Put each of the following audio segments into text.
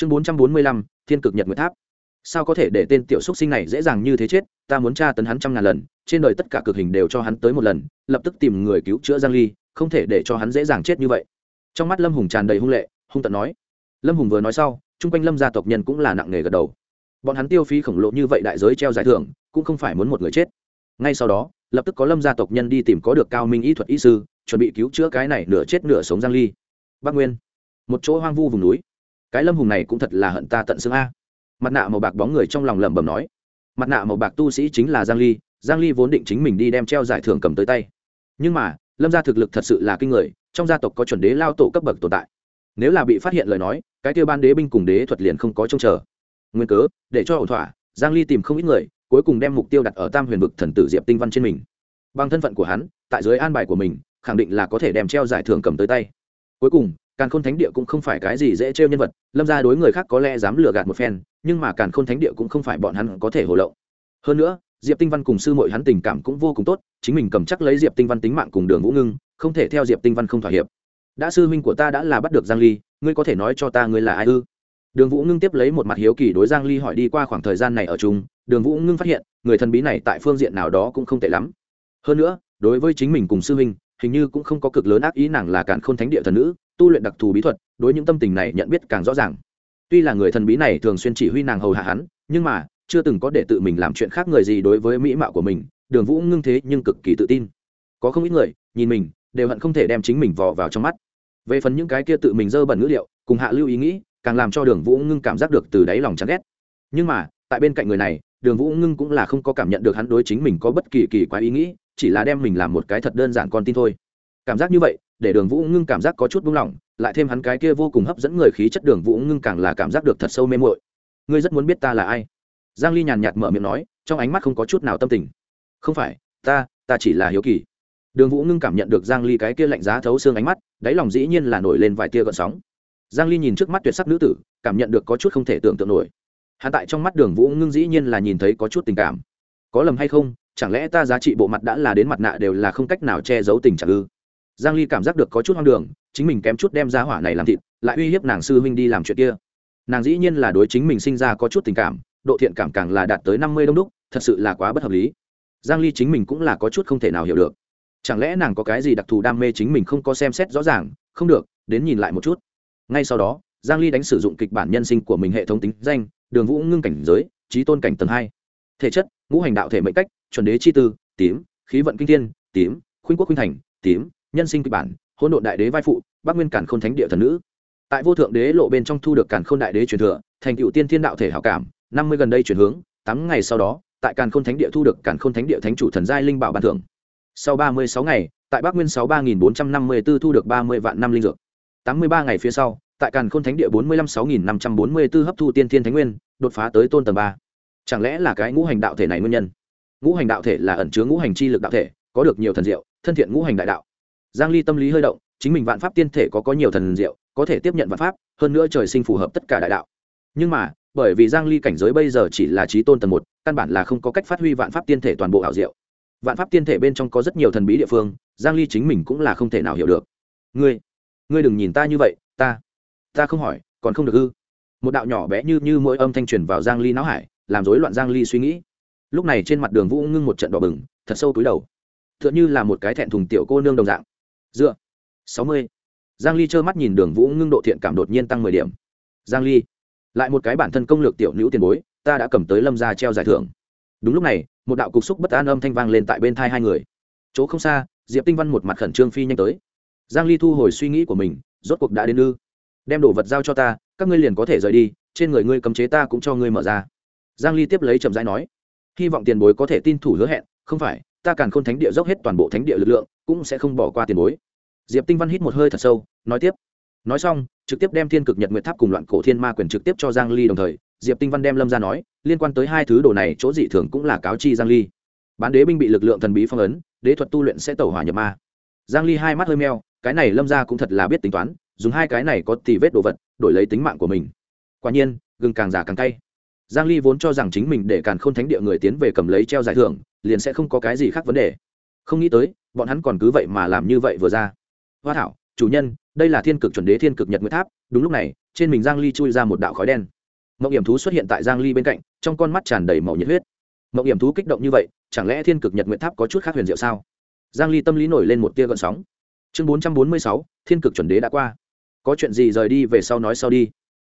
chương bốn trăm bốn mươi lăm, thiên cực nhật nguyệt tháp. Sao có thể để tên tiểu xúc sinh này dễ dàng như thế chết? Ta muốn tra tấn hắn trăm ngàn lần, trên đời tất cả cực hình đều cho hắn tới một lần, lập tức tìm người cứu chữa giang ly, không thể để cho hắn dễ dàng chết như vậy. Trong mắt lâm hùng tràn đầy hung lệ, hung tận nói. Lâm hùng vừa nói sau, chung quanh lâm gia tộc nhân cũng là nặng nề gật đầu. Bọn hắn tiêu phí khổng lồ như vậy đại giới treo giải thưởng, cũng không phải muốn một người chết. Ngay sau đó, lập tức có lâm gia tộc nhân đi tìm có được cao minh y thuật y sư, chuẩn bị cứu chữa cái này nửa chết nửa sống giang ly. Bắc nguyên. Một chỗ hoang vu vùng núi cái lâm hùng này cũng thật là hận ta tận xương a. Mặt nạ màu bạc bóng người trong lòng lẩm bẩm nói. Mặt nạ màu bạc tu sĩ chính là giang ly giang ly vốn định chính mình đi đem treo giải thưởng cầm tới tay. Nhưng mà, lâm gia thực lực thật sự là kinh người, trong gia tộc có chuẩn đế lao tổ cấp bậc tồn tại. Nếu là bị phát hiện lời nói, cái tiêu ban đế binh cùng đế thuật liền không có trông chờ. Nguyên cớ, để cho ổn thỏa, giang ly tìm không ít người, cuối cùng đem mục tiêu đặt ở tam huyền vực thần tử diệp tinh văn trên mình. Bằng thân phận của hắn, tại dưới an bài của mình, khẳng định là có thể đem treo giải thưởng cầm tới tay. Cuối cùng càn khôn thánh địa cũng không phải cái gì dễ trêu nhân vật, lâm ra đối người khác có lẽ dám lừa gạt một phen, nhưng mà càn khôn thánh địa cũng không phải bọn hắn có thể hồ lậu hơn nữa, diệp tinh văn cùng sư mội hắn tình cảm cũng vô cùng tốt, chính mình cầm chắc lấy diệp tinh văn tính mạng cùng đường vũ ngưng, không thể theo diệp tinh văn không thỏa hiệp. Đã sư huynh của ta đã là bắt được giang ly, ngươi có thể nói cho ta ngươi là ai ư? Đường vũ ngưng tiếp lấy một mặt hiếu kỳ đối giang ly hỏi đi qua khoảng thời gian này ở chung, đường vũ ngưng phát hiện, người thần bí này tại phương diện nào đó cũng không tệ lắm. Hơn nữa, đối với chính mình cùng sư huynh, hình như cũng không có cực lớn ác ý, nàng là cản khôn thánh địa thần nữ tu luyện đặc thù bí thuật, đối những tâm tình này nhận biết càng rõ ràng. Tuy là người thần bí này thường xuyên chỉ huy nàng hầu hạ hắn, nhưng mà, chưa từng có để tự mình làm chuyện khác người gì đối với mỹ mạo của mình, đường vũ ngưng thế nhưng cực kỳ tự tin. Có không ít người, nhìn mình, đều hận không thể đem chính mình vò vào trong mắt. Về phần những cái kia tự mình dơ bẩn ngữ liệu, cùng hạ lưu ý nghĩ, càng làm cho đường vũ ngưng cảm giác được từ đáy lòng chán ghét. Nhưng mà, tại bên cạnh người này, đường vũ ngưng cũng là không có cảm nhận được hắn đối chính mình có bất kỳ kỳ quá ý nghĩ, chỉ là đem mình làm một cái thật đơn giản con tin thôi. Cảm giác như vậy để đường vũ ngưng cảm giác có chút buông lỏng, lại thêm hắn cái kia vô cùng hấp dẫn người khí chất đường vũ ngưng càng là cảm giác được thật sâu mê mội ngươi rất muốn biết ta là ai? Giang ly nhàn nhạt mở miệng nói, trong ánh mắt không có chút nào tâm tình. Không phải, ta ta chỉ là hiếu kỳ. Đường vũ ngưng cảm nhận được giang ly cái kia lạnh giá thấu xương ánh mắt, đáy lòng dĩ nhiên là nổi lên vài tia gợn sóng. Giang ly nhìn trước mắt tuyệt sắc nữ tử, cảm nhận được có chút không thể tưởng tượng nổi. Hắn tại trong mắt đường vũ ngưng dĩ nhiên là nhìn thấy có chút tình cảm. Có lầm hay không, chẳng lẽ ta giá trị bộ mặt đã là đến mặt nạ đều là không cách nào che giấu tình trạng ư? Giang ly cảm giác được có chút hoang đường, chính mình kém chút đem ra hỏa này làm thịt, lại uy hiếp nàng sư huynh đi làm chuyện kia. Nàng dĩ nhiên là đối chính mình sinh ra có chút tình cảm, độ thiện cảm càng là đạt tới 50 đông đúc, thật sự là quá bất hợp lý. Giang ly chính mình cũng là có chút không thể nào hiểu được. Chẳng lẽ nàng có cái gì đặc thù đam mê chính mình không có xem xét rõ ràng? Không được, đến nhìn lại một chút. Ngay sau đó, giang ly đánh sử dụng kịch bản nhân sinh của mình hệ thống tính danh, đường vũ ngưng cảnh giới trí tôn cảnh tầng hai. Thể chất, ngũ hành đạo thể mệnh cách, chuẩn đế chi tư, tím, khí vận kinh thiên, tím, khuynh quốc khuynh thành, tím nhân sinh kịch bản, hỗn độn đại đế vai phụ, bắc nguyên cản khôn thánh địa thần nữ. Tại vô thượng đế lộ bên trong thu được cản khôn đại đế truyền thừa, thành cựu tiên thiên đạo thể hảo cảm, năm mươi gần đây chuyển hướng, tám ngày sau đó, tại càn khôn thánh địa thu được càn khôn thánh địa thánh chủ thần giai linh bảo ban thưởng. Sau ba mươi sáu ngày, tại bắc nguyên sáu ba nghìn bốn trăm năm mươi b ố thu được ba mươi vạn năm linh dược. tám mươi ba ngày phía sau, tại càn khôn thánh địa bốn mươi lăm sáu nghìn năm trăm bốn mươi b ố hấp thu tiên thiên thánh nguyên, đột phá tới tôn tầng ba. Chẳng lẽ là cái ngũ hành đạo thể này nguyên nhân? Ngũ hành đạo thể là ẩn chứa ngũ hành chi lực đạo thể, có được nhiều thần diệu, thân thiện ngũ hành đại đạo giang ly tâm lý hơi động, chính mình vạn pháp tiên thể có có nhiều thần diệu, có thể tiếp nhận vạn pháp, hơn nữa trời sinh phù hợp tất cả đại đạo. Nhưng mà, bởi vì giang ly cảnh giới bây giờ chỉ là trí tôn tầng một, căn bản là không có cách phát huy vạn pháp tiên thể toàn bộ ảo diệu. Vạn pháp tiên thể bên trong có rất nhiều thần bí địa phương, giang ly chính mình cũng là không thể nào hiểu được. Ngươi ngươi đừng nhìn ta như vậy, ta ta không hỏi, còn không được ư? Một đạo nhỏ bé như như mỗi âm thanh truyền vào giang ly não hải, làm rối loạn giang ly suy nghĩ. Lúc này trên mặt đường vũ ngưng một trận đỏ bừng, thật sâu túi đầu. Tựa như là một cái thẹn thùng tiểu cô nương đồng dạng dựa. 60. giang ly trơ mắt nhìn đường vũ ngưng độ thiện cảm đột nhiên tăng 10 điểm. Giang ly, lại một cái bản thân công lược tiểu nữ tiền bối, ta đã cầm tới lâm ra treo giải thưởng. Đúng lúc này, một đạo cục xúc bất an âm thanh vang lên tại bên thai hai người. Chỗ không xa, diệp tinh văn một mặt khẩn trương phi nhanh tới. Giang ly thu hồi suy nghĩ của mình, rốt cuộc đã đến ư. Đem đồ vật giao cho ta, các ngươi liền có thể rời đi, trên người ngươi cấm chế ta cũng cho ngươi mở ra. Giang ly tiếp lấy chậm rãi nói, hy vọng tiền bối có thể tin thủ hứa hẹn, không phải, ta càng khôn thánh địa dốc hết toàn bộ thánh địa lực lượng, cũng sẽ không bỏ qua tiền bối diệp tinh văn hít một hơi thật sâu, nói tiếp. Nói xong, trực tiếp đem thiên cực nhật nguyệt tháp cùng loạn cổ thiên ma quyền trực tiếp cho giang ly đồng thời, diệp tinh văn đem lâm ra nói, liên quan tới hai thứ đồ này chỗ dị thường cũng là cáo chi giang ly. Bán đế binh bị lực lượng thần bí phong ấn, đế thuật tu luyện sẽ tẩu hỏa nhập ma. Giang ly hai mắt hơi meo, cái này lâm ra cũng thật là biết tính toán, dùng hai cái này có tì vết đồ vật, đổi lấy tính mạng của mình. Quả nhiên, gừng càng già càng cay. Giang ly vốn cho rằng chính mình để càn khôn thánh địa người tiến về cầm lấy treo giải thưởng, liền sẽ không có cái gì khác vấn đề. Không nghĩ tới, bọn hắn còn cứ vậy mà làm như vậy vừa ra hoa thảo chủ nhân đây là thiên cực chuẩn đế thiên cực nhật nguyệt tháp đúng lúc này trên mình giang ly chui ra một đạo khói đen. Mộng hiểm thú xuất hiện tại giang ly bên cạnh trong con mắt tràn đầy màu nhiệt huyết. Mộng hiểm thú kích động như vậy chẳng lẽ thiên cực nhật nguyệt tháp có chút khác huyền diệu sao? Giang ly tâm lý nổi lên một tia gợn sóng. Chương 446, thiên cực chuẩn đế đã qua. Có chuyện gì rời đi về sau nói sau đi.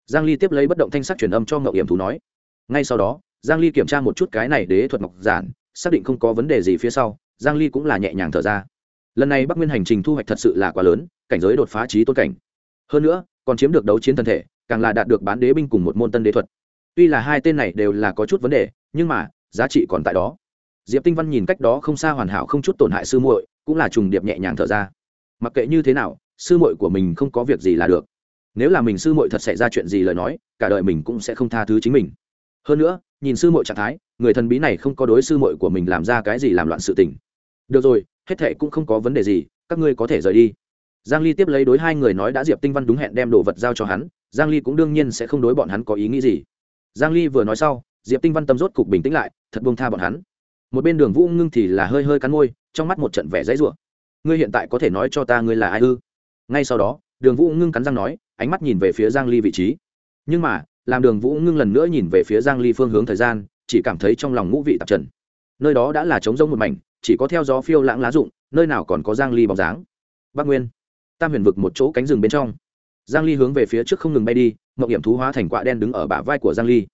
Giang ly tiếp lấy bất động thanh sắc truyền âm cho Mộng hiểm thú nói. Ngay sau đó giang ly kiểm tra một chút cái này đế thuật ngọc giản xác định không có vấn đề gì phía sau giang ly cũng là nhẹ nhàng thở ra lần này bắc nguyên hành trình thu hoạch thật sự là quá lớn, cảnh giới đột phá trí tôn cảnh. Hơn nữa, còn chiếm được đấu chiến thân thể, càng là đạt được bán đế binh cùng một môn tân đế thuật. Tuy là hai tên này đều là có chút vấn đề, nhưng mà, giá trị còn tại đó. Diệp tinh văn nhìn cách đó không xa hoàn hảo không chút tổn hại sư muội, cũng là trùng điệp nhẹ nhàng thở ra. Mặc kệ như thế nào, sư muội của mình không có việc gì là được. Nếu là mình sư muội thật xảy ra chuyện gì lời nói, cả đời mình cũng sẽ không tha thứ chính mình. Hơn nữa, nhìn sư muội trạng thái, người thần bí này không có đối sư muội của mình làm ra cái gì làm loạn sự tình được rồi, hết thệ cũng không có vấn đề gì, các ngươi có thể rời đi. Giang ly tiếp lấy đối hai người nói đã diệp tinh văn đúng hẹn đem đồ vật giao cho hắn, giang ly cũng đương nhiên sẽ không đối bọn hắn có ý nghĩ gì. Giang ly vừa nói sau, diệp tinh văn tâm rốt cục bình tĩnh lại, thật buông tha bọn hắn. Một bên đường vũ ngưng thì là hơi hơi cắn môi, trong mắt một trận vẻ dãy rủa. Ngươi hiện tại có thể nói cho ta ngươi là ai ư? Ngay sau đó, đường vũ ngưng cắn răng nói, ánh mắt nhìn về phía giang ly vị trí. Nhưng mà, làm đường vũ ngưng lần nữa nhìn về phía giang ly phương hướng thời gian, chỉ cảm thấy trong lòng ngũ vị tạp trần. Nơi đó đã là trống rỗng một mảnh chỉ có theo gió phiêu lãng lá rụng, nơi nào còn có giang ly bóng dáng. Bắc nguyên, tam huyền vực một chỗ cánh rừng bên trong. Giang ly hướng về phía trước không ngừng bay đi mộng hiểm thú hóa thành quạ đen đứng ở bả vai của giang ly.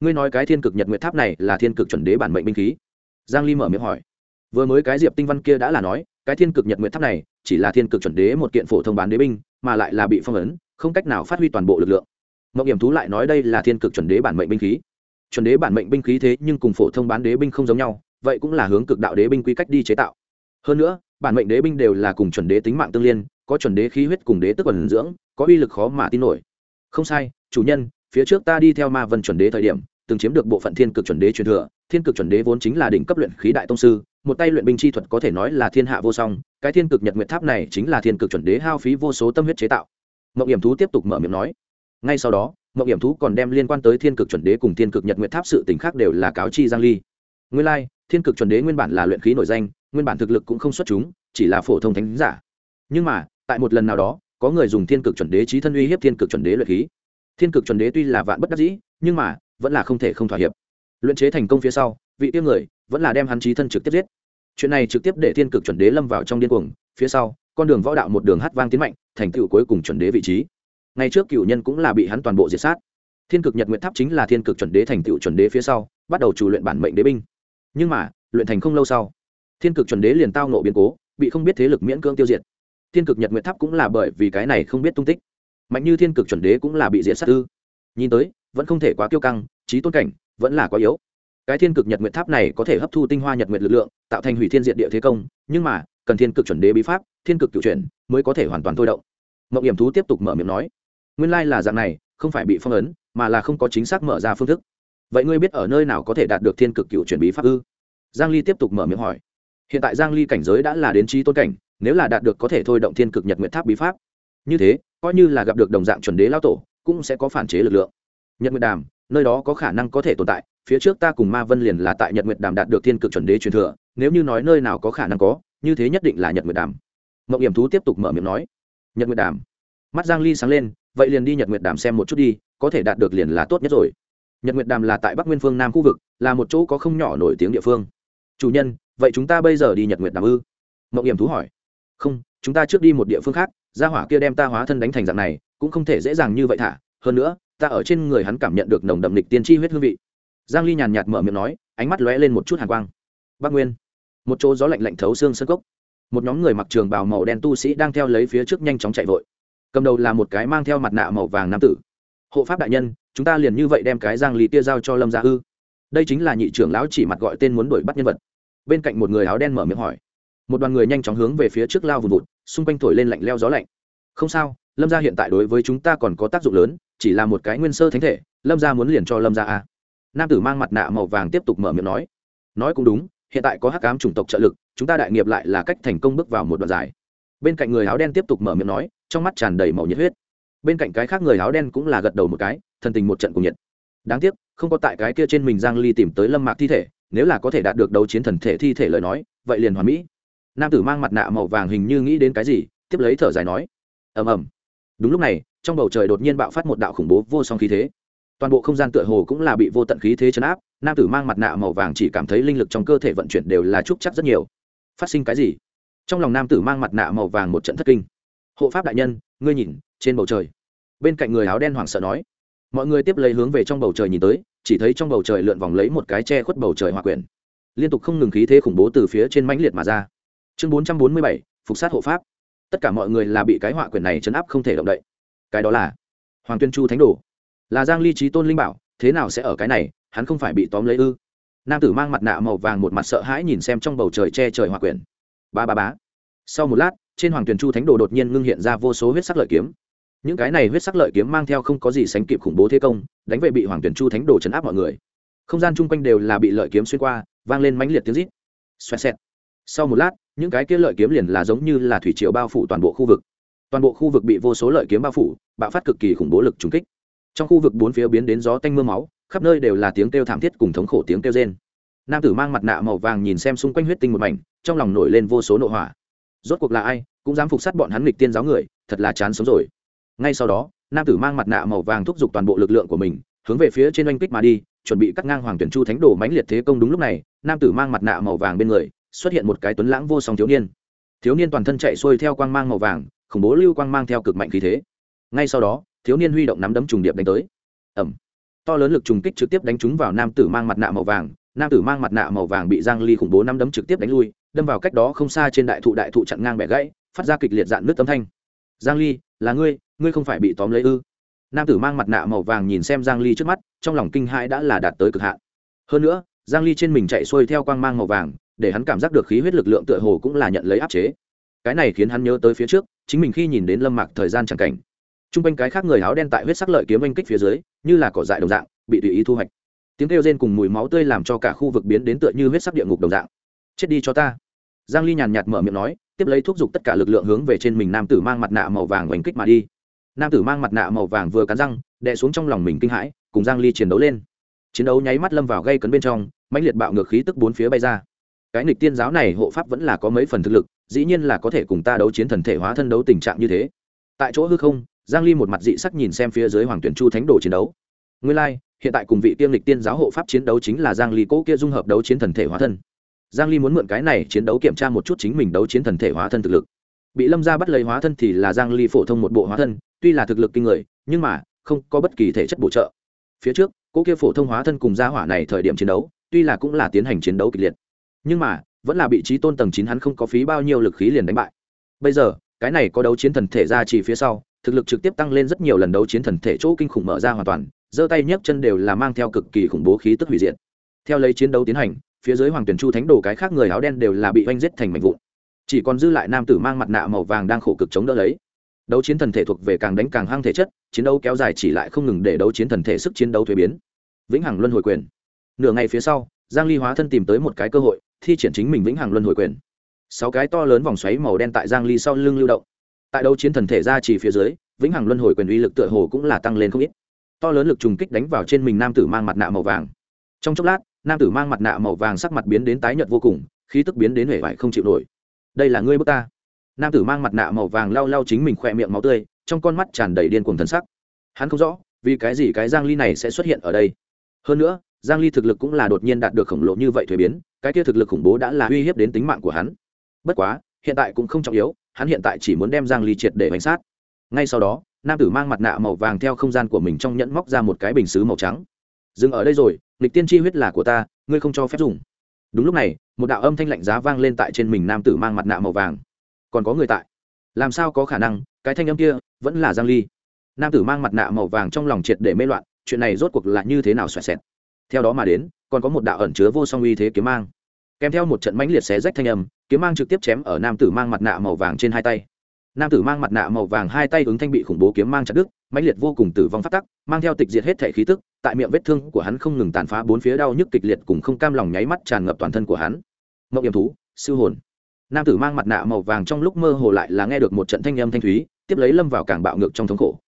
Ngươi nói cái thiên cực nhật nguyệt tháp này là thiên cực chuẩn đế bản mệnh binh khí? Giang ly mở miệng hỏi. Vừa mới cái diệp tinh văn kia đã là nói, cái thiên cực nhật nguyệt tháp này chỉ là thiên cực chuẩn đế một kiện phổ thông bán đế binh, mà lại là bị phong ấn, không cách nào phát huy toàn bộ lực lượng. Mộng hiểm thú lại nói đây là thiên cực chuẩn đế bản mệnh binh khí. Chuẩn đế bản mệnh binh khí thế nhưng cùng phổ thông bán đế binh không giống nhau vậy cũng là hướng cực đạo đế binh quy cách đi chế tạo. Hơn nữa bản mệnh đế binh đều là cùng chuẩn đế tính mạng tương liên có chuẩn đế khí huyết cùng đế tức quần dưỡng có uy lực khó mà tin nổi. Không sai chủ nhân phía trước ta đi theo ma vân chuẩn đế thời điểm từng chiếm được bộ phận thiên cực chuẩn đế truyền thừa thiên cực chuẩn đế vốn chính là đỉnh cấp luyện khí đại tông sư một tay luyện binh chi thuật có thể nói là thiên hạ vô song cái thiên cực nhật nguyệt tháp này chính là thiên cực chuẩn đế hao phí vô số tâm huyết chế tạo. Mộng hiểm thú tiếp tục mở miệng nói. Ngay sau đó mộng hiểm thú còn đem liên quan tới thiên cực chuẩn đế cùng thiên cực nhật nguyệt tháp sự tình khác đều là cáo chi giang ly. Nguyên lai like, thiên cực chuẩn đế nguyên bản là luyện khí nổi danh, nguyên bản thực lực cũng không xuất chúng, chỉ là phổ thông thánh giả. Nhưng mà, tại một lần nào đó, có người dùng thiên cực chuẩn đế trí thân uy hiếp thiên cực chuẩn đế luyện khí. Thiên cực chuẩn đế tuy là vạn bất đắc dĩ, nhưng mà, vẫn là không thể không thỏa hiệp. Luyện chế thành công phía sau, vị tiêu người vẫn là đem hắn trí thân trực tiếp giết. Chuyện này trực tiếp để thiên cực chuẩn đế lâm vào trong điên cuồng, phía sau, con đường võ đạo một đường hát vang tiến mạnh, thành tựu cuối cùng chuẩn đế vị trí. Ngày trước cựu nhân cũng là bị hắn toàn bộ diệt sát. Thiên cực nhật nguyện tháp chính là thiên cực chuẩn đế thành tựu chuẩn đế phía sau, bắt đầu chủ luyện bản mệnh đế binh nhưng mà, luyện thành không lâu sau, thiên cực chuẩn đế liền tao nộ biến cố, bị không biết thế lực miễn cưỡng tiêu diệt. Thiên cực nhật nguyện tháp cũng là bởi vì cái này không biết tung tích. Mạnh như thiên cực chuẩn đế cũng là bị diệt sát ư. Nhìn tới, vẫn không thể quá kiêu căng, trí tôn cảnh vẫn là quá yếu. Cái thiên cực nhật nguyện tháp này có thể hấp thu tinh hoa nhật nguyện lực lượng, tạo thành hủy thiên diện địa thế công, nhưng mà, cần thiên cực chuẩn đế bí pháp, thiên cực cựu chuyển mới có thể hoàn toàn thôi động. Mộng hiểm thú tiếp tục mở miệng nói, nguyên lai là dạng này, không phải bị phong ấn, mà là không có chính xác mở ra phương thức vậy ngươi biết ở nơi nào có thể đạt được thiên cực cựu chuyển bí pháp ư? Giang ly tiếp tục mở miệng hỏi. Hiện tại giang ly cảnh giới đã là đến trí tôn cảnh, nếu là đạt được có thể thôi động thiên cực nhật nguyện tháp bí pháp. Như thế, coi như là gặp được đồng dạng chuẩn đế lao tổ, cũng sẽ có phản chế lực lượng. Nhật nguyệt đàm, nơi đó có khả năng có thể tồn tại, phía trước ta cùng ma vân liền là tại nhật nguyệt đàm đạt được thiên cực chuẩn đế truyền thừa, nếu như nói nơi nào có khả năng có, như thế nhất định là nhật nguyệt đàm. Mậu hiểm thú tiếp tục mở miệng nói. Nhật nguyệt đàm. Mắt giang ly sáng lên, vậy liền đi nhật nguyệt đàm xem một chút đi, có thể đạt được liền là tốt nhất rồi nhật nguyệt đàm là tại bắc nguyên phương nam khu vực, là một chỗ có không nhỏ nổi tiếng địa phương. Chủ nhân, vậy chúng ta bây giờ đi nhật nguyệt đàm ư? Mậu hiểm thú hỏi. Không, chúng ta trước đi một địa phương khác, gia hỏa kia đem ta hóa thân đánh thành dạng này, cũng không thể dễ dàng như vậy thả. Hơn nữa, ta ở trên người hắn cảm nhận được nồng đậm lịch tiên tri huyết hương vị. Giang ly nhàn nhạt mở miệng nói, ánh mắt lóe lên một chút hàn quang. Bắc nguyên, một chỗ gió lạnh lạnh thấu xương sân cốc. Một nhóm người mặc trường bào màu đen tu sĩ đang theo lấy phía trước nhanh chóng chạy vội. Cầm đầu là một cái mang theo mặt nạ màu vàng nam tử hộ pháp đại nhân, chúng ta liền như vậy đem cái giang lì tia giao cho lâm gia ư. Đây chính là nhị trưởng lão chỉ mặt gọi tên muốn đuổi bắt nhân vật. Bên cạnh một người áo đen mở miệng hỏi. Một đoàn người nhanh chóng hướng về phía trước lao vùn vụt, xung quanh thổi lên lạnh leo gió lạnh. Không sao, lâm gia hiện tại đối với chúng ta còn có tác dụng lớn, chỉ là một cái nguyên sơ thánh thể, lâm gia muốn liền cho lâm gia a. Nam tử mang mặt nạ màu vàng tiếp tục mở miệng nói. Nói cũng đúng, hiện tại có hắc cám chủng tộc trợ lực, chúng ta đại nghiệp lại là cách thành công bước vào một đoạn dài. Bên cạnh người áo đen tiếp tục mở miệng nói, trong mắt tràn đầy màu nhiệt huyết bên cạnh cái khác người áo đen cũng là gật đầu một cái, thần tình một trận cùng nhiệt. Đáng tiếc, không có tại cái kia trên mình giang ly tìm tới lâm mạc thi thể, nếu là có thể đạt được đấu chiến thần thể thi thể lời nói, vậy liền hoàn mỹ. Nam tử mang mặt nạ màu vàng hình như nghĩ đến cái gì, tiếp lấy thở dài nói, ầm ầm. Đúng lúc này, trong bầu trời đột nhiên bạo phát một đạo khủng bố vô song khí thế. Toàn bộ không gian tựa hồ cũng là bị vô tận khí thế chấn áp, nam tử mang mặt nạ màu vàng chỉ cảm thấy linh lực trong cơ thể vận chuyển đều là trúc chắc rất nhiều. Phát sinh cái gì? Trong lòng nam tử mang mặt nạ màu vàng một trận thất kinh hộ pháp đại nhân, ngươi nhìn, trên bầu trời. Bên cạnh người áo đen hoảng sợ nói. Mọi người tiếp lấy hướng về trong bầu trời nhìn tới, chỉ thấy trong bầu trời lượn vòng lấy một cái che khuất bầu trời hòa quyển. Liên tục không ngừng khí thế khủng bố từ phía trên mãnh liệt mà ra. Chương bốn trăm bốn mươi bảy, phục sát hộ pháp. Tất cả mọi người là bị cái họa quyển này chấn áp không thể động đậy. Cái đó là hoàng tuyên chu thánh đồ. Là giang ly trí tôn linh bảo, thế nào sẽ ở cái này, hắn không phải bị tóm lấy ư? Nam tử mang mặt nạ màu vàng một mặt sợ hãi nhìn xem trong bầu trời che trời hỏa quyển. Ba ba bá sau một lát trên hoàng tuyền chu thánh đồ đột nhiên ngưng hiện ra vô số huyết sắc lợi kiếm. Những cái này huyết sắc lợi kiếm mang theo không có gì sánh kịp khủng bố thế công, đánh về bị hoàng tuyền chu thánh đồ chấn áp mọi người. Không gian chung quanh đều là bị lợi kiếm xuyên qua, vang lên mãnh liệt tiếng rít. Xoẹt xẹt. Sau một lát, những cái kia lợi kiếm liền là giống như là thủy triều bao phủ toàn bộ khu vực. Toàn bộ khu vực bị vô số lợi kiếm bao phủ, bạo phát cực kỳ khủng bố lực trùng kích. Trong khu vực bốn phía biến đến gió tanh m ư a máu, khắp nơi đều là tiếng kêu thảm thiết cùng thống khổ tiếng kêu rên. Nam tử mang mặt nạ màu vàng nhìn xem xung quanh huyết tinh một mảnh, trong lòng nổi lên vô số nội hỏa rốt cuộc là ai, cũng dám phục sát bọn hắn nghịch tiên giáo người, thật là chán sống rồi. Ngay sau đó, nam tử mang mặt nạ màu vàng thúc giục toàn bộ lực lượng của mình, hướng về phía trên oanh kích mà đi, chuẩn bị cắt ngang hoàng tuyển chu thánh đồ mãnh liệt thế công đúng lúc này, nam tử mang mặt nạ màu vàng bên người, xuất hiện một cái tuấn lãng vô song thiếu niên. Thiếu niên toàn thân chạy xuôi theo quang mang màu vàng, khủng bố lưu quang mang theo cực mạnh khí thế. Ngay sau đó, thiếu niên huy động nắm đấm trùng điệp đánh tới. Ẩm to lớn lực trùng kích trực tiếp đánh trúng vào nam tử mang mặt nạ màu vàng, nam tử mang mặt nạ màu vàng bị giang ly khủng bố nắm đấm trực tiếp đánh lui đâm vào cách đó không xa trên đại thụ đại thụ chặn ngang bẻ gãy, phát ra kịch liệt dạn nước âm thanh. Giang ly, là ngươi ngươi không phải bị tóm lấy ư? Nam tử mang mặt nạ màu vàng nhìn xem giang ly trước mắt, trong lòng kinh hãi đã là đạt tới cực hạn. Hơn nữa, giang ly trên mình chạy xuôi theo quang mang màu vàng, để hắn cảm giác được khí huyết lực lượng tựa hồ cũng là nhận lấy áp chế. Cái này khiến hắn nhớ tới phía trước, chính mình khi nhìn đến lâm mạc thời gian chẳng cảnh. Trung quanh cái khác người áo đen tại huyết sắc lợi kiếm anh kích phía dưới, như là cỏ dại đồng dạng, bị tùy ý thu hoạch. Tiếng kêu rên cùng mùi máu tươi làm cho cả khu vực biến đến tựa như huyết sắc địa ngục đồng dạng. Chết đi cho ta giang ly nhàn nhạt mở miệng nói tiếp lấy thúc giục tất cả lực lượng hướng về trên mình nam tử mang mặt nạ màu vàng oanh kích mà đi. Nam tử mang mặt nạ màu vàng vừa cắn răng đè xuống trong lòng mình kinh hãi cùng giang ly chiến đấu lên. Chiến đấu nháy mắt lâm vào gây cấn bên trong mãnh liệt bạo ngược khí tức bốn phía bay ra. Cái nghịch tiên giáo này hộ pháp vẫn là có mấy phần thực lực dĩ nhiên là có thể cùng ta đấu chiến thần thể hóa thân đấu tình trạng như thế. Tại chỗ hư không giang ly một mặt dị sắc nhìn xem phía dưới hoàng tuyển chu thánh đồ chiến đấu. Nguyên lai like, hiện tại cùng vị tiêm lịch tiên giáo hộ pháp chiến đấu chính là giang ly cố kia dung hợp đấu chiến thần thể hóa thân giang ly muốn mượn cái này chiến đấu kiểm tra một chút chính mình đấu chiến thần thể hóa thân thực lực. Bị lâm gia bắt lấy hóa thân thì là giang ly phổ thông một bộ hóa thân, tuy là thực lực kinh người, nhưng mà không có bất kỳ thể chất bổ trợ. Phía trước cố kia phổ thông hóa thân cùng gia hỏa này thời điểm chiến đấu, tuy là cũng là tiến hành chiến đấu kịch liệt, nhưng mà vẫn là bị trí tôn tầng chín hắn không có phí bao nhiêu lực khí liền đánh bại. Bây giờ, cái này có đấu chiến thần thể ra chỉ phía sau, thực lực trực tiếp tăng lên rất nhiều lần đấu chiến thần thể chỗ kinh khủng mở ra hoàn toàn, giơ tay nhấc chân đều là mang theo cực kỳ khủng bố khí tức hủy diệt. Theo lấy chiến đấu tiến hành phía dưới hoàng tuyển chu thánh đồ cái khác người áo đen đều là bị oanh giết thành mảnh vụn. Chỉ còn dư lại nam tử mang mặt nạ màu vàng đang khổ cực chống đỡ lấy. Đấu chiến thần thể thuộc về càng đánh càng hăng thể chất, chiến đấu kéo dài chỉ lại không ngừng để đấu chiến thần thể sức chiến đấu thuế biến. Vĩnh hằng luân hồi quyền. Nửa ngày phía sau, giang ly hóa thân tìm tới một cái cơ hội, thi triển chính mình vĩnh hằng luân hồi quyền. Sáu cái to lớn vòng xoáy màu đen tại giang ly sau lưng lưu động. Tại đấu chiến thần thể ra chỉ phía dưới, vĩnh hằng luân hồi quyền uy lực tựa hồ cũng là tăng lên không ít. To lớn lực trùng kích đánh vào trên mình nam tử mang mặt nạ màu vàng. Trong chốc lát nam tử mang mặt nạ màu vàng sắc mặt biến đến tái nhợt vô cùng, khí tức biến đến hể vải không chịu nổi. Đây là ngươi bước ta. Nam tử mang mặt nạ màu vàng lau lau chính mình khỏe miệng máu tươi, trong con mắt tràn đầy điên cuồng thần sắc. Hắn không rõ, vì cái gì cái giang ly này sẽ xuất hiện ở đây. Hơn nữa, giang ly thực lực cũng là đột nhiên đạt được khổng lồ như vậy thuế biến, cái kia thực lực khủng bố đã là uy hiếp đến tính mạng của hắn. Bất quá, hiện tại cũng không trọng yếu, hắn hiện tại chỉ muốn đem giang ly triệt để bánh sát. Ngay sau đó, nam tử mang mặt nạ màu vàng theo không gian của mình trong nhẫn móc ra một cái bình sứ màu trắng. Dừng ở đây rồi lịch tiên chi huyết là của ta, ngươi không cho phép dùng. Đúng lúc này, một đạo âm thanh lạnh giá vang lên tại trên mình nam tử mang mặt nạ màu vàng. Còn có người tại. Làm sao có khả năng, cái thanh âm kia vẫn là giang ly. Nam tử mang mặt nạ màu vàng trong lòng triệt để mê loạn, chuyện này rốt cuộc là như thế nào xoẹt xẹt. Theo đó mà đến, còn có một đạo ẩn chứa vô song uy thế kiếm mang. Kèm theo một trận mãnh liệt xé rách thanh âm, kiếm mang trực tiếp chém ở nam tử mang mặt nạ màu vàng trên hai tay. Nam tử mang mặt nạ màu vàng hai tay ứng thanh bị khủng bố kiếm mang chặt đứt mãnh liệt vô cùng tử vong phát tắc, mang theo tịch diệt hết thể khí tức, tại miệng vết thương của hắn không ngừng tàn phá bốn phía đau nhức kịch liệt cùng không cam lòng nháy mắt tràn ngập toàn thân của hắn. Mậu hiểm thú siêu hồn. Nam tử mang mặt nạ màu vàng trong lúc mơ hồ lại là nghe được một trận thanh âm thanh thúy, tiếp lấy lâm vào cảng bạo ngược trong thống khổ.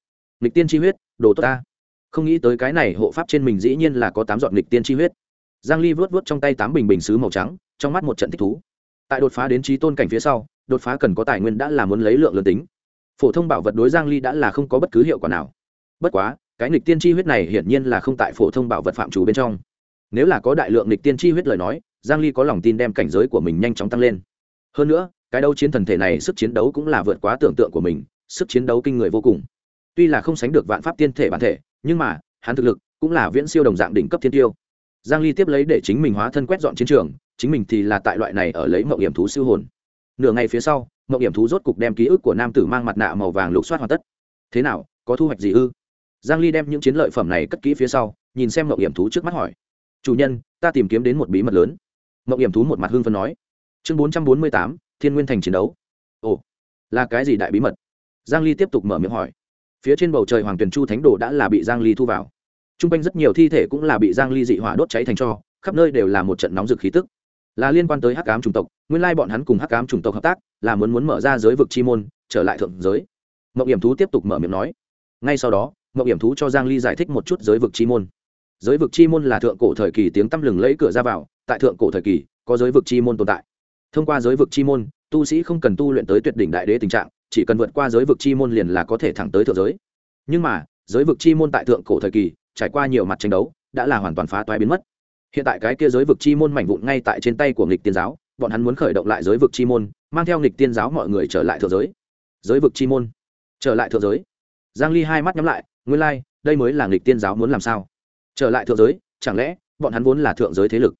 Lịch tiên chi huyết, đồ tốt ta. Không nghĩ tới cái này hộ pháp trên mình dĩ nhiên là có tám dọn lịch tiên chi huyết. Giang ly vớt vớt trong tay tám bình bình sứ màu trắng, trong mắt một trận thích thú. Tại đột phá đến trí tôn cảnh phía sau, đột phá cần có tài nguyên đã là muốn lấy lượng lớn tính phổ thông bảo vật đối giang ly đã là không có bất cứ hiệu quả nào. Bất quá, cái nghịch tiên chi huyết này hiển nhiên là không tại phổ thông bảo vật phạm chủ bên trong. Nếu là có đại lượng nghịch tiên chi huyết lời nói, giang ly có lòng tin đem cảnh giới của mình nhanh chóng tăng lên. Hơn nữa, cái đấu chiến thần thể này sức chiến đấu cũng là vượt quá tưởng tượng của mình, sức chiến đấu kinh người vô cùng. Tuy là không sánh được vạn pháp tiên thể bản thể, nhưng mà, hắn thực lực cũng là viễn siêu đồng dạng đỉnh cấp thiên tiêu. Giang ly tiếp lấy để chính mình hóa thân quét dọn chiến trường, chính mình thì là tại loại này ở lấy mộng hiểm thú siêu hồn. Nửa ngày phía sau mộng hiểm thú rốt cục đem ký ức của nam tử mang mặt nạ màu vàng lục soát hoàn tất. Thế nào có thu hoạch gì ư? Giang ly đem những chiến lợi phẩm này cất kỹ phía sau nhìn xem mộng hiểm thú trước mắt hỏi. Chủ nhân ta tìm kiếm đến một bí mật lớn. Mộng hiểm thú một mặt hưng phấn nói. Chương 448, thiên nguyên thành chiến đấu. Ồ là cái gì đại bí mật? Giang ly tiếp tục mở miệng hỏi. Phía trên bầu trời hoàng tuyền chu thánh đồ đã là bị giang ly thu vào. Trung quanh rất nhiều thi thể cũng là bị giang ly dị hỏa đốt cháy thành cho khắp nơi đều là một trận nóng rực khí tức là liên quan tới hắc ám chủng tộc, nguyên lai bọn hắn cùng hắc ám chủng tộc hợp tác, là muốn muốn mở ra giới vực chi môn, trở lại thượng giới. Mậu hiểm thú tiếp tục mở miệng nói. Ngay sau đó mậu hiểm thú cho giang ly giải thích một chút giới vực chi môn. Giới vực chi môn là thượng cổ thời kỳ tiếng tăm lừng lẫy cửa ra vào, tại thượng cổ thời kỳ, có giới vực chi môn tồn tại. Thông qua giới vực chi môn, tu sĩ không cần tu luyện tới tuyệt đỉnh đại đế tình trạng, chỉ cần vượt qua giới vực chi môn liền là có thể thẳng tới thượng giới. Nhưng mà, giới vực chi môn tại thượng cổ thời kỳ, trải qua nhiều mặt tranh đấu, đã là hoàn toàn phá toái biến mất hiện tại cái kia giới vực chi môn mảnh vụn ngay tại trên tay của nghịch tiên giáo bọn hắn muốn khởi động lại giới vực chi môn mang theo nghịch tiên giáo mọi người trở lại thượng giới. Giới vực chi môn? Trở lại thượng giới. Giang ly hai mắt nhắm lại nguyên lai、like, đây mới là nghịch tiên giáo muốn làm sao? Trở lại thượng giới chẳng lẽ bọn hắn vốn là thượng giới thế lực?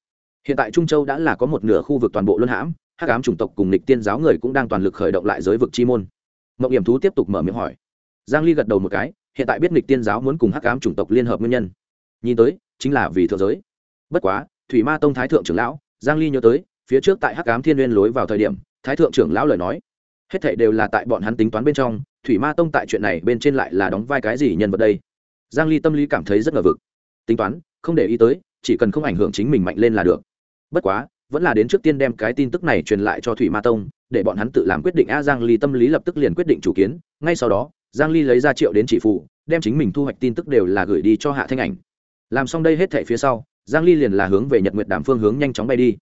Hiện tại trung châu đã là có một nửa khu vực toàn bộ luân hãm hắc ám chủng tộc cùng nghịch tiên giáo người cũng đang toàn lực khởi động lại giới vực chi môn. Mộng hiểm thú tiếp tục mở miệng hỏi. Giang ly gật đầu một cái hiện tại biết nghịch tiên giáo muốn cùng hắc ám chủng tộc liên hợp nguyên nhân. Nhìn tới chính là vì thượng giới bất quá, thủy ma tông thái thượng trưởng lão, giang ly nhớ tới, phía trước tại hắc ám thiên nguyên lối vào thời điểm, thái thượng trưởng lão lời nói. Hết thảy đều là tại bọn hắn tính toán bên trong, thủy ma tông tại chuyện này bên trên lại là đóng vai cái gì nhân vật đây? Giang ly tâm lý cảm thấy rất ngờ vực. Tính toán, không để ý tới, chỉ cần không ảnh hưởng chính mình mạnh lên là được. Bất quá, vẫn là đến trước tiên đem cái tin tức này truyền lại cho thủy ma tông, để bọn hắn tự làm quyết định. A, giang ly tâm lý lập tức liền quyết định chủ kiến. Ngay sau đó, giang ly lấy ra triệu đến chỉ phụ, đem chính mình thu hoạch tin tức đều là gửi đi cho hạ thanh ảnh. Làm xong đây hết thảy phía sau giang ly liền là hướng về nhật nguyệt đàm phương hướng nhanh chóng bay đi.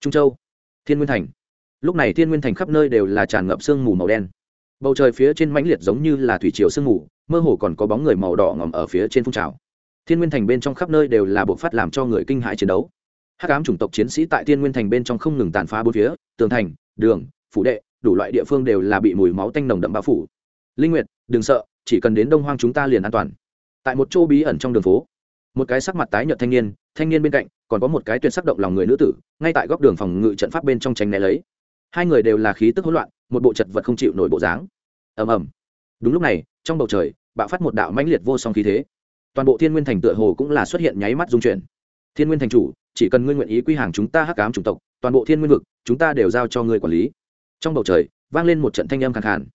Trung châu, thiên nguyên thành. Lúc này thiên nguyên thành khắp nơi đều là tràn ngập sương mù màu đen. Bầu trời phía trên mãnh liệt giống như là thủy triều sương mù, mơ hồ còn có bóng người màu đỏ ngòm ở phía trên phun trào. Thiên nguyên thành bên trong khắp nơi đều là bộ phát làm cho người kinh hãi chiến đấu. Hắc ám chủng tộc chiến sĩ tại thiên nguyên thành bên trong không ngừng tàn phá bốn phía, tường thành, đường, phủ đệ, đủ loại địa phương đều là bị mùi máu tanh nồng đậm bao phủ. Linh nguyệt, đừng sợ, chỉ cần đến đông hoang chúng ta liền an toàn. Tại một chỗ bí ẩn trong đường phố một cái sắc mặt tái nhợt thanh niên thanh niên bên cạnh còn có một cái tuyệt sắc động lòng người nữ tử, ngay tại góc đường phòng ngự trận pháp bên trong tránh né lấy. Hai người đều là khí tức hỗn loạn, một bộ chật vật không chịu nổi bộ dáng. Ầm ầm. Đúng lúc này, trong bầu trời, bạo phát một đạo mãnh liệt vô song khí thế. Toàn bộ thiên nguyên thành tựa hồ cũng là xuất hiện nháy mắt dung chuyển. Thiên nguyên thành chủ, chỉ cần ngươi nguyện ý quy hàng chúng ta hắc ám chủng tộc, toàn bộ thiên nguyên vực, chúng ta đều giao cho ngươi quản lý. Trong bầu trời, vang lên một trận thanh âm khàn khàn.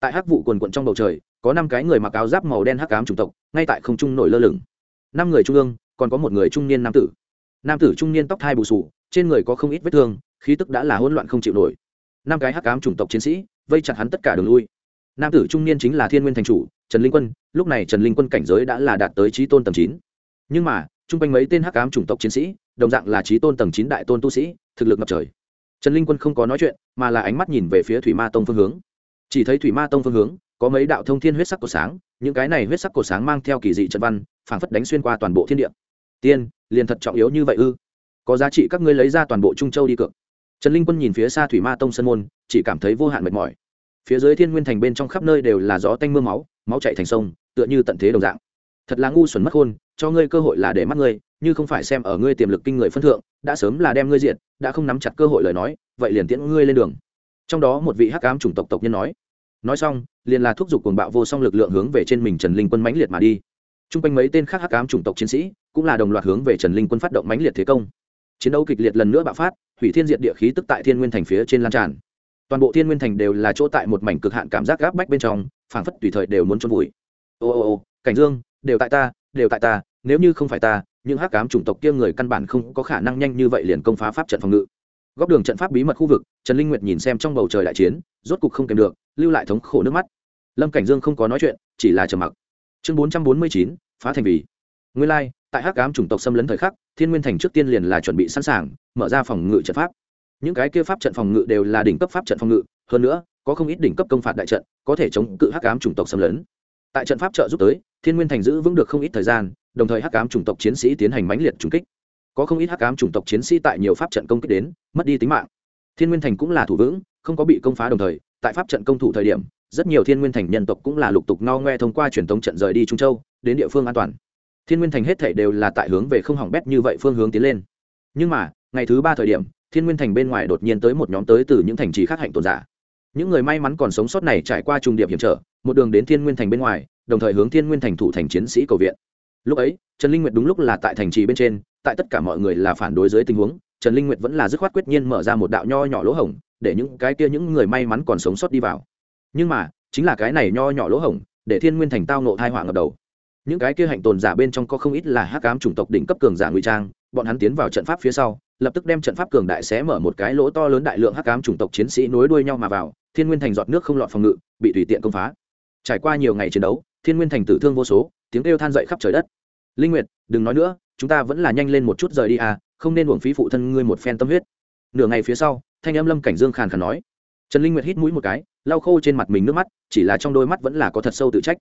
Tại hắc vụ quần quận trong bầu trời, có năm cái người mặc áo giáp màu đen hắc ám chủng tộc, ngay tại không trung nổi lơ lửng năm người trung ương, còn có một người trung niên nam tử. Nam tử trung niên tóc thai bù sù trên người có không ít vết thương, khí tức đã là hỗn loạn không chịu nổi. Năm cái hắc ám chủng tộc chiến sĩ vây chặt hắn tất cả đường lui. Nam tử trung niên chính là thiên nguyên thành chủ, trần linh quân, lúc này trần linh quân cảnh giới đã là đạt tới trí tôn tầng chín. Nhưng mà, chung quanh mấy tên hắc ám chủng tộc chiến sĩ, đồng dạng là trí tôn tầng chín đại tôn tu sĩ, thực lực ngập trời. Trần linh quân không có nói chuyện, mà là ánh mắt nhìn về phía thủy ma tông phương hướng. Chỉ thấy thủy ma tông phương hướng, có mấy đạo thông thiên huyết sắc cổ sáng, những cái này huyết sắc cổ sáng mang theo kỳ dị trận văn phảng phất đánh xuyên qua toàn bộ thiên địa. Tiên, liền thật trọng yếu như vậy ư? Có giá trị các ngươi lấy ra toàn bộ trung châu đi cược. Trần linh quân nhìn phía xa thủy ma tông sân môn, chỉ cảm thấy vô hạn mệt mỏi. Phía dưới thiên nguyên thành bên trong khắp nơi đều là gió tanh m ư a máu máu chạy thành sông, tựa như tận thế đồng dạng. Thật là ngu xuẩn mất khôn, cho ngươi cơ hội là để mắt ngươi, như không phải xem ở ngươi tiềm lực kinh người phân thượng, đã sớm là đem ngươi diện đã không nắm chặt cơ hội lời nói, vậy liền tiễn ngươi lên đường. Trong đó một vị hắc ám chủng tộc tộc nhân nói. Nói xong, liền là thúc giục cuồng bạo vô song lực lượng hướng về trên mình trần linh quân mãnh liệt mà đi. Trung quanh mấy tên khác hắc ám chủng tộc chiến sĩ cũng là đồng loạt hướng về trần linh quân phát động mãnh liệt thế công. Chiến đấu kịch liệt lần nữa bạo phát, hủy thiên diệt địa khí tức tại thiên nguyên thành phía trên lan tràn. Toàn bộ thiên nguyên thành đều là chỗ tại một mảnh cực hạn cảm giác gáp bách bên trong, phảng phất tùy thời đều muốn chôn vùi. Ô ô ô, cảnh dương, đều tại ta, đều tại ta, nếu như không phải ta, những hắc ám chủng tộc kia người căn bản không có khả năng nhanh như vậy liền công phá pháp trận phòng ngự. Góc đường trận pháp bí mật khu vực, trần linh nguyệt nhìn xem trong bầu trời đại chiến, rốt cục không kèm được, lưu lại thống khổ nước mắt. Lâm cảnh dương không có nói chuyện, chỉ là trầm mặc chương bốn trăm bốn mươi chín phá thành vì. Nguyên lai、like, tại hắc cám chủng tộc xâm lấn thời khắc thiên nguyên thành trước tiên liền là chuẩn bị sẵn sàng mở ra phòng ngự trận pháp. Những cái kia pháp trận phòng ngự đều là đỉnh cấp pháp trận phòng ngự hơn nữa có không ít đỉnh cấp công phạt đại trận có thể chống cự hắc ám chủng tộc xâm lấn. Tại trận pháp trợ giúp tới thiên nguyên thành giữ vững được không ít thời gian đồng thời hắc ám chủng tộc chiến sĩ tiến hành mãnh liệt trùng kích. Có không ít hắc ám chủng tộc chiến sĩ tại nhiều pháp trận công kích đến mất đi tính mạng. Thiên nguyên thành cũng là thủ vững không có bị công phá đồng thời tại pháp trận công thủ thời điểm rất nhiều thiên nguyên thành nhân tộc cũng là lục tục no ngoe thông qua truyền thống trận rời đi trung châu, đến địa phương an toàn. Thiên nguyên thành hết thể đều là tại hướng về không hỏng bét như vậy phương hướng tiến lên. Nhưng mà, ngày thứ ba thời điểm, thiên nguyên thành bên ngoài đột nhiên tới một nhóm tới từ những thành trì khác hạnh tồn giả. Những người may mắn còn sống sót này trải qua trùng điệp hiểm trở, một đường đến thiên nguyên thành bên ngoài, đồng thời hướng thiên nguyên thành thủ thành chiến sĩ cầu viện. Lúc ấy, trần linh nguyệt đúng lúc là tại thành trì bên trên, tại tất cả mọi người là phản đối dưới tình huống, trần linh nguyệt vẫn là dứt khoát quyết nhiên mở ra một đạo nho nhỏ lỗ hổng, để những cái kia những người may mắn còn sống sót đi vào nhưng mà, chính là cái này nho nhỏ lỗ hổng, để thiên nguyên thành tao nộ thai họa ngập đầu. Những cái kia hạnh tồn giả bên trong có không ít là hắc ám chủng tộc đỉnh cấp cường giả ngụy trang, bọn hắn tiến vào trận pháp phía sau, lập tức đem trận pháp cường đại xé mở một cái lỗ to lớn đại lượng hắc ám chủng tộc chiến sĩ nối đuôi nhau mà vào, thiên nguyên thành giọt nước không lọt phòng ngự, bị tùy tiện công phá. Trải qua nhiều ngày chiến đấu, thiên nguyên thành tử thương vô số, tiếng kêu than dậy khắp trời đất. Linh nguyệt, đừng nói nữa, chúng ta vẫn là nhanh lên một chút rời đi à không nên uổng phí phụ thân ngươi một phen tâm huyết. Nửa ngày phía sau, thanh âm lâm cảnh dương khàn khàn nói. Trần linh nguyệt hít mũi một cái lau khô trên mặt mình nước mắt, chỉ là trong đôi mắt vẫn là có thật sâu tự trách.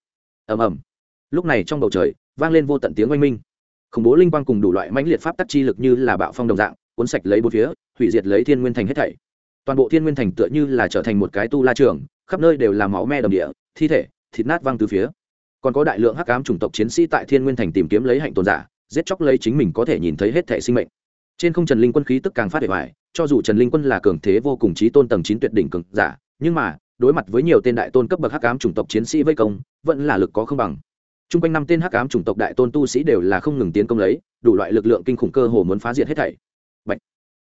Ầm ầm. Lúc này trong bầu trời, vang lên vô tận tiếng oanh minh. Khủng bố linh quang cùng đủ loại mãnh liệt pháp tắc chi lực như là bạo phong đồng dạng, cuốn sạch lấy bốn phía, hủy diệt lấy thiên nguyên thành hết thảy. Toàn bộ thiên nguyên thành tựa như là trở thành một cái tu la trường, khắp nơi đều là máu me đầm địa, thi thể, thịt nát văng từ phía. Còn có đại lượng hắc ám chủng tộc chiến sĩ tại thiên nguyên thành tìm kiếm lấy hạnh tồn giả, giết chóc lấy chính mình có thể nhìn thấy hết thể sinh mệnh. Trên không trần linh quân khí tức càng phát để hoài cho dù trần linh quân là cường thế vô cùng trí tôn tầng chín tuyệt đỉnh cường giả, nhưng mà đối mặt với nhiều tên đại tôn cấp bậc hắc ám chủng tộc chiến sĩ vây công, vẫn là lực có không bằng. Chung quanh năm tên hắc ám chủng tộc đại tôn tu sĩ đều là không ngừng tiến công lấy, đủ loại lực lượng kinh khủng cơ hồ muốn phá diệt hết thảy. Bạch.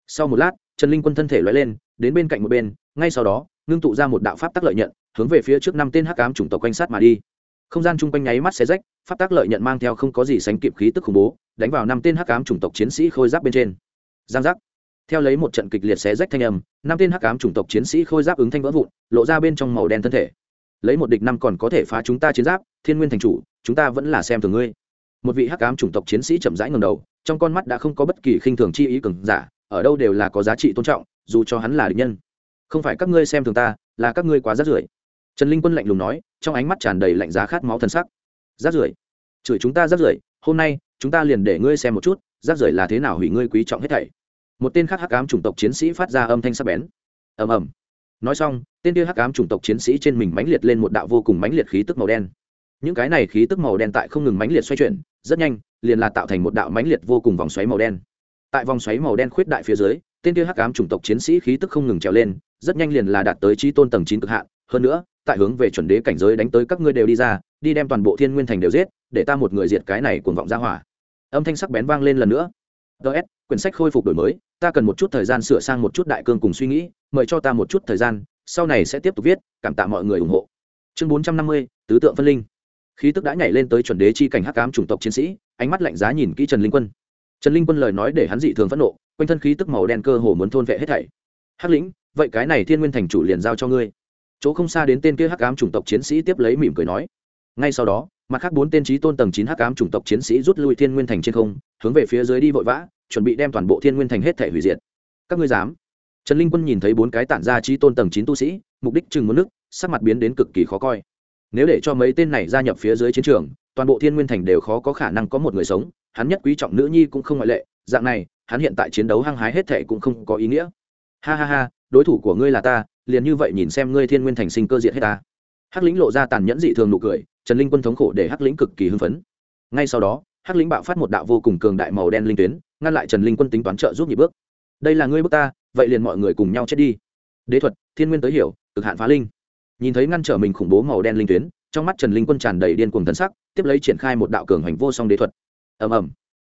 sau một lát, trần linh quân thân thể loay lên, đến bên cạnh một bên, ngay sau đó, ngưng tụ ra một đạo pháp tắc lợi nhận, hướng về phía trước năm tên hắc ám chủng tộc quanh sát mà đi. Không gian chung quanh nháy mắt xé rách, pháp tắc lợi nhận mang theo không có gì sánh kịp khí tức khủng bố, đánh vào năm tên hắc ám chủng tộc chiến sĩ khôi giáp bên trên. Giang giác theo lấy một trận kịch liệt xé rách thanh âm, năm tên hắc ám chủng tộc chiến sĩ khôi giáp ứng thanh vỡ vụn, lộ ra bên trong màu đen thân thể. Lấy một địch năm còn có thể phá chúng ta chiến giáp, thiên nguyên thành chủ, chúng ta vẫn là xem thường ngươi. Một vị hắc ám chủng tộc chiến sĩ chậm rãi ngầm đầu, trong con mắt đã không có bất kỳ khinh thường chi ý cường giả, ở đâu đều là có giá trị tôn trọng, dù cho hắn là địch nhân. Không phải các ngươi xem thường ta, là các ngươi quá rát rưởi. Trần linh quân lạnh lùng nói, trong ánh mắt tràn đầy lạnh giá khát máu thân sắc. Rát rưởi? Chửi chúng ta rát rưởi, hôm nay, chúng ta liền để ngươi xem một chút, rát rưởi là thế nào hủy ngươi quý trọng hết thảy một tên khác hắc ám chủng tộc chiến sĩ phát ra âm thanh sắc bén. Ầm ầm. Nói xong, tên kia hắc ám chủng tộc chiến sĩ trên mình mãnh liệt lên một đạo vô cùng mãnh liệt khí tức màu đen. Những cái này khí tức màu đen tại không ngừng mãnh liệt xoay chuyển, rất nhanh, liền là tạo thành một đạo mãnh liệt vô cùng vòng xoáy màu đen. Tại vòng xoáy màu đen khuyết đại phía dưới, tên kia hắc ám chủng tộc chiến sĩ khí tức không ngừng trèo lên, rất nhanh liền là đạt tới trí tôn tầng chín cực hạn. Hơn nữa, tại hướng về chuẩn đế cảnh giới đánh tới các ngươi đều đi ra, đi đem toàn bộ thiên nguyên thành đều giết, để ta một người diệt cái này cuồng vọng ra hỏa. Âm thanh sắc bén vang lên lần nữa. Ts quyển sách khôi phục đổi mới ta cần một chút thời gian sửa sang một chút đại cương cùng suy nghĩ, mời cho ta một chút thời gian, sau này sẽ tiếp tục viết, cảm tạ mọi người ủng hộ. Chương bốn trăm năm mươi, tứ tượng phân linh. Khí tức đã nhảy lên tới chuẩn đế chi cảnh hắc ám chủng tộc chiến sĩ, ánh mắt lạnh giá nhìn kỹ trần linh quân. Trần linh quân lời nói để hắn dị thường phẫn nộ, quanh thân khí tức màu đen cơ hồ muốn thôn vệ hết thảy. Hắc lĩnh, vậy cái này thiên nguyên thành chủ liền giao cho ngươi. Chỗ không xa đến tên kia hắc ám chủng tộc chiến sĩ tiếp lấy mỉm cười nói. Ngay sau đó mặt khác bốn tên trí tôn tầng chín hắc ám chủng tộc chiến sĩ rút lui thiên nguyên thành trên không, hướng về phía dưới đi vội vã, chuẩn bị đem toàn bộ thiên nguyên thành hết thể hủy diệt. Các ngươi dám? Trần linh quân nhìn thấy bốn cái tản ra trí tôn tầng chín tu sĩ, mục đích chừng muốn nước, sắc mặt biến đến cực kỳ khó coi. Nếu để cho mấy tên này gia nhập phía dưới chiến trường, toàn bộ thiên nguyên thành đều khó có khả năng có một người sống, hắn nhất quý trọng nữ nhi cũng không ngoại lệ, dạng này, hắn hiện tại chiến đấu hăng hái hết thể cũng không có ý nghĩa. Ha ha ha, đối thủ của ngươi là ta, liền như vậy nhìn xem ngươi thiên nguyên thành sinh cơ diệt hết ta. Hắc lĩnh lộ ra tàn nhẫn dị thường nụ cười trần linh quân thống khổ để hắc lĩnh cực kỳ hưng phấn. Ngay sau đó, hắc lĩnh bạo phát một đạo vô cùng cường đại màu đen linh tuyến, ngăn lại trần linh quân tính toán trợ giúp nhị bước. Đây là ngươi bước ta, vậy liền mọi người cùng nhau chết đi. Đế thuật, thiên nguyên tới hiểu, cực hạn phá linh. Nhìn thấy ngăn trở mình khủng bố màu đen linh tuyến, trong mắt trần linh quân tràn đầy điên cuồng thần sắc, tiếp lấy triển khai một đạo cường hành vô song đế thuật. Ầm ầm.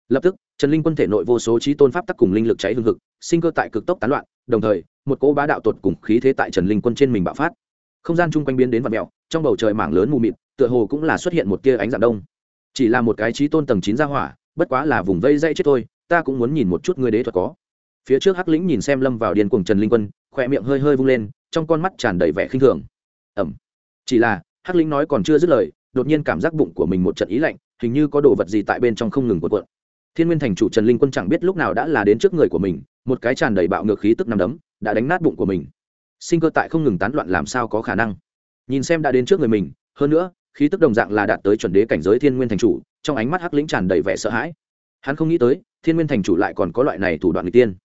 Lập tức, trần linh quân thể nội vô số trí tôn pháp tắc cùng linh lực cháy hương thực sinh cơ tại cực tốc tán loạn, đồng thời, một cỗ bá đạo tột cùng khí thế tại trần linh quân trên mình bạo phát. Không gian chung quanh biến đến vật mẹo trong bầu trời mảng lớn mù mịt, tựa hồ cũng là xuất hiện một tia ánh dạng đông. Chỉ là một cái trí tôn tầng chín ra hỏa, bất quá là vùng vây dây chết thôi, ta cũng muốn nhìn một chút ngươi đế thuật có. Phía trước hắc lĩnh nhìn xem lâm vào điên cuồng trần linh quân khoe miệng hơi hơi vung lên, trong con mắt tràn đầy vẻ khinh thường. Ẩm. Chỉ là, hắc lĩnh nói còn chưa dứt lời, đột nhiên cảm giác bụng của mình một trận ý lạnh, hình như có đồ vật gì tại bên trong không ngừng cuộn cuộn. Thiên nguyên thành chủ trần linh quân chẳng biết lúc nào đã là đến trước người của mình, một cái tràn đầy bạo ngược khí tức nằm đấm, đã đánh nát bụng của mình. Sinh cơ tại không ngừng tán loạn làm sao có khả năng? Nhìn xem đã đến trước người mình, hơn nữa, khí tức đồng dạng là đạt tới chuẩn đế cảnh giới thiên nguyên thành chủ, trong ánh mắt hắc lĩnh tràn đầy vẻ sợ hãi. Hắn không nghĩ tới, thiên nguyên thành chủ lại còn có loại này thủ đoạn người tiên.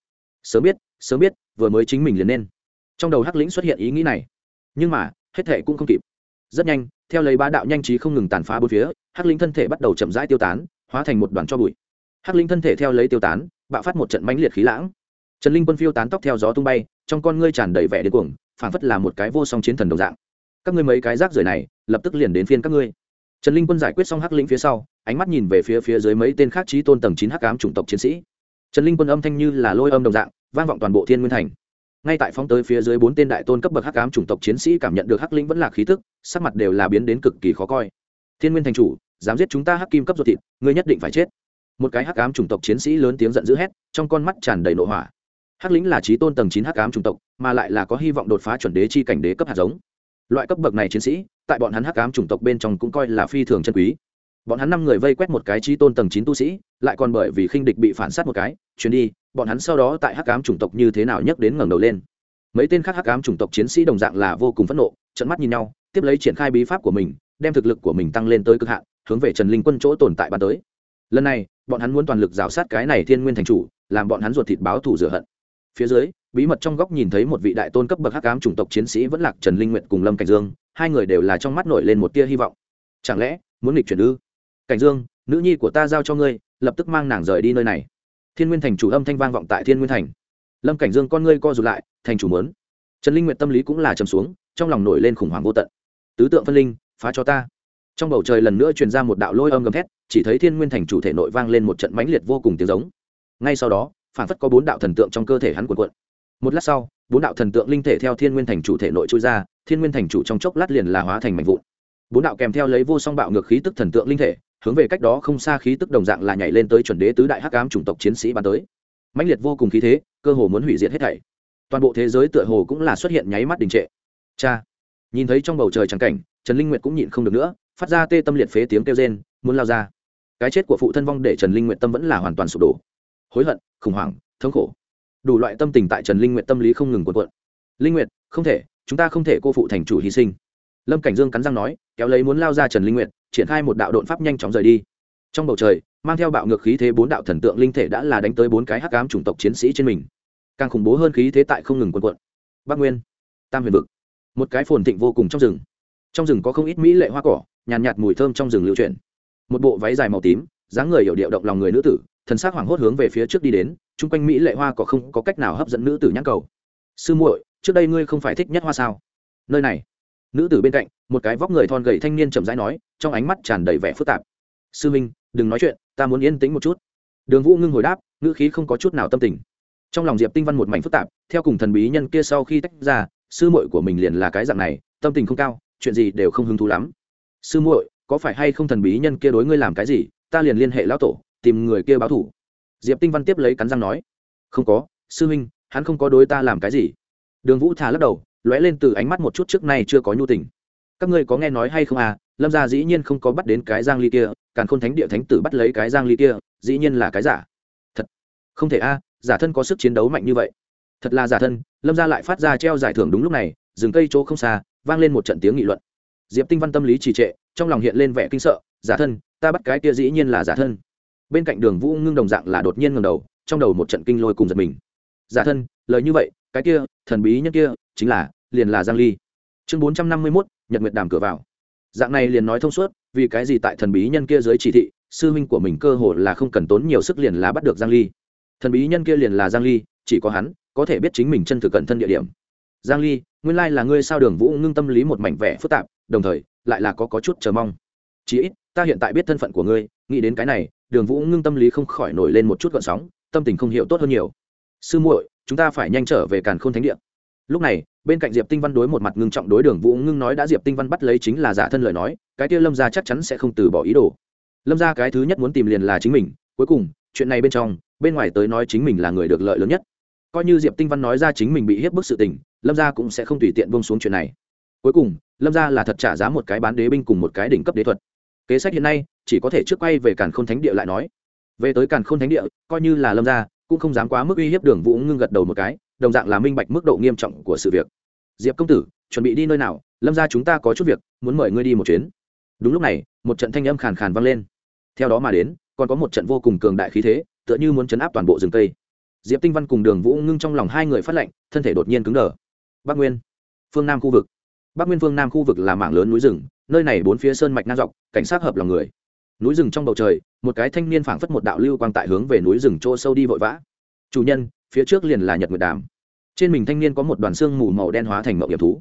Sớm biết sớm biết, vừa mới chính mình liền nên. Trong đầu hắc lĩnh xuất hiện ý nghĩ này. Nhưng mà, hết thệ cũng không kịp. Rất nhanh, theo lấy bá đạo nhanh trí không ngừng tàn phá bốn phía, hắc lĩnh thân thể bắt đầu chậm rãi tiêu tán, hóa thành một đoàn cho bụi. Hắc lĩnh thân thể theo lấy tiêu tán, bạo phát một trận mãnh liệt khí lãng. Trần linh quân phiêu tán tóc theo gió tung bay, trong con ngươi tràn đầy vẻ điên cuồng, phảng phất là một cái vô song chiến thần đồng dạng các ngươi mấy cái rác rưởi này, lập tức liền đến phiên các ngươi. Trần linh quân giải quyết xong hắc lĩnh phía sau, ánh mắt nhìn về phía phía dưới mấy tên khác trí tôn tầng chín hắc ám chủng tộc chiến sĩ. Trần linh quân âm thanh như là lôi âm đồng dạng, vang vọng toàn bộ thiên nguyên thành. Ngay tại phóng tới phía dưới bốn tên đại tôn cấp bậc hắc ám chủng tộc chiến sĩ cảm nhận được hắc lĩnh vẫn là khí tức, sắc mặt đều là biến đến cực kỳ khó coi. Thiên nguyên thành chủ, dám giết chúng ta hắc kim cấp ruột thịt, ngươi nhất định phải chết. Một cái hắc ám chủng tộc chiến sĩ lớn tiếng giận dữ hét, trong con mắt tràn đầy nội hỏa. Hắc lĩnh là trí tôn tầng chín hắc ám chủng tộc, mà lại là có hy vọng đột phá chuẩn đế chi cảnh đế cấp hạt giống loại cấp bậc này chiến sĩ, tại bọn hắn hắc ám chủng tộc bên trong cũng coi là phi thường chân quý. Bọn hắn năm người vây quét một cái trí tôn tầng chín tu sĩ, lại còn bởi vì khinh địch bị phản sát một cái, chuyến đi, bọn hắn sau đó tại hắc ám chủng tộc như thế nào nhấc đến ngẩng đầu lên. Mấy tên khác hắc ám chủng tộc chiến sĩ đồng dạng là vô cùng phẫn nộ trận mắt nhìn nhau, tiếp lấy triển khai bí pháp của mình, đem thực lực của mình tăng lên tới cực hạn, hướng về trần linh quân chỗ tồn tại bàn tới. Lần này, bọn hắn muốn toàn lực rào sát cái này thiên nguyên thành chủ, làm bọn hắn ruột thịt báo thù rửa hận. Phía dưới bí mật trong góc nhìn thấy một vị đại tôn cấp bậc hắc ám chủng tộc chiến sĩ vẫn lạc trần linh nguyện cùng lâm cảnh dương, hai người đều là trong mắt nổi lên một tia hy vọng. Chẳng lẽ, muốn nghịch chuyển ư? Cảnh dương, nữ nhi của ta giao cho ngươi, lập tức mang nàng rời đi nơi này. Thiên nguyên thành chủ âm thanh vang vọng tại thiên nguyên thành. Lâm cảnh dương con ngươi co rụt lại, thành chủ mớn trần linh nguyện tâm lý cũng là trầm xuống, trong lòng nổi lên khủng hoảng vô tận. Tứ tượng phân linh, phá cho ta. Trong bầu trời lần nữa truyền ra một đạo lôi âm gầm thét, chỉ thấy thiên nguyên thành chủ thể nội vang lên một trận mãnh liệt vô cùng tiếng giống. Ngay sau đó, phản phất có bốn đạo thần tượng trong cơ thể hắn cuộn cuộn một lát sau, bốn đạo thần tượng linh thể theo thiên nguyên thành chủ thể nội trôi ra, thiên nguyên thành chủ trong chốc lát liền là hóa thành mảnh vụn. Bốn đạo kèm theo lấy vô song bạo ngược khí tức thần tượng linh thể, hướng về cách đó không xa khí tức đồng dạng là nhảy lên tới chuẩn đế tứ đại hắc ám chủng tộc chiến sĩ bắn tới. Mãnh liệt vô cùng khí thế, cơ hồ muốn hủy diệt hết thảy. Toàn bộ thế giới tựa hồ cũng là xuất hiện nháy mắt đình trệ. Cha, nhìn thấy trong bầu trời trắng cảnh, trần linh nguyệt cũng nhịn không được nữa, phát ra tê tâm liệt phế tiếng kêu rên, muốn lao ra. Cái chết của phụ thân vong để trần linh nguyệt tâm vẫn là hoàn toàn sụp đổ. Hối hận, khủng hoảng, thống khổ đủ loại tâm tình tại trần linh nguyệt tâm lý không ngừng cuộn cuộn. Linh nguyệt không thể chúng ta không thể cô phụ thành chủ hy sinh. Lâm cảnh dương cắn răng nói kéo lấy muốn lao ra trần linh nguyệt triển khai một đạo đột pháp nhanh chóng rời đi. Trong bầu trời mang theo bạo ngược khí thế bốn đạo thần tượng linh thể đã là đánh tới bốn cái hắc ám chủng tộc chiến sĩ trên mình. Càng khủng bố hơn khí thế tại không ngừng quần quận bắc nguyên tam huyền vực một cái phồn thịnh vô cùng trong rừng. Trong rừng có không ít mỹ lệ hoa cỏ nhàn nhạt, nhạt mùi thơm trong rừng lưu chuyển. Một bộ váy dài màu tím dáng người hiểu điệu động lòng người nữ tử thần sắc hoảng hốt hướng về phía trước đi đến chung quanh mỹ lệ hoa cỏ không có cách nào hấp dẫn nữ tử nhãn cầu. Sư muội, trước đây ngươi không phải thích nhất hoa sao? Nơi này. Nữ tử bên cạnh, một cái vóc người thon gầy thanh niên chậm rãi nói, trong ánh mắt tràn đầy vẻ phức tạp. Sư minh, đừng nói chuyện, ta muốn yên tĩnh một chút. Đường vũ ngưng hồi đáp, ngữ khí không có chút nào tâm tình. Trong lòng diệp tinh văn một mảnh phức tạp, theo cùng thần bí nhân kia sau khi tách ra, sư muội của mình liền là cái dạng này, tâm tình không cao, chuyện gì đều không hứng thú lắm. Sư muội, có phải hay không thần bí nhân kia đối ngươi làm cái gì? Ta liền liên hệ lão tổ, tìm người kia báo thủ diệp tinh văn tiếp lấy cắn răng nói, không có, sư huynh, hắn không có đối ta làm cái gì. Đường vũ thả lắc đầu, lóe lên từ ánh mắt một chút trước nay chưa có nhu tình. Các ngươi có nghe nói hay không à? Lâm gia dĩ nhiên không có bắt đến cái giang ly kia càng khôn thánh địa thánh tử bắt lấy cái giang ly kia, dĩ nhiên là cái giả. Thật? Không thể a, giả thân có sức chiến đấu mạnh như vậy. Thật là giả thân. Lâm gia lại phát ra treo giải thưởng đúng lúc này, rừng cây chỗ không xa, vang lên một trận tiếng nghị luận. Diệp tinh văn tâm lý trì trệ, trong lòng hiện lên vẻ kinh sợ, giả thân, ta bắt cái kia dĩ nhiên là giả thân bên cạnh đường vũ ngưng đồng dạng là đột nhiên ngầm đầu trong đầu một trận kinh lôi cùng giật mình. Giả thân lời như vậy cái kia thần bí nhân kia chính là liền là giang ly. Chương bốn trăm năm mươi 451, nhật nguyệt đàm cửa vào. Dạng này liền nói thông suốt vì cái gì tại thần bí nhân kia dưới chỉ thị sư huynh của mình cơ hồ là không cần tốn nhiều sức liền là bắt được giang ly. Thần bí nhân kia liền là giang ly chỉ có hắn có thể biết chính mình chân thực cận thân địa điểm. Giang ly nguyên lai là ngươi sao đường vũ ngưng tâm lý một mảnh vẻ phức tạp đồng thời lại là có có chút chờ mong. Chí ít ta hiện tại biết thân phận của ngươi nghĩ đến cái này đường vũ ngưng tâm lý không khỏi nổi lên một chút gợn sóng, tâm tình không hiểu tốt hơn nhiều. Sư muội, chúng ta phải nhanh trở về càn khôn thánh địa. Lúc này, bên cạnh diệp tinh văn đối một mặt ngưng trọng đối đường vũ ngưng nói đã diệp tinh văn bắt lấy chính là giả thân lời nói, cái kia lâm gia chắc chắn sẽ không từ bỏ ý đồ. Lâm gia cái thứ nhất muốn tìm liền là chính mình, cuối cùng, chuyện này bên trong, bên ngoài tới nói chính mình là người được lợi lớn nhất. Coi như diệp tinh văn nói ra chính mình bị hiếp bức sự tình, lâm gia cũng sẽ không tùy tiện bông xuống chuyện này. Cuối cùng, lâm gia là thật trả giá một cái bán đế binh cùng một cái đỉnh cấp đế thuật kế sách hiện nay, chỉ có thể trước quay về càn khôn thánh địa lại nói. Về tới càn khôn thánh địa, coi như là lâm gia, cũng không dám quá mức uy hiếp đường vũ ngưng gật đầu một cái, đồng dạng là minh bạch mức độ nghiêm trọng của sự việc. Diệp công tử, chuẩn bị đi nơi nào? Lâm ra chúng ta có chút việc, muốn mời ngươi đi một chuyến. Đúng lúc này, một trận thanh âm khàn khàn vang lên. Theo đó mà đến, còn có một trận vô cùng cường đại khí thế, tựa như muốn chấn áp toàn bộ rừng cây. Diệp tinh văn cùng đường vũ ngưng trong lòng hai người phát lệnh, thân thể đột nhiên cứng đờ. Bắc nguyên, phương nam khu vực. Bắc nguyên, phương nam khu vực là mảng lớn núi rừng nơi này bốn phía sơn mạch ngang dọc, cảnh sát hợp lòng người. Núi rừng trong bầu trời, một cái thanh niên phảng phất một đạo lưu quang tại hướng về núi rừng chỗ sâu đi vội vã. Chủ nhân, phía trước liền là nhật nguyệt đàm. Trên mình thanh niên có một đoàn xương mù màu đen hóa thành mậu hiểm thú.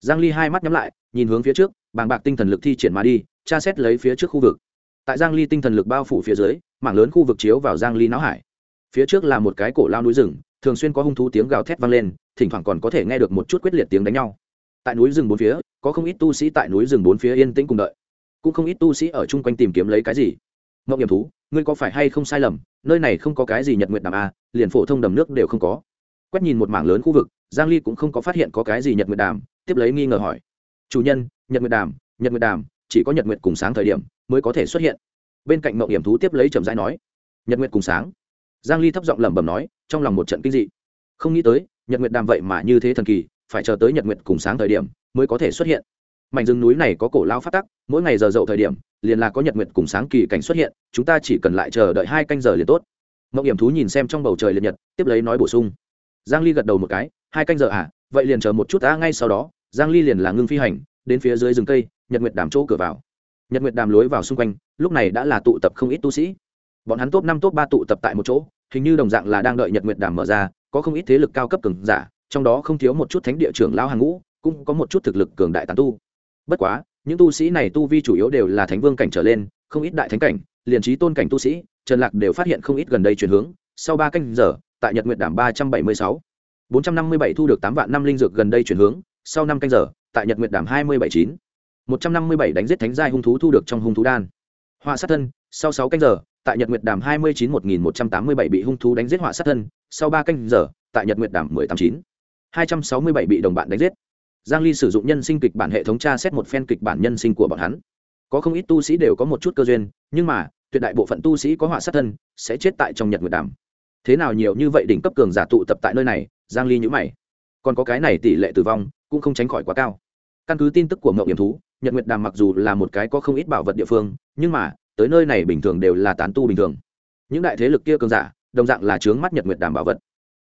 Giang ly hai mắt nhắm lại, nhìn hướng phía trước, bàng bạc tinh thần lực thi triển mà đi, tra xét lấy phía trước khu vực. Tại giang ly tinh thần lực bao phủ phía dưới, mảng lớn khu vực chiếu vào giang ly não hải. Phía trước là một cái cổ lao núi rừng, thường xuyên có hung thú tiếng gào thét vang lên, thỉnh thoảng còn có thể nghe được một chút quyết liệt tiếng đánh nhau tại núi rừng bốn phía, có không ít tu sĩ tại núi rừng bốn phía yên tĩnh cùng đợi. Cũng không ít tu sĩ ở chung quanh tìm kiếm lấy cái gì. Mộng nghiệm thú, ngươi có phải hay không sai lầm, nơi này không có cái gì nhật nguyệt đàm a, liền phổ thông đầm nước đều không có. Quét nhìn một mảng lớn khu vực, giang ly cũng không có phát hiện có cái gì nhật nguyệt đàm, tiếp lấy nghi ngờ hỏi. Chủ nhân, nhật nguyệt đàm, nhật nguyệt đàm, chỉ có nhật nguyệt cùng sáng thời điểm mới có thể xuất hiện. Bên cạnh mộng hiểm thú tiếp lấy trầm rãi nói, nhật nguyệt cùng sáng. Giang ly thấp giọng lẩm bẩm nói, trong lòng một trận kinh dị. Không nghĩ tới, nhật nguyệt đàm vậy mà như thế thần kỳ phải chờ tới nhật nguyệt cùng sáng thời điểm mới có thể xuất hiện. Mảnh rừng núi này có cổ lao phát tắc, mỗi ngày giờ dậu thời điểm, liền là có nhật nguyệt cùng sáng kỳ cảnh xuất hiện, chúng ta chỉ cần lại chờ đợi hai canh giờ liền tốt. Mộng hiểm thú nhìn xem trong bầu trời liệt nhật, tiếp lấy nói bổ sung. Giang ly gật đầu một cái, hai canh giờ à vậy liền chờ một chút ta ngay sau đó, giang ly liền là ngưng phi hành, đến phía dưới rừng cây, nhật nguyệt đàm chỗ cửa vào. Nhật nguyệt đàm lối vào xung quanh, lúc này đã là tụ tập không ít tu sĩ. Bọn hắn top năm, top ba tụ tập tại một chỗ, hình như đồng dạng là đang đợi nhật nguyệt đàm mở ra, có không ít thế lực cao cấp cường giả trong đó không thiếu một chút thánh địa trưởng lao hàng ngũ, cũng có một chút thực lực cường đại tán tu. Bất quá, những tu sĩ này tu vi chủ yếu đều là thánh vương cảnh trở lên, không ít đại thánh cảnh, liền trí tôn cảnh tu sĩ, trần lạc đều phát hiện không ít gần đây chuyển hướng. Sau ba canh giờ, tại nhật nguyệt đàm ba trăm bảy mươi sáu, bốn trăm năm mươi bảy thu được tám vạn năm linh dược gần đây chuyển hướng. Sau năm canh giờ, tại nhật nguyệt đàm hai mươi bảy chín, một trăm năm mươi bảy đánh giết thánh giai hung thú thu được trong hung thú đan. Họa sát thân, sau sáu canh giờ, tại nhật nguyệt đàm hai mươi chín, một nghìn một trăm tám mươi bảy bị hung thú đánh giết họa sát thân. Sau ba canh giờ, tại nhật nguyệt đàm mười tám chín hai trăm sáu mươi bảy bị đồng bạn đánh giết. Giang ly sử dụng nhân sinh kịch bản hệ thống tra xét một phen kịch bản nhân sinh của bọn hắn. Có không ít tu sĩ đều có một chút cơ duyên, nhưng mà, tuyệt đại bộ phận tu sĩ có họa sát thân, sẽ chết tại trong nhật nguyệt đàm. Thế nào nhiều như vậy đỉnh cấp cường giả tụ tập tại nơi này? Giang ly nhíu mày. Còn có cái này tỷ lệ tử vong cũng không tránh khỏi quá cao. Căn cứ tin tức của Ngộ điểm thú, nhật nguyệt đàm mặc dù là một cái có không ít bảo vật địa phương, nhưng mà, tới nơi này bình thường đều là tán tu bình thường. Những đại thế lực kia cường giả, đồng dạng là chướng mắt nhật nguyệt đàm bảo vật.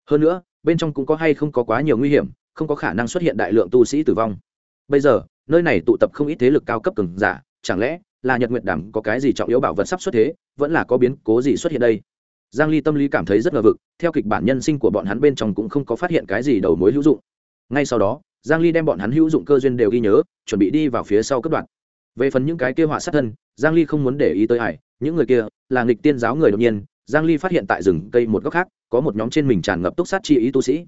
Hơn nữa bên trong cũng có hay không có quá nhiều nguy hiểm, không có khả năng xuất hiện đại lượng tu sĩ tử vong. Bây giờ, nơi này tụ tập không ít thế lực cao cấp cường giả, chẳng lẽ là nhật nguyệt đàm có cái gì trọng yếu bảo vật sắp xuất thế, vẫn là có biến cố gì xuất hiện đây? Giang ly tâm lý cảm thấy rất ngờ vực, theo kịch bản nhân sinh của bọn hắn bên trong cũng không có phát hiện cái gì đầu mối hữu dụng. Ngay sau đó, giang ly đem bọn hắn hữu dụng cơ duyên đều ghi nhớ, chuẩn bị đi vào phía sau cấp đoạn. Về phần những cái kia họa sát thân, giang ly không muốn để ý tới hải những người kia là nghịch tiên giáo người đột nhiên, giang ly phát hiện tại rừng cây một góc khác có một nhóm trên mình tràn ngập túc sát chi ý tu sĩ.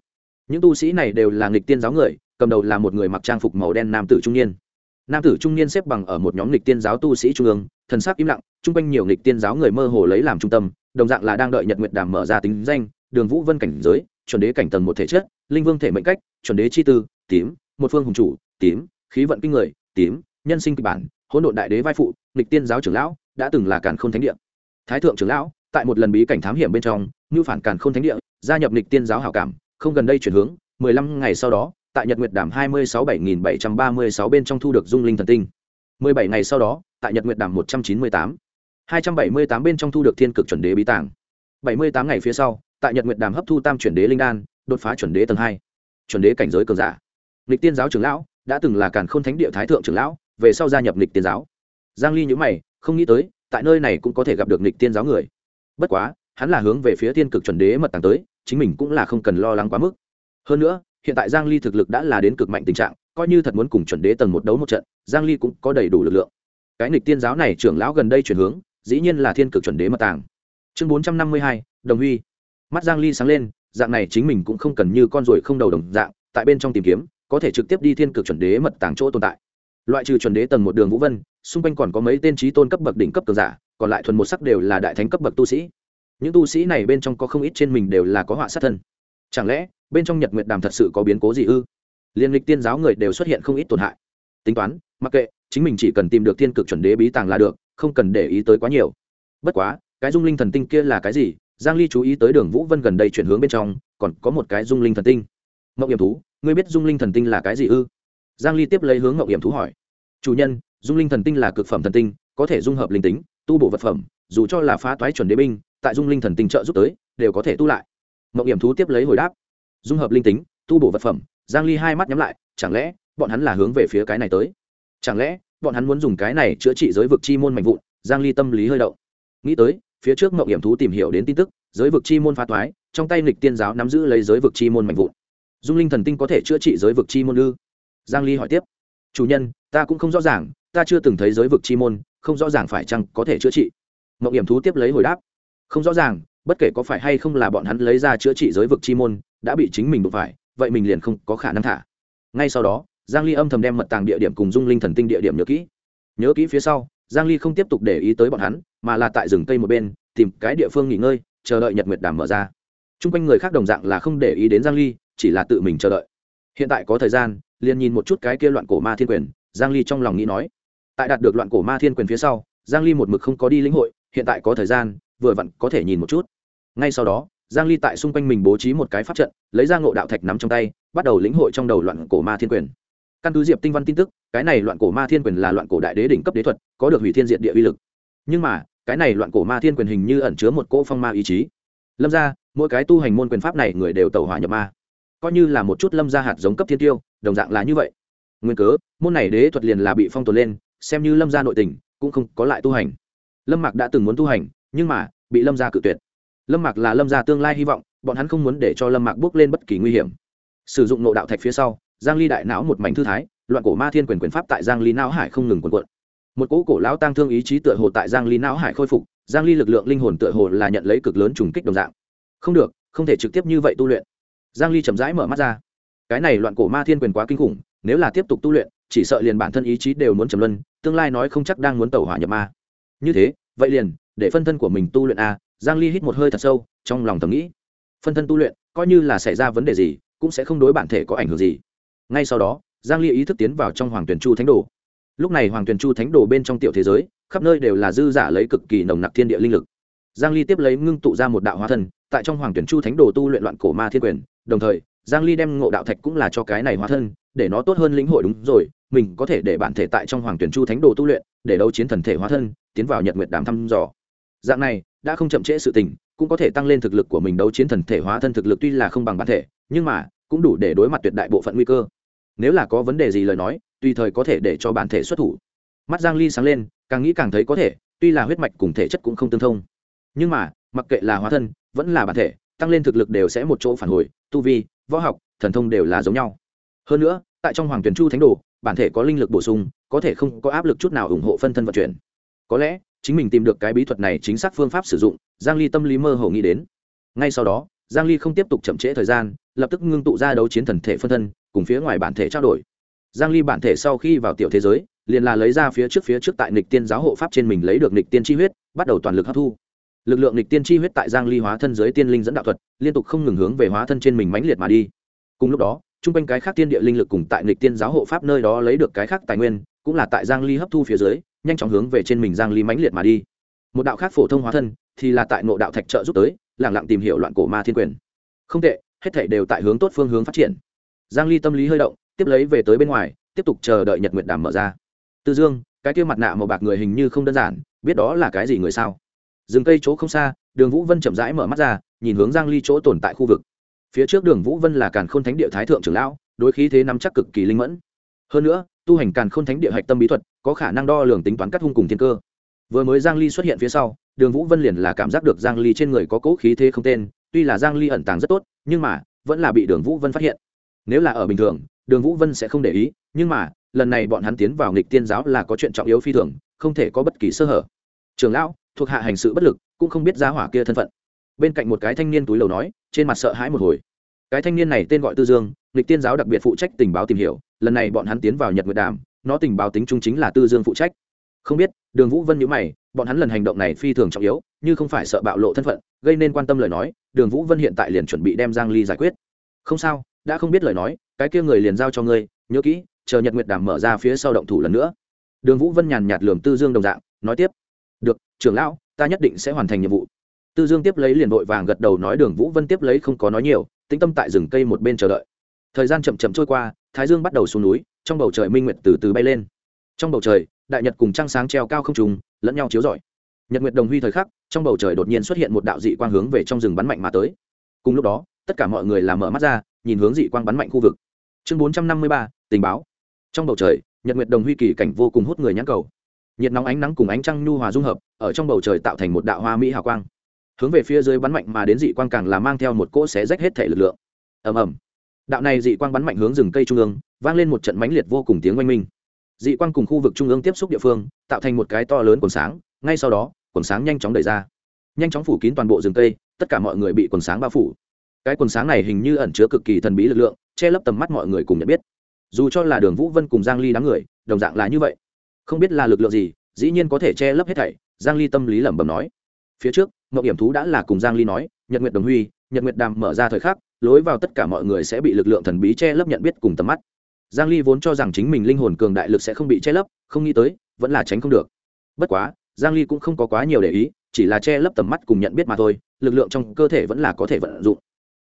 Những tu sĩ này đều là nghịch tiên giáo người, cầm đầu là một người mặc trang phục màu đen nam tử trung niên. Nam tử trung niên xếp bằng ở một nhóm nghịch tiên giáo tu sĩ trung ương, thần sắc im lặng, chung quanh nhiều nghịch tiên giáo người mơ hồ lấy làm trung tâm, đồng dạng là đang đợi nhật nguyệt đàm mở ra tính danh, đường vũ vân cảnh giới, chuẩn đế cảnh tầng một thể chất, linh vương thể mệnh cách, chuẩn đế chi tư, tím, một phương hùng chủ, tím, khí vận kinh người, tím, nhân sinh kịch bản, hỗn độn đại đế vai phụ, nghịch tiên giáo trưởng lão, đã từng là càn khôn thánh địa. Thái thượng trưởng lão tại một lần bí cảnh thám hiểm bên trong, như phản càn khôn thánh địa, gia nhập lịch tiên giáo hảo cảm, không gần đây chuyển hướng, mười lăm ngày sau đó, tại nhật nguyệt đàm hai mươi sáu bảy nghìn bảy trăm ba mươi sáu bên trong thu được dung linh thần tinh. mười bảy ngày sau đó, tại nhật nguyệt đàm một trăm chín mươi tám. hai trăm bảy mươi tám bên trong thu được thiên cực chuẩn đế bí tàng. bảy mươi tám ngày phía sau, tại nhật nguyệt đàm hấp thu tam chuẩn đế linh đan, đột phá chuẩn đế tầng hai. Chuẩn đế cảnh giới cường giả. Lịch tiên giáo trưởng lão, đã từng là càn khôn thánh địa thái thượng trưởng lão, về sau gia nhập lịch tiên giáo. Giang ly nhữ mày, không nghĩ tới, tại nơi này cũng có thể gặp được lịch tiên giáo người bất quá hắn là hướng về phía thiên cực chuẩn đế mật tàng tới chính mình cũng là không cần lo lắng quá mức. Hơn nữa hiện tại giang ly thực lực đã là đến cực mạnh tình trạng coi như thật muốn cùng chuẩn đế tầng một đấu một trận giang ly cũng có đầy đủ lực lượng. Cái nghịch tiên giáo này trưởng lão gần đây chuyển hướng dĩ nhiên là thiên cực chuẩn đế mật tàng. Chương 452, đồng huy. Mắt giang ly sáng lên dạng này chính mình cũng không cần như con ruồi không đầu đồng dạng tại bên trong tìm kiếm có thể trực tiếp đi thiên cực chuẩn đế mật tàng chỗ tồn tại loại trừ chuẩn đế tầng một đường vũ vân, xung quanh còn có mấy tên trí tôn cấp bậc đỉnh cấp cường giả, còn lại thuần một sắc đều là đại thánh cấp bậc tu sĩ. Những tu sĩ này bên trong có không ít trên mình đều là có họa sát thân. Chẳng lẽ, bên trong nhật nguyệt đàm thật sự có biến cố gì ư? Liên lịch tiên giáo người đều xuất hiện không ít tổn hại. Tính toán, mặc kệ, chính mình chỉ cần tìm được thiên cực chuẩn đế bí tàng là được, không cần để ý tới quá nhiều. Bất quá, cái dung linh thần tinh kia là cái gì? Giang ly chú ý tới đường vũ vân gần đây chuyển hướng bên trong, còn có một cái dung linh thần tinh. Mộng nghiệm thú, ngươi biết dung linh thần tinh là cái gì ư? Giang ly tiếp lấy hướng ngọc hiểm thú hỏi. Chủ nhân, dung linh thần tinh là cực phẩm thần tinh, có thể dung hợp linh tính, tu bổ vật phẩm, dù cho là phá toái chuẩn đế binh, tại dung linh thần tinh trợ giúp tới, đều có thể tu lại. Ngọc hiểm thú tiếp lấy hồi đáp. Dung hợp linh tính, tu bổ vật phẩm. Giang ly hai mắt nhắm lại, chẳng lẽ bọn hắn là hướng về phía cái này tới? Chẳng lẽ bọn hắn muốn dùng cái này chữa trị giới vực chi môn mạnh vụn? Giang ly tâm lý hơi động. Nghĩ tới, phía trước ngọc hiểm thú tìm hiểu đến tin tức, giới vực chi môn phá toái, trong tay nghịch tiên giáo nắm giữ lấy giới vực chi môn mạnh vụn. Dung linh thần tinh có thể chữa trị giới vực chi môn ư? Giang ly hỏi tiếp. Chủ nhân, ta cũng không rõ ràng, ta chưa từng thấy giới vực chi môn, không rõ ràng phải chăng có thể chữa trị. Mộng hiểm thú tiếp lấy hồi đáp. Không rõ ràng, bất kể có phải hay không là bọn hắn lấy ra chữa trị giới vực chi môn, đã bị chính mình đụng phải, vậy mình liền không có khả năng thả. Ngay sau đó, giang ly âm thầm đem mật tàng địa điểm cùng dung linh thần tinh địa điểm nhớ kỹ. Nhớ kỹ phía sau, giang ly không tiếp tục để ý tới bọn hắn, mà là tại rừng cây một bên, tìm cái địa phương nghỉ ngơi, chờ đợi nhật nguyệt đàm mở ra. Trung quanh người khác đồng dạng là không để ý đến giang ly, chỉ là tự mình chờ đợi. Hiện tại có thời gian liền nhìn một chút cái kia loạn cổ ma thiên quyền, giang ly trong lòng nghĩ nói. Tại đạt được loạn cổ ma thiên quyền phía sau, giang ly một mực không có đi lĩnh hội, hiện tại có thời gian, vừa vặn có thể nhìn một chút. Ngay sau đó, giang ly tại xung quanh mình bố trí một cái pháp trận, lấy ra ngộ đạo thạch nắm trong tay, bắt đầu lĩnh hội trong đầu loạn cổ ma thiên quyền. Căn cứ diệp tinh văn tin tức, cái này loạn cổ ma thiên quyền là loạn cổ đại đế đỉnh cấp đế thuật, có được hủy thiên diện địa uy lực. Nhưng mà, cái này loạn cổ ma thiên quyền hình như ẩn chứa một cỗ phong ma ý chí. Lâm ra, mỗi cái tu hành môn quyền pháp này người đều tẩu hỏa nhập ma coi như là một chút lâm ra hạt giống cấp thiên tiêu, đồng dạng là như vậy. Nguyên cớ, môn này đế thuật liền là bị phong tồn lên, xem như lâm gia nội tình, cũng không có lại tu hành. Lâm mạc đã từng muốn tu hành, nhưng mà, bị lâm gia cự tuyệt. Lâm mạc là lâm gia tương lai hy vọng, bọn hắn không muốn để cho lâm mạc bước lên bất kỳ nguy hiểm. Sử dụng nộ đạo thạch phía sau, giang ly đại não một mảnh thư thái, loạn cổ ma thiên quyền quyền pháp tại giang ly não hải không ngừng cuộn cuộn. Một cỗ cổ lão tăng thương ý chí tựa hồ tại giang ly não hải khôi phục, giang ly lực lượng linh hồn tựa hồ là nhận lấy cực lớn trùng kích đồng dạng. Không được, không thể trực tiếp như vậy tu luyện giang ly chậm rãi mở mắt ra. Cái này loạn cổ ma thiên quyền quá kinh khủng, nếu là tiếp tục tu luyện, chỉ sợ liền bản thân ý chí đều muốn trầm luân, tương lai nói không chắc đang muốn tẩu hỏa nhập ma. Như thế, vậy liền, để phân thân của mình tu luyện a, giang ly hít một hơi thật sâu, trong lòng thầm nghĩ. Phân thân tu luyện, coi như là xảy ra vấn đề gì, cũng sẽ không đối bản thể có ảnh hưởng gì. Ngay sau đó, giang ly ý thức tiến vào trong hoàng tuyển chu thánh đồ. Lúc này hoàng tuyển chu thánh đồ bên trong tiểu thế giới, khắp nơi đều là dư giả lấy cực kỳ nồng nặc thiên địa linh lực. Giang ly tiếp lấy ngưng tụ ra một đạo hóa thân, tại trong hoàng tuyển chu thánh đồ tu luyện loạn cổ ma thiên quyền đồng thời, giang ly đem ngộ đạo thạch cũng là cho cái này hóa thân, để nó tốt hơn lĩnh hội đúng rồi, mình có thể để bản thể tại trong hoàng tuyển chu thánh đồ tu luyện, để đấu chiến thần thể hóa thân, tiến vào nhật nguyệt đàm thăm dò. Dạng này, đã không chậm trễ sự tình, cũng có thể tăng lên thực lực của mình đấu chiến thần thể hóa thân thực lực tuy là không bằng bản thể, nhưng mà, cũng đủ để đối mặt tuyệt đại bộ phận nguy cơ. Nếu là có vấn đề gì lời nói, tùy thời có thể để cho bản thể xuất thủ. Mắt giang ly sáng lên, càng nghĩ càng thấy có thể, tuy là huyết mạch cùng thể chất cũng không tương thông. Nhưng mà, mặc kệ là hóa thân, vẫn là bản thể tăng lên thực lực đều sẽ một chỗ phản hồi, tu vi, võ học, thần thông đều là giống nhau. Hơn nữa, tại trong hoàng tuyển chu thánh đồ, bản thể có linh lực bổ sung, có thể không có áp lực chút nào ủng hộ phân thân vận chuyển. Có lẽ, chính mình tìm được cái bí thuật này chính xác phương pháp sử dụng, giang ly tâm lý mơ hồ nghĩ đến. Ngay sau đó, giang ly không tiếp tục chậm trễ thời gian, lập tức ngưng tụ ra đấu chiến thần thể phân thân, cùng phía ngoài bản thể trao đổi. Giang ly bản thể sau khi vào tiểu thế giới, liền là lấy ra phía trước phía trước tại nịch tiên giáo hộ pháp trên mình lấy được nịch tiên chi huyết, bắt đầu toàn lực hấp thu lực lượng lịch tiên chi huyết tại giang ly hóa thân giới tiên linh dẫn đạo thuật, liên tục không ngừng hướng về hóa thân trên mình mãnh liệt mà đi. Cùng lúc đó, trung quanh cái khác tiên địa linh lực cùng tại lịch tiên giáo hộ pháp nơi đó lấy được cái khác tài nguyên, cũng là tại giang ly hấp thu phía dưới, nhanh chóng hướng về trên mình giang ly mãnh liệt mà đi. Một đạo khác phổ thông hóa thân, thì là tại nội đạo thạch trợ giúp tới, lặng lặng tìm hiểu loạn cổ ma thiên quyền. Không tệ, hết thảy đều tại hướng tốt phương hướng phát triển. Giang ly tâm lý hơi động, tiếp lấy về tới bên ngoài, tiếp tục chờ đợi nhật nguyệt đàm mở ra. Tư dương, cái kia mặt nạ màu bạc người hình như không đơn giản, biết đó là cái gì người sao? Rừng cây chỗ không xa, đường vũ vân chậm rãi mở mắt ra, nhìn hướng giang ly chỗ tồn tại khu vực. Phía trước đường vũ vân là càn khôn thánh địa thái thượng trưởng lão, đối khí thế nắm chắc cực kỳ linh mẫn. Hơn nữa, tu hành càn khôn thánh địa hạch tâm bí thuật, có khả năng đo lường tính toán cắt hung cùng thiên cơ. Vừa mới giang ly xuất hiện phía sau, đường vũ vân liền là cảm giác được giang ly trên người có cố khí thế không tên, tuy là giang ly ẩn tàng rất tốt, nhưng mà, vẫn là bị đường vũ vân phát hiện. Nếu là ở bình thường, đường vũ vân sẽ không để ý, nhưng mà, lần này bọn hắn tiến vào nghịch tiên giáo là có chuyện trọng yếu phi thường, không thể có bất kỳ sơ hở. Trường lão thuộc hạ hành sự bất lực, cũng không biết giá hỏa kia thân phận. Bên cạnh một cái thanh niên túi lầu nói, trên mặt sợ hãi một hồi. Cái thanh niên này tên gọi tư dương lịch tiên giáo đặc biệt phụ trách tình báo tìm hiểu, lần này bọn hắn tiến vào nhật nguyệt đàm, nó tình báo tính trung chính là tư dương phụ trách. Không biết, đường vũ vân nhữ mày, bọn hắn lần hành động này phi thường trọng yếu, như không phải sợ bạo lộ thân phận, gây nên quan tâm lời nói, đường vũ vân hiện tại liền chuẩn bị đem giang ly giải quyết. Không sao, đã không biết lời nói, cái kia người liền giao cho ngươi, nhớ kỹ, chờ nhật nguyệt đàm mở ra phía sau động thủ lần nữa. Đường vũ vân nhàn nhạt lườm tư dương đồng dạng, nói tiếp trưởng lão, ta nhất định sẽ hoàn thành nhiệm vụ. Tư dương tiếp lấy liền vội vàng gật đầu nói, đường vũ vân tiếp lấy không có nói nhiều, tĩnh tâm tại rừng cây một bên chờ đợi. Thời gian chậm chậm trôi qua, thái dương bắt đầu xuống núi, trong bầu trời minh nguyệt từ từ bay lên. Trong bầu trời, đại nhật cùng trăng sáng treo cao không trùng lẫn nhau chiếu rọi. Nhật nguyệt đồng huy thời khắc, trong bầu trời đột nhiên xuất hiện một đạo dị quang hướng về trong rừng bắn mạnh mà tới. Cùng lúc đó, tất cả mọi người làm mở mắt ra, nhìn hướng dị quang bắn mạnh khu vực. Chương bốn trăm năm mươi ba, tình báo. Trong bầu trời, nhật nguyệt đồng huy kỳ cảnh vô cùng hút người nhãn cầu nhiệt nóng ánh nắng cùng ánh trăng nhu hòa dung hợp, ở trong bầu trời tạo thành một đạo hoa mỹ hào quang. Hướng về phía dưới bắn mạnh mà đến dị quang càng là mang theo một cỗ xé rách hết thể lực lượng. Ầm ầm. Đạo này dị quang bắn mạnh hướng rừng cây trung ương, vang lên một trận mãnh liệt vô cùng tiếng oanh minh. Dị quang cùng khu vực trung ương tiếp xúc địa phương, tạo thành một cái to lớn quần sáng, ngay sau đó, quần sáng nhanh chóng đẩy ra. Nhanh chóng phủ kín toàn bộ rừng cây, tất cả mọi người bị quần sáng bao phủ. Cái quần sáng này hình như ẩn chứa cực kỳ thần bí lực lượng, che lấp tầm mắt mọi người cùng nhận biết. Dù cho là đường vũ vân cùng giang ly đám người, đồng dạng là như vậy không biết là lực lượng gì, dĩ nhiên có thể che lấp hết thảy, giang ly tâm lý lẩm bẩm nói. Phía trước mậu hiểm thú đã là cùng giang ly nói, nhật nguyệt đồng huy, nhật nguyệt đàm mở ra thời khắc, lối vào tất cả mọi người sẽ bị lực lượng thần bí che lấp nhận biết cùng tầm mắt. Giang ly vốn cho rằng chính mình linh hồn cường đại lực sẽ không bị che lấp, không nghĩ tới, vẫn là tránh không được. Bất quá, giang ly cũng không có quá nhiều để ý, chỉ là che lấp tầm mắt cùng nhận biết mà thôi, lực lượng trong cơ thể vẫn là có thể vận dụng.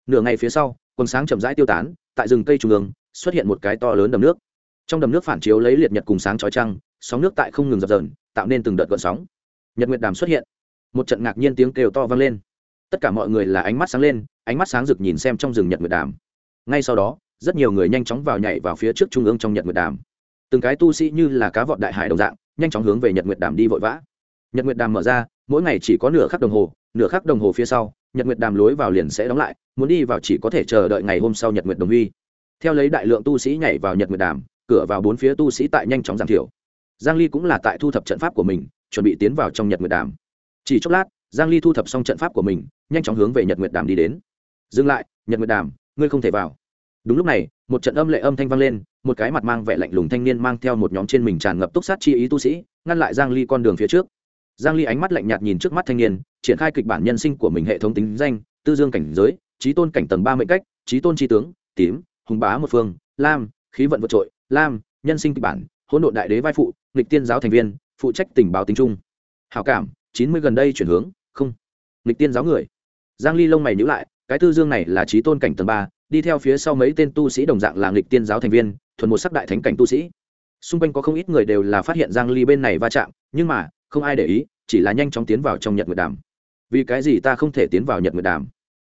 Nửa ngày phía sau, quần sáng chậm rãi tiêu tán, tại rừng cây trung ương, xuất hiện một cái to lớn đầm nước. Trong đầm nước phản chiếu lấy liệt nhật cùng sáng chói trăng sóng nước tại không ngừng dập dờn, tạo nên từng đợt gợn sóng. Nhật nguyệt đàm xuất hiện. Một trận ngạc nhiên tiếng kêu to vang lên. Tất cả mọi người là ánh mắt sáng lên, ánh mắt sáng rực nhìn xem trong rừng nhật nguyệt đàm. Ngay sau đó, rất nhiều người nhanh chóng vào nhảy vào phía trước trung ương trong nhật nguyệt đàm. Từng cái tu sĩ như là cá vọt đại hải đồng dạng, nhanh chóng hướng về nhật nguyệt đàm đi vội vã. Nhật nguyệt đàm mở ra, mỗi ngày chỉ có nửa khắc đồng hồ, nửa khắc đồng hồ phía sau, nhật nguyệt đàm lối vào liền sẽ đóng lại, muốn đi vào chỉ có thể chờ đợi ngày hôm sau nhật nguyệt đồng huy. Theo lấy đại lượng tu sĩ nhảy vào nhật nguyệt đàm, cửa vào bốn phía tu sĩ tại nhanh chóng giảm thiểu giang ly cũng là tại thu thập trận pháp của mình, chuẩn bị tiến vào trong nhật nguyệt đàm. Chỉ chốc lát, giang ly thu thập xong trận pháp của mình, nhanh chóng hướng về nhật nguyệt đàm đi đến. Dừng lại, nhật nguyệt đàm, ngươi không thể vào. Đúng lúc này, một trận âm lệ âm thanh vang lên, một cái mặt mang vẻ lạnh lùng thanh niên mang theo một nhóm trên mình tràn ngập túc sát chi ý tu sĩ, ngăn lại giang ly con đường phía trước. Giang ly ánh mắt lạnh nhạt nhìn trước mắt thanh niên, triển khai kịch bản nhân sinh của mình hệ thống tính danh, tư dương cảnh giới trí tôn cảnh tầng ba mệnh cách trí tôn chi tướng, tím, hùng bá một phương, lam, khí vận vượt trội, lam, nhân sinh kịch bản hỗn độn đại đế vai phụ, nghịch tiên giáo thành viên, phụ trách tình báo tính trung hảo cảm, chín mươi gần đây chuyển hướng, không. Nghịch tiên giáo người. Giang ly lông mày nhíu lại, cái tư dương này là trí tôn cảnh tầng ba, đi theo phía sau mấy tên tu sĩ đồng dạng là nghịch tiên giáo thành viên, thuần một sắc đại thánh cảnh tu sĩ. Xung quanh có không ít người đều là phát hiện giang ly bên này va chạm, nhưng mà, không ai để ý, chỉ là nhanh chóng tiến vào trong nhật nguyệt đàm. Vì cái gì ta không thể tiến vào nhật nguyệt đàm?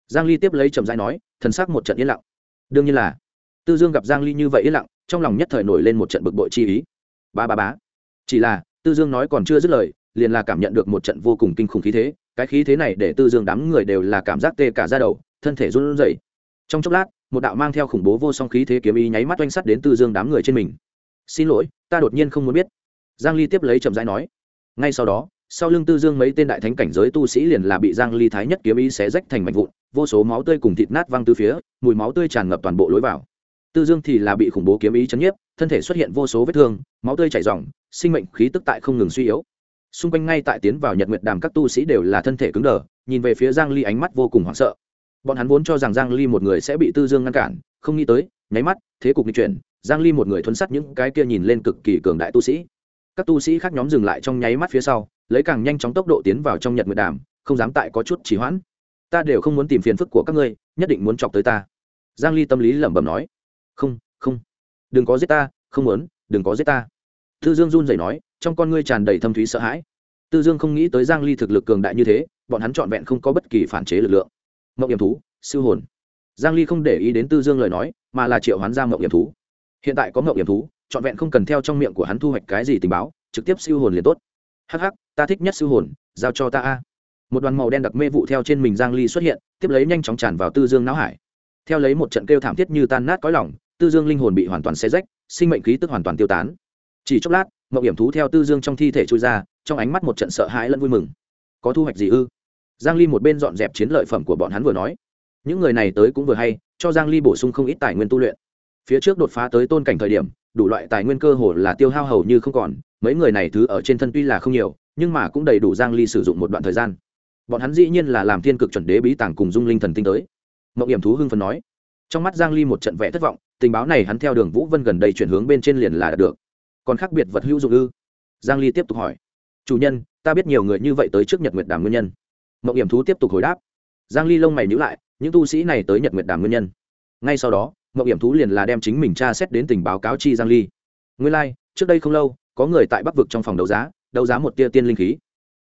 Giang ly tiếp lấy trầm rãi nói, thần sắc một trận yên lặng. Đương nhiên là, tư dương gặp giang ly như vậy yên lặng trong lòng nhất thời nổi lên một trận bực bội chi ý. Ba ba bá chỉ là, tư dương nói còn chưa dứt lời, liền là cảm nhận được một trận vô cùng kinh khủng khí thế. Cái khí thế này để tư dương đám người đều là cảm giác tê cả ra đầu, thân thể run rẩy. Trong chốc lát, một đạo mang theo khủng bố vô song khí thế kiếm ý nháy mắt oanh sắt đến tư dương đám người trên mình. Xin lỗi, ta đột nhiên không muốn biết. Giang ly tiếp lấy chậm rãi nói. Ngay sau đó, sau lưng tư dương mấy tên đại thánh cảnh giới tu sĩ liền là bị giang ly thái nhất kiếm ý xé rách thành mảnh vụn, vô số máu tươi cùng thịt nát văng từ phía, mùi máu tươi tràn ngập toàn bộ lối vào tư dương thì là bị khủng bố kiếm ý chấn nhiếp, thân thể xuất hiện vô số vết thương, máu tươi chảy ròng, sinh mệnh khí tức tại không ngừng suy yếu. Xung quanh ngay tại tiến vào nhật nguyệt đàm các tu sĩ đều là thân thể cứng đờ, nhìn về phía giang ly ánh mắt vô cùng hoảng sợ. Bọn hắn vốn cho rằng giang ly một người sẽ bị tư dương ngăn cản, không nghĩ tới, nháy mắt, thế cục nghịch chuyển, giang ly một người thuấn sắt những cái kia nhìn lên cực kỳ cường đại tu sĩ. Các tu sĩ khác nhóm dừng lại trong nháy mắt phía sau, lấy càng nhanh chóng tốc độ tiến vào trong nhật nguyệt đàm, không dám tại có chút trì hoãn. Ta đều không muốn tìm phiền phức của các ngươi, nhất định muốn chọc tới ta. Giang ly tâm lý lẩm bẩm nói không không. Đừng có giết ta, không muốn, đừng có giết ta. Tư dương run rẩy nói, trong con ngươi tràn đầy thâm thúy sợ hãi. Tư dương không nghĩ tới giang ly thực lực cường đại như thế, bọn hắn trọn vẹn không có bất kỳ phản chế lực lượng. Mộng hiểm thú, siêu hồn. Giang ly không để ý đến tư dương lời nói, mà là triệu hoán ra mộng hiểm thú. Hiện tại có mộng hiểm thú, trọn vẹn không cần theo trong miệng của hắn thu hoạch cái gì tình báo, trực tiếp siêu hồn liền tốt. Hắc hắc, ta thích nhất siêu hồn, giao cho ta a. Một đoàn màu đen đặc mê vụ theo trên mình giang ly xuất hiện, tiếp lấy nhanh chóng tràn vào tư dương não hải. Theo lấy một trận kêu thảm thiết như tan nát cõi lòng tư dương linh hồn bị hoàn toàn xé rách, sinh mệnh khí tức hoàn toàn tiêu tán. Chỉ chốc lát mậu hiểm thú theo tư dương trong thi thể trôi ra, trong ánh mắt một trận sợ hãi lẫn vui mừng. Có thu hoạch gì ư? Giang ly một bên dọn dẹp chiến lợi phẩm của bọn hắn vừa nói. Những người này tới cũng vừa hay, cho giang ly bổ sung không ít tài nguyên tu luyện. Phía trước đột phá tới tôn cảnh thời điểm, đủ loại tài nguyên cơ hồ là tiêu hao hầu như không còn, mấy người này thứ ở trên thân tuy là không nhiều, nhưng mà cũng đầy đủ giang ly sử dụng một đoạn thời gian. Bọn hắn dĩ nhiên là làm thiên cực chuẩn đế bí tàng cùng dung linh thần tinh tới. Mộng hiểm thú hưng phấn nói trong mắt giang ly một trận vẻ thất vọng tình báo này hắn theo đường vũ vân gần đây chuyển hướng bên trên liền là đạt được. Còn khác biệt vật hữu dụng ư? Giang ly tiếp tục hỏi. Chủ nhân ta biết nhiều người như vậy tới trước nhật nguyệt đàm nguyên nhân. Mộng hiểm thú tiếp tục hồi đáp. Giang ly lông mày nhíu lại những tu sĩ này tới nhật nguyệt đàm nguyên nhân. Ngay sau đó mộng hiểm thú liền là đem chính mình tra xét đến tình báo cáo chi giang ly. Nguyên lai like, trước đây không lâu có người tại bắc vực trong phòng đấu giá đấu giá một tia tiên linh khí.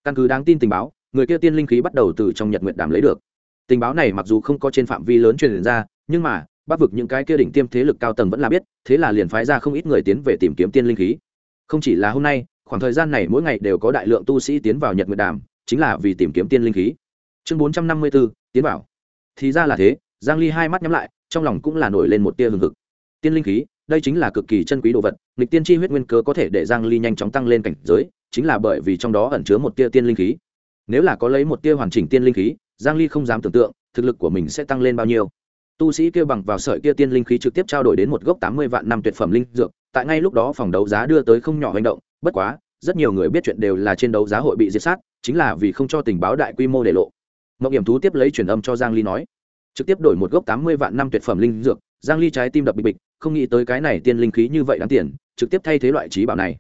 Căn cứ đáng tin tình báo người kia tiên linh khí bắt đầu từ trong nhật Nguyệt đàm lấy được. Tình báo này mặc dù không có trên phạm vi lớn truyền ra nhưng mà bắc vực những cái kia đỉnh tiêm thế lực cao tầng vẫn là biết, thế là liền phái ra không ít người tiến về tìm kiếm tiên linh khí. Không chỉ là hôm nay, khoảng thời gian này mỗi ngày đều có đại lượng tu sĩ tiến vào nhật nguyệt đàm, chính là vì tìm kiếm tiên linh khí. Chương bốn trăm năm mươi b ố tiến vào. Thì ra là thế, giang ly hai mắt nhắm lại, trong lòng cũng là nổi lên một tia hừng hực. Tiên linh khí, đây chính là cực kỳ chân quý đồ vật, nghịch tiên chi huyết nguyên cớ có thể để giang ly nhanh chóng tăng lên cảnh giới, chính là bởi vì trong đó ẩn chứa một tia tiên linh khí. Nếu là có lấy một tia hoàn chỉnh tiên linh khí, giang ly không dám tưởng tượng, thực lực của mình sẽ tăng lên bao nhiêu tu sĩ kêu bằng vào sợi kia tiên linh khí trực tiếp trao đổi đến một gốc tám mươi vạn năm tuyệt phẩm linh dược, tại ngay lúc đó phòng đấu giá đưa tới không nhỏ hành động, bất quá, rất nhiều người biết chuyện đều là trên đấu giá hội bị diệt sát, chính là vì không cho tình báo đại quy mô để lộ. Ngọc hiểm thú tiếp lấy truyền âm cho giang ly nói, trực tiếp đổi một gốc tám mươi vạn năm tuyệt phẩm linh dược, giang ly trái tim đập bịch bịch, không nghĩ tới cái này tiên linh khí như vậy đáng tiền, trực tiếp thay thế loại trí bảo này.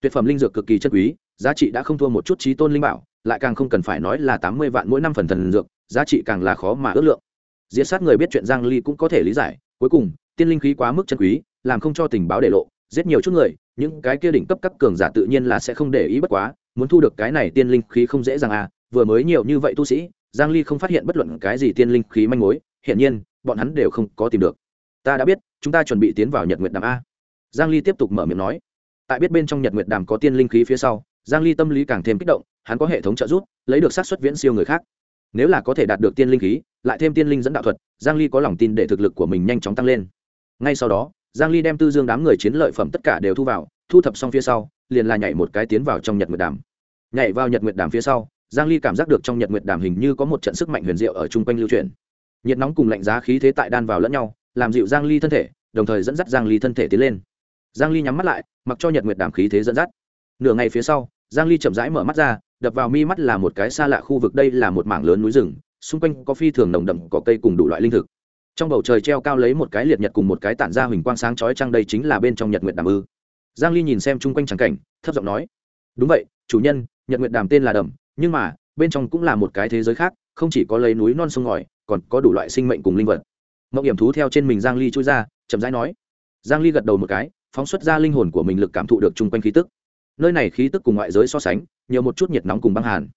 Tuyệt phẩm linh dược cực kỳ chân quý, giá trị đã không thua một chút trí tôn linh bảo, lại càng không cần phải nói là tám mươi vạn mỗi năm phần thần dược, giá trị càng là khó mà ước lượng diệt sát người biết chuyện giang ly cũng có thể lý giải, cuối cùng, tiên linh khí quá mức chân quý, làm không cho tình báo để lộ, giết nhiều chút người, những cái kia đỉnh cấp các cường giả tự nhiên là sẽ không để ý bất quá, muốn thu được cái này tiên linh khí không dễ dàng à vừa mới nhiều như vậy tu sĩ, giang ly không phát hiện bất luận cái gì tiên linh khí manh mối hiện nhiên, bọn hắn đều không có tìm được. Ta đã biết, chúng ta chuẩn bị tiến vào nhật nguyệt đàm a. Giang ly tiếp tục mở miệng nói. Tại biết bên trong nhật nguyệt đàm có tiên linh khí phía sau, giang ly tâm lý càng thêm kích động, hắn có hệ thống trợ giúp, lấy được sát suất viễn siêu người khác nếu là có thể đạt được tiên linh khí, lại thêm tiên linh dẫn đạo thuật, giang ly có lòng tin để thực lực của mình nhanh chóng tăng lên. Ngay sau đó, giang ly đem tư dương đám người chiến lợi phẩm tất cả đều thu vào, thu thập xong phía sau, liền là nhảy một cái tiến vào trong nhật nguyệt đàm. Nhảy vào nhật nguyệt đàm phía sau, giang ly cảm giác được trong nhật nguyệt đàm hình như có một trận sức mạnh huyền diệu ở chung quanh lưu truyền nhiệt nóng cùng lạnh giá khí thế tại đan vào lẫn nhau, làm dịu giang ly thân thể, đồng thời dẫn dắt giang ly thân thể tiến lên. Giang ly nhắm mắt lại, mặc cho nhật nguyệt đàm khí thế dẫn dắt. Nửa ngày phía sau, giang ly chậm rãi mở mắt ra đập vào mi mắt là một cái xa lạ khu vực, đây là một mảng lớn núi rừng, xung quanh có phi thường nồng đậm cỏ cây cùng đủ loại linh thực. Trong bầu trời treo cao lấy một cái liệt nhật cùng một cái tản ra huỳnh quang sáng chói trăng đây chính là bên trong nhật nguyệt đàm ư. Giang ly nhìn xem chung quanh trắng cảnh, thấp giọng nói, đúng vậy, chủ nhân, nhật nguyệt đàm tên là đầm nhưng mà, bên trong cũng là một cái thế giới khác, không chỉ có lấy núi non sông ngòi, còn có đủ loại sinh mệnh cùng linh vật. Mộng hiểm thú theo trên mình giang ly chui ra, chậm rãi nói. Giang ly gật đầu một cái, phóng xuất ra linh hồn của mình lực cảm thụ được chung quanh khí tức. Nơi này khí tức cùng ngoại giới so sánh nhiều một chút nhiệt nóng cùng băng hàn.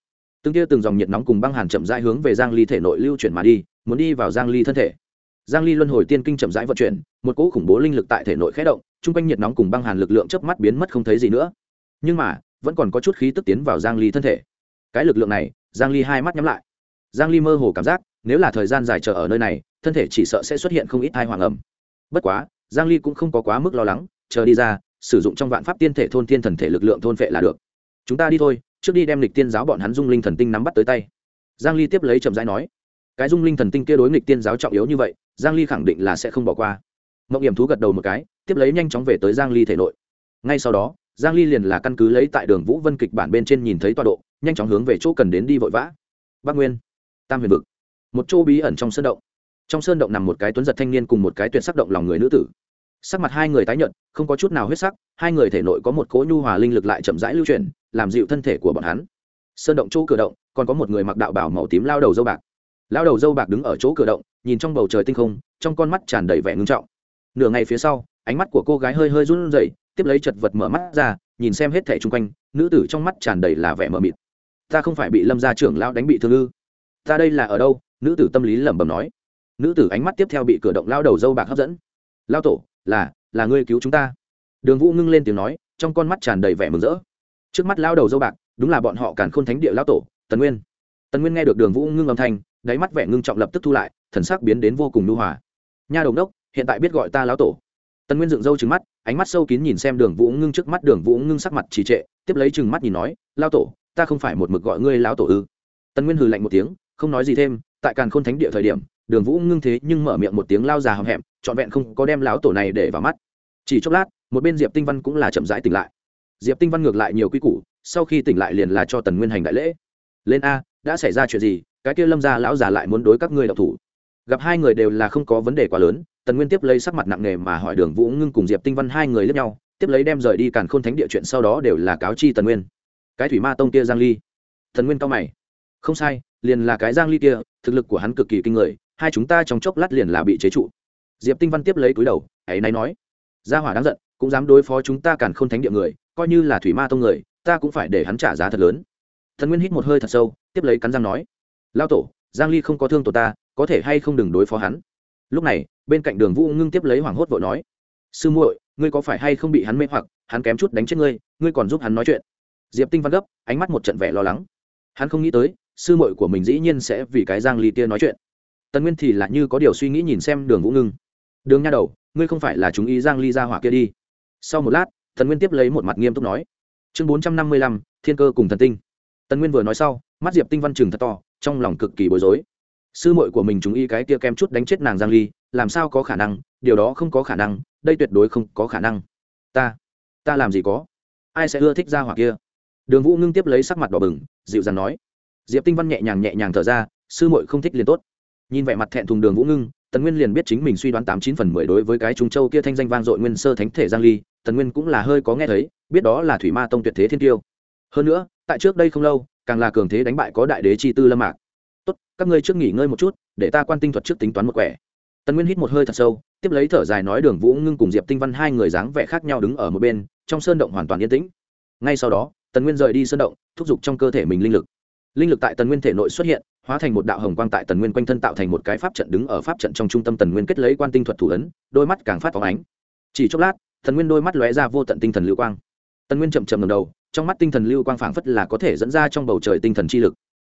Từng tia từng dòng nhiệt nóng cùng băng hàn chậm rãi hướng về giang ly thể nội lưu chuyển mà đi, muốn đi vào giang ly thân thể. Giang ly luân hồi tiên kinh chậm rãi vận chuyển, một cỗ khủng bố linh lực tại thể nội khẽ động, trung quanh nhiệt nóng cùng băng hàn lực lượng chớp mắt biến mất không thấy gì nữa. Nhưng mà, vẫn còn có chút khí tức tiến vào giang ly thân thể. Cái lực lượng này, giang ly hai mắt nhắm lại. Giang ly mơ hồ cảm giác, nếu là thời gian dài chờ ở nơi này, thân thể chỉ sợ sẽ xuất hiện không ít thai hoàng ẩm bất quá, giang ly cũng không có quá mức lo lắng, chờ đi ra, sử dụng trong vạn pháp tiên thể thôn thiên thần thể lực lượng thôn phệ là được chúng ta đi thôi, trước đi đem lịch tiên giáo bọn hắn dung linh thần tinh nắm bắt tới tay. Giang ly tiếp lấy chậm rãi nói. Cái dung linh thần tinh kia đối nghịch tiên giáo trọng yếu như vậy, giang ly khẳng định là sẽ không bỏ qua. Mộng hiểm thú gật đầu một cái, tiếp lấy nhanh chóng về tới giang ly thể nội. Ngay sau đó, giang ly liền là căn cứ lấy tại đường vũ vân kịch bản bên trên nhìn thấy tọa độ, nhanh chóng hướng về chỗ cần đến đi vội vã. Bắc nguyên, tam huyền vực. Một chỗ bí ẩn trong sơn động. Trong sơn động nằm một cái tuấn giật thanh niên cùng một cái tuyệt sắc động lòng người nữ tử sắc mặt hai người tái nhợt, không có chút nào huyết sắc, hai người thể nội có một cỗ nhu hòa linh lực lại chậm rãi lưu chuyển, làm dịu thân thể của bọn hắn. Sơn động chỗ cửa động, còn có một người mặc đạo bảo màu tím lao đầu dâu bạc. Lao đầu dâu bạc đứng ở chỗ cửa động, nhìn trong bầu trời tinh không, trong con mắt tràn đầy vẻ ngưng trọng. Nửa ngày phía sau, ánh mắt của cô gái hơi hơi run rẩy, tiếp lấy chật vật mở mắt ra, nhìn xem hết thẻ chung quanh, nữ tử trong mắt tràn đầy là vẻ mờ mịt. Ta không phải bị lâm gia trưởng lao đánh bị thương ư? Ta đây là ở đâu? Nữ tử tâm lý lẩm bẩm nói. Nữ tử ánh mắt tiếp theo bị cửa động lao đầu dâu bạc hấp dẫn. Lao tổ là là ngươi cứu chúng ta. Đường vũ ngưng lên tiếng nói, trong con mắt tràn đầy vẻ mừng rỡ. Trước mắt lao đầu dâu bạc, đúng là bọn họ càn khôn thánh địa lao tổ, tần nguyên. Tần nguyên nghe được đường vũ ngưng âm thanh, đáy mắt vẻ ngưng trọng lập tức thu lại, thần sắc biến đến vô cùng lưu hòa. Nha đồng đốc, hiện tại biết gọi ta lão tổ. Tần nguyên dựng râu trừng mắt, ánh mắt sâu kín nhìn xem đường vũ ngưng trước mắt đường vũ ngưng sắc mặt trì trệ, tiếp lấy trừng mắt nhìn nói lao tổ, ta không phải một mực gọi ngươi lão tổ ư? Tần nguyên hừ lạnh một tiếng, không nói gì thêm, tại càn khôn thánh địa thời điểm đường vũ ngưng thế nhưng mở miệng một tiếng lao già hầm hẹm, trọn vẹn không có đem lão tổ này để vào mắt. Chỉ chốc lát, một bên diệp tinh văn cũng là chậm rãi tỉnh lại. Diệp tinh văn ngược lại nhiều quy củ, sau khi tỉnh lại liền là cho tần nguyên hành đại lễ. Lên a, đã xảy ra chuyện gì? Cái kia lâm gia lão già lại muốn đối các ngươi đọc thủ. Gặp hai người đều là không có vấn đề quá lớn, tần nguyên tiếp lấy sắc mặt nặng nề mà hỏi đường vũ ngưng cùng diệp tinh văn hai người lẫn nhau, tiếp lấy đem rời đi càn khôn thánh địa chuyện sau đó đều là cáo chi tần nguyên. Cái thủy ma tông kia giang ly. Tần nguyên cao mày. Không sai, liền là cái giang ly kia, thực lực của hắn cực kỳ kinh người hai chúng ta trong chốc lát liền là bị chế trụ. Diệp tinh văn tiếp lấy túi đầu, ấy nay nói, gia hỏa đáng giận, cũng dám đối phó chúng ta càn k h ô n thánh địa người, coi như là thủy ma tông người, ta cũng phải để hắn trả giá thật lớn. Thần nguyên hít một hơi thật sâu, tiếp lấy cắn răng nói lao tổ, giang ly không có thương tổ ta, có thể hay không đừng đối phó hắn? Lúc này, bên cạnh đường vũ ngưng tiếp lấy hoảng hốt vội nói, sư muội, ngươi có phải hay không bị hắn mê hoặc, hắn kém chút đánh chết ngươi ngươi còn giúp hắn nói chuyện? Diệp tinh văn gấp, ánh mắt một trận vẻ lo lắng. Hắn không nghĩ tới, sư muội của mình dĩ nhiên sẽ vì cái giang ly kia nói chuyện tần nguyên thì lại như có điều suy nghĩ nhìn xem đường vũ ngưng. Đường nha đầu, ngươi không phải là chúng ý giang ly ra hỏa kia đi. Sau một lát, Tần nguyên tiếp lấy một mặt nghiêm túc nói. Chương bốn trăm năm mươi lăm, thiên cơ cùng thần tinh. Tần nguyên vừa nói sau, mắt diệp tinh văn chừng thật to, trong lòng cực kỳ bối rối. Sư muội của mình chúng y cái kia kem chút đánh chết nàng giang ly, làm sao có khả năng? Điều đó không có khả năng, đây tuyệt đối không có khả năng. Ta ta làm gì có? Ai sẽ ưa thích ra hỏa kia? Đường vũ ngưng tiếp lấy sắc mặt đỏ bừng, dịu dàng nói. Diệp tinh văn nhẹ nhàng nhẹ nhàng thở ra, sư muội không thích liền tốt nhìn vẻ mặt thẹn thùng đường vũ ngưng, tần nguyên liền biết chính mình suy đoán tám chín phần mười đối với cái trung châu kia thanh danh vang dội nguyên sơ thánh thể giang ly, tần nguyên cũng là hơi có nghe thấy, biết đó là thủy ma tông tuyệt thế thiên tiêu. Hơn nữa, tại trước đây không lâu, càng là cường thế đánh bại có đại đế chi tư lâm mạc. Tốt, các ngươi trước nghỉ ngơi một chút, để ta quan tinh thuật trước tính toán một quẻ. Tần nguyên hít một hơi thật sâu, tiếp lấy thở dài nói đường vũ ngưng cùng diệp tinh văn hai người dáng vẻ khác nhau đứng ở một bên, trong sơn động hoàn toàn yên tĩnh. Ngay sau đó, tần nguyên rời đi sơn động, thúc giục trong cơ thể mình linh lực. Linh lực tại tần nguyên thể nội xuất hiện hóa thành một đạo hồng quang tại tần nguyên quanh thân tạo thành một cái pháp trận đứng ở pháp trận trong trung tâm tần nguyên kết lấy quan tinh thuật thủ ấn, đôi mắt càng phát phóng ánh. Chỉ chốc lát, tần nguyên đôi mắt lóe ra vô tận tinh thần lưu quang. Tần nguyên chậm chậm ngầm đầu, trong mắt tinh thần lưu quang phảng phất là có thể dẫn ra trong bầu trời tinh thần chi lực.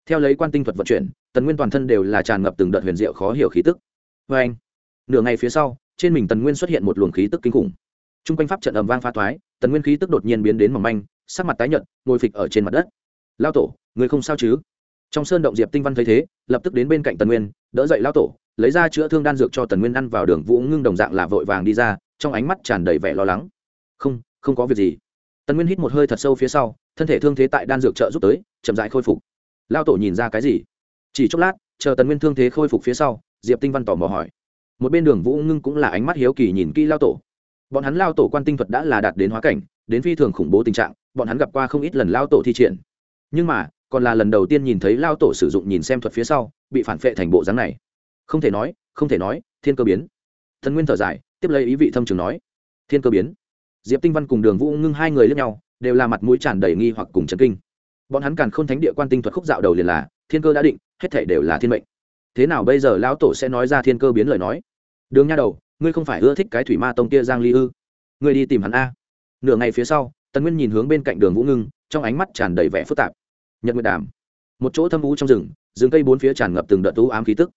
Theo lấy quan tinh thuật vận chuyển, tần nguyên toàn thân đều là tràn ngập từng đợt huyền diệu khó hiểu khí tức. Vê anh, nửa ngày phía sau, trên mình tần nguyên xuất hiện một luồng khí tức kinh khủng. T r u n g quanh pháp trận ầm vang pha thoái, tần nguyên khí tức đột nhiên biến đến mỏng manh, sắc mặt tái nhợt, ngồi phịch ở trên mặt đất. Lao tổ, người không sao chứ? Trong sơn động diệp tinh văn thấy thế, lập tức đến bên cạnh tần nguyên, đỡ dậy lao tổ, lấy ra chữa thương đan dược cho tần nguyên ăn vào đường vũ ngưng đồng dạng là vội vàng đi ra, trong ánh mắt tràn đầy vẻ lo lắng. Không không có việc gì. Tần nguyên hít một hơi thật sâu phía sau, thân thể thương thế tại đan dược trợ giúp tới, chậm dại khôi phục. Lao tổ nhìn ra cái gì? Chỉ chốc lát, chờ tần nguyên thương thế khôi phục phía sau, diệp tinh văn tỏ mò hỏi. Một bên đường vũ ngưng cũng là ánh mắt hiếu kỳ nhìn kỹ lao tổ. Bọn hắn lao tổ quan tinh thuật đã là đạt đến hóa cảnh, đến phi thường khủng bố tình trạng, bọn hắn gặp qua không ít lần lao tổ thi triển. Nhưng mà còn là lần đầu tiên nhìn thấy lao tổ sử dụng nhìn xem thuật phía sau, bị phản phệ thành bộ dáng này. Không thể nói, không thể nói, thiên cơ biến. Thần nguyên thở dài, tiếp lấy ý vị thâm trường nói, thiên cơ biến. Diệp tinh văn cùng đường vũ ngưng hai người lẫn nhau, đều là mặt mũi tràn đầy nghi hoặc cùng chấn kinh. Bọn hắn càn k h ô n thánh địa quan tinh thuật khúc dạo đầu liền là, thiên cơ đã định, hết thể đều là thiên mệnh. Thế nào bây giờ lão tổ sẽ nói ra thiên cơ biến lời nói? Đường nha đầu, ngươi không phải ưa thích cái thủy ma tông kia giang ly ư? Ngươi đi tìm hắn a. Nửa ngày phía sau, tần nguyên nhìn hướng bên cạnh đường vũ ngưng, trong ánh mắt tràn đầy vẻ phức tạp nhật nguyệt đàm. Một chỗ thâm u trong rừng rừng cây bốn phía tràn ngập từng đợt u ám khí tức.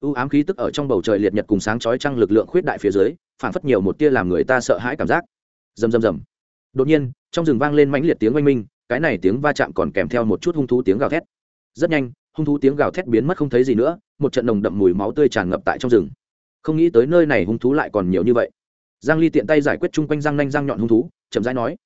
U ám khí tức ở trong bầu trời liệt nhật cùng sáng chói trăng lực lượng khuyết đại phía dưới phản phất nhiều một tia làm người ta sợ hãi cảm giác. Rầm rầm rầm. Đột nhiên, trong rừng vang lên mãnh liệt tiếng oanh minh, cái này tiếng va chạm còn kèm theo một chút hung thú tiếng gào thét. Rất nhanh, hung thú tiếng gào thét biến mất không thấy gì nữa, một trận nồng đậm mùi máu tươi tràn ngập tại trong rừng. Không nghĩ tới nơi này hung thú lại còn nhiều như vậy. Giang ly tiện tay giải quyết chung quanh răng nanh răng nhọn hung thú, chậm rãi nói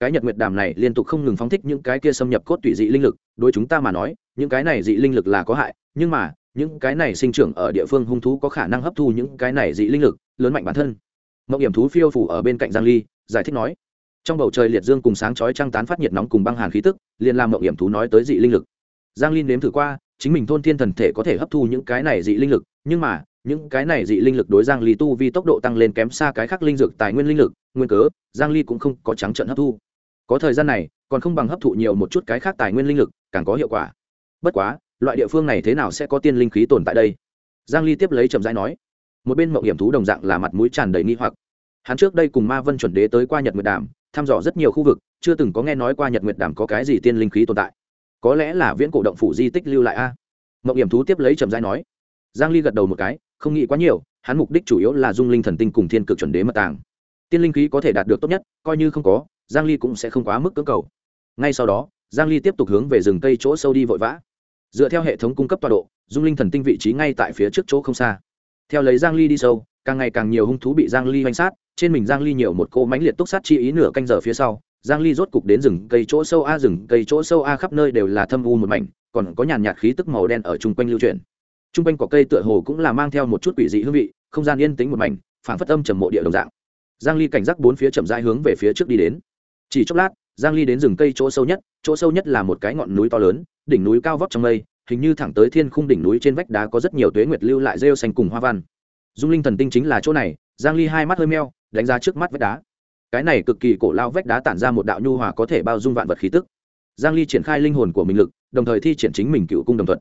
cái nhật nguyệt đàm này liên tục không ngừng phóng thích những cái kia xâm nhập cốt tủy dị linh lực, đối chúng ta mà nói, những cái này dị linh lực là có hại, nhưng mà, những cái này sinh trưởng ở địa phương hung thú có khả năng hấp thu những cái này dị linh lực, lớn mạnh bản thân. Mộng hiểm thú phiêu phủ ở bên cạnh giang ly, giải thích nói, trong bầu trời liệt dương cùng sáng chói trăng tán phát nhiệt nóng cùng băng hàn khí tức, liền làm mộng hiểm thú nói tới dị linh lực. Giang ly nếm thử qua, chính mình thôn thiên thần thể có thể hấp thu những cái này dị linh lực, nhưng mà, những cái này dị linh lực đối giang ly tu vi tốc độ tăng lên kém xa cái khác linh dược tài nguyên linh lực, nguyên cớ, giang ly cũng không có trắng trận hấp thu có thời gian này, còn không bằng hấp thụ nhiều một chút cái khác tài nguyên linh lực, càng có hiệu quả. Bất quá, loại địa phương này thế nào sẽ có tiên linh khí tồn tại đây? Giang ly tiếp lấy chậm rãi nói. Một bên mộng hiểm thú đồng dạng là mặt mũi tràn đầy nghi hoặc. Hắn trước đây cùng ma vân chuẩn đế tới qua nhật nguyệt đàm, thăm dò rất nhiều khu vực, chưa từng có nghe nói qua nhật nguyệt đàm có cái gì tiên linh khí tồn tại. Có lẽ là viễn cổ động phủ di tích lưu lại a. Mộng hiểm thú tiếp lấy chậm rãi nói. Giang ly gật đầu một cái, không nghĩ quá nhiều, hắn mục đích chủ yếu là dung linh thần tinh cùng thiên cực chuẩn đế mật tàng tiên linh khí có thể đạt được tốt nhất, coi như không có, giang ly cũng sẽ không quá mức cưỡng cầu. Ngay sau đó, giang ly tiếp tục hướng về rừng cây chỗ sâu đi vội vã. Dựa theo hệ thống cung cấp tọa độ, dung linh thần tinh vị trí ngay tại phía trước chỗ không xa. Theo lấy giang ly đi sâu, càng ngày càng nhiều hung thú bị giang ly hoành sát, trên mình giang ly nhiều một cô mãnh liệt túc sát chi ý nửa canh giờ phía sau, giang ly rốt cục đến rừng cây chỗ sâu a, rừng cây chỗ sâu a khắp nơi đều là thâm u một mảnh, còn có nhàn nhạt khí tức màu đen ở trung quanh lưu chuyển. Trung quanh có cây tựa hồ cũng là mang theo một chút quỷ dị hương vị, không gian yên tĩnh một mảnh, phảng phất âm trầm mộ địa đồng dạng giang ly cảnh giác bốn phía chậm rãi hướng về phía trước đi đến. Chỉ chốc lát, giang ly đến rừng cây chỗ sâu nhất, chỗ sâu nhất là một cái ngọn núi to lớn, đỉnh núi cao vóc trong mây, hình như thẳng tới thiên khung đỉnh núi trên vách đá có rất nhiều tuế nguyệt lưu lại rêu xanh cùng hoa văn. Dung linh thần tinh chính là chỗ này, giang ly hai mắt hơi meo, đánh ra trước mắt vách đá. Cái này cực kỳ cổ lao vách đá tản ra một đạo nhu hòa có thể bao dung vạn vật khí tức. Giang ly triển khai linh hồn của mình lực, đồng thời thi triển chính mình cựu cung đồng thuật.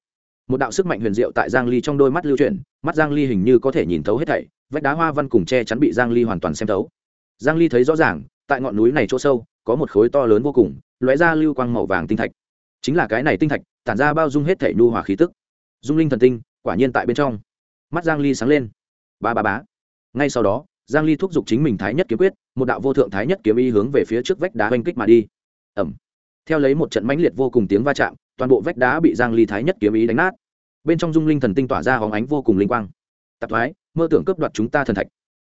một đạo sức mạnh huyền diệu tại giang ly trong đôi mắt lưu chuyển, mắt giang ly hình như có thể nhìn thấu hết thảy vách đá hoa văn cùng che chắn bị giang ly hoàn toàn xem thấu. Giang ly thấy rõ ràng, tại ngọn núi này chỗ sâu, có một khối to lớn vô cùng, lóe ra lưu quang màu vàng tinh thạch. Chính là cái này tinh thạch, tản ra bao dung hết thể nhu hòa khí tức. Dung linh thần tinh, quả nhiên tại bên trong. Mắt giang ly sáng lên. Ba ba bá ngay sau đó, giang ly thúc giục chính mình thái nhất kiếm quyết, một đạo vô thượng thái nhất kiếm y hướng về phía trước vách đá oanh kích mà đi. Ẩm theo lấy một trận mãnh liệt vô cùng tiếng va chạm, toàn bộ vách đá bị giang ly thái nhất kiếm ý đánh nát. Bên trong dung linh thần tinh tỏa ra hóng ánh vô cùng linh quang. Tạp thoái mơ tưởng cướp đoạt chúng ta thần thạch.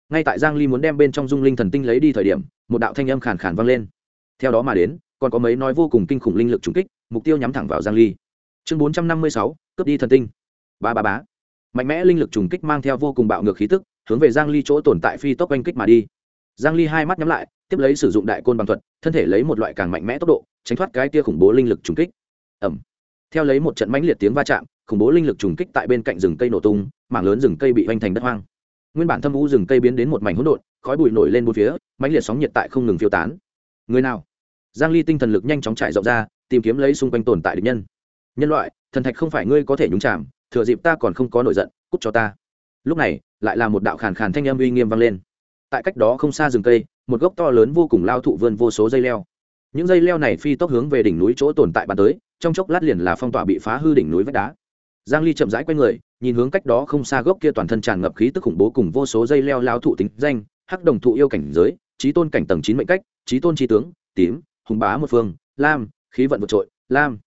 Ngay tại giang ly muốn đem bên trong dung linh thần tinh lấy đi thời điểm một đạo thanh âm khàn khàn vang lên. Theo đó mà đến còn có mấy nói vô cùng kinh khủng linh lực trùng kích mục tiêu nhắm thẳng vào giang ly. Chương 456, cướp đi thần tinh. Ba ba bá mạnh mẽ linh lực trùng kích mang theo vô cùng bạo ngược khí tức hướng về giang ly chỗ tồn tại phi tốc oanh kích mà đi. Giang ly hai mắt nhắm lại tiếp lấy sử dụng đại côn bằng thuật thân thể lấy một loại càng mạnh mẽ tốc độ tránh thoát cái tia khủng bố linh lực trùng kích. Ẩm theo lấy một trận mãnh liệt tiếng va chạm, khủng bố linh lực trùng kích tại bên cạnh rừng cây nổ tung, mảng lớn rừng cây bị hoành thành đất hoang. Nguyên bản thâm u rừng cây biến đến một mảnh hỗn độn, khói bụi nổi lên bốn phía, mãnh liệt sóng nhiệt tại không ngừng phiêu tán. Người nào? Giang ly tinh thần lực nhanh chóng trải rộng ra, tìm kiếm lấy xung quanh tồn tại địch nhân. Nhân loại, thần thạch không phải ngươi có thể nhúng chạm thừa dịp ta còn không có nổi giận, cút cho ta. Lúc này, lại là một đạo khàn khàn thanh âm uy nghiêm vang lên. Tại cách đó không xa rừng cây, một gốc to lớn vô cùng lao thụ vươn vô số dây leo. Những dây leo này phi tốc hướng về đỉnh núi chỗ tồn tại bàn tới trong chốc lát liền là phong tỏa bị phá hư đỉnh núi vách đá. Giang ly chậm rãi quay người, nhìn hướng cách đó không xa gốc kia toàn thân tràn ngập khí tức khủng bố cùng vô số dây leo lao thụ tính danh, hắc đồng thụ yêu cảnh giới trí tôn cảnh tầng chín mệnh cách trí tôn trí tướng, tím, hùng bá một phương, lam, khí vận vượt trội, lam.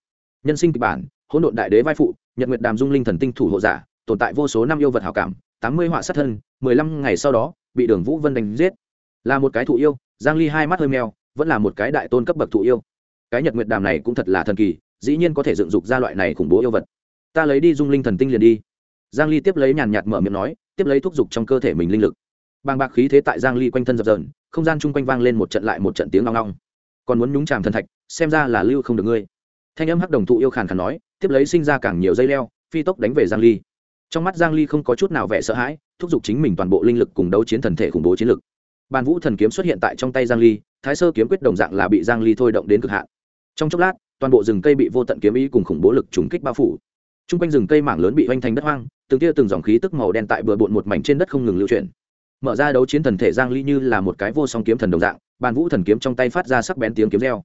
Nhân sinh kịch bản, hỗn độn đại đế vai phụ, nhật nguyệt đàm dung linh thần tinh thủ hộ giả, tồn tại vô số năm yêu vật hảo cảm, tám mươi họa sát thân, mười lăm ngày sau đó, bị đường vũ vân đánh giết. Là một cái thụ yêu, giang ly hai mắt hơi mèo vẫn là một cái đại tôn cấp bậc thụ yêu. Cái nhật nguyệt đàm này cũng thật là thần kỳ dĩ nhiên có thể dựng dục ra loại này khủng bố yêu vật. Ta lấy đi dung linh thần tinh liền đi. Giang ly tiếp lấy nhàn nhạt mở miệng nói, tiếp lấy thúc dục trong cơ thể mình linh lực. Bàng bạc khí thế tại giang ly quanh thân dập dờn, không gian chung quanh vang lên một trận lại một trận tiếng ngong ngong. Còn muốn nhúng chàm thần thạch, xem ra là lưu không được ngươi. Thanh âm hắc đồng thụ yêu khàn khàn nói, tiếp lấy sinh ra càng nhiều dây leo, phi tốc đánh về giang ly. Trong mắt giang ly không có chút nào vẻ sợ hãi, thúc giục chính mình toàn bộ linh lực cùng đấu chiến thần thể khủng bố chiến lực. Bàn vũ thần kiếm xuất hiện tại trong tay giang ly, thái sơ kiếm quyết đồng dạng là bị giang ly thôi động đến cực hạn. Trong chốc lát toàn bộ rừng cây bị vô tận kiếm ý cùng khủng bố lực trùng kích bao phủ. Trung quanh rừng cây mảng lớn bị hoành thành đất hoang, từng tia từng dòng khí tức màu đen tại bừa bộn một mảnh trên đất không ngừng lưu chuyển. Mở ra đấu chiến thần thể giang ly như là một cái vô song kiếm thần đồng dạng, bàn vũ thần kiếm trong tay phát ra sắc bén tiếng kiếm reo.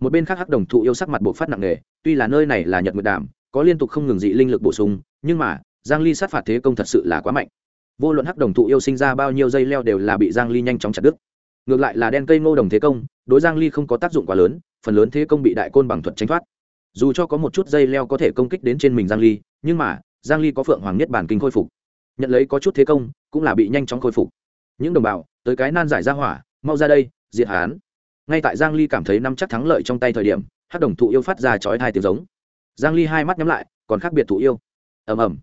Một bên khác hắc đồng thụ yêu sắc mặt bộ phát nặng nề, tuy là nơi này là nhật nguyệt đàm, có liên tục không ngừng dị linh lực bổ sung, nhưng mà, giang ly sát phạt thế công thật sự là quá mạnh. Vô luận hắc đồng thụ yêu sinh ra bao nhiêu dây leo đều là bị giang ly nhanh chóng chặt đứt. Ngược lại là đen cây ngô đồng thế công, đối giang ly không có tác dụng quá lớn phần lớn thế công bị đại côn bằng thuật tránh thoát. Dù cho có một chút dây leo có thể công kích đến trên mình giang ly, nhưng mà, giang ly có phượng hoàng nhất bản kinh khôi phục. Nhận lấy có chút thế công, cũng là bị nhanh chóng khôi phục. Những đồng bào, tới cái nan giải ra hỏa, mau ra đây, diệt hán ngay tại giang ly cảm thấy năm chắc thắng lợi trong tay thời điểm, hắc đồng thụ yêu phát ra chói hai tiếng giống. Giang ly hai mắt nhắm lại, còn khác biệt thụ yêu. Ầm ầm.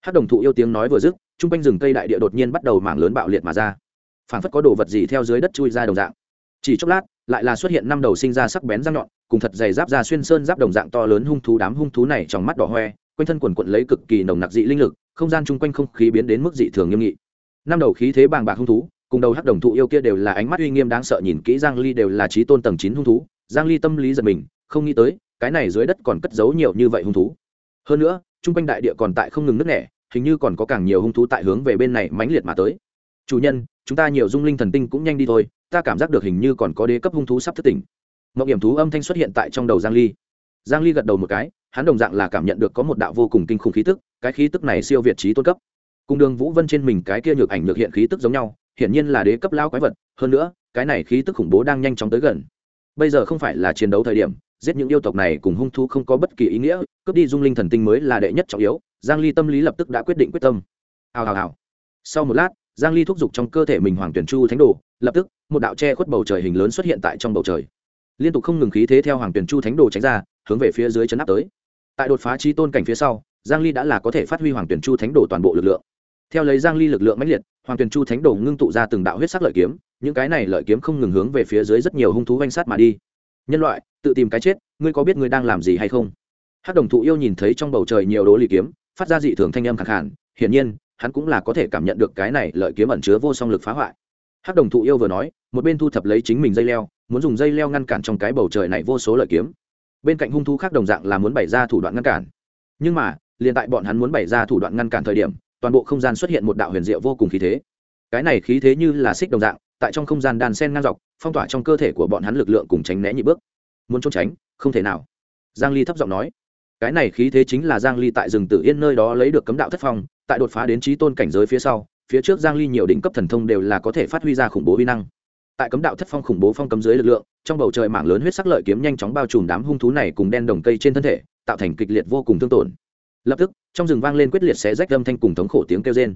Hắc đồng thụ yêu tiếng nói vừa dứt, trung quanh rừng cây đại địa đột nhiên bắt đầu mảng lớn bạo liệt mà ra. Phảng phất có đồ vật gì theo dưới đất chui ra đồng dạng. Chỉ chốc lát lại là xuất hiện năm đầu sinh ra sắc bén răng nhọn, cùng thật dày giáp ra xuyên sơn giáp đồng dạng to lớn hung thú đám hung thú này trong mắt đỏ hoe, quanh thân quần quận lấy cực kỳ nồng nặc dị linh lực, không gian chung quanh không khí biến đến mức dị thường nghiêm nghị. Năm đầu khí thế bàng bạc hung thú, cùng đầu hắc đồng thụ yêu kia đều là ánh mắt uy nghiêm đáng sợ nhìn kỹ giang ly đều là trí tôn tầng chín hung thú, giang ly tâm lý giật mình, không nghĩ tới, cái này dưới đất còn cất giấu nhiều như vậy hung thú. Hơn nữa, chung quanh đại địa còn tại không ngừng nứt nẻ, hình như còn có càng nhiều hung thú tại hướng về bên này mãnh liệt mà tới. Chủ nhân, chúng ta nhiều dung linh thần tinh cũng nhanh đi thôi ta cảm giác được hình như còn có đế cấp hung thú sắp thức tỉnh. Mộng điểm thú âm thanh xuất hiện tại trong đầu giang ly. Giang ly gật đầu một cái, hắn đồng dạng là cảm nhận được có một đạo vô cùng kinh khủng khí tức, cái khí tức này siêu việt trí tôn cấp. Cùng đường vũ vân trên mình cái kia nhược ảnh nhược hiện khí tức giống nhau, hiển nhiên là đế cấp lao quái vật, hơn nữa, cái này khí tức khủng bố đang nhanh chóng tới gần. Bây giờ không phải là chiến đấu thời điểm, giết những yêu tộc này cùng hung thú không có bất kỳ ý nghĩa, cướp đi dung linh thần tinh mới là đệ nhất trọng yếu, giang ly tâm lý lập tức đã quyết định quyết tâm. Hào hào hào. Sau một lát giang ly thúc giục trong cơ thể mình hoàng tuyển chu thánh đồ, lập tức, một đạo che khuất bầu trời hình lớn xuất hiện tại trong bầu trời. Liên tục không ngừng khí thế theo hoàng tuyển chu thánh đồ tránh ra, hướng về phía dưới chấn áp tới. Tại đột phá chi tôn cảnh phía sau, giang ly đã là có thể phát huy hoàng tuyển chu thánh đồ toàn bộ lực lượng. Theo lấy giang ly lực lượng mãnh liệt, hoàng tuyển chu thánh đồ ngưng tụ ra từng đạo huyết sắc lợi kiếm, những cái này lợi kiếm không ngừng hướng về phía dưới rất nhiều hung thú vanh sát mà đi. Nhân loại, tự tìm cái chết, ngươi có biết ngươi đang làm gì hay không? Hắc đồng thụ yêu nhìn thấy trong bầu trời nhiều đố lì kiếm, phát ra dị thường thanh âm khẳng khản hiển nhiên hắn cũng là có thể cảm nhận được cái này lợi kiếm ẩn chứa vô song lực phá hoại. Hắc đồng thụ yêu vừa nói, một bên thu thập lấy chính mình dây leo, muốn dùng dây leo ngăn cản trong cái bầu trời này vô số lợi kiếm. Bên cạnh hung thú khác đồng dạng là muốn bày ra thủ đoạn ngăn cản. Nhưng mà, liền tại bọn hắn muốn bày ra thủ đoạn ngăn cản thời điểm, toàn bộ không gian xuất hiện một đạo huyền diệu vô cùng khí thế. Cái này khí thế như là xích đồng dạng, tại trong không gian đan sen ngang dọc, phong tỏa trong cơ thể của bọn hắn lực lượng cùng tránh né nhị bước. Muốn trốn tránh, không thể nào. Giang ly thấp giọng nói, cái này khí thế chính là giang ly tại rừng tử yên nơi đó lấy được cấm đạo thất phong tại đột phá đến trí tôn cảnh giới phía sau, phía trước giang ly nhiều đỉnh cấp thần thông đều là có thể phát huy ra khủng bố uy năng. Tại cấm đạo thất phong khủng bố phong cấm dưới lực lượng, trong bầu trời mảng lớn huyết sắc lợi kiếm nhanh chóng bao trùm đám hung thú này cùng đen đồng cây trên thân thể, tạo thành kịch liệt vô cùng thương tổn. Lập tức, trong rừng vang lên quyết liệt xé rách âm thanh cùng thống khổ tiếng kêu rên.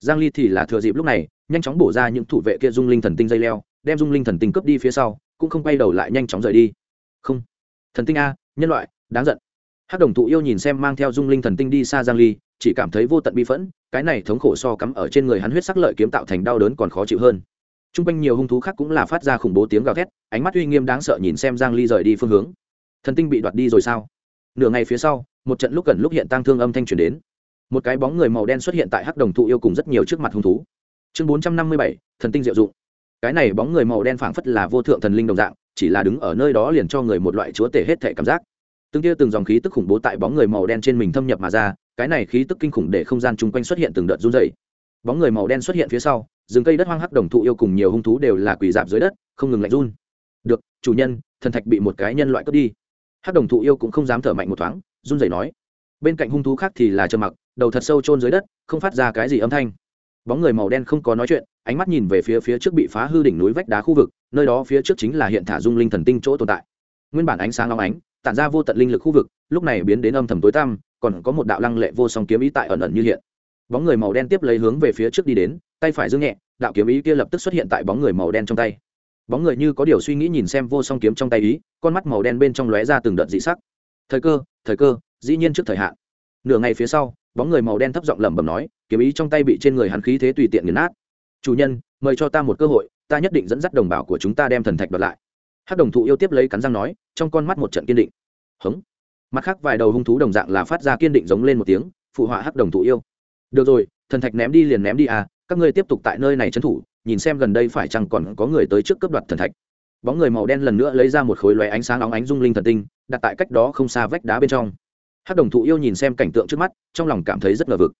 Giang ly thì là thừa dịp lúc này, nhanh chóng bổ ra những thủ vệ kia dung linh thần tinh dây leo, đem dung linh thần tinh cướp đi phía sau, cũng không quay đầu lại nhanh chóng rời đi. Không. Thần tinh a, nhân loại, đáng giận. Hắc đồng thụ yêu nhìn xem mang theo dung linh thần tinh đi xa giang ly chỉ cảm thấy vô tận bi phẫn, cái này thống khổ so cắm ở trên người hắn huyết sắc lợi kiếm tạo thành đau đớn còn khó chịu hơn. T r u n g quanh nhiều hung thú khác cũng là phát ra khủng bố tiếng gào thét, ánh mắt uy nghiêm đáng sợ nhìn xem giang ly rời đi phương hướng. Thần tinh bị đoạt đi rồi sao? Nửa ngày phía sau, một trận lúc gần lúc hiện tăng thương âm thanh truyền đến. Một cái bóng người màu đen xuất hiện tại hắc đồng thụ yêu cùng rất nhiều trước mặt hung thú. Chương bốn trăm năm mươi bảy, thần tinh diệu dụng. Cái này bóng người màu đen phảng phất là vô thượng thần linh đồng dạng, chỉ là đứng ở nơi đó liền cho người một loại chúa tể hết thể cảm giác. Từng tia từng dòng khí tức khủng bố tại bóng người màu đen trên mình thâm nhập mà ra cái này khí tức kinh khủng để không gian chung quanh xuất hiện từng đợt run dày bóng người màu đen xuất hiện phía sau, rừng cây đất hoang hắc đồng thụ yêu cùng nhiều hung thú đều là quỳ dạp dưới đất, không ngừng lạnh run. Được, chủ nhân, thần thạch bị một cái nhân loại cướp đi. Hắc đồng thụ yêu cũng không dám thở mạnh một thoáng, run rẩy nói. Bên cạnh hung thú khác thì là trầm mặc, đầu thật sâu chôn dưới đất, không phát ra cái gì âm thanh. Bóng người màu đen không có nói chuyện, ánh mắt nhìn về phía phía trước bị phá hư đỉnh núi vách đá khu vực, nơi đó phía trước chính là hiện thả dung linh thần tinh chỗ tồn tại. Nguyên bản ánh sáng long ánh, tản ra vô tận linh lực khu vực, lúc này biến đến âm thầm tối tăm còn có một đạo lăng lệ vô song kiếm ý tại ẩn ẩn như hiện. Bóng người màu đen tiếp lấy hướng về phía trước đi đến, tay phải dương nhẹ, đạo kiếm ý kia lập tức xuất hiện tại bóng người màu đen trong tay. Bóng người như có điều suy nghĩ nhìn xem vô song kiếm trong tay ý, con mắt màu đen bên trong lóe ra từng đợt dị sắc. Thời cơ thời cơ, dĩ nhiên trước thời hạn. Nửa ngày phía sau, bóng người màu đen thấp giọng lẩm bẩm nói, kiếm ý trong tay bị trên người hắn khí thế tùy tiện nghiền nát. Chủ nhân, mời cho ta một cơ hội, ta nhất định dẫn dắt đồng bào của chúng ta đem thần thạch đoạt lại. Hắc đồng thụ yêu tiếp lấy cắn răng nói, trong con mắt một trận kiên định. Hống mặt khác vài đầu hung thú đồng dạng là phát ra kiên định giống lên một tiếng, phụ họa hắc đồng thụ yêu. Được rồi, thần thạch ném đi liền ném đi à các ngươi tiếp tục tại nơi này trấn thủ, nhìn xem gần đây phải chăng còn có người tới trước cướp đoạt thần thạch. Bóng người màu đen lần nữa lấy ra một khối lóe ánh sáng óng ánh dung linh thần tinh, đặt tại cách đó không xa vách đá bên trong. Hắc đồng thụ yêu nhìn xem cảnh tượng trước mắt, trong lòng cảm thấy rất ngờ vực.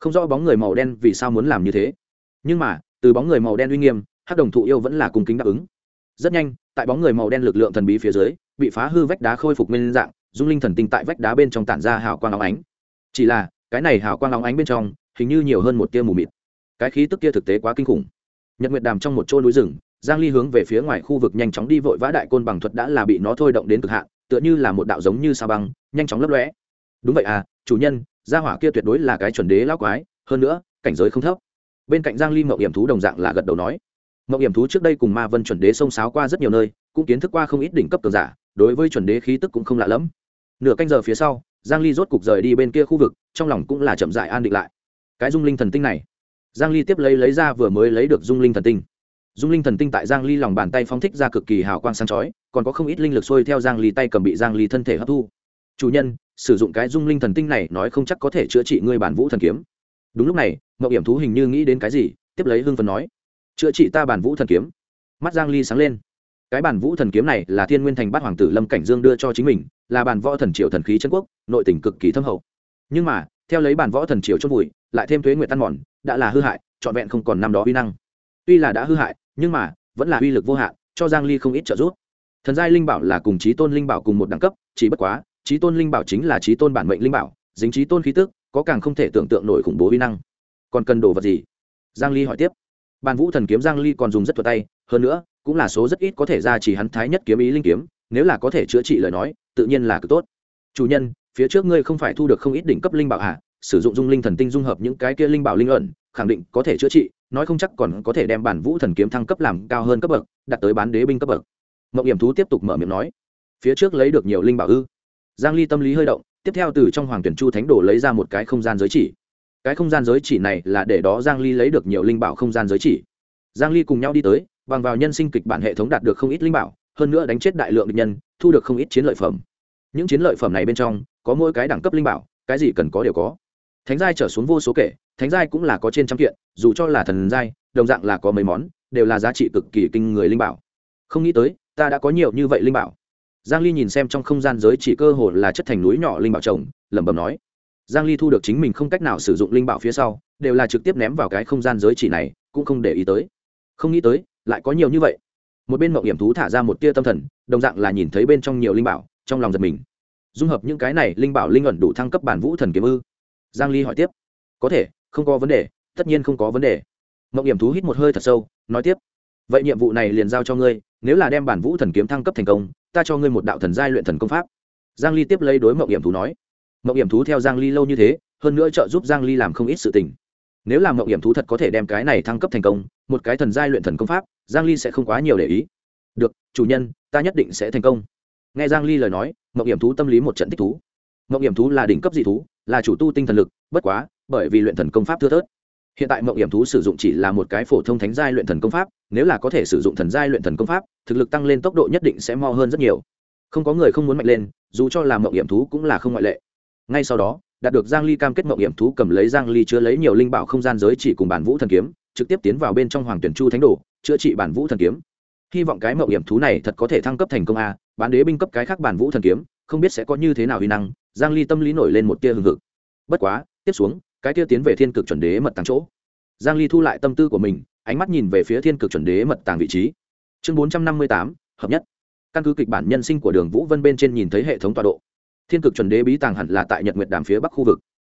Không rõ bóng người màu đen vì sao muốn làm như thế. Nhưng mà, từ bóng người màu đen uy nghiêm, hắc đồng thụ yêu vẫn là cung kính đáp ứng. Rất nhanh, tại bóng người màu đen lực lượng thần bí phía dưới, bị phá hư vách đá khôi phục nguyên dạng dung linh thần tinh tại vách đá bên trong tản ra hào quang óng ánh. Chỉ là, cái này hào quang óng ánh bên trong, hình như nhiều hơn một tia mù mịt. Cái khí tức kia thực tế quá kinh khủng. Nhật nguyệt đàm trong một chỗ núi rừng, giang ly hướng về phía ngoài khu vực nhanh chóng đi vội vã đại côn bằng thuật đã là bị nó thôi động đến cực hạn, tựa như là một đạo giống như sao băng, nhanh chóng lấp lóe. Đúng vậy à chủ nhân, gia hỏa kia tuyệt đối là cái chuẩn đế lão quái, hơn nữa, cảnh giới không thấp. Bên cạnh giang ly mậu hiểm thú đồng dạng là gật đầu nói. Mậu hiểm thú trước đây cùng ma vân chuẩn đế xông xáo qua rất nhiều nơi, cũng kiến thức qua không ít đỉnh cấp cường giả, đối với chuẩn đế khí tức cũng không lạ lẫm nửa canh giờ phía sau, giang ly rốt cục rời đi bên kia khu vực, trong lòng cũng là chậm dại an định lại. Cái dung linh thần tinh này. Giang ly tiếp lấy lấy ra vừa mới lấy được dung linh thần tinh. Dung linh thần tinh tại giang ly lòng bàn tay phóng thích ra cực kỳ hào quang sáng chói, còn có không ít linh lực xuôi theo giang ly tay cầm bị giang ly thân thể hấp thu. Chủ nhân, sử dụng cái dung linh thần tinh này nói không chắc có thể chữa trị ngươi bản vũ thần kiếm. Đúng lúc này ngọc hiểm thú hình như nghĩ đến cái gì, tiếp lấy hương phần nói, chữa trị ta bản vũ thần kiếm. Mắt giang ly sáng lên. Cái bản vũ thần kiếm này là thiên nguyên thành bát hoàng tử lâm cảnh dương đưa cho chính mình là bản võ thần triều thần khí chân quốc, nội tình cực kỳ thâm hậu. Nhưng mà, theo lấy bản võ thần triều chôn bụi lại thêm thuế nguyện tan mòn, đã là hư hại, trọn vẹn không còn năm đó uy năng. Tuy là đã hư hại, nhưng mà, vẫn là uy lực vô hạn, cho giang ly không ít trợ giúp. Thần giai linh bảo là cùng trí tôn linh bảo cùng một đẳng cấp, chỉ bất quá trí tôn linh bảo chính là trí tôn bản mệnh linh bảo, dính trí tôn khí tức, có càng không thể tưởng tượng nổi khủng bố uy năng. Còn cần đồ vật gì? Giang ly hỏi tiếp. Bàn vũ thần kiếm giang ly còn dùng rất thuật tay, hơn nữa, cũng là số rất ít có thể ra chỉ hắn thái nhất kiếm ý linh kiếm nếu là có thể chữa trị lời nói, tự nhiên là cực tốt. Chủ nhân, phía trước ngươi không phải thu được không ít đỉnh cấp linh bảo hạ sử dụng dung linh thần tinh dung hợp những cái kia linh bảo linh ẩn, khẳng định có thể chữa trị, nói không chắc còn có thể đem bản vũ thần kiếm thăng cấp làm cao hơn cấp bậc, đạt tới bán đế binh cấp bậc. Mộng hiểm thú tiếp tục mở miệng nói, phía trước lấy được nhiều linh bảo ư? Giang ly tâm lý hơi động, tiếp theo từ trong hoàng tuyển chu thánh đồ lấy ra một cái không gian giới chỉ. Cái không gian giới chỉ này là để đó giang ly lấy được nhiều linh bảo không gian giới chỉ. Giang ly cùng nhau đi tới, bằng vào nhân sinh kịch bản hệ thống đạt được không ít linh bảo hơn nữa đánh chết đại lượng địch nhân, thu được không ít chiến lợi phẩm. Những chiến lợi phẩm này bên trong, có mỗi cái đẳng cấp linh bảo, cái gì cần có đều có. Thánh giai trở xuống vô số kể, thánh giai cũng là có trên trăm kiện, dù cho là thần giai, đồng dạng là có mấy món, đều là giá trị cực kỳ kinh người linh bảo. Không nghĩ tới, ta đã có nhiều như vậy linh bảo. Giang ly nhìn xem trong không gian giới chỉ cơ hồ là chất thành núi nhỏ linh bảo trồng, lẩm bẩm nói. Giang ly thu được chính mình không cách nào sử dụng linh bảo phía sau, đều là trực tiếp ném vào cái không gian giới chỉ này, cũng không để ý tới. Không nghĩ tới, lại có nhiều như vậy một bên mộng hiểm thú thả ra một tia tâm thần, đồng dạng là nhìn thấy bên trong nhiều linh bảo, trong lòng giật mình. Dung hợp những cái này, linh bảo linh ẩn đủ thăng cấp bản vũ thần kiếm ư? Giang ly hỏi tiếp. Có thể, không có vấn đề, tất nhiên không có vấn đề. Mộng hiểm thú hít một hơi thật sâu, nói tiếp. Vậy nhiệm vụ này liền giao cho ngươi, nếu là đem bản vũ thần kiếm thăng cấp thành công, ta cho ngươi một đạo thần giai luyện thần công pháp. Giang ly tiếp lấy đối mộng hiểm thú nói. Mộng hiểm thú theo giang ly lâu như thế, hơn nữa trợ giúp giang ly làm không ít sự tình nếu làm mộng hiểm thú thật có thể đem cái này thăng cấp thành công, một cái thần giai luyện thần công pháp, giang ly sẽ không quá nhiều để ý. Được, chủ nhân, ta nhất định sẽ thành công. Nghe giang ly lời nói mộng hiểm thú tâm lý một trận thích thú. Mộng hiểm thú là đỉnh cấp dị thú, là chủ tu tinh thần lực, bất quá, bởi vì luyện thần công pháp thưa thớt. Hiện tại mộng hiểm thú sử dụng chỉ là một cái phổ thông thánh giai luyện thần công pháp, nếu là có thể sử dụng thần giai luyện thần công pháp, thực lực tăng lên tốc độ nhất định sẽ mo hơn rất nhiều. Không có người không muốn mạnh lên, dù cho là mộng hiểm thú cũng là không ngoại lệ. Ngay sau đó đạt được giang ly cam kết mộng hiểm thú cầm lấy giang ly chứa lấy nhiều linh bảo không gian giới chỉ cùng bản vũ thần kiếm trực tiếp tiến vào bên trong hoàng tuyển chu thánh đồ chữa trị bản vũ thần kiếm. Hy vọng cái mộng hiểm thú này thật có thể thăng cấp thành công a bán đế binh cấp cái khác bản vũ thần kiếm không biết sẽ có như thế nào uy năng giang ly tâm lý nổi lên một tia hừng hực. Bất quá tiếp xuống cái tia tiến về thiên cực chuẩn đế mật tàng chỗ. Giang ly thu lại tâm tư của mình ánh mắt nhìn về phía thiên cực chuẩn đế mật tàng vị trí. Chương 458, hợp nhất. Căn cứ kịch bản nhân sinh của đường vũ vân bên trên nhìn thấy hệ thống tọa độ thiên cực chuẩn đế bí tàng hẳn là tại nhật nguyệt đàm phía bắc khu vực.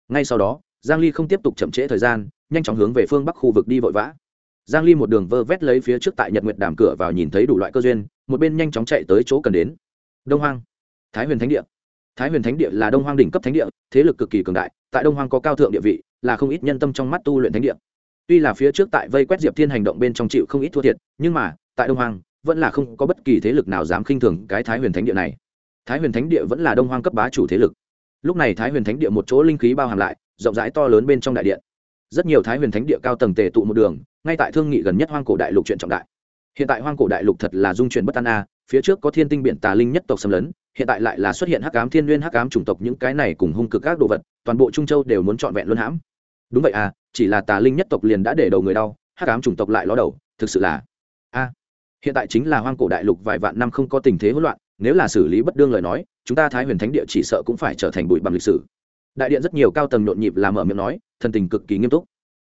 Ngay sau đó, giang ly không tiếp tục chậm trễ thời gian, nhanh chóng hướng về phương bắc khu vực đi vội vã. Giang ly một đường vơ vét lấy phía trước tại nhật nguyệt đàm cửa vào nhìn thấy đủ loại cơ duyên, một bên nhanh chóng chạy tới chỗ cần đến. Đông hoang, thái huyền thánh địa. Thái huyền thánh địa là đông hoang đỉnh cấp thánh địa, thế lực cực kỳ cường đại, tại đông hoang có cao thượng địa vị, là không ít nhân tâm trong mắt tu luyện thánh địa. Tuy là phía trước tại vây quét diệp thiên hành động bên trong chịu không ít thua thiệt, nhưng mà, tại đông hoang, vẫn là không có bất kỳ thế lực nào dám khinh thường cái thái huyền thánh địa này thái huyền thánh địa vẫn là đông hoang cấp bá chủ thế lực. Lúc này thái huyền thánh địa một chỗ linh khí bao hàm lại, rộng rãi to lớn bên trong đại điện. Rất nhiều thái huyền thánh địa cao tầng tề tụ một đường, ngay tại thương nghị gần nhất hoang cổ đại lục chuyện trọng đại. Hiện tại hoang cổ đại lục thật là dung chuyển bất an a, phía trước có thiên tinh biển tà linh nhất tộc xâm lấn, hiện tại lại là xuất hiện hắc ám thiên nguyên, hắc ám chủng tộc những cái này cùng hung cực các đồ vật, toàn bộ trung châu đều muốn trọn vẹn luân hãm. Đúng vậy à chỉ là tà linh nhất tộc liền đã để đầu người đau, hắc ám chủng tộc lại ló đầu, thực sự là. A, hiện tại chính là hoang cổ đại lục vài vạn năm không có tình thế hỗn loạn nếu là xử lý bất đương lời nói, chúng ta thái huyền thánh địa chỉ sợ cũng phải trở thành bụi bằng lịch sử. Đại điện rất nhiều cao tầng nhộn nhịp làm ở miệng nói, thần tình cực kỳ nghiêm túc.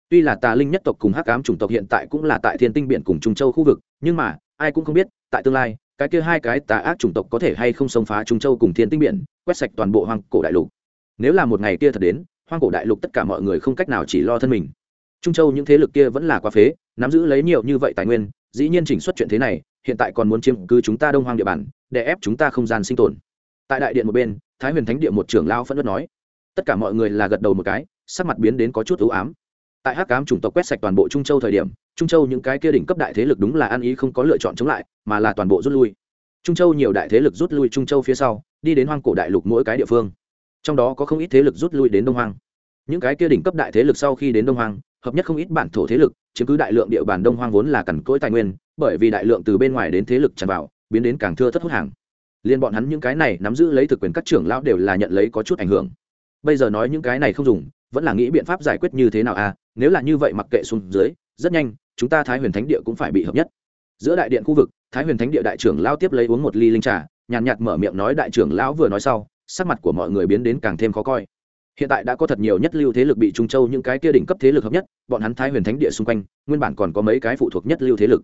Tuy là tà linh nhất tộc cùng hắc ám chủng tộc hiện tại cũng là tại thiên tinh biển cùng trung châu khu vực, nhưng mà, ai cũng không biết, tại tương lai, cái kia hai cái tà ác chủng tộc có thể hay không xông phá trung châu cùng thiên tinh biển, quét sạch toàn bộ hoang cổ đại lục. Nếu là một ngày kia thật đến, hoang cổ đại lục tất cả mọi người không cách nào chỉ lo thân mình. Trung châu những thế lực kia vẫn là quá phế, nắm giữ lấy nhiều như vậy tài nguyên, dĩ nhiên chỉnh xuất chuyện thế này, hiện tại còn muốn chiếm cứ chúng ta đông hoang địa bàn để ép chúng ta không gian sinh tồn. Tại đại điện một bên, thái huyền thánh địa một trưởng lao phẫn nộ nói, tất cả mọi người là gật đầu một cái, sắc mặt biến đến có chút ưu ám. Tại hắc cám chủng tộc quét sạch toàn bộ trung châu thời điểm, trung châu những cái kia đỉnh cấp đại thế lực đúng là ăn ý không có lựa chọn chống lại, mà là toàn bộ rút lui. Trung châu nhiều đại thế lực rút lui trung châu phía sau, đi đến hoang cổ đại lục mỗi cái địa phương. Trong đó có không ít thế lực rút lui đến đông hoang. Những cái kia đỉnh cấp đại thế lực sau khi đến đông hoang, hợp nhất không ít bản thổ thế lực, chiếm cứ đại lượng địa bàn đông hoang vốn là cằn cỗi tài nguyên, bởi vì đại lượng từ bên ngoài đến thế lực tràn vào biến đến càng thưa thất hút hàng. Liên bọn hắn những cái này nắm giữ lấy thực quyền các trưởng lão đều là nhận lấy có chút ảnh hưởng. Bây giờ nói những cái này không dùng, vẫn là nghĩ biện pháp giải quyết như thế nào à? Nếu là như vậy mặc kệ xuống dưới, rất nhanh, chúng ta thái huyền thánh địa cũng phải bị hợp nhất. Giữa đại điện khu vực, thái huyền thánh địa đại trưởng lao tiếp lấy uống một ly linh trà, nhàn nhạt mở miệng nói đại trưởng lão vừa nói sau, sắc mặt của mọi người biến đến càng thêm khó coi. Hiện tại đã có thật nhiều nhất lưu thế lực bị trung châu những cái kia đỉnh cấp thế lực hợp nhất, bọn hắn thái huyền thánh địa xung quanh, nguyên bản còn có mấy cái phụ thuộc nhất lưu thế lực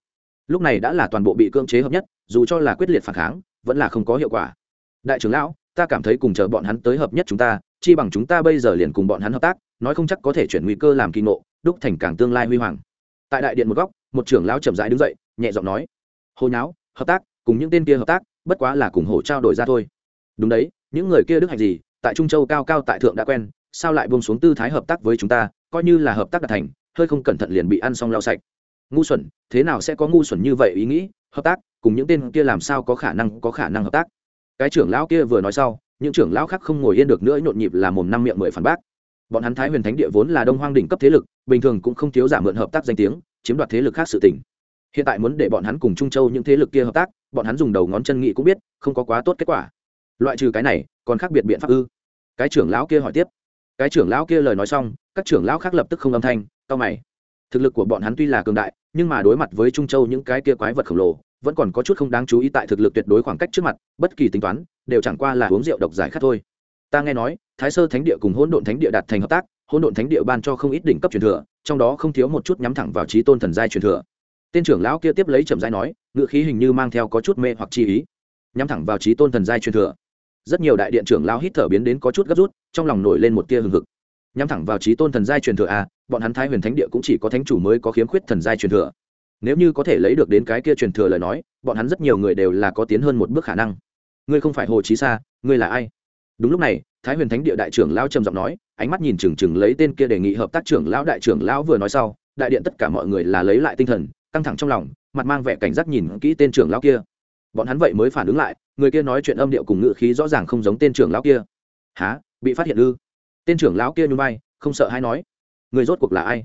lúc này đã là toàn bộ bị cưỡng chế hợp nhất, dù cho là quyết liệt phản kháng, vẫn là không có hiệu quả. Đại trưởng lão, ta cảm thấy cùng chờ bọn hắn tới hợp nhất chúng ta, chi bằng chúng ta bây giờ liền cùng bọn hắn hợp tác, nói không chắc có thể chuyển nguy cơ làm kỳ ngộ, đúc thành càng tương lai huy hoàng. Tại đại điện một góc, một trưởng lão chậm rãi đứng dậy, nhẹ giọng nói hồi nháo, hợp tác, cùng những tên kia hợp tác, bất quá là cùng hổ trao đổi ra thôi. Đúng đấy, những người kia đức hạnh gì, tại trung châu cao cao tại thượng đã quen, sao lại buông xuống tư thái hợp tác với chúng ta, coi như là hợp tác đạt thành, hơi không cẩn thận liền bị ăn xong lau sạch ngu xuẩn, thế nào sẽ có ngu xuẩn như vậy ý nghĩ, hợp tác, cùng những tên kia làm sao có khả năng có khả năng hợp tác. Cái trưởng lão kia vừa nói sau, những trưởng lão khác không ngồi yên được nữa, nhộn nhịp là mồm năm miệng mười phản bác. Bọn hắn thái huyền thánh địa vốn là đông hoang đỉnh cấp thế lực, bình thường cũng không thiếu giả mượn hợp tác danh tiếng, chiếm đoạt thế lực khác sự tỉnh hiện tại muốn để bọn hắn cùng trung châu những thế lực kia hợp tác, bọn hắn dùng đầu ngón chân nghị cũng biết, không có quá tốt kết quả. Loại trừ cái này, còn khác biệt biện pháp ư? Cái trưởng lão kia hỏi tiếp. Cái trưởng lão kia lời nói xong, các trưởng lão khác lập tức không âm thanh cao mày. Thực lực của bọn hắn tuy là cường đại nhưng mà đối mặt với trung châu những cái kia quái vật khổng lồ, vẫn còn có chút không đáng chú ý tại thực lực tuyệt đối khoảng cách trước mặt, bất kỳ tính toán, đều chẳng qua là uống rượu độc giải khát thôi. Ta nghe nói, thái sơ thánh địa cùng hỗn độn thánh địa đạt thành hợp tác, hỗn độn thánh địa ban cho không ít đỉnh cấp truyền thừa, trong đó không thiếu một chút nhắm thẳng vào trí tôn thần giai truyền thừa. Tên trưởng lão kia tiếp lấy trầm giai nói, ngựa khí hình như mang theo có chút mê hoặc chi ý. Nhắm thẳng vào trí tôn thần giai truyền thừa. Rất nhiều đại điện trưởng lão hít thở biến đến có chút gấp rút, trong lòng nổi lên một tia hừng hực nhắm thẳng vào trí tôn thần giai truyền thừa à bọn hắn thái huyền thánh địa cũng chỉ có thánh chủ mới có khiếm khuyết thần giai truyền thừa. Nếu như có thể lấy được đến cái kia truyền thừa lời nói, bọn hắn rất nhiều người đều là có tiến hơn một bước khả năng. Ngươi không phải hồ chí sa, ngươi là ai? Đúng lúc này, thái huyền thánh địa đại trưởng lão trầm giọng nói, ánh mắt nhìn chừng chừng lấy tên kia đề nghị hợp tác trưởng lão đại trưởng lão vừa nói sau, đại điện tất cả mọi người là lấy lại tinh thần, căng thẳng trong lòng, mặt mang vẻ cảnh giác nhìn kỹ tên trưởng lão kia. Bọn hắn vậy mới phản ứng lại, người kia nói chuyện âm điệu cùng ngữ khí rõ ràng không giống tên trưởng lão kia. Há bị phát hiện ư? Tên trưởng lão kia nhún vai, không sợ hay nói, người rốt cuộc là ai?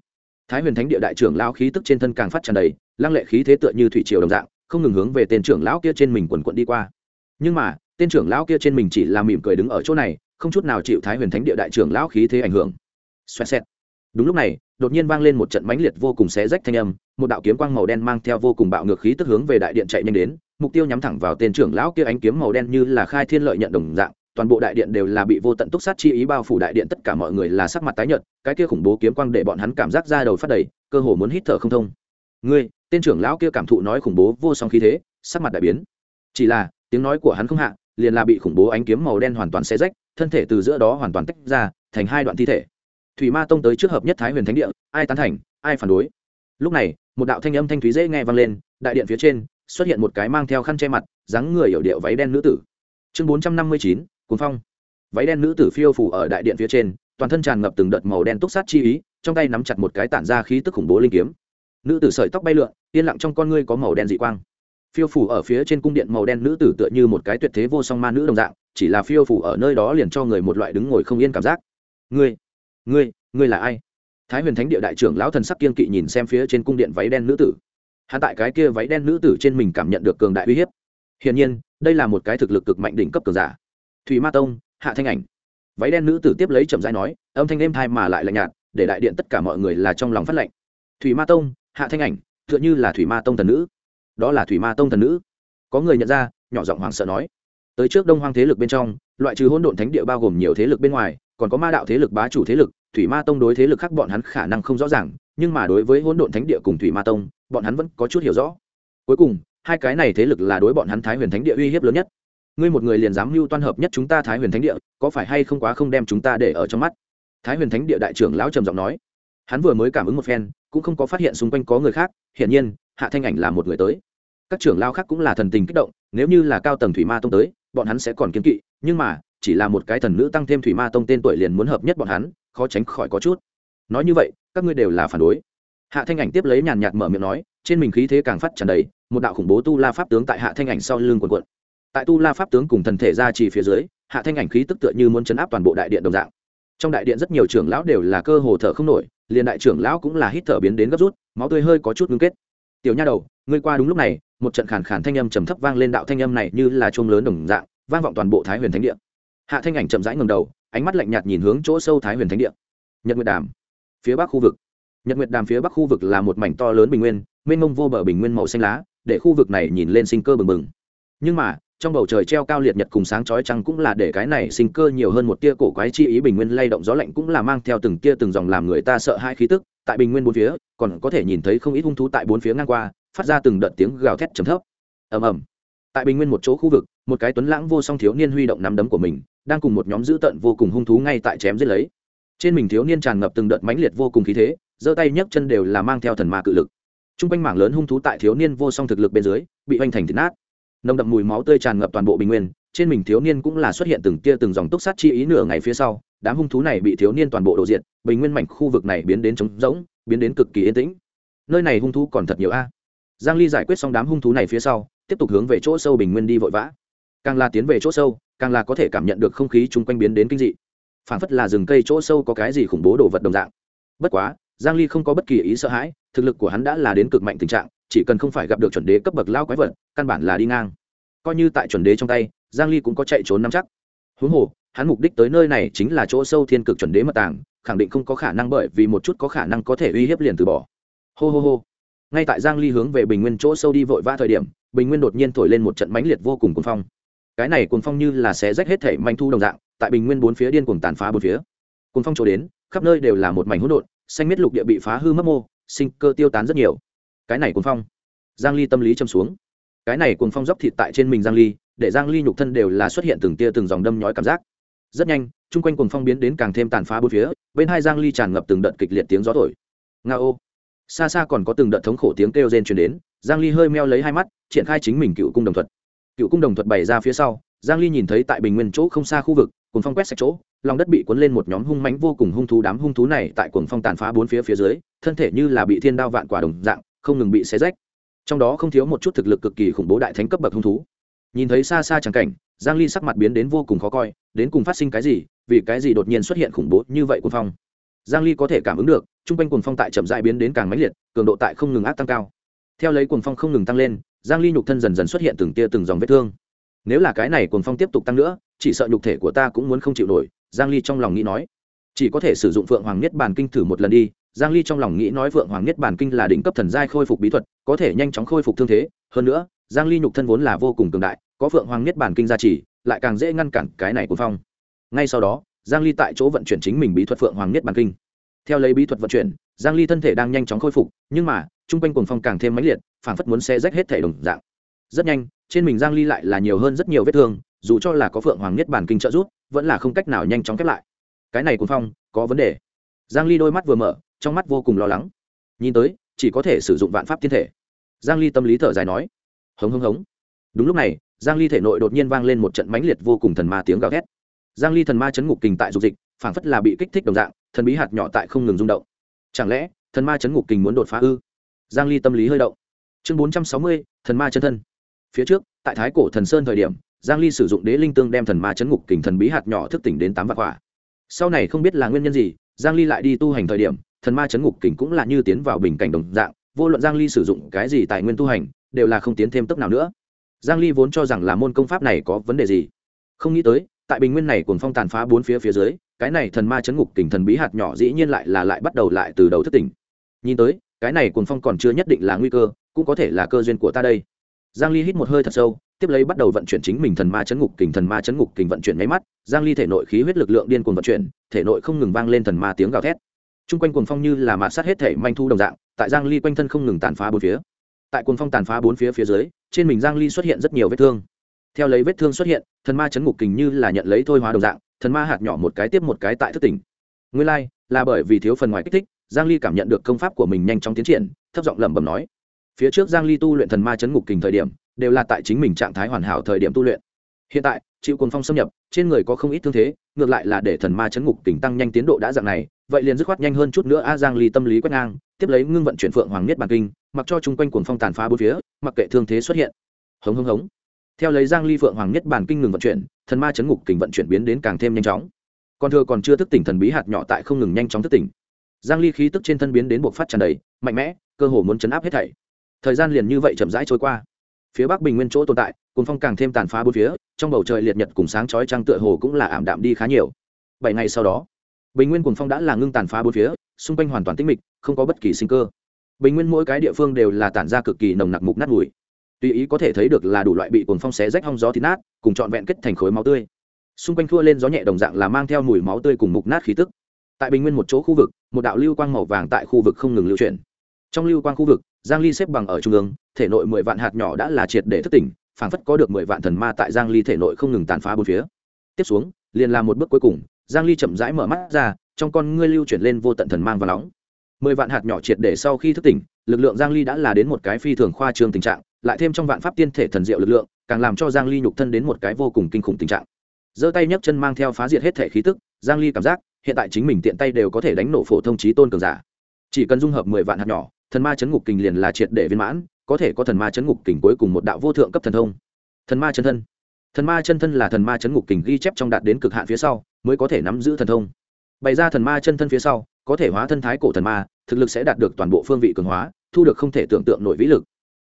Thái huyền thánh địa đại trưởng lão khí tức trên thân càng phát tràn đầy, lăng lệ khí thế tựa như thủy triều đồng dạng, không ngừng hướng về tên trưởng lão kia trên mình quần quận đi qua. Nhưng mà, tên trưởng lão kia trên mình chỉ là mỉm cười đứng ở chỗ này, không chút nào chịu thái huyền thánh địa đại trưởng lão khí thế ảnh hưởng. Xoẹt xẹt. Đúng lúc này, đột nhiên vang lên một trận mãnh liệt vô cùng xé rách thanh âm, một đạo kiếm quang màu đen mang theo vô cùng bạo ngược khí tức hướng về đại điện chạy nhanh đến, mục tiêu nhắm thẳng vào tên trưởng lão kia ánh kiếm màu đen như là khai thiên lợi nhận đồng dạng toàn bộ đại điện đều là bị vô tận túc sát chi ý bao phủ đại điện, tất cả mọi người là sắc mặt tái nhợt, cái kia khủng bố kiếm quang để bọn hắn cảm giác ra đầu phát đầy, cơ hồ muốn hít thở không thông. Ngươi, tên trưởng lão kia cảm thụ nói khủng bố vô song khí thế, sắc mặt đại biến. Chỉ là, tiếng nói của hắn không hạ, liền là bị khủng bố ánh kiếm màu đen hoàn toàn xé rách, thân thể từ giữa đó hoàn toàn tách ra, thành hai đoạn thi thể. Thủy ma tông tới trước hợp nhất thái huyền thánh địa, ai tán thành, ai phản đối? Lúc này, một đạo thanh âm thanh thúy dễ nghe vang lên, đại điện phía trên, xuất hiện một cái mang theo khăn che mặt, dáng người hiểu điệu váy đen nữ tử. Chương bốn trăm năm mươi chín cuốn phong. Váy đen nữ tử phiêu phủ ở đại điện phía trên, toàn thân tràn ngập từng đợt màu đen túc sát chi ý, trong tay nắm chặt một cái tản ra khí tức khủng bố linh kiếm. Nữ tử sợi tóc bay lượn, yên lặng trong con ngươi có màu đen dị quang. Phiêu phủ ở phía trên cung điện màu đen nữ tử tựa như một cái tuyệt thế vô song ma nữ đồng dạng, chỉ là phiêu phủ ở nơi đó liền cho người một loại đứng ngồi không yên cảm giác. Ngươi ngươi ngươi là ai? Thái huyền thánh địa đại trưởng lão thần sắc kiên kỵ nhìn xem phía trên cung điện váy đen nữ tử. Hạ tại cái kia váy đen nữ tử trên mình cảm nhận được cường đại uy hiếp. Hiển nhiên, đây là một cái thực lực cực mạnh đỉnh cấp cường giả thủy ma tông, hạ thanh ảnh. Váy đen nữ tử tiếp lấy chậm rãi nói, âm thanh êm thai mà lại lạnh nhạt, để đại điện tất cả mọi người là trong lòng phát lệnh. Thủy ma tông, hạ thanh ảnh, tựa như là thủy ma tông thần nữ. Đó là thủy ma tông thần nữ. Có người nhận ra, nhỏ giọng hoàng sợ nói. Tới trước đông hoang thế lực bên trong, loại trừ hỗn độn thánh địa bao gồm nhiều thế lực bên ngoài, còn có ma đạo thế lực, bá chủ thế lực, thủy ma tông đối thế lực khác bọn hắn khả năng không rõ ràng, nhưng mà đối với hỗn độn thánh địa cùng thủy ma tông, bọn hắn vẫn có chút hiểu rõ. Cuối cùng, hai cái này thế lực là đối bọn hắn thái huyền thánh địa uy hiếp lớn nhất ngươi một người liền dám mưu toan hợp nhất chúng ta thái huyền thánh địa, có phải hay không quá không đem chúng ta để ở trong mắt? Thái huyền thánh địa đại trưởng lão trầm giọng nói. Hắn vừa mới cảm ứng một phen, cũng không có phát hiện xung quanh có người khác, hiển nhiên, hạ thanh ảnh là một người tới. Các trưởng lao khác cũng là thần tình kích động, nếu như là cao tầng thủy ma tông tới, bọn hắn sẽ còn kiên kỵ, nhưng mà, chỉ là một cái thần nữ tăng thêm thủy ma tông tên tuổi liền muốn hợp nhất bọn hắn, khó tránh khỏi có chút. Nói như vậy, các ngươi đều là phản đối. Hạ thanh ảnh tiếp lấy nhàn nhạt mở miệng nói, trên mình khí thế càng phát tràn đầy, một đạo khủng bố tu la pháp tướng tại hạ thanh ảnh sau lưng quần quận tại tu la pháp tướng cùng thần thể ra chỉ phía dưới, hạ thanh ảnh khí tức tựa như muốn chấn áp toàn bộ đại điện đồng dạng. Trong đại điện rất nhiều trưởng lão đều là cơ hồ thở không nổi, liền đại trưởng lão cũng là hít thở biến đến gấp rút, máu tươi hơi có chút ngưng kết. Tiểu nha đầu, ngươi qua đúng lúc này, một trận khàn khàn thanh âm trầm thấp vang lên đạo thanh âm này như là chuông lớn đồng dạng, vang vọng toàn bộ thái huyền thánh địa. Hạ thanh ảnh chậm rãi ngầm đầu, ánh mắt lạnh nhạt nhìn hướng chỗ sâu thái huyền thánh địa. Nhật nguyệt đàm, phía bắc khu vực. Nhật nguyệt đàm phía bắc khu vực là một mảnh to lớn bình nguyên, mênh mông vô bờ bình nguyên màu xanh lá, để khu vực này nhìn lên sinh cơ bừng bừng. Nhưng mà trong bầu trời treo cao liệt nhật cùng sáng chói trăng cũng là để cái này sinh cơ nhiều hơn một tia cổ quái chi ý bình nguyên lay động gió lạnh cũng là mang theo từng tia từng dòng làm người ta sợ hai khí tức, tại bình nguyên bốn phía, còn có thể nhìn thấy không ít hung thú tại bốn phía ngang qua, phát ra từng đợt tiếng gào thét trầm thấp. Ầm ầm. Tại bình nguyên một chỗ khu vực, một cái tuấn lãng vô song thiếu niên huy động nắm đấm của mình, đang cùng một nhóm dữ tợn vô cùng hung thú ngay tại chém giết lấy. Trên mình thiếu niên tràn ngập từng đợt mãnh liệt vô cùng khí thế, giơ tay nhấc chân đều là mang theo thần ma cự lực. T r u n g quanh mảng lớn hung thú tại thiếu niên vô song thực lực bên dưới, bị oanh thành thịt nát nồng đậm mùi máu tươi tràn ngập toàn bộ bình nguyên, trên mình thiếu niên cũng là xuất hiện từng tia từng dòng túc sát chi ý nửa ngày phía sau, đám hung thú này bị thiếu niên toàn bộ đổ diện bình nguyên mảnh khu vực này biến đến trống rỗng, biến đến cực kỳ yên tĩnh. Nơi này hung thú còn thật nhiều a. Giang ly giải quyết xong đám hung thú này phía sau, tiếp tục hướng về chỗ sâu bình nguyên đi vội vã. Càng là tiến về chỗ sâu, càng là có thể cảm nhận được không khí chung quanh biến đến kinh dị. Phản phất là rừng cây chỗ sâu có cái gì khủng bố đồ vật đồng dạng. Bất quá, giang ly không có bất kỳ ý sợ hãi, thực lực của hắn đã là đến cực mạnh tình trạng chỉ cần không phải gặp được chuẩn đế cấp bậc lao quái vật, căn bản là đi ngang. Coi như tại chuẩn đế trong tay, giang ly cũng có chạy trốn nắm chắc. Huống hồ, hắn mục đích tới nơi này chính là chỗ sâu thiên cực chuẩn đế mật tàng, khẳng định không có khả năng bởi vì một chút có khả năng có thể uy hiếp liền từ bỏ. Hô hô hô. Ngay tại giang ly hướng về bình nguyên chỗ sâu đi vội vã thời điểm, bình nguyên đột nhiên thổi lên một trận mãnh liệt vô cùng cuồng phong. Cái này cuồng phong như là xé rách hết thể manh thu đồng dạng, tại bình nguyên bốn phía điên cuồng tàn phá bốn phía. Cuồng phong chỗ đến, khắp nơi đều là một mảnh hỗn độn, xanh miết lục địa bị phá hư mất mô, sinh cơ tiêu tán rất nhiều cái này cuồng phong. Giang ly tâm lý châm xuống. Cái này cuồng phong dốc thịt tại trên mình giang ly, để giang ly nhục thân đều là xuất hiện từng tia từng dòng đâm nhói cảm giác. Rất nhanh, chung quanh cuồng phong biến đến càng thêm tàn phá bốn phía, bên hai giang ly tràn ngập từng đợt kịch liệt tiếng gió thổi. Nga ô. Xa xa còn có từng đợt thống khổ tiếng kêu rên truyền đến, giang ly hơi meo lấy hai mắt, triển khai chính mình cựu cung đồng thuật. Cựu cung đồng thuật bày ra phía sau, giang ly nhìn thấy tại bình nguyên chỗ không xa khu vực, cuồng phong quét sạch chỗ, lòng đất bị cuốn lên một nhóm hung mãnh vô cùng hung thú đám hung thú này tại cuồng phong tàn phá bốn phía phía dưới, thân thể như là bị thiên đao vạn quả đồng dạng không ngừng bị xé rách. Trong đó không thiếu một chút thực lực cực kỳ khủng bố đại thánh cấp bậc hung thú. Nhìn thấy xa xa chẳng cảnh, giang ly sắc mặt biến đến vô cùng khó coi, đến cùng phát sinh cái gì, vì cái gì đột nhiên xuất hiện khủng bố như vậy cuồng phong? Giang ly có thể cảm ứng được, trung quanh cuồng phong tại chậm rãi biến đến càng mãnh liệt, cường độ tại không ngừng áp tăng cao. Theo lấy cuồng phong không ngừng tăng lên, giang ly nhục thân dần dần xuất hiện từng tia từng dòng vết thương. Nếu là cái này cuồng phong tiếp tục tăng nữa, chỉ sợ nhục thể của ta cũng muốn không chịu nổi, giang ly trong lòng nghĩ nói. Chỉ có thể sử dụng phượng hoàng niết bàn kinh thử một lần đi giang ly trong lòng nghĩ nói vượng hoàng nhất bản kinh là đỉnh cấp thần giai khôi phục bí thuật có thể nhanh chóng khôi phục thương thế. Hơn nữa giang ly nhục thân vốn là vô cùng cường đại có vượng hoàng nhất bản kinh gia trì lại càng dễ ngăn cản cái này của phong. Ngay sau đó giang ly tại chỗ vận chuyển chính mình bí thuật vượng hoàng nhất bản kinh. Theo lấy bí thuật vận chuyển giang ly thân thể đang nhanh chóng khôi phục nhưng mà trung quanh cuồng phong càng thêm mãnh liệt phảng phất muốn xé rách hết thể đồng dạng. Rất nhanh trên mình giang ly lại là nhiều hơn rất nhiều vết thương dù cho là có phượng hoàng nhất bản kinh trợ giúp, vẫn là không cách nào nhanh chóng khép lại. Cái này cuồng phong có vấn đề. Giang ly đôi mắt vừa mở trong mắt vô cùng lo lắng. Nhìn tới chỉ có thể sử dụng vạn pháp thiên thể. Giang ly tâm lý thở dài nói hống hống hống. Đúng lúc này giang ly thể nội đột nhiên vang lên một trận mãnh liệt vô cùng thần ma tiếng gào thét. Giang ly thần ma chấn ngục kình tại dục dịch phảng phất là bị kích thích đồng dạng thần bí hạt nhỏ tại không ngừng rung động. Chẳng lẽ thần ma chấn ngục kình muốn đột phá ư? Giang ly tâm lý hơi động. Chương 460, thần ma chân thân. Phía trước tại thái cổ thần sơn thời điểm giang ly sử dụng đế linh tương đem thần ma chấn ngục kình thần bí hạt nhỏ thức tỉnh đến tám vạn quả. Sau này không biết là nguyên nhân gì giang ly lại đi tu hành thời điểm thần ma chấn ngục kình cũng là như tiến vào bình cảnh đồng dạng, vô luận giang ly sử dụng cái gì tài nguyên tu hành, đều là không tiến thêm tốc nào nữa. Giang ly vốn cho rằng là môn công pháp này có vấn đề gì. Không nghĩ tới, tại bình nguyên này cuồng phong tàn phá bốn phía phía dưới, cái này thần ma chấn ngục kình thần bí hạt nhỏ dĩ nhiên lại là lại bắt đầu lại từ đầu thức tỉnh. Nhìn tới, cái này cuồng phong còn chưa nhất định là nguy cơ, cũng có thể là cơ duyên của ta đây. Giang ly hít một hơi thật sâu, tiếp lấy bắt đầu vận chuyển chính mình thần ma chấn ngục kình, thần ma chấn ngục kình vận chuyển máy mắt, giang ly thể nội khí huyết lực lượng điên cuồng vận chuyển, thể nội không ngừng vang lên thần ma tiếng gào thét chung quanh cuồng phong như là mạt sát hết thể manh thu đồng dạng tại giang ly quanh thân không ngừng tàn phá bốn phía. Tại cuồng phong tàn phá bốn phía phía dưới trên mình giang ly xuất hiện rất nhiều vết thương. Theo lấy vết thương xuất hiện thần ma chấn ngục kình như là nhận lấy thôi hóa đồng dạng thần ma hạt nhỏ một cái tiếp một cái tại thức tỉnh. Nguyên lai like, là bởi vì thiếu phần ngoài kích thích giang ly cảm nhận được công pháp của mình nhanh chóng tiến triển thấp giọng lẩm bẩm nói. Phía trước giang ly tu luyện thần ma chấn ngục kình thời điểm đều là tại chính mình trạng thái hoàn hảo thời điểm tu luyện. Hiện tại chịu cuồng phong xâm nhập trên người có không ít thương thế ngược lại là để thần ma chấn ngục kình tăng nhanh tiến độ đã dạng này vậy liền dứt khoát nhanh hơn chút nữa a giang ly tâm lý quét ngang, tiếp lấy ngưng vận chuyển phượng hoàng niết bàn kinh, mặc cho chung quanh cuồng phong tàn phá bốn phía, mặc kệ thương thế xuất hiện. Hống hống hống. Theo lấy giang ly phượng hoàng niết bàn kinh ngừng vận chuyển, thần ma chấn ngục kình vận chuyển biến đến càng thêm nhanh chóng. Còn thừa còn chưa thức tỉnh thần bí hạt nhỏ tại không ngừng nhanh chóng thức tỉnh. Giang ly khí tức trên thân biến đến buộc phát tràn đầy, mạnh mẽ, cơ hồ muốn chấn áp hết thảy. Thời gian liền như vậy chậm rãi trôi qua. Phía bắc bình nguyên chỗ tồn tại, cuồng phong càng thêm tàn phá bốn phía, trong bầu trời liệt nhật cùng sáng chói trăng tựa hồ cũng là ảm đạm đi khá nhiều. Bảy ngày sau đó bình nguyên cuồng phong đã là ngưng tàn phá bốn phía, xung quanh hoàn toàn tĩnh mịch, không có bất kỳ sinh cơ. Bình nguyên mỗi cái địa phương đều là tản ra cực kỳ nồng nặc mục nát mùi. Tùy ý có thể thấy được là đủ loại bị cuồng phong xé rách hong gió thịt nát, cùng trọn vẹn kết thành khối máu tươi. Xung quanh thua lên gió nhẹ đồng dạng là mang theo mùi máu tươi cùng mục nát khí tức. Tại bình nguyên một chỗ khu vực, một đạo lưu quang màu vàng tại khu vực không ngừng lưu chuyển. Trong lưu quang khu vực, giang ly xếp bằng ở trung ương, thể nội mười vạn hạt nhỏ đã là triệt để thức tỉnh, phảng phất có được mười vạn thần ma tại giang ly thể nội không ngừng tàn phá bốn phía. Tiếp xuống, liền làm một bước cuối cùng giang ly chậm rãi mở mắt ra, trong con ngươi lưu chuyển lên vô tận thần mang và nóng. Mười vạn hạt nhỏ triệt để sau khi thức tỉnh, lực lượng giang ly đã là đến một cái phi thường khoa trương tình trạng, lại thêm trong vạn pháp tiên thể thần diệu lực lượng, càng làm cho giang ly nhục thân đến một cái vô cùng kinh khủng tình trạng. Giơ tay nhấc chân mang theo phá diệt hết thể khí tức, giang ly cảm giác, hiện tại chính mình tiện tay đều có thể đánh nổ phổ thông trí tôn cường giả. Chỉ cần dung hợp mười vạn hạt nhỏ, thần ma chấn ngục kình liền là triệt để viên mãn, có thể có thần ma chấn ngục kình cuối cùng một đạo vô thượng cấp thần thông. Thần ma chân thân thần ma chân thân là thần ma chấn ngục kình ghi chép trong đạt đến cực hạn phía sau, mới có thể nắm giữ thần thông. Bày ra thần ma chân thân phía sau, có thể hóa thân thái cổ thần ma, thực lực sẽ đạt được toàn bộ phương vị cường hóa, thu được không thể tưởng tượng nổi vĩ lực.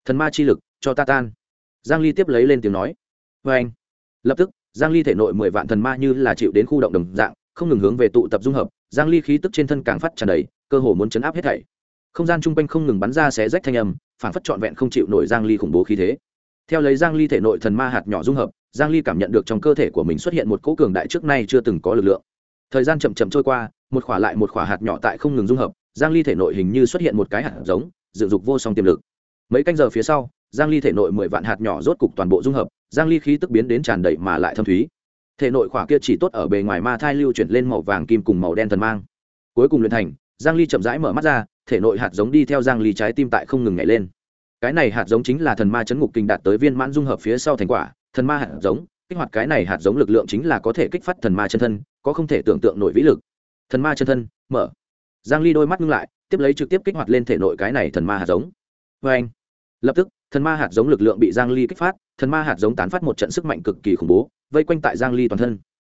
Thần ma chi lực, cho ta tan. Giang ly tiếp lấy lên tiếng nói. Với anh. Lập tức, giang ly thể nội mười vạn thần ma như là chịu đến khu động đồng dạng, không ngừng hướng về tụ tập dung hợp, giang ly khí tức trên thân càng phát tràn đầy, cơ hồ muốn chấn áp hết thảy. Không gian trung quanh không ngừng bắn ra xé rách thanh âm phản phất trọn vẹn không chịu nổi giang ly khủng bố khí thế theo lấy giang ly thể nội thần ma hạt nhỏ dung hợp, giang ly cảm nhận được trong cơ thể của mình xuất hiện một cỗ cường đại trước nay chưa từng có lực lượng. Thời gian chậm chậm trôi qua, một khỏa lại một khỏa hạt nhỏ tại không ngừng dung hợp, giang ly thể nội hình như xuất hiện một cái hạt giống, dựng dục vô song tiềm lực. Mấy canh giờ phía sau, giang ly thể nội mười vạn hạt nhỏ rốt cục toàn bộ dung hợp, giang ly khí tức biến đến tràn đầy mà lại thâm thúy. Thể nội khỏa kia chỉ tốt ở bề ngoài ma thai lưu chuyển lên màu vàng kim cùng màu đen thần mang. Cuối cùng luyện thành, giang ly chậm rãi mở mắt ra, thể nội hạt giống đi theo giang ly trái tim tại không ngừng nhảy lên cái này hạt giống chính là thần ma chấn ngục kinh đạt tới viên mãn dung hợp phía sau thành quả, thần ma hạt giống, kích hoạt cái này hạt giống lực lượng chính là có thể kích phát thần ma chân thân, có không thể tưởng tượng nổi vĩ lực. Thần ma chân thân, mở. Giang ly đôi mắt ngưng lại, tiếp lấy trực tiếp kích hoạt lên thể nội cái này thần ma hạt giống. Với anh lập tức, thần ma hạt giống lực lượng bị giang ly kích phát, thần ma hạt giống tán phát một trận sức mạnh cực kỳ khủng bố, vây quanh tại giang ly toàn thân.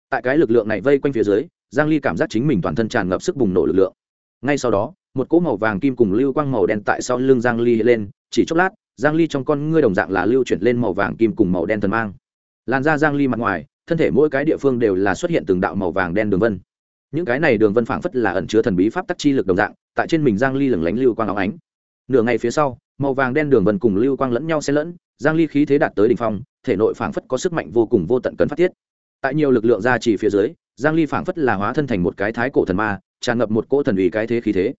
Tại cái lực lượng này vây quanh phía dưới, giang ly cảm giác chính mình toàn thân tràn ngập sức bùng nổ lực lượng ngay sau đó, một cỗ màu vàng kim cùng lưu quang màu đen tại sau lưng giang ly lên, chỉ chốc lát, giang ly trong con ngươi đồng dạng là lưu chuyển lên màu vàng kim cùng màu đen thần mang. Làn da giang ly mặt ngoài, thân thể mỗi cái địa phương đều là xuất hiện từng đạo màu vàng đen đường vân. Những cái này đường vân phảng phất là ẩn chứa thần bí pháp tắc chi lực đồng dạng, tại trên mình giang ly lửng lánh lưu quang óng ánh. Nửa ngày phía sau, màu vàng đen đường vân cùng lưu quang lẫn nhau xen lẫn, giang ly khí thế đạt tới đỉnh phong, thể nội phảng phất có sức mạnh vô cùng vô tận cấn phát tiết. Tại nhiều lực lượng gia trì phía dưới, giang ly phảng phất là hóa thân thành một cái thái cổ thần ma tràn ngập một cỗ thần uy cái thế khí thế.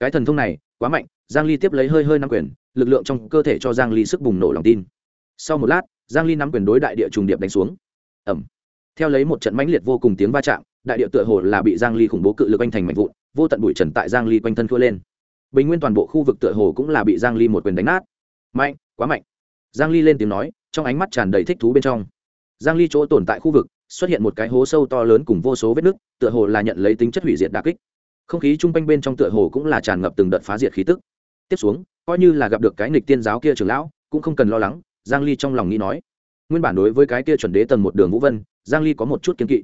Cái thần thông này quá mạnh giang ly tiếp lấy hơi hơi nắm quyền lực lượng trong cơ thể cho giang ly sức bùng nổ lòng tin. Sau một lát giang ly nắm quyền đối đại địa trùng điệp đánh xuống. Ầm, theo lấy một trận mãnh liệt vô cùng tiếng va chạm đại địa tựa hồ là bị giang ly khủng bố cự lực anh thành mạnh vụn vô tận bụi trần tại giang ly quanh thân thua lên. Bình nguyên toàn bộ khu vực tựa hồ cũng là bị giang ly một quyền đánh nát. Mạnh quá mạnh. Giang ly lên tiếng nói trong ánh mắt tràn đầy thích thú bên trong. Giang ly chỗ tồn tại khu vực xuất hiện một cái hố sâu to lớn cùng vô số vết nứt tựa hồ là nhận lấy tính chất hủy diệt đặc kích. Không khí chung quanh bên trong tựa hồ cũng là tràn ngập từng đợt phá diệt khí tức. Tiếp xuống coi như là gặp được cái nghịch tiên giáo kia trưởng lão cũng không cần lo lắng giang ly trong lòng nghĩ nói. Nguyên bản đối với cái kia chuẩn đế tầng một đường vũ vân giang ly có một chút kiên kỵ.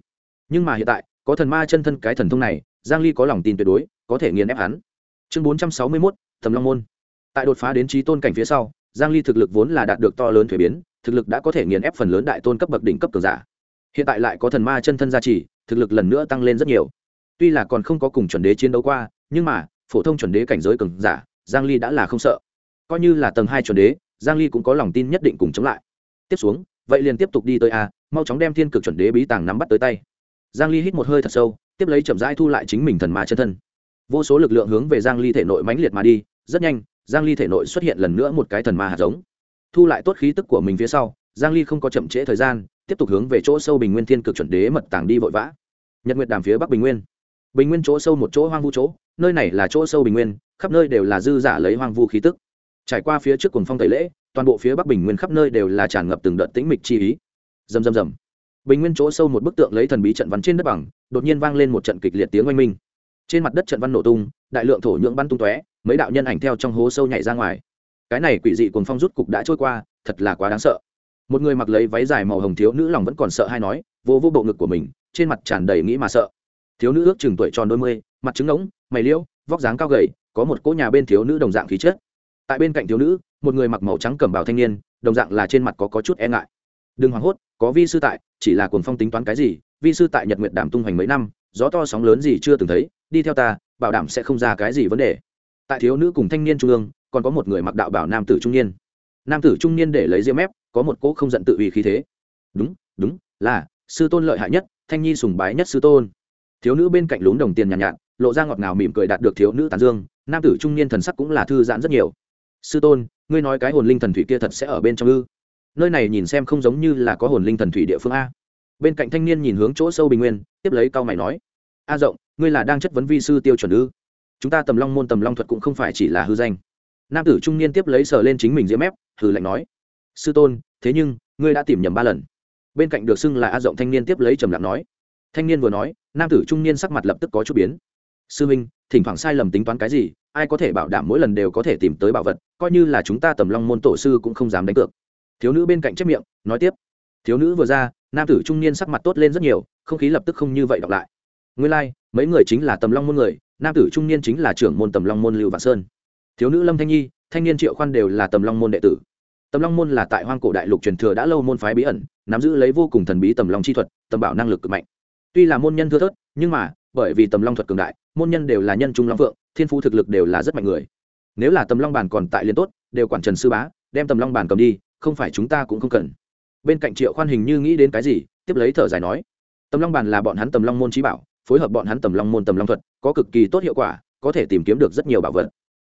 Nhưng mà hiện tại có thần ma chân thân cái thần thông này giang ly có lòng tin tuyệt đối có thể nghiền ép hắn. Chương 461, thầm long môn. Tại đột phá đến trí tôn cảnh phía sau giang ly thực lực vốn là đạt được to lớn thuế biến thực lực đã có thể nghiền ép phần lớn đại tôn cấp bậc đỉnh cấp cường giả hiện tại lại có thần ma chân thân gia trì, thực lực lần nữa tăng lên rất nhiều. Tuy là còn không có cùng chuẩn đế chiến đấu qua, nhưng mà, phổ thông chuẩn đế cảnh giới cường giả, giang ly đã là không sợ. Coi như là tầng hai chuẩn đế, giang ly cũng có lòng tin nhất định cùng chống lại. Tiếp xuống, vậy liền tiếp tục đi tới a, mau chóng đem thiên cực chuẩn đế bí tàng nắm bắt tới tay. Giang ly hít một hơi thật sâu, tiếp lấy chậm rãi thu lại chính mình thần ma chân thân. Vô số lực lượng hướng về giang ly thể nội mãnh liệt mà đi, rất nhanh, giang ly thể nội xuất hiện lần nữa một cái thần ma hạt giống. Thu lại tốt khí tức của mình phía sau, giang ly không có chậm trễ thời gian tiếp tục hướng về chỗ sâu bình nguyên thiên cực chuẩn đế mật tàng đi vội vã. Nhật nguyệt đàm phía bắc bình nguyên. Bình nguyên chỗ sâu một chỗ hoang vu chỗ, nơi này là chỗ sâu bình nguyên, khắp nơi đều là dư giả lấy hoang vu khí tức. Trải qua phía trước cùng phong tẩy lễ, toàn bộ phía bắc bình nguyên khắp nơi đều là tràn ngập từng đợt tĩnh mịch chi ý. Rầm rầm rầm. Bình nguyên chỗ sâu một bức tượng lấy thần bí trận văn trên đất bằng, đột nhiên vang lên một trận kịch liệt tiếng oanh minh. Trên mặt đất trận văn nổ tung, đại lượng thổ nhưỡng bắn tung tóe, mấy đạo nhân ảnh theo trong hố sâu nhảy ra ngoài. Cái này quỷ dị cùng phong rút cục đã trôi qua, thật là quá đáng sợ một người mặc lấy váy dài màu hồng thiếu nữ lòng vẫn còn sợ hay nói vô vô bộ ngực của mình trên mặt tràn đầy nghĩ mà sợ. Thiếu nữ ước chừng tuổi tròn đôi mươi mặt trứng ngỗng mày liễu vóc dáng cao gầy có một cỗ nhà bên thiếu nữ đồng dạng khí chất. Tại bên cạnh thiếu nữ một người mặc màu trắng cẩm bào thanh niên đồng dạng là trên mặt có, có chút e ngại. Đừng hoảng hốt có vi sư tại chỉ là cuồng phong tính toán cái gì vi sư tại nhật nguyện đảm tung hoành mấy năm gió to sóng lớn gì chưa từng thấy đi theo ta bảo đảm sẽ không ra cái gì vấn đề. Tại thiếu nữ cùng thanh niên trung ương còn có một người mặc đạo bảo nam tử trung niên. Nam tử trung niên để lấy ria mép có một cỗ không giận tự ủy khí thế. Đúng đúng là sư tôn lợi hại nhất thanh nhi sùng bái nhất sư tôn. Thiếu nữ bên cạnh lún đồng tiền nhàn nhạt, nhạt lộ ra ngọt ngào mỉm cười đạt được thiếu nữ tán dương nam tử trung niên thần sắc cũng là thư giãn rất nhiều. Sư tôn ngươi nói cái hồn linh thần thủy kia thật sẽ ở bên trong ư? Nơi này nhìn xem không giống như là có hồn linh thần thủy địa phương a. Bên cạnh thanh niên nhìn hướng chỗ sâu bình nguyên tiếp lấy cao mày nói a rộng ngươi là đang chất vấn vi sư tiêu chuẩn ư? Chúng ta tầm long môn tầm long thuật cũng không phải chỉ là hư danh. Nam tử trung niên tiếp lấy sờ lên chính mình diễm mép hừ lạnh nói sư tôn thế nhưng ngươi đã tìm nhầm ba lần. Bên cạnh được xưng là a rộng thanh niên tiếp lấy trầm lặng nói. Thanh niên vừa nói nam tử trung niên sắc mặt lập tức có chút biến. Sư minh thỉnh thoảng sai lầm tính toán cái gì ai có thể bảo đảm mỗi lần đều có thể tìm tới bảo vật coi như là chúng ta tầm long môn tổ sư cũng không dám đánh cược. Thiếu nữ bên cạnh chép miệng nói tiếp. Thiếu nữ vừa ra nam tử trung niên sắc mặt tốt lên rất nhiều không khí lập tức không như vậy đọc lại. Nguyên lai、like, mấy người chính là tầm long môn người nam tử trung niên chính là trưởng môn tầm long môn lưu vạn sơn. Thiếu nữ lâm thanh nhi thanh niên triệu khoan đều là tầm long môn đệ tử tầm long môn là tại hoang cổ đại lục truyền thừa đã lâu môn phái bí ẩn, nắm giữ lấy vô cùng thần bí tầm long chi thuật, tầm bảo năng lực cực mạnh. Tuy là môn nhân thưa thớt, nhưng mà, bởi vì tầm long thuật cường đại, môn nhân đều là nhân trung long phượng, thiên phú thực lực đều là rất mạnh người. Nếu là tầm long bản còn tại liên tốt, đều quản trần sư bá, đem tầm long bản cầm đi, không phải chúng ta cũng không cần. Bên cạnh triệu khoan hình như nghĩ đến cái gì, tiếp lấy thở dài nói, tầm long bản là bọn hắn tầm long môn trí bảo, phối hợp bọn hắn tầm long môn tầm long thuật, có cực kỳ tốt hiệu quả, có thể tìm kiếm được rất nhiều bảo vật.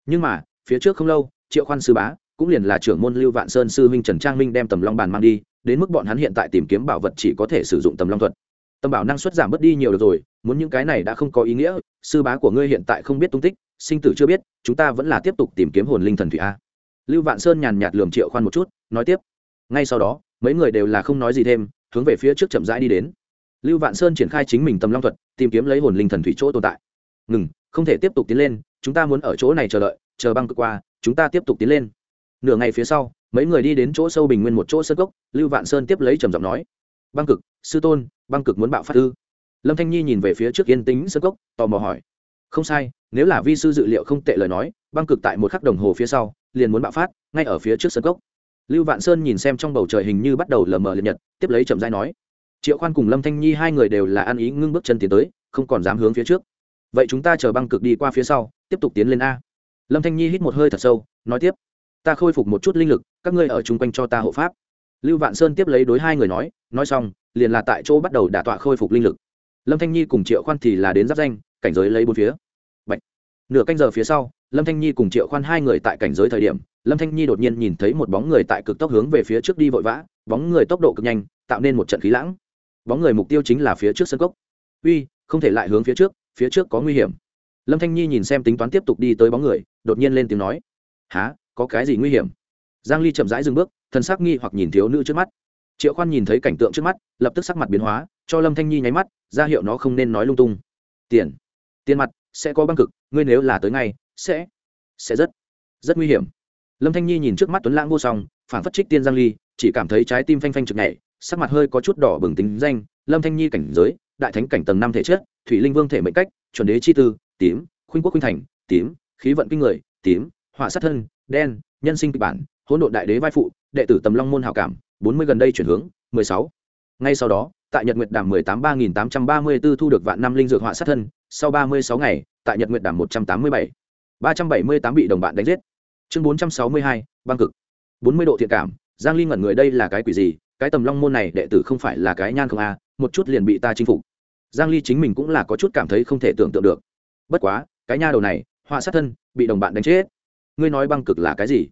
Nhưng mà, phía trước không lâu, triệu khoan sư bá cũng liền là trưởng môn lưu vạn sơn sư huynh trần trang minh đem tầm long bàn mang đi, đến mức bọn hắn hiện tại tìm kiếm bảo vật chỉ có thể sử dụng tầm long thuật. Tầm bảo năng suất giảm bớt đi nhiều được rồi, muốn những cái này đã không có ý nghĩa, sư bá của ngươi hiện tại không biết tung tích, sinh tử chưa biết, chúng ta vẫn là tiếp tục tìm kiếm hồn linh thần thủy a. Lưu vạn sơn nhàn nhạt lườm triệu khoan một chút, nói tiếp. Ngay sau đó, mấy người đều là không nói gì thêm, hướng về phía trước chậm rãi đi đến. Lưu vạn sơn triển khai chính mình tầm long thuật, tìm kiếm lấy hồn linh thần thủy chỗ tồn tại. Ngừng, không thể tiếp tục tiến lên, chúng ta muốn ở chỗ này chờ đợi, chờ băng cực qua, chúng ta tiếp tục tiến lên nửa ngày phía sau, mấy người đi đến chỗ sâu bình nguyên một chỗ sơ gốc lưu vạn sơn tiếp lấy trầm giọng nói, băng cực, sư tôn, băng cực muốn bạo phát ư? Lâm thanh nhi nhìn về phía trước yên tĩnh sơ gốc tò mò hỏi, không sai, nếu là vi sư dự liệu không tệ lời nói, băng cực tại một khắc đồng hồ phía sau, liền muốn bạo phát, ngay ở phía trước sơ gốc lưu vạn sơn nhìn xem trong bầu trời hình như bắt đầu lờ mờ liệt nhật, tiếp lấy trầm dai nói, triệu khoan cùng lâm thanh nhi hai người đều là ăn ý ngưng bước chân tiến tới, không còn dám hướng phía trước. Vậy chúng ta chờ băng cực đi qua phía sau, tiếp tục tiến lên a. Lâm thanh nhi hít một hơi thật sâu, nói tiếp ta khôi phục một chút linh lực, các ngươi ở chung quanh cho ta hộ pháp. Lưu vạn sơn tiếp lấy đối hai người nói nói xong, liền là tại chỗ bắt đầu đả tọa khôi phục linh lực. Lâm thanh nhi cùng triệu khoan thì là đến giáp danh, cảnh giới lấy bốn phía. Bạch. nửa canh giờ phía sau, lâm thanh nhi cùng triệu khoan hai người tại cảnh giới thời điểm, lâm thanh nhi đột nhiên nhìn thấy một bóng người tại cực tốc hướng về phía trước đi vội vã, bóng người tốc độ cực nhanh, tạo nên một trận khí lãng. Bóng người mục tiêu chính là phía trước sân cốc. Uy, không thể lại hướng phía trước phía trước có nguy hiểm. Lâm thanh nhi nhìn xem tính toán tiếp tục đi tới bóng người, đột nhiên lên tiếng nói. Há có cái gì nguy hiểm? Giang ly chậm rãi dừng bước, thần sắc nghi hoặc nhìn thiếu nữ trước mắt. Triệu khoan nhìn thấy cảnh tượng trước mắt, lập tức sắc mặt biến hóa, cho lâm thanh nhi nháy mắt, ra hiệu nó không nên nói lung tung. Tiền tiền mặt sẽ có băng cực, ngươi nếu là tới ngay, sẽ sẽ rất rất nguy hiểm. Lâm thanh nhi nhìn trước mắt tuấn lãng vô song, phản phất trích tiên giang ly, chỉ cảm thấy trái tim phanh phanh trực nhảy, sắc mặt hơi có chút đỏ bừng tính danh, lâm thanh nhi cảnh giới, đại thánh cảnh tầng năm thể chất, thủy linh vương thể mệnh cách, chuẩn đế chi tư, tím, khuynh quốc khuynh thành, tím, khí vận kinh người, tím, họa sát thân đen, nhân sinh kịch bản, hỗn độn đại đế vai phụ, đệ tử tầm long môn hảo cảm, bốn mươi gần đây chuyển hướng, mười sáu. Ngay sau đó, tại nhật nguyệt đàm mười tám ba nghìn tám trăm ba mươi b ố thu được vạn năm linh dược họa sát thân, sau ba mươi sáu ngày, tại nhật nguyệt đàm một trăm tám mươi bảy. ba trăm bảy mươi tám bị đồng bạn đánh giết. Chương bốn trăm sáu mươi hai, băng cực. bốn mươi độ thiện cảm, giang ly ngẩn người đây là cái quỷ gì, cái tầm long môn này đệ tử không phải là cái nhan không a một chút liền bị ta chinh phục. Giang ly chính mình cũng là có chút cảm thấy không thể tưởng tượng được. Bất quá, cái nha đầu này, họa sát thân, bị đồng bạn đánh chết ngươi nói băng cực là cái gì?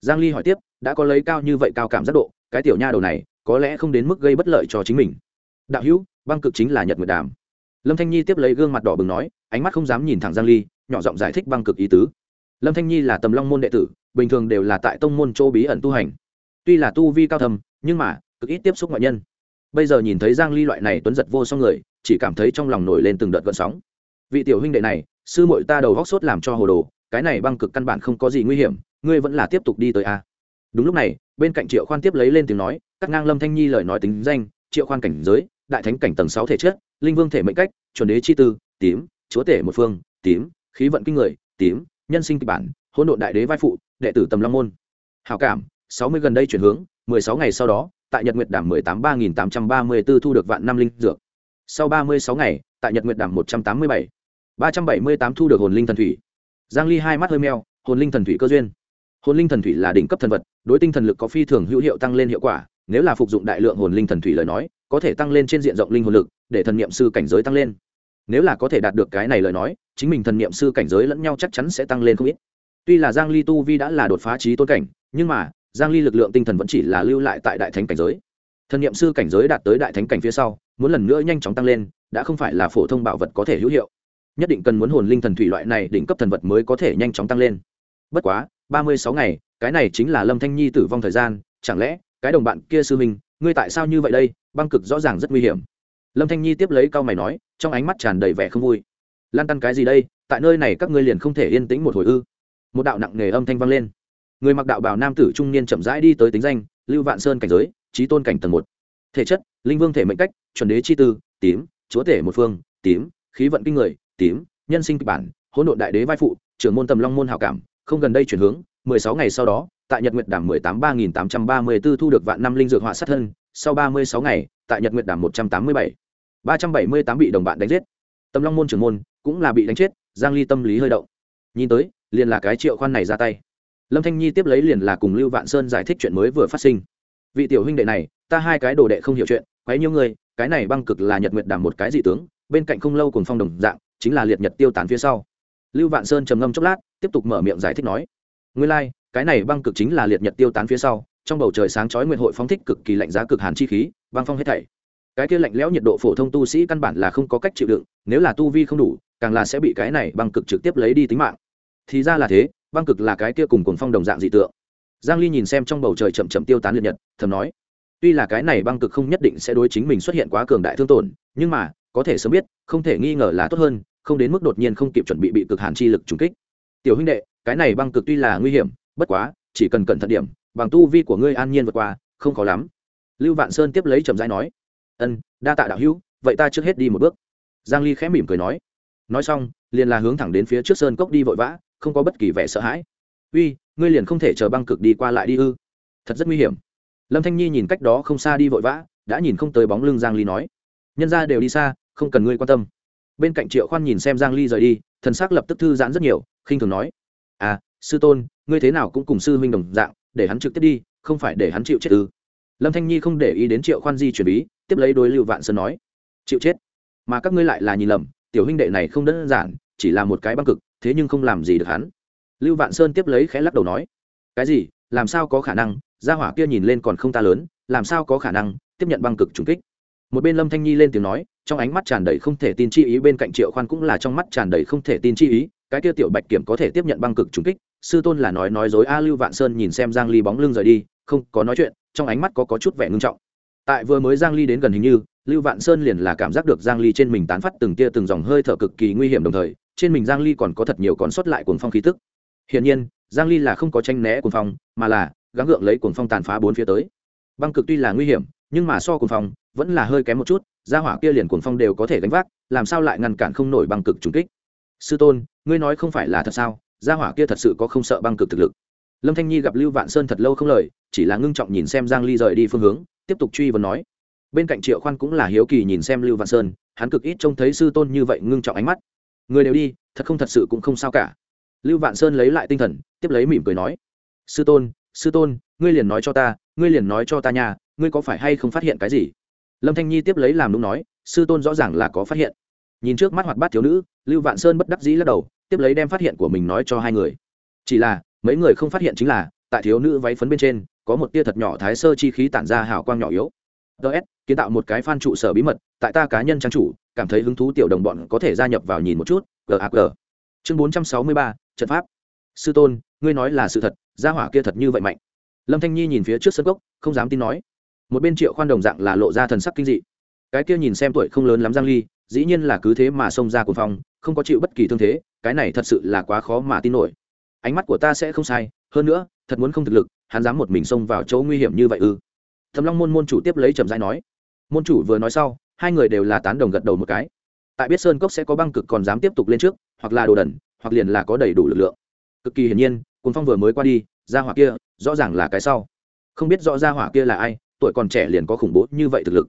Giang ly hỏi tiếp, đã có lấy cao như vậy cao cảm giác độ, cái tiểu nha đầu này, có lẽ không đến mức gây bất lợi cho chính mình. Đạo hữu, băng cực chính là nhật nguyệt đàm. Lâm thanh nhi tiếp lấy gương mặt đỏ bừng nói, ánh mắt không dám nhìn thẳng giang ly, nhỏ giọng giải thích băng cực ý tứ. Lâm thanh nhi là tầm long môn đệ tử, bình thường đều là tại tông môn châu bí ẩn tu hành. Tuy là tu vi cao thầm nhưng mà, cực ít tiếp xúc ngoại nhân. Bây giờ nhìn thấy giang ly loại này tuấn giật vô song người, chỉ cảm thấy trong lòng nổi lên từng đợt gợn sóng. Vị tiểu huynh đệ này, sư muội ta đầu góc sốt làm cho hồ đồ cái này băng cực căn bản không có gì nguy hiểm, ngươi vẫn là tiếp tục đi tới a. Đúng lúc này, bên cạnh triệu khoan tiếp lấy lên tiếng nói, cắt ngang lâm thanh nhi lời nói tính danh, triệu khoan cảnh giới, đại thánh cảnh tầng sáu thể chất, linh vương thể mệnh cách, chuẩn đế chi tư, tím, chúa tể một phương, tím, khí vận kinh người, tím, nhân sinh kịch bản, hỗn độn đại đế vai phụ, đệ tử tầm long môn. Hảo cảm, sáu mươi gần đây chuyển hướng, mười sáu ngày sau đó, tại nhật nguyệt đàm mười tám ba nghìn tám trăm ba mươi b ố thu được vạn năm linh dược. Sau ba mươi sáu ngày, tại nhật nguyệt đàm một trăm tám mươi bảy, ba trăm bảy mươi tám thu được hồn linh thần thủy giang ly hai mắt hơi meo, hồn linh thần thủy cơ duyên. Hồn linh thần thủy là đỉnh cấp thần vật, đối tinh thần lực có phi thường hữu hiệu tăng lên hiệu quả, nếu là phục dụng đại lượng hồn linh thần thủy lời nói, có thể tăng lên trên diện rộng linh hồn lực, để thần niệm sư cảnh giới tăng lên. Nếu là có thể đạt được cái này lời nói, chính mình thần niệm sư cảnh giới lẫn nhau chắc chắn sẽ tăng lên không ít. Tuy là giang ly tu vi đã là đột phá trí tôn cảnh, nhưng mà, giang ly lực lượng tinh thần vẫn chỉ là lưu lại tại đại thánh cảnh giới. Thần niệm sư cảnh giới đạt tới đại thánh cảnh phía sau, muốn lần nữa nhanh chóng tăng lên, đã không phải là phổ thông bảo vật có thể hữu hiệu nhất định cần muốn hồn linh thần thủy loại này đỉnh cấp thần vật mới có thể nhanh chóng tăng lên. Bất quá, ba mươi sáu ngày, cái này chính là lâm thanh nhi tử vong thời gian, chẳng lẽ, cái đồng bạn kia sư minh ngươi tại sao như vậy đây, băng cực rõ ràng rất nguy hiểm. Lâm thanh nhi tiếp lấy cao mày nói, trong ánh mắt tràn đầy vẻ không vui. Lan tăn cái gì đây, tại nơi này các ngươi liền không thể yên tĩnh một hồi ư? Một đạo nặng nề âm thanh vang lên. Người mặc đạo bào nam tử trung niên chậm rãi đi tới tính danh, lưu vạn sơn cảnh giới trí tôn cảnh tầng một. Thể chất, linh vương thể mệnh cách, chuẩn đế chi tư, tím, chúa thể một phương, tím, khí vận kinh người tím, nhân sinh kịch bản, hỗn độn đại đế vai phụ, trưởng môn tầm long môn hảo cảm, không gần đây chuyển hướng, mười sáu ngày sau đó, tại nhật nguyệt đàm mười tám ba nghìn tám trăm ba mươi thu được vạn năm linh dược họa sát thân, sau ba mươi sáu ngày, tại nhật nguyệt đàm một trăm tám mươi bảy, ba trăm bảy mươi tám bị đồng bạn đánh giết. Tầm long môn trưởng môn cũng là bị đánh chết, giang ly tâm lý hơi động. Nhìn tới, liền là cái triệu khoan này ra tay. Lâm thanh nhi tiếp lấy liền là cùng lưu vạn sơn giải thích chuyện mới vừa phát sinh. Vị tiểu huynh đệ này, ta hai cái đồ đệ không hiểu chuyện, quấy nhiêu người, cái này băng cực là nhật nguyệt đảm một cái dị tướng, bên cạnh không lâu cùng phong đồng dạng chính là liệt nhật tiêu tán phía sau. Lưu vạn sơn trầm ngâm chốc lát tiếp tục mở miệng giải thích nói nguyên lai、like, cái này băng cực chính là liệt nhật tiêu tán phía sau trong bầu trời sáng chói nguyện hội phóng thích cực kỳ lạnh giá cực hàn chi khí băng phong hết thảy. Cái kia lạnh lẽo nhiệt độ phổ thông tu sĩ căn bản là không có cách chịu đựng nếu là tu vi không đủ càng là sẽ bị cái này băng cực trực tiếp lấy đi tính mạng. Thì ra là thế băng cực là cái kia cùng cồn phong đồng dạng dị tượng. Giang ly nhìn xem trong bầu trời chậm chậm tiêu tán liệt nhật thầm nói tuy là cái này băng cực không nhất định sẽ đối chính mình xuất hiện quá cường đại thương tổn nhưng mà có thể sớm biết không thể nghi ngờ là tốt hơn không đến mức đột nhiên không kịp chuẩn bị bị cực hàn chi lực trùng kích. Tiểu huynh đệ, cái này băng cực tuy là nguy hiểm, bất quá, chỉ cần cẩn thận điểm, bằng tu vi của ngươi an nhiên vượt qua, không khó lắm. Lưu vạn sơn tiếp lấy trầm rãi nói, ân, đa tạ đạo hữu, vậy ta trước hết đi một bước. Giang ly khẽ mỉm cười nói. Nói xong, liền là hướng thẳng đến phía trước sơn cốc đi vội vã, không có bất kỳ vẻ sợ hãi. Uy, ngươi liền không thể chờ băng cực đi qua lại đi ư? Thật rất nguy hiểm. Lâm thanh nhi nhìn cách đó không xa đi vội vã, đã nhìn không tới bóng lưng giang ly nói. Nhân ra đều đi xa, không cần ngươi quan tâm bên cạnh triệu khoan nhìn xem giang ly rời đi, thần sắc lập tức thư giãn rất nhiều, khinh thường nói à sư tôn, ngươi thế nào cũng cùng sư huynh đồng dạng, để hắn trực tiếp đi, không phải để hắn chịu chết ư? Lâm thanh nhi không để ý đến triệu khoan di chuyển bí, tiếp lấy đối lưu vạn sơn nói, chịu chết, mà các ngươi lại là nhìn lầm, tiểu huynh đệ này không đơn giản, chỉ là một cái băng cực, thế nhưng không làm gì được hắn. Lưu vạn sơn tiếp lấy khẽ lắc đầu nói, cái gì? Làm sao có khả năng? Gia hỏa kia nhìn lên còn không ta lớn, làm sao có khả năng tiếp nhận băng cực trùng kích? Một bên lâm thanh nhi lên tiếng nói, trong ánh mắt tràn đầy không thể tin chi ý, bên cạnh triệu khoan cũng là trong mắt tràn đầy không thể tin chi ý, cái kia tiểu bạch kiểm có thể tiếp nhận băng cực trùng kích, sư tôn là nói nói dối a lưu vạn sơn nhìn xem giang ly bóng lưng rời đi, không có nói chuyện, trong ánh mắt có có chút vẻ ngưng trọng. Tại vừa mới giang ly đến gần hình như, lưu vạn sơn liền là cảm giác được giang ly trên mình tán phát từng tia từng dòng hơi thở cực kỳ nguy hiểm đồng thời, trên mình giang ly còn có thật nhiều còn sót lại cuồng phong khí tức. Hiển nhiên, giang ly là không có tranh né cuồng phong, mà là gắng gượng lấy cuồng phong tàn phá bốn phía tới. Băng cực tuy là nguy hiểm, nhưng mà so cuồng phong vẫn là hơi kém một chút, gia hỏa kia liền cuồng phong đều có thể gánh vác, làm sao lại ngăn cản không nổi băng cực trùng kích? Sư tôn, ngươi nói không phải là thật sao? Gia hỏa kia thật sự có không sợ băng cực thực lực. Lâm thanh nhi gặp lưu vạn sơn thật lâu không lời, chỉ là ngưng trọng nhìn xem giang ly rời đi phương hướng, tiếp tục truy vấn nói. Bên cạnh triệu khoan cũng là hiếu kỳ nhìn xem lưu vạn sơn, hắn cực ít trông thấy sư tôn như vậy ngưng trọng ánh mắt. Người đều đi, thật không thật sự cũng không sao cả. Lưu vạn sơn lấy lại tinh thần, tiếp lấy mỉm cười nói. Sư tôn sư tôn, ngươi liền nói cho ta, ngươi liền nói cho ta nhà ngươi có phải hay không phát hiện cái gì? Lâm thanh nhi tiếp lấy làm đúng nói, sư tôn rõ ràng là có phát hiện. Nhìn trước mắt hoạt bát thiếu nữ, lưu vạn sơn bất đắc dĩ lắc đầu, tiếp lấy đem phát hiện của mình nói cho hai người. Chỉ là, mấy người không phát hiện chính là, tại thiếu nữ váy phấn bên trên, có một tia thật nhỏ thái sơ chi khí tản ra hào quang nhỏ yếu. Ts kiến tạo một cái fan trụ sở bí mật, tại ta cá nhân trang chủ, cảm thấy hứng thú tiểu đồng bọn có thể gia nhập vào nhìn một chút gag chương bốn trăm sáu mươi ba, trận pháp. Sư tôn, ngươi nói là sự thật, gia hỏa kia thật như vậy mạnh. Lâm thanh nhi nhìn phía trước sân gốc không dám tin nói một bên triệu khoan đồng dạng là lộ ra thần sắc kinh dị. Cái kia nhìn xem tuổi không lớn lắm giang ly, dĩ nhiên là cứ thế mà xông ra cuồng phong, không có chịu bất kỳ thương thế, cái này thật sự là quá khó mà tin nổi. Ánh mắt của ta sẽ không sai, hơn nữa, thật muốn không thực lực, hắn dám một mình xông vào chỗ nguy hiểm như vậy ư? Thầm long môn môn chủ tiếp lấy trầm rãi nói. Môn chủ vừa nói sau, hai người đều là tán đồng gật đầu một cái. Tại biết sơn cốc sẽ có băng cực còn dám tiếp tục lên trước, hoặc là đồ đần, hoặc liền là có đầy đủ lực lượng. Cực kỳ hiển nhiên, cuồng phong vừa mới qua đi ra hỏa kia, rõ ràng là cái sau. Không biết rõ ra hỏa kia là ai tuổi còn trẻ liền có khủng bố như vậy thực lực.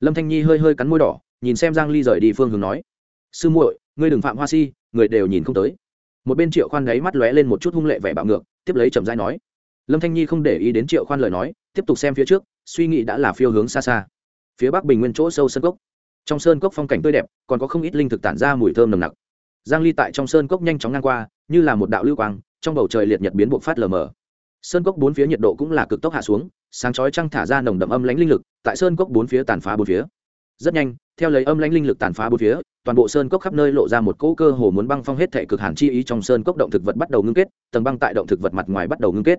Lâm thanh nhi hơi hơi cắn môi đỏ, nhìn xem giang ly rời đi phương hướng nói, sư muội, ngươi đừng phạm hoa si, người đều nhìn không tới. Một bên triệu khoan gáy mắt lóe lên một chút hung lệ vẻ bạo ngược, tiếp lấy trầm dai nói, lâm thanh nhi không để ý đến triệu khoan lời nói, tiếp tục xem phía trước, suy nghĩ đã là phiêu hướng xa xa. Phía bắc bình nguyên chỗ sâu sơn cốc. Trong sơn cốc phong cảnh tươi đẹp, còn có không ít linh thực tản ra mùi thơm nồng nặc. Giang ly tại trong sơn cốc nhanh chóng ngang qua, như là một đạo lưu quang, trong bầu trời liệt nhật biến buộc phát lờ mờ sơn cốc bốn phía nhiệt độ cũng là cực tốc hạ xuống, sáng chói trăng thả ra nồng đậm âm lãnh linh lực, tại sơn cốc bốn phía tàn phá bốn phía. Rất nhanh, theo lấy âm lãnh linh lực tàn phá bốn phía, toàn bộ sơn cốc khắp nơi lộ ra một cỗ cơ hồ muốn băng phong hết thể cực hàn chi ý trong sơn cốc động thực vật bắt đầu ngưng kết, tầng băng tại động thực vật mặt ngoài bắt đầu ngưng kết.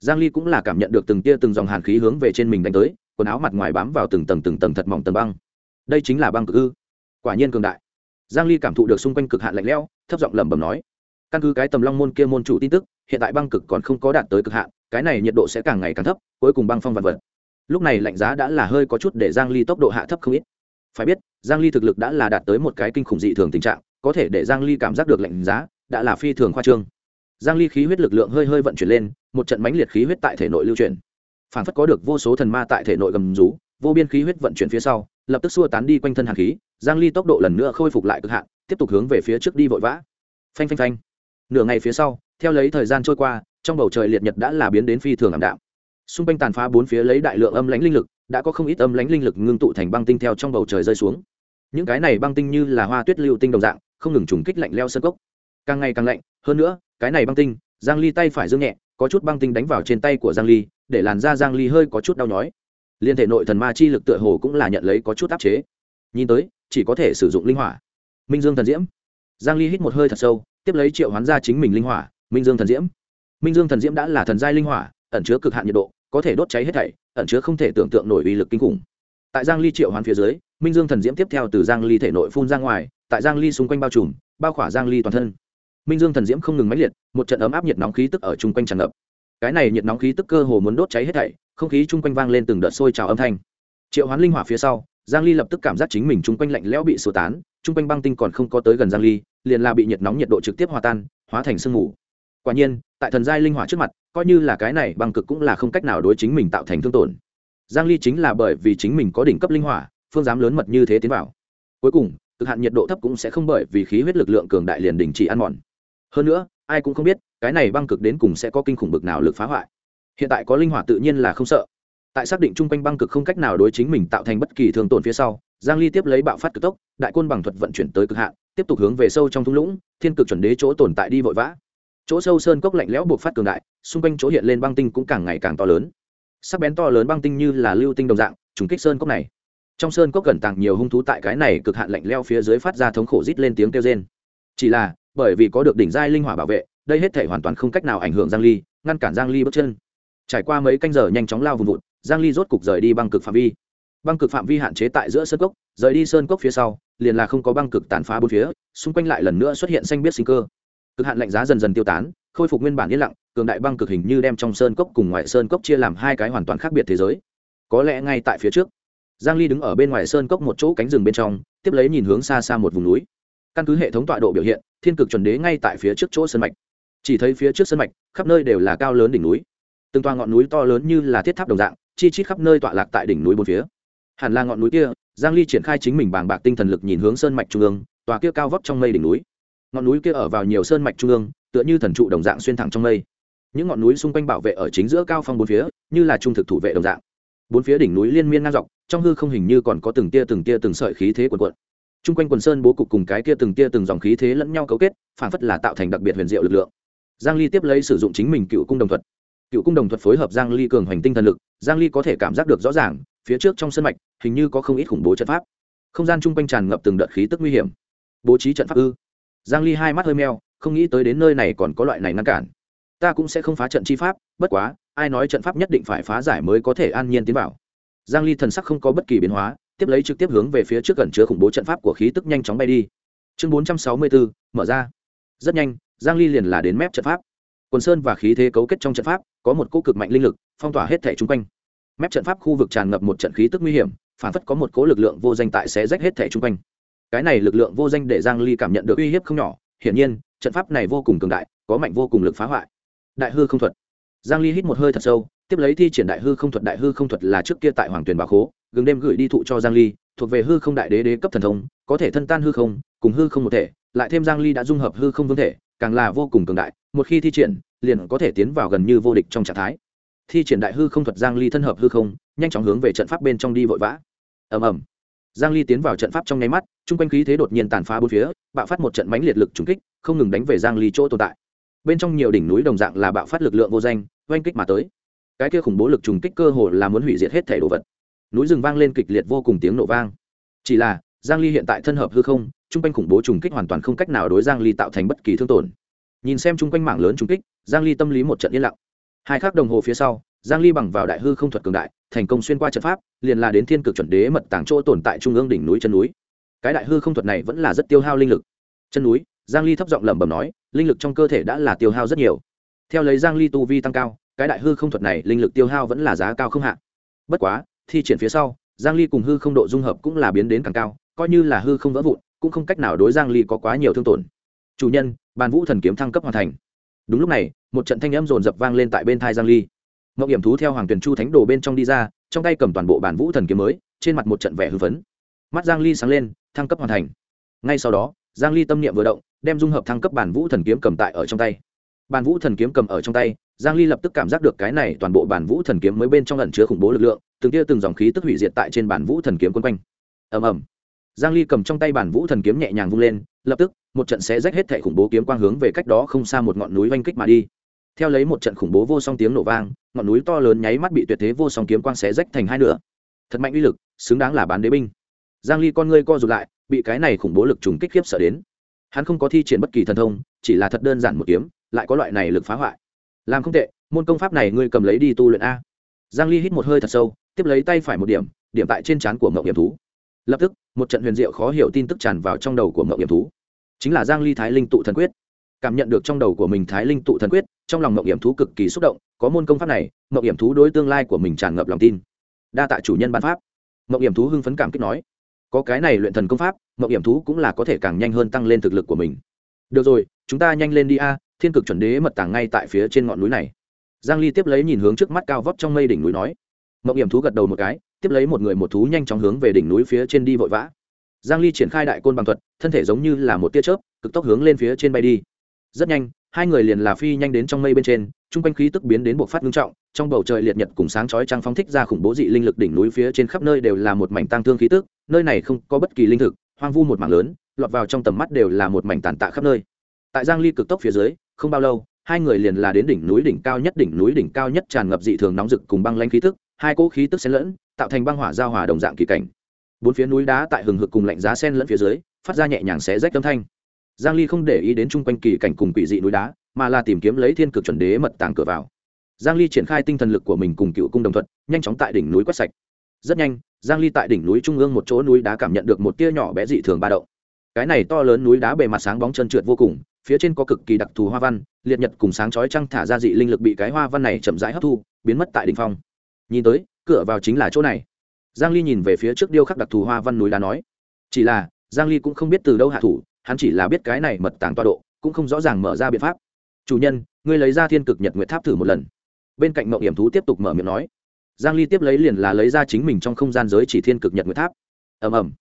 Giang ly cũng là cảm nhận được từng tia từng dòng hàn khí hướng về trên mình đánh tới, quần áo mặt ngoài bám vào từng tầng từng tầng thật mỏng tầng băng. Đây chính là băng cực ư? Quả nhiên cường đại. Giang ly cảm thụ được xung quanh cực hạn lạnh lẽo, thấp giọng lẩm bẩm nói. Căn cứ cái tầm long môn kia môn chủ tin tức hiện tại băng cực còn không có đạt tới cực hạn, cái này nhiệt độ sẽ càng ngày càng thấp, cuối cùng băng phong vật vật. Lúc này lạnh giá đã là hơi có chút để giang ly tốc độ hạ thấp không ít. Phải biết, giang ly thực lực đã là đạt tới một cái kinh khủng dị thường tình trạng, có thể để giang ly cảm giác được lạnh giá đã là phi thường khoa trương. Giang ly khí huyết lực lượng hơi hơi vận chuyển lên, một trận mãnh liệt khí huyết tại thể nội lưu chuyển. Phản phất có được vô số thần ma tại thể nội gầm rú, vô biên khí huyết vận chuyển phía sau, lập tức xua tán đi quanh thân hàn khí, giang ly tốc độ lần nữa khôi phục lại cực hạn, tiếp tục hướng về phía trước đi vội vã. Phanh phanh phanh. Nửa ngày phía sau theo lấy thời gian trôi qua, trong bầu trời liệt nhật đã là biến đến phi thường ảm đạm. Xung quanh tàn phá bốn phía lấy đại lượng âm lãnh linh lực, đã có không ít âm lãnh linh lực ngưng tụ thành băng tinh theo trong bầu trời rơi xuống. Những cái này băng tinh như là hoa tuyết lưu tinh đồng dạng, không ngừng trùng kích lạnh leo sân cốc. Càng ngày càng lạnh, hơn nữa, cái này băng tinh, giang ly tay phải dương nhẹ, có chút băng tinh đánh vào trên tay của giang ly, để làn da giang ly hơi có chút đau nhói. Liên thể nội thần ma chi lực tựa hồ cũng là nhận lấy có chút áp chế. Nhìn tới, chỉ có thể sử dụng linh hỏa. Minh dương thần diễm. Giang ly hít một hơi thật sâu, tiếp lấy triệu hoán ra chính mình linh hỏa minh dương thần diễm. Minh dương thần diễm đã là thần giai linh hỏa, ẩn chứa cực hạn nhiệt độ, có thể đốt cháy hết thảy, ẩn chứa không thể tưởng tượng nổi uy lực kinh khủng. Tại giang ly triệu hoán phía dưới, minh dương thần diễm tiếp theo từ giang ly thể nội phun ra ngoài, tại giang ly xung quanh bao trùm, bao khỏa giang ly toàn thân. Minh dương thần diễm không ngừng mãnh liệt, một trận ấm áp nhiệt nóng khí tức ở chung quanh tràn ngập. Cái này nhiệt nóng khí tức cơ hồ muốn đốt cháy hết thảy, không khí chung quanh vang lên từng đợt sôi trào âm thanh. Triệu hoán linh hỏa phía sau, giang ly lập tức cảm giác chính mình chung quanh lạnh lẽo bị sơ tán, chung quanh băng tinh còn không có tới gần giang ly, liền là bị nhiệt nóng nhiệt độ trực tiếp hòa tan, hóa thành sương mù quả nhiên, tại thần giai linh hỏa trước mặt, coi như là cái này băng cực cũng là không cách nào đối chính mình tạo thành thương tổn. Giang ly chính là bởi vì chính mình có đỉnh cấp linh hỏa, phương dám lớn mật như thế tiến vào. Cuối cùng, cực hạn nhiệt độ thấp cũng sẽ không bởi vì khí huyết lực lượng cường đại liền đình chỉ ăn mòn. Hơn nữa, ai cũng không biết, cái này băng cực đến cùng sẽ có kinh khủng bực nào lực phá hoại. Hiện tại có linh hỏa tự nhiên là không sợ. Tại xác định chung quanh băng cực không cách nào đối chính mình tạo thành bất kỳ thương tổn phía sau, giang ly tiếp lấy bạo phát cực tốc, đại côn bằng thuật vận chuyển tới cực hạn, tiếp tục hướng về sâu trong thung lũng, thiên cực chuẩn đế chỗ tồn tại đi vội vã chỗ sâu sơn cốc lạnh lẽo buộc phát cường đại, xung quanh chỗ hiện lên băng tinh cũng càng ngày càng to lớn. Sắc bén to lớn băng tinh như là lưu tinh đồng dạng, trùng kích sơn cốc này. Trong sơn cốc gần tàng nhiều hung thú tại cái này cực hạn lạnh leo phía dưới phát ra thống khổ rít lên tiếng kêu rên. Chỉ là, bởi vì có được đỉnh giai linh hỏa bảo vệ, đây hết thể hoàn toàn không cách nào ảnh hưởng giang ly, ngăn cản giang ly bước chân. Trải qua mấy canh giờ nhanh chóng lao vùng vụt, giang ly rốt cục rời đi băng cực phạm vi. Băng cực phạm vi hạn chế tại giữa sơn cốc, rời đi sơn cốc phía sau, liền là không có băng cực tàn phá bốn phía, xung quanh lại lần nữa xuất hiện xanh biết sinh cơ cực hạn lạnh giá dần dần tiêu tán, khôi phục nguyên bản yên lặng, cường đại băng cực hình như đem trong sơn cốc cùng ngoại sơn cốc chia làm hai cái hoàn toàn khác biệt thế giới. Có lẽ ngay tại phía trước, giang ly đứng ở bên ngoài sơn cốc một chỗ cánh rừng bên trong, tiếp lấy nhìn hướng xa xa một vùng núi. Căn cứ hệ thống tọa độ biểu hiện, thiên cực chuẩn đế ngay tại phía trước chỗ sơn mạch. Chỉ thấy phía trước sơn mạch, khắp nơi đều là cao lớn đỉnh núi. Từng toa ngọn núi to lớn như là thiết tháp đồng dạng, chi chít khắp nơi tọa lạc tại đỉnh núi bốn phía. Hẳn là ngọn núi kia, giang ly triển khai chính mình bàng bạc tinh thần lực nhìn hướng sơn mạch trung ương, tòa kia cao vóc trong mây đỉnh núi ngọn núi kia ở vào nhiều sơn mạch trung ương, tựa như thần trụ đồng dạng xuyên thẳng trong mây. Những ngọn núi xung quanh bảo vệ ở chính giữa cao phong bốn phía, như là trung thực thủ vệ đồng dạng. Bốn phía đỉnh núi liên miên ngang dọc, trong hư không hình như còn có từng tia từng tia từng sợi khí thế quần quận chung quanh quần sơn bố cục cùng cái kia từng tia từng dòng khí thế lẫn nhau cấu kết, phản phất là tạo thành đặc biệt huyền diệu lực lượng. Giang ly tiếp lấy sử dụng chính mình cựu cung đồng thuật. Cựu cung đồng thuật phối hợp giang ly cường hoành tinh thần lực, giang ly có thể cảm giác được rõ ràng, phía trước trong sân mạch, hình như có không ít khủng bố trận pháp. Không gian chung quanh tràn ngập từng đợt khí tức nguy hiểm. Bố trí trận pháp ư? Giang ly hai mắt hơi meo không nghĩ tới đến nơi này còn có loại này ngăn cản. Ta cũng sẽ không phá trận chi pháp bất quá ai nói trận pháp nhất định phải phá giải mới có thể an nhiên tiến vào. Giang ly thần sắc không có bất kỳ biến hóa tiếp lấy trực tiếp hướng về phía trước gần chứa khủng bố trận pháp của khí tức nhanh chóng bay đi. Chương 464, mở ra. Rất nhanh giang ly liền là đến mép trận pháp. Quần sơn và khí thế cấu kết trong trận pháp có một cỗ cực mạnh linh lực phong tỏa hết thể chung quanh. Mép trận pháp khu vực tràn ngập một trận khí tức nguy hiểm phản phất có một cỗ lực lượng vô danh tại sẽ rách hết thể chung quanh cái này lực lượng vô danh để giang ly cảm nhận được uy hiếp không nhỏ, hiển nhiên, trận pháp này vô cùng cường đại, có mạnh vô cùng lực phá hoại. Đại hư không thuật. Giang ly hít một hơi thật sâu, tiếp lấy thi triển đại hư không thuật. Đại hư không thuật là trước kia tại hoàng tuyền bảo khố, gừng đêm gửi đi thụ cho giang ly, thuộc về hư không đại đế đế cấp thần thông, có thể thân tan hư không, cùng hư không một thể, lại thêm giang ly đã dung hợp hư không vương thể, càng là vô cùng cường đại, một khi thi triển, liền có thể tiến vào gần như vô địch trong trạng thái. Thi triển đại hư không thuật, giang ly thân hợp hư không, nhanh chóng hướng về trận pháp bên trong đi vội vã. Ầm ầm giang ly tiến vào trận pháp trong nháy mắt trung quanh khí thế đột nhiên tàn phá bốn phía, bạo phát một trận mãnh liệt lực trùng kích, không ngừng đánh về giang ly chỗ tồn tại. Bên trong nhiều đỉnh núi đồng dạng là bạo phát lực lượng vô danh, oanh kích mà tới. Cái kia khủng bố lực trùng kích cơ hồ là muốn hủy diệt hết thể đồ vật. Núi rừng vang lên kịch liệt vô cùng tiếng nổ vang. Chỉ là, giang ly hiện tại thân hợp hư không trung quanh khủng bố trùng kích hoàn toàn không cách nào đối giang ly tạo thành bất kỳ thương tổn. Nhìn xem trung quanh mạng lớn trùng kích, giang ly tâm lý một trận yên lặng. Hai khắc đồng hồ phía sau, giang ly bằng vào đại hư không thuật cường đại thành công xuyên qua trận pháp, liền là đến thiên cực chuẩn đế mật tàng chỗ tồn tại trung ương đỉnh núi chân núi. Cái đại hư không thuật này vẫn là rất tiêu hao linh lực. Chân núi, giang ly thấp giọng lẩm bẩm nói, linh lực trong cơ thể đã là tiêu hao rất nhiều. Theo lấy giang ly tu vi tăng cao, cái đại hư không thuật này linh lực tiêu hao vẫn là giá cao không hạ. Bất quá, thi triển phía sau, giang ly cùng hư không độ dung hợp cũng là biến đến càng cao, coi như là hư không vỡ vụn, cũng không cách nào đối giang ly có quá nhiều thương tổn. Chủ nhân, bàn vũ thần kiếm thăng cấp hoàn thành. Đúng lúc này, một trận thanh âm rồn rập vang lên tại bên thai giang ly mậu hiểm thú theo hoàng tuyền chu thánh đồ bên trong đi ra, trong tay cầm toàn bộ bản vũ thần kiếm mới, trên mặt một trận vẻ hư phấn. Mắt giang ly sáng lên, thăng cấp hoàn thành. Ngay sau đó, giang ly tâm niệm vừa động, đem dung hợp thăng cấp bản vũ thần kiếm cầm tại ở trong tay. Bản vũ thần kiếm cầm ở trong tay, giang ly lập tức cảm giác được cái này toàn bộ bản vũ thần kiếm mới bên trong ẩn chứa khủng bố lực lượng, từng tia từng dòng khí tức hủy diệt tại trên bản vũ thần kiếm quân quanh. Ầm ầm. Giang ly cầm trong tay bản vũ thần kiếm nhẹ nhàng vung lên, lập tức, một trận xé rách hết thảy khủng bố kiếm quang hướng về cách đó không xa một ngọn núi vanh kích mà đi theo lấy một trận khủng bố vô song tiếng nổ vang, ngọn núi to lớn nháy mắt bị tuyệt thế vô song kiếm quang xé rách thành hai nửa. Thật mạnh uy lực, xứng đáng là bán đế binh. Giang ly con ngươi co rụt lại, bị cái này khủng bố lực trùng kích khiếp sợ đến. Hắn không có thi triển bất kỳ thần thông, chỉ là thật đơn giản một kiếm, lại có loại này lực phá hoại. Làm không tệ, môn công pháp này ngươi cầm lấy đi tu luyện a. Giang ly hít một hơi thật sâu, tiếp lấy tay phải một điểm điểm tại trên trán của ngọc hiểm thú. Lập tức, một trận huyền diệu khó hiểu tin tức tràn vào trong đầu của ngọc hiểm thú. Chính là giang ly thái linh tụ thần quyết cảm nhận được trong đầu của mình thái linh tụ thần quyết, trong lòng mậu hiểm thú cực kỳ xúc động, có môn công pháp này mậu hiểm thú đối tương lai của mình tràn ngập lòng tin. Đa tạ chủ nhân ban pháp. Mậu hiểm thú hưng phấn cảm kích nói, có cái này luyện thần công pháp mậu hiểm thú cũng là có thể càng nhanh hơn tăng lên thực lực của mình. Được rồi, chúng ta nhanh lên đi a, thiên cực chuẩn đế mật tàng ngay tại phía trên ngọn núi này. Giang ly tiếp lấy nhìn hướng trước mắt cao vóc trong mây đỉnh núi nói. Mậu hiểm thú gật đầu một cái, tiếp lấy một người một thú nhanh chóng hướng về đỉnh núi phía trên đi vội vã. Giang ly triển khai đại côn bằng thuật, thân thể giống như là một tia chớp, cực tốc hướng lên phía trên bay đi rất nhanh, hai người liền là phi nhanh đến trong mây bên trên trung quanh khí tức biến đến bộc phát ngưng trọng, trong bầu trời liệt nhật cùng sáng chói trăng phóng thích ra khủng bố dị linh lực đỉnh núi phía trên khắp nơi đều là một mảnh tăng thương khí tức, nơi này không có bất kỳ linh thực, hoang vu một mảng lớn, lọt vào trong tầm mắt đều là một mảnh tàn tạ khắp nơi. Tại giang ly cực tốc phía dưới, không bao lâu, hai người liền là đến đỉnh núi đỉnh cao nhất, đỉnh núi đỉnh cao nhất tràn ngập dị thường nóng rực cùng băng lãnh khí tức, hai cỗ khí tức xen lẫn, tạo thành băng hỏa giao hòa đồng dạng kỳ cảnh. Bốn phía núi đá tại hừng hực cùng lạnh giá xen lẫn phía dưới, phát ra nhẹ nhàng xé rách âm thanh giang ly không để ý đến chung quanh kỳ cảnh cùng quỷ dị núi đá, mà là tìm kiếm lấy thiên cực chuẩn đế mật tàng cửa vào. Giang ly triển khai tinh thần lực của mình cùng cựu cung đồng thuận nhanh chóng tại đỉnh núi quét sạch. Rất nhanh, giang ly tại đỉnh núi trung ương một chỗ núi đá cảm nhận được một tia nhỏ bé dị thường ba động. Cái này to lớn núi đá bề mặt sáng bóng trơn trượt vô cùng, phía trên có cực kỳ đặc thù hoa văn, liệt nhật cùng sáng chói trăng thả ra dị linh lực bị cái hoa văn này chậm rãi hấp thu, biến mất tại đỉnh phong. Nhìn tới, cửa vào chính là chỗ này. Giang ly nhìn về phía trước điêu khắc đặc thù hoa văn núi đá nói, chỉ là, giang ly cũng không biết từ đâu hạ thủ hắn chỉ là biết cái này mật tàng toa độ, cũng không rõ ràng mở ra biện pháp. Chủ nhân, ngươi lấy ra thiên cực nhật nguyệt tháp thử một lần. Bên cạnh mậu hiểm thú tiếp tục mở miệng nói. Giang ly tiếp lấy liền là lấy ra chính mình trong không gian giới chỉ thiên cực nhật nguyệt tháp. Ầm ầm.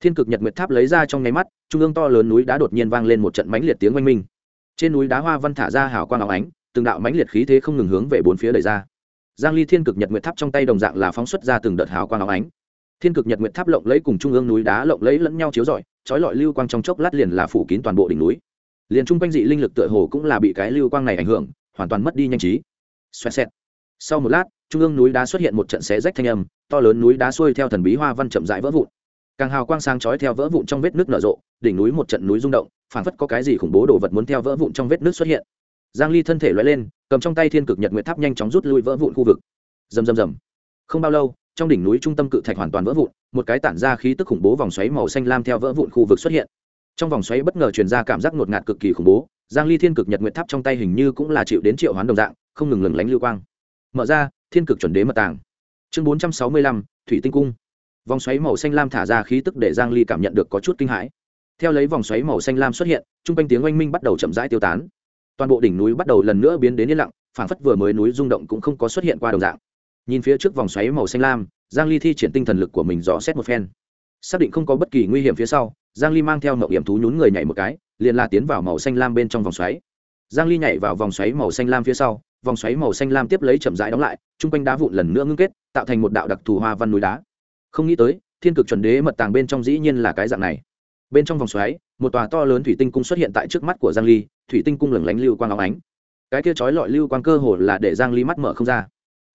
Thiên cực nhật nguyệt tháp lấy ra trong nháy mắt, trung ương to lớn núi đá đột nhiên vang lên một trận mãnh liệt tiếng oanh minh. Trên núi đá hoa văn thả ra hào quang áo ánh, từng đạo mãnh liệt khí thế không ngừng hướng về bốn phía đẩy ra. Giang ly thiên cực nhật nguyệt tháp trong tay đồng dạng là phóng xuất ra từng đợt hào quang áo ánh. Thiên cực nhật nguyệt tháp lộng lấy cùng trung ương núi đá lộng lấy lẫn nhau chiếu rọi chói lọi lưu quang trong chốc lát liền là phủ kín toàn bộ đỉnh núi. Liền trung quanh dị linh lực tựa hồ cũng là bị cái lưu quang này ảnh hưởng, hoàn toàn mất đi nhanh trí. Xoẹt xẹt. Sau một lát, trung ương núi đá xuất hiện một trận xé rách thanh âm, to lớn núi đá xuôi theo thần bí hoa văn chậm rãi vỡ vụn. Càng hào quang sáng chói theo vỡ vụn trong vết nước nở rộ, đỉnh núi một trận núi rung động, phảng phất có cái gì khủng bố đồ vật muốn theo vỡ vụn trong vết nước xuất hiện. Giang ly thân thể lóe lên, cầm trong tay thiên cực nhật nguyệt tháp nhanh chóng rút lui vỡ vụn khu vực. Rầm rầm rầm. Không bao lâu trong đỉnh núi trung tâm cự thạch hoàn toàn vỡ vụn một cái tản ra khí tức khủng bố vòng xoáy màu xanh lam theo vỡ vụn khu vực xuất hiện. Trong vòng xoáy bất ngờ truyền ra cảm giác ngột ngạt cực kỳ khủng bố giang ly thiên cực nhật nguyệt tháp trong tay hình như cũng là chịu đến triệu hoán đồng dạng không ngừng lừng lánh lưu quang. Mở ra thiên cực chuẩn đế mật tàng. Chương 465, thủy tinh cung. Vòng xoáy màu xanh lam thả ra khí tức để giang ly cảm nhận được có chút kinh hãi. Theo lấy vòng xoáy màu xanh lam xuất hiện trung quanh tiếng oanh minh bắt đầu chậm rãi tiêu tán. Toàn bộ đỉnh núi bắt đầu lần nữa biến đến yên lặng phảng phất vừa mới núi rung động cũng không có xuất hiện qua đồng dạng nhìn phía trước vòng xoáy màu xanh lam, giang ly thi triển tinh thần lực của mình dò xét một phen. Xác định không có bất kỳ nguy hiểm phía sau, giang ly mang theo mậu hiểm thú nhún người nhảy một cái, liền la tiến vào màu xanh lam bên trong vòng xoáy. Giang ly nhảy vào vòng xoáy màu xanh lam phía sau, vòng xoáy màu xanh lam tiếp lấy chậm rãi đóng lại trung quanh đá vụn lần nữa ngưng kết, tạo thành một đạo đặc thù hoa văn núi đá. Không nghĩ tới, thiên cực chuẩn đế mật tàng bên trong dĩ nhiên là cái dạng này. Bên trong vòng xoáy, một tòa to lớn thủy tinh cung xuất hiện tại trước mắt của giang ly, thủy tinh cung lửng lánh lưu quang óng ánh. Cái kia chói lọi lưu quang cơ hồ là để giang ly mắt mở không ra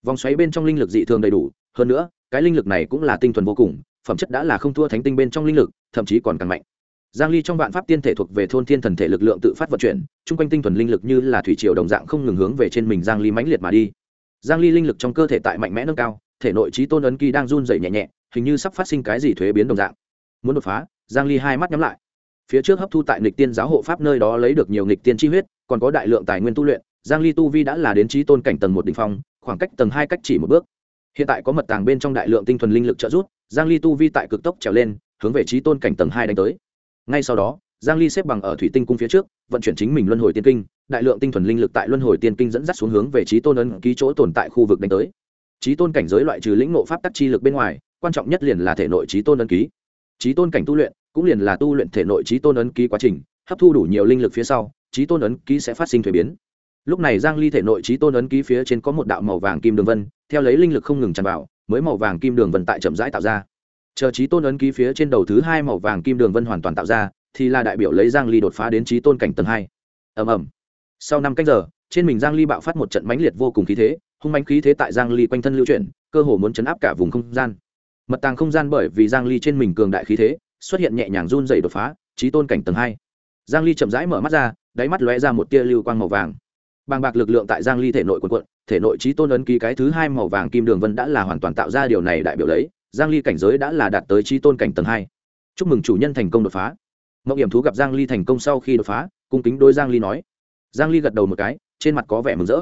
vòng xoáy bên trong linh lực dị thường đầy đủ, hơn nữa, cái linh lực này cũng là tinh thuần vô cùng, phẩm chất đã là không thua thánh tinh bên trong linh lực, thậm chí còn càng mạnh. Giang ly trong vạn pháp tiên thể thuộc về thôn thiên thần thể lực lượng tự phát vận chuyển, chung quanh tinh thuần linh lực như là thủy triều đồng dạng không ngừng hướng về trên mình giang ly mãnh liệt mà đi. Giang ly linh lực trong cơ thể tại mạnh mẽ nâng cao, thể nội trí tôn ấn kỳ đang run rẩy nhẹ nhẹ, hình như sắp phát sinh cái gì thuế biến đồng dạng. Muốn đột phá, giang ly hai mắt nhắm lại. Phía trước hấp thu tại nghịch tiên giáo hộ pháp nơi đó lấy được nhiều nghịch tiên chi huyết, còn có đại lượng tài nguyên tu luyện, giang ly tu vi đã là đến trí tôn cảnh tầng một đỉnh phong khoảng cách tầng hai cách chỉ một bước. Hiện tại có mật tàng bên trong đại lượng tinh thuần linh lực trợ giúp, giang ly tu vi tại cực tốc trèo lên, hướng về trí tôn cảnh tầng hai đánh tới. Ngay sau đó, giang ly xếp bằng ở thủy tinh cung phía trước, vận chuyển chính mình luân hồi tiên kinh, đại lượng tinh thuần linh lực tại luân hồi tiên kinh dẫn dắt xuống hướng về trí tôn ấn ký chỗ tồn tại khu vực đánh tới. Trí tôn cảnh giới loại trừ lĩnh ngộ pháp tắc chi lực bên ngoài, quan trọng nhất liền là thể nội trí tôn ấn ký. Trí tôn cảnh tu luyện cũng liền là tu luyện thể nội trí tôn ấn ký quá trình, hấp thu đủ nhiều linh lực phía sau trí tôn ấn ký sẽ phát sinh thuế biến lúc này giang ly thể nội trí tôn ấn ký phía trên có một đạo màu vàng kim đường vân, theo lấy linh lực không ngừng tràn vào, mới màu vàng kim đường vân tại chậm rãi tạo ra. Chờ trí tôn ấn ký phía trên đầu thứ hai màu vàng kim đường vân hoàn toàn tạo ra, thì là đại biểu lấy giang ly đột phá đến trí tôn cảnh tầng hai. Ầm ầm. Sau năm cách giờ, trên mình giang ly bạo phát một trận mãnh liệt vô cùng khí thế, hung mãnh khí thế tại giang ly quanh thân lưu chuyển, cơ hồ muốn chấn áp cả vùng không gian. Mật tàng không gian bởi vì giang ly trên mình cường đại khí thế, xuất hiện nhẹ nhàng run dày đột phá, trí tôn cảnh tầng hai. Giang ly chậm rãi mở mắt ra, đáy mắt lóe ra một tia lưu quang màu vàng bàng bạc lực lượng tại giang ly thể nội quần quận thể nội trí tôn ấn ký cái thứ hai màu vàng kim đường vân đã là hoàn toàn tạo ra điều này đại biểu lấy, giang ly cảnh giới đã là đạt tới trí tôn cảnh tầng hai. Chúc mừng chủ nhân thành công đột phá. Mộng hiểm thú gặp giang ly thành công sau khi đột phá, cung kính đối giang ly nói. Giang ly gật đầu một cái, trên mặt có vẻ mừng rỡ.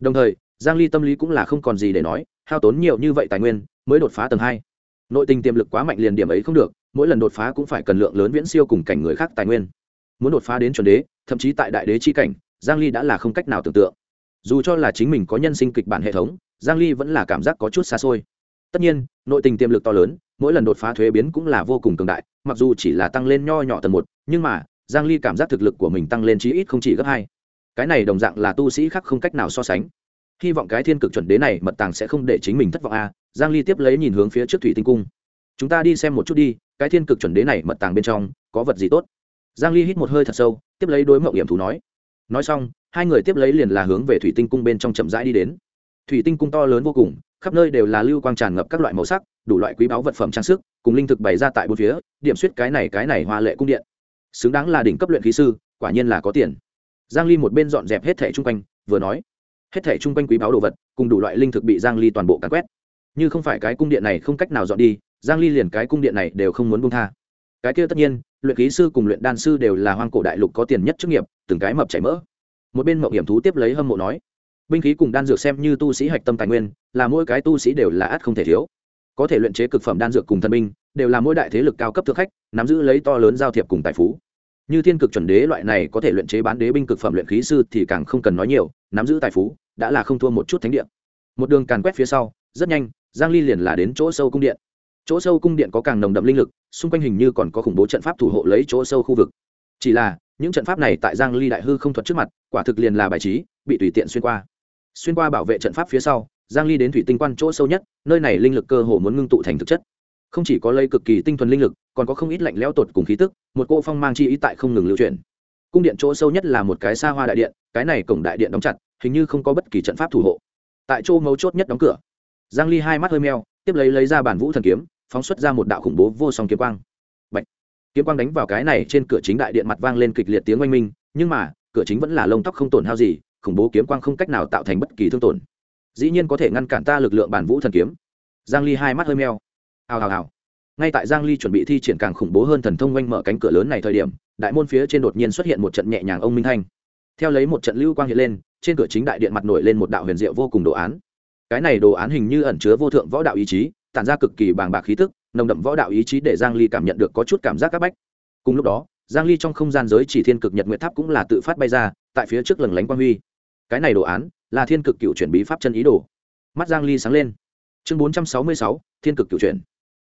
Đồng thời, giang ly tâm lý cũng là không còn gì để nói, hao tốn nhiều như vậy tài nguyên mới đột phá tầng hai. Nội tình tiềm lực quá mạnh liền điểm ấy không được, mỗi lần đột phá cũng phải cần lượng lớn viễn siêu cùng cảnh người khác tài nguyên. Muốn đột phá đến chuẩn đế, thậm chí tại đại đế chi cảnh giang ly đã là không cách nào tưởng tượng. Dù cho là chính mình có nhân sinh kịch bản hệ thống, giang ly vẫn là cảm giác có chút xa xôi. Tất nhiên, nội tình tiềm lực to lớn, mỗi lần đột phá thuế biến cũng là vô cùng cường đại, mặc dù chỉ là tăng lên nho nhỏ tầng một, nhưng mà, giang ly cảm giác thực lực của mình tăng lên chí ít không chỉ gấp hai. Cái này đồng dạng là tu sĩ khác không cách nào so sánh. Hy vọng cái thiên cực chuẩn đế này mật tàng sẽ không để chính mình thất vọng a, giang ly tiếp lấy nhìn hướng phía trước thủy tinh cung. Chúng ta đi xem một chút đi, cái thiên cực chuẩn đế này mật tàng bên trong có vật gì tốt? Giang ly hít một hơi thật sâu, tiếp lấy đối mộng hiểm thú nói nói xong, hai người tiếp lấy liền là hướng về thủy tinh cung bên trong chậm rãi đi đến. Thủy tinh cung to lớn vô cùng, khắp nơi đều là lưu quang tràn ngập các loại màu sắc, đủ loại quý báu vật phẩm trang sức, cùng linh thực bày ra tại bốn phía, điểm suýt cái này cái này hoa lệ cung điện. Xứng đáng là đỉnh cấp luyện khí sư, quả nhiên là có tiền. Giang ly một bên dọn dẹp hết thẻ chung quanh, vừa nói, hết thẻ chung quanh quý báu đồ vật, cùng đủ loại linh thực bị giang ly toàn bộ càn quét. Như không phải cái cung điện này không cách nào dọn đi, giang ly liền cái cung điện này đều không muốn buông tha. Cái kia tất nhiên, luyện khí sư cùng luyện đan sư đều là hoang cổ đại lục có tiền nhất chức nghiệp từng cái mập chảy mỡ. Một bên mộng hiểm thú tiếp lấy hâm mộ nói, binh khí cùng đan dược xem như tu sĩ hạch tâm tài nguyên, là mỗi cái tu sĩ đều là ắt không thể thiếu. Có thể luyện chế cực phẩm đan dược cùng thân binh, đều là mỗi đại thế lực cao cấp thượng khách, nắm giữ lấy to lớn giao thiệp cùng tài phú. Như thiên cực chuẩn đế loại này có thể luyện chế bán đế binh cực phẩm luyện khí sư thì càng không cần nói nhiều, nắm giữ tài phú, đã là không thua một chút thánh địa. Một đường càn quét phía sau, rất nhanh, giang ly liền là đến chỗ sâu cung điện. Chỗ sâu cung điện có càng nồng đậm linh lực, xung quanh hình như còn có khủng bố trận pháp thủ hộ lấy chỗ sâu khu vực. Chỉ là những trận pháp này tại giang ly đại hư không thuật trước mặt, quả thực liền là bài trí, bị tùy tiện xuyên qua. Xuyên qua bảo vệ trận pháp phía sau, giang ly đến thủy tinh quan chỗ sâu nhất, nơi này linh lực cơ hồ muốn ngưng tụ thành thực chất. Không chỉ có lây cực kỳ tinh thuần linh lực, còn có không ít lạnh lẽo tột cùng khí tức, một cô phong mang chi ý tại không ngừng lưu chuyển. Cung điện chỗ sâu nhất là một cái xa hoa đại điện, cái này cổng đại điện đóng chặt, hình như không có bất kỳ trận pháp thủ hộ. Tại chỗ mấu chốt nhất đóng cửa. Giang ly hai mắt hơi meo, tiếp lấy lấy ra bản vũ thần kiếm, phóng xuất ra một đạo khủng bố vô song kiếm quang kiếm quang đánh vào cái này trên cửa chính đại điện mặt vang lên kịch liệt tiếng oanh minh, nhưng mà, cửa chính vẫn là lông tóc không tổn hao gì, khủng bố kiếm quang không cách nào tạo thành bất kỳ thương tổn. Dĩ nhiên có thể ngăn cản ta lực lượng bản vũ thần kiếm. Giang ly hai mắt hơi meo. Hào hào hào. Ngay tại giang ly chuẩn bị thi triển càng khủng bố hơn thần thông oanh mở cánh cửa lớn này thời điểm, đại môn phía trên đột nhiên xuất hiện một trận nhẹ nhàng ông minh thanh. Theo lấy một trận lưu quang hiện lên, trên cửa chính đại điện mặt nổi lên một đạo huyền diệu vô cùng đồ án. Cái này đồ án hình như ẩn chứa vô thượng võ đạo ý chí, tản ra cực kỳ bàng bạc khí tức nồng đậm võ đạo ý chí để giang ly cảm nhận được có chút cảm giác các bách. Cùng lúc đó giang ly trong không gian giới chỉ thiên cực nhật nguyệt tháp cũng là tự phát bay ra tại phía trước lừng lánh quang huy. Cái này đồ án là thiên cực cựu chuyển bí pháp chân ý đồ. Mắt giang ly sáng lên. Chương 466, thiên cực cựu chuyển.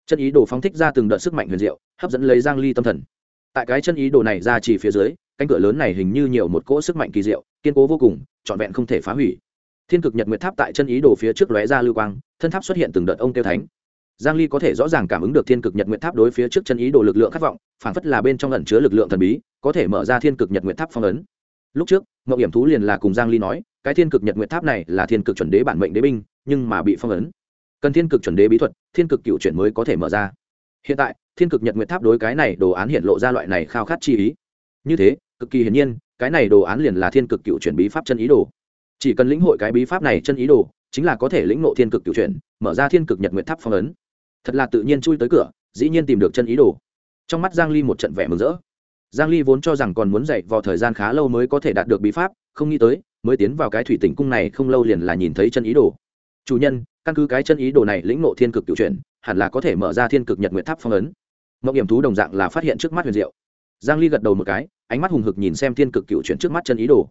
Chân ý đồ phóng thích ra từng đợt sức mạnh huyền diệu hấp dẫn lấy giang ly tâm thần. Tại cái chân ý đồ này ra chỉ phía dưới cánh cửa lớn này hình như nhiều một cỗ sức mạnh kỳ diệu kiên cố vô cùng trọn vẹn không thể phá hủy. Thiên cực nhật nguyệt tháp tại chân ý đồ phía trước lóe ra lưu quang thân tháp xuất hiện từng đợt ông tiêu thánh giang ly có thể rõ ràng cảm ứng được thiên cực nhật nguyệt tháp đối phía trước chân ý đồ lực lượng khát vọng phản phất là bên trong ẩn chứa lực lượng thần bí có thể mở ra thiên cực nhật nguyệt tháp phong ấn lúc trước mậu hiểm thú liền là cùng giang ly nói cái thiên cực nhật nguyệt tháp này là thiên cực chuẩn đế bản mệnh đế binh nhưng mà bị phong ấn cần thiên cực chuẩn đế bí thuật thiên cực cựu chuyển mới có thể mở ra hiện tại thiên cực nhật nguyệt tháp đối cái này đồ án hiện lộ ra loại này khao khát chi ý như thế cực kỳ hiển nhiên cái này đồ án liền là thiên cực cựu chuyển bí pháp chân ý đồ chỉ cần lĩnh hội cái bí pháp này chân ý đồ chính là có thể lĩnh ngộ thiên cực cựu chuyển mở ra thiên cực nhật nguyệt tháp phong ấn thật là tự nhiên chui tới cửa, dĩ nhiên tìm được chân ý đồ. Trong mắt giang ly một trận vẻ mừng rỡ. Giang ly vốn cho rằng còn muốn dạy vào thời gian khá lâu mới có thể đạt được bí pháp, không nghĩ tới, mới tiến vào cái thủy tỉnh cung này không lâu liền là nhìn thấy chân ý đồ. Chủ nhân, căn cứ cái chân ý đồ này lĩnh ngộ thiên cực cựu chuyển, hẳn là có thể mở ra thiên cực nhật nguyện tháp phong ấn. Mộng hiểm thú đồng dạng là phát hiện trước mắt huyền diệu. Giang ly gật đầu một cái, ánh mắt hùng hực nhìn xem thiên cực cựu chuyển trước mắt chân ý đồ.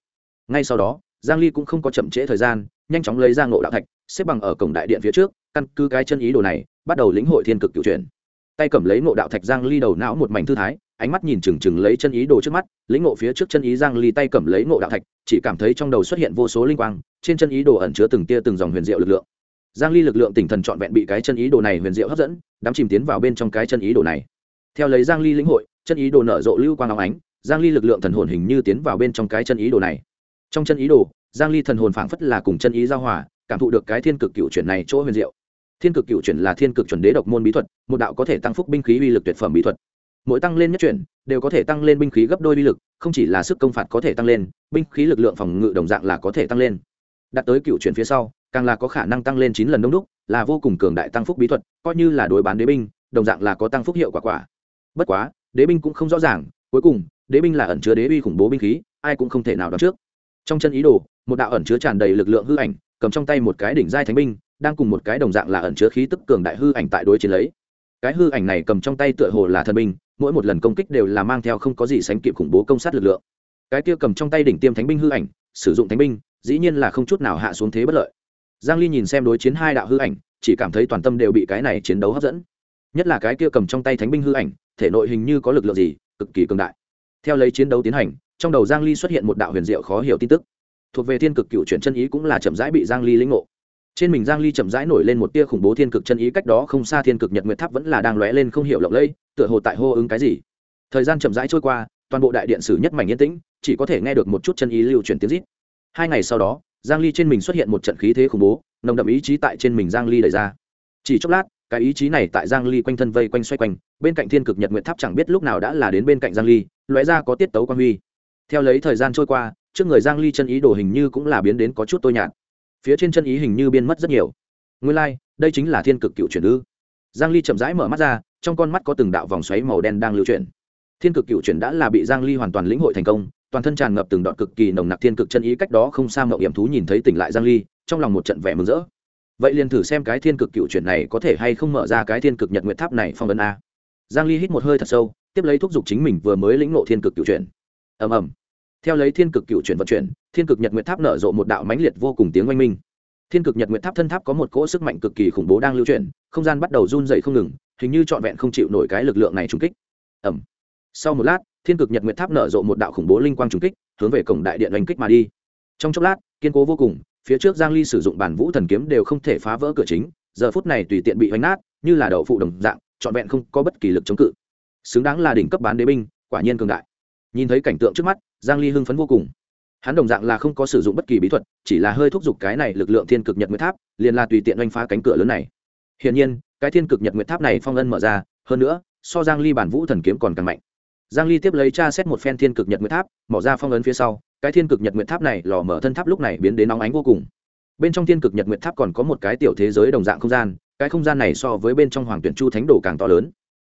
Ngay sau đó, giang ly cũng không có chậm trễ thời gian, nhanh chóng lấy ra ngộ đạo thạch, xếp bằng ở cổng đại điện phía trước, căn cứ cái chân ý đồ này bắt đầu lĩnh hội thiên cực cựu chuyển tay cầm lấy ngộ đạo thạch giang ly đầu não một mảnh thư thái, ánh mắt nhìn chừng chừng lấy chân ý đồ trước mắt, lĩnh ngộ phía trước chân ý giang ly tay cầm lấy ngộ đạo thạch, chỉ cảm thấy trong đầu xuất hiện vô số linh quang, trên chân ý đồ ẩn chứa từng tia từng dòng huyền diệu lực lượng. Giang ly lực lượng tinh thần trọn vẹn bị cái chân ý đồ này huyền diệu hấp dẫn, đắm chìm tiến vào bên trong cái chân ý đồ này. Theo lấy giang ly lĩnh hội, chân ý đồ nở rộ lưu quang óng ánh, giang ly lực lượng thần hồn hình như tiến vào bên trong cái chân ý đồ này. Trong chân ý đồ, giang ly thần hồn phảng phất là cùng chân ý giao hòa, cảm thụ được cái thiên cực cựu chuyển này chỗ huyền diệu thiên cực cựu chuyển là thiên cực chuẩn đế độc môn bí thuật, một đạo có thể tăng phúc binh khí uy lực tuyệt phẩm bí thuật. Mỗi tăng lên nhất chuyển, đều có thể tăng lên binh khí gấp đôi uy lực, không chỉ là sức công phạt có thể tăng lên, binh khí lực lượng phòng ngự đồng dạng là có thể tăng lên. Đạt tới cựu chuyển phía sau, càng là có khả năng tăng lên chín lần đông đúc, là vô cùng cường đại tăng phúc bí thuật, coi như là đối bán đế binh, đồng dạng là có tăng phúc hiệu quả quả. Bất quá, đế binh cũng không rõ ràng, cuối cùng, đế binh là ẩn chứa đế uy khủng bố binh khí, ai cũng không thể nào đoán trước. Trong chân ý đồ, một đạo ẩn chứa tràn đầy lực lượng hư ảnh, cầm trong tay một cái đỉnh giai thánh binh đang cùng một cái đồng dạng là ẩn chứa khí tức cường đại hư ảnh tại đối chiến lấy. Cái hư ảnh này cầm trong tay tựa hồ là thần binh, mỗi một lần công kích đều là mang theo không có gì sánh kịp khủng bố công sát lực lượng. Cái kia cầm trong tay đỉnh tiêm thánh binh hư ảnh, sử dụng thánh binh, dĩ nhiên là không chút nào hạ xuống thế bất lợi. Giang ly nhìn xem đối chiến hai đạo hư ảnh, chỉ cảm thấy toàn tâm đều bị cái này chiến đấu hấp dẫn. Nhất là cái kia cầm trong tay thánh binh hư ảnh, thể nội hình như có lực lượng gì, cực kỳ cường đại. Theo lấy chiến đấu tiến hành, trong đầu giang ly xuất hiện một đạo huyền diệu khó hiểu tin tức. Thuộc về thiên cực cựu chuyển chân ý cũng là chậm rãi bị giang ly lĩnh ngộ trên mình giang ly chậm rãi nổi lên một tia khủng bố thiên cực chân ý, cách đó không xa thiên cực nhật nguyệt tháp vẫn là đang lóe lên không hiểu lộng lẫy, tựa hồ tại hô ứng cái gì. Thời gian chậm rãi trôi qua, toàn bộ đại điện sử nhất mảnh yên tĩnh, chỉ có thể nghe được một chút chân ý lưu truyền tiếng rít. Hai ngày sau đó, giang ly trên mình xuất hiện một trận khí thế khủng bố, nồng đậm ý chí tại trên mình giang ly đẩy ra. Chỉ chốc lát, cái ý chí này tại giang ly quanh thân vây quanh xoay quanh, bên cạnh thiên cực nhật nguyệt tháp chẳng biết lúc nào đã là đến bên cạnh giang ly, lóe ra có tiết tấu quan huy. Theo lấy thời gian trôi qua, trước người giang ly chân ý đồ hình như cũng là biến đến có chút tôi nhạt phía trên chân ý hình như biên mất rất nhiều. Nguyên lai、like, đây chính là thiên cực cựu chuyển ư? Giang ly chậm rãi mở mắt ra trong con mắt có từng đạo vòng xoáy màu đen đang lưu chuyển. Thiên cực cựu chuyển đã là bị giang ly hoàn toàn lĩnh hội thành công toàn thân tràn ngập từng đoạn cực kỳ nồng nặc thiên cực chân ý cách đó không xa mậu hiểm thú nhìn thấy tỉnh lại giang ly trong lòng một trận vẻ mừng rỡ. Vậy liền thử xem cái thiên cực cựu chuyển này có thể hay không mở ra cái thiên cực nhật nguyệt tháp này phong ấn a. Giang ly hít một hơi thật sâu tiếp lấy thúc giục chính mình vừa mới lĩnh ngộ thiên cực cựu chuyển. Ầm ầm theo lấy thiên cực cựu chuyển vận chuyển, thiên cực nhật nguyệt tháp nở rộ một đạo mãnh liệt vô cùng tiếng oanh minh. Thiên cực nhật nguyệt tháp thân tháp có một cỗ sức mạnh cực kỳ khủng bố đang lưu chuyển, không gian bắt đầu run dày không ngừng, hình như trọn vẹn không chịu nổi cái lực lượng này trung kích. Ẩm sau một lát, thiên cực nhật nguyệt tháp nở rộ một đạo khủng bố linh quang trung kích, hướng về cổng đại điện oanh kích mà đi. Trong chốc lát, kiên cố vô cùng, phía trước giang ly sử dụng bản vũ thần kiếm đều không thể phá vỡ cửa chính, giờ phút này tùy tiện bị hoành nát, như là đậu phụ đồng dạng, trọn vẹn không có bất kỳ lực chống cự. Xứng đáng là đỉnh cấp bán đế binh, quả nhiên cường đại nhìn thấy cảnh tượng trước mắt, giang ly hưng phấn vô cùng. Hắn đồng dạng là không có sử dụng bất kỳ bí thuật, chỉ là hơi thúc giục cái này lực lượng thiên cực nhật nguyệt tháp, liền là tùy tiện oanh phá cánh cửa lớn này. Hiển nhiên, cái thiên cực nhật nguyệt tháp này phong ân mở ra, hơn nữa, so giang ly bản vũ thần kiếm còn càng mạnh. Giang ly tiếp lấy tra xét một phen thiên cực nhật nguyệt tháp, mở ra phong ấn phía sau, cái thiên cực nhật nguyệt tháp này lò mở thân tháp lúc này biến đến nóng ánh vô cùng. Bên trong thiên cực nhật nguyệt tháp còn có một cái tiểu thế giới đồng dạng không gian, cái không gian này so với bên trong hoàng tuyển chu thánh đồ càng to lớn.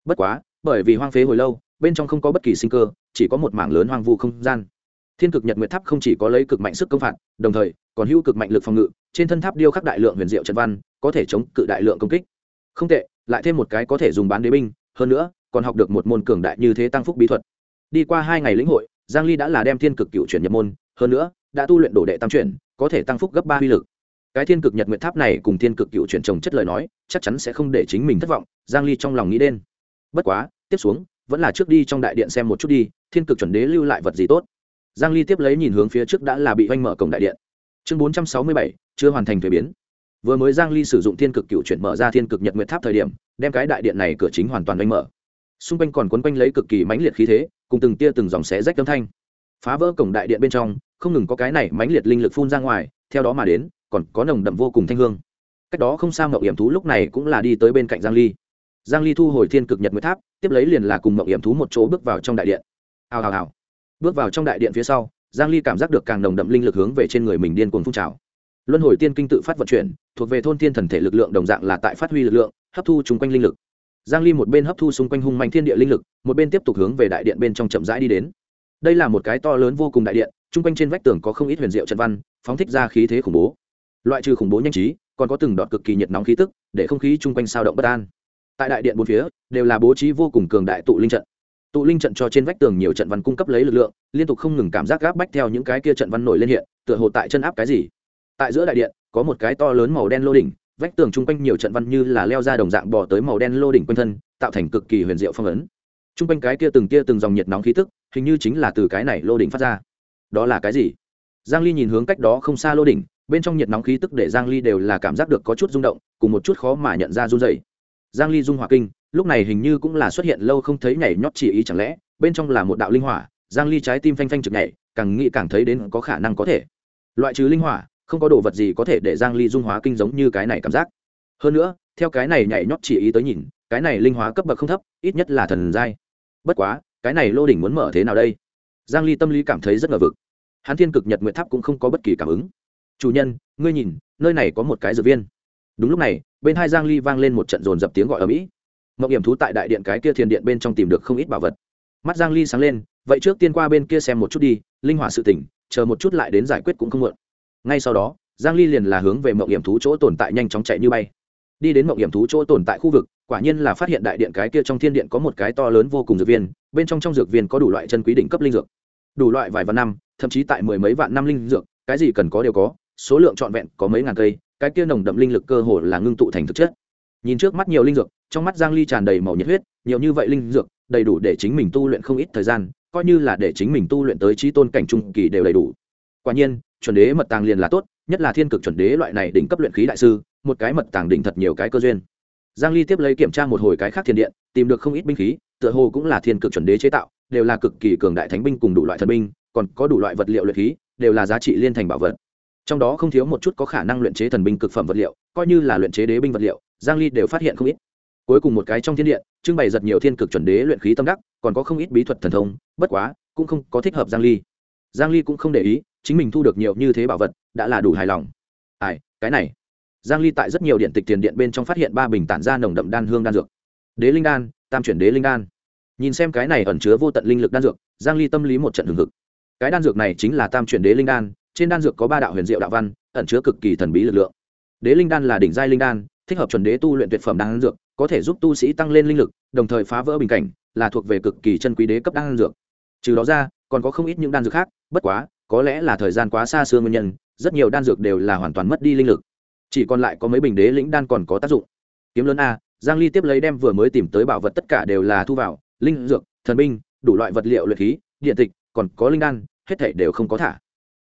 Bất quá, bởi vì hoang phế hồi lâu bên trong không có bất kỳ sinh cơ, chỉ có một mảng lớn hoang vu không gian. Thiên cực nhật nguyệt tháp không chỉ có lấy cực mạnh sức công phạt, đồng thời, còn hữu cực mạnh lực phòng ngự, trên thân tháp điêu khắc đại lượng huyền diệu trận văn, có thể chống cự đại lượng công kích. Không tệ, lại thêm một cái có thể dùng bán đế binh, hơn nữa, còn học được một môn cường đại như thế tăng phúc bí thuật. Đi qua hai ngày lĩnh hội, giang ly đã là đem thiên cực cựu chuyển nhập môn, hơn nữa, đã tu luyện đổ đệ tam chuyển, có thể tăng phúc gấp ba uy lực. Cái thiên cực nhật nguyệt tháp này cùng thiên cực cựu chuyển trồng chất lời nói, chắc chắn sẽ không để chính mình thất vọng, giang ly trong lòng nghĩ đến. Bất quá, tiếp xuống vẫn là trước đi trong đại điện xem một chút đi thiên cực chuẩn đế lưu lại vật gì tốt. Giang ly tiếp lấy nhìn hướng phía trước đã là bị oanh mở cổng đại điện. Chương 467, chưa hoàn thành thuế biến. Vừa mới giang ly sử dụng thiên cực cựu chuyển mở ra thiên cực nhật nguyệt tháp thời điểm đem cái đại điện này cửa chính hoàn toàn oanh mở. Xung quanh còn quấn quanh lấy cực kỳ mãnh liệt khí thế cùng từng tia từng dòng xé rách âm thanh. Phá vỡ cổng đại điện bên trong không ngừng có cái này mãnh liệt linh lực phun ra ngoài theo đó mà đến còn có nồng đậm vô cùng thanh hương. Cách đó không xa ngậu hiểm thú lúc này cũng là đi tới bên cạnh giang ly giang ly thu hồi thiên cực nhật nguyệt tháp, tiếp lấy liền là cùng Mộng hiểm thú một chỗ bước vào trong đại điện. Hào hào hào. Bước vào trong đại điện phía sau, giang ly cảm giác được càng nồng đậm linh lực hướng về trên người mình điên cuồng phun trào. Luân hồi tiên kinh tự phát vận chuyển, thuộc về thôn thiên thần thể lực lượng đồng dạng là tại phát huy lực lượng, hấp thu chung quanh linh lực. Giang ly một bên hấp thu xung quanh hung mạnh thiên địa linh lực, một bên tiếp tục hướng về đại điện bên trong chậm rãi đi đến. Đây là một cái to lớn vô cùng đại điện, chung quanh trên vách tường có không ít huyền diệu trận văn, phóng thích ra khí thế khủng bố. Loại trừ khủng bố nhanh trí, còn có từng đoạn cực kỳ nhiệt nóng khí tức, để không khí chung quanh sao động bất an tại đại điện bốn phía, đều là bố trí vô cùng cường đại tụ linh trận. Tụ linh trận cho trên vách tường nhiều trận văn cung cấp lấy lực lượng, liên tục không ngừng cảm giác gáp bách theo những cái kia trận văn nổi lên hiện, tựa hồ tại chân áp cái gì. Tại giữa đại điện, có một cái to lớn màu đen lô đỉnh, vách tường chung quanh nhiều trận văn như là leo ra đồng dạng bỏ tới màu đen lô đỉnh quanh thân, tạo thành cực kỳ huyền diệu phong ấn. Chung quanh cái kia từng tia từng dòng nhiệt nóng khí tức, hình như chính là từ cái này lô đỉnh phát ra. Đó là cái gì? Giang ly nhìn hướng cách đó không xa lô đỉnh, bên trong nhiệt nóng khí tức để giang ly đều là cảm giác được có chút rung động, cùng một chút khó mà nhận ra run rẩy giang ly dung hỏa kinh, lúc này hình như cũng là xuất hiện lâu không thấy nhảy nhót chỉ ý chẳng lẽ, bên trong là một đạo linh hỏa, giang ly trái tim phanh phanh trực nhảy, càng nghĩ càng thấy đến có khả năng có thể. Loại trừ linh hỏa, không có đồ vật gì có thể để giang ly dung hóa kinh giống như cái này cảm giác. Hơn nữa, theo cái này nhảy nhót chỉ ý tới nhìn, cái này linh hóa cấp bậc không thấp, ít nhất là thần giai. Bất quá, cái này lô đỉnh muốn mở thế nào đây? Giang ly tâm lý cảm thấy rất ngờ vực. Hắn thiên cực nhật nguyện tháp cũng không có bất kỳ cảm ứng. Chủ nhân, ngươi nhìn, nơi này có một cái dược viên. Đúng lúc này bên hai giang ly vang lên một trận dồn dập tiếng gọi ở mỹ mộng hiểm thú tại đại điện cái kia thiền điện bên trong tìm được không ít bảo vật mắt giang ly sáng lên vậy trước tiên qua bên kia xem một chút đi linh hỏa sự tỉnh chờ một chút lại đến giải quyết cũng không muộn ngay sau đó giang ly liền là hướng về mộng hiểm thú chỗ tồn tại nhanh chóng chạy như bay đi đến mộng hiểm thú chỗ tồn tại khu vực quả nhiên là phát hiện đại điện cái kia trong thiên điện có một cái to lớn vô cùng dược viên bên trong trong dược viên có đủ loại chân quý đỉnh cấp linh dược đủ loại vài vạn năm thậm chí tại mười mấy vạn năm linh dược cái gì cần có đều có số lượng trọn vẹn có mấy ngàn cây cái kia nồng đậm linh lực cơ hồ là ngưng tụ thành thực chất. Nhìn trước mắt nhiều linh dược, trong mắt giang ly tràn đầy màu nhiệt huyết, nhiều như vậy linh dược, đầy đủ để chính mình tu luyện không ít thời gian, coi như là để chính mình tu luyện tới trí tôn cảnh trung kỳ đều đầy đủ. Quả nhiên, chuẩn đế mật tàng liền là tốt, nhất là thiên cực chuẩn đế loại này đỉnh cấp luyện khí đại sư, một cái mật tàng đỉnh thật nhiều cái cơ duyên. Giang ly tiếp lấy kiểm tra một hồi cái khác thiên điện, tìm được không ít binh khí, tựa hồ cũng là thiên cực chuẩn đế chế tạo, đều là cực kỳ cường đại thánh binh cùng đủ loại thần binh, còn có đủ loại vật liệu luyện khí, đều là giá trị liên thành bảo vật trong đó không thiếu một chút có khả năng luyện chế thần binh cực phẩm vật liệu, coi như là luyện chế đế binh vật liệu, giang ly đều phát hiện không ít. Cuối cùng một cái trong thiên điện trưng bày giật nhiều thiên cực chuẩn đế luyện khí tâm đắc, còn có không ít bí thuật thần thông, bất quá, cũng không có thích hợp giang ly. Giang ly cũng không để ý, chính mình thu được nhiều như thế bảo vật, đã là đủ hài lòng. Ai, cái này. Giang ly tại rất nhiều điện tịch tiền điện bên trong phát hiện ba bình tản ra nồng đậm đan hương đan dược. Đế linh đan, tam chuyển đế linh đan. Nhìn xem cái này ẩn chứa vô tận linh lực đan dược, giang ly tâm lý một trận hừng hực. Cái đan dược này chính là tam chuyển đế linh đan trên đan dược có ba đạo huyền diệu đạo văn, ẩn chứa cực kỳ thần bí lực lượng. Đế linh đan là đỉnh giai linh đan, thích hợp chuẩn đế tu luyện tuyệt phẩm đan dược, có thể giúp tu sĩ tăng lên linh lực, đồng thời phá vỡ bình cảnh, là thuộc về cực kỳ chân quý đế cấp đan dược. Trừ đó ra, còn có không ít những đan dược khác, bất quá, có lẽ là thời gian quá xa xưa nguyên nhân, rất nhiều đan dược đều là hoàn toàn mất đi linh lực. Chỉ còn lại có mấy bình đế lĩnh đan còn có tác dụng. Kiếm lớn a, giang ly tiếp lấy đem vừa mới tìm tới bảo vật tất cả đều là thu vào, linh dược, thần binh, đủ loại vật liệu luyện khí, điện tịch, còn có linh đan, hết thảy đều không có thả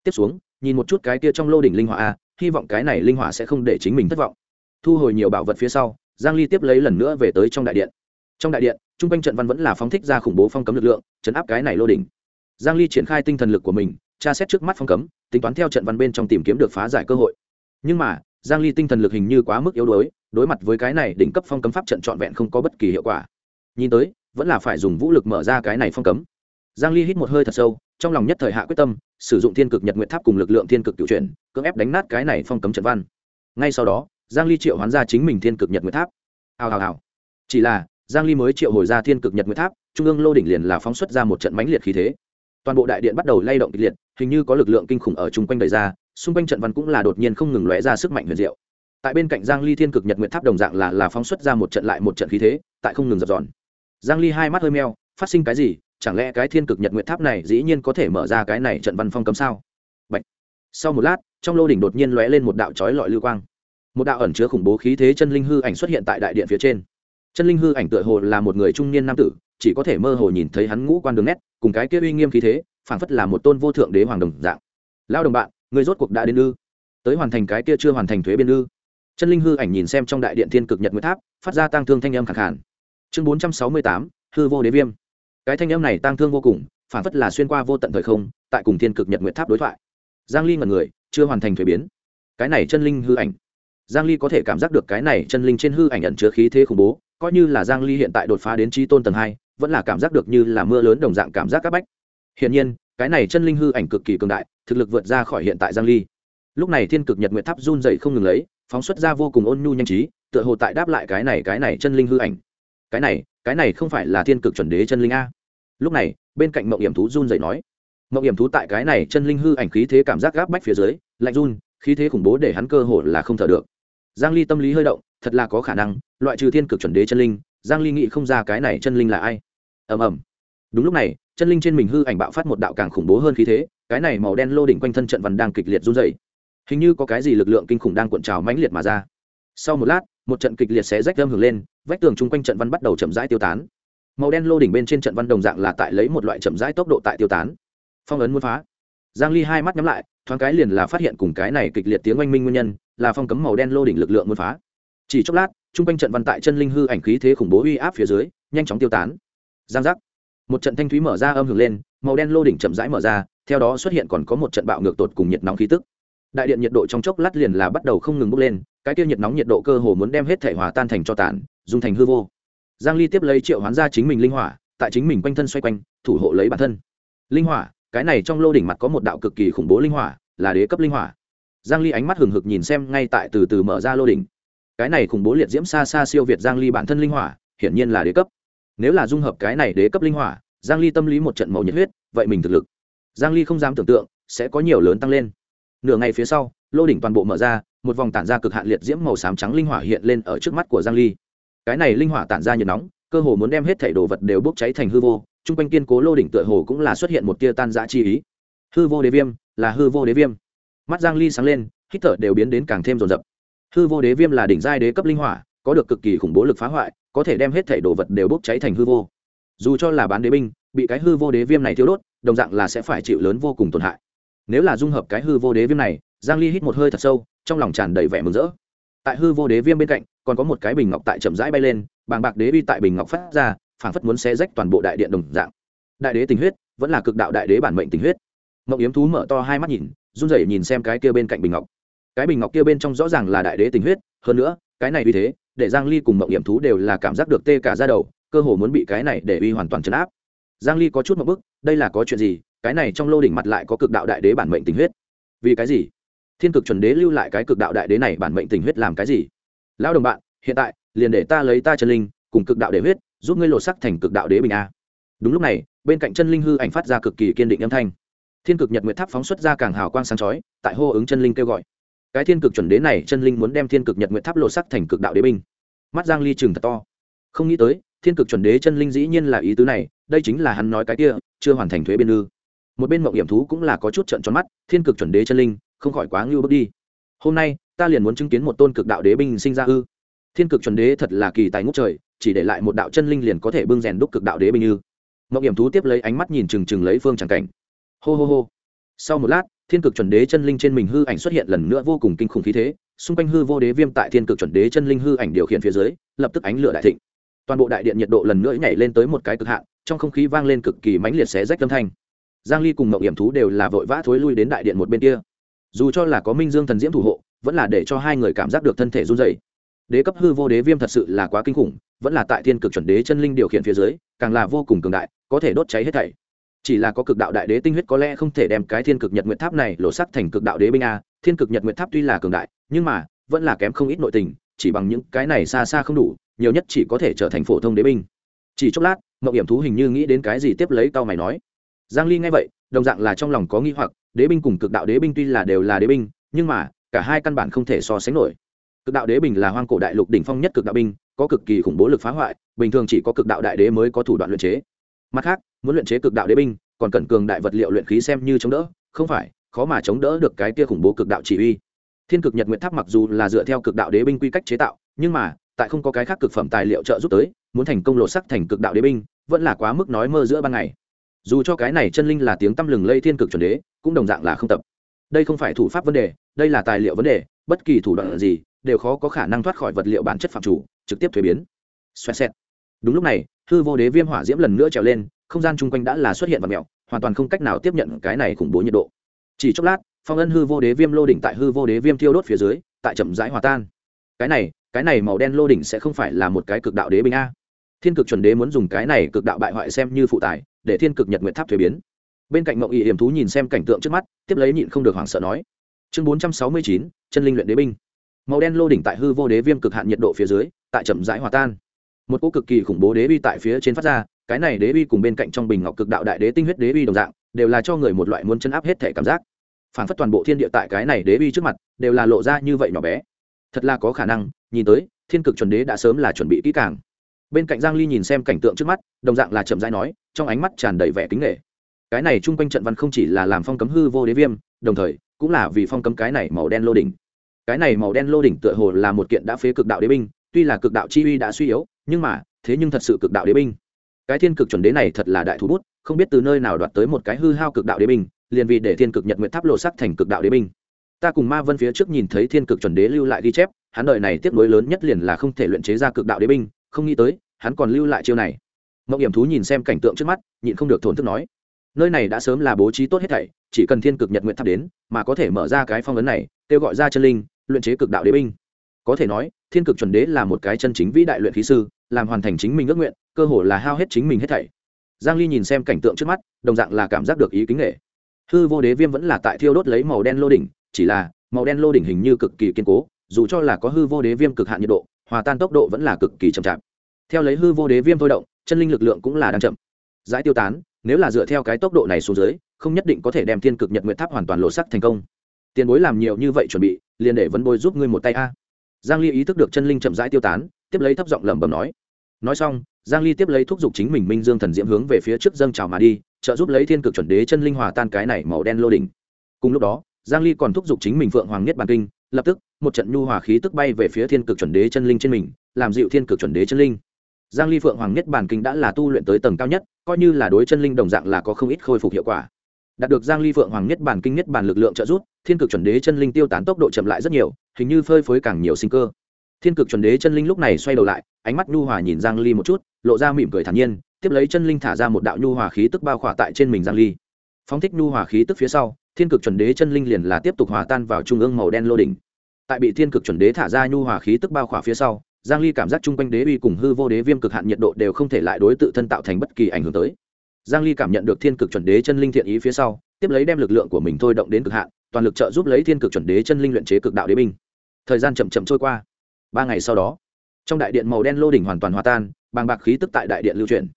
tiếp xuống, nhìn một chút cái kia trong lô đỉnh linh hỏa a, hy vọng cái này linh hỏa sẽ không để chính mình thất vọng. Thu hồi nhiều bảo vật phía sau, giang ly tiếp lấy lần nữa về tới trong đại điện. Trong đại điện, trung quanh trận văn vẫn là phóng thích ra khủng bố phong cấm lực lượng, chấn áp cái này lô đỉnh. Giang ly triển khai tinh thần lực của mình, tra xét trước mắt phong cấm, tính toán theo trận văn bên trong tìm kiếm được phá giải cơ hội. Nhưng mà, giang ly tinh thần lực hình như quá mức yếu đuối, đối mặt với cái này đỉnh cấp phong cấm pháp trận trọn vẹn không có bất kỳ hiệu quả. Nhìn tới, vẫn là phải dùng vũ lực mở ra cái này phong cấm. Giang ly hít một hơi thật sâu trong lòng nhất thời hạ quyết tâm, sử dụng thiên cực nhật nguyện tháp cùng lực lượng thiên cực cựu chuyển, cưỡng ép đánh nát cái này phong cấm trận văn. Ngay sau đó, giang ly triệu hoán ra chính mình thiên cực nhật nguyện tháp. Hào hào hào. Chỉ là, giang ly mới triệu hồi ra thiên cực nhật nguyện tháp, trung ương lô đỉnh liền là phóng xuất ra một trận mãnh liệt khí thế. Toàn bộ đại điện bắt đầu lay động kịch liệt, hình như có lực lượng kinh khủng ở chung quanh đầy ra, xung quanh trận văn cũng là đột nhiên không ngừng lóe ra sức mạnh huyền diệu. Tại bên cạnh giang ly thiên cực nhật nguyện tháp đồng dạng là là phóng xuất ra một trận lại một trận khí thế, tại không ngừng dập dòn giang ly hai mắt hơi meo, phát sinh cái gì chẳng lẽ cái thiên cực nhật nguyện tháp này dĩ nhiên có thể mở ra cái này trận văn phong cấm sao? Bạch. sau một lát, trong lô đỉnh đột nhiên lóe lên một đạo chói lọi lưu quang. Một đạo ẩn chứa khủng bố khí thế chân linh hư ảnh xuất hiện tại đại điện phía trên. Chân linh hư ảnh tựa hồ là một người trung niên nam tử, chỉ có thể mơ hồ nhìn thấy hắn ngũ quan đường nét, cùng cái kia uy nghiêm khí thế, phảng phất là một tôn vô thượng đế hoàng đồng dạng. Lao đồng bạn người rốt cuộc đã đến ư? Tới hoàn thành cái kia chưa hoàn thành thuế biên ư? Chân linh hư ảnh nhìn xem trong đại điện thiên cực nhật nguyệt tháp, phát ra tăng thương thanh âm khẳng khản chương bốn trăm sáu mươi tám, hư vô đế viêm cái thanh âm này tang thương vô cùng, phản phất là xuyên qua vô tận thời không, tại cùng thiên cực nhật nguyệt tháp đối thoại. Giang ly ngần người, chưa hoàn thành thuế biến. Cái này chân linh hư ảnh. Giang ly có thể cảm giác được cái này chân linh trên hư ảnh ẩn chứa khí thế khủng bố, coi như là giang ly hiện tại đột phá đến trí tôn tầng hai, vẫn là cảm giác được như là mưa lớn đồng dạng cảm giác các bách. Hiện nhiên, cái này chân linh hư ảnh cực kỳ cường đại, thực lực vượt ra khỏi hiện tại giang ly. Lúc này thiên cực nhật nguyệt tháp run dậy không ngừng lấy, phóng xuất ra vô cùng ôn nhu nhanh trí, tựa hồ tại đáp lại cái này cái này chân linh hư ảnh. Cái này cái này không phải là thiên cực chuẩn đế chân linh a lúc này bên cạnh mộng hiểm thú run dậy nói mộng hiểm thú tại cái này chân linh hư ảnh khí thế cảm giác gáp bách phía dưới lạnh run khí thế khủng bố để hắn cơ hồ là không thở được. Giang ly tâm lý hơi động thật là có khả năng loại trừ thiên cực chuẩn đế chân linh giang ly nghĩ không ra cái này chân linh là ai. Ầm ầm. Đúng lúc này chân linh trên mình hư ảnh bạo phát một đạo càng khủng bố hơn khí thế cái này màu đen lô đỉnh quanh thân trận văn đang kịch liệt run rẩy, hình như có cái gì lực lượng kinh khủng đang cuộn trào mãnh liệt mà ra. Sau một lát một trận kịch liệt xé rách âm hưởng lên vách tường chung quanh trận văn bắt đầu chậm rãi tiêu tán màu đen lô đỉnh bên trên trận văn đồng dạng là tại lấy một loại chậm rãi tốc độ tại tiêu tán. Phong ấn muốn phá. Giang ly hai mắt nhắm lại, thoáng cái liền là phát hiện cùng cái này kịch liệt tiếng oanh minh nguyên nhân, là phong cấm màu đen lô đỉnh lực lượng muốn phá. Chỉ chốc lát, trung quanh trận văn tại chân linh hư ảnh khí thế khủng bố uy áp phía dưới, nhanh chóng tiêu tán. Giang giác. Một trận thanh thúy mở ra âm hưởng lên, màu đen lô đỉnh chậm rãi mở ra, theo đó xuất hiện còn có một trận bạo ngược tột cùng nhiệt nóng khí tức. Đại điện nhiệt độ trong chốc lát liền là bắt đầu không ngừng bốc lên, cái tiêu nhiệt nóng nhiệt độ cơ hồ muốn đem hết thể hòa tan thành cho tàn dùng thành hư vô giang ly tiếp lấy triệu hoán ra chính mình linh hỏa, tại chính mình quanh thân xoay quanh, thủ hộ lấy bản thân. Linh hỏa, cái này trong lô đỉnh mặt có một đạo cực kỳ khủng bố linh hỏa, là đế cấp linh hỏa. Giang ly ánh mắt hừng hực nhìn xem ngay tại từ từ mở ra lô đỉnh. Cái này khủng bố liệt diễm xa xa siêu việt giang ly bản thân linh hỏa, hiển nhiên là đế cấp. Nếu là dung hợp cái này đế cấp linh hỏa, giang ly tâm lý một trận màu nhiệt huyết, vậy mình thực lực. Giang ly không dám tưởng tượng, sẽ có nhiều lớn tăng lên. Nửa ngày phía sau, lô đỉnh toàn bộ mở ra, một vòng tản ra cực hạn liệt diễm màu xám trắng linh hỏa hiện lên ở trước mắt của giang ly cái này linh hỏa tản ra nhiệt nóng, cơ hồ muốn đem hết thảy đồ vật đều bốc cháy thành hư vô trung quanh kiên cố lô đỉnh tựa hồ cũng là xuất hiện một tia tan dã chi ý. Hư vô đế viêm, là hư vô đế viêm. Mắt giang ly sáng lên, hít thở đều biến đến càng thêm rồn rập hư vô đế viêm là đỉnh giai đế cấp linh hỏa, có được cực kỳ khủng bố lực phá hoại, có thể đem hết thảy đồ vật đều bốc cháy thành hư vô. Dù cho là bán đế binh, bị cái hư vô đế viêm này thiêu đốt, đồng dạng là sẽ phải chịu lớn vô cùng tổn hại. Nếu là dung hợp cái hư vô đế viêm này, giang ly hít một hơi thật sâu, trong lòng tràn đầy vẻ mừng rỡ. Tại hư vô đế viêm bên cạnh còn có một cái bình ngọc tại chậm rãi bay lên, bàng bạc đế uy tại bình ngọc phát ra, phảng phất muốn xé rách toàn bộ đại điện đồng dạng. Đại đế tình huyết, vẫn là cực đạo đại đế bản mệnh tình huyết. Mộng yếm thú mở to hai mắt nhìn, run rẩy nhìn xem cái kia bên cạnh bình ngọc. Cái bình ngọc kia bên trong rõ ràng là đại đế tình huyết, hơn nữa, cái này uy thế, để giang ly cùng mộng yếm thú đều là cảm giác được tê cả ra đầu, cơ hồ muốn bị cái này để uy hoàn toàn chấn áp. Giang ly có chút một bức, đây là có chuyện gì, cái này trong lô đỉnh mặt lại có cực đạo đại đế bản mệnh tình huyết. Vì cái gì? Thiên cực chuẩn đế lưu lại cái cực đạo đại đế này bản mệnh tình huyết làm cái gì? Lão đồng bạn, hiện tại, liền để ta lấy ta chân linh, cùng cực đạo để huyết, giúp ngươi lột sắc thành cực đạo đế bình a. Đúng lúc này, bên cạnh chân linh hư ảnh phát ra cực kỳ kiên định âm thanh. Thiên cực nhật nguyệt tháp phóng xuất ra càng hào quang sáng chói, tại hô ứng chân linh kêu gọi. Cái thiên cực chuẩn đế này, chân linh muốn đem thiên cực nhật nguyệt tháp lột sắc thành cực đạo đế binh mắt giang ly chừng thật to. Không nghĩ tới, thiên cực chuẩn đế chân linh dĩ nhiên là ý tứ này, đây chính là hắn nói cái kia, chưa hoàn thành thuế biên ư. Một bên mộng hiểm thú cũng là có chút trận tròn mắt, thiên cực chuẩn đế chân linh, không khỏi quá ngưu bước đi. Hôm nay ta liền muốn chứng kiến một tôn cực đạo đế binh sinh ra ư. Thiên cực chuẩn đế thật là kỳ tài ngút trời, chỉ để lại một đạo chân linh liền có thể bưng rèn đúc cực đạo đế binh ư. Mậu hiểm thú tiếp lấy ánh mắt nhìn trừng trừng lấy phương tràng cảnh. Hô hô hô. Sau một lát, thiên cực chuẩn đế chân linh trên mình hư ảnh xuất hiện lần nữa vô cùng kinh khủng khí thế, xung quanh hư vô đế viêm tại thiên cực chuẩn đế chân linh hư ảnh điều khiển phía dưới, lập tức ánh lửa đại thịnh. Toàn bộ đại điện nhiệt độ lần nữa nhảy lên tới một cái cực hạn, trong không khí vang lên cực kỳ mãnh liệt xé rách âm thanh. Giang ly cùng mậu hiểm thú đều là vội vã thối lui đến đại điện một bên kia. Dù cho là có minh dương thần diễm thủ hộ vẫn là để cho hai người cảm giác được thân thể run rẩy. Đế cấp hư vô đế viêm thật sự là quá kinh khủng, vẫn là tại thiên cực chuẩn đế chân linh điều khiển phía dưới, càng là vô cùng cường đại, có thể đốt cháy hết thảy. Chỉ là có cực đạo đại đế tinh huyết có lẽ không thể đem cái thiên cực nhật nguyệt tháp này lộ sắc thành cực đạo đế binh a, thiên cực nhật nguyệt tháp tuy là cường đại, nhưng mà, vẫn là kém không ít nội tình, chỉ bằng những cái này xa xa không đủ, nhiều nhất chỉ có thể trở thành phổ thông đế binh. Chỉ chốc lát mậu hiểm thú hình như nghĩ đến cái gì tiếp lấy tao mày nói. Giang ly nghe vậy, đồng dạng là trong lòng có nghi hoặc, đế binh cùng cực đạo đế binh tuy là đều là đế binh, nhưng mà cả hai căn bản không thể so sánh nổi. Cực đạo đế bình là hoang cổ đại lục đỉnh phong nhất cực đạo binh, có cực kỳ khủng bố lực phá hoại, bình thường chỉ có cực đạo đại đế mới có thủ đoạn luyện chế. Mặt khác, muốn luyện chế cực đạo đế binh, còn cần cường đại vật liệu luyện khí xem như chống đỡ, không phải, khó mà chống đỡ được cái kia khủng bố cực đạo chỉ uy thiên cực nhật nguyện tháp mặc dù là dựa theo cực đạo đế binh quy cách chế tạo, nhưng mà, tại không có cái khác cực phẩm tài liệu trợ giúp tới, muốn thành công lột sắc thành cực đạo đế binh, vẫn là quá mức nói mơ giữa ban ngày. Dù cho cái này chân linh là tiếng tăm lừng lây thiên cực chuẩn đế, cũng đồng dạng là không tập đây không phải thủ pháp vấn đề, đây là tài liệu vấn đề, bất kỳ thủ đoạn gì đều khó có khả năng thoát khỏi vật liệu bản chất phạm chủ, trực tiếp thuế biến. Xoẹt xẹt. Đúng lúc này, hư vô đế viêm hỏa diễm lần nữa trèo lên, không gian chung quanh đã là xuất hiện và mẹo hoàn toàn không cách nào tiếp nhận cái này khủng bố nhiệt độ. Chỉ chốc lát, phong ân hư vô đế viêm lô đỉnh tại hư vô đế viêm thiêu đốt phía dưới, tại chậm rãi hòa tan. Cái này cái này màu đen lô đỉnh sẽ không phải là một cái cực đạo đế binh a. Thiên cực chuẩn đế muốn dùng cái này cực đạo bại hoại xem như phụ tài, để thiên cực nhật nguyện tháp thuế biến bên cạnh mộng ỵ hiểm thú nhìn xem cảnh tượng trước mắt, tiếp lấy nhịn không được hoảng sợ nói. Chương bốn trăm sáu mươi chín, chân linh luyện đế binh. Màu đen lô đỉnh tại hư vô đế viêm cực hạn nhiệt độ phía dưới, tại chậm rãi hòa tan. Một cỗ cực kỳ khủng bố đế uy tại phía trên phát ra, cái này đế uy cùng bên cạnh trong bình ngọc cực đạo đại đế tinh huyết đế uy đồng dạng, đều là cho người một loại muốn chân áp hết thể cảm giác. Phản phất toàn bộ thiên địa tại cái này đế uy trước mặt, đều là lộ ra như vậy nhỏ bé. Thật là có khả năng, nhìn tới, thiên cực chuẩn đế đã sớm là chuẩn bị kỹ càng. Bên cạnh giang ly nhìn xem cảnh tượng trước mắt, đồng dạng là chậm rãi nói, trong ánh mắt tràn đầy vẻ kính nghệ cái này chung quanh trận văn không chỉ là làm phong cấm hư vô đế viêm, đồng thời, cũng là vì phong cấm cái này màu đen lô đỉnh. Cái này màu đen lô đỉnh tựa hồ là một kiện đã phế cực đạo đế binh, tuy là cực đạo chi uy đã suy yếu, nhưng mà, thế nhưng thật sự cực đạo đế binh. Cái thiên cực chuẩn đế này thật là đại thú bút, không biết từ nơi nào đoạt tới một cái hư hao cực đạo đế binh, liền vì để thiên cực nhật nguyện tháp lộ sắc thành cực đạo đế binh. Ta cùng ma vân phía trước nhìn thấy thiên cực chuẩn đế lưu lại ghi chép, hắn đời này tiếp nối lớn nhất liền là không thể luyện chế ra cực đạo đế binh, không nghĩ tới, hắn còn lưu lại chiêu này. Mộng hiểm thú nhìn xem cảnh tượng trước mắt, nhịn không được thổn thức nói nơi này đã sớm là bố trí tốt hết thảy, chỉ cần thiên cực nhật nguyện tháp đến, mà có thể mở ra cái phong ấn này, kêu gọi ra chân linh, luyện chế cực đạo đế binh. Có thể nói, thiên cực chuẩn đế là một cái chân chính vĩ đại luyện khí sư, làm hoàn thành chính mình ước nguyện, cơ hồ là hao hết chính mình hết thảy. Giang ly nhìn xem cảnh tượng trước mắt, đồng dạng là cảm giác được ý kính nghệ hư vô đế viêm vẫn là tại thiêu đốt lấy màu đen lô đỉnh, chỉ là, màu đen lô đỉnh hình như cực kỳ kiên cố, dù cho là có hư vô đế viêm cực hạn nhiệt độ, hòa tan tốc độ vẫn là cực kỳ chậm chạp. Theo lấy hư vô đế viêm thôi động, chân linh lực lượng cũng là đang chậm. Giải tiêu tán nếu là dựa theo cái tốc độ này xuống dưới, không nhất định có thể đem thiên cực nhật nguyện tháp hoàn toàn lộ sắc thành công. Tiền bối làm nhiều như vậy chuẩn bị, liền để vấn bối giúp ngươi một tay a. Giang ly ý thức được chân linh chậm rãi tiêu tán, tiếp lấy thấp giọng lẩm bẩm nói. Nói xong, giang ly tiếp lấy thúc giục chính mình minh dương thần diễm hướng về phía trước dâng trào mà đi, trợ giúp lấy thiên cực chuẩn đế chân linh hòa tan cái này màu đen lô đỉnh. Cùng lúc đó, giang ly còn thúc giục chính mình phượng hoàng nhất bản kinh, lập tức, một trận nhu hòa khí tức bay về phía thiên cực chuẩn đế chân linh trên mình, làm dịu thiên cực chuẩn đế chân linh giang ly phượng hoàng nhất bản kinh đã là tu luyện tới tầng cao nhất, coi như là đối chân linh đồng dạng là có không ít khôi phục hiệu quả. Đạt được giang ly phượng hoàng nhất bản kinh nhất bản lực lượng trợ giúp, thiên cực chuẩn đế chân linh tiêu tán tốc độ chậm lại rất nhiều, hình như phơi phới càng nhiều sinh cơ. Thiên cực chuẩn đế chân linh lúc này xoay đầu lại, ánh mắt nhu hòa nhìn giang ly một chút, lộ ra mỉm cười thản nhiên, tiếp lấy chân linh thả ra một đạo nhu hòa khí tức bao khỏa tại trên mình giang ly. Phóng thích nhu hòa khí tức phía sau, thiên cực chuẩn đế chân linh liền là tiếp tục hòa tan vào trung ương màu đen lô đỉnh. Tại bị thiên cực chuẩn đế thả ra nhu hòa khí tức bao khỏa phía sau giang ly cảm giác chung quanh đế uy cùng hư vô đế viêm cực hạn nhiệt độ đều không thể lại đối tự thân tạo thành bất kỳ ảnh hưởng tới. Giang ly cảm nhận được thiên cực chuẩn đế chân linh thiện ý phía sau tiếp lấy đem lực lượng của mình thôi động đến cực hạn toàn lực trợ giúp lấy thiên cực chuẩn đế chân linh luyện chế cực đạo đế binh. Thời gian chậm chậm trôi qua. Ba ngày sau đó trong đại điện màu đen lô đỉnh hoàn toàn hòa tan bàng bạc khí tức tại đại điện lưu truyền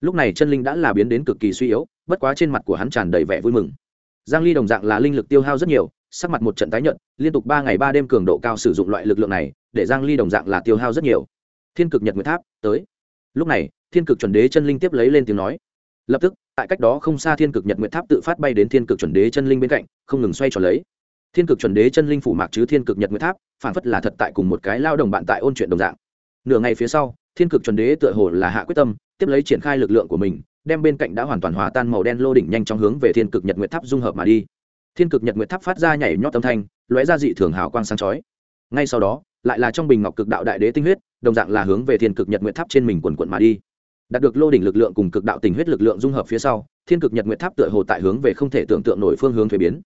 lúc này chân linh đã là biến đến cực kỳ suy yếu bất quá trên mặt của hắn tràn đầy vẻ vui mừng. Giang ly đồng dạng là linh lực tiêu hao rất nhiều sắc mặt một trận tái nhợt, liên tục ba ngày ba đêm cường độ cao sử dụng loại lực lượng này để giang ly đồng dạng là tiêu hao rất nhiều. Thiên cực nhật nguyệt tháp, tới. Lúc này, thiên cực chuẩn đế chân linh tiếp lấy lên tiếng nói. Lập tức, tại cách đó không xa thiên cực nhật nguyệt tháp tự phát bay đến thiên cực chuẩn đế chân linh bên cạnh, không ngừng xoay tròn lấy. Thiên cực chuẩn đế chân linh phủ mạc chứ thiên cực nhật nguyệt tháp, phản phất là thật tại cùng một cái lao đồng bạn tại ôn chuyện đồng dạng. Nửa ngày phía sau, thiên cực chuẩn đế tựa hồ là hạ quyết tâm, tiếp lấy triển khai lực lượng của mình, đem bên cạnh đã hoàn toàn hòa tan màu đen lô đỉnh nhanh chóng hướng về thiên cực nhật nguyệt tháp dung hợp mà đi. Thiên cực nhật nguyệt tháp phát ra nhảy nhót âm thanh, lóe ra dị thường hào quang sáng chói. Ngay sau đó lại là trong bình ngọc cực đạo đại đế tinh huyết, đồng dạng là hướng về thiên cực nhật nguyệt tháp trên mình quần quận mà đi. Đạt được lô đỉnh lực lượng cùng cực đạo tình huyết lực lượng dung hợp phía sau, thiên cực nhật nguyệt tháp tựa hồ tại hướng về không thể tưởng tượng nổi phương hướng thuế biến.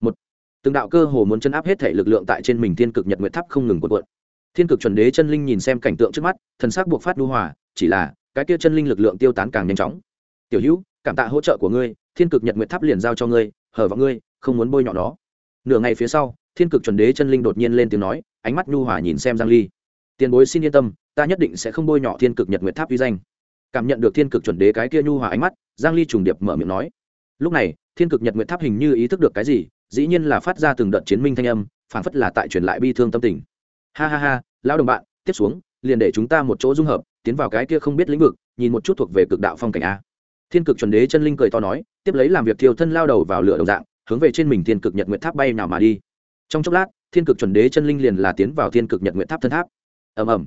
Một, từng đạo cơ hồ muốn chân áp hết thể lực lượng tại trên mình thiên cực nhật nguyệt tháp không ngừng quần quận. Thiên cực chuẩn đế chân linh nhìn xem cảnh tượng trước mắt, thần sắc buộc phát đu hòa, chỉ là, cái kia chân linh lực lượng tiêu tán càng nhanh chóng. Tiểu hữu, cảm tạ hỗ trợ của ngươi, thiên cực nhật nguyệt tháp liền giao cho ngươi hở vào ngươi, không muốn bôi nhọ nó. Nửa ngày phía sau thiên cực chuẩn đế chân linh đột nhiên lên tiếng nói, ánh mắt nhu hòa nhìn xem giang ly. Tiền bối xin yên tâm, ta nhất định sẽ không bôi nhọ thiên cực nhật nguyệt tháp uy danh. Cảm nhận được thiên cực chuẩn đế cái kia nhu hòa ánh mắt, giang ly trùng điệp mở miệng nói. Lúc này, thiên cực nhật nguyệt tháp hình như ý thức được cái gì, dĩ nhiên là phát ra từng đợt chiến minh thanh âm, phảng phất là tại truyền lại bi thương tâm tình. Ha ha ha, lão đồng bạn, tiếp xuống, liền để chúng ta một chỗ dung hợp, tiến vào cái kia không biết lĩnh vực, nhìn một chút thuộc về cực đạo phong cảnh a. Thiên cực chuẩn đế chân linh cười to nói, tiếp lấy làm việc thiêu thân lao đầu vào lửa đồng dạng, hướng về trên mình thiên cực nhật nguyệt tháp bay nào mà đi trong chốc lát, thiên cực chuẩn đế chân linh liền là tiến vào thiên cực nhật nguyệt tháp thân tháp. Ầm ầm.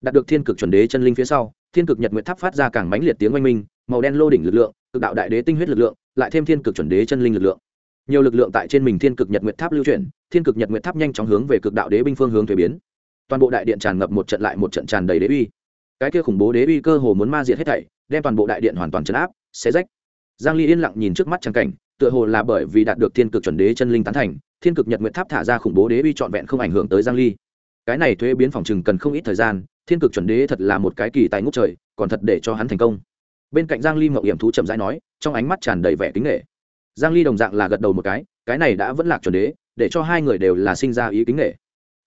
Đạt được thiên cực chuẩn đế chân linh phía sau, thiên cực nhật nguyệt tháp phát ra càng mãnh liệt tiếng oanh minh, màu đen lô đỉnh lực lượng, cực đạo đại đế tinh huyết lực lượng, lại thêm thiên cực chuẩn đế chân linh lực lượng. Nhiều lực lượng tại trên mình thiên cực nhật nguyệt tháp lưu chuyển, thiên cực nhật nguyệt tháp nhanh chóng hướng về cực đạo đế binh phương hướng thuế biến. Toàn bộ đại điện tràn ngập một trận lại một trận tràn đầy đế uy. Cái kia khủng bố đế uy cơ hồ muốn ma diệt hết thảy, đem toàn bộ đại điện hoàn toàn chấn áp, xé rách. Giang ly yên lặng nhìn trước mắt trang cảnh tựa hồ là bởi vì đạt được thiên cực chuẩn đế chân linh tán thành, thiên cực nhật nguyện tháp thả ra khủng bố đế uy trọn vẹn không ảnh hưởng tới giang ly. Cái này thuế biến phòng trừng cần không ít thời gian, thiên cực chuẩn đế thật là một cái kỳ tài ngút trời, còn thật để cho hắn thành công. Bên cạnh giang ly mậu hiểm thú chậm rãi nói, trong ánh mắt tràn đầy vẻ kính nghệ giang ly đồng dạng là gật đầu một cái cái này đã vẫn lạc chuẩn đế, để cho hai người đều là sinh ra ý kính nghệ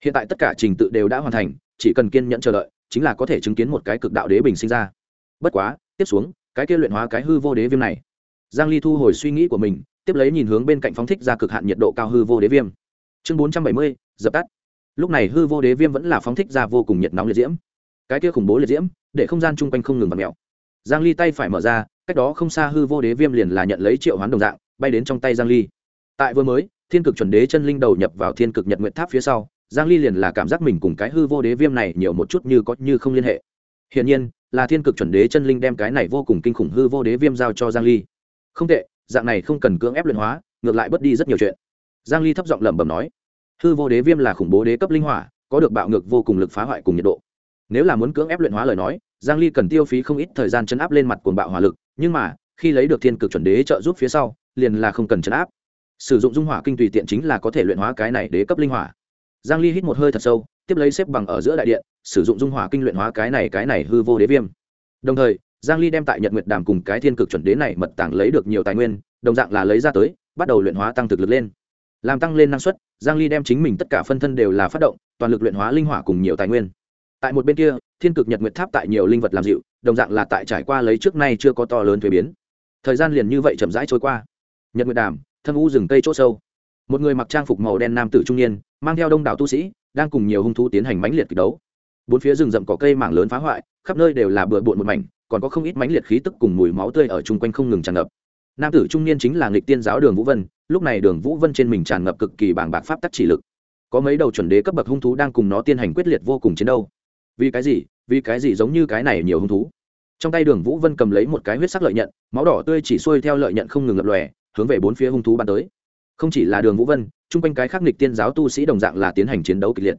hiện tại tất cả trình tự đều đã hoàn thành, chỉ cần kiên nhẫn chờ đợi, chính là có thể chứng kiến một cái cực đạo đế bình sinh ra. Bất quá, tiếp xuống, cái kia luyện hóa cái hư vô đế viêm này giang ly thu hồi suy nghĩ của mình tiếp lấy nhìn hướng bên cạnh phóng thích ra cực hạn nhiệt độ cao hư vô đế viêm. Chương 470, dập tắt. Lúc này hư vô đế viêm vẫn là phóng thích ra vô cùng nhiệt nóng liệt diễm. Cái kia khủng bố liệt diễm để không gian chung quanh không ngừng vặn mèo. Giang ly tay phải mở ra cách đó không xa hư vô đế viêm liền là nhận lấy triệu hoán đồng dạng bay đến trong tay giang ly. Tại vừa mới thiên cực chuẩn đế chân linh đầu nhập vào thiên cực nhật nguyện tháp phía sau giang ly liền là cảm giác mình cùng cái hư vô đế viêm này nhiều một chút như có như không liên hệ. Hiển nhiên là thiên cực chuẩn đế chân linh đem cái này vô cùng kinh khủng hư vô đế viêm giao cho giang ly không tệ, dạng này không cần cưỡng ép luyện hóa, ngược lại bớt đi rất nhiều chuyện. Giang ly thấp giọng lẩm bẩm nói, hư vô đế viêm là khủng bố đế cấp linh hỏa, có được bạo ngược vô cùng lực phá hoại cùng nhiệt độ. Nếu là muốn cưỡng ép luyện hóa lời nói, giang ly cần tiêu phí không ít thời gian chấn áp lên mặt cuồng bạo hỏa lực, nhưng mà, khi lấy được thiên cực chuẩn đế trợ giúp phía sau, liền là không cần chấn áp. Sử dụng dung hỏa kinh tùy tiện chính là có thể luyện hóa cái này đế cấp linh hỏa. Giang ly hít một hơi thật sâu, tiếp lấy xếp bằng ở giữa đại điện, sử dụng dung hỏa kinh luyện hóa cái này cái này hư vô đế viêm. Đồng thời giang ly đem tại nhật nguyệt đàm cùng cái thiên cực chuẩn đế này mật tàng lấy được nhiều tài nguyên, đồng dạng là lấy ra tới, bắt đầu luyện hóa tăng thực lực lên. Làm tăng lên năng suất, giang ly đem chính mình tất cả phân thân đều là phát động, toàn lực luyện hóa linh hỏa cùng nhiều tài nguyên. Tại một bên kia, thiên cực nhật nguyệt tháp tại nhiều linh vật làm dịu, đồng dạng là tại trải qua lấy trước nay chưa có to lớn thuế biến. Thời gian liền như vậy chậm rãi trôi qua. Nhật nguyệt đàm, thâm u rừng cây chỗ sâu. Một người mặc trang phục màu đen nam tử trung niên, mang theo đông đảo tu sĩ, đang cùng nhiều hung thú tiến hành mãnh liệt kịch đấu. Bốn phía rừng rậm cỏ cây mảng lớn phá hoại, khắp nơi đều là bừa bộn một mảnh còn có không ít mãnh liệt khí tức cùng mùi máu tươi ở chung quanh không ngừng tràn ngập. Nam tử trung niên chính là nghịch tiên giáo đường vũ vân, lúc này đường vũ vân trên mình tràn ngập cực kỳ bảng bạc pháp tắc chỉ lực. Có mấy đầu chuẩn đế cấp bậc hung thú đang cùng nó tiến hành quyết liệt vô cùng chiến đấu. Vì cái gì? Vì cái gì giống như cái này nhiều hung thú? Trong tay đường vũ vân cầm lấy một cái huyết sắc lợi nhận, máu đỏ tươi chỉ xuôi theo lợi nhận không ngừng lập lòe, hướng về bốn phía hung thú bắn tới. Không chỉ là đường vũ vân, chung quanh cái khác nghịch tiên giáo tu sĩ đồng dạng là tiến hành chiến đấu kịch liệt.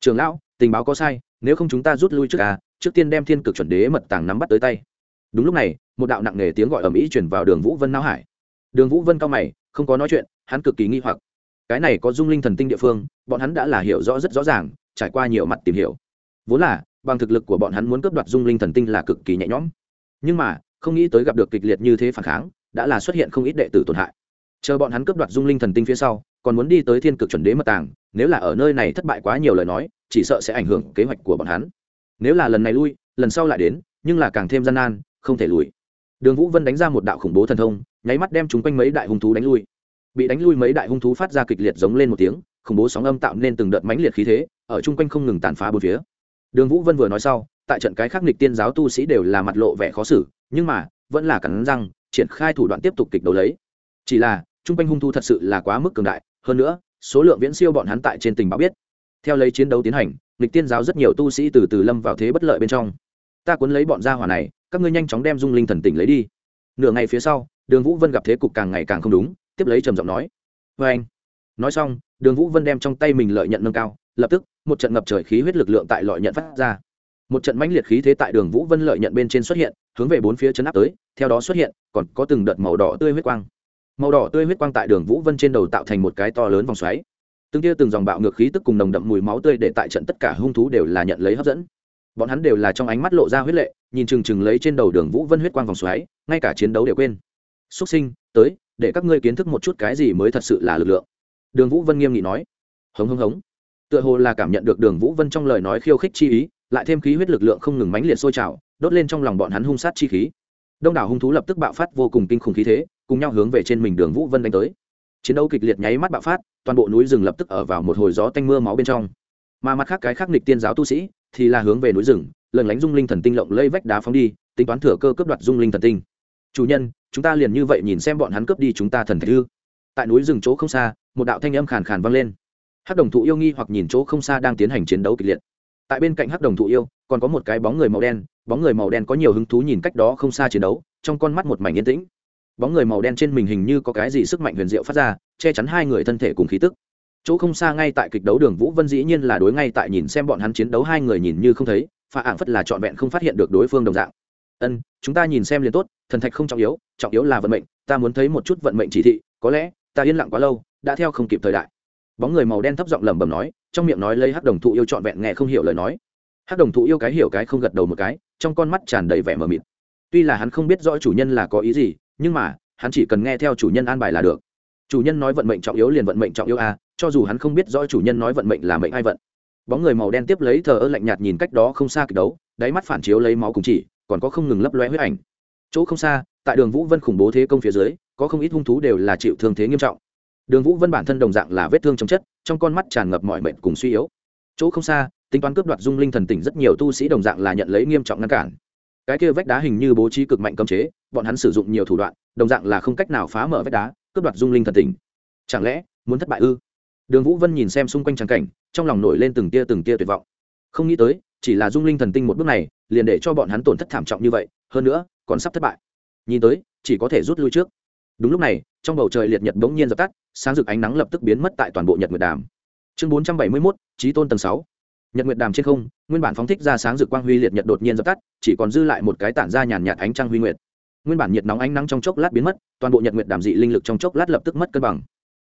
Trường lão, tình báo có sai, nếu không chúng ta rút lui trước à trước tiên đem thiên cực chuẩn đế mật tàng nắm bắt tới tay. Đúng lúc này, một đạo nặng nề tiếng gọi ầm ĩ chuyển vào đường vũ vân não hải. Đường vũ vân cao mày, không có nói chuyện, hắn cực kỳ nghi hoặc. Cái này có dung linh thần tinh địa phương, bọn hắn đã là hiểu rõ rất rõ ràng, trải qua nhiều mặt tìm hiểu. Vốn là, bằng thực lực của bọn hắn muốn cướp đoạt dung linh thần tinh là cực kỳ nhẹ nhõm. Nhưng mà, không nghĩ tới gặp được kịch liệt như thế phản kháng, đã là xuất hiện không ít đệ tử tổn hại. Chờ bọn hắn cướp đoạt dung linh thần tinh phía sau, còn muốn đi tới thiên cực chuẩn đế mật tàng, nếu là ở nơi này thất bại quá nhiều lời nói, chỉ sợ sẽ ảnh hưởng kế hoạch của bọn hắn nếu là lần này lui, lần sau lại đến, nhưng là càng thêm gian nan, không thể lùi. Đường vũ vân đánh ra một đạo khủng bố thần thông, nháy mắt đem chúng quanh mấy đại hung thú đánh lui. Bị đánh lui mấy đại hung thú phát ra kịch liệt giống lên một tiếng, khủng bố sóng âm tạo nên từng đợt mãnh liệt khí thế, ở chung quanh không ngừng tàn phá bốn phía. Đường vũ vân vừa nói sau, tại trận cái khắc nghịch tiên giáo tu sĩ đều là mặt lộ vẻ khó xử, nhưng mà, vẫn là cắn răng, triển khai thủ đoạn tiếp tục kịch đấu lấy. Chỉ là, chung quanh hung thú thật sự là quá mức cường đại, hơn nữa, số lượng viễn siêu bọn hắn tại trên tình báo biết theo lấy chiến đấu tiến hành lịch tiên giáo rất nhiều tu sĩ từ từ lâm vào thế bất lợi bên trong. Ta cuốn lấy bọn gia hỏa này, các ngươi nhanh chóng đem dung linh thần tỉnh lấy đi. Nửa ngày phía sau, đường vũ vân gặp thế cục càng ngày càng không đúng, tiếp lấy trầm giọng nói. Vê anh. Nói xong, đường vũ vân đem trong tay mình lợi nhận nâng cao, lập tức, một trận ngập trời khí huyết lực lượng tại lợi nhận phát ra. Một trận mãnh liệt khí thế tại đường vũ vân lợi nhận bên trên xuất hiện, hướng về bốn phía chấn áp tới, theo đó xuất hiện, còn có từng đợt màu đỏ tươi huyết quang. Màu đỏ tươi huyết quang tại đường vũ vân trên đầu tạo thành một cái to lớn vòng xoáy từng tia từng dòng bạo ngược khí tức cùng nồng đậm mùi máu tươi để tại trận tất cả hung thú đều là nhận lấy hấp dẫn. Bọn hắn đều là trong ánh mắt lộ ra huyết lệ, nhìn chừng chừng lấy trên đầu đường vũ vân huyết quang vòng xoáy, ngay cả chiến đấu đều quên. Xuất sinh, tới, để các ngươi kiến thức một chút cái gì mới thật sự là lực lượng. Đường vũ vân nghiêm nghị nói. Hống hống hống. Tựa hồ là cảm nhận được đường vũ vân trong lời nói khiêu khích chi ý, lại thêm khí huyết lực lượng không ngừng mãnh liệt sôi trào, đốt lên trong lòng bọn hắn hung sát chi khí. Đông đảo hung thú lập tức bạo phát vô cùng kinh khủng khí thế, cùng nhau hướng về trên mình đường vũ vân đánh tới chiến đấu kịch liệt nháy mắt bạo phát, toàn bộ núi rừng lập tức ở vào một hồi gió tanh mưa máu bên trong. Mà mặt khác cái khác nghịch tiên giáo tu sĩ thì là hướng về núi rừng lần lánh dung linh thần tinh lộng lây vách đá phóng đi, tính toán thừa cơ cướp đoạt dung linh thần tinh. Chủ nhân, chúng ta liền như vậy nhìn xem bọn hắn cướp đi chúng ta thần thạch tại núi rừng chỗ không xa, một đạo thanh âm khàn khàn vang lên. Hắc đồng thụ yêu nghi hoặc nhìn chỗ không xa đang tiến hành chiến đấu kịch liệt. Tại bên cạnh hắc đồng thụ yêu, còn có một cái bóng người màu đen, bóng người màu đen có nhiều hứng thú nhìn cách đó không xa chiến đấu, trong con mắt một mảnh yên tĩnh bóng người màu đen trên mình hình như có cái gì sức mạnh huyền diệu phát ra, che chắn hai người thân thể cùng khí tức. Chỗ không xa ngay tại kịch đấu đường vũ vân dĩ nhiên là đối ngay tại nhìn xem bọn hắn chiến đấu hai người nhìn như không thấy pha ảng phất là trọn vẹn không phát hiện được đối phương đồng dạng. Ân, chúng ta nhìn xem liền tốt, thần thạch không trọng yếu trọng yếu là vận mệnh, ta muốn thấy một chút vận mệnh chỉ thị, có lẽ, ta yên lặng quá lâu, đã theo không kịp thời đại. Bóng người màu đen thấp giọng lẩm bẩm nói, trong miệng nói lấy hắc đồng thụ yêu trọn vẹn nghe không hiểu lời nói. Hắc đồng thụ yêu cái hiểu cái không gật đầu một cái, trong con mắt tràn đầy vẻ mờ mịt. Tuy là hắn không biết rõ chủ nhân là có ý gì nhưng mà, hắn chỉ cần nghe theo chủ nhân an bài là được. Chủ nhân nói vận mệnh trọng yếu liền vận mệnh trọng yếu a cho dù hắn không biết rõ chủ nhân nói vận mệnh là mệnh ai vận. Bóng người màu đen tiếp lấy thờ ơ lạnh nhạt nhìn cách đó không xa kịch đấu, đáy mắt phản chiếu lấy máu cùng chỉ, còn có không ngừng lấp loe huyết ảnh. Chỗ không xa, tại đường vũ vân khủng bố thế công phía dưới, có không ít hung thú đều là chịu thương thế nghiêm trọng. Đường vũ vân bản thân đồng dạng là vết thương trong chất, trong con mắt tràn ngập mọi mệnh cùng suy yếu. Chỗ không xa, tính toán cướp đoạt dung linh thần tỉnh rất nhiều tu sĩ đồng dạng là nhận lấy nghiêm trọng ngăn cản cái kia vách đá hình như bố trí cực mạnh cấm chế, bọn hắn sử dụng nhiều thủ đoạn, đồng dạng là không cách nào phá mở vách đá, cướp đoạt dung linh thần tình. Chẳng lẽ, muốn thất bại ư? Đường vũ vân nhìn xem xung quanh trắng cảnh, trong lòng nổi lên từng tia từng tia tuyệt vọng. Không nghĩ tới, chỉ là dung linh thần tinh một bước này, liền để cho bọn hắn tổn thất thảm trọng như vậy, hơn nữa, còn sắp thất bại. Nhìn tới, chỉ có thể rút lui trước. Đúng lúc này, trong bầu trời liệt nhật bỗng nhiên dập tắt, sáng rực ánh nắng lập tức biến mất tại toàn bộ nhật nguyệt đàm. Chương bốn trăm bảy mươi mốt trí tôn tầng sáu nhật nguyệt đàm trên không, nguyên bản phóng thích ra sáng rực quang huy liệt nhật đột nhiên dập tắt, chỉ còn dư lại một cái tản ra nhàn nhạt ánh trăng huy nguyệt. Nguyên bản nhiệt nóng ánh nắng trong chốc lát biến mất, toàn bộ nhật nguyệt đàm dị linh lực trong chốc lát lập tức mất cân bằng.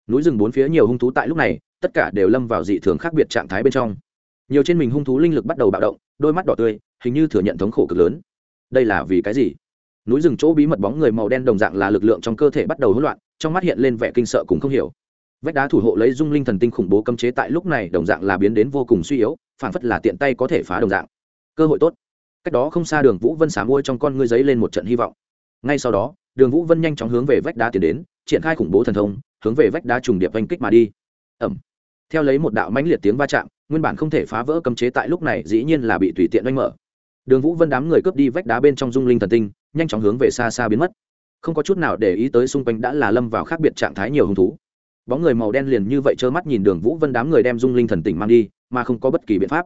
Núi rừng bốn phía nhiều hung thú tại lúc này, tất cả đều lâm vào dị thường khác biệt trạng thái bên trong. Nhiều trên mình hung thú linh lực bắt đầu bạo động, đôi mắt đỏ tươi, hình như thừa nhận thống khổ cực lớn. Đây là vì cái gì? Núi rừng chỗ bí mật bóng người màu đen đồng dạng là lực lượng trong cơ thể bắt đầu hỗn loạn, trong mắt hiện lên vẻ kinh sợ cũng không hiểu. Vách đá thủ hộ lấy dung linh thần tinh khủng bố cấm chế tại lúc này đồng dạng là biến đến vô cùng suy yếu phản phất là tiện tay có thể phá đồng dạng. Cơ hội tốt. Cách đó không xa đường vũ vân xả môi trong con ngươi giấy lên một trận hy vọng. Ngay sau đó, đường vũ vân nhanh chóng hướng về vách đá tiến đến, triển khai khủng bố thần thông, hướng về vách đá trùng điệp oanh kích mà đi. Ẩm theo lấy một đạo mãnh liệt tiếng va chạm, nguyên bản không thể phá vỡ cấm chế tại lúc này dĩ nhiên là bị tùy tiện oanh mở. Đường vũ vân đám người cướp đi vách đá bên trong dung linh thần tinh, nhanh chóng hướng về xa xa biến mất. Không có chút nào để ý tới xung quanh đã là lâm vào khác biệt trạng thái nhiều hứng thú. Bóng người màu đen liền như vậy trơ mắt nhìn đường vũ vân đám người đem dung linh thần tỉnh mang đi mà không có bất kỳ biện pháp.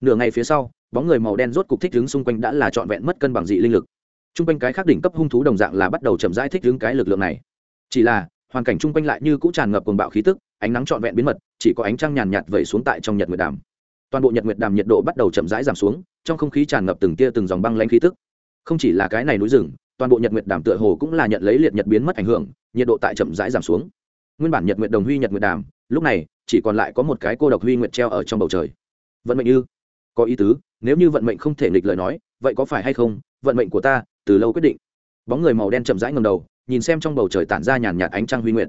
Nửa ngày phía sau, bóng người màu đen rốt cục thích đứng xung quanh đã là trọn vẹn mất cân bằng dị linh lực. T r u n g quanh cái khác đỉnh cấp hung thú đồng dạng là bắt đầu chậm rãi thích đứng cái lực lượng này. Chỉ là, hoàn cảnh chung quanh lại như cũng tràn ngập cuồng bạo khí tức, ánh nắng trọn vẹn biến mật, chỉ có ánh trăng nhàn nhạt vẩy xuống tại trong nhật nguyệt đàm. Toàn bộ nhật nguyệt đàm nhiệt độ bắt đầu chậm rãi giảm xuống, trong không khí tràn ngập từng tia từng dòng băng lanh khí tức. Không chỉ là cái này núi rừng, toàn bộ nhật nguyệt đàm tựa hồ cũng là nhận lấy liệt nhật biến mất ảnh hưởng, nhiệt độ tại chậm rãi giảm xuống. Nguyên bản nhật nguyệt đồng huy nhật nguyệt đàm lúc này, chỉ còn lại có một cái cô độc huy nguyệt treo ở trong bầu trời. Vận mệnh như có ý tứ, nếu như vận mệnh không thể nghịch lời nói, vậy có phải hay không? Vận mệnh của ta, từ lâu quyết định. Bóng người màu đen chậm rãi ngầm đầu, nhìn xem trong bầu trời tản ra nhàn nhạt ánh trăng huy nguyệt.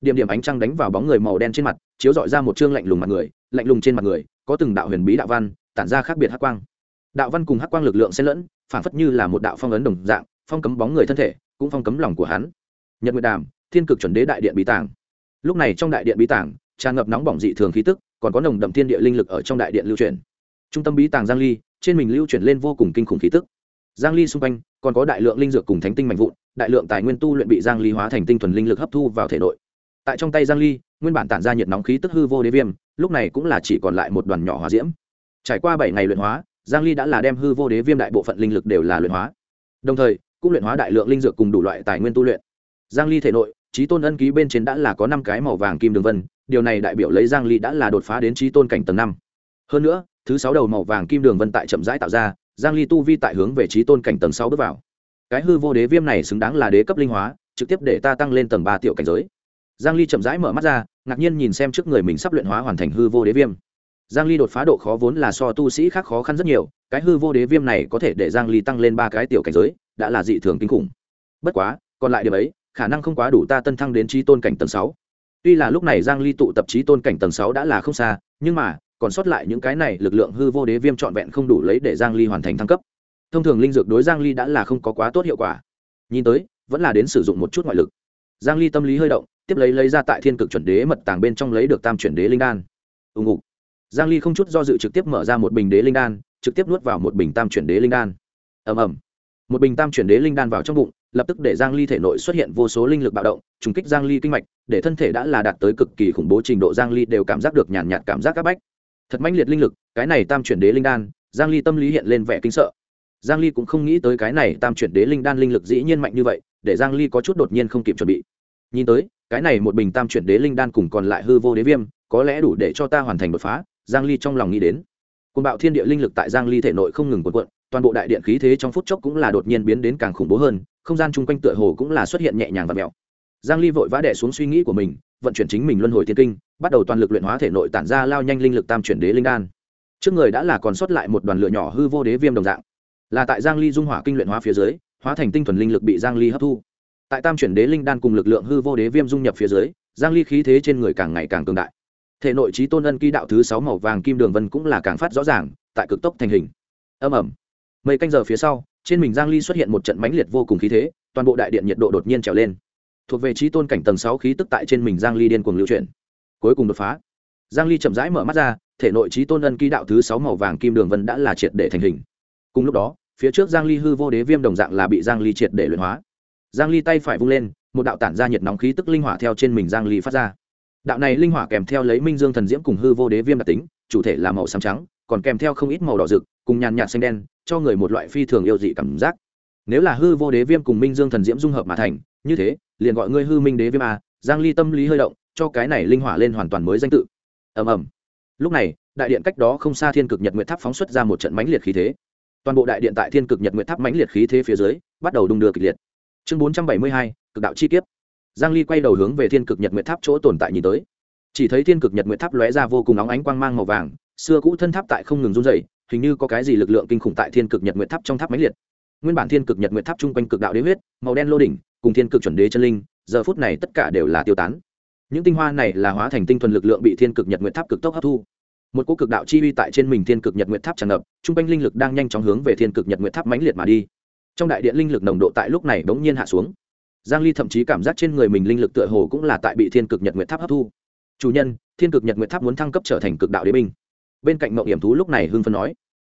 Điểm điểm ánh trăng đánh vào bóng người màu đen trên mặt, chiếu dọi ra một chương lạnh lùng mặt người, lạnh lùng trên mặt người, có từng đạo huyền bí đạo văn, tản ra khác biệt hắc quang. Đạo văn cùng hắc quang lực lượng xen lẫn, phản phất như là một đạo phong ấn đồng dạng, phong cấm bóng người thân thể, cũng phong cấm lòng của hắn. Nhật nguyệt đàm, thiên cực chuẩn đế đại điện bí tàng. Lúc này trong đại điện bí tàng tràn ngập nóng bỏng dị thường khí tức, còn có nồng đậm thiên địa linh lực ở trong đại điện lưu truyền trung tâm bí tàng giang ly, trên mình lưu chuyển lên vô cùng kinh khủng khí tức. Giang ly xung quanh, còn có đại lượng linh dược cùng thánh tinh mạnh vụn, đại lượng tài nguyên tu luyện bị giang ly hóa thành tinh thuần linh lực hấp thu vào thể nội. Tại trong tay giang ly, nguyên bản tản ra nhiệt nóng khí tức hư vô đế viêm, lúc này cũng là chỉ còn lại một đoàn nhỏ hỏa diễm. Trải qua 7 ngày luyện hóa, giang ly đã là đem hư vô đế viêm đại bộ phận linh lực đều là luyện hóa. Đồng thời, cũng luyện hóa đại lượng linh dược cùng đủ loại tài nguyên tu luyện. Giang ly thể nội, trí tôn ân ký bên trên đã là có năm cái màu vàng kim đường vân điều này đại biểu lấy giang ly đã là đột phá đến trí tôn cảnh tầng năm. Hơn nữa, thứ sáu đầu màu vàng kim đường vân tại chậm rãi tạo ra, giang ly tu vi tại hướng về trí tôn cảnh tầng sáu bước vào. Cái hư vô đế viêm này xứng đáng là đế cấp linh hóa, trực tiếp để ta tăng lên tầng ba tiểu cảnh giới. Giang ly chậm rãi mở mắt ra, ngạc nhiên nhìn xem trước người mình sắp luyện hóa hoàn thành hư vô đế viêm. Giang ly đột phá độ khó vốn là so tu sĩ khác khó khăn rất nhiều, cái hư vô đế viêm này có thể để giang ly tăng lên ba cái tiểu cảnh giới, đã là dị thường kinh khủng. Bất quá, còn lại điểm ấy, khả năng không quá đủ ta tân thăng đến trí tôn cảnh tầng sáu tuy là lúc này giang ly tụ tập trí tôn cảnh tầng sáu đã là không xa, nhưng mà, còn sót lại những cái này, lực lượng hư vô đế viêm trọn vẹn không đủ lấy để giang ly hoàn thành thăng cấp. Thông thường linh dược đối giang ly đã là không có quá tốt hiệu quả. Nhìn tới, vẫn là đến sử dụng một chút ngoại lực. Giang ly tâm lý hơi động, tiếp lấy lấy ra tại thiên cực chuẩn đế mật tàng bên trong lấy được tam chuyển đế linh đan. Ung ung giang ly không chút do dự trực tiếp mở ra một bình đế linh đan, trực tiếp nuốt vào một bình tam chuyển đế linh đan. Ầm ầm. Một bình tam chuyển đế linh đan vào trong bụng lập tức để giang ly thể nội xuất hiện vô số linh lực bạo động, trùng kích giang ly kinh mạch, để thân thể đã là đạt tới cực kỳ khủng bố trình độ, giang ly đều cảm giác được nhàn nhạt cảm giác các bách. Thật mãnh liệt linh lực, cái này tam chuyển đế linh đan, giang ly tâm lý hiện lên vẻ kinh sợ. Giang ly cũng không nghĩ tới cái này tam chuyển đế linh đan linh lực dĩ nhiên mạnh như vậy, để giang ly có chút đột nhiên không kịp chuẩn bị. Nhìn tới, cái này một bình tam chuyển đế linh đan cùng còn lại hư vô đế viêm, có lẽ đủ để cho ta hoàn thành đột phá, giang ly trong lòng nghĩ đến. Cuồng bạo thiên địa linh lực tại giang ly thể nội không ngừng cuộn cuộn toàn bộ đại điện khí thế trong phút chốc cũng là đột nhiên biến đến càng khủng bố hơn, không gian chung quanh tựa hồ cũng là xuất hiện nhẹ nhàng và mèo giang ly vội vã đè xuống suy nghĩ của mình, vận chuyển chính mình luân hồi tiên kinh, bắt đầu toàn lực luyện hóa thể nội tản ra lao nhanh linh lực tam chuyển đế linh đan. Trước người đã là còn sót lại một đoàn lửa nhỏ hư vô đế viêm đồng dạng. Là tại giang ly dung hỏa kinh luyện hóa phía dưới, hóa thành tinh thuần linh lực bị giang ly hấp thu. Tại tam chuyển đế linh đan cùng lực lượng hư vô đế viêm dung nhập phía dưới, giang ly khí thế trên người càng ngày càng cường đại. Thể nội trí tôn ân ký đạo thứ sáu màu vàng kim đường vân cũng là càng phát rõ ràng, tại cực tốc thành hình. Âm ầm mấy canh giờ phía sau, trên mình giang ly xuất hiện một trận mãnh liệt vô cùng khí thế, toàn bộ đại điện nhiệt độ đột nhiên trèo lên. Thuộc về trí tôn cảnh tầng 6 khí tức tại trên mình giang ly điên cuồng lưu chuyển. Cuối cùng đột phá. Giang ly chậm rãi mở mắt ra, thể nội trí tôn ân ký đạo thứ sáu màu vàng kim đường vân đã là triệt để thành hình. Cùng lúc đó, phía trước giang ly hư vô đế viêm đồng dạng là bị giang ly triệt để luyện hóa. Giang ly tay phải vung lên, một đạo tản ra nhiệt nóng khí tức linh hỏa theo trên mình giang ly phát ra. Đạo này linh hỏa kèm theo lấy minh dương thần diễm cùng hư vô đế viêm đặc tính, chủ thể là màu xám trắng, còn kèm theo không ít màu đỏ rực cùng nhàn nhạt xanh đen cho người một loại phi thường yêu dị cảm giác. Nếu là hư vô đế viêm cùng minh dương thần diễm dung hợp mà thành như thế liền gọi ngươi hư minh đế viêm a giang ly tâm lý hơi động cho cái này linh hỏa lên hoàn toàn mới danh tự. Ầm ầm. Lúc này đại điện cách đó không xa thiên cực nhật nguyệt tháp phóng xuất ra một trận mãnh liệt khí thế. Toàn bộ đại điện tại thiên cực nhật nguyệt tháp mãnh liệt khí thế phía dưới bắt đầu đung đưa kịch liệt. Chương 472, cực đạo chi kiếp. Giang ly quay đầu hướng về thiên cực nhật nguyệt tháp chỗ tồn tại nhìn tới. Chỉ thấy thiên cực nhật nguyệt tháp lóe ra vô cùng nóng ánh quang mang màu vàng xưa cũ thân tháp tại không ngừng run rẩy hình như có cái gì lực lượng kinh khủng tại thiên cực nhật nguyệt tháp trong tháp máy liệt. Nguyên bản thiên cực nhật nguyệt tháp chung quanh cực đạo đế huyết, màu đen lô đỉnh, cùng thiên cực chuẩn đế chân linh, giờ phút này tất cả đều là tiêu tán. Những tinh hoa này là hóa thành tinh thuần lực lượng bị thiên cực nhật nguyệt tháp cực tốc hấp thu. Một cỗ cực đạo chi uy tại trên mình thiên cực nhật nguyệt tháp tràn ngập, chung quanh linh lực đang nhanh chóng hướng về thiên cực nhật nguyệt tháp mãnh liệt mà đi. Trong đại điện linh lực nồng độ tại lúc này bỗng nhiên hạ xuống. Giang ly thậm chí cảm giác trên người mình linh lực tựa hồ cũng là tại bị thiên cực nhật nguyệt tháp hấp thu. Chủ nhân, thiên cực nhật nguyệt tháp muốn thăng cấp trở thành cực đạo đế binh bên cạnh mộng hiểm thú lúc này hưng phấn nói.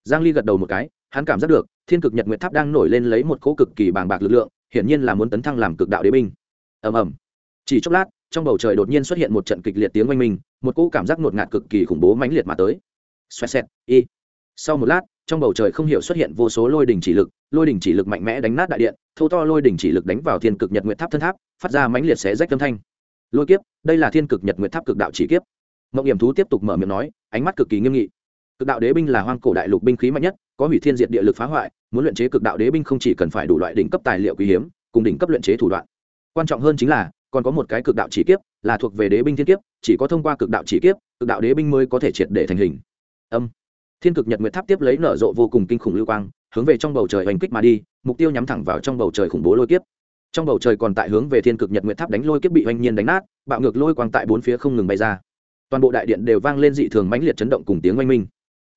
Giang ly gật đầu một cái, hắn cảm giác được, thiên cực nhật nguyệt tháp đang nổi lên lấy một cỗ cực kỳ bàng bạc lực lượng, hiển nhiên là muốn tấn thăng làm cực đạo đế binh. Ầm ầm. Chỉ chốc lát, trong bầu trời đột nhiên xuất hiện một trận kịch liệt tiếng oanh minh, một cỗ cảm giác ngột ngạt cực kỳ khủng bố mãnh liệt mà tới. Xoẹt xẹt, y. Sau một lát, trong bầu trời không hiểu xuất hiện vô số lôi đỉnh chỉ lực, lôi đỉnh chỉ lực mạnh mẽ đánh nát đại điện thâu to lôi đỉnh chỉ lực đánh vào thiên cực nhật nguyệt tháp thân tháp, phát ra mãnh liệt xé rách âm thanh. Lôi kiếp, đây là thiên cực nhật nguyệt tháp cực đạo chỉ kiếp. Mộng hiểm thú tiếp tục mở miệng nói ánh mắt cực kỳ nghiêm nghị. Cực đạo đế binh là hoang cổ đại lục binh khí mạnh nhất, có hủy thiên diệt địa lực phá hoại, muốn luyện chế cực đạo đế binh không chỉ cần phải đủ loại đỉnh cấp tài liệu quý hiếm, cùng đỉnh cấp luyện chế thủ đoạn. Quan trọng hơn chính là, còn có một cái cực đạo chỉ kiếp, là thuộc về đế binh thiên kiếp, chỉ có thông qua cực đạo chỉ kiếp, cực đạo đế binh mới có thể triệt để thành hình. Âm. Thiên cực nhật nguyệt tháp tiếp lấy nở rộ vô cùng kinh khủng lưu quang, hướng về trong bầu trời hành kích mà đi, mục tiêu nhắm thẳng vào trong bầu trời khủng bố lôi kiếp. Trong bầu trời còn tại hướng về thiên cực nhật nguyệt tháp đánh lôi kiếp bị oanh nhiên đánh nát, bạo ngược lôi quang tại bốn phía không ngừng bay ra toàn bộ đại điện đều vang lên dị thường mãnh liệt chấn động cùng tiếng oanh minh.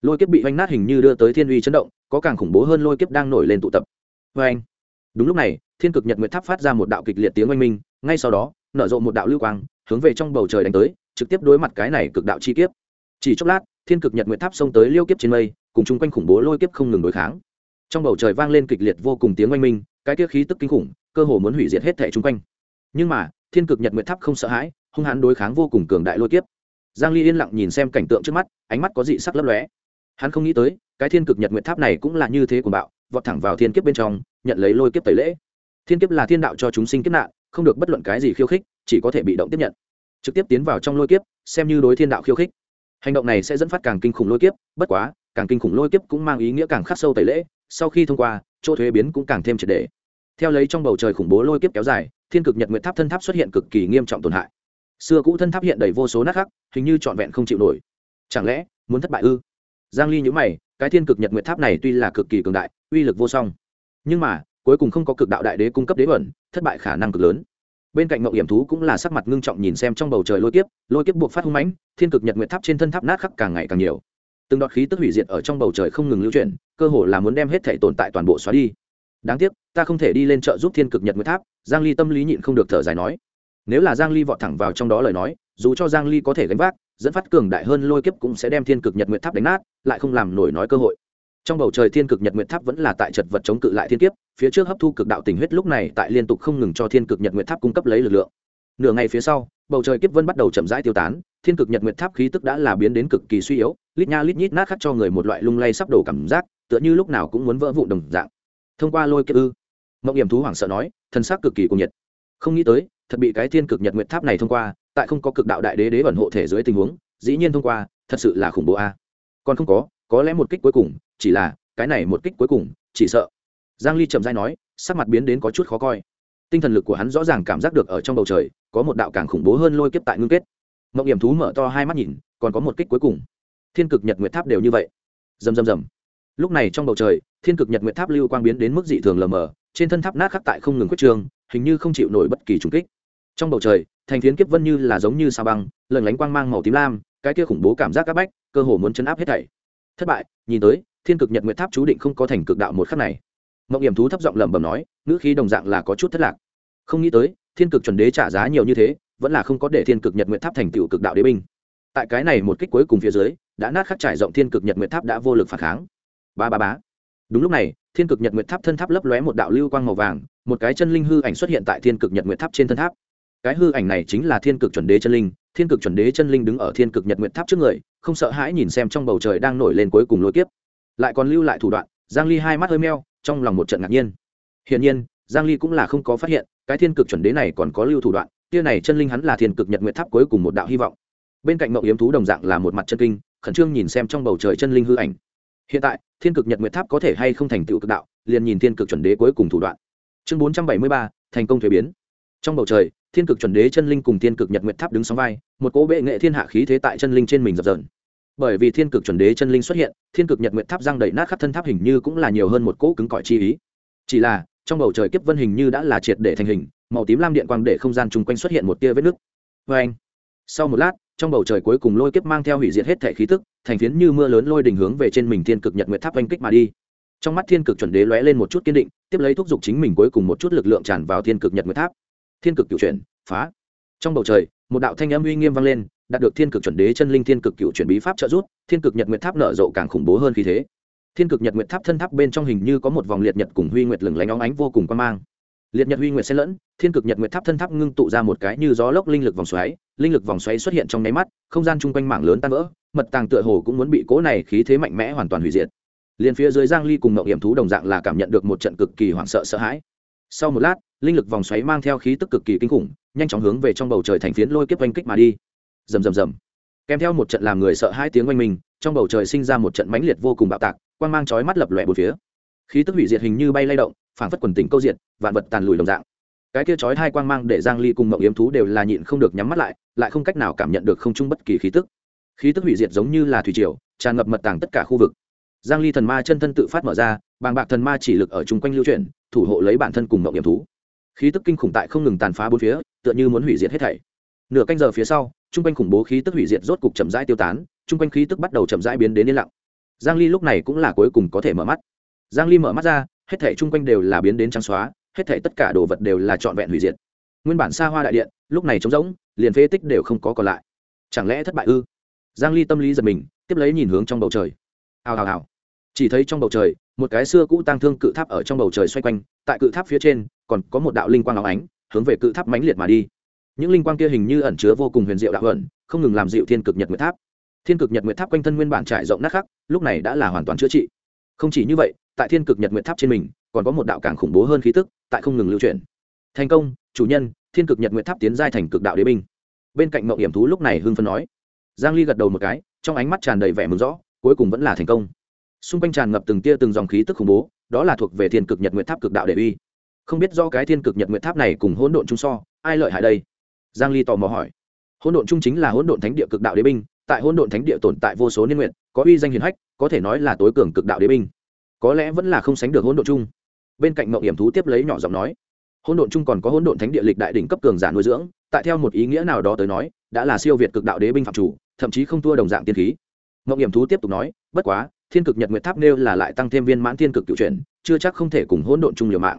Lôi kiếp bị oanh nát hình như đưa tới thiên uy chấn động, có càng khủng bố hơn lôi kiếp đang nổi lên tụ tập. Vê anh, đúng lúc này, thiên cực nhật nguyệt tháp phát ra một đạo kịch liệt tiếng oanh minh, ngay sau đó, nở rộ một đạo lưu quang, hướng về trong bầu trời đánh tới, trực tiếp đối mặt cái này cực đạo chi kiếp. Chỉ chốc lát, thiên cực nhật nguyệt tháp xông tới liêu kiếp trên mây, cùng chung quanh khủng bố lôi kiếp không ngừng đối kháng. Trong bầu trời vang lên kịch liệt vô cùng tiếng oanh minh, cái kia khí tức kinh khủng, cơ hồ muốn hủy diệt hết thể chung quanh. Nhưng mà, thiên cực nhật nguyệt tháp không sợ hãi, hung hãn đối kháng vô cùng cường đại lôi kiếp giang ly yên lặng nhìn xem cảnh tượng trước mắt, ánh mắt có dị sắc lấp lóe. Hắn không nghĩ tới, cái thiên cực nhật nguyệt tháp này cũng là như thế của bạo, vọt thẳng vào thiên kiếp bên trong, nhận lấy lôi kiếp tẩy lễ. Thiên kiếp là thiên đạo cho chúng sinh kiếp nạn, không được bất luận cái gì khiêu khích, chỉ có thể bị động tiếp nhận. Trực tiếp tiến vào trong lôi kiếp, xem như đối thiên đạo khiêu khích. Hành động này sẽ dẫn phát càng kinh khủng lôi kiếp, bất quá, càng kinh khủng lôi kiếp cũng mang ý nghĩa càng khắc sâu tẩy lễ, sau khi thông qua, chỗ thuế biến cũng càng thêm triệt đề theo lấy trong bầu trời khủng bố lôi kiếp kéo dài, thiên cực nhật nguyệt tháp thân tháp xuất hiện cực kỳ nghiêm trọng tổn hại xưa cũ thân tháp hiện đầy vô số nát khắc, hình như trọn vẹn không chịu nổi. Chẳng lẽ muốn thất bại ư? Giang ly nhíu mày, cái thiên cực nhật nguyệt tháp này tuy là cực kỳ cường đại, uy lực vô song, nhưng mà, cuối cùng không có cực đạo đại đế cung cấp đế vẩn thất bại khả năng cực lớn. Bên cạnh ngọc hiểm thú cũng là sắc mặt ngưng trọng nhìn xem trong bầu trời lôi kiếp lôi kiếp buộc phát hung mãnh, thiên cực nhật nguyệt tháp trên thân tháp nát khắc càng ngày càng nhiều. Từng đọt khí tức hủy diệt ở trong bầu trời không ngừng lưu chuyển, cơ hồ là muốn đem hết thể tồn tại toàn bộ xóa đi. Đáng tiếc, ta không thể đi lên chợ giúp thiên cực nhật nguyệt tháp, giang ly tâm lý nhịn không được thở dài nói nếu là giang ly vọt thẳng vào trong đó lời nói, dù cho giang ly có thể gánh vác, dẫn phát cường đại hơn lôi kiếp cũng sẽ đem thiên cực nhật nguyệt tháp đánh nát, lại không làm nổi nói cơ hội. Trong bầu trời thiên cực nhật nguyệt tháp vẫn là tại chật vật chống cự lại thiên kiếp, phía trước hấp thu cực đạo tình huyết lúc này tại liên tục không ngừng cho thiên cực nhật nguyệt tháp cung cấp lấy lực lượng. Nửa ngày phía sau, bầu trời kiếp vân bắt đầu chậm rãi tiêu tán, thiên cực nhật nguyệt tháp khí tức đã là biến đến cực kỳ suy yếu, lít nha lít nhít nát khắc cho người một loại lung lay sắp đổ cảm giác, tựa như lúc nào cũng muốn vỡ vụn đồng dạng. Thông qua lôi kiếp ư? Mộng hiểm thú hoảng sợ nói thân xác cực kỳ cuồng nhiệt. Không nghĩ tới thật bị cái thiên cực nhật nguyệt tháp này thông qua, tại không có cực đạo đại đế đế ẩn hộ thể dưới tình huống, dĩ nhiên thông qua, thật sự là khủng bố a. Còn không có có lẽ một kích cuối cùng, chỉ là, cái này một kích cuối cùng, chỉ sợ. Giang ly trầm dai nói, sắc mặt biến đến có chút khó coi. Tinh thần lực của hắn rõ ràng cảm giác được ở trong bầu trời, có một đạo càng khủng bố hơn lôi kiếp tại ngưng kết. Mộng điểm thú mở to hai mắt nhìn, còn có một kích cuối cùng. Thiên cực nhật nguyệt tháp đều như vậy. Rầm rầm rầm. Lúc này trong bầu trời, thiên cực nhật nguyệt tháp lưu quang biến đến mức dị thường lờ mờ, trên thân tháp nát khắc tại không ngừng quyết trường hình như không chịu nổi bất kỳ trùng kích trong bầu trời, thành phiến kiếp vân như là giống như sao băng lần lánh quang mang màu tím lam, cái kia khủng bố cảm giác áp bách, cơ hồ muốn chấn áp hết thảy. Thất bại, nhìn tới, thiên cực nhật nguyệt tháp chú định không có thành cực đạo một khắc này. Mộng hiểm thú thấp giọng lẩm bẩm nói, ngữ khí đồng dạng là có chút thất lạc. Không nghĩ tới, thiên cực chuẩn đế trả giá nhiều như thế, vẫn là không có để thiên cực nhật nguyệt tháp thành tựu cực đạo đế binh. Tại cái này một kích cuối cùng phía dưới, đã nát khắc trải rộng thiên cực nhật nguyệt tháp đã vô lực phản kháng. Ba ba bá đúng lúc này, thiên cực nhật nguyệt tháp thân tháp lấp lóe một đạo lưu quang màu vàng, một cái chân linh hư ảnh xuất hiện tại thiên cực nhật nguyệt tháp trên thân tháp cái hư ảnh này chính là thiên cực chuẩn đế chân linh, thiên cực chuẩn đế chân linh đứng ở thiên cực nhật nguyện tháp trước người, không sợ hãi nhìn xem trong bầu trời đang nổi lên cuối cùng lối kiếp. Lại còn lưu lại thủ đoạn, giang ly hai mắt hơi meo, trong lòng một trận ngạc nhiên. Hiển nhiên, giang ly cũng là không có phát hiện, cái thiên cực chuẩn đế này còn có lưu thủ đoạn, tia này chân linh hắn là thiên cực nhật nguyện tháp cuối cùng một đạo hy vọng. Bên cạnh mộng yếm thú đồng dạng là một mặt chân kinh, khẩn trương nhìn xem trong bầu trời chân linh hư ảnh. Hiện tại, thiên cực nhật nguyệt tháp có thể hay không thành tựu cực đạo, liền nhìn thiên cực chuẩn đế cuối cùng thủ đoạn. Chương bốn trăm bảy mươi ba, thành công thuế biến trong bầu trời, thiên cực chuẩn đế chân linh cùng thiên cực nhật nguyệt tháp đứng sóng vai, một cỗ bệ nghệ thiên hạ khí thế tại chân linh trên mình dập dờn. Bởi vì thiên cực chuẩn đế chân linh xuất hiện, thiên cực nhật nguyệt tháp răng đầy nát khắp thân tháp hình như cũng là nhiều hơn một cỗ cứng cỏi chi ý. Chỉ là, trong bầu trời kiếp vân hình như đã là triệt để thành hình, màu tím lam điện quang để không gian chung quanh xuất hiện một tia vết nứt. Vê anh, sau một lát, trong bầu trời cuối cùng lôi kiếp mang theo hủy diệt hết thể khí tức, thành phiến như mưa lớn lôi đình hướng về trên mình thiên cực nhật nguyệt tháp oanh kích mà đi. Trong mắt thiên cực chuẩn đế lóe lên một chút kiên định, tiếp lấy thúc giục chính mình cuối cùng một chút lực lượng tràn vào thiên cực nhật nguyệt tháp thiên cực cựu chuyển, phá. Trong bầu trời, một đạo thanh âm uy nghiêm vang lên, đạt được thiên cực chuẩn đế chân linh thiên cực cựu chuyển bí pháp trợ giúp, thiên cực nhật nguyệt tháp nở rộ càng khủng bố hơn khí thế. Thiên cực nhật nguyệt tháp thân tháp bên trong hình như có một vòng liệt nhật cùng huy nguyệt lừng lánh óng ánh vô cùng quan mang. Liệt nhật huy nguyệt xen lẫn, thiên cực nhật nguyệt tháp thân tháp ngưng tụ ra một cái như gió lốc linh lực vòng xoáy, linh lực vòng xoáy xuất hiện trong nháy mắt, không gian chung quanh mảng lớn tan vỡ, mật tàng tựa hồ cũng muốn bị cố này khí thế mạnh mẽ hoàn toàn hủy diệt. Liền phía dưới giang ly cùng ngậu hiểm thú đồng dạng là cảm nhận được một trận cực kỳ hoảng sợ sợ hãi. Sau một lát linh lực vòng xoáy mang theo khí tức cực kỳ kinh khủng, nhanh chóng hướng về trong bầu trời thành phiến lôi kiếp oanh kích mà đi. Rầm rầm rầm. Kèm theo một trận làm người sợ hai tiếng oanh mình trong bầu trời sinh ra một trận mãnh liệt vô cùng bạo tạc, quang mang chói mắt lập lòe bốn phía. Khí tức hủy diệt hình như bay lay động, phảng phất quần tình câu diệt, vạn vật tàn lùi đồng dạng. Cái kia chói hai quang mang để giang ly cùng mộng yếm thú đều là nhịn không được nhắm mắt lại lại không cách nào cảm nhận được không chung bất kỳ khí tức. Khí tức hủy diệt giống như là thủy triều, tràn ngập mật tàng tất cả khu vực. Giang ly thần ma chân thân tự phát mở ra, bàng bạc thần ma chỉ lực ở chung quanh lưu chuyển, thủ hộ lấy bản thân cùng mộng yếm thú khí tức kinh khủng tại không ngừng tàn phá bốn phía, tựa như muốn hủy diệt hết thảy. Nửa canh giờ phía sau, chung quanh khủng bố khí tức hủy diệt rốt cục chậm rãi tiêu tán, chung quanh khí tức bắt đầu chậm rãi biến đến yên lặng. Giang ly lúc này cũng là cuối cùng có thể mở mắt. Giang ly mở mắt ra, hết thảy chung quanh đều là biến đến trắng xóa, hết thảy tất cả đồ vật đều là trọn vẹn hủy diệt. Nguyên bản xa hoa đại điện, lúc này trống rỗng, liền phế tích đều không có còn lại. Chẳng lẽ thất bại ư? Giang ly tâm lý giật mình, tiếp lấy nhìn hướng trong bầu trời. Hào hào hào. Chỉ thấy trong bầu trời, một cái xưa cũ tang thương cự tháp ở trong bầu trời xoay quanh, tại cự tháp phía trên còn có một đạo linh quang áo ánh, hướng về cự tháp mãnh liệt mà đi. Những linh quang kia hình như ẩn chứa vô cùng huyền diệu đạo ẩn không ngừng làm dịu thiên cực nhật nguyệt tháp. Thiên cực nhật nguyệt tháp quanh thân nguyên bản trải rộng nát khắc, lúc này đã là hoàn toàn chữa trị. Không chỉ như vậy, tại thiên cực nhật nguyệt tháp trên mình, còn có một đạo càng khủng bố hơn khí tức, tại không ngừng lưu chuyển. Thành công, chủ nhân, thiên cực nhật nguyệt tháp tiến giai thành cực đạo đế binh. Bên cạnh mậu hiểm thú lúc này hưng phân nói. Giang ly gật đầu một cái, trong ánh mắt tràn đầy vẻ mừng rõ, cuối cùng vẫn là thành công. Xung quanh tràn ngập từng tia từng dòng khí tức khủng bố, đó là thuộc về thiên cực nhật nguyệt tháp cực đạo đệ uy không biết do cái thiên cực nhật nguyệt tháp này cùng hỗn độn chung so, ai lợi hại đây? Giang ly tò mò hỏi. Hỗn độn chung chính là hỗn độn thánh địa cực đạo đế binh, tại hỗn độn thánh địa tồn tại vô số niên nguyện có uy danh hiển hách, có thể nói là tối cường cực đạo đế binh. Có lẽ vẫn là không sánh được hỗn độn chung. Bên cạnh mộng hiểm thú tiếp lấy nhỏ giọng nói, hỗn độn chung còn có hỗn độn thánh địa lịch đại đỉnh cấp cường giả nuôi dưỡng, tại theo một ý nghĩa nào đó tới nói, đã là siêu việt cực đạo đế binh phạm chủ, thậm chí không thua đồng dạng tiên khí. Mộng hiểm thú tiếp tục nói, bất quá, thiên cực nhật nguyệt tháp nêu là lại tăng thêm viên mãn thiên cực cựu chuyển, chưa chắc không thể cùng hỗn độn chung liều mạng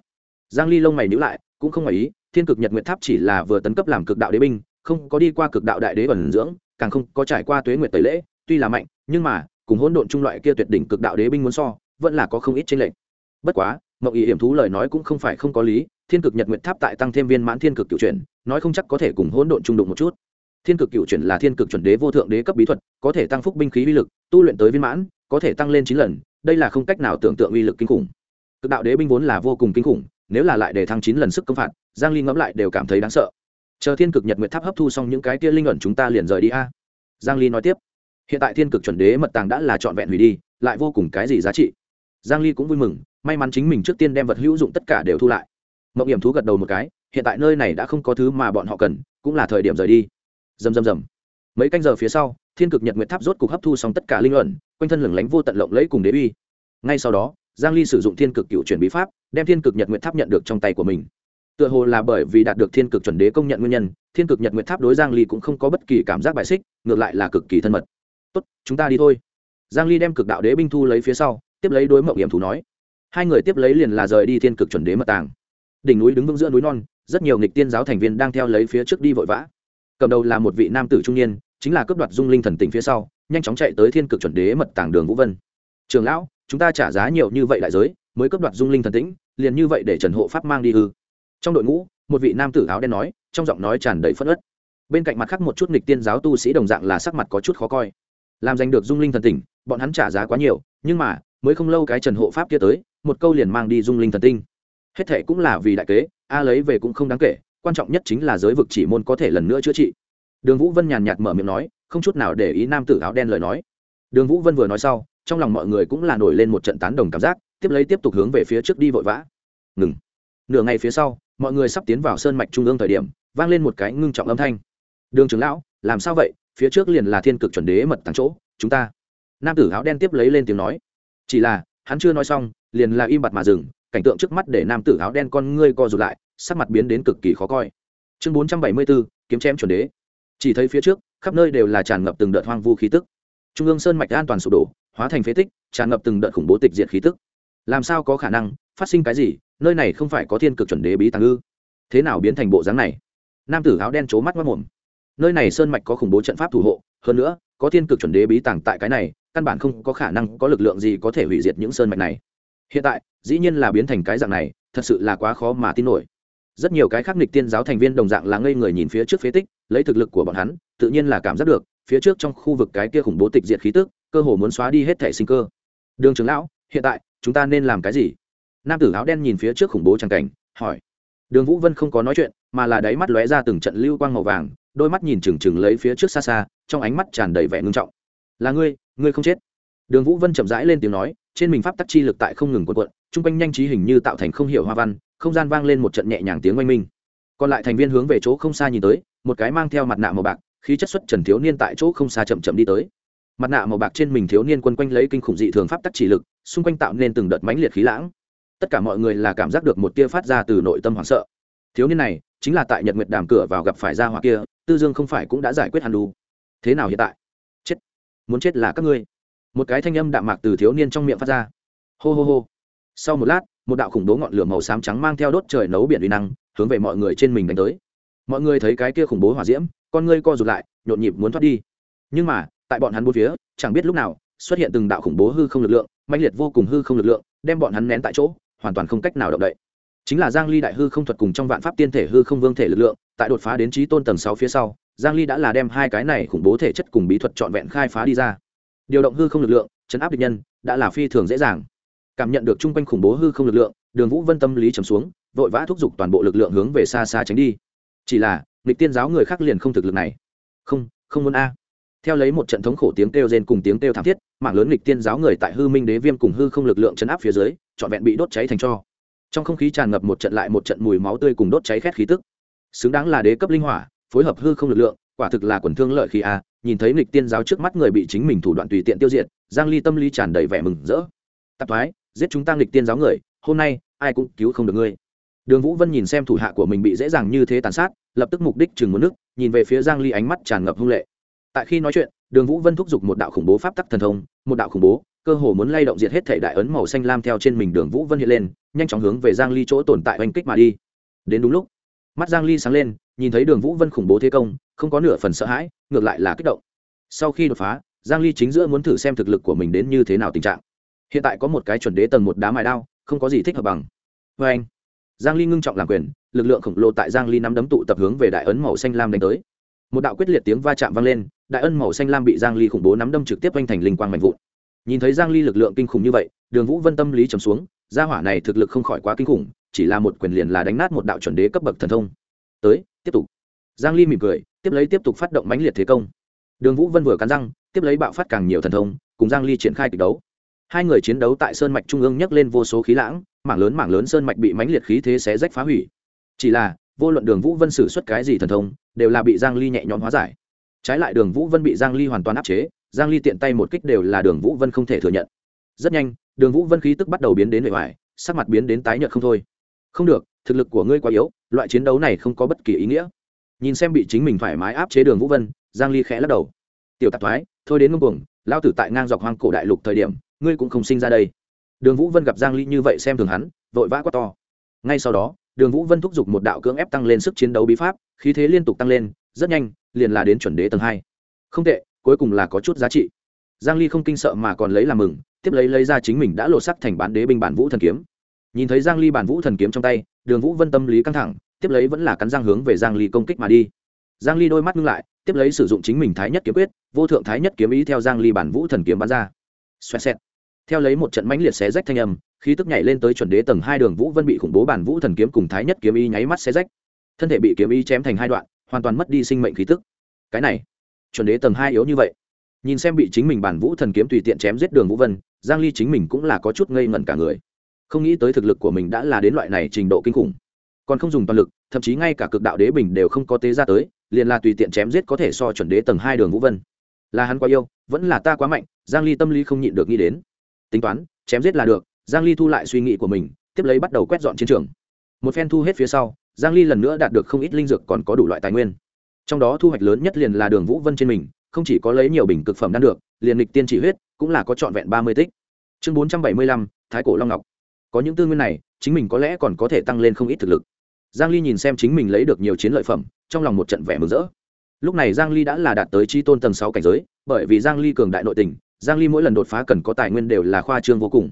giang ly lông mày nhíu lại, cũng không ngoài ý, thiên cực nhật nguyệt tháp chỉ là vừa tấn cấp làm cực đạo đế binh, không có đi qua cực đạo đại đế ẩn dưỡng, càng không có trải qua tuế nguyệt tẩy lễ, tuy là mạnh, nhưng mà, cùng hỗn độn trung loại kia tuyệt đỉnh cực đạo đế binh muốn so, vẫn là có không ít trên lệnh bất quá, mộng ý hiểm thú lời nói cũng không phải không có lý, thiên cực nhật Nguyệt tháp tại tăng thêm viên mãn thiên cực cựu chuyển, nói không chắc có thể cùng hỗn độn trung đụng một chút. Thiên cực cựu chuyển là thiên cực chuẩn đế vô thượng đế cấp bí thuật, có thể tăng phúc binh khí uy lực, tu luyện tới viên mãn, có thể tăng lên chín lần, đây là không cách nào tưởng tượng uy lực kinh khủng. Cực đạo đế binh vốn là vô cùng kinh khủng nếu là lại để thăng chín lần sức công phạt, giang ly ngẫm lại đều cảm thấy đáng sợ. Chờ thiên cực nhật nguyệt tháp hấp thu xong những cái kia linh ẩn chúng ta liền rời đi a. Giang ly nói tiếp. Hiện tại thiên cực chuẩn đế mật tàng đã là trọn vẹn hủy đi, lại vô cùng cái gì giá trị. Giang ly cũng vui mừng, may mắn chính mình trước tiên đem vật hữu dụng tất cả đều thu lại. Mộng hiểm thú gật đầu một cái, hiện tại nơi này đã không có thứ mà bọn họ cần, cũng là thời điểm rời đi. Rầm rầm rầm. Mấy canh giờ phía sau, thiên cực nhật nguyệt tháp rốt cục hấp thu xong tất cả linh ẩn, quanh thân lửng lánh vô tận lộng lẫy cùng đế uy. Ngay sau đó giang ly sử dụng thiên cực cựu chuyển bí pháp, đem thiên cực nhật nguyệt tháp nhận được trong tay của mình. Tựa hồ là bởi vì đạt được thiên cực chuẩn đế công nhận nguyên nhân, thiên cực nhật nguyệt tháp đối giang ly cũng không có bất kỳ cảm giác bài xích, ngược lại là cực kỳ thân mật. Tốt, chúng ta đi thôi. Giang ly đem cực đạo đế binh thu lấy phía sau, tiếp lấy đối mộng hiểm thủ nói. Hai người tiếp lấy liền là rời đi thiên cực chuẩn đế mật tàng. Đỉnh núi đứng vững giữa núi non, rất nhiều nghịch tiên giáo thành viên đang theo lấy phía trước đi vội vã. Cầm đầu là một vị nam tử trung niên, chính là cướp đoạt dung linh thần tỉnh phía sau, nhanh chóng chạy tới thiên cực chuẩn đế mật tàng đường vũ vân. Trường lão chúng ta trả giá nhiều như vậy đại giới, mới cấp đoạt dung linh thần tĩnh, liền như vậy để trần hộ pháp mang đi ư. Trong đội ngũ, một vị nam tử áo đen nói, trong giọng nói tràn đầy phất ớt bên cạnh mặt khác một chút nghịch tiên giáo tu sĩ đồng dạng là sắc mặt có chút khó coi. Làm giành được dung linh thần tỉnh bọn hắn trả giá quá nhiều, nhưng mà, mới không lâu cái trần hộ pháp kia tới, một câu liền mang đi dung linh thần tinh hết thệ cũng là vì đại kế, a lấy về cũng không đáng kể, quan trọng nhất chính là giới vực chỉ môn có thể lần nữa chữa trị. Đường vũ vân nhàn nhạt mở miệng nói, không chút nào để ý nam tử áo đen lời nói. Đường vũ vân vừa nói sau trong lòng mọi người cũng là nổi lên một trận tán đồng cảm giác, tiếp lấy tiếp tục hướng về phía trước đi vội vã. Ngừng. Nửa ngày phía sau, mọi người sắp tiến vào sơn mạch trung ương thời điểm, vang lên một cái ngưng trọng âm thanh. Đường trưởng lão, làm sao vậy? Phía trước liền là thiên cực chuẩn đế mật tàng chỗ, chúng ta nam tử áo đen tiếp lấy lên tiếng nói. Chỉ là, hắn chưa nói xong, liền là im bặt mà dừng, cảnh tượng trước mắt để nam tử áo đen con ngươi co rụt lại, sắc mặt biến đến cực kỳ khó coi. Chương bốn trăm bảy mươi bốn kiếm chém chuẩn đế. Chỉ thấy phía trước, khắp nơi đều là tràn ngập từng đợt hoang vu khí tức. Trung ương sơn mạch an toàn sụp đổ hóa thành phế tích, tràn ngập từng đợt khủng bố tịch diệt khí tức. Làm sao có khả năng? Phát sinh cái gì? Nơi này không phải có thiên cực chuẩn đế bí tàng ư? Thế nào biến thành bộ dáng này? Nam tử áo đen c mắt mất mồm nơi này sơn mạch có khủng bố trận pháp thủ hộ, hơn nữa, có thiên cực chuẩn đế bí tàng tại cái này, căn bản không có khả năng có lực lượng gì có thể hủy diệt những sơn mạch này. Hiện tại, dĩ nhiên là biến thành cái dạng này, thật sự là quá khó mà tin nổi. Rất nhiều cái khác nghịch tiên giáo thành viên đồng dạng là ngây người nhìn phía trước phế tích, lấy thực lực của bọn hắn, tự nhiên là cảm giác được, phía trước trong khu vực cái kia khủng bố tịch diệt khí tức cơ hồ muốn xóa đi hết thể sinh cơ. Đường trưởng lão, hiện tại, chúng ta nên làm cái gì? Nam tử áo đen nhìn phía trước khủng bố tràng cảnh, hỏi. Đường vũ vân không có nói chuyện, mà là đáy mắt lóe ra từng trận lưu quang màu vàng, đôi mắt nhìn trừng trừng lấy phía trước xa xa, trong ánh mắt tràn đầy vẻ ngưng trọng. Là ngươi ngươi không chết. Đường vũ vân chậm rãi lên tiếng nói, trên mình pháp tắc chi lực tại không ngừng quần quận chung quanh nhanh trí hình như tạo thành không hiểu hoa văn, không gian vang lên một trận nhẹ nhàng tiếng oanh minh. Còn lại thành viên hướng về chỗ không xa nhìn tới, một cái mang theo mặt nạ màu bạc, khí chất xuất trần thiếu niên tại chỗ không xa chậm chậm đi tới mặt nạ màu bạc trên mình thiếu niên quân quanh lấy kinh khủng dị thường pháp tắc chỉ lực, xung quanh tạo nên từng đợt mãnh liệt khí lãng. Tất cả mọi người là cảm giác được một tia phát ra từ nội tâm hoảng sợ. Thiếu niên này chính là tại nhật nguyệt đàm cửa vào gặp phải gia hỏa kia, tư dương không phải cũng đã giải quyết hàn đu. Thế nào hiện tại? Chết. Muốn chết là các ngươi. Một cái thanh âm đạm mạc từ thiếu niên trong miệng phát ra. Hô hô hô. Sau một lát, một đạo khủng bố ngọn lửa màu xám trắng mang theo đốt trời nấu biển uy năng, hướng về mọi người trên mình đánh tới. Mọi người thấy cái kia khủng bố hỏa diễm, con ngươi co rụt lại, nhộn nhịp muốn thoát đi. Nhưng mà tại bọn hắn bốn phía, chẳng biết lúc nào, xuất hiện từng đạo khủng bố hư không lực lượng mạnh liệt vô cùng hư không lực lượng, đem bọn hắn nén tại chỗ, hoàn toàn không cách nào động đậy. Chính là giang ly đại hư không thuật cùng trong vạn pháp tiên thể hư không vương thể lực lượng, tại đột phá đến trí tôn tầng 6 phía sau, giang ly đã là đem hai cái này khủng bố thể chất cùng bí thuật trọn vẹn khai phá đi ra. Điều động hư không lực lượng, chấn áp địch nhân, đã là phi thường dễ dàng. Cảm nhận được chung quanh khủng bố hư không lực lượng, đường vũ vân tâm lý trầm xuống, vội vã thúc giục toàn bộ lực lượng hướng về xa xa tránh đi. Chỉ là, nghịch tiên giáo người khác liền không thực lực này. Không không muốn a theo lấy một trận thống khổ tiếng kêu rên cùng tiếng kêu thảm thiết mạng lớn lịch tiên giáo người tại hư minh đế viêm cùng hư không lực lượng chấn áp phía dưới, trọn vẹn bị đốt cháy thành cho. Trong không khí tràn ngập một trận lại một trận mùi máu tươi cùng đốt cháy khét khí tức. Xứng đáng là đế cấp linh hỏa, phối hợp hư không lực lượng, quả thực là quần thương lợi khi a, nhìn thấy lịch tiên giáo trước mắt người bị chính mình thủ đoạn tùy tiện tiêu diệt, giang ly tâm lý tràn đầy vẻ mừng rỡ. Tạp thoái, giết chúng ta lịch tiên giáo người, hôm nay, ai cũng cứu không được ngươi. Đường vũ vân nhìn xem thủ hạ của mình bị dễ dàng như thế tàn sát, lập tức mục đích chừng một nước, nhìn về phía giang ly ánh mắt tràn ngập hung lệ tại khi nói chuyện, đường vũ vân thúc giục một đạo khủng bố pháp tắc thần thông, một đạo khủng bố, cơ hồ muốn lay động diệt hết thể đại ấn màu xanh lam theo trên mình đường vũ vân hiện lên, nhanh chóng hướng về giang ly chỗ tồn tại oanh kích mà đi. Đến đúng lúc, mắt giang ly sáng lên, nhìn thấy đường vũ vân khủng bố thế công, không có nửa phần sợ hãi, ngược lại là kích động. Sau khi đột phá, giang ly chính giữa muốn thử xem thực lực của mình đến như thế nào tình trạng. Hiện tại có một cái chuẩn đế tầng một đá mài đao, không có gì thích hợp bằng. Với anh giang ly ngưng trọng làm quyền, lực lượng khổng lồ tại giang ly nắm đấm tụ tập hướng về đại ấn màu xanh lam đánh tới một đạo quyết liệt tiếng va chạm vang lên, đại ân màu xanh lam bị giang ly khủng bố nắm đâm trực tiếp quanh thành linh quang mạnh vụn. Nhìn thấy giang ly lực lượng kinh khủng như vậy, đường vũ vân tâm lý trầm xuống, gia hỏa này thực lực không khỏi quá kinh khủng, chỉ là một quyền liền là đánh nát một đạo chuẩn đế cấp bậc thần thông. Tới, tiếp tục. Giang ly mỉm cười, tiếp lấy tiếp tục phát động mãnh liệt thế công. Đường vũ vân vừa cắn răng, tiếp lấy bạo phát càng nhiều thần thông, cùng giang ly triển khai kịch đấu. Hai người chiến đấu tại sơn mạch trung ương nhấc lên vô số khí lãng, mảng lớn mảng lớn sơn mạch bị mãnh liệt khí thế xé rách phá hủy. Chỉ là vô luận đường vũ vân xử suất cái gì thần thông, đều là bị giang ly nhẹ nhõm hóa giải. Trái lại đường vũ vân bị giang ly hoàn toàn áp chế, giang ly tiện tay một kích đều là đường vũ vân không thể thừa nhận. Rất nhanh, đường vũ vân khí tức bắt đầu biến đến bề ngoài sắc mặt biến đến tái nhợt không thôi. Không được, thực lực của ngươi quá yếu, loại chiến đấu này không có bất kỳ ý nghĩa. Nhìn xem bị chính mình thoải mái áp chế đường vũ vân, giang ly khẽ lắc đầu. Tiểu tạp thoái, thôi đến ngông cuồng lao tử tại ngang dọc hoang cổ đại lục thời điểm, ngươi cũng không sinh ra đây. Đường vũ vân gặp giang ly như vậy xem thường hắn, vội vã quá to. Ngay sau đó đường vũ vân thúc giục một đạo cưỡng ép tăng lên sức chiến đấu bí pháp, khí thế liên tục tăng lên, rất nhanh, liền là đến chuẩn đế tầng hai. Không tệ, cuối cùng là có chút giá trị. Giang ly không kinh sợ mà còn lấy làm mừng, tiếp lấy lấy ra chính mình đã lột sắc thành bán đế binh bản vũ thần kiếm. Nhìn thấy giang ly bản vũ thần kiếm trong tay, đường vũ vân tâm lý căng thẳng, tiếp lấy vẫn là cắn răng hướng về giang ly công kích mà đi. Giang ly đôi mắt ngưng lại, tiếp lấy sử dụng chính mình thái nhất kiếm quyết, vô thượng thái nhất kiếm ý theo giang ly bản vũ thần kiếm bắn ra. Xoẹt xẹt. Theo lấy một trận mãnh liệt xé rách thanh âm khí tức nhảy lên tới chuẩn đế tầng hai đường vũ vân bị khủng bố bản vũ thần kiếm cùng thái nhất kiếm y nháy mắt xé rách. Thân thể bị kiếm y chém thành hai đoạn, hoàn toàn mất đi sinh mệnh khí tức. Cái này, chuẩn đế tầng hai yếu như vậy. Nhìn xem bị chính mình bản vũ thần kiếm tùy tiện chém giết đường vũ vân, giang ly chính mình cũng là có chút ngây ngẩn cả người. Không nghĩ tới thực lực của mình đã là đến loại này trình độ kinh khủng. Còn không dùng toàn lực, thậm chí ngay cả cực đạo đế bình đều không có tế ra tới, liền là tùy tiện chém giết có thể so chuẩn đế tầng hai đường vũ vân. Là hắn quá yêu, vẫn là ta quá mạnh, giang ly tâm lý không nhịn được nghĩ đến. Tính toán, chém giết là được giang ly thu lại suy nghĩ của mình tiếp lấy bắt đầu quét dọn chiến trường. Một phen thu hết phía sau giang ly lần nữa đạt được không ít linh dược còn có đủ loại tài nguyên. Trong đó thu hoạch lớn nhất liền là đường vũ vân trên mình không chỉ có lấy nhiều bình cực phẩm đan được liền lịch tiên chỉ huyết cũng là có trọn vẹn 30 tích. Chương 475, thái cổ long ngọc. Có những tư nguyên này chính mình có lẽ còn có thể tăng lên không ít thực lực. Giang ly nhìn xem chính mình lấy được nhiều chiến lợi phẩm trong lòng một trận vẻ mừng rỡ. Lúc này giang ly đã là đạt tới chi tôn tầng 6 cảnh giới bởi vì giang ly cường đại nội tình giang ly mỗi lần đột phá cần có tài nguyên đều là khoa trương vô cùng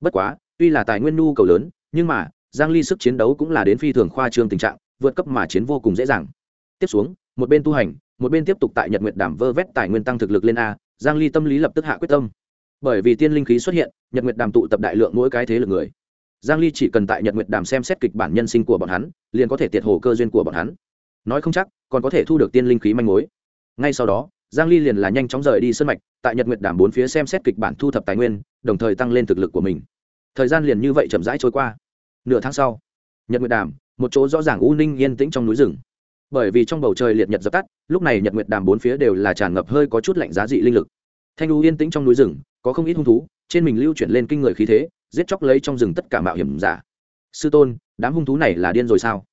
bất quá, tuy là tài nguyên nhu cầu lớn, nhưng mà, giang ly sức chiến đấu cũng là đến phi thường khoa trương tình trạng, vượt cấp mà chiến vô cùng dễ dàng. Tiếp xuống, một bên tu hành, một bên tiếp tục tại nhật nguyệt đảm vơ vét tài nguyên tăng thực lực lên a, giang ly tâm lý lập tức hạ quyết tâm. Bởi vì tiên linh khí xuất hiện, nhật nguyệt đàm tụ tập đại lượng mỗi cái thế lực người. Giang ly chỉ cần tại nhật nguyệt đàm xem xét kịch bản nhân sinh của bọn hắn, liền có thể tiệt hồ cơ duyên của bọn hắn. Nói không chắc, còn có thể thu được tiên linh khí manh mối. Ngay sau đó giang ly liền là nhanh chóng rời đi sân mạch, tại nhật nguyệt đàm bốn phía xem xét kịch bản thu thập tài nguyên, đồng thời tăng lên thực lực của mình. Thời gian liền như vậy chậm rãi trôi qua. Nửa tháng sau, nhật nguyệt đàm, một chỗ rõ ràng u ninh yên tĩnh trong núi rừng. Bởi vì trong bầu trời liệt nhật dập tắt, lúc này nhật nguyệt đàm bốn phía đều là tràn ngập hơi có chút lạnh giá dị linh lực. Thanh u yên tĩnh trong núi rừng, có không ít hung thú, trên mình lưu chuyển lên kinh người khí thế, giết chóc lấy trong rừng tất cả mạo hiểm giả. Sư tôn, đám hung thú này là điên rồi sao?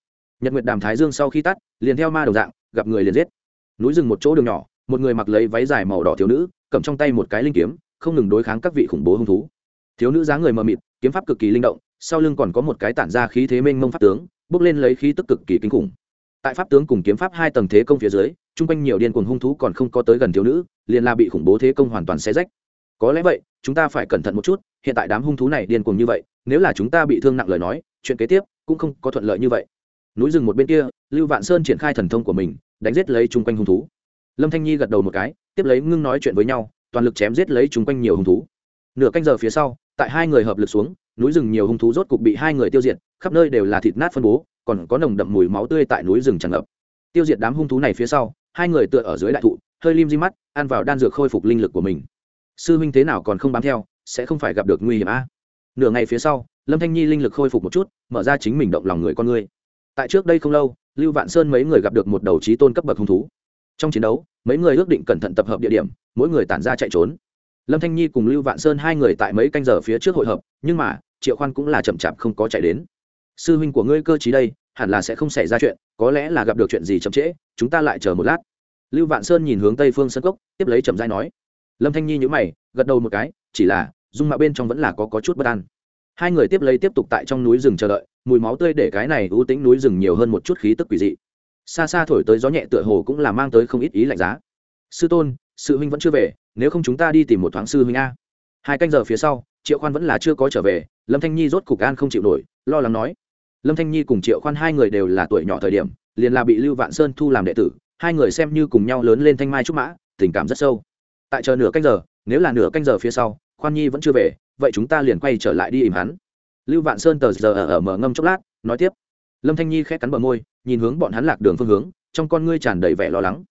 Nhật nguyệt đàm thái dương sau khi tắt, liền theo ma đồng dạng, gặp người liền giết. Núi rừng một chỗ đường nhỏ một người mặc lấy váy dài màu đỏ thiếu nữ, cầm trong tay một cái linh kiếm, không ngừng đối kháng các vị khủng bố hung thú. Thiếu nữ dáng người mờ mịt, kiếm pháp cực kỳ linh động, sau lưng còn có một cái tản ra khí thế mênh mông pháp tướng, bước lên lấy khí tức cực kỳ kinh khủng. Tại pháp tướng cùng kiếm pháp hai tầng thế công phía dưới, chung quanh nhiều điên cuồng hung thú còn không có tới gần thiếu nữ, liền là bị khủng bố thế công hoàn toàn xé rách. Có lẽ vậy, chúng ta phải cẩn thận một chút, hiện tại đám hung thú này điên cuồng như vậy, nếu là chúng ta bị thương nặng lời nói, chuyện kế tiếp cũng không có thuận lợi như vậy. Núi rừng một bên kia, lưu vạn sơn triển khai thần thông của mình, đánh giết lấy chung quanh hung thú lâm thanh nhi gật đầu một cái, tiếp lấy ngưng nói chuyện với nhau, toàn lực chém giết lấy chúng quanh nhiều hung thú. Nửa canh giờ phía sau, tại hai người hợp lực xuống, núi rừng nhiều hung thú rốt cục bị hai người tiêu diệt, khắp nơi đều là thịt nát phân bố, còn có nồng đậm mùi máu tươi tại núi rừng tràn ngập. Tiêu diệt đám hung thú này phía sau, hai người tựa ở dưới đại thụ, hơi lim di mắt, ăn vào đan dược khôi phục linh lực của mình. Sư huynh thế nào còn không bám theo, sẽ không phải gặp được nguy hiểm a. Nửa ngày phía sau, lâm thanh nhi linh lực khôi phục một chút, mở ra chính mình động lòng người con người. Tại trước đây không lâu, lưu vạn sơn mấy người gặp được một đầu trí tôn cấp bậc hung thú trong chiến đấu mấy người ước định cẩn thận tập hợp địa điểm mỗi người tản ra chạy trốn. Lâm thanh nhi cùng lưu vạn sơn hai người tại mấy canh giờ phía trước hội hợp nhưng mà triệu khoan cũng là chậm chạp không có chạy đến. Sư huynh của ngươi cơ t đây hẳn là sẽ không xảy ra chuyện có lẽ là gặp được chuyện gì chậm trễ chúng ta lại chờ một lát. Lưu vạn sơn nhìn hướng tây phương sân cốc tiếp lấy chậm dai nói. Lâm thanh nhi nhữ mày gật đầu một cái chỉ là dung mạo bên trong vẫn là có, có chút bất an. Hai người tiếp lấy tiếp tục tại trong núi rừng chờ đợi mùi máu tươi để cái này ưu tính núi rừng nhiều hơn một chút khí tức quỷ dị xa xa thổi tới gió nhẹ tựa hồ cũng là mang tới không ít ý lạnh giá. Sư tôn sư huynh vẫn chưa về nếu không chúng ta đi tìm một thoáng sư huynh a. Hai canh giờ phía sau triệu khoan vẫn là chưa có trở về lâm thanh nhi rốt cục an không chịu nổi lo lắng nói. Lâm thanh nhi cùng triệu khoan hai người đều là tuổi nhỏ thời điểm liền là bị lưu vạn sơn thu làm đệ tử hai người xem như cùng nhau lớn lên thanh mai trúc mã tình cảm rất sâu. Tại chờ nửa canh giờ nếu là nửa canh giờ phía sau khoan nhi vẫn chưa về vậy chúng ta liền quay trở lại đi ìm hắn. Lưu vạn sơn tờ giờ ở, ở mở ngâm chốc lát nói tiếp. Lâm thanh nhi khẽ cắn bờ môi nhìn hướng bọn hắn lạc đường phương hướng, trong con ngươi tràn đầy vẻ lo lắng.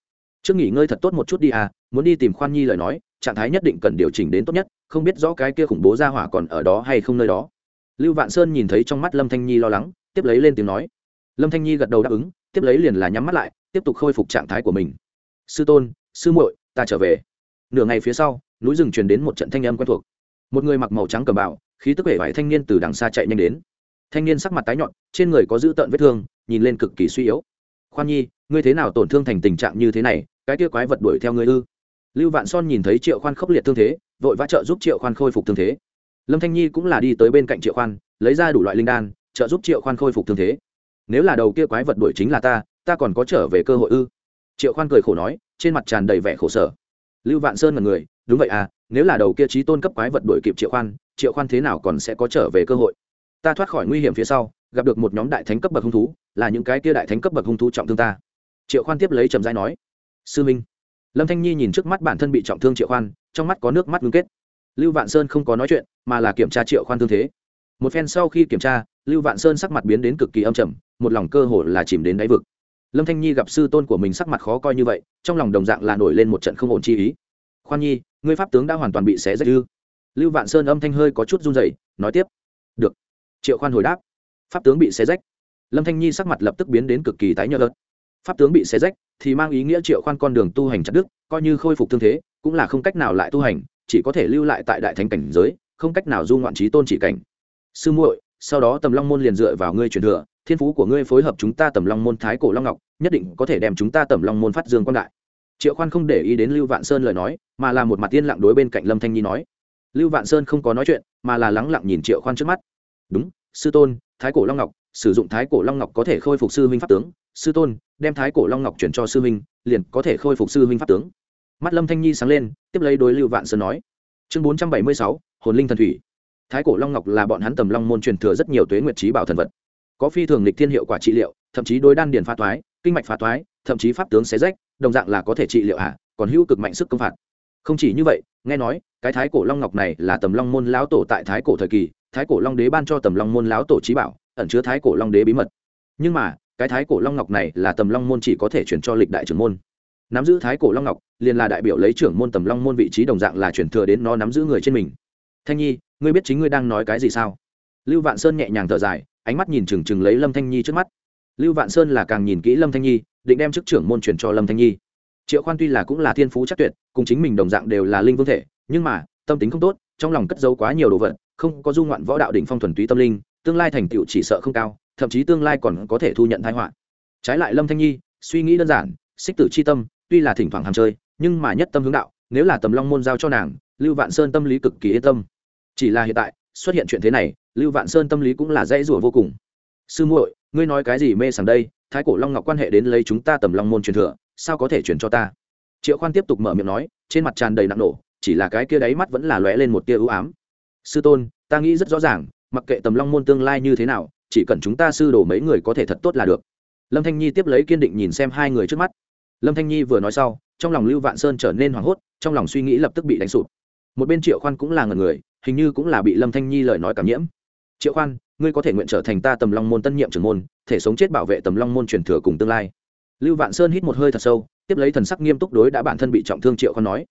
Trước nghỉ ngơi thật tốt một chút đi à muốn đi tìm khoan nhi lời nói, trạng thái nhất định cần điều chỉnh đến tốt nhất, không biết rõ cái kia khủng bố ra hỏa còn ở đó hay không nơi đó. Lưu vạn sơn nhìn thấy trong mắt lâm thanh nhi lo lắng, tiếp lấy lên tiếng nói. Lâm thanh nhi gật đầu đáp ứng, tiếp lấy liền là nhắm mắt lại, tiếp tục khôi phục trạng thái của mình. Sư tôn, sư muội, ta trở về. Nửa ngày phía sau, núi rừng truyền đến một trận thanh âm quen thuộc. Một người mặc màu trắng cầm bào, khí tức vẻ vải thanh niên từ đằng xa chạy nhanh đến thanh niên sắc mặt tái nhọn, trên người có dữ tợn vết thương, nhìn lên cực kỳ suy yếu. Khoan nhi, ngươi thế nào tổn thương thành tình trạng như thế này? Cái kia quái vật đuổi theo ngươi ư? Lưu vạn son nhìn thấy triệu khoan khốc liệt thương thế, vội vã trợ giúp triệu khoan khôi phục thương thế. Lâm thanh nhi cũng là đi tới bên cạnh triệu khoan, lấy ra đủ loại linh đan, trợ giúp triệu khoan khôi phục thương thế. Nếu là đầu kia quái vật đuổi chính là ta ta còn có trở về cơ hội ư? Triệu khoan cười khổ nói, trên mặt tràn đầy vẻ khổ sở. Lưu vạn sơn là người, đúng vậy à nếu là đầu kia trí tôn cấp quái vật đuổi kịp triệu khoan triệu khoan thế nào còn sẽ có trở về cơ hội? Ta thoát khỏi nguy hiểm phía sau, gặp được một nhóm đại thánh cấp bậc hung thú, là những cái kia đại thánh cấp bậc hung thú trọng thương ta. Triệu khoan tiếp lấy trầm giai nói, sư minh. Lâm thanh nhi nhìn trước mắt bản thân bị trọng thương triệu khoan, trong mắt có nước mắt ngưng kết. Lưu vạn sơn không có nói chuyện, mà là kiểm tra triệu khoan thương thế. Một phen sau khi kiểm tra, lưu vạn sơn sắc mặt biến đến cực kỳ âm trầm, một lòng cơ hồ là chìm đến đáy vực. Lâm thanh nhi gặp sư tôn của mình sắc mặt khó coi như vậy, trong lòng đồng dạng là nổi lên một trận không ổn chi ý. Khoan nhi, ngươi pháp tướng đã hoàn toàn bị xé rách ư? Lưu vạn sơn âm thanh hơi có chút run rẩy, nói tiếp, được triệu khoan hồi đáp. Pháp tướng bị xé rách. Lâm thanh nhi sắc mặt lập tức biến đến cực kỳ tái nhợt. Pháp tướng bị xé rách thì mang ý nghĩa triệu khoan con đường tu hành chặt đức coi như khôi phục thương thế, cũng là không cách nào lại tu hành, chỉ có thể lưu lại tại đại thánh cảnh giới, không cách nào du ngoạn trí tôn chỉ cảnh. Sư muội, sau đó tầm long môn liền dựa vào ngươi truyền thừa, thiên phú của ngươi phối hợp chúng ta tầm long môn thái cổ long ngọc, nhất định có thể đem chúng ta tầm long môn phát dương quan đại. Triệu khoan không để ý đến lưu vạn sơn lời nói, mà là một mặt tiên lặng đối bên cạnh lâm thanh nhi nói. Lưu vạn sơn không có nói chuyện, mà là lắng lặng nhìn triệu khoan trước mắt đúng, sư tôn, thái cổ long ngọc, sử dụng thái cổ long ngọc có thể khôi phục sư huynh pháp tướng. Sư tôn, đem thái cổ long ngọc chuyển cho sư huynh, liền có thể khôi phục sư huynh pháp tướng. Mắt lâm thanh nhi sáng lên, tiếp lấy đối lưu vạn sơn nói. Chương bốn trăm bảy mươi sáu, hồn linh thần thủy. Thái cổ long ngọc là bọn hắn tầm long môn truyền thừa rất nhiều tuế nguyệt trí bảo thần vật. Có phi thường lịch thiên hiệu quả trị liệu, thậm chí đối đan điền phá toái, kinh mạch phá toái, thậm chí pháp tướng xé rách, đồng dạng là có thể trị liệu hạ còn hữu cực mạnh sức công phạt. Không chỉ như vậy, nghe nói, cái thái cổ long ngọc này là tầm long môn lão tổ tại thái cổ thời kỳ thái cổ long đế ban cho tầm long môn láo tổ trí bảo, ẩn chứa thái cổ long đế bí mật. Nhưng mà, cái thái cổ long ngọc này là tầm long môn chỉ có thể chuyển cho lịch đại trưởng môn. Nắm giữ thái cổ long ngọc, liền là đại biểu lấy trưởng môn tầm long môn vị trí đồng dạng là chuyển thừa đến nó nắm giữ người trên mình. Thanh nhi, ngươi biết chính ngươi đang nói cái gì sao? Lưu vạn sơn nhẹ nhàng thở dài, ánh mắt nhìn chừng chừng lấy lâm thanh nhi trước mắt. Lưu vạn sơn là càng nhìn kỹ lâm thanh nhi, định đem chức trưởng môn truyền cho lâm thanh nhi. Triệu khoan tuy là cũng là thiên phú chắc tuyệt, cùng chính mình đồng dạng đều là linh vương thể, nhưng mà, tâm tính không tốt, trong lòng cất giấu quá nhiều đồ vật không có du ngoạn võ đạo đỉnh phong thuần túy tâm linh, tương lai thành tựu chỉ sợ không cao, thậm chí tương lai còn có thể thu nhận thái họa. Trái lại lâm thanh nhi, suy nghĩ đơn giản, xích tử c h i tâm, tuy là thỉnh thoảng hàm chơi, nhưng mà nhất tâm hướng đạo, nếu là tầm long môn giao cho nàng, lưu vạn sơn tâm lý cực kỳ yên tâm. Chỉ là hiện tại, xuất hiện chuyện thế này, lưu vạn sơn tâm lý cũng là dãy rủa vô cùng. Sư muội, ngươi nói cái gì mê sảng đây? Thái cổ long ngọc quan hệ đến lấy chúng ta tầm long môn truyền thừa, sao có thể truyền cho ta? Triệu khoan tiếp tục mở miệng nói, trên mặt tràn đầy nặng nổ, chỉ là cái kia đáy mắt vẫn là lóe lên một tia ưu ám sư tôn, ta nghĩ rất rõ ràng, mặc kệ tầm long môn tương lai như thế nào, chỉ cần chúng ta sư đổ mấy người có thể thật tốt là được. Lâm thanh nhi tiếp lấy kiên định nhìn xem hai người trước mắt. Lâm thanh nhi vừa nói sau, trong lòng lưu vạn sơn trở nên hoảng hốt, trong lòng suy nghĩ lập tức bị đánh sụp. Một bên triệu khoan cũng là ngần người, hình như cũng là bị lâm thanh nhi lời nói cảm nhiễm. Triệu khoan, ngươi có thể nguyện trở thành ta tầm long môn tân nhiệm trưởng môn, thể sống chết bảo vệ tầm long môn truyền thừa cùng tương lai. Lưu vạn sơn hít một hơi thật sâu, tiếp lấy thần sắc nghiêm túc đối đã bản thân bị trọng thương triệu khoan nói,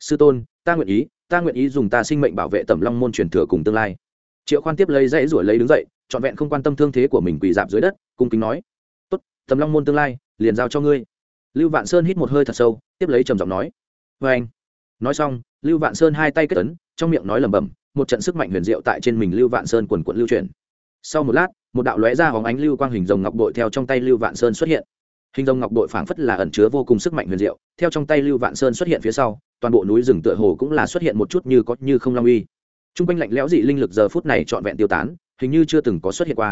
sư tôn, ta nguyện ý ta nguyện ý dùng ta sinh mệnh bảo vệ tầm long môn truyền thừa cùng tương lai. Triệu khoan tiếp lấy dãy ruổi lấy đứng dậy, trọn vẹn không quan tâm thương thế của mình quỳ dạp dưới đất, cung kính nói, tốt tầm long môn tương lai, liền giao cho ngươi. Lưu vạn sơn hít một hơi thật sâu, tiếp lấy trầm giọng nói vê anh. Nói xong, lưu vạn sơn hai tay kết tấn trong miệng nói lẩm bẩm, một trận sức mạnh huyền diệu tại trên mình lưu vạn sơn quần quận lưu truyền sau một lát, một đạo lóe ra hóng ánh lưu quang hình rồng ngọc bội theo trong tay lưu vạn sơn xuất hiện. Hình rồng ngọc bội phảng phất là ẩn chứa vô cùng sức mạnh huyền diệu, theo trong tay lưu vạn sơn xuất hiện phía sau toàn bộ núi rừng tựa hồ cũng là xuất hiện một chút như có như không long uy. T r u n g quanh lạnh lẽo dị linh lực giờ phút này trọn vẹn tiêu tán, hình như chưa từng có xuất hiện qua.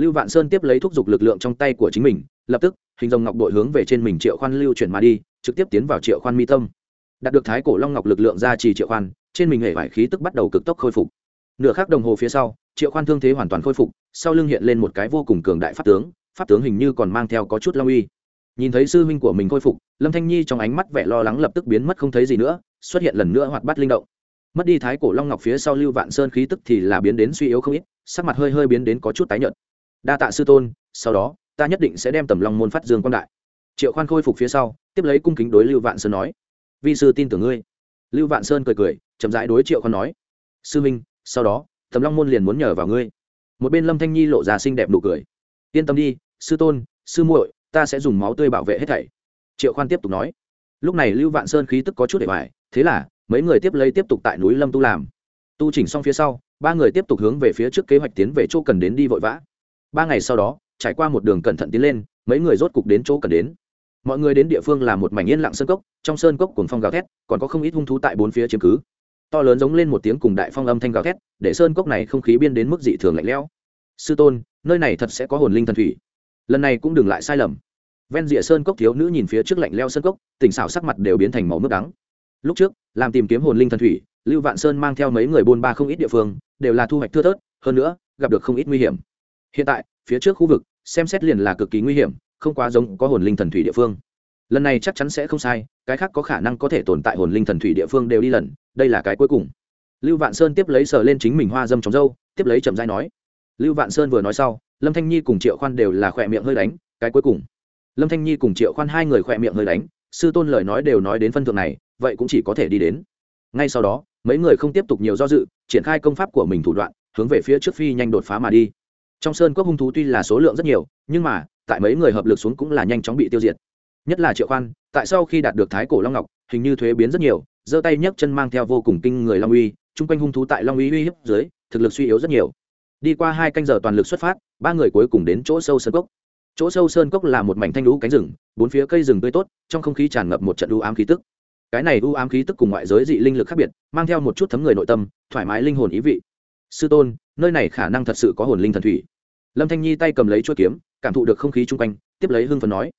Lưu vạn sơn tiếp lấy thúc giục lực lượng trong tay của chính mình, lập tức, hình rồng ngọc bội hướng về trên mình triệu khoan lưu chuyển mà đi, trực tiếp tiến vào triệu khoan mi tâm. Đạt được thái cổ long ngọc lực lượng ra trì triệu khoan, trên mình hệ vải khí tức bắt đầu cực tốc khôi phục. Nửa khắc đồng hồ phía sau, triệu khoan thương thế hoàn toàn khôi phục, sau lưng hiện lên một cái vô cùng cường đại pháp tướng pháp tướng hình như còn mang theo có chút long uy nhìn thấy sư huynh của mình khôi phục, lâm thanh nhi trong ánh mắt vẻ lo lắng lập tức biến mất không thấy gì nữa, xuất hiện lần nữa hoạt bát linh động. Mất đi thái cổ long ngọc phía sau lưu vạn sơn khí tức thì là biến đến suy yếu không ít, sắc mặt hơi hơi biến đến có chút tái nhợt. Đa tạ sư tôn, sau đó, ta nhất định sẽ đem tầm long môn phát dương quan đại. Triệu khoan khôi phục phía sau, tiếp lấy cung kính đối lưu vạn sơn nói, vi sư tin tưởng ngươi. Lưu vạn sơn cười cười, chậm rãi đối triệu khoan nói, sư minh sau đó, tầm long môn liền muốn nhờ vào ngươi. Một bên lâm thanh nhi lộ ra xinh đẹp nụ cười. Yên tâm đi, sư tôn, sư muội ta sẽ dùng máu tươi bảo vệ hết thảy. Triệu khoan tiếp tục nói. Lúc này lưu vạn sơn khí tức có chút để hoài thế là, mấy người tiếp lấy tiếp tục tại núi lâm tu làm. Tu chỉnh xong phía sau, ba người tiếp tục hướng về phía trước kế hoạch tiến về chỗ cần đến đi vội vã. Ba ngày sau đó, trải qua một đường cẩn thận tiến lên, mấy người rốt cục đến chỗ cần đến. Mọi người đến địa phương là một mảnh yên lặng sơn cốc, trong sơn cốc cuồng phong gào thét, còn có không ít hung thú tại bốn phía chiếm cứ. To lớn giống lên một tiếng cùng đại phong âm thanh gào thét, để sơn cốc này không khí biên đến mức dị thường lạnh lẽo. Sư tôn, nơi này thật sẽ có hồn linh thần thủy. Lần này cũng đừng lại sai lầm ven rìa sơn cốc thiếu nữ nhìn phía trước lạnh leo sơn cốc, tỉnh xảo sắc mặt đều biến thành màu nước đắng. Lúc trước, làm tìm kiếm hồn linh thần thủy, lưu vạn sơn mang theo mấy người buôn ba không ít địa phương, đều là thu hoạch thưa thớt, hơn nữa, gặp được không ít nguy hiểm. Hiện tại, phía trước khu vực, xem xét liền là cực kỳ nguy hiểm, không quá giống có hồn linh thần thủy địa phương. Lần này chắc chắn sẽ không sai, cái khác có khả năng có thể tồn tại hồn linh thần thủy địa phương đều đi lần, đây là cái cuối cùng. Lưu vạn sơn tiếp lấy sờ lên chính mình hoa dâm trồng dâu tiếp lấy chậm dai nói. Lưu vạn sơn vừa nói sau, lâm thanh nhi cùng triệu khoan đều là khỏe miệng hơi đánh, cái cuối cùng lâm thanh nhi cùng triệu khoan hai người khỏe miệng hơi đánh, sư tôn lời nói đều nói đến phân thượng này, vậy cũng chỉ có thể đi đến. Ngay sau đó, mấy người không tiếp tục nhiều do dự, triển khai công pháp của mình thủ đoạn, hướng về phía trước phi nhanh đột phá mà đi. Trong sơn quốc hung thú tuy là số lượng rất nhiều, nhưng mà, tại mấy người hợp lực xuống cũng là nhanh chóng bị tiêu diệt. Nhất là triệu khoan, tại sau khi đạt được thái cổ long ngọc, hình như thuế biến rất nhiều, giơ tay nhấc chân mang theo vô cùng kinh người long uy, chung quanh hung thú tại long uy uy hiếp dưới, thực lực suy yếu rất nhiều. Đi qua hai canh giờ toàn lực xuất phát, ba người cuối cùng đến chỗ sâu sơn cốc chỗ sâu sơn cốc là một mảnh thanh lũ cánh rừng, bốn phía cây rừng tươi tốt, trong không khí tràn ngập một trận u ám khí tức. Cái này u ám khí tức cùng ngoại giới dị linh lực khác biệt, mang theo một chút thấm người nội tâm, thoải mái linh hồn ý vị. Sư tôn, nơi này khả năng thật sự có hồn linh thần thủy. Lâm thanh nhi tay cầm lấy chuỗi kiếm, cảm thụ được không khí chung quanh, tiếp lấy hưng phần nói.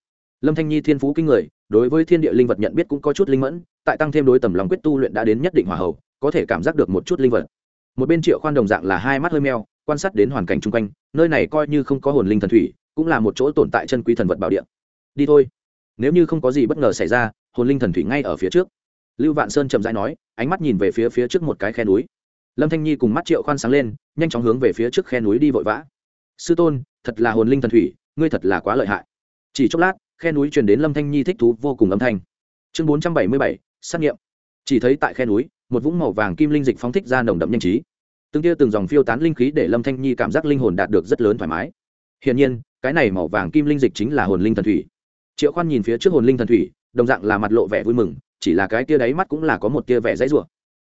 Lâm thanh nhi thiên phú kinh người, đối với thiên địa linh vật nhận biết cũng có chút linh mẫn, tại tăng thêm đối tầm lòng quyết tu luyện đã đến nhất định hòa hậu, có thể cảm giác được một chút linh vật. Một bên triệu khoan đồng dạng là hai mắt hơi meo, quan sát đến hoàn cảnh chung quanh, nơi này coi như không có hồn linh thần thủy cũng là một chỗ tồn tại chân quý thần vật bảo địa. Đi thôi. Nếu như không có gì bất ngờ xảy ra, hồn linh thần thủy ngay ở phía trước. Lưu vạn sơn chậm rãi nói, ánh mắt nhìn về phía phía trước một cái khe núi. Lâm thanh nhi cùng mắt triệu khoan sáng lên, nhanh chóng hướng về phía trước khe núi đi vội vã. Sư tôn, thật là hồn linh thần thủy, ngươi thật là quá lợi hại. Chỉ chốc lát, khe núi truyền đến lâm thanh nhi thích thú vô cùng âm thanh. Chương bốn trăm bảy mươi bảy xác nghiệm. Chỉ thấy tại khe núi, một vũng màu vàng kim linh dịch phóng thích ra nồng đậm nhanh trí. Từng tia từng dòng phiêu tán linh khí để lâm thanh nhi cảm giác linh hồn đạt được rất lớn thoải mái. Hiển nhiên cái này màu vàng kim linh dịch chính là hồn linh thần thủy. Triệu khoan nhìn phía trước hồn linh thần thủy, đồng dạng là mặt lộ vẻ vui mừng, chỉ là cái tia đáy mắt cũng là có một tia vẻ dãy rủa.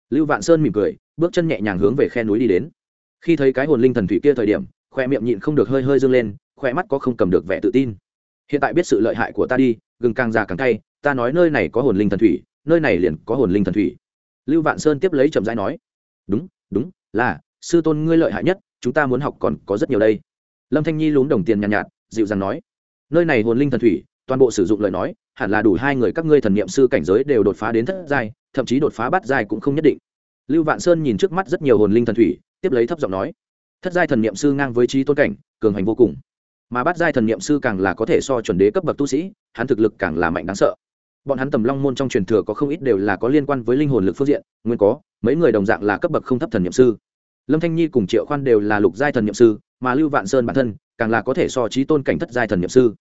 Lưu vạn sơn mỉm cười, bước chân nhẹ nhàng hướng về khe núi đi đến. Khi thấy cái hồn linh thần thủy kia thời điểm, khoe miệng nhịn không được hơi hơi dâng lên, khoe mắt có không cầm được vẻ tự tin. Hiện tại biết sự lợi hại của ta đi, gừng càng già càng cay, ta nói nơi này có hồn linh thần thủy, nơi này liền có hồn linh thần thủy. Lưu vạn sơn tiếp lấy chậm rãi nói, đúng đúng, là, sư tôn ngươi lợi hại nhất, chúng ta muốn học còn có rất nhiều đây lâm thanh nhi lún đồng tiền nhàn nhạt, nhạt dịu dàng nói nơi này hồn linh thần thủy toàn bộ sử dụng lời nói hẳn là đủ hai người các ngươi thần niệm sư cảnh giới đều đột phá đến thất giai thậm chí đột phá bát giai cũng không nhất định. Lưu vạn sơn nhìn trước mắt rất nhiều hồn linh thần thủy tiếp lấy thấp giọng nói thất giai thần niệm sư ngang với trí tôn cảnh cường hành vô cùng. Mà bát giai thần niệm sư càng là có thể so chuẩn đế cấp bậc tu sĩ hắn thực lực càng là mạnh đáng sợ. Bọn hắn tầm long môn trong truyền thừa có không ít đều là có liên quan với linh hồn lực phương diện nguyên có mấy người đồng dạng là cấp bậc không thấp thần niệm sư lâm thanh nhi cùng triệu khoan đều là lục giai thần niệm sư, mà lưu vạn sơn bản thân, càng là có thể so trí tôn cảnh thất giai thần niệm sư.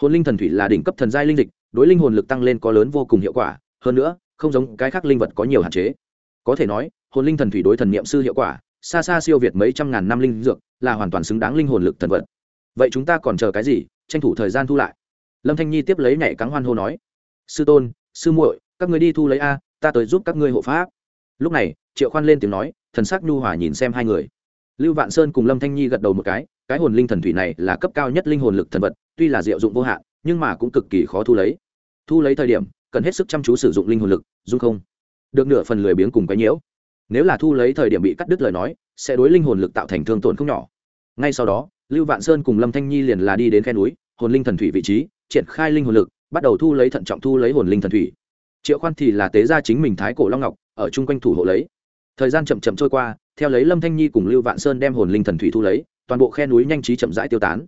Hồn linh thần thủy là đỉnh cấp thần giai linh dịch, đối linh hồn lực tăng lên có lớn vô cùng hiệu quả, hơn nữa, không giống cái khác linh vật có nhiều hạn chế. Có thể nói, hồn linh thần thủy đối thần niệm sư hiệu quả, xa xa siêu việt mấy trăm ngàn năm linh dược, là hoàn toàn xứng đáng linh hồn lực thần vật. Vậy chúng ta còn chờ cái gì? Tranh thủ thời gian thu lại. Lâm thanh nhi tiếp lấy nhảy cắn hoan hô nói, sư tôn, sư muội, các người đi thu lấy a, ta tới giúp các ngươi hộ pháp. Lúc này triệu khoan lên tiếng nói, thần sắc nhu hòa nhìn xem hai người. Lưu vạn sơn cùng lâm thanh nhi gật đầu một cái cái hồn linh thần thủy này là cấp cao nhất linh hồn lực thần vật, tuy là diệu dụng vô hạn, nhưng mà cũng cực kỳ khó thu lấy. Thu lấy thời điểm, cần hết sức chăm chú sử dụng linh hồn lực dung không? Được nửa phần lười biếng cùng cái nhiễu. Nếu là thu lấy thời điểm bị cắt đứt lời nói, sẽ đối linh hồn lực tạo thành thương tổn không nhỏ. Ngay sau đó, lưu vạn sơn cùng lâm thanh nhi liền là đi đến khe núi, hồn linh thần thủy vị trí, triển khai linh hồn lực, bắt đầu thu lấy thận trọng thu lấy hồn linh thần thủy. Triệu khoan thì là tế ra chính mình thái cổ long ngọc, ở chung quanh thủ hộ lấy thời gian chậm chậm trôi qua, theo lấy lâm thanh nhi cùng lưu vạn sơn đem hồn linh thần thủy thu lấy, toàn bộ khe núi nhanh trí chậm rãi tiêu tán.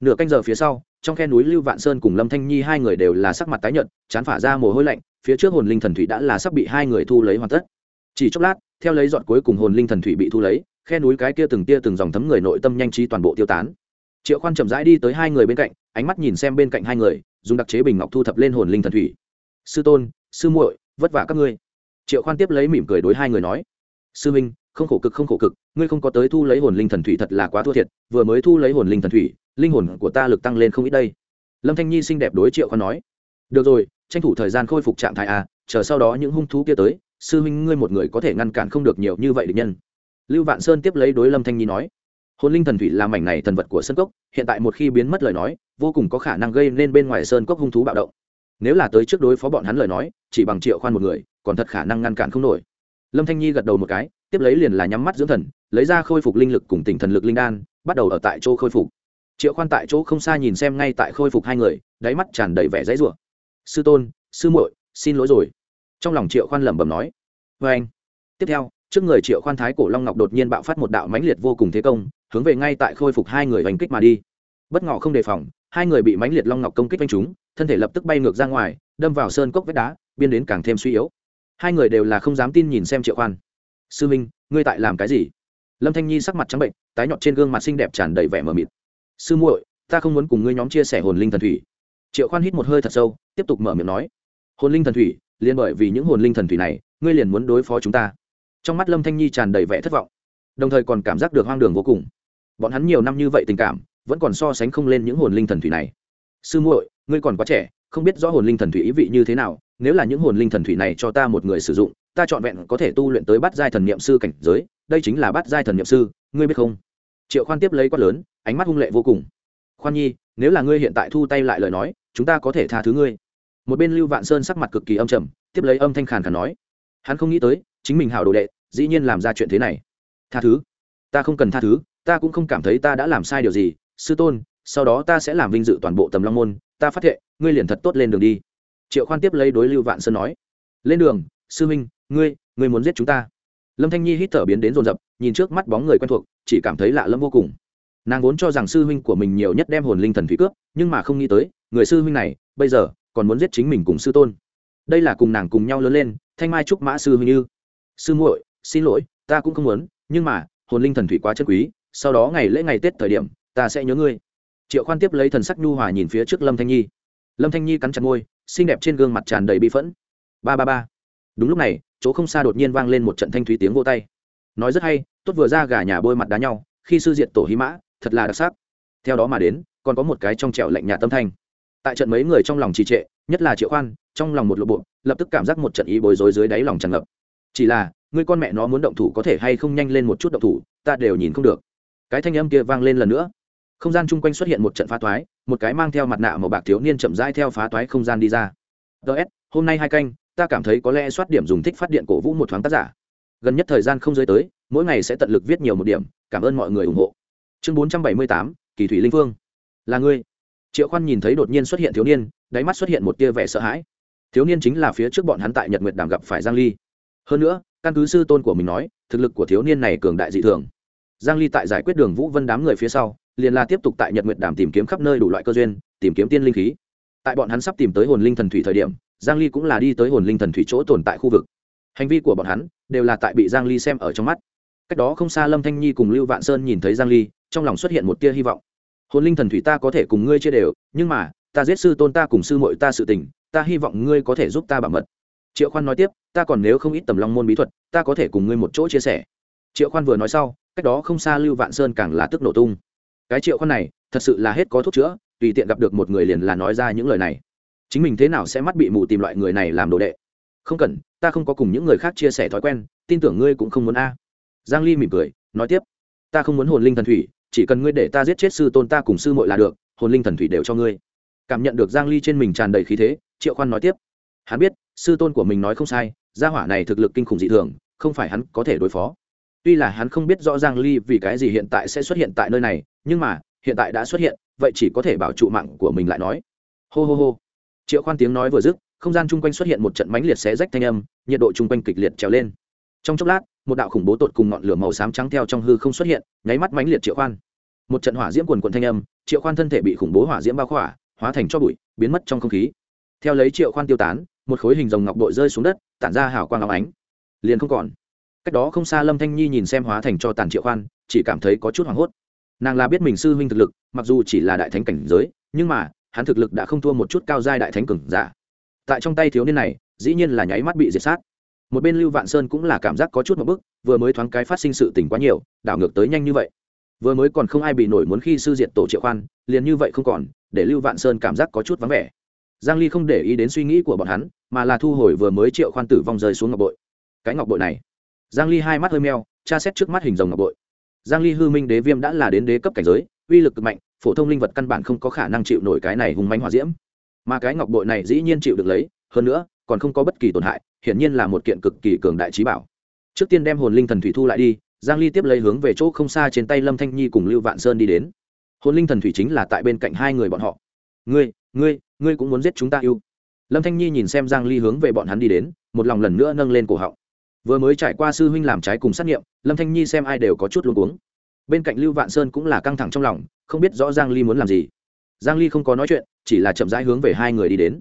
Nửa canh giờ phía sau, trong khe núi lưu vạn sơn cùng lâm thanh nhi hai người đều là sắc mặt tái nhợt, chán phả ra mồ hôi lạnh, phía trước hồn linh thần thủy đã là sắp bị hai người thu lấy hoàn tất. Chỉ chốc lát, theo lấy dọn cuối cùng hồn linh thần thủy bị thu lấy, khe núi cái kia từng tia từng dòng thấm người nội tâm nhanh trí toàn bộ tiêu tán. Triệu khoan chậm rãi đi tới hai người bên cạnh, ánh mắt nhìn xem bên cạnh hai người, dùng đặc chế bình ngọc thu thập lên hồn linh thần thủy. Sư tôn, sư muội, vất vả các ngươi. Triệu khoan tiếp lấy mỉm cười đối hai người nói sư minh, không khổ cực, không khổ cực, ngươi không có tới thu lấy hồn linh thần thủy thật là quá thua thiệt, vừa mới thu lấy hồn linh thần thủy, linh hồn của ta lực tăng lên không ít đây. Lâm thanh nhi xinh đẹp đối triệu khoan nói. Được rồi, tranh thủ thời gian khôi phục trạng thái a chờ sau đó những hung thú kia tới, sư huynh ngươi một người có thể ngăn cản không được nhiều như vậy địch nhân. Lưu vạn sơn tiếp lấy đối lâm thanh nhi nói. Hồn linh thần thủy là mảnh này thần vật của sơn cốc, hiện tại một khi biến mất lời nói, vô cùng có khả năng gây nên bên ngoài sơn cốc hung thú bạo động. Nếu là tới trước đối phó bọn hắn lời nói, chỉ bằng triệu khoan một người, còn thật khả năng ngăn cản không nổi lâm thanh nhi gật đầu một cái, tiếp lấy liền là nhắm mắt dưỡng thần, lấy ra khôi phục linh lực cùng tỉnh thần lực linh đan, bắt đầu ở tại chỗ khôi phục. Triệu khoan tại chỗ không xa nhìn xem ngay tại khôi phục hai người, đáy mắt tràn đầy vẻ dãy rủa. Sư tôn, sư muội, xin lỗi rồi. Trong lòng triệu khoan lẩm bẩm nói. Vê anh. Tiếp theo, trước người triệu khoan thái cổ long ngọc đột nhiên bạo phát một đạo mãnh liệt vô cùng thế công, hướng về ngay tại khôi phục hai người hành kích mà đi. Bất ngọ không đề phòng, hai người bị mãnh liệt long ngọc công kích vanh chúng, thân thể lập tức bay ngược ra ngoài, đâm vào sơn cốc vách đá, biên đến càng thêm suy yếu hai người đều là không dám tin nhìn xem triệu khoan sư minh, ngươi tại làm cái gì? Lâm thanh nhi sắc mặt trắng bệnh, tái nhọt trên gương mặt xinh đẹp tràn đầy vẻ mờ mịt. Sư muội, ta không muốn cùng ngươi nhóm chia sẻ hồn linh thần thủy. Triệu khoan hít một hơi thật sâu, tiếp tục mở miệng nói, hồn linh thần thủy, liền bởi vì những hồn linh thần thủy này, ngươi liền muốn đối phó chúng ta. Trong mắt lâm thanh nhi tràn đầy vẻ thất vọng, đồng thời còn cảm giác được hoang đường vô cùng. Bọn hắn nhiều năm như vậy tình cảm, vẫn còn so sánh không lên những hồn linh thần thủy này. Sư muội, ngươi còn quá trẻ, không biết rõ hồn linh thần thủy ý vị như thế nào nếu là những hồn linh thần thủy này cho ta một người sử dụng, ta trọn vẹn có thể tu luyện tới bát giai thần niệm sư cảnh giới, đây chính là bát giai thần niệm sư, ngươi biết không? Triệu khoan tiếp lấy quát lớn, ánh mắt hung lệ vô cùng. Khoan nhi, nếu là ngươi hiện tại thu tay lại lời nói, chúng ta có thể tha thứ ngươi. Một bên lưu vạn sơn sắc mặt cực kỳ âm trầm, tiếp lấy âm thanh khàn khàn nói, hắn không nghĩ tới, chính mình hảo đồ đệ, dĩ nhiên làm ra chuyện thế này. Tha thứ? Ta không cần tha thứ, ta cũng không cảm thấy ta đã làm sai điều gì. Sư tôn, sau đó ta sẽ làm vinh dự toàn bộ tầm long môn, ta phát thệ, ngươi liền thật tốt lên đường đi triệu khoan tiếp lấy đối lưu vạn sơn nói, lên đường, sư minh ngươi ngươi muốn giết chúng ta? Lâm thanh nhi hít thở biến đến rồn rập nhìn trước mắt bóng người quen thuộc, chỉ cảm thấy lạ lẫm vô cùng. Nàng vốn cho rằng sư huynh của mình nhiều nhất đem hồn linh thần thủy cướp, nhưng mà không nghĩ tới, người sư huynh này, bây giờ, còn muốn giết chính mình cùng sư tôn. Đây là cùng nàng cùng nhau lớn lên, thanh mai trúc mã sư huynh như, sư muội, xin lỗi, ta cũng không muốn, nhưng mà, hồn linh thần thủy quá chân quý, sau đó ngày lễ ngày tết thời điểm, ta sẽ nhớ ngươi. Triệu khoan tiếp lấy thần sắc nhu hòa nhìn phía trước lâm thanh nhi. Lâm thanh nhi cắn chặt môi xinh đẹp trên gương mặt tràn đầy bi phẫn. Ba ba ba. Đúng lúc này, chỗ không xa đột nhiên vang lên một trận thanh thúy tiếng vô tay. Nói rất hay, tốt vừa ra gà nhà bôi mặt đá nhau, khi sư diện tổ hí mã, thật là đặc sắc. Theo đó mà đến, còn có một cái trong trẻo lạnh nhà tâm thanh. Tại trận mấy người trong lòng trì trệ, nhất là triệu khoan, trong lòng một lộ bộ, lập tức cảm giác một trận ý bối rối dưới đáy lòng tràn ngập. Chỉ là, người con mẹ nó muốn động thủ có thể hay không nhanh lên một chút động thủ, ta đều nhìn không được. Cái thanh âm kia vang lên lần nữa không gian chung quanh xuất hiện một trận phá toái một cái mang theo mặt nạ màu bạc thiếu niên chậm rãi theo phá toái không gian đi ra. Ts hôm nay hai canh, ta cảm thấy có lẽ soát điểm dùng thích phát điện cổ vũ một thoáng tác giả. Gần nhất thời gian không giới tới, mỗi ngày sẽ tận lực viết nhiều một điểm, cảm ơn mọi người ủng hộ. Chương bốn trăm bảy mươi tám, kỳ thủy linh phương là ngươi. Triệu khoan nhìn thấy đột nhiên xuất hiện thiếu niên, đáy mắt xuất hiện một tia vẻ sợ hãi. Thiếu niên chính là phía trước bọn hắn tại nhật nguyệt đàm gặp phải giang ly. Hơn nữa, căn cứ sư tôn của mình nói, thực lực của thiếu niên này cường đại dị thường. Giang ly tại giải quyết đường vũ vân đám người phía sau liền là tiếp tục tại nhật nguyệt đàm tìm kiếm khắp nơi đủ loại cơ duyên, tìm kiếm tiên linh khí. Tại bọn hắn sắp tìm tới hồn linh thần thủy thời điểm, giang ly cũng là đi tới hồn linh thần thủy chỗ tồn tại khu vực. Hành vi của bọn hắn đều là tại bị giang ly xem ở trong mắt. Cách đó không xa lâm thanh nhi cùng lưu vạn sơn nhìn thấy giang ly, trong lòng xuất hiện một tia hy vọng. Hồn linh thần thủy ta có thể cùng ngươi chia đều, nhưng mà, ta giết sư tôn ta cùng sư muội ta sự tình, ta hy vọng ngươi có thể giúp ta bảo mật. Triệu khoan nói tiếp, ta còn nếu không ít tầm long môn bí thuật, ta có thể cùng ngươi một chỗ chia sẻ. Triệu khoan vừa nói sau, cách đó không xa lưu vạn sơn càng là tức nổ tung cái triệu khoan này, thật sự là hết có thuốc chữa, tùy tiện gặp được một người liền là nói ra những lời này. Chính mình thế nào sẽ mắt bị mù tìm loại người này làm đồ đệ? Không cần, ta không có cùng những người khác chia sẻ thói quen, tin tưởng ngươi cũng không muốn a. Giang ly mỉm cười, nói tiếp. Ta không muốn hồn linh thần thủy, chỉ cần ngươi để ta giết chết sư tôn ta cùng sư muội là được, hồn linh thần thủy đều cho ngươi. Cảm nhận được giang ly trên mình tràn đầy khí thế, triệu khoan nói tiếp. Hắn biết, sư tôn của mình nói không sai, gia hỏa này thực lực kinh khủng dị thường, không phải hắn có thể đối phó tuy là hắn không biết rõ ràng ly vì cái gì hiện tại sẽ xuất hiện tại nơi này, nhưng mà, hiện tại đã xuất hiện, vậy chỉ có thể bảo trụ mạng của mình lại nói. Hô hô hô. Triệu khoan tiếng nói vừa dứt, không gian chung quanh xuất hiện một trận mãnh liệt xé rách thanh âm, nhiệt độ chung quanh kịch liệt trèo lên. Trong chốc lát, một đạo khủng bố tột cùng ngọn lửa màu xám trắng theo trong hư không xuất hiện, nháy mắt mãnh liệt triệu khoan. Một trận hỏa diễm quần cuộn thanh âm, triệu khoan thân thể bị khủng bố hỏa diễm bao khỏa, hóa thành cho bụi, biến mất trong không khí. Theo lấy triệu khoan tiêu tán, một khối hình rồng ngọc bội rơi xuống đất, tản ra hào quang áo ánh. Liền không còn cách đó không xa lâm thanh nhi nhìn xem hóa thành cho tàn triệu khoan, chỉ cảm thấy có chút hoảng hốt. Nàng là biết mình sư huynh thực lực, mặc dù chỉ là đại thánh cảnh giới, nhưng mà, hắn thực lực đã không thua một chút cao giai đại thánh cường giả. Tại trong tay thiếu niên này, dĩ nhiên là nháy mắt bị diệt sát. Một bên lưu vạn sơn cũng là cảm giác có chút một bức, vừa mới thoáng cái phát sinh sự tình quá nhiều, đảo ngược tới nhanh như vậy. Vừa mới còn không ai bị nổi muốn khi sư diệt tổ triệu khoan, liền như vậy không còn, để lưu vạn sơn cảm giác có chút vắng vẻ. Giang ly không để ý đến suy nghĩ của bọn hắn, mà là thu hồi vừa mới triệu khoan tử vong rơi xuống ngọc bội. Cái ngọc bội này giang ly hai mắt hơi meo, tra xét trước mắt hình rồng ngọc bội. Giang ly hư minh đế viêm đã là đến đế cấp cảnh giới, uy lực cực mạnh, phổ thông linh vật căn bản không có khả năng chịu nổi cái này hùng mãnh hỏa diễm. Mà cái ngọc bội này dĩ nhiên chịu được lấy, hơn nữa, còn không có bất kỳ tổn hại, hiển nhiên là một kiện cực kỳ cường đại trí bảo. Trước tiên đem hồn linh thần thủy thu lại đi, giang ly tiếp lấy hướng về chỗ không xa trên tay lâm thanh nhi cùng lưu vạn sơn đi đến. Hồn linh thần thủy chính là tại bên cạnh hai người bọn họ. Ngươi ngươi ngươi cũng muốn giết chúng ta yêu lâm thanh nhi nhìn xem giang ly hướng về bọn hắn đi đến, một lòng lần nữa nâng lên cổ họng vừa mới trải qua sư huynh làm trái cùng sát nghiệm, lâm thanh nhi xem ai đều có chút luôn cuống. Bên cạnh lưu vạn sơn cũng là căng thẳng trong lòng, không biết rõ giang ly muốn làm gì. Giang ly không có nói chuyện, chỉ là chậm rãi hướng về hai người đi đến.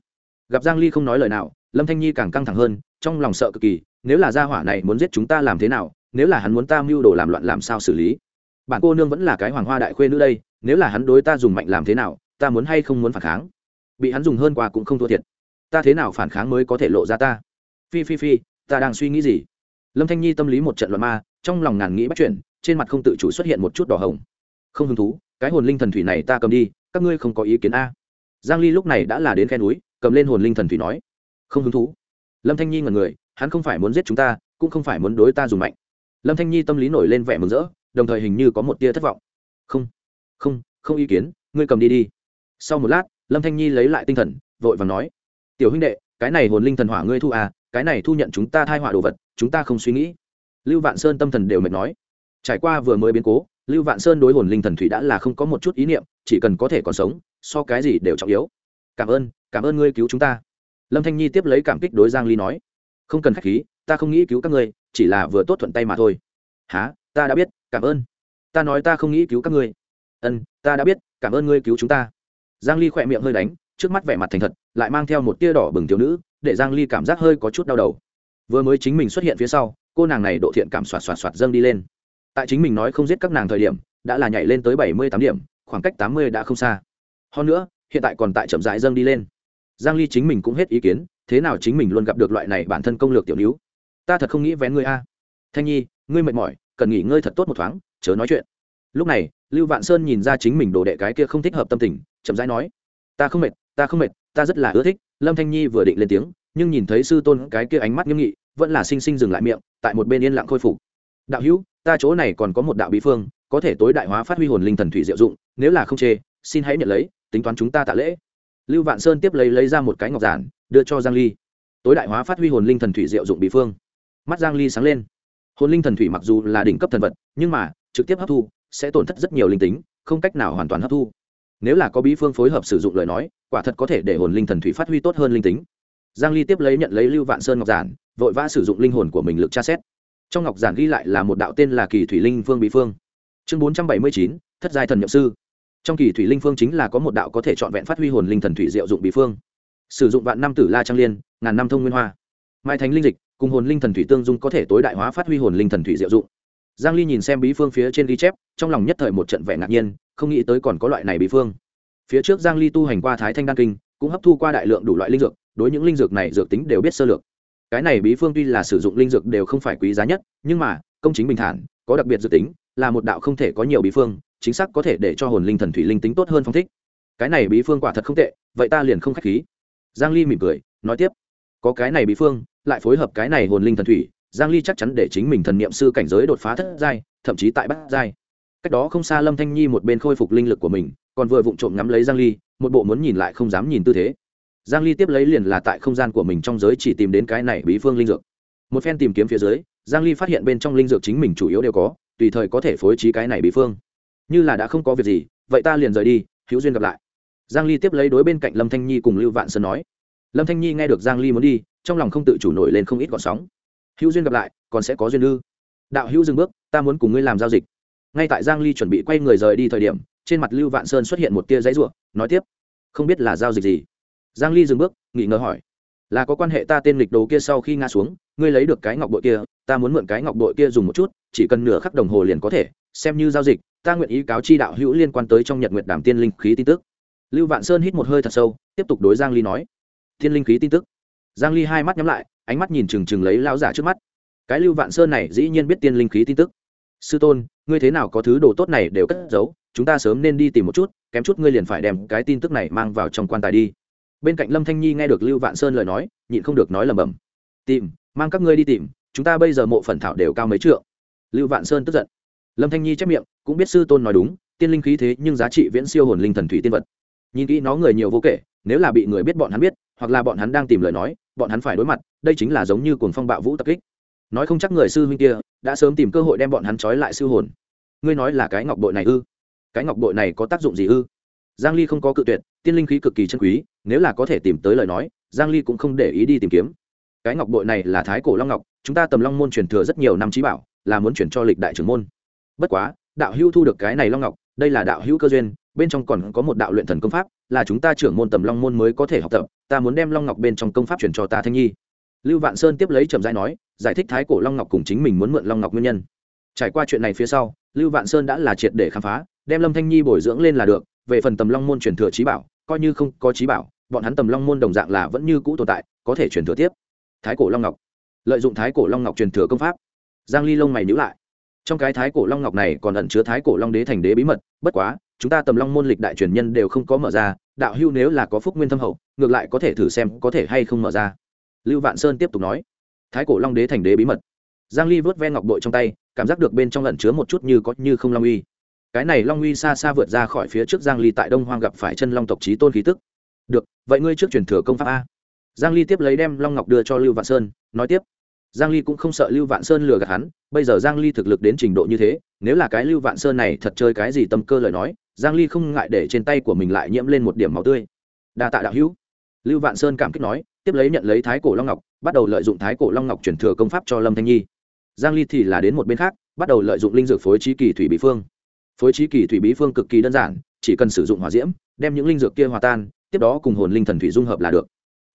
Gặp giang ly không nói lời nào, lâm thanh nhi càng căng thẳng hơn, trong lòng sợ cực kỳ, nếu là gia hỏa này muốn giết chúng ta làm thế nào, nếu là hắn muốn ta mưu đồ làm loạn làm sao xử lý? Bản cô nương vẫn là cái hoàng hoa đại khuê nữ đây, nếu là hắn đối ta dùng mạnh làm thế nào, ta muốn hay không muốn phản kháng? Bị hắn dùng hơn qua cũng không thua thiệt. Ta thế nào phản kháng mới có thể lộ ra ta? Phi phi phi, ta đang suy nghĩ gì? Lâm thanh nhi tâm lý một trận loạn ma, trong lòng ngàn nghĩ bắt chuyển trên mặt không tự chủ xuất hiện một chút đỏ hồng. Không hứng thú, cái hồn linh thần thủy này ta cầm đi, các ngươi không có ý kiến a. Giang ly lúc này đã là đến khe núi, cầm lên hồn linh thần thủy nói. Không hứng thú. Lâm thanh nhi ngẩn người, hắn không phải muốn giết chúng ta, cũng không phải muốn đối ta dùng mạnh. Lâm thanh nhi tâm lý nổi lên vẻ mừng rỡ, đồng thời hình như có một tia thất vọng. Không không không ý kiến, ngươi cầm đi đi. Sau một lát, lâm thanh nhi lấy lại tinh thần, vội và nói. Tiểu huynh đệ, cái này hồn linh thần hỏa ngươi thu à cái này thu nhận chúng ta thai họa đồ vật chúng ta không suy nghĩ. Lưu vạn sơn tâm thần đều mệt nói. Trải qua vừa mới biến cố, lưu vạn sơn đối hồn linh thần thủy đã là không có một chút ý niệm, chỉ cần có thể còn sống, so cái gì đều trọng yếu. Cảm ơn cảm ơn ngươi cứu chúng ta. Lâm thanh nhi tiếp lấy cảm kích đối giang ly nói. Không cần khách khí, ta không nghĩ cứu các ngươi, chỉ là vừa tốt thuận tay mà thôi. Há ta đã biết, cảm ơn. Ta nói ta không nghĩ cứu các ngươi. Ân, ta đã biết, cảm ơn ngươi cứu chúng ta. Giang ly khỏe miệng hơi đánh, trước mắt vẻ mặt thành thật, lại mang theo một tia đỏ bừng thiếu nữ, để giang ly cảm giác hơi có chút đau đầu vừa mới chính mình xuất hiện phía sau, cô nàng này độ thiện cảm soạt soạt soạt dâng đi lên. Tại chính mình nói không giết các nàng thời điểm, đã là nhảy lên tới 78 điểm, khoảng cách 80 đã không xa. Hơn nữa, hiện tại còn tại chậm rãi dâng đi lên. Giang ly chính mình cũng hết ý kiến, thế nào chính mình luôn gặp được loại này bản thân công lược tiểu níu? Ta thật không nghĩ vén ngươi a. Thanh nhi, ngươi mệt mỏi, cần nghỉ ngơi thật tốt một thoáng, chớ nói chuyện. Lúc này, lưu vạn sơn nhìn ra chính mình đồ đệ cái kia không thích hợp tâm tình, chậm rãi nói. Ta không mệt, ta không mệt, ta rất là ưa thích, lâm thanh nhi vừa định lên tiếng nhưng nhìn thấy sư tôn cái kia ánh mắt nghiêm nghị, vẫn là sinh sinh dừng lại miệng, tại một bên yên lặng khôi phục. Đạo hữu, ta chỗ này còn có một đạo bí phương, có thể tối đại hóa phát huy hồn linh thần thủy diệu dụng, nếu là không chê, xin hãy nhận lấy, tính toán chúng ta tạ lễ. Lưu vạn sơn tiếp lấy lấy ra một cái ngọc giản, đưa cho giang ly. Tối đại hóa phát huy hồn linh thần thủy diệu dụng bí phương. Mắt giang ly sáng lên. Hồn linh thần thủy mặc dù là đỉnh cấp thần vật, nhưng mà, trực tiếp hấp thu, sẽ tổn thất rất nhiều linh tính, không cách nào hoàn toàn hấp thu. Nếu là có bí phương phối hợp sử dụng lời nói, quả thật có thể để hồn linh thần thủy phát huy tốt hơn linh tính giang ly tiếp lấy nhận lấy lưu vạn sơn ngọc giản vội vã sử dụng linh hồn của mình lực tra xét. Trong ngọc giản ghi lại là một đạo tên là kỳ thủy linh phương bí phương. Chương 479, thất giai thần nhậm sư. Trong kỳ thủy linh phương chính là có một đạo có thể chọn vẹn phát huy hồn linh thần thủy diệu dụng bí phương. Sử dụng vạn năm tử la trang liên ngàn năm thông nguyên hoa. Mai thánh linh dịch cùng hồn linh thần thủy tương dung có thể tối đại hóa phát huy hồn linh thần thủy diệu dụng. Giang ly nhìn xem bí phương phía trên ghi chép trong lòng nhất thời một trận vẻ ngạc nhiên không nghĩ tới còn có loại này bí phương. Phía trước giang ly tu hành qua thái thanh đan kinh cũng hấp thu qua đại lượng đủ loại linh dược, đối những linh dược này dược tính đều biết sơ lược. Cái này bí phương tuy là sử dụng linh dược đều không phải quý giá nhất, nhưng mà, công chính bình thản, có đặc biệt dược tính, là một đạo không thể có nhiều bí phương, chính xác có thể để cho hồn linh thần thủy linh tính tốt hơn phong thích. Cái này bí phương quả thật không tệ, vậy ta liền không khách khí. Giang ly mỉm cười, nói tiếp. Có cái này bí phương, lại phối hợp cái này hồn linh thần thủy, giang ly chắc chắn để chính mình thần niệm sư cảnh giới đột phá thất giai, thậm chí tại bát giai cách đó không xa lâm thanh nhi một bên khôi phục linh lực của mình, còn vừa vụng trộm ngắm lấy giang ly, một bộ muốn nhìn lại không dám nhìn tư thế. Giang ly tiếp lấy liền là tại không gian của mình trong giới chỉ tìm đến cái này bí phương linh dược. Một phen tìm kiếm phía dưới, giang ly phát hiện bên trong linh dược chính mình chủ yếu đều có, tùy thời có thể phối trí cái này bí phương. Như là đã không có việc gì, vậy ta liền rời đi, hữu duyên gặp lại. Giang ly tiếp lấy đối bên cạnh lâm thanh nhi cùng lưu vạn sơn nói. Lâm thanh nhi nghe được giang ly muốn đi, trong lòng không tự chủ nổi lên không ít gọn sóng. Hữu duyên gặp lại, còn sẽ có duyên ư. Đạo hữu dừng bước, ta muốn cùng ngươi làm giao dịch ngay tại giang ly chuẩn bị quay người rời đi thời điểm, trên mặt lưu vạn sơn xuất hiện một tia giấy ruộng nói tiếp, không biết là giao dịch gì? Giang ly dừng bước nghỉ ngờ hỏi, là có quan hệ ta tên lịch đồ kia sau khi ngã xuống, ngươi lấy được cái ngọc bội kia, ta muốn mượn cái ngọc bội kia dùng một chút, chỉ cần nửa khắc đồng hồ liền có thể, xem như giao dịch, ta nguyện ý cáo chi đạo hữu liên quan tới trong nhật nguyệt đàm tiên linh khí tin tức. Lưu vạn sơn hít một hơi thật sâu, tiếp tục đối giang ly nói, tiên linh khí tin tức. Giang ly hai mắt nhắm lại, ánh mắt nhìn chừng chừng lấy lão giả trước mắt. Cái lưu vạn sơn này dĩ nhiên biết tiên linh khí tin tức sư tôn, ngươi thế nào có thứ đồ tốt này đều cất giấu, chúng ta sớm nên đi tìm một chút, kém chút ngươi liền phải đem cái tin tức này mang vào trong quan tài đi. Bên cạnh lâm thanh nhi nghe được lưu vạn sơn lời nói, nhịn không được nói lầm bầm tìm, mang các ngươi đi tìm, chúng ta bây giờ mộ phần thảo đều cao mấy trượng. Lưu vạn sơn tức giận. Lâm thanh nhi chép miệng, cũng biết sư tôn nói đúng, tiên linh khí thế nhưng giá trị viễn siêu hồn linh thần thủy tiên vật. Nhìn kỹ nó người nhiều vô kể, nếu là bị người biết bọn hắn biết, hoặc là bọn hắn đang tìm lời nói, bọn hắn phải đối mặt, đây chính là giống như cuồng phong bạo vũ tập kích nói không chắc người sư huynh kia đã sớm tìm cơ hội đem bọn hắn trói lại siêu hồn. Ngươi nói là cái ngọc bội này ư? Cái ngọc bội này có tác dụng gì ư? Giang ly không có cự tuyệt, tiên linh khí cực kỳ chân quý, nếu là có thể tìm tới lời nói, giang ly cũng không để ý đi tìm kiếm. Cái ngọc bội này là thái cổ long ngọc, chúng ta tầm long môn truyền thừa rất nhiều năm trí bảo, là muốn chuyển cho lịch đại trưởng môn. Bất quá, đạo hưu thu được cái này long ngọc, đây là đạo hữu cơ duyên, bên trong còn có một đạo luyện thần công pháp, là chúng ta trưởng môn tầm long môn mới có thể học tập, ta muốn đem long ngọc bên trong công pháp chuyển cho ta thanh nhi. Lưu vạn sơn tiếp lấy trầm giai nói giải thích thái cổ long ngọc cùng chính mình muốn mượn long ngọc nguyên nhân. Trải qua chuyện này phía sau, lưu vạn sơn đã là triệt để khám phá, đem lâm thanh nhi bồi dưỡng lên là được, về phần tầm long môn truyền thừa trí bảo, coi như không có trí bảo, bọn hắn tầm long môn đồng dạng là vẫn như cũ tồn tại, có thể truyền thừa tiếp. Thái cổ long ngọc. Lợi dụng thái cổ long ngọc truyền thừa công pháp. Giang ly lông mày nhíu lại. Trong cái thái cổ long ngọc này còn ẩn chứa thái cổ long đế thành đế bí mật, bất quá, chúng ta tầm long môn lịch đại truyền nhân đều không có mở ra, đạo hưu nếu là có phúc nguyên thâm hậu, ngược lại có thể thử xem có thể hay không mở ra. Lưu vạn sơn tiếp tục nói thái cổ long đế thành đế bí mật. Giang ly vớt ve ngọc bội trong tay, cảm giác được bên trong ẩn chứa một chút như có như không long uy. Cái này long uy xa xa vượt ra khỏi phía trước giang ly tại đông hoang gặp phải chân long tộc trí tôn khí tức. Được, vậy ngươi trước truyền thừa công pháp a. Giang ly tiếp lấy đem long ngọc đưa cho lưu vạn sơn, nói tiếp. Giang ly cũng không sợ lưu vạn sơn lừa gạt hắn, bây giờ giang ly thực lực đến trình độ như thế, nếu là cái lưu vạn sơn này thật chơi cái gì tâm cơ lời nói, giang ly không ngại để trên tay của mình lại nhiễm lên một điểm máu tươi. Đa tạ đạo hữu. Lưu vạn sơn cảm kích nói, tiếp lấy nhận lấy thái cổ long ngọc bắt đầu lợi dụng thái cổ long ngọc chuyển thừa công pháp cho lâm thanh nhi. Giang ly thì là đến một bên khác, bắt đầu lợi dụng linh dược phối trí kỳ thủy bí phương. Phối trí kỳ thủy bí phương cực kỳ đơn giản, chỉ cần sử dụng hỏa diễm, đem những linh dược kia hòa tan, tiếp đó cùng hồn linh thần thủy dung hợp là được.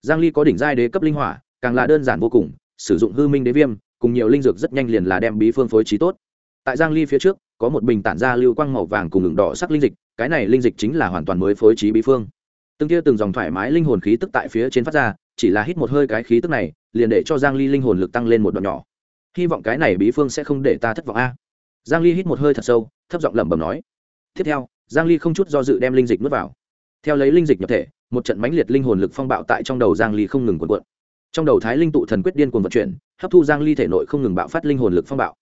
Giang ly có đỉnh giai đế cấp linh hỏa, càng là đơn giản vô cùng, sử dụng hư minh đế viêm, cùng nhiều linh dược rất nhanh liền là đem bí phương phối trí tốt. Tại giang ly phía trước, có một bình tản ra lưu quang màu vàng cùng ngừng đỏ sắc linh dịch, cái này linh dịch chính là hoàn toàn mới phối trí bí phương. Từng kia từng dòng thoải mái linh hồn khí tức tại phía trên phát ra chỉ là hít một hơi cái khí tức này, liền để cho giang ly linh hồn lực tăng lên một đoạn nhỏ. Hy vọng cái này bí phương sẽ không để ta thất vọng a. Giang ly hít một hơi thật sâu, thấp giọng lẩm bẩm nói. Tiếp theo, giang ly không chút do dự đem linh dịch nuốt vào. Theo lấy linh dịch nhập thể, một trận mãnh liệt linh hồn lực phong bạo tại trong đầu giang ly không ngừng cuộn cuộn. Trong đầu thái linh tụ thần quyết điên cuồng vận chuyển, hấp thu giang ly thể nội không ngừng bạo phát linh hồn lực phong bạo.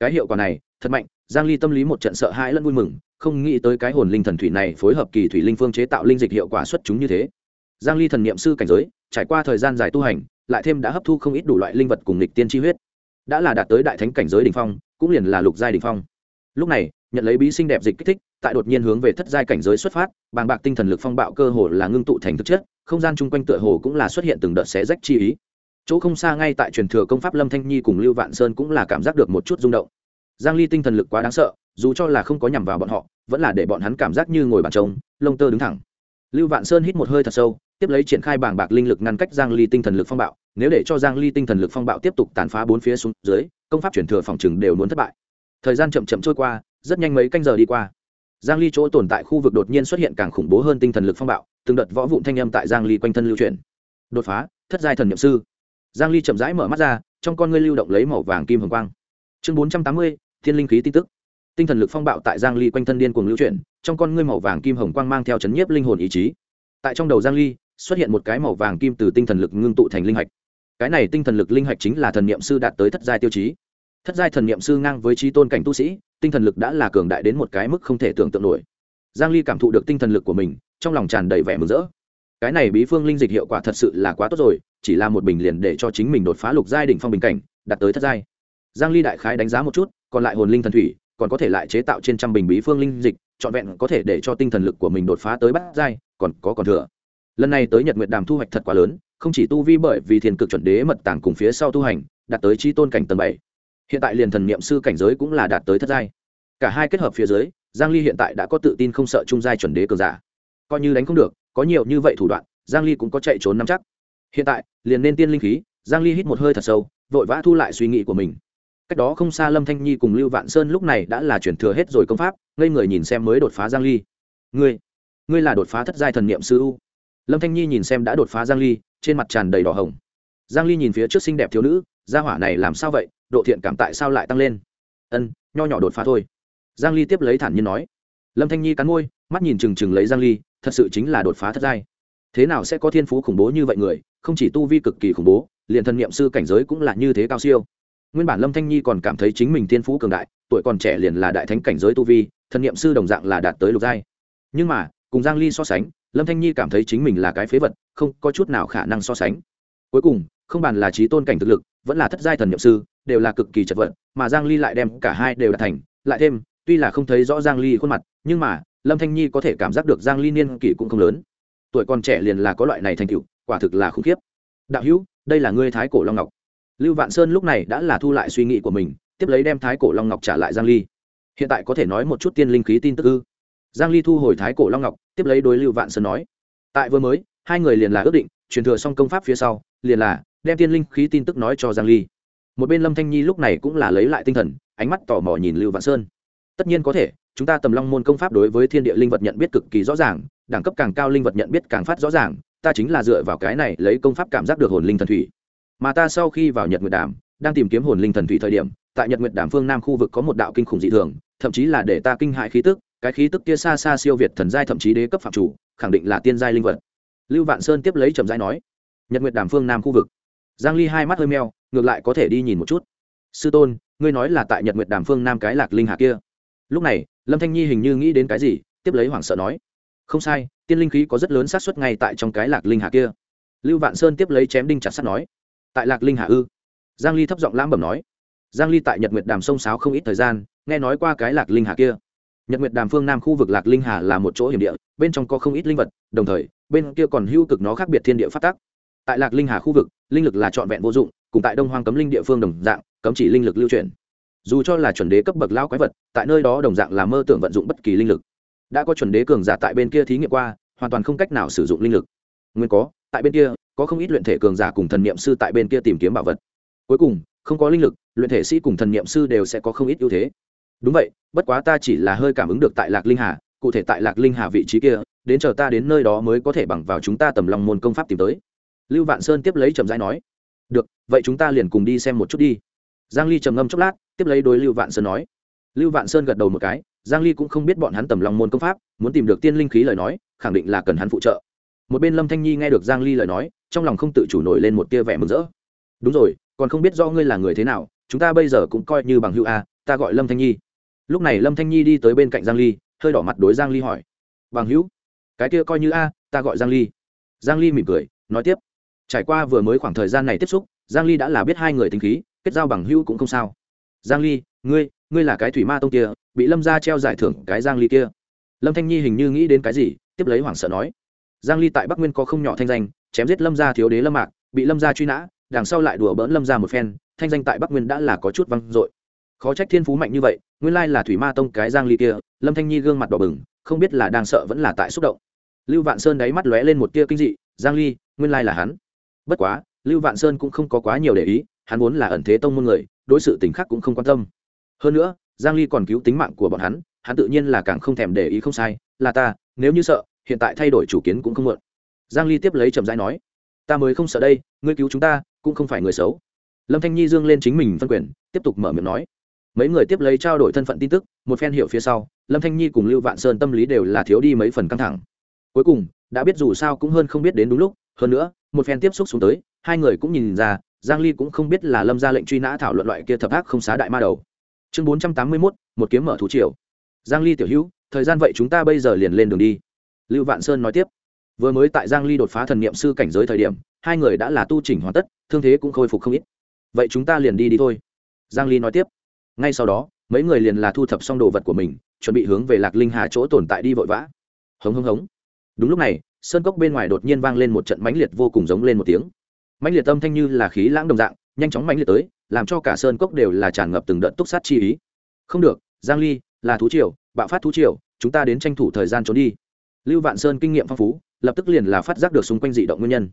Cái hiệu quả này, thật mạnh, giang ly tâm lý một trận sợ hãi lẫn vui mừng, không nghĩ tới cái hồn linh thần thủy này phối hợp kỳ thủy linh phương chế tạo linh dịch hiệu quả xuất chúng như thế. Giang ly thần niệm sư cảnh giới trải qua thời gian dài tu hành, lại thêm đã hấp thu không ít đủ loại linh vật cùng lịch tiên chi huyết. Đã là đạt tới đại thánh cảnh giới đỉnh phong, cũng liền là lục giai đỉnh phong. Lúc này, nhận lấy bí sinh đẹp dịch kích thích, tại đột nhiên hướng về thất giai cảnh giới xuất phát, bàng bạc tinh thần lực phong bạo cơ hồ là ngưng tụ thành thực chất, không gian chung quanh tựa hồ cũng là xuất hiện từng đợt xé rách chi ý. Chỗ không xa ngay tại truyền thừa công pháp lâm thanh nhi cùng lưu vạn sơn cũng là cảm giác được một chút rung động. Giang ly tinh thần lực quá đáng sợ, dù cho là không có nhằm vào bọn họ, vẫn là để bọn hắn cảm giác như ngồi bàn trông lông tơ đứng thẳng. Lưu vạn sơn hít một hơi thật sâu tiếp lấy triển khai bảng bạc linh lực ngăn cách giang ly tinh thần lực phong bạo nếu để cho giang ly tinh thần lực phong bạo tiếp tục tàn phá bốn phía xuống dưới công pháp truyền thừa phòng trừng đều muốn thất bại. Thời gian chậm chậm trôi qua rất nhanh mấy canh giờ đi qua. Giang ly chỗ tồn tại khu vực đột nhiên xuất hiện càng khủng bố hơn tinh thần lực phong bạo từng đợt võ vụn thanh âm tại giang ly quanh thân lưu truyền. Đột phá thất giai thần nhậm sư. Giang ly chậm rãi mở mắt ra trong con ngươi lưu động lấy màu vàng kim hồng quang. Chương 480, thiên linh khí tin tức. Tinh thần lực phong bạo tại giang ly quanh thân điên cuồng lưu chuyển trong con ngươi màu vàng kim hồng quang mang theo chấn nhiếp linh hồn ý chí. Tại trong đầu giang ly xuất hiện một cái màu vàng kim từ tinh thần lực ngưng tụ thành linh hạch. Cái này tinh thần lực linh hạch chính là thần niệm sư đạt tới thất giai tiêu chí. Thất giai thần niệm sư ngang với trí tôn cảnh tu sĩ, tinh thần lực đã là cường đại đến một cái mức không thể tưởng tượng nổi. Giang ly cảm thụ được tinh thần lực của mình, trong lòng tràn đầy vẻ mừng rỡ. Cái này bí phương linh dịch hiệu quả thật sự là quá tốt rồi, chỉ là một bình liền để cho chính mình đột phá lục giai đỉnh phong bình cảnh, đạt tới thất giai. Giang ly đại khái đánh giá một chút, còn lại hồn linh thần thủy, còn có thể lại chế tạo trên trăm bình bí phương linh dịch, trọn vẹn có thể để cho tinh thần lực của mình đột phá tới bát giai, còn có còn thừa lần này tới nhật nguyệt đàm thu hoạch thật quá lớn, không chỉ tu vi bởi vì thiền cực chuẩn đế mật tàng cùng phía sau tu hành, đạt tới chi tôn cảnh tầng bảy. Hiện tại liền thần niệm sư cảnh giới cũng là đạt tới thất giai. Cả hai kết hợp phía dưới, giang ly hiện tại đã có tự tin không sợ trung giai chuẩn đế cường giả. Coi như đánh không được, có nhiều như vậy thủ đoạn, giang ly cũng có chạy trốn nắm chắc. Hiện tại, liền nên tiên linh khí, giang ly hít một hơi thật sâu, vội vã thu lại suy nghĩ của mình. Cách đó không xa lâm thanh nhi cùng lưu vạn sơn lúc này đã là chuyển thừa hết rồi công pháp, ngây người nhìn xem mới đột phá giang ly. Ngươi ngươi là đột phá thất giai thần niệm sư u? Lâm thanh nhi nhìn xem đã đột phá giang ly, trên mặt tràn đầy đỏ hồng. Giang ly nhìn phía trước xinh đẹp thiếu nữ, gia hỏa này làm sao vậy, độ thiện cảm tại sao lại tăng lên? Ân, nho nhỏ đột phá thôi. Giang ly tiếp lấy thản nhiên nói. Lâm thanh nhi cắn môi, mắt nhìn chừng chừng lấy giang ly, thật sự chính là đột phá thất giai thế nào sẽ có thiên phú khủng bố như vậy người, không chỉ tu vi cực kỳ khủng bố, liền thần niệm sư cảnh giới cũng là như thế cao siêu. Nguyên bản lâm thanh nhi còn cảm thấy chính mình thiên phú cường đại, tuổi còn trẻ liền là đại thánh cảnh giới tu vi thần niệm sư đồng dạng là đạt tới lục giai. Nhưng mà, cùng giang ly so sánh lâm thanh nhi cảm thấy chính mình là cái phế vật, không có chút nào khả năng so sánh. Cuối cùng, không bàn là trí tôn cảnh thực lực, vẫn là thất giai thần nhậm sư, đều là cực kỳ chật vật, mà giang ly lại đem cả hai đều đạt thành. Lại thêm, tuy là không thấy rõ giang ly khuôn mặt, nhưng mà, lâm thanh nhi có thể cảm giác được giang ly niên kỷ cũng không lớn. Tuổi còn trẻ liền là có loại này thành tựu, quả thực là khủng khiếp. Đạo hữu, đây là ngươi thái cổ long ngọc. Lưu vạn sơn lúc này đã là thu lại suy nghĩ của mình, tiếp lấy đem thái cổ long ngọc trả lại giang ly. Hiện tại có thể nói một chút tiên linh khí tin tức ư? Giang ly thu hồi thái cổ long ngọc, tiếp lấy đối lưu vạn sơn nói, tại vừa mới, hai người liền là ước định, truyền thừa xong công pháp phía sau, liền là đem tiên linh khí tin tức nói cho giang ly. Một bên lâm thanh nhi lúc này cũng là lấy lại tinh thần, ánh mắt tò mò nhìn lưu vạn sơn. Tất nhiên có thể, chúng ta tầm long môn công pháp đối với thiên địa linh vật nhận biết cực kỳ rõ ràng, đẳng cấp càng cao linh vật nhận biết càng phát rõ ràng, ta chính là dựa vào cái này lấy công pháp cảm giác được hồn linh thần thủy. Mà ta sau khi vào nhật nguyệt đàm, đang tìm kiếm hồn linh thần thủy thời điểm, tại nhật nguyệt đàm phương nam khu vực có một đạo kinh khủng dị thường, thậm chí là để ta kinh hại khí tức cái khí tức kia xa xa siêu việt thần giai thậm chí đế cấp phạm chủ, khẳng định là tiên giai linh vật. Lưu vạn sơn tiếp lấy trầm giai nói, nhật nguyệt đàm phương nam khu vực. Giang ly hai mắt hơi meo, ngược lại có thể đi nhìn một chút. Sư tôn, ngươi nói là tại nhật nguyệt đàm phương nam cái lạc linh hạ kia? Lúc này, lâm thanh nhi hình như nghĩ đến cái gì, tiếp lấy hoảng sợ nói, không sai, tiên linh khí có rất lớn xác suất ngay tại trong cái lạc linh hạ kia. Lưu vạn sơn tiếp lấy chém đinh chặt sắt nói, tại lạc linh hạ ư? Giang ly thấp giọng lãm bẩm nói, giang ly tại nhật nguyệt đàm sông sáo không ít thời gian, nghe nói qua cái lạc linh hạ kia nhật nguyệt đàm phương nam khu vực lạc linh hà là một chỗ hiểm địa, bên trong có không ít linh vật, đồng thời, bên kia còn hưu cực nó khác biệt thiên địa phát tác tại lạc linh hà khu vực, linh lực là trọn vẹn vô dụng, cùng tại đông hoang cấm linh địa phương đồng dạng, cấm chỉ linh lực lưu chuyển. Dù cho là chuẩn đế cấp bậc lao quái vật, tại nơi đó đồng dạng là mơ tưởng vận dụng bất kỳ linh lực. Đã có chuẩn đế cường giả tại bên kia thí nghiệm qua, hoàn toàn không cách nào sử dụng linh lực. Nguyên có, tại bên kia, có không ít luyện thể cường giả cùng thần niệm sư tại bên kia tìm kiếm bảo vật. Cuối cùng, không có linh lực, luyện thể sĩ cùng thần niệm sư đều sẽ có không ít ưu thế đúng vậy, bất quá ta chỉ là hơi cảm ứng được tại lạc linh hà, cụ thể tại lạc linh hà vị trí kia, đến chờ ta đến nơi đó mới có thể bằng vào chúng ta tầm lòng môn công pháp tìm tới. Lưu vạn sơn tiếp lấy trầm rãi nói. Được, vậy chúng ta liền cùng đi xem một chút đi. Giang ly trầm ngâm chốc lát, tiếp lấy đối lưu vạn sơn nói. Lưu vạn sơn gật đầu một cái, giang ly cũng không biết bọn hắn tầm lòng môn công pháp, muốn tìm được tiên linh khí lời nói, khẳng định là cần hắn phụ trợ. Một bên lâm thanh nhi nghe được giang ly lời nói, trong lòng không tự chủ nổi lên một tia vẻ mừng rỡ. Đúng rồi, còn không biết do ngươi là người thế nào, chúng ta bây giờ cũng coi như bằng hữu a, ta gọi lâm thanh nhi lúc này lâm thanh nhi đi tới bên cạnh giang ly, hơi đỏ mặt đối giang ly hỏi. Bằng hữu, cái kia coi như a, ta gọi giang ly. Giang ly mỉm cười, nói tiếp. Trải qua vừa mới khoảng thời gian này tiếp xúc, giang ly đã là biết hai người tính khí, kết giao bằng hữu cũng không sao. Giang ly, ngươi ngươi là cái thủy ma tông kia, bị lâm gia treo giải thưởng cái giang ly kia. Lâm thanh nhi hình như nghĩ đến cái gì, tiếp lấy hoảng sợ nói. Giang ly tại bắc nguyên có không nhỏ thanh danh, chém giết lâm gia thiếu đế lâm mạc, bị lâm gia truy nã, đằng sau lại đùa bỡn lâm gia một phen, thanh danh tại bắc nguyên đã là có chút văng dội khó trách thiên phú mạnh như vậy, nguyên lai là thủy ma tông cái giang ly kia, lâm thanh nhi gương mặt đỏ bừng, không biết là đang sợ vẫn là tại xúc động. Lưu vạn sơn đáy mắt lóe lên một tia kinh dị, giang ly, nguyên lai là hắn. Bất quá, lưu vạn sơn cũng không có quá nhiều để ý, hắn vốn là ẩn thế tông môn người, đối sự tình khác cũng không quan tâm. Hơn nữa, giang ly còn cứu tính mạng của bọn hắn hắn tự nhiên là càng không thèm để ý không sai, là ta, nếu như sợ, hiện tại thay đổi chủ kiến cũng không muộn. Giang ly tiếp lấy chậm rãi nói, ta mới không sợ đây, ngươi cứu chúng ta, cũng không phải người xấu. Lâm thanh nhi dương lên chính mình phân quyền, tiếp tục mở miệng nói mấy người tiếp lấy trao đổi thân phận tin tức một phen hiệu phía sau lâm thanh nhi cùng lưu vạn sơn tâm lý đều là thiếu đi mấy phần căng thẳng. Cuối cùng đã biết dù sao cũng hơn không biết đến đúng lúc hơn nữa một phen tiếp xúc xuống tới hai người cũng nhìn ra giang ly cũng không biết là lâm ra lệnh truy nã thảo luận loại kia thập ác không xá đại ma đầu. Chương 481, một kiếm mở thú triều. Giang ly tiểu hữu thời gian vậy chúng ta bây giờ liền lên đường đi. Lưu vạn sơn nói tiếp. Vừa mới tại giang ly đột phá thần niệm sư cảnh giới thời điểm hai người đã là tu chỉnh hoàn tất thương thế cũng khôi phục không ít. Vậy chúng ta liền đi đi thôi. Giang ly nói tiếp ngay sau đó, mấy người liền là thu thập xong đồ vật của mình, chuẩn bị hướng về lạc linh hà chỗ tồn tại đi vội vã. Hống hống hống. Đúng lúc này, sơn cốc bên ngoài đột nhiên vang lên một trận mãnh liệt vô cùng giống lên một tiếng. Mãnh liệt âm thanh như là khí lãng đồng dạng, nhanh chóng mãnh liệt tới, làm cho cả sơn cốc đều là tràn ngập từng đợt túc sát chi ý. Không được, giang ly, là thú triều, bạo phát thú triều, chúng ta đến tranh thủ thời gian trốn đi. Lưu vạn sơn kinh nghiệm phong phú, lập tức liền là phát giác được xung quanh dị động nguyên nhân.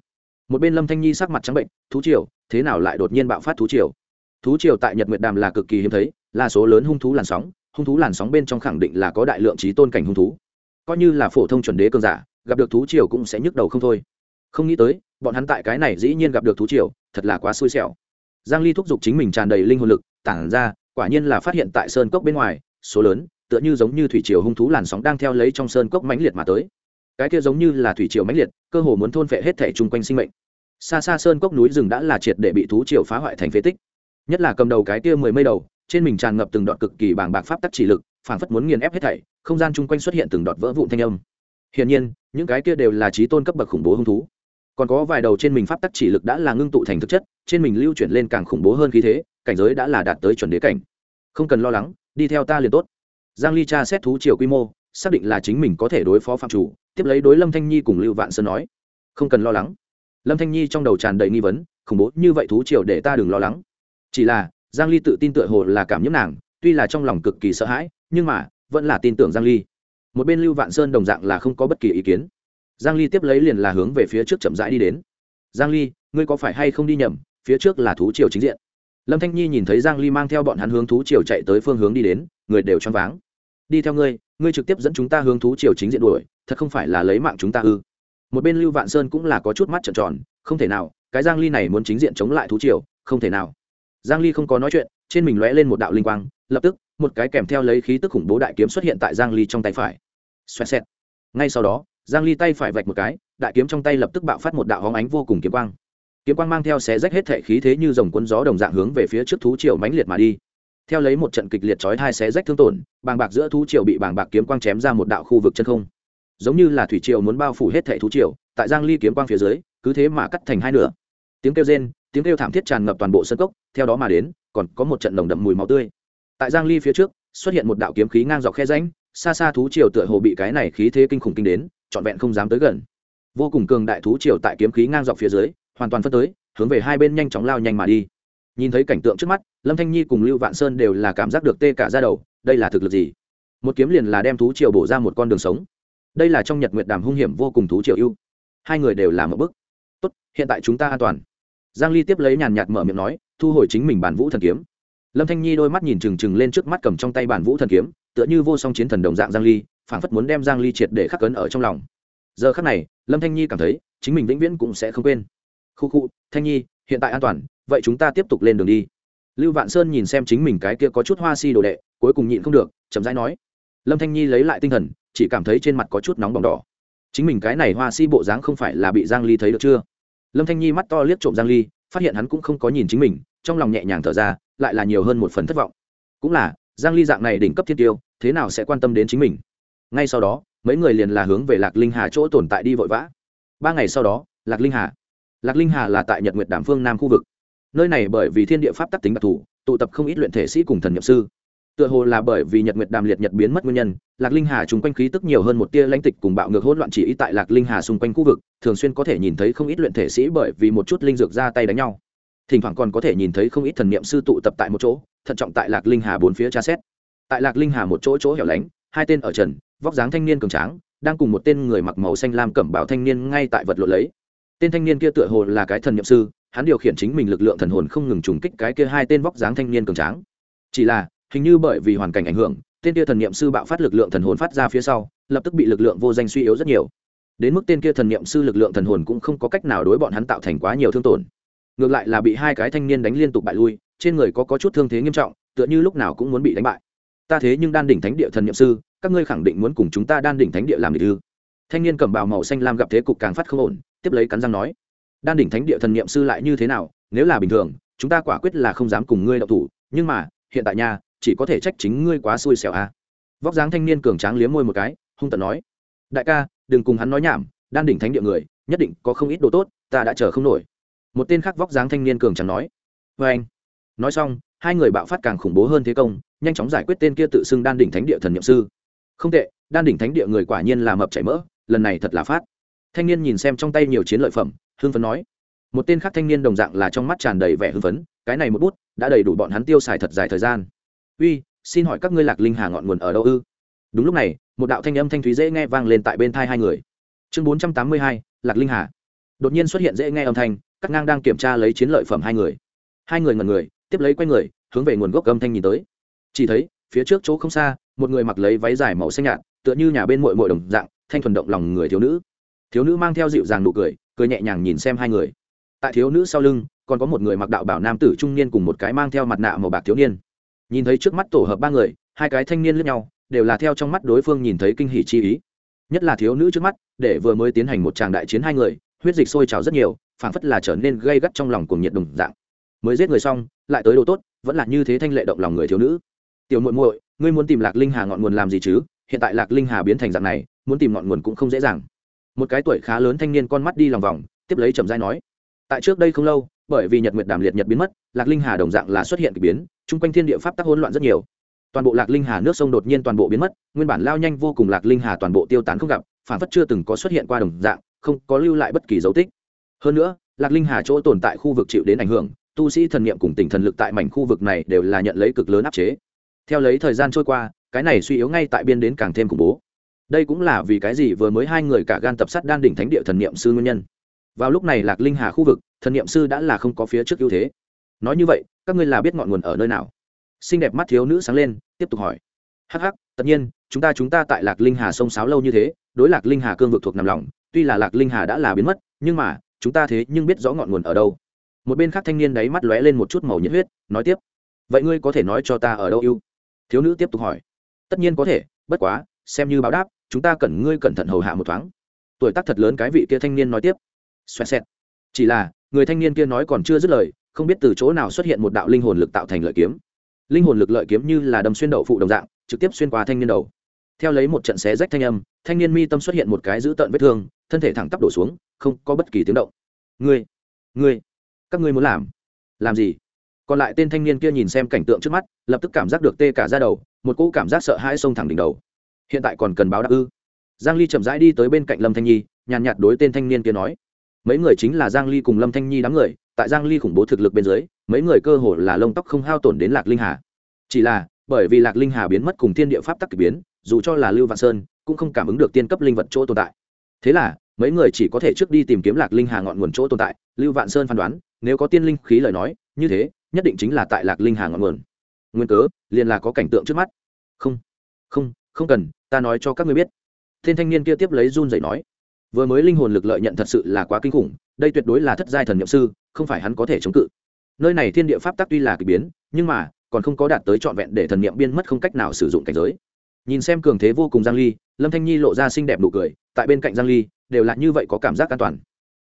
Một bên lâm thanh nhi sắc mặt trắng bệnh, thú triều, thế nào lại đột nhiên bạo phát thú triều? Thú triều tại nhật nguyệt đàm là cực kỳ hiếm thấy, là số lớn hung thú làn sóng, hung thú làn sóng bên trong khẳng định là có đại lượng trí tôn cảnh hung thú. Coi như là phổ thông chuẩn đế cơn giả, gặp được thú triều cũng sẽ nhức đầu không thôi. Không nghĩ tới, bọn hắn tại cái này dĩ nhiên gặp được thú triều, thật là quá xui xẻo. Giang ly thúc giục chính mình tràn đầy linh hồn lực, tản ra, quả nhiên là phát hiện tại sơn cốc bên ngoài, số lớn, tựa như giống như thủy triều hung thú làn sóng đang theo lấy trong sơn cốc mãnh liệt mà tới. Cái kia giống như là thủy triều mãnh liệt, cơ hồ muốn thôn phệ hết thể chung quanh sinh mệnh. Xa xa sơn cốc núi rừng đã là triệt để bị thú triều phá hoại thành phế tích nhất là cầm đầu cái kia mười mây đầu, trên mình tràn ngập từng đoạn cực kỳ bàng bạc pháp tắc chỉ lực, phảng phất muốn nghiền ép hết thảy, không gian chung quanh xuất hiện từng đoạn vỡ vụn thanh âm. Hiển nhiên, những cái kia đều là trí tôn cấp bậc khủng bố hung thú. Còn có vài đầu trên mình pháp tắc chỉ lực đã là ngưng tụ thành thực chất, trên mình lưu chuyển lên càng khủng bố hơn khí thế, cảnh giới đã là đạt tới chuẩn đế cảnh. Không cần lo lắng, đi theo ta liền tốt. Giang ly cha xét thú triều quy mô, xác định là chính mình có thể đối phó phạm chủ, tiếp lấy đối lâm thanh nhi cùng lưu vạn sơn nói. Không cần lo lắng. Lâm thanh nhi trong đầu tràn đầy nghi vấn, khủng bố, như vậy thú triều để ta đừng lo lắng chỉ là, giang ly tự tin tựa hồ là cảm nhiễm nàng, tuy là trong lòng cực kỳ sợ hãi, nhưng mà, vẫn là tin tưởng giang ly. Một bên lưu vạn sơn đồng dạng là không có bất kỳ ý kiến. Giang ly tiếp lấy liền là hướng về phía trước chậm rãi đi đến. Giang ly, ngươi có phải hay không đi nhầm, phía trước là thú triều chính diện. Lâm thanh nhi nhìn thấy giang ly mang theo bọn hắn hướng thú triều chạy tới phương hướng đi đến, người đều choáng váng. Đi theo ngươi ngươi trực tiếp dẫn chúng ta hướng thú triều chính diện đuổi, thật không phải là lấy mạng chúng ta ư? Một bên lưu vạn sơn cũng là có chút mắt trợn tròn, không thể nào, cái giang ly này muốn chính diện chống lại thú triều, không thể nào giang ly không có nói chuyện, trên mình lóe lên một đạo linh quang, lập tức, một cái kèm theo lấy khí tức khủng bố đại kiếm xuất hiện tại giang ly trong tay phải. Xoẹt xẹt. Ngay sau đó, giang ly tay phải vạch một cái, đại kiếm trong tay lập tức bạo phát một đạo hóng ánh vô cùng kiếm quang. Kiếm quang mang theo xé rách hết thể khí thế như dòng cuốn gió đồng dạng hướng về phía trước thú triều mãnh liệt mà đi. Theo lấy một trận kịch liệt chói hai xé rách thương tổn, bàng bạc giữa thú triều bị bàng bạc kiếm quang chém ra một đạo khu vực chân không. Giống như là thủy triều muốn bao phủ hết thể thú triều, tại giang ly kiếm quang phía dưới, cứ thế mà cắt thành hai nửa. Tiếng kêu rên tiếng kêu thảm thiết tràn ngập toàn bộ sân cốc, theo đó mà đến, còn có một trận nồng đậm mùi máu tươi. Tại giang ly phía trước, xuất hiện một đạo kiếm khí ngang dọc khe rãnh, xa xa thú triều tựa hồ bị cái này khí thế kinh khủng kinh đến, trọn vẹn không dám tới gần. Vô cùng cường đại thú triều tại kiếm khí ngang dọc phía dưới, hoàn toàn phân tới, hướng về hai bên nhanh chóng lao nhanh mà đi. Nhìn thấy cảnh tượng trước mắt, lâm thanh nhi cùng lưu vạn sơn đều là cảm giác được tê cả ra đầu, đây là thực lực gì? Một kiếm liền là đem thú triều bổ ra một con đường sống. Đây là trong nhật nguyệt đàm hung hiểm vô cùng thú triều ưu. Hai người đều làm một bức tốt, hiện tại chúng ta an toàn giang ly tiếp lấy nhàn nhạt mở miệng nói, thu hồi chính mình bản vũ thần kiếm. Lâm thanh nhi đôi mắt nhìn trừng trừng lên trước mắt cầm trong tay bản vũ thần kiếm, tựa như vô song chiến thần đồng dạng giang ly, phảng phất muốn đem giang ly triệt để khắc cấn ở trong lòng. Giờ khắc này, lâm thanh nhi cảm thấy, chính mình vĩnh viễn cũng sẽ không quên. Khu khu, thanh nhi, hiện tại an toàn, vậy chúng ta tiếp tục lên đường đi. Lưu vạn sơn nhìn xem chính mình cái kia có chút hoa si đồ đệ, cuối cùng nhịn không được, chậm rãi nói. Lâm thanh nhi lấy lại tinh thần, chỉ cảm thấy trên mặt có chút nóng bỏng đỏ. Chính mình cái này hoa si bộ dáng không phải là bị giang ly thấy được chưa? Lâm thanh nhi mắt to liếc trộm giang ly, phát hiện hắn cũng không có nhìn chính mình, trong lòng nhẹ nhàng thở ra, lại là nhiều hơn một phần thất vọng. Cũng là, giang ly dạng này đỉnh cấp thiên tiêu, thế nào sẽ quan tâm đến chính mình? Ngay sau đó, mấy người liền là hướng về lạc linh hà chỗ tồn tại đi vội vã. Ba ngày sau đó, lạc linh hà, lạc linh hà là tại nhật nguyệt đàm phương nam khu vực. Nơi này bởi vì thiên địa pháp tắc tính đặc thù, tụ tập không ít luyện thể sĩ cùng thần nhập sư tựa hồ là bởi vì nhật nguyệt đàm liệt nhật biến mất nguyên nhân, lạc linh hà chung quanh khí tức nhiều hơn một tia lãnh tịch cùng bạo ngược hỗn loạn chỉ ý tại lạc linh hà xung quanh khu vực, thường xuyên có thể nhìn thấy không ít luyện thể sĩ bởi vì một chút linh dược ra tay đánh nhau. Thỉnh thoảng còn có thể nhìn thấy không ít thần niệm sư tụ tập tại một chỗ, thận trọng tại lạc linh hà bốn phía tra xét. Tại lạc linh hà một chỗ chỗ hẻo lánh, hai tên ở trần, vóc dáng thanh niên cường tráng, đang cùng một tên người mặc màu xanh lam cẩm bảo thanh niên ngay tại vật lộn lấy. Tên thanh niên kia tựa hồ là cái thần niệm sư, hắn điều khiển chính mình lực lượng thần hồn không ngừng trùng kích cái kia hai tên vóc dáng thanh niên cường tráng. Chỉ là hình như bởi vì hoàn cảnh ảnh hưởng, tên kia thần niệm sư bạo phát lực lượng thần hồn phát ra phía sau, lập tức bị lực lượng vô danh suy yếu rất nhiều. Đến mức tên kia thần niệm sư lực lượng thần hồn cũng không có cách nào đối bọn hắn tạo thành quá nhiều thương tổn. Ngược lại là bị hai cái thanh niên đánh liên tục bại lui, trên người có có chút thương thế nghiêm trọng, tựa như lúc nào cũng muốn bị đánh bại. Ta thế nhưng đan đỉnh thánh địa thần niệm sư, các ngươi khẳng định muốn cùng chúng ta đan đỉnh thánh địa làm địch ư? Thanh niên cầm bào màu xanh lam gặp thế cục càng phát không ổn, tiếp lấy cắn răng nói, đan đỉnh thánh địa thần niệm sư lại như thế nào? Nếu là bình thường, chúng ta quả quyết là không dám cùng ngươi đậu thủ, nhưng mà, hiện tại nhà chỉ có thể trách chính ngươi quá xui xẻo a à. vóc dáng thanh niên cường tráng liếm môi một cái, hung tận nói, đại ca, đừng cùng hắn nói nhảm, đan đỉnh thánh địa người, nhất định có không ít đồ tốt, ta đã chờ không nổi. Một tên khác vóc dáng thanh niên cường tráng nói vê anh. Nói xong, hai người bạo phát càng khủng bố hơn thế công, nhanh chóng giải quyết tên kia tự xưng đan đỉnh thánh địa thần nhậm sư. Không tệ, đan đỉnh thánh địa người quả nhiên là mập chảy mỡ, lần này thật là phát. Thanh niên nhìn xem trong tay nhiều chiến lợi phẩm, hưng phấn nói, một tên khác thanh niên đồng dạng là trong mắt tràn đầy vẻ hưng phấn, cái này một bút, đã đầy đủ bọn hắn tiêu xài thật dài thời gian uy, xin hỏi các ngươi lạc linh hà ngọn nguồn ở đâu ư? Đúng lúc này, một đạo thanh âm thanh thúy dễ nghe vang lên tại bên thai hai người. Chương bốn trăm tám mươi hai, lạc linh hà. Đột nhiên xuất hiện dễ nghe âm thanh, các ngang đang kiểm tra lấy chiến lợi phẩm hai người. Hai người ngần người, tiếp lấy quay người, hướng về nguồn gốc âm thanh nhìn tới. Chỉ thấy, phía trước chỗ không xa, một người mặc lấy váy dài màu xanh nhạt, tựa như nhà bên mội mội đồng dạng, thanh thuần động lòng người thiếu nữ. Thiếu nữ mang theo dịu dàng nụ cười cười nhẹ nhàng nhìn xem hai người. Tại thiếu nữ sau lưng, còn có một người mặc đạo bảo nam tử trung niên cùng một cái mang theo mặt nạ màu bạc thiếu niên nhìn thấy trước mắt tổ hợp ba người, hai cái thanh niên lướt nhau, đều là theo trong mắt đối phương nhìn thấy kinh hỷ chi ý. Nhất là thiếu nữ trước mắt, để vừa mới tiến hành một tràng đại chiến hai người, huyết dịch sôi trào rất nhiều, phảng phất là trở nên gây gắt trong lòng cùng nhiệt đồng dạng. Mới giết người xong, lại tới đồ tốt, vẫn là như thế thanh lệ động lòng người thiếu nữ. Tiểu muội muội, ngươi muốn tìm lạc linh hà ngọn nguồn làm gì chứ? Hiện tại lạc linh hà biến thành dạng này, muốn tìm ngọn nguồn cũng không dễ dàng. Một cái tuổi khá lớn thanh niên con mắt đi lòng vòng, tiếp lấy trầm dai nói, tại trước đây không lâu bởi vì nhật nguyệt đàm liệt nhật biến mất, lạc linh hà đồng dạng là xuất hiện k ỳ biến, chung quanh thiên địa pháp tắc hỗn loạn rất nhiều. Toàn bộ lạc linh hà nước sông đột nhiên toàn bộ biến mất, nguyên bản lao nhanh vô cùng lạc linh hà toàn bộ tiêu tán không gặp, phản phất chưa từng có xuất hiện qua đồng dạng, không có lưu lại bất kỳ dấu tích. Hơn nữa, lạc linh hà chỗ tồn tại khu vực chịu đến ảnh hưởng, tu sĩ thần niệm cùng tỉnh thần lực tại mảnh khu vực này đều là nhận lấy cực lớn áp chế. Theo lấy thời gian trôi qua, cái này suy yếu ngay tại biên đến càng thêm khủng bố. Đây cũng là vì cái gì vừa mới hai người cả gan tập sát đan đỉnh thánh địa thần niệm sư nguyên nhân. Vào lúc này lạc linh hà khu vực thần niệm sư đã là không có phía trước ưu thế. Nói như vậy, các ngươi là biết ngọn nguồn ở nơi nào? Xinh đẹp mắt thiếu nữ sáng lên, tiếp tục hỏi. Hắc hắc, tất nhiên, chúng ta chúng ta tại lạc linh hà sông sáo lâu như thế, đối lạc linh hà cương vực thuộc nằm lòng, tuy là lạc linh hà đã là biến mất, nhưng mà, chúng ta thế nhưng biết rõ ngọn nguồn ở đâu. Một bên khác thanh niên đáy mắt lóe lên một chút màu nhiệt huyết, nói tiếp. Vậy ngươi có thể nói cho ta ở đâu ưu? Thiếu nữ tiếp tục hỏi. Tất nhiên có thể, bất quá, xem như báo đáp, chúng ta cần ngươi cẩn thận hầu hạ một thoáng. Tuổi tác thật lớn cái vị kia thanh niên nói tiếp. Xoẹt xẹt. Chỉ là người thanh niên kia nói còn chưa dứt lời, không biết từ chỗ nào xuất hiện một đạo linh hồn lực tạo thành lợi kiếm. Linh hồn lực lợi kiếm như là đâm xuyên đậu phụ đồng dạng, trực tiếp xuyên qua thanh niên đầu. Theo lấy một trận xé rách thanh âm, thanh niên mi tâm xuất hiện một cái dữ tợn vết thương, thân thể thẳng tắp đổ xuống, không có bất kỳ tiếng động. Ngươi ngươi, các ngươi muốn làm làm gì? Còn lại tên thanh niên kia nhìn xem cảnh tượng trước mắt, lập tức cảm giác được tê cả ra đầu, một cỗ cảm giác sợ hãi xông thẳng đỉnh đầu. Hiện tại còn cần báo đáp ư? Giang ly chậm rãi đi tới bên cạnh lâm thanh nhi, nhàn nhạt đối tên thanh niên kia nói mấy người chính là giang ly cùng lâm thanh nhi đám người, tại giang ly khủng bố thực lực bên dưới, mấy người cơ hồ là lông tóc không hao tổn đến lạc linh hà. Chỉ là, bởi vì lạc linh hà biến mất cùng thiên địa pháp tắc kỳ biến, dù cho là lưu vạn sơn, cũng không cảm ứng được tiên cấp linh vật chỗ tồn tại. Thế là, mấy người chỉ có thể trước đi tìm kiếm lạc linh hà ngọn nguồn chỗ tồn tại, lưu vạn sơn phán đoán, nếu có tiên linh khí lời nói, như thế, nhất định chính là tại lạc linh hà ngọn nguồn. Nguyên cớ, liền là có cảnh tượng trước mắt. Không không không cần, ta nói cho các ngươi biết. Thiên thanh niên kia tiếp lấy run dậy nói vừa mới linh hồn lực lợi nhận thật sự là quá kinh khủng, đây tuyệt đối là thất giai thần nhậm sư, không phải hắn có thể chống cự. Nơi này thiên địa pháp tắc tuy là k ỳ biến, nhưng mà, còn không có đạt tới trọn vẹn để thần niệm biên mất không cách nào sử dụng cảnh giới. Nhìn xem cường thế vô cùng giang ly, lâm thanh nhi lộ ra xinh đẹp nụ cười, tại bên cạnh giang ly, đều là như vậy có cảm giác an toàn.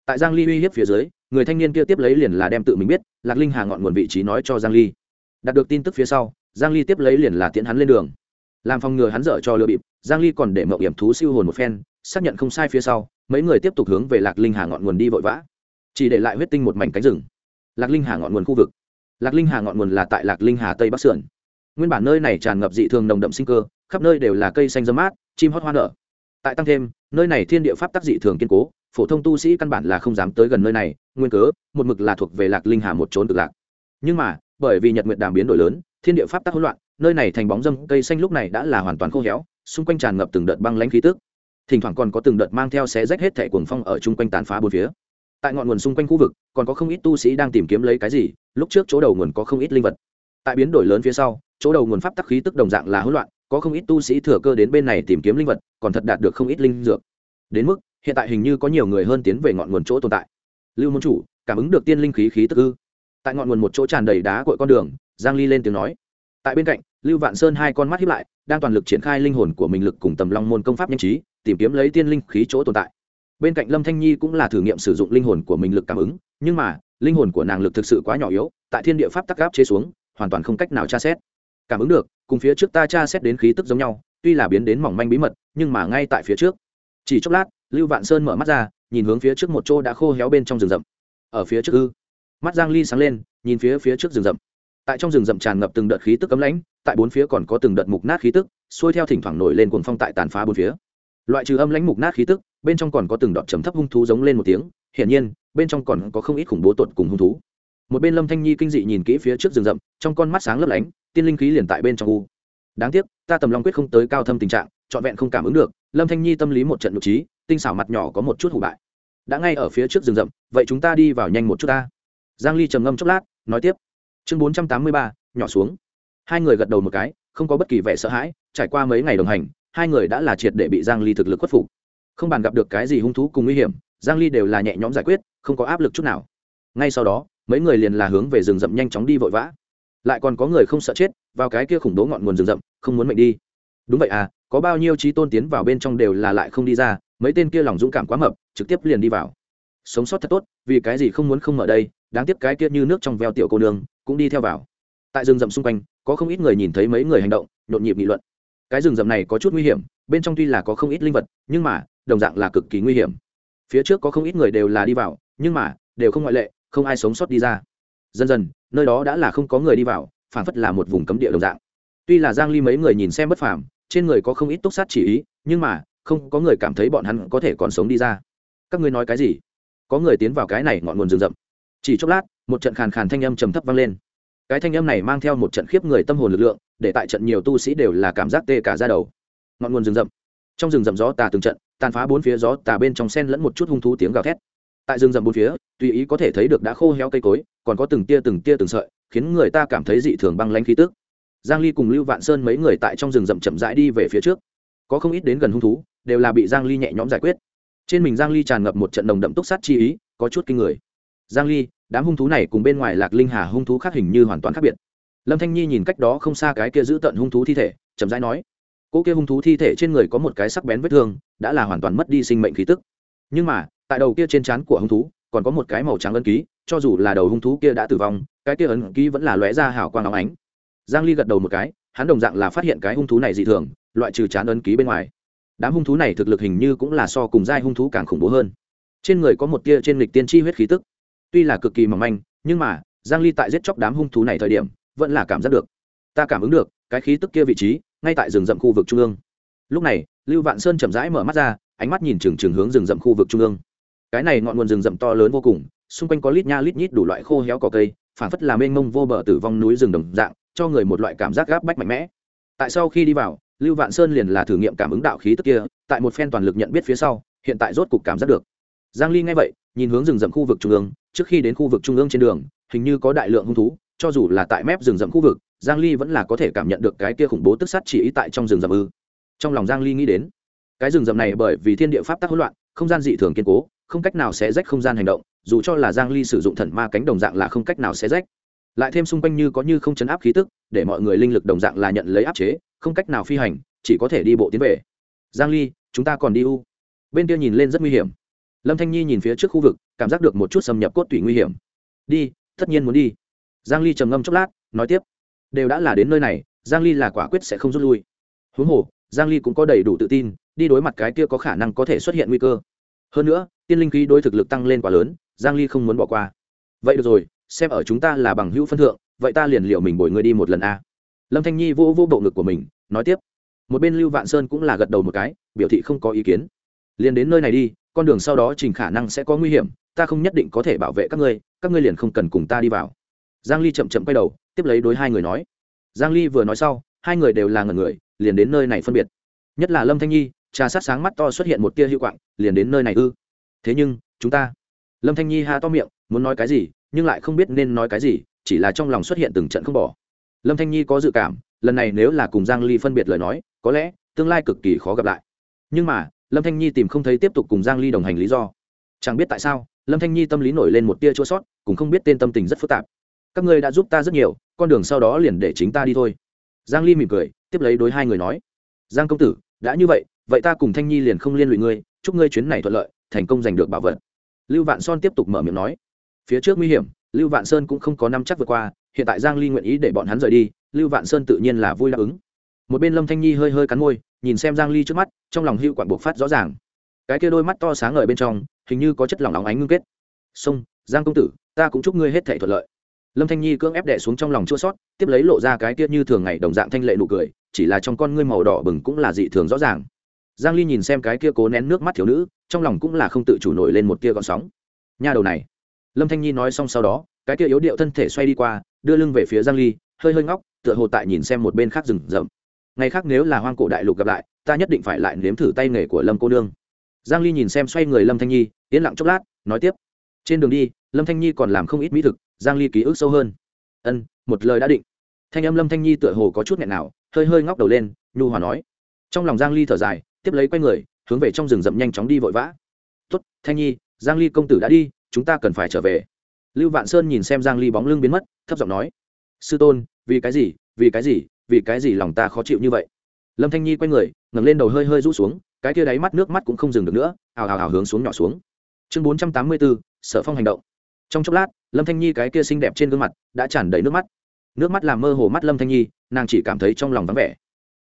Tại giang ly uy hiếp phía dưới, người thanh niên kia tiếp lấy liền là đem tự mình biết, lạc linh hà ngọn nguồn vị trí nói cho giang ly. Đạt được tin tức phía sau, giang ly tiếp lấy liền là tiễn hắn lên đường. Làm phòng ngừa hắn dở cho lừa bịp, giang ly còn để mậu hiểm thú siêu hồn một phen, xác nhận không sai phía sau mấy người tiếp tục hướng về lạc linh hà ngọn nguồn đi vội vã. Chỉ để lại huyết tinh một mảnh cánh rừng. Lạc linh hà ngọn nguồn khu vực. Lạc linh hà ngọn nguồn là tại lạc linh hà tây bắc sườn. Nguyên bản nơi này tràn ngập dị thường nồng đậm sinh cơ, khắp nơi đều là cây xanh dâm mát, chim hót hoa nở. Tại tăng thêm, nơi này thiên địa pháp tác dị thường kiên cố, phổ thông tu sĩ căn bản là không dám tới gần nơi này, nguyên cớ, một mực là thuộc về lạc linh hà một trốn cực lạc. Nhưng mà, bởi vì nhật nguyện đàm biến đổi lớn, thiên địa pháp tác hỗn loạn, nơi này thành bóng dâm cây xanh lúc này đã là hoàn toàn khô héo, xung quanh tràn ngập từng đợt băng lãnh khí tức thỉnh thoảng còn có từng đợt mang theo xé rách hết thẻ cuồng phong ở chung quanh tàn phá bốn phía. Tại ngọn nguồn xung quanh khu vực, còn có không ít tu sĩ đang tìm kiếm lấy cái gì, lúc trước chỗ đầu nguồn có không ít linh vật. Tại biến đổi lớn phía sau, chỗ đầu nguồn pháp tắc khí tức đồng dạng là hỗn loạn, có không ít tu sĩ thừa cơ đến bên này tìm kiếm linh vật, còn thật đạt được không ít linh dược. Đến mức, hiện tại hình như có nhiều người hơn tiến về ngọn nguồn chỗ tồn tại. Lưu môn chủ, cảm ứng được tiên linh khí khí tức ư? Tại ngọn nguồn một chỗ tràn đầy đá cội con đường, giang ly lên tiếng nói. Tại bên cạnh, lưu vạn sơn hai con mắt hiếp lại, đang toàn lực triển khai linh hồn của mình lực cùng tầm long môn công pháp nhanh trí tìm kiếm lấy tiên linh khí chỗ tồn tại. Bên cạnh lâm thanh nhi cũng là thử nghiệm sử dụng linh hồn của mình lực cảm ứng, nhưng mà, linh hồn của nàng lực thực sự quá nhỏ yếu, tại thiên địa pháp tắc gáp chế xuống, hoàn toàn không cách nào tra xét. Cảm ứng được, cùng phía trước ta tra xét đến khí tức giống nhau, tuy là biến đến mỏng manh bí mật, nhưng mà ngay tại phía trước. Chỉ chốc lát, lưu vạn sơn mở mắt ra, nhìn hướng phía trước một chỗ đã khô héo bên trong rừng rậm. Ở phía trước ư? Mắt giang ly sáng lên, nhìn phía phía trước rừng rậm. Tại trong rừng rậm tràn ngập từng đợt khí tức cấm lãnh, tại bốn phía còn có từng đợt mục nát khí tức, xuôi theo thỉnh thoảng nổi lên cuồng phong tại tàn phá bốn phía loại trừ âm lãnh mục nát khí tức bên trong còn có từng đọt trầm thấp hung thú giống lên một tiếng hiển nhiên bên trong còn có không ít khủng bố tột cùng hung thú. Một bên lâm thanh nhi kinh dị nhìn kỹ phía trước rừng rậm trong con mắt sáng lấp lánh tiên linh khí liền tại bên trong u. Đáng tiếc ta tầm long quyết không tới cao thâm tình trạng trọn vẹn không cảm ứng được lâm thanh nhi tâm lý một trận nhục trí tinh xảo mặt nhỏ có một chút hủ bại. Đã ngay ở phía trước rừng rậm vậy chúng ta đi vào nhanh một chút ta. Giang ly trầm ngâm chốc lát nói tiếp. Chương 483, nhỏ xuống. Hai người gật đầu một cái không có bất kỳ vẻ sợ hãi trải qua mấy ngày đồng hành hai người đã là triệt để bị giang ly thực lực khuất phục. Không bàn gặp được cái gì hung thú cùng nguy hiểm, giang ly đều là nhẹ nhõm giải quyết, không có áp lực chút nào. Ngay sau đó, mấy người liền là hướng về rừng rậm nhanh chóng đi vội vã. Lại còn có người không sợ chết, vào cái kia khủng bố ngọn nguồn rừng rậm, không muốn mệnh đi. Đúng vậy à có bao nhiêu trí tôn tiến vào bên trong đều là lại không đi ra, mấy tên kia lòng dũng cảm quá mập, trực tiếp liền đi vào. Sống sót thật tốt, vì cái gì không muốn không ở đây, đáng tiếc cái kia như nước trong veo tiểu cô nương cũng đi theo vào. Tại rừng rậm xung quanh, có không ít người nhìn thấy mấy người hành động, nhộn nhịp nghị luận cái rừng rậm này có chút nguy hiểm, bên trong tuy là có không ít linh vật, nhưng mà, đồng dạng là cực kỳ nguy hiểm. Phía trước có không ít người đều là đi vào, nhưng mà, đều không ngoại lệ, không ai sống sót đi ra. Dần dần, nơi đó đã là không có người đi vào phản phất là một vùng cấm địa đồng dạng. Tuy là giang ly mấy người nhìn xem bất phàm, trên người có không ít túc sát chỉ ý, nhưng mà, không có người cảm thấy bọn hắn có thể còn sống đi ra. Các ngươi nói cái gì? Có người tiến vào cái này ngọn nguồn rừng rậm. Chỉ chốc lát, một trận khàn khàn thanh âm trầm thấp vang lên. Cái thanh âm này mang theo một trận khiếp người tâm hồn lực lượng để tại trận nhiều tu sĩ đều là cảm giác tê cả ra đầu. Ngọn nguồn rừng rậm. Trong rừng rậm gió tà từng trận, tàn phá bốn phía gió tà bên trong sen lẫn một chút hung thú tiếng gào thét. Tại rừng rậm bốn phía, tùy ý có thể thấy được đã khô héo cây cối, còn có từng tia từng tia từng sợi, khiến người ta cảm thấy dị thường băng lanh khí tức. Giang ly cùng lưu vạn sơn mấy người tại trong rừng rậm chậm rãi đi về phía trước. Có không ít đến gần hung thú, đều là bị giang ly nhẹ nhõm giải quyết. Trên mình giang ly tràn ngập một trận đồng đậm túc sát chi ý, có chút kinh người. Giang ly, đám hung thú này cùng bên ngoài lạc linh hà hung thú khác hình như hoàn toàn khác biệt lâm thanh nhi nhìn cách đó không xa cái kia giữ tận hung thú thi thể, chậm rãi nói cỗ kia hung thú thi thể trên người có một cái sắc bén vết thương, đã là hoàn toàn mất đi sinh mệnh khí tức. Nhưng mà, tại đầu kia trên trán của hung thú, còn có một cái màu trắng ấn ký, cho dù là đầu hung thú kia đã tử vong, cái kia ấn ký vẫn là lóe ra hào quang óng ánh. Giang ly gật đầu một cái, hắn đồng dạng là phát hiện cái hung thú này dị thường, loại trừ chán ấn ký bên ngoài. Đám hung thú này thực lực hình như cũng là so cùng giai hung thú càng khủng bố hơn. Trên người có một tia trên lịch tiên tri huyết khí tức. Tuy là cực kỳ mỏng manh, nhưng mà, giang ly tại giết chóc đám hung thú này thời điểm vẫn là cảm giác được. Ta cảm ứng được, cái khí tức kia vị trí, ngay tại rừng rậm khu vực trung ương. Lúc này, lưu vạn sơn chậm rãi mở mắt ra, ánh mắt nhìn chừng chừng hướng rừng rậm khu vực trung ương. Cái này ngọn nguồn rừng rậm to lớn vô cùng, xung quanh có lít nha lít nhít đủ loại khô héo cỏ cây phản phất là mênh mông vô bờ tử vong núi rừng đồng dạng, cho người một loại cảm giác gáp bách mạnh mẽ. Tại sau khi đi vào, lưu vạn sơn liền là thử nghiệm cảm ứng đạo khí tức kia, tại một phen toàn lực nhận biết phía sau, hiện tại rốt cục cảm giác được. Giang ly nghe vậy, nhìn hướng rừng rậm khu vực trung ương, trước khi đến khu vực trung ương trên đường, hình như có đại lượng hung thú cho dù là tại mép rừng rậm khu vực, giang ly vẫn là có thể cảm nhận được cái kia khủng bố tức sát chỉ ý tại trong rừng rậm ư. Trong lòng giang ly nghĩ đến, cái rừng rậm này bởi vì thiên địa pháp tắc hỗn loạn, không gian dị thường kiên cố, không cách nào sẽ rách không gian hành động, dù cho là giang ly sử dụng thần ma cánh đồng dạng là không cách nào sẽ rách. Lại thêm xung quanh như có như không chấn áp khí tức, để mọi người linh lực đồng dạng là nhận lấy áp chế, không cách nào phi hành, chỉ có thể đi bộ tiến về. Giang ly, chúng ta còn đi u. Bên kia nhìn lên rất nguy hiểm. Lâm thanh nhi nhìn phía trước khu vực, cảm giác được một chút xâm nhập cốt tủy nguy hiểm. Đi, tất nhiên muốn đi giang ly trầm ngâm chốc lát, nói tiếp. Đều đã là đến nơi này, giang ly là quả quyết sẽ không rút lui. Huống hồ, giang ly cũng có đầy đủ tự tin, đi đối mặt cái kia có khả năng có thể xuất hiện nguy cơ. Hơn nữa, tiên linh khí đối thực lực tăng lên quá lớn, giang ly không muốn bỏ qua. Vậy được rồi, xem ở chúng ta là bằng hữu phân thượng, vậy ta liền liệu mình bồi người đi một lần a. Lâm thanh nhi vô vô bộ ngực của mình, nói tiếp. Một bên lưu vạn sơn cũng là gật đầu một cái, biểu thị không có ý kiến. Liền đến nơi này đi, con đường sau đó trình khả năng sẽ có nguy hiểm, ta không nhất định có thể bảo vệ các ngươi các ngươi liền không cần cùng ta đi vào giang ly chậm chậm quay đầu, tiếp lấy đối hai người nói. Giang ly vừa nói sau, hai người đều là ngẩn người, liền đến nơi này phân biệt. Nhất là lâm thanh nhi, trà sát sáng mắt to xuất hiện một tia hữu quạng, liền đến nơi này ư. Thế nhưng, chúng ta. Lâm thanh nhi ha to miệng, muốn nói cái gì, nhưng lại không biết nên nói cái gì, chỉ là trong lòng xuất hiện từng trận không bỏ. Lâm thanh nhi có dự cảm, lần này nếu là cùng giang ly phân biệt lời nói, có lẽ tương lai cực kỳ khó gặp lại. Nhưng mà, lâm thanh nhi tìm không thấy tiếp tục cùng giang ly đồng hành lý do. Chẳng biết tại sao, lâm thanh nhi tâm lý nổi lên một tia chua sót, cũng không biết tên tâm tình rất phức tạp các ngươi đã giúp ta rất nhiều, con đường sau đó liền để chính ta đi thôi. Giang ly mỉm cười, tiếp lấy đối hai người nói. Giang công tử, đã như vậy vậy ta cùng thanh nhi liền không liên lụy ngươi, chúc ngươi chuyến này thuận lợi, thành công giành được bảo vật. Lưu vạn son tiếp tục mở miệng nói. Phía trước nguy hiểm, lưu vạn sơn cũng không có năm chắc vượt qua, hiện tại giang ly nguyện ý để bọn hắn rời đi, lưu vạn sơn tự nhiên là vui đáp ứng. Một bên lâm thanh nhi hơi hơi cắn môi, nhìn xem giang ly trước mắt, trong lòng hưu quản buộc phát rõ ràng. Cái kia đôi mắt to sáng ở bên trong, hình như có chất lỏng óng ánh ngưng kết. Sông giang công tử, ta cũng chúc ngươi hết thể thuận lợi lâm thanh nhi cưỡng ép đẻ xuống trong lòng chua sót, tiếp lấy lộ ra cái tiết như thường ngày đồng dạng thanh lệ nụ cười, chỉ là trong con ngươi màu đỏ bừng cũng là dị thường rõ ràng. Giang ly nhìn xem cái kia cố nén nước mắt thiếu nữ, trong lòng cũng là không tự chủ nổi lên một tia gọn sóng. Nha đầu này. Lâm thanh nhi nói xong sau đó, cái kia yếu điệu thân thể xoay đi qua, đưa lưng về phía giang ly, hơi hơi ngóc, tựa hồ tại nhìn xem một bên khác rừng rậm. Ngày khác nếu là hoang cổ đại lục gặp lại, ta nhất định phải lại nếm thử tay nghề của lâm cô nương. Giang ly nhìn xem xoay người lâm thanh nhi, yên lặng chốc lát, nói tiếp. Trên đường đi lâm thanh nhi còn làm không ít mỹ thực giang ly ký ức sâu hơn. Ân một lời đã định. Thanh âm lâm thanh nhi tựa hồ có chút nghẹn nào hơi hơi ngóc đầu lên nhu hòa nói. Trong lòng giang ly thở dài tiếp lấy quay người hướng về trong rừng rậm nhanh chóng đi vội vã. Tuất thanh nhi giang ly công tử đã đi chúng ta cần phải trở về. Lưu vạn sơn nhìn xem giang ly bóng lưng biến mất thấp giọng nói. Sư tôn vì cái gì vì cái gì vì cái gì lòng ta khó chịu như vậy? Lâm thanh nhi quay người ngẩng lên đầu hơi hơi rũ xuống cái kia đáy mắt nước mắt cũng không dừng được nữa ào ào ào hướng xuống nhỏ xuống. Chương 484, sở phong hành động trong chốc lát, lâm thanh nhi cái kia xinh đẹp trên gương mặt đã tràn đầy nước mắt. Nước mắt làm mơ hồ mắt lâm thanh nhi, nàng chỉ cảm thấy trong lòng vắng vẻ.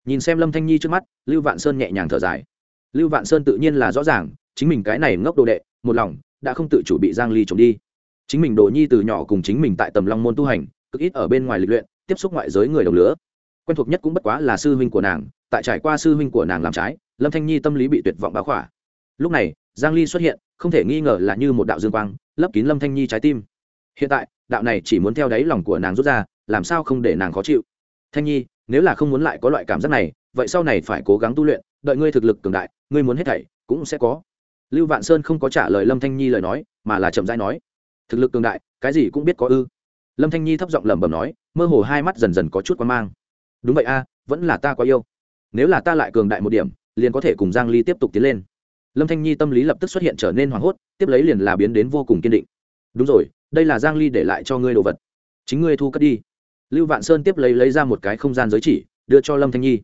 Nhìn xem lâm thanh nhi trước mắt, lưu vạn sơn nhẹ nhàng thở dài. Lưu vạn sơn tự nhiên là rõ ràng, chính mình cái này ngốc đồ đệ, một lòng đã không tự chủ bị giang ly trộm đi. Chính mình đồ nhi từ nhỏ cùng chính mình tại tầm long môn tu hành, cực ít ở bên ngoài lịch luyện, tiếp xúc ngoại giới người đồng lứa. Quen thuộc nhất cũng bất quá là sư huynh của nàng, tại trải qua sư huynh của nàng làm trái, lâm thanh nhi tâm lý bị tuyệt vọng báo khỏa. Lúc này, giang ly xuất hiện không thể nghi ngờ là như một đạo dương quang, lấp kín lâm thanh nhi trái tim. Hiện tại, đạo này chỉ muốn theo đáy lòng của nàng rút ra, làm sao không để nàng khó chịu? Thanh nhi, nếu là không muốn lại có loại cảm giác này, vậy sau này phải cố gắng tu luyện, đợi ngươi thực lực cường đại, ngươi muốn hết thảy, cũng sẽ có. Lưu vạn sơn không có trả lời lâm thanh nhi lời nói, mà là chậm rãi nói, thực lực cường đại, cái gì cũng biết có ư? Lâm thanh nhi thấp giọng lẩm bẩm nói, mơ hồ hai mắt dần dần có chút quan mang. Đúng vậy a, vẫn là ta quá yêu. Nếu là ta lại cường đại một điểm, liền có thể cùng giang ly tiếp tục tiến lên lâm thanh nhi tâm lý lập tức xuất hiện trở nên hoảng hốt, tiếp lấy liền là biến đến vô cùng kiên định. Đúng rồi, đây là giang ly để lại cho ngươi đồ vật. Chính ngươi thu cất đi. Lưu vạn sơn tiếp lấy lấy ra một cái không gian giới chỉ, đưa cho lâm thanh nhi.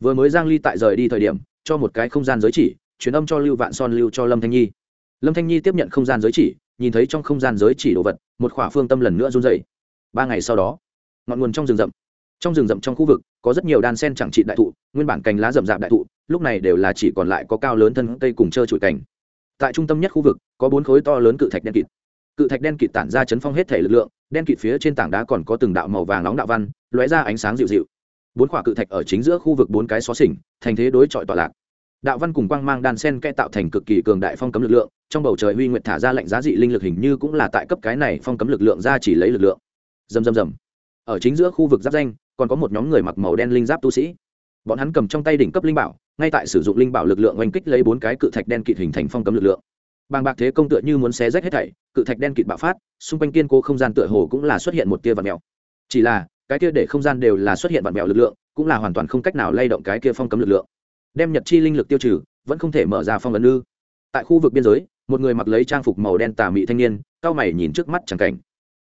Vừa mới giang ly tại rời đi thời điểm, cho một cái không gian giới chỉ, truyền âm cho lưu vạn son lưu cho lâm thanh nhi. Lâm thanh nhi tiếp nhận không gian giới chỉ, nhìn thấy trong không gian giới chỉ đồ vật, một khỏa phương tâm lần nữa run dậy ba ngày sau đó, ngọn nguồn trong rừng rậm. Trong rừng rậm trong khu vực, có rất nhiều đan sen chẳng trị đại thụ, nguyên bản cành lá rậm rạp đại thụ lúc này đều là chỉ còn lại có cao lớn thân cây cùng trơ trụi cảnh tại trung tâm nhất khu vực, có bốn khối to lớn cự thạch đen kịt. Cự thạch đen kịt tản ra chấn phong hết thể lực lượng, đen kịt phía trên tảng đá còn có từng đạo màu vàng nóng đạo văn, lóe ra ánh sáng dịu dịu. Bốn quả cự thạch ở chính giữa khu vực bốn cái xó xỉnh, thành thế đối chọi tọa lạc. Đạo văn cùng quang mang đan sen kẽ tạo thành cực kỳ cường đại phong cấm lực lượng, trong bầu trời huy nguyệt thả ra lệnh giá dị linh lực hình như cũng là tại cấp cái này phong cấm lực lượng ra chỉ lấy lực lượng. Dầm dầm dầm ở chính giữa khu vực giáp danh, còn có một nhóm người mặc màu đen linh giáp tu sĩ. Bọn hắn cầm trong tay đỉnh cấp linh bảo ngay tại sử dụng linh bảo lực lượng oanh kích lấy bốn cái cự thạch đen kịt hình thành phong cấm lực lượng. Bàng bạc thế công tựa như muốn xé rách hết thảy, cự thạch đen kịt bạo phát, xung quanh kiên cố không gian tựa hồ cũng là xuất hiện một tia vạt mèo. Chỉ là, cái kia để không gian đều là xuất hiện vạt mèo lực lượng, cũng là hoàn toàn không cách nào lay động cái kia phong cấm lực lượng. Đem nhật chi linh lực tiêu trừ, vẫn không thể mở ra phong ấn ư. Tại khu vực biên giới, một người mặc lấy trang phục màu đen tà mị thanh niên, cao mày nhìn trước mắt chẳng cảnh.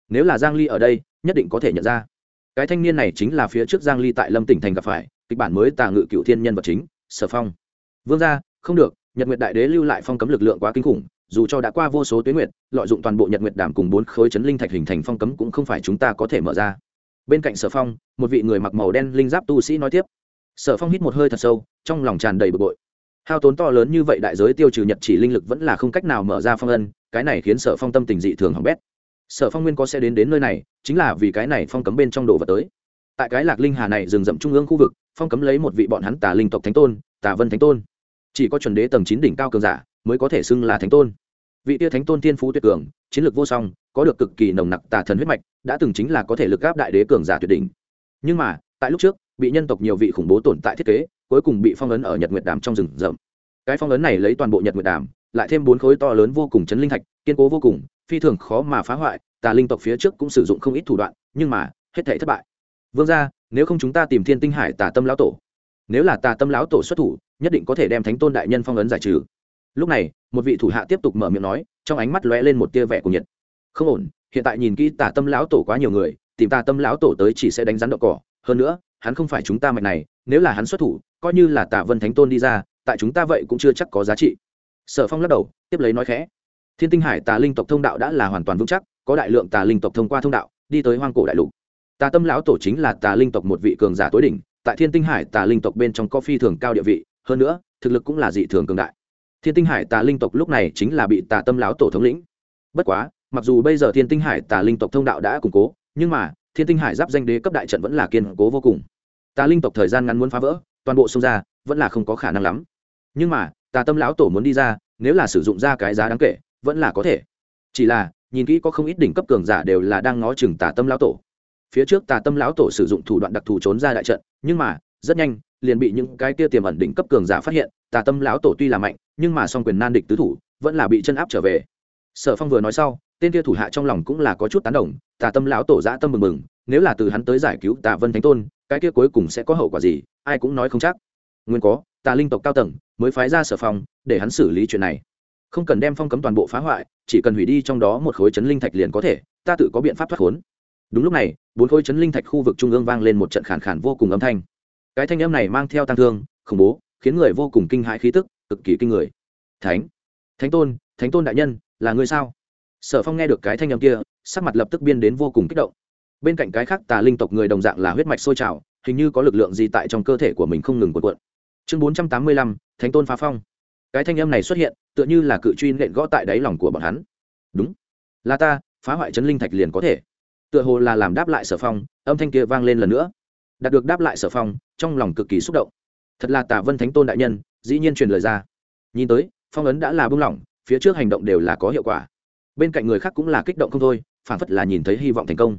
Nếu là giang ly ở đây, nhất định có thể nhận ra. Cái thanh niên này chính là phía trước giang ly tại lâm tỉnh thành gặp phải, kịch bản mới tà ngự cựu thiên nhân vật chính sở phong. Vương gia, không được, nhật nguyệt đại đế lưu lại phong cấm lực lượng quá kinh khủng, dù cho đã qua vô số tuyến nguyệt, lợi dụng toàn bộ nhật nguyệt đảm cùng bốn khối chấn linh thạch hình thành phong cấm cũng không phải chúng ta có thể mở ra. Bên cạnh sở phong, một vị người mặc màu đen linh giáp tu sĩ nói tiếp. Sở phong hít một hơi thật sâu, trong lòng tràn đầy bực bội. Hao tốn to lớn như vậy đại giới tiêu trừ nhật chỉ linh lực vẫn là không cách nào mở ra phong ân cái này khiến sở phong tâm tình dị thường hỏng bét. Sở phong nguyên có sẽ đến đến nơi này, chính là vì cái này phong cấm bên trong đồ vật tới tại cái lạc linh hà này rừng rậm trung ương khu vực, phong cấm lấy một vị bọn hắn tà linh tộc thánh tôn, tà vân thánh tôn. Chỉ có chuẩn đế tầng chín đỉnh cao cường giả mới có thể xưng là thánh tôn. Vị tia thánh tôn thiên phú tuyệt cường, chiến lược vô song, có được cực kỳ nồng nặc tà thần huyết mạch, đã từng chính là có thể lực gáp đại đế cường giả tuyệt đỉnh. Nhưng mà, tại lúc trước, bị nhân tộc nhiều vị khủng bố tồn tại thiết kế, cuối cùng bị phong ấn ở nhật nguyệt đàm trong rừng rậm. Cái phong ấn này lấy toàn bộ nhật nguyệt đàm, lại thêm bốn khối to lớn vô cùng chấn linh thạch, kiên cố vô cùng, phi thường khó mà phá hoại, tà linh tộc phía trước cũng sử dụng không ít thủ đoạn, nhưng mà, hết thể thất bại vương ra nếu không chúng ta tìm thiên tinh hải tà tâm lão tổ. Nếu là tà tâm lão tổ xuất thủ, nhất định có thể đem thánh tôn đại nhân phong ấn giải trừ. Lúc này, một vị thủ hạ tiếp tục mở miệng nói, trong ánh mắt lóe lên một tia vẻ của nhiệt. Không ổn, hiện tại nhìn kỹ tà tâm lão tổ quá nhiều người, tìm tà tâm lão tổ tới chỉ sẽ đánh rắn đậu cỏ. Hơn nữa, hắn không phải chúng ta mạnh này, nếu là hắn xuất thủ, coi như là tà vân thánh tôn đi ra, tại chúng ta vậy cũng chưa chắc có giá trị. Sở phong lắc đầu, tiếp lấy nói khẽ, thiên tinh hải tà linh tộc thông đạo đã là hoàn toàn vững chắc, có đại lượng tà linh tộc thông qua thông đạo, đi tới hoang cổ đại lục tà tâm lão tổ chính là tà linh tộc một vị cường giả tối đỉnh, tại thiên tinh hải tà linh tộc bên trong có phi thường cao địa vị, hơn nữa, thực lực cũng là dị thường cường đại. Thiên tinh hải tà linh tộc lúc này chính là bị tà tâm lão tổ thống lĩnh. Bất quá, mặc dù bây giờ thiên tinh hải tà linh tộc thông đạo đã củng cố, nhưng mà, thiên tinh hải giáp danh đế cấp đại trận vẫn là kiên cố vô cùng. Tà linh tộc thời gian ngắn muốn phá vỡ, toàn bộ xung ra, vẫn là không có khả năng lắm. Nhưng mà, tà tâm lão tổ muốn đi ra, nếu là sử dụng ra cái giá đáng kể, vẫn là có thể. Chỉ là, nhìn kỹ có không ít đỉnh cấp cường giả đều là đang ngó chừng tà tâm lão tổ phía trước tà tâm lão tổ sử dụng thủ đoạn đặc thù trốn ra đại trận, nhưng mà, rất nhanh, liền bị những cái kia tiềm ẩn đỉnh cấp cường giả phát hiện, tà tâm lão tổ tuy là mạnh, nhưng mà song quyền nan địch tứ thủ, vẫn là bị chân áp trở về. Sở phong vừa nói sau, tên kia thủ hạ trong lòng cũng là có chút tán đồng, tà tâm lão tổ dã tâm mừng mừng, nếu là từ hắn tới giải cứu tà vân thánh tôn, cái kia cuối cùng sẽ có hậu quả gì, ai cũng nói không chắc. Nguyên có, tà linh tộc cao tầng, mới phái ra sở phong, để hắn xử lý chuyện này. Không cần đem phong cấm toàn bộ phá hoại, chỉ cần hủy đi trong đó một khối chấn linh thạch liền có thể, ta tự có biện pháp thoát khốn. Đúng lúc này bốn khối chấn linh thạch khu vực trung ương vang lên một trận khản khản vô cùng âm thanh. Cái thanh âm này mang theo tăng thương, khủng bố, khiến người vô cùng kinh hãi khí tức, cực kỳ kinh người. Thánh thánh tôn thánh tôn đại nhân, là người sao? Sở phong nghe được cái thanh âm kia, sắc mặt lập tức biên đến vô cùng kích động. Bên cạnh cái khác tà linh tộc người đồng dạng là huyết mạch sôi trào, hình như có lực lượng gì tại trong cơ thể của mình không ngừng cuộn cuộn. Chương bốn trăm tám mươi lăm, thánh tôn phá phong. Cái thanh âm này xuất hiện, tựa như là cự truy nện gõ tại đáy lòng của bọn hắn. Đúng, là ta, phá hoại chấn linh thạch liền có thể tựa hồ là làm đáp lại sở phong, âm thanh kia vang lên lần nữa. Đạt được đáp lại sở phong, trong lòng cực kỳ xúc động. Thật là tả vân thánh tôn đại nhân, dĩ nhiên truyền lời ra. Nhìn tới, phong ấn đã là bung lỏng, phía trước hành động đều là có hiệu quả. Bên cạnh người khác cũng là kích động không thôi, phản phất là nhìn thấy hy vọng thành công.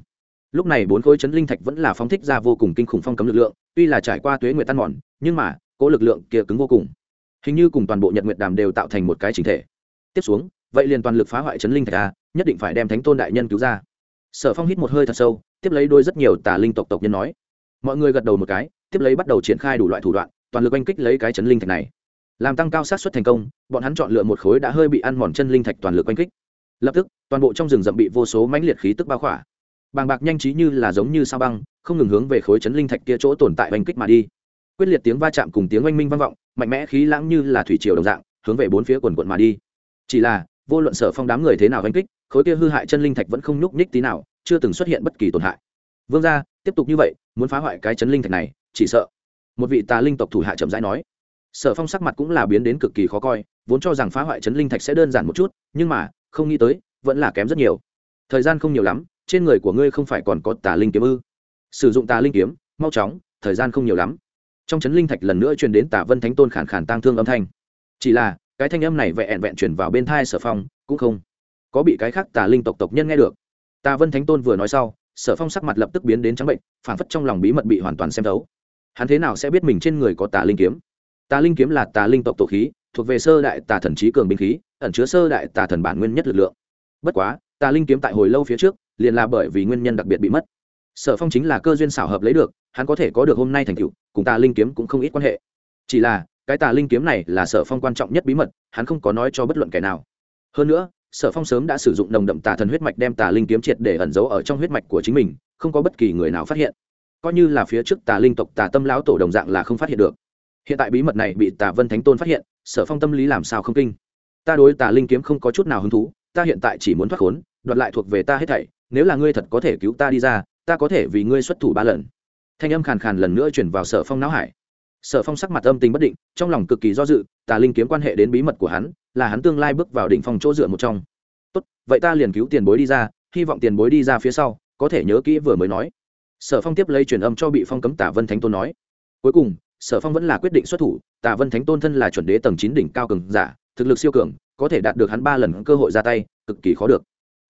Lúc này bốn khối chấn linh thạch vẫn là phóng thích ra vô cùng kinh khủng phong cấm lực lượng, tuy là trải qua tuế nguyện tan mòn, nhưng mà cỗ lực lượng kia cứng vô cùng. Hình như cùng toàn bộ nhật nguyệt đàm đều tạo thành một cái chính thể. Tiếp xuống, vậy liền toàn lực phá hoại chấn linh thạch a, nhất định phải đem thánh tôn đại nhân cứu ra sở phong hít một hơi thật sâu, tiếp lấy đôi rất nhiều tà linh tộc tộc nhân nói. Mọi người gật đầu một cái, tiếp lấy bắt đầu triển khai đủ loại thủ đoạn, toàn lực oanh kích lấy cái chấn linh thạch này. Làm tăng cao sát xuất thành công, bọn hắn chọn lựa một khối đã hơi bị ăn mòn chân linh thạch toàn lực oanh kích. Lập tức, toàn bộ trong rừng rậm bị vô số mãnh liệt khí tức bao khỏa. Bàng bạc nhanh trí như là giống như sao băng, không ngừng hướng về khối chấn linh thạch kia chỗ tồn tại oanh kích mà đi. Quyết liệt tiếng va chạm cùng tiếng oanh minh vang vọng, mạnh mẽ khí lãng như là thủy triều đồng dạng, hướng về bốn phía quần quận mà đi. Chỉ là, vô luận sở phong đám người thế nào oanh kích khối kia hư hại chân linh thạch vẫn không nhúc nhích tí nào, chưa từng xuất hiện bất kỳ tổn hại. Vương gia, tiếp tục như vậy, muốn phá hoại cái chân linh thạch này, chỉ sợ. Một vị tà linh tộc thủ hạ chậm rãi nói. Sở phong sắc mặt cũng là biến đến cực kỳ khó coi, vốn cho rằng phá hoại chấn linh thạch sẽ đơn giản một chút, nhưng mà, không nghĩ tới, vẫn là kém rất nhiều. Thời gian không nhiều lắm, trên người của ngươi không phải còn có tà linh kiếm ư? Sử dụng tà linh kiếm, mau chóng, thời gian không nhiều lắm. Trong chấn linh thạch lần nữa truyền đến tà vân thánh tôn khản khản tang thương âm thanh. Chỉ là, cái thanh âm này vẹn vẹn truyền vào bên thai sở phong, cũng không có bị cái khác tà linh tộc tộc nhân nghe được. Tà vân thánh tôn vừa nói sau, sở phong sắc mặt lập tức biến đến trắng bệnh phản phất trong lòng bí mật bị hoàn toàn xem thấu. Hắn thế nào sẽ biết mình trên người có tà linh kiếm? Tà linh kiếm là tà linh tộc tổ khí, thuộc về sơ đại tà thần trí cường binh khí, ẩn chứa sơ đại tà thần bản nguyên nhất lực lượng. Bất quá, tà linh kiếm tại hồi lâu phía trước, liền là bởi vì nguyên nhân đặc biệt bị mất. Sở phong chính là cơ duyên xảo hợp lấy được, hắn có thể có được hôm nay thành tựu, cùng tà linh kiếm cũng không ít quan hệ. Chỉ là, cái tà linh kiếm này là sở phong quan trọng nhất bí mật, hắn không có nói cho bất luận kẻ nào. Hơn nữa sở phong sớm đã sử dụng nồng đậm tà thần huyết mạch đem tà linh kiếm triệt để ẩn giấu ở trong huyết mạch của chính mình, không có bất kỳ người nào phát hiện. Coi như là phía trước tà linh tộc, tà tâm lão tổ đồng dạng là không phát hiện được. Hiện tại bí mật này bị tà vân thánh tôn phát hiện, sở phong tâm lý làm sao không kinh? Ta đối tà linh kiếm không có chút nào hứng thú, ta hiện tại chỉ muốn thoát khốn, đoạt lại thuộc về ta hết thảy, nếu là ngươi thật có thể cứu ta đi ra, ta có thể vì ngươi xuất thủ ba lần. Thanh âm khàn khàn lần nữa chuyển vào sở phong não hải. Sở phong sắc mặt âm tình bất định, trong lòng cực kỳ do dự, tà linh kiếm quan hệ đến bí mật của hắn là hắn tương lai bước vào đỉnh phòng chỗ dựa một trong. Tốt, vậy ta liền cứu tiền bối đi ra, hy vọng tiền bối đi ra phía sau, có thể nhớ kỹ vừa mới nói. Sở phong tiếp lấy truyền âm cho bị phong cấm tả vân thánh tôn nói. Cuối cùng, sở phong vẫn là quyết định xuất thủ, tả vân thánh tôn thân là chuẩn đế tầng chín đỉnh cao cường giả, thực lực siêu cường, có thể đạt được hắn ba lần cơ hội ra tay, cực kỳ khó được.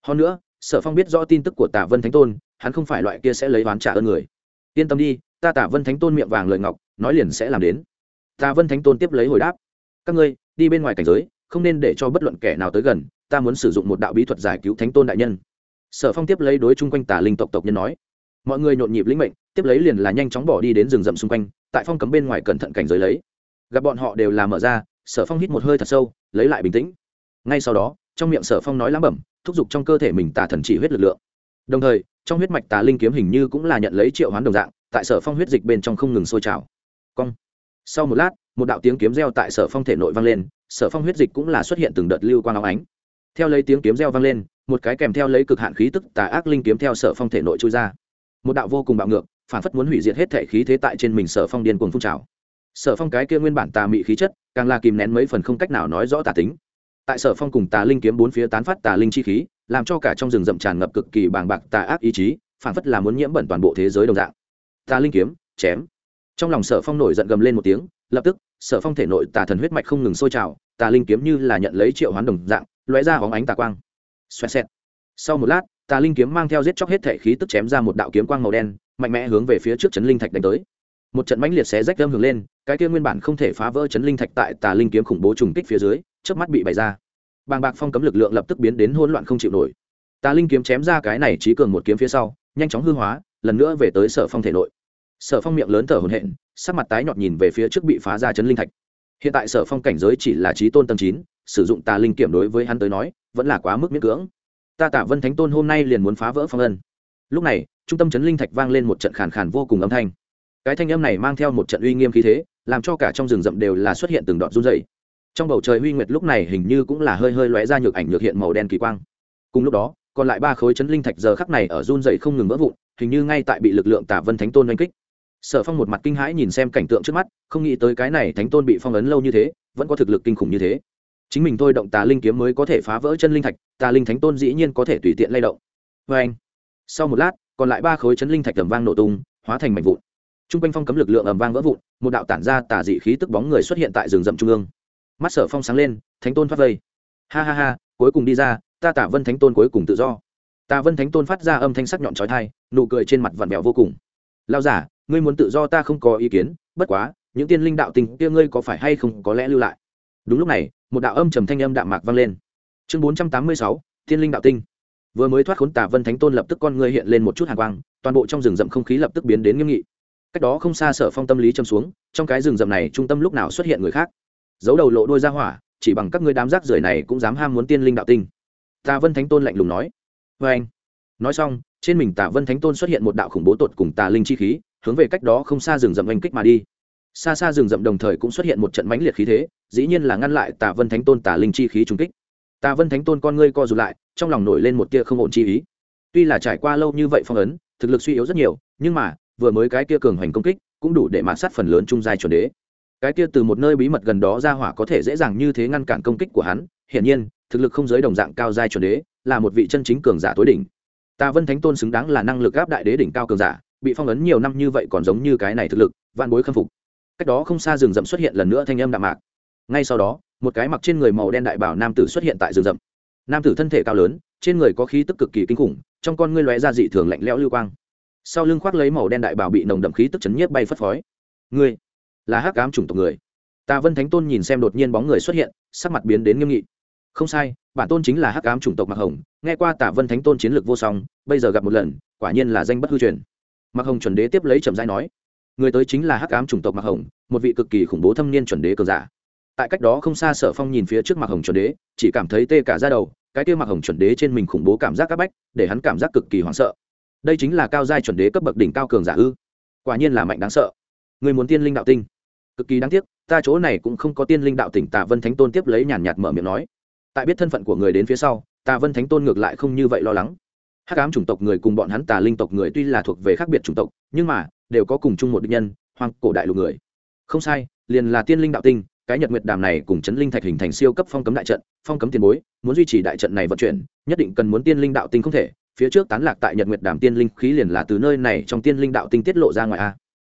Hơn nữa, sở phong biết rõ tin tức của tả vân thánh tôn, hắn không phải loại kia sẽ lấy oán trả ơn người. Yên tâm đi, ta tả vân thánh tôn miệng vàng lời ngọc, nói liền sẽ làm đến. Tả vân thánh tôn tiếp lấy hồi đáp. Các ngươi, đi bên ngoài cảnh giới không nên để cho bất luận kẻ nào tới gần, ta muốn sử dụng một đạo bí thuật giải cứu thánh tôn đại nhân. Sở phong tiếp lấy đối chung quanh tà linh tộc tộc nhân nói. Mọi người nhộn nhịp lĩnh mệnh, tiếp lấy liền là nhanh chóng bỏ đi đến rừng rậm xung quanh, tại phong cấm bên ngoài cẩn thận cảnh giới lấy. Gặp bọn họ đều là mở ra, sở phong hít một hơi thật sâu, lấy lại bình tĩnh. Ngay sau đó, trong miệng sở phong nói lắm bẩm, thúc giục trong cơ thể mình tà thần chỉ huyết lực lượng. Đồng thời, trong huyết mạch tà linh kiếm hình như cũng là nhận lấy triệu hoán đồng dạng, tại sở phong huyết dịch bên trong không ngừng sôi trào. Cong. Sau một lát, một đạo tiếng kiếm reo tại sở phong thể nội vang lên sở phong huyết dịch cũng là xuất hiện từng đợt lưu quang áo ánh. Theo lấy tiếng kiếm reo vang lên, một cái kèm theo lấy cực hạn khí tức tà ác linh kiếm theo sở phong thể nội trôi ra. Một đạo vô cùng bạo ngược, phản phất muốn hủy diệt hết thể khí thế tại trên mình sở phong điên cuồng phun trào. Sở phong cái kia nguyên bản tà mị khí chất, càng là kìm nén mấy phần không cách nào nói rõ tà tính. Tại sở phong cùng tà linh kiếm bốn phía tán phát tà linh chi khí, làm cho cả trong rừng rậm tràn ngập cực kỳ bàng bạc tà ác ý chí, phản phất là muốn nhiễm bẩn toàn bộ thế giới đồng dạng. Tà linh kiếm, chém. Trong lòng sở phong nổi giận gầm lên một tiếng, lập tức sở phong thể nội tà thần huyết mạch không ngừng sôi trào, tà linh kiếm như là nhận lấy triệu hoán đồng dạng, lóe ra hóng ánh tà quang. Xoẹt xẹt. Sau một lát, tà linh kiếm mang theo giết chóc hết thể khí tức chém ra một đạo kiếm quang màu đen, mạnh mẽ hướng về phía trước chấn linh thạch đánh tới. Một trận mãnh liệt xé rách âm hướng lên, cái kia nguyên bản không thể phá vỡ chấn linh thạch tại tà linh kiếm khủng bố trùng kích phía dưới trước mắt bị bày ra. Bàng bạc phong cấm lực lượng lập tức biến đến hỗn loạn không chịu nổi. Tà linh kiếm chém ra cái này trí cường một kiếm phía sau, nhanh chóng hư hóa, lần nữa về tới sở phong thể nội. Sở phong miệng lớn thở hổn hển sắc mặt tái nhọt nhìn về phía trước bị phá ra chấn linh thạch. Hiện tại sở phong cảnh giới chỉ là trí tôn tầng chín, sử dụng tà linh kiểm đối với hắn tới nói, vẫn là quá mức miễn cưỡng. Ta tả vân thánh tôn hôm nay liền muốn phá vỡ phong ân. Lúc này, trung tâm chấn linh thạch vang lên một trận khàn khàn vô cùng âm thanh. Cái thanh âm này mang theo một trận uy nghiêm khí thế, làm cho cả trong rừng rậm đều là xuất hiện từng đoạn run dày trong bầu trời huy nguyệt lúc này hình như cũng là hơi hơi lóe ra nhược ảnh nhược hiện màu đen kỳ quang. Cùng lúc đó, còn lại ba khối chấn linh thạch giờ khắc này ở run dày không ngừng vỡ vụn, hình như ngay tại bị lực lượng tả vân thánh tôn oanh kích sở phong một mặt kinh hãi nhìn xem cảnh tượng trước mắt, không nghĩ tới cái này thánh tôn bị phong ấn lâu như thế, vẫn có thực lực kinh khủng như thế. Chính mình thôi động tà linh kiếm mới có thể phá vỡ chân linh thạch, tà linh thánh tôn dĩ nhiên có thể tùy tiện lay động. Vê anh, sau một lát, còn lại ba khối chân linh thạch tầm vang nổ tung, hóa thành mảnh vụn. T r u n g quanh phong cấm lực lượng ầm vang vỡ vụn, một đạo tản ra tà dị khí tức bóng người xuất hiện tại rừng rậm trung ương. Mắt sở phong sáng lên, thánh tôn phát vây. Ha ha ha, cuối cùng đi ra, ta tả vân thánh tôn cuối cùng tự do. Tà vân thánh tôn phát ra âm thanh sắc nhọn trói thai nụ cười trên mặt vặn vẹo vô cùng lao giả, ngươi muốn tự do ta không có ý kiến, bất quá, những tiên linh đạo tinh kia ngươi có phải hay không có lẽ lưu lại? Đúng lúc này, một đạo âm trầm thanh âm đạm mạc vang lên. Chương bốn trăm tám mươi sáu, tiên linh đạo tinh. Vừa mới thoát khốn tà vân thánh tôn lập tức con ngươi hiện lên một chút hàn quang, toàn bộ trong rừng rậm không khí lập tức biến đến nghiêm nghị. Cách đó không xa sở phong tâm lý châm xuống, trong cái rừng rậm này trung tâm lúc nào xuất hiện người khác? Giấu đầu lộ đôi ra hỏa, chỉ bằng các ngươi đám rác rưởi này cũng dám ham muốn tiên linh đạo tinh. Tà vân thánh tôn lạnh lùng nói. Vê anh nói xong trên mình tả vân thánh tôn xuất hiện một đạo khủng bố tột cùng tà linh chi khí, hướng về cách đó không xa rừng rậm oanh kích mà đi. Xa xa rừng rậm đồng thời cũng xuất hiện một trận mãnh liệt khí thế, dĩ nhiên là ngăn lại tà vân thánh tôn tà linh chi khí trung kích. Tà vân thánh tôn con ngươi co rụt lại, trong lòng nổi lên một tia không ổn chi ý. Tuy là trải qua lâu như vậy phong ấn, thực lực suy yếu rất nhiều, nhưng mà, vừa mới cái kia cường hoành công kích, cũng đủ để mã sát phần lớn trung giai chuẩn đế. Cái kia từ một nơi bí mật gần đó ra hỏa có thể dễ dàng như thế ngăn cản công kích của hắn, hiển nhiên, thực lực không giới đồng dạng cao giai chuẩn đế, là một vị chân chính cường giả tối đỉnh tà vân thánh tôn xứng đáng là năng lực gáp đại đế đỉnh cao cường giả, bị phong ấn nhiều năm như vậy còn giống như cái này thực lực, vạn bối khâm phục. Cách đó không xa rừng rậm xuất hiện lần nữa thanh âm đạm mạc. Ngay sau đó, một cái mặc trên người màu đen đại bảo nam tử xuất hiện tại rừng rậm. Nam tử thân thể cao lớn, trên người có khí tức cực kỳ kinh khủng, trong con ngươi lóe ra dị thường lạnh lẽo lưu quang. Sau lưng khoác lấy màu đen đại bảo bị nồng đậm khí tức chấn nhiếp bay phất phới. Ngươi là hắc ám chủng tộc người. Tà vân thánh tôn nhìn xem đột nhiên bóng người xuất hiện, sắc mặt biến đến nghiêm nghị không sai, bản tôn chính là hắc ám chủng tộc mặc hồng, nghe qua tả vân thánh tôn chiến lược vô song, bây giờ gặp một lần, quả nhiên là danh bất hư truyền. Mặc hồng chuẩn đế tiếp lấy trầm giai nói, người tới chính là hắc ám chủng tộc mặc hồng, một vị cực kỳ khủng bố thâm niên chuẩn đế cường giả. Tại cách đó không xa sở phong nhìn phía trước mặc hồng chuẩn đế, chỉ cảm thấy tê cả ra đầu, cái kia mặc hồng chuẩn đế trên mình khủng bố cảm giác c áp bách, để hắn cảm giác cực kỳ hoảng sợ. Đây chính là cao giai chuẩn đế cấp bậc đỉnh cao cường giả ư? Quả nhiên là mạnh đáng sợ. Người muốn tiên linh đạo tinh. Cực kỳ đáng tiếc, ta chỗ này cũng không có tiên linh đạo tỉnh tạ vân thánh tôn tiếp lấy nhàn nhạt mở miệng nói tại biết thân phận của người đến phía sau, tà vân thánh tôn ngược lại không như vậy lo lắng. Hát cám chủng tộc người cùng bọn hắn tà linh tộc người tuy là thuộc về khác biệt chủng tộc, nhưng mà, đều có cùng chung một định nhân, hoàng cổ đại lục người. Không sai, liền là tiên linh đạo tinh, cái nhật nguyệt đàm này cùng chấn linh thạch hình thành siêu cấp phong cấm đại trận, phong cấm tiền bối, muốn duy trì đại trận này vận chuyển, nhất định cần muốn tiên linh đạo tinh không thể, phía trước tán lạc tại nhật nguyệt đàm tiên linh khí liền là từ nơi này trong tiên linh đạo tinh tiết lộ ra ngoài a.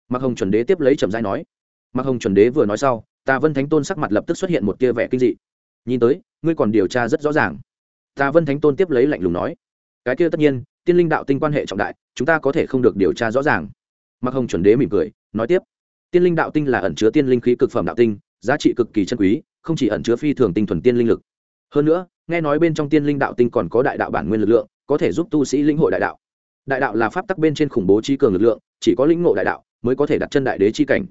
Mặc hồng chuẩn đế tiếp lấy trầm giai nói. Mặc hồng chuẩn đế vừa nói sau, tà vân thánh tôn sắc mặt lập tức xuất hiện một tia vẻ kinh dị nhìn tới, ngươi còn điều tra rất rõ ràng. Tà vân thánh tôn tiếp lấy lạnh lùng nói. Cái kia tất nhiên, tiên linh đạo tinh quan hệ trọng đại, chúng ta có thể không được điều tra rõ ràng. Mặc hồng chuẩn đế mỉm cười, nói tiếp. Tiên linh đạo tinh là ẩn chứa tiên linh khí cực phẩm đạo tinh, giá trị cực kỳ chân quý, không chỉ ẩn chứa phi thường tinh thuần tiên linh lực. Hơn nữa, nghe nói bên trong tiên linh đạo tinh còn có đại đạo bản nguyên lực lượng, có thể giúp tu sĩ lĩnh hội đại đạo. Đại đạo là pháp tắc bên trên khủng bố trí cường lực lượng, chỉ có lĩnh ngộ đại đạo mới có thể đặt chân đại đế chi cảnh.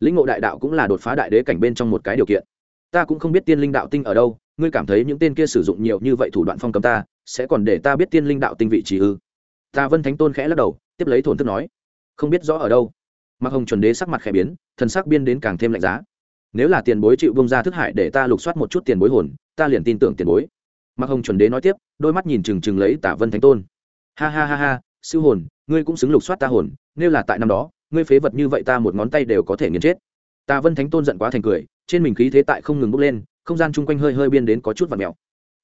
Lĩnh ngộ đại đạo cũng là đột phá đại đế cảnh bên trong một cái điều kiện ta cũng không biết tiên linh đạo tinh ở đâu, ngươi cảm thấy những tên kia sử dụng nhiều như vậy thủ đoạn phong cấm ta, sẽ còn để ta biết tiên linh đạo tinh vị trí ư? Ta vân thánh tôn khẽ lắc đầu, tiếp lấy thổn thức nói, không biết rõ ở đâu. Mặc hồng chuẩn đế sắc mặt khẽ biến, thần sắc biên đến càng thêm lạnh giá. Nếu là tiền bối chịu bông ra thức hại để ta lục soát một chút tiền bối hồn, ta liền tin tưởng tiền bối. Mặc hồng chuẩn đế nói tiếp, đôi mắt nhìn trừng trừng lấy tả vân thánh tôn. Ha ha ha ha, siêu hồn, ngươi cũng xứng lục soát ta hồn, nếu là tại năm đó, ngươi phế vật như vậy ta một ngón tay đều có thể nghiền chết. Ta vân thánh tôn giận quá thành cười trên mình khí thế tại không ngừng bốc lên, không gian chung quanh hơi hơi biên đến có chút và mèo.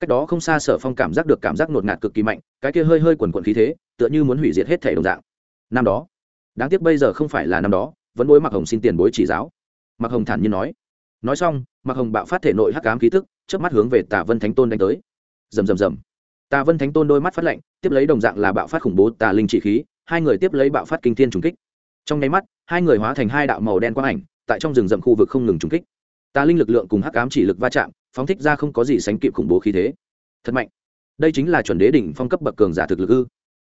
Cách đó không xa sở phong cảm giác được cảm giác ngột ngạt cực kỳ mạnh, cái kia hơi hơi quần quần khí thế, tựa như muốn hủy diệt hết thể đồng dạng. Năm đó, đáng tiếc bây giờ không phải là năm đó, vẫn bối mặc hồng xin tiền bối chỉ giáo. Mặc hồng thản nhiên nói. Nói xong mặc hồng bạo phát thể nội hắc cám khí tức trước mắt hướng về tả vân thánh tôn đánh tới. Rầm rầm rầm. Tà vân thánh tôn đôi mắt phát lạnh, tiếp lấy đồng dạng là bạo phát khủng bố tà linh chỉ khí, hai người tiếp lấy bạo phát kinh thiên trùng kích. Trong nháy mắt, hai người hóa thành hai đạo màu đen quang ảnh, tại trong rừng rậm khu vực không ngừng trùng kích tà linh lực lượng cùng hắc ám chỉ lực va chạm, phóng thích ra không có gì sánh kịp khủng bố khí thế. Thật mạnh. Đây chính là chuẩn đế đỉnh phong cấp bậc cường giả thực lực ư.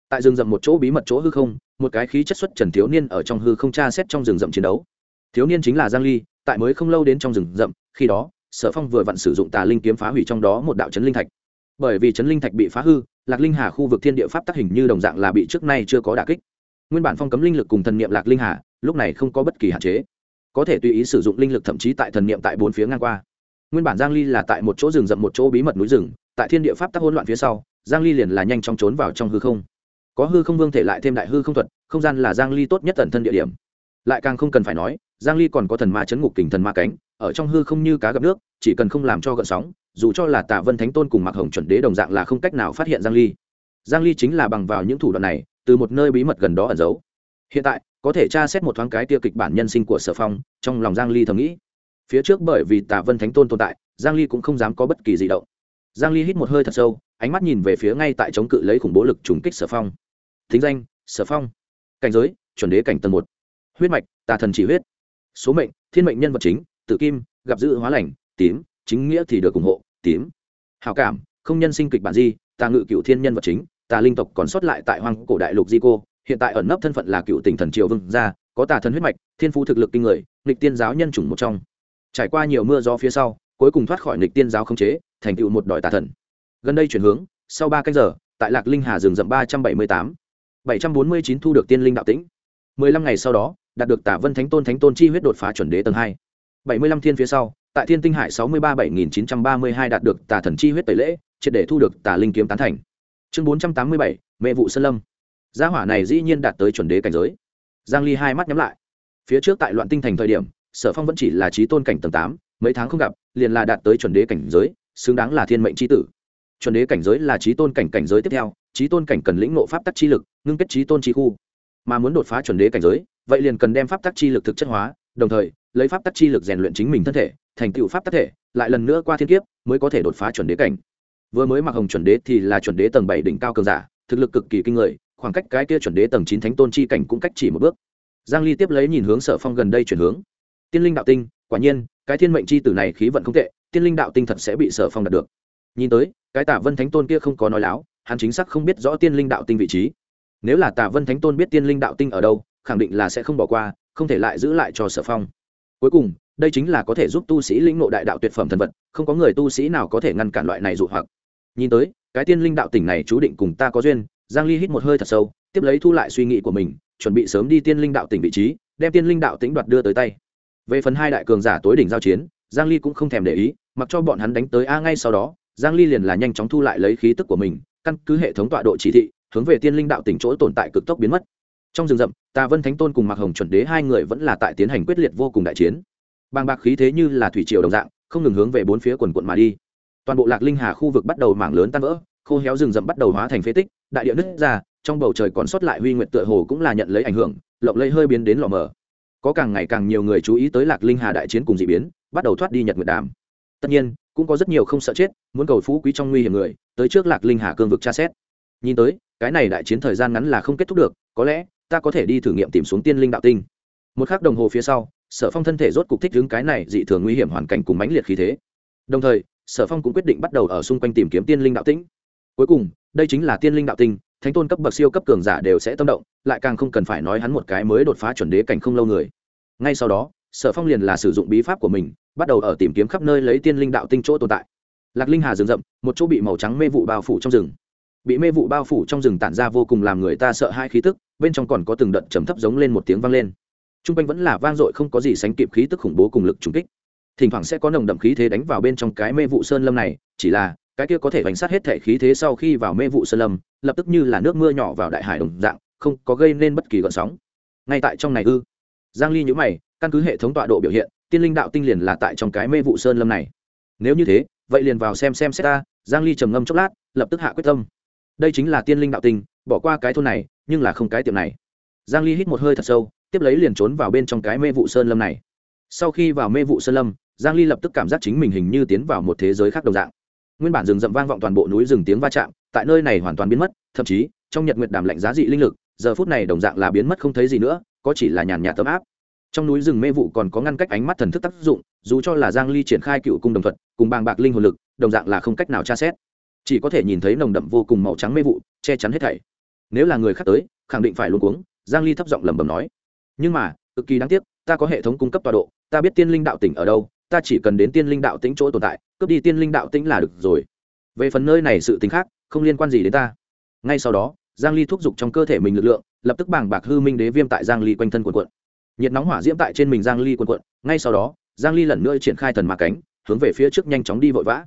Tại rừng rậm một chỗ bí mật chỗ hư không, một cái khí chất xuất trần thiếu niên ở trong hư không tra xét trong rừng rậm chiến đấu. Thiếu niên chính là giang ly, tại mới không lâu đến trong rừng rậm, khi đó, sở phong vừa vặn sử dụng tà linh kiếm phá hủy trong đó một đạo chấn linh thạch. Bởi vì chấn linh thạch bị phá hư, lạc linh hà khu vực thiên địa pháp tác hình như đồng dạng là bị trước nay chưa có đả kích. Nguyên bản phong cấm linh lực cùng thần niệm lạc linh hà, lúc này không có bất kỳ hạn chế có thể tùy ý sử dụng linh lực thậm chí tại thần niệm tại bốn phía ngang qua. Nguyên bản giang ly là tại một chỗ rừng rậm một chỗ bí mật núi rừng, tại thiên địa pháp tắc hỗn loạn phía sau, giang ly liền là nhanh chóng trốn vào trong hư không. Có hư không vương thể lại thêm đại hư không thuật, không gian là giang ly tốt nhất tần thân địa điểm. Lại càng không cần phải nói, giang ly còn có thần ma chấn ngục kình thần ma cánh, ở trong hư không như cá gặp nước, chỉ cần không làm cho gợn sóng, dù cho là tạ vân thánh tôn cùng mặc hồng chuẩn đế đồng dạng là không cách nào phát hiện giang ly. Giang ly chính là bằng vào những thủ đoạn này, từ một nơi bí mật gần đó ẩn giấu. Hiện tại có thể tra xét một thoáng cái tiêu kịch bản nhân sinh của sở phong, trong lòng giang ly thầm nghĩ. Phía trước bởi vì tạ vân thánh tôn tồn tại, giang ly cũng không dám có bất kỳ gì động. Giang ly hít một hơi thật sâu, ánh mắt nhìn về phía ngay tại chống cự lấy khủng bố lực trùng kích sở phong. Thính danh, sở phong. Cảnh giới, chuẩn đế cảnh tầng một. Huyết mạch, tà thần chỉ huyết. Số mệnh, thiên mệnh nhân vật chính tự kim, gặp dự hóa lành, tím, chính nghĩa thì được ủng hộ, tím. Hào cảm, không nhân sinh kịch bản di tà ngự cựu thiên nhân vật chính, tà linh tộc còn sót lại tại hoang cổ đại lục di cô hiện tại ẩn nấp thân phận là cựu tỉnh thần triều vương gia, có tà thần huyết mạch, thiên phú thực lực kinh người, nghịch tiên giáo nhân chủng một trong. Trải qua nhiều mưa gió phía sau, cuối cùng thoát khỏi nghịch tiên giáo không chế, thành tựu một đòi tà thần. Gần đây chuyển hướng, sau ba canh giờ, tại lạc linh hà rừng rậm ba trăm bảy mươi tám, bảy trăm bốn mươi chín thu được tiên linh đạo tĩnh. mười lăm ngày sau đó, đạt được tả vân thánh tôn thánh tôn chi huyết đột phá chuẩn đế tầng hai. bảy mươi lăm thiên phía sau, tại thiên tinh hải sáu mươi ba bảy nghìn chín trăm ba mươi hai đạt được tà thần chi huyết tẩy lễ, triệt để thu được tà linh kiếm tán thành. Chương bốn trăm tám mươi bảy, mẹ vụ sơn lâm gia hỏa này dĩ nhiên đạt tới chuẩn đế cảnh giới. Giang ly hai mắt nhắm lại. Phía trước tại loạn tinh thành thời điểm, sở phong vẫn chỉ là trí tôn cảnh tầng tám, mấy tháng không gặp, liền là đạt tới chuẩn đế cảnh giới, xứng đáng là thiên mệnh chi tử. Chuẩn đế cảnh giới là trí tôn cảnh cảnh giới tiếp theo trí tôn cảnh cần lĩnh nộ pháp tắc chi lực, ngưng kết trí tôn chi khu. Mà muốn đột phá chuẩn đế cảnh giới, vậy liền cần đem pháp tắc chi lực thực chất hóa, đồng thời, lấy pháp tắc chi lực rèn luyện chính mình thân thể, thành tựu pháp tắc thể, lại lần nữa qua thiên kiếp, mới có thể đột phá chuẩn đế cảnh. Vừa mới mặc hồng chuẩn đế thì là chuẩn đế tầng bảy đỉnh cao cường giả, thực lực cực kỳ kinh người khoảng cách cái kia chuẩn đế tầng chín thánh tôn chi cảnh cũng cách chỉ một bước. Giang ly tiếp lấy nhìn hướng sở phong gần đây chuyển hướng. Tiên linh đạo tinh, quả nhiên, cái thiên mệnh chi tử này khí vận không tệ, tiên linh đạo tinh thật sẽ bị sở phong đạt được. Nhìn tới, cái tả vân thánh tôn kia không có nói láo, hắn chính xác không biết rõ tiên linh đạo tinh vị trí. Nếu là tả vân thánh tôn biết tiên linh đạo tinh ở đâu, khẳng định là sẽ không bỏ qua, không thể lại giữ lại cho sở phong. Cuối cùng, đây chính là có thể giúp tu sĩ lĩnh ngộ đại đạo tuyệt phẩm thần vật, không có người tu sĩ nào có thể ngăn cản loại này dụ hoặc. Nhìn tới, cái tiên linh đạo tỉnh này chú định cùng ta có duyên giang ly hít một hơi thật sâu, tiếp lấy thu lại suy nghĩ của mình, chuẩn bị sớm đi tiên linh đạo tỉnh vị trí, đem tiên linh đạo tỉnh đoạt đưa tới tay. Về phần hai đại cường giả tối đỉnh giao chiến, giang ly cũng không thèm để ý, mặc cho bọn hắn đánh tới a ngay sau đó, giang ly liền là nhanh chóng thu lại lấy khí tức của mình, căn cứ hệ thống tọa độ chỉ thị, hướng về tiên linh đạo tỉnh chỗ tồn tại cực tốc biến mất. Trong rừng rậm, tà vân thánh tôn cùng mạc hồng chuẩn đế hai người vẫn là tại tiến hành quyết liệt vô cùng đại chiến. Bàng bạc khí thế như là thủy triều đồng dạng, không ngừng hướng về bốn phía quần quận mà đi. Toàn bộ lạc linh hà khu vực bắt đầu mảng lớn tan vỡ khô héo rừng rậm bắt đầu hóa thành phế tích, đại địa nứt ra, trong bầu trời còn sót lại huy nguyện tựa hồ cũng là nhận lấy ảnh hưởng, lộng lây hơi biến đến lò mờ. Có càng ngày càng nhiều người chú ý tới lạc linh hà đại chiến cùng d ị biến, bắt đầu thoát đi nhật nguyệt đàm. Tất nhiên, cũng có rất nhiều không sợ chết, muốn cầu phú quý trong nguy hiểm người, tới trước lạc linh hà cương vực tra xét. Nhìn tới, cái này đại chiến thời gian ngắn là không kết thúc được, có lẽ, ta có thể đi thử nghiệm tìm xuống tiên linh đạo tinh. Một k h ắ c đồng hồ phía sau, sở phong thân thể rốt cục thích đứng cái này dị thường nguy hiểm hoàn cảnh cùng mãnh liệt khí thế. Đồng thời, sở phong cũng quyết định bắt đầu ở xung quanh tìm kiếm tiên linh đạo tĩnh cuối cùng, đây chính là tiên linh đạo tinh, thánh tôn cấp bậc siêu cấp cường giả đều sẽ tâm động, lại càng không cần phải nói hắn một cái mới đột phá chuẩn đế cảnh không lâu người. Ngay sau đó, sở phong liền là sử dụng bí pháp của mình, bắt đầu ở tìm kiếm khắp nơi lấy tiên linh đạo tinh chỗ tồn tại. Lạc linh hà rừng rậm, một chỗ bị màu trắng mê vụ bao phủ trong rừng. Bị mê vụ bao phủ trong rừng tản ra vô cùng làm người ta sợ hai khí tức, bên trong còn có từng đợt trầm thấp giống lên một tiếng vang lên. T r u n g quanh vẫn là vang dội không có gì sánh kịp khí tức khủng bố cùng lực trùng kích. Thỉnh thoảng sẽ có nồng đậm khí thế đánh vào bên trong cái mê vụ sơn lâm này, chỉ là cái kia có thể bánh sát hết thể khí thế sau khi vào mê vụ sơn lâm, lập tức như là nước mưa nhỏ vào đại hải đồng dạng, không có gây nên bất kỳ gợn sóng. Ngay tại trong này ư? Giang ly nhữ mày, căn cứ hệ thống tọa độ biểu hiện, tiên linh đạo tinh liền là tại trong cái mê vụ sơn lâm này. Nếu như thế, vậy liền vào xem xem xét ta, giang ly trầm ngâm chốc lát, lập tức hạ quyết tâm. Đây chính là tiên linh đạo tinh, bỏ qua cái thôn này, nhưng là không cái tiệm này. Giang ly hít một hơi thật sâu, tiếp lấy liền trốn vào bên trong cái mê vụ sơn lâm này. Sau khi vào mê vụ sơn lâm, giang ly lập tức cảm giác chính mình hình như tiến vào một thế giới khác đồng dạng nguyên bản rừng rậm vang vọng toàn bộ núi rừng tiếng va chạm, tại nơi này hoàn toàn biến mất, thậm chí, trong nhật nguyệt đàm lạnh giá dị linh lực, giờ phút này đồng dạng là biến mất không thấy gì nữa, có chỉ là nhàn nhạt tấm áp. Trong núi rừng mê vụ còn có ngăn cách ánh mắt thần thức tác dụng, dù cho là giang ly triển khai cựu cung đồng thuật, cùng bàng bạc linh hồn lực, đồng dạng là không cách nào tra xét. Chỉ có thể nhìn thấy nồng đậm vô cùng màu trắng mê vụ, che chắn hết thảy. Nếu là người khác tới, khẳng định phải luôn cuống, giang ly thấp giọng lẩm bẩm nói. Nhưng mà, cực kỳ đáng tiếc, ta có hệ thống cung cấp tọa độ, ta biết tiên linh đạo tỉnh ở đâu ta chỉ cần đến tiên linh đạo tĩnh chỗ tồn tại, cướp đi tiên linh đạo tĩnh là được rồi. Về phần nơi này sự tính khác, không liên quan gì đến ta. Ngay sau đó, giang ly thúc giục trong cơ thể mình lực lượng, lập tức bàng bạc hư minh đế viêm tại giang ly quanh thân cuộn cuộn. Nhiệt nóng hỏa diễm tại trên mình giang ly quần quận ngay sau đó, giang ly lần nữa triển khai thần mã cánh, hướng về phía trước nhanh chóng đi vội vã.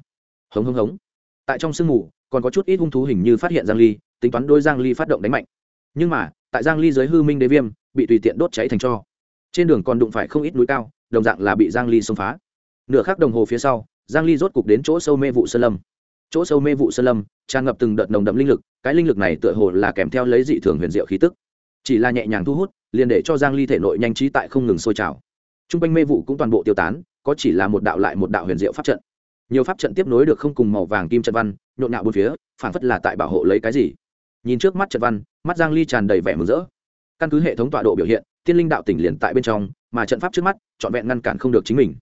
Hống hống hống. Tại trong sương mù, còn có chút ít hung thú hình như phát hiện giang ly, tính toán đôi giang ly phát động đánh mạnh. Nhưng mà, tại giang ly dưới hư minh đế viêm, bị tùy tiện đốt cháy thành cho. Trên đường còn đụng phải không ít núi cao, đồng dạng là bị giang ly xông phá nửa khắc đồng hồ phía sau, giang ly rốt cục đến chỗ sâu mê vụ sơn lâm. Chỗ sâu mê vụ sơn lâm, tràn ngập từng đợt nồng đậm linh lực, cái linh lực này tựa hồ là kèm theo lấy dị thường huyền diệu khí tức. Chỉ là nhẹ nhàng thu hút, liền để cho giang ly thể nội nhanh trí tại không ngừng sôi trào. Trung quanh mê vụ cũng toàn bộ tiêu tán, có chỉ là một đạo lại một đạo huyền diệu pháp trận. Nhiều pháp trận tiếp nối được không cùng màu vàng kim trận văn, nhộn nhạo bốn phía phản phất là tại bảo hộ lấy cái gì. Nhìn trước mắt trận văn, mắt giang ly tràn đầy vẻ mừng rỡ. Căn cứ hệ thống tọa độ biểu hiện tiên linh đạo tỉnh liền tại bên trong, mà trận pháp trước mắt, trọn vẹn ngăn cản không được chính mình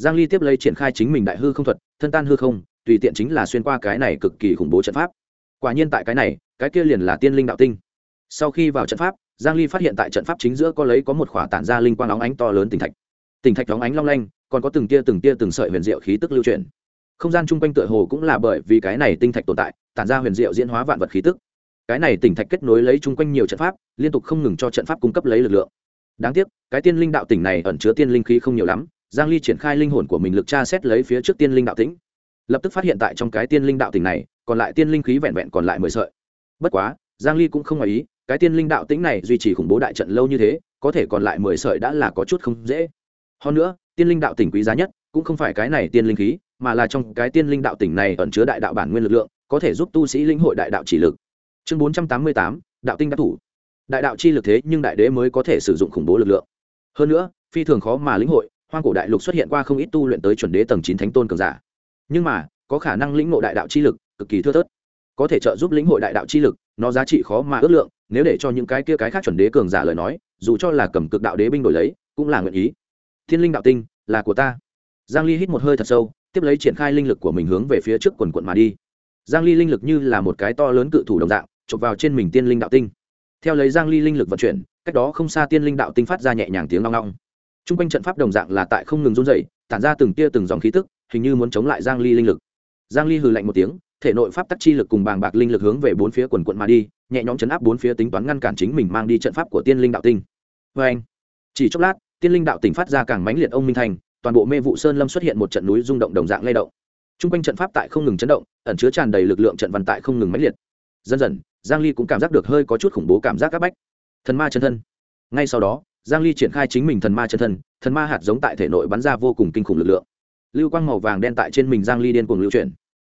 giang ly tiếp lấy triển khai chính mình đại hư không thuật, thân tan hư không, tùy tiện chính là xuyên qua cái này cực kỳ khủng bố trận pháp. Quả nhiên tại cái này, cái kia liền là tiên linh đạo tinh. Sau khi vào trận pháp, giang ly phát hiện tại trận pháp chính giữa có lấy có một khỏa tản ra linh quang óng ánh to lớn tỉnh thạch. Tỉnh thạch óng ánh long lanh, còn có từng tia từng tia từng sợi huyền diệu khí tức lưu chuyển. Không gian chung quanh tựa hồ cũng là bởi vì cái này tinh thạch tồn tại, tản ra huyền diệu diễn hóa vạn vật khí tức. Cái này tỉnh thạch kết nối lấy chung quanh nhiều trận pháp, liên tục không ngừng cho trận pháp cung cấp lấy lực lượng. Đáng tiếc, cái tiên linh đạo tỉnh này ẩn chứa tiên linh khí không nhiều lắm giang ly triển khai linh hồn của mình lực tra xét lấy phía trước tiên linh đạo tĩnh. Lập tức phát hiện tại trong cái tiên linh đạo tĩnh này còn lại tiên linh khí vẹn vẹn còn lại mười sợi. Bất quá giang ly cũng không ngoài ý cái tiên linh đạo tĩnh này duy trì khủng bố đại trận lâu như thế có thể còn lại mười sợi đã là có chút không dễ. Hơn nữa tiên linh đạo tỉnh quý giá nhất cũng không phải cái này tiên linh khí mà là trong cái tiên linh đạo tỉnh này ẩn chứa đại đạo bản nguyên lực lượng có thể giúp tu sĩ linh hội đại đạo chỉ lực. Chương 488, đạo tinh đã thủ. Đại đạo chi lực thế nhưng đại đế mới có thể sử dụng khủng bố lực lượng. Hơn nữa phi thường khó mà lĩnh hội hoang cổ đại lục xuất hiện qua không ít tu luyện tới chuẩn đế tầng chín thánh tôn cường giả. Nhưng mà, có khả năng lĩnh ngộ đại đạo chi lực, cực kỳ thưa thớt. Có thể trợ giúp lĩnh hội đại đạo chi lực, nó giá trị khó mà ước lượng, nếu để cho những cái kia cái khác chuẩn đế cường giả lời nói, dù cho là cầm cực đạo đế binh đổi lấy, cũng là nguyện ý. Thiên linh đạo tinh, là của ta. Giang ly hít một hơi thật sâu, tiếp lấy triển khai linh lực của mình hướng về phía trước quần quận mà đi. Giang ly linh lực như là một cái to lớn cự thủ đồng dạng, chụp vào trên mình tiên linh đạo tinh. Theo lấy giang ly linh lực vận chuyển, cách đó không xa tiên linh đạo tinh phát ra nhẹ nhàng tiếng long long trung quanh trận pháp đồng dạng là tại không ngừng run dậy tản ra từng tia từng dòng khí tức, hình như muốn chống lại giang ly linh lực. Giang ly hừ lạnh một tiếng, thể nội pháp tắc chi lực cùng bàng bạc linh lực hướng về bốn phía quần quận mà đi, nhẹ nhõm chấn áp bốn phía tính toán ngăn cản chính mình mang đi trận pháp của tiên linh đạo tinh. Với anh, chỉ chốc lát, tiên linh đạo tỉnh phát ra càng mãnh liệt ông minh thành toàn bộ mê vụ sơn lâm xuất hiện một trận núi rung động đồng dạng lay động. Trung quanh trận pháp tại không ngừng chấn động, ẩn chứa tràn đầy lực lượng trận văn tại không ngừng mãnh liệt. Dần dần, giang ly cũng cảm giác được hơi có chút khủng bố cảm giác áp bách. Thần ma chân thân. Ngay sau đó giang ly triển khai chính mình thần ma chân thân, thần ma hạt giống tại thể nội bắn ra vô cùng kinh khủng lực lượng. Lưu quang màu vàng đen tại trên mình giang ly điên cuồng lưu chuyển.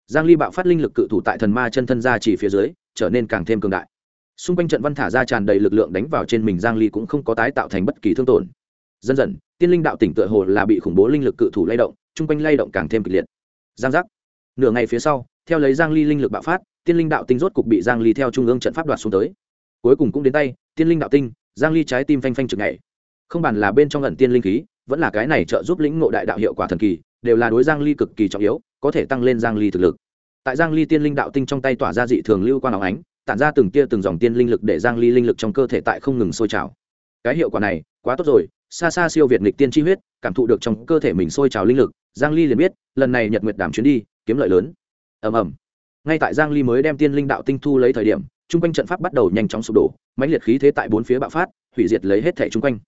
Giang ly bạo phát linh lực cự thủ tại thần ma chân thân ra chỉ phía dưới, trở nên càng thêm cường đại. Xung quanh trận văn thả ra tràn đầy lực lượng đánh vào trên mình giang ly cũng không có tái tạo thành bất kỳ thương tổn. Dần dần, tiên linh đạo tỉnh tựa hồ là bị khủng bố linh lực cự thủ lay động trung quanh lay động càng thêm kịch liệt. Giang giác. Nửa ngày phía sau, theo lấy giang ly linh lực bạo phát, tiên linh đạo tinh rốt cục bị giang ly theo trung ương trận pháp đoạt xuống tới. Cuối cùng cũng đến tay, tiên linh đạo tinh giang ly trái tim phanh phanh trực ngày không bàn là bên trong ẩn tiên linh khí, vẫn là cái này trợ giúp lĩnh ngộ đại đạo hiệu quả thần kỳ, đều là đối giang ly cực kỳ trọng yếu, có thể tăng lên giang ly thực lực. Tại giang ly tiên linh đạo tinh trong tay tỏa ra dị thường lưu quan óng ánh, tản ra từng tia từng dòng tiên linh lực để giang ly linh lực trong cơ thể tại không ngừng sôi trào. Cái hiệu quả này, quá tốt rồi, xa xa siêu việt nghịch tiên chi huyết, cảm thụ được trong cơ thể mình sôi trào linh lực, giang ly liền biết, lần này nhật nguyệt đảm chuyến đi, kiếm lợi lớn. Ầm ầm. Ngay tại giang ly mới đem tiên linh đạo tinh thu lấy thời điểm trung quanh trận pháp bắt đầu nhanh chóng sụp đổ, mãnh liệt khí thế tại bốn phía bạo phát, hủy diệt lấy hết thẻ trung quanh.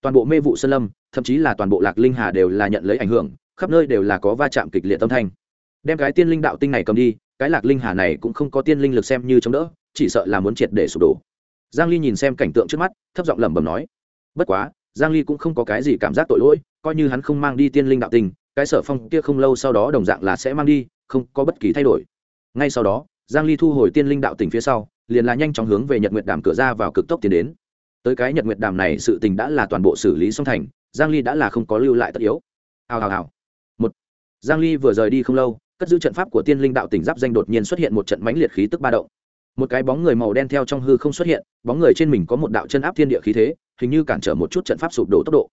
Toàn bộ mê vụ sơn lâm, thậm chí là toàn bộ lạc linh hà đều là nhận lấy ảnh hưởng, khắp nơi đều là có va chạm kịch liệt tâm thanh. Đem cái tiên linh đạo tinh này cầm đi, cái lạc linh hà này cũng không có tiên linh lực xem như chống đỡ, chỉ sợ là muốn triệt để sụp đổ. Giang ly nhìn xem cảnh tượng trước mắt, thấp giọng lẩm bẩm nói, bất quá, giang ly cũng không có cái gì cảm giác tội lỗi, coi như hắn không mang đi tiên linh đạo tinh, cái sở phong kia không lâu sau đó đồng dạng là sẽ mang đi, không có bất kỳ thay đổi. Ngay sau đó, giang ly thu hồi tiên linh đạo tỉnh phía sau liền là nhanh chóng hướng về nhật nguyệt đàm cửa ra vào cực tốc tiến đến. Tới cái nhật nguyệt đàm này sự tình đã là toàn bộ xử lý xong thành, giang ly đã là không có lưu lại tất yếu. Hào hào hào. Một, giang ly vừa rời đi không lâu, cất giữ trận pháp của tiên linh đạo tỉnh giáp danh đột nhiên xuất hiện một trận mãnh liệt khí tức ba động. Một cái bóng người màu đen theo trong hư không xuất hiện, bóng người trên mình có một đạo chân áp thiên địa khí thế, hình như cản trở một chút trận pháp sụp đổ tốc độ.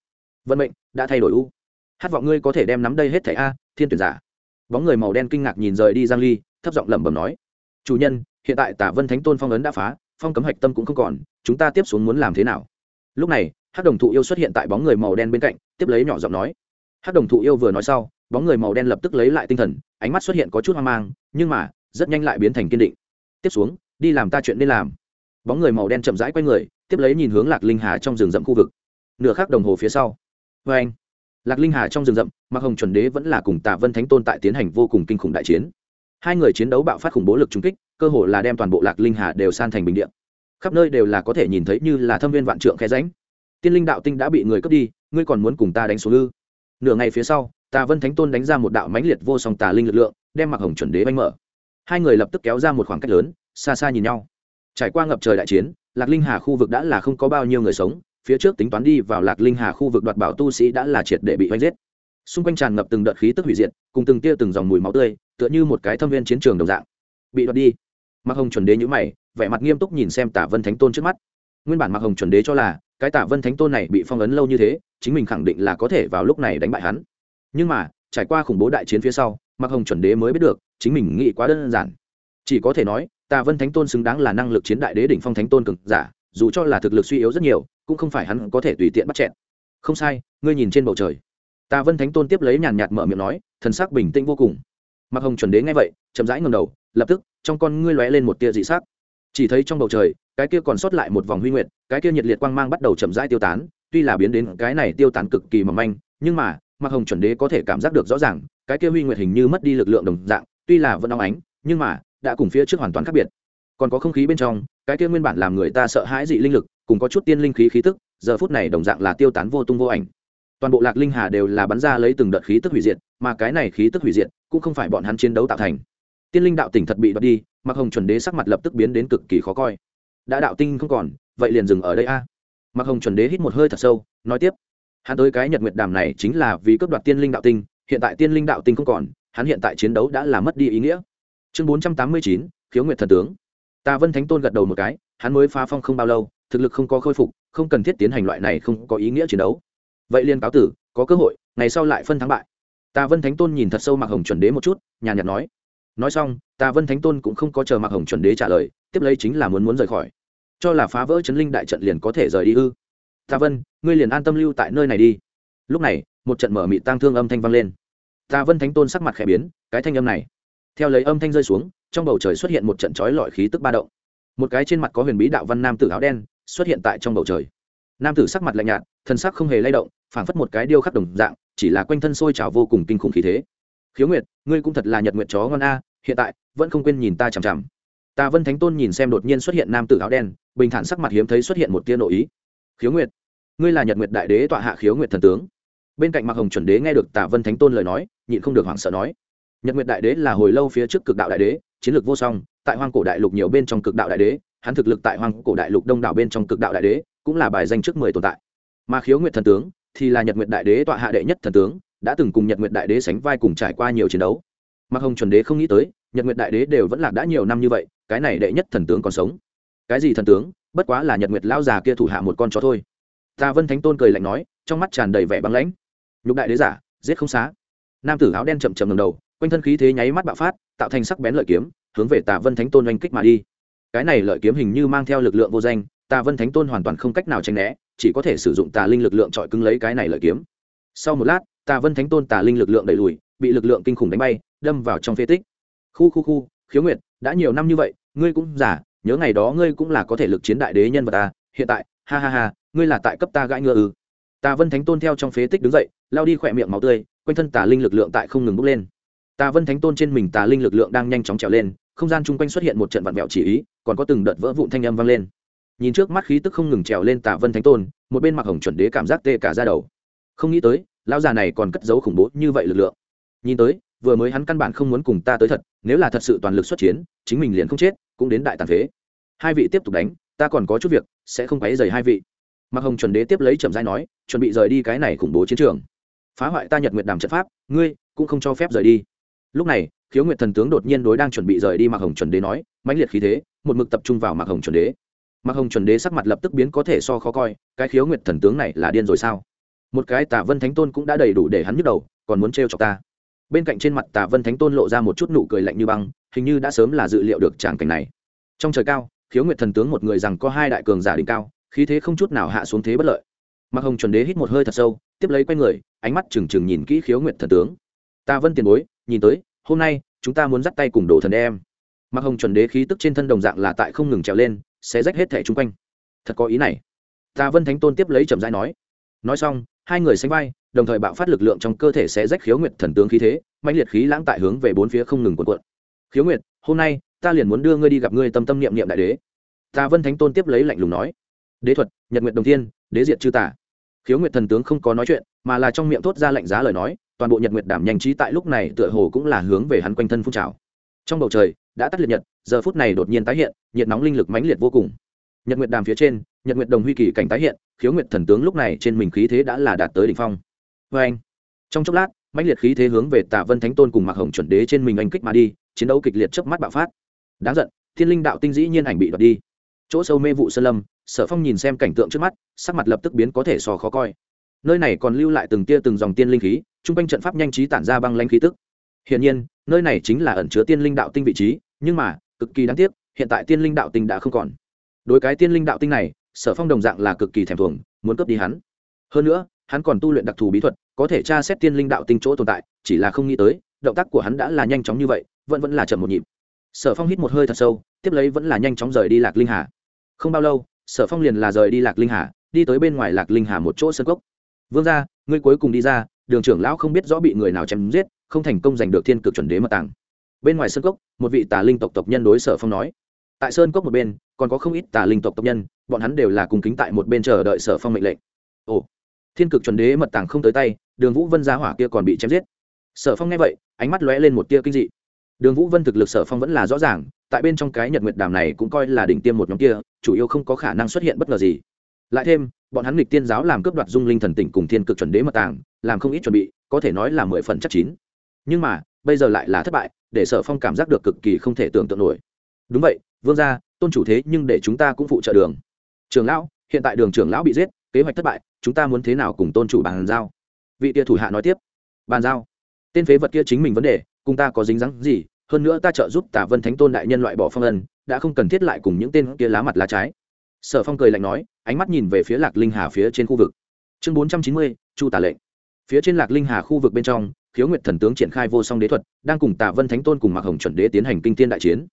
Vận mệnh, đã thay đổi u. Hát vọng ngươi có thể đem nắm đây hết thảy a, thiên tuyển giả. Bóng người màu đen kinh ngạc nhìn rời đi giang ly, thấp giọng lẩm bẩm nói. Chủ nhân hiện tại tả vân thánh tôn phong ấn đã phá, phong cấm hạch tâm cũng không còn, chúng ta tiếp xuống muốn làm thế nào? Lúc này hát đồng thụ yêu xuất hiện tại bóng người màu đen bên cạnh, tiếp lấy nhỏ giọng nói. Hát đồng thụ yêu vừa nói sau, bóng người màu đen lập tức lấy lại tinh thần, ánh mắt xuất hiện có chút hoang mang, nhưng mà, rất nhanh lại biến thành kiên định. Tiếp xuống, đi làm ta chuyện nên làm. Bóng người màu đen chậm rãi q u a y người, tiếp lấy nhìn hướng lạc linh hà trong rừng rậm khu vực. Nửa khắc đồng hồ phía sau. Vê anh, lạc linh hà trong rừng rậm, mặc hồng chuẩn đế vẫn là cùng tạ vân thánh tôn tại tiến hành vô cùng kinh khủng đại chiến. Hai người chiến đấu bạo phát khủng bố lực trung kích cơ hội là đem toàn bộ lạc linh hà đều san thành bình điện khắp nơi đều là có thể nhìn thấy như là thâm viên vạn trượng khe ránh tiên linh đạo tinh đã bị người cướp đi, ngươi còn muốn cùng ta đánh số ư? Nửa ngày phía sau, tà vân thánh tôn đánh ra một đạo mãnh liệt vô song tà linh lực lượng, đem mặc hồng chuẩn đế bánh mở. Hai người lập tức kéo ra một khoảng cách lớn, xa xa nhìn nhau. Trải qua ngập trời đại chiến, lạc linh hà khu vực đã là không có bao nhiêu người sống, phía trước tính toán đi vào lạc linh hà khu vực đoạt bảo tu sĩ đã là triệt để bị oanh giết. Xung quanh tràn ngập từng đợt khí tức hủy diệt, cùng từng tia từng dòng mùi máu tươi, tựa như một cái thâm viên chiến trường đồng dạng, bị đoạt đi. Mạc hồng chuẩn đế nhữ mày, vẻ mặt nghiêm túc nhìn xem tả vân thánh tôn trước mắt. Nguyên bản Mạc hồng chuẩn đế cho là, cái tả vân thánh tôn này bị phong ấn lâu như thế, chính mình khẳng định là có thể vào lúc này đánh bại hắn. Nhưng mà, trải qua khủng bố đại chiến phía sau, Mạc hồng chuẩn đế mới biết được, chính mình nghĩ quá đơn giản. Chỉ có thể nói tà vân thánh tôn xứng đáng là năng lực chiến đại đế đỉnh phong thánh tôn cực giả, dù cho là thực lực suy yếu rất nhiều, cũng không phải hắn có thể tùy tiện bắt chẹn không sai, ngươi nhìn trên bầu trời. Tà vân thánh tôn tiếp lấy nhàn nhạt mở miệng nói, thần sắc bình tĩnh vô cùng. Mặc hồng chuẩn đế nghe vậy, chậm rãi ngầm đầu, lập tức trong con ngươi lóe lên một tia dị sắc. Chỉ thấy trong bầu trời, cái kia còn sót lại một vòng huy nguyệt, cái kia nhiệt liệt quang mang bắt đầu chậm rãi tiêu tán, tuy là biến đến cái này tiêu tán cực kỳ mỏng manh, nhưng mà mặc hồng chuẩn đế có thể cảm giác được rõ ràng, cái kia huy nguyệt hình như mất đi lực lượng đồng dạng, tuy là vẫn óng ánh, nhưng mà, đã cùng phía trước hoàn toàn khác biệt. Còn có không khí bên trong, cái kia nguyên bản làm người ta sợ hãi dị linh lực, cùng có chút tiên linh khí khí tức, giờ phút này đồng dạng là tiêu tán vô tung vô ảnh. Toàn bộ lạc linh hà đều là bắn ra lấy từng đợt khí tức hủy diệt, mà cái này khí tức hủy diệt, cũng không phải bọn hắn chiến đấu tạo thành tiên linh đạo tỉnh thật bị đoạt đi mặc hồng chuẩn đế sắc mặt lập tức biến đến cực kỳ khó coi. Đã đạo tinh không còn, vậy liền dừng ở đây a. À. mặc hồng chuẩn đế hít một hơi thật sâu, nói tiếp. Hắn tới cái nhật nguyệt đàm này chính là vì cướp đoạt tiên linh đạo tinh, hiện tại tiên linh đạo tinh không còn, hắn hiện tại chiến đấu đã là mất đi ý nghĩa. Chương bốn trăm tám mươi chín, khiếu nguyệt thần tướng. Ta vân thánh tôn gật đầu một cái, hắn mới phá phong không bao lâu, thực lực không có khôi phục, không cần thiết tiến hành loại này không có ý nghĩa chiến đấu. Vậy liên cáo tử, có cơ hội, ngày sau lại phân thắng bại. Ta vân thánh tôn nhìn thật sâu mặc hồng chuẩn đế một chút, nhàn nhạt nói nói xong, tà vân thánh tôn cũng không có chờ mặc hồng chuẩn đế trả lời, tiếp lấy chính là muốn muốn rời khỏi. Cho là phá vỡ chấn linh đại trận liền có thể rời đi ư? Tà vân, ngươi liền an tâm lưu tại nơi này đi. Lúc này, một trận mở mị tang thương âm thanh vang lên. Tà vân thánh tôn sắc mặt khẽ biến, cái thanh âm này. Theo lấy âm thanh rơi xuống, trong bầu trời xuất hiện một trận chói lọi khí tức ba động. Một cái trên mặt có huyền bí đạo văn nam tử áo đen xuất hiện tại trong bầu trời. Nam tử sắc mặt lạnh nhạt thân sắc không hề lay động, phảng phất một cái điêu khắc đồng dạng, chỉ là quanh thân sôi trào vô cùng kinh khủng khí thế. Khiếu nguyệt, ngươi cũng thật là nhật nguyệt chó ngon a hiện tại, vẫn không quên nhìn ta chằm chằm. Ta vân thánh tôn nhìn xem đột nhiên xuất hiện nam tử áo đen, bình thản sắc mặt hiếm thấy xuất hiện một tia nội ý. Khiếu nguyệt, ngươi là nhật nguyệt đại đế tọa hạ khiếu nguyệt thần tướng. Bên cạnh mặc hồng chuẩn đế nghe được tả vân thánh tôn lời nói, nhịn không được hoảng sợ nói, nhật nguyệt đại đế là hồi lâu phía trước cực đạo đại đế, chiến lược vô song, tại hoang cổ đại lục nhiều bên trong cực đạo đại đế, hắn thực lực tại hoang cổ đại lục đông đảo bên trong cực đạo đại đế, cũng là bài danh trước mười tồn tại. Mà khiếu nguyệt thần tướng thì là nhật nguyệt đại đế tọa hạ đệ nhất thần tướng, đã từng cùng nhật nguyệt đại đế sánh vai cùng trải qua nhiều chiến đấu mặc hồng chuẩn đế không nghĩ tới, nhật nguyệt đại đế đều vẫn lạc đã nhiều năm như vậy, cái này đệ nhất thần tướng còn sống. Cái gì thần tướng? Bất quá là nhật nguyệt lao già kia thủ hạ một con chó thôi. Ta vân thánh tôn cười lạnh nói, trong mắt tràn đầy vẻ băng lãnh. Nhục đại đế giả, giết không xá. Nam tử áo đen chậm chậm ngầm đầu, quanh thân khí thế nháy mắt bạo phát, tạo thành sắc bén lợi kiếm, hướng về tà vân thánh tôn oanh kích mà đi. Cái này lợi kiếm hình như mang theo lực lượng vô danh, tà vân thánh tôn hoàn toàn không cách nào tránh né, chỉ có thể sử dụng tà linh lực lượng trọi cứng lấy cái này lợi kiếm. Sau một lát, tà vân thánh tôn tà linh lực lượng đẩy lùi bị lực lượng kinh khủng đánh bay, đâm vào trong phế tích. Khu khu khu, khiếu nguyệt, đã nhiều năm như vậy, ngươi cũng giả nhớ ngày đó ngươi cũng là có thể lực chiến đại đế nhân vật ta, hiện tại, ha ha ha, ngươi là tại cấp ta gãi ngựa ư. Tà vân thánh tôn theo trong phế tích đứng dậy, lao đi khỏe miệng máu tươi, quanh thân tà linh lực lượng tại không ngừng bốc lên. Tà vân thánh tôn trên mình tà linh lực lượng đang nhanh chóng trèo lên, không gian chung quanh xuất hiện một trận vạn vẹo chỉ ý, còn có từng đợt vỡ vụn thanh âm vang lên. Nhìn trước mắt khí tức không ngừng trèo lên tà vân thánh tôn, một bên mặc hồng chuẩn đế cảm giác tê cả ra đầu. Không nghĩ tới, lão già này còn cất giấu khủng bố như vậy lực lượng nhìn tới, vừa mới hắn căn bản không muốn cùng ta tới thật, nếu là thật sự toàn lực xuất chiến, chính mình liền không chết, cũng đến đại tàn phế. Hai vị tiếp tục đánh, ta còn có chút việc, sẽ không quấy dày hai vị. Mặc hồng chuẩn đế tiếp lấy trầm giai nói, chuẩn bị rời đi cái này khủng bố chiến trường. Phá hoại ta nhật nguyệt đàm trận pháp, ngươi cũng không cho phép rời đi. Lúc này, khiếu nguyệt thần tướng đột nhiên đối đang chuẩn bị rời đi mặc hồng chuẩn đế nói, mãnh liệt khí thế, một mực tập trung vào mặc hồng chuẩn đế. Mặc hồng chuẩn đế sắc mặt lập tức biến có thể so khó coi, cái khiếu nguyệt thần tướng này là điên rồi sao? Một cái tả vân thánh tôn cũng đã đầy đủ để hắn nhức đầu, còn muốn trêu chọc ta bên cạnh trên mặt tà vân thánh tôn lộ ra một chút nụ cười lạnh như băng, hình như đã sớm là dự liệu được tràng cảnh này. Trong trời cao, khiếu nguyệt thần tướng một người rằng có hai đại cường giả đỉnh cao, khí thế không chút nào hạ xuống thế bất lợi. Mặc hồng chuẩn đế hít một hơi thật sâu, tiếp lấy quay người, ánh mắt trừng trừng nhìn kỹ khiếu nguyệt thần tướng. Ta vân tiền bối, nhìn tới, hôm nay, chúng ta muốn dắt tay cùng đồ thần em mặc hồng chuẩn đế khí tức trên thân đồng dạng là tại không ngừng trèo lên sẽ rách hết thẻ chung quanh. Thật có ý này. Ta vân thánh tôn tiếp lấy trầm dai nói nói xong, hai người sánh vai, đồng thời bạo phát lực lượng trong cơ thể sẽ rách khiếu nguyệt thần tướng khí thế mạnh liệt khí lãng tại hướng về bốn phía không ngừng cuộn cuộn. Khiếu nguyệt, hôm nay ta liền muốn đưa ngươi đi gặp ngươi tâm tâm niệm niệm đại đế. Ta vân thánh tôn tiếp lấy lạnh lùng nói. Đế thuật, nhật nguyệt đồng thiên, đế diệt chư tả khiếu nguyệt thần tướng không có nói chuyện, mà là trong miệng thốt ra lạnh giá lời nói, toàn bộ nhật nguyệt đảm nhanh trí tại lúc này tựa hồ cũng là hướng về hắn quanh thân phun trào. Trong bầu trời, đã tắt liệt nhật, giờ phút này đột nhiên tái hiện, nhiệt nóng linh lực mãnh liệt vô cùng. Nhật nguyệt đàm phía trên nhật nguyệt đồng huy kỳ cảnh tái hiện, khiếu nguyệt thần tướng lúc này trên mình khí thế đã là đạt tới đỉnh phong. Vê anh, trong chốc lát, mãnh liệt khí thế hướng về tạ vân thánh tôn cùng mặc hồng chuẩn đế trên mình anh kích mà đi, chiến đấu kịch liệt chớp mắt bạo phát. Đáng giận, thiên linh đạo tinh dĩ nhiên ảnh bị đoạt đi. Chỗ sâu mê vụ sơn lâm, sở phong nhìn xem cảnh tượng trước mắt, sắc mặt lập tức biến có thể so khó coi. Nơi này còn lưu lại từng tia từng dòng tiên linh khí chung quanh trận pháp nhanh trí tản ra băng lanh khí tức. Hiện nhiên, nơi này chính là ẩn chứa tiên linh đạo tinh vị trí, nhưng mà, cực kỳ đáng tiếc, hiện tại tiên linh đạo tinh đã không còn. Đối cái tiên linh đạo tinh này sở phong đồng dạng là cực kỳ thèm thuồng, muốn cướp đi hắn. Hơn nữa, hắn còn tu luyện đặc thù bí thuật, có thể tra xét tiên linh đạo tinh chỗ tồn tại, chỉ là không nghĩ tới, động tác của hắn đã là nhanh chóng như vậy, vẫn vẫn là chậm một nhịp. Sở phong hít một hơi thật sâu, tiếp lấy vẫn là nhanh chóng rời đi lạc linh hà. Không bao lâu, sở phong liền là rời đi lạc linh hà, đi tới bên ngoài lạc linh hà một chỗ sơ cốc. Vương ra ngươi cuối cùng đi ra, đường trưởng lão không biết rõ bị người nào chém giết, không thành công giành được thiên cực chuẩn đế mật tàng bên ngoài sơ cốc, một vị tà linh tộc tộc nhân đối sở phong nói tại sơn cốc một bên, còn có không ít tà linh tộc tộc nhân, bọn hắn đều là cùng kính tại một bên chờ đợi sở phong mệnh lệnh. Ồ, thiên cực chuẩn đế mật tàng không tới tay, đường vũ vân gia hỏa kia còn bị chém giết. Sở phong nghe vậy, ánh mắt lóe lên một tia kinh dị. Đường vũ vân thực lực sở phong vẫn là rõ ràng, tại bên trong cái nhật nguyệt đàm này cũng coi là đỉnh tiêm một nhóm kia, chủ yếu không có khả năng xuất hiện bất ngờ gì. Lại thêm, bọn hắn lịch tiên giáo làm cướp đoạt dung linh thần tỉnh cùng thiên cực chuẩn đế mật tàng, làm không ít chuẩn bị, có thể nói là mười phần chắc chín. Nhưng mà, bây giờ lại là thất bại, để sở phong cảm giác được cực kỳ không thể tưởng tượng nổi. Đúng vậy vương gia, tôn chủ thế nhưng để chúng ta cũng phụ trợ đường. Trường lão, hiện tại đường trưởng lão bị giết, kế hoạch thất bại, chúng ta muốn thế nào cùng tôn chủ bàn giao? Vị tia thủ hạ nói tiếp. Bàn giao. Tên phế vật kia chính mình vấn đề, cùng ta có dính dáng gì, hơn nữa ta trợ giúp tả vân thánh tôn đại nhân loại bỏ phong ân đã không cần thiết lại cùng những tên kia lá mặt lá trái. Sở phong cười lạnh nói, ánh mắt nhìn về phía lạc linh hà phía trên khu vực. Chương bốn trăm chín mươi, chu tả lệnh. Phía trên lạc linh hà khu vực bên trong, khiếu nguyệt thần tướng triển khai vô song đế thuật, đang cùng tả vân thánh tôn cùng mạc hồng chuẩn đế tiến hành kinh tiên đại chiến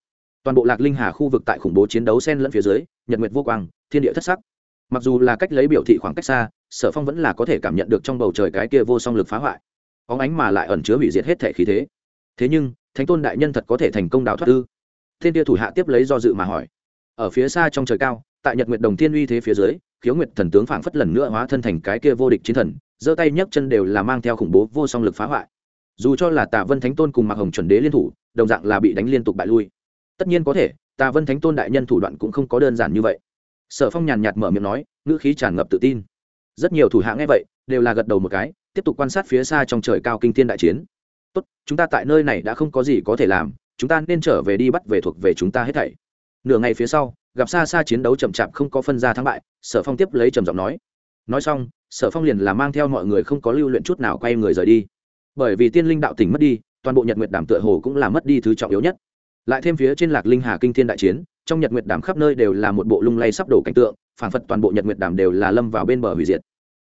toàn bộ lạc linh hà khu vực tại khủng bố chiến đấu sen lẫn phía dưới, nhật nguyệt vô quang, thiên địa thất sắc. Mặc dù là cách lấy biểu thị khoảng cách xa, sở phong vẫn là có thể cảm nhận được trong bầu trời cái kia vô song lực phá hoại. Óng ánh mà lại ẩn chứa hủy diệt hết thể khí thế. Thế nhưng, thánh tôn đại nhân thật có thể thành công đào thoát ư? Thiên tia thủ hạ tiếp lấy do dự mà hỏi. Ở phía xa trong trời cao, tại nhật nguyệt đồng thiên uy thế phía dưới, khiếu nguyệt thần tướng phảng phất lần nữa hóa thân thành cái kia vô địch chiến thần, giơ tay nhấc chân đều là mang theo khủng bố vô song lực phá hoại. Dù cho là tạ vân thánh tôn cùng mạc hồng chuẩn đế liên thủ, đồng dạng là bị đánh liên tục bại lui tất nhiên có thể, tà vân thánh tôn đại nhân thủ đoạn cũng không có đơn giản như vậy. Sở phong nhàn nhạt mở miệng nói, ngữ khí tràn ngập tự tin. Rất nhiều thủ hạ nghe vậy, đều là gật đầu một cái, tiếp tục quan sát phía xa trong trời cao kinh thiên đại chiến. Tốt, chúng ta tại nơi này đã không có gì có thể làm, chúng ta nên trở về đi bắt về thuộc về chúng ta hết thảy. Nửa ngày phía sau, gặp xa xa chiến đấu chậm chạp không có phân ra thắng bại, sở phong tiếp lấy trầm giọng nói. Nói xong, sở phong liền là mang theo mọi người không có lưu luyện chút nào quay người rời đi. Bởi vì tiên linh đạo tỉnh mất đi, toàn bộ nhật nguyệt đàm tựa hồ cũng là mất đi thứ trọng yếu nhất lại thêm phía trên lạc linh hà kinh thiên đại chiến, trong nhật nguyệt đàm khắp nơi đều là một bộ lung lay sắp đổ cảnh tượng, phản phật toàn bộ nhật nguyệt đàm đều là lâm vào bên bờ hủy diệt.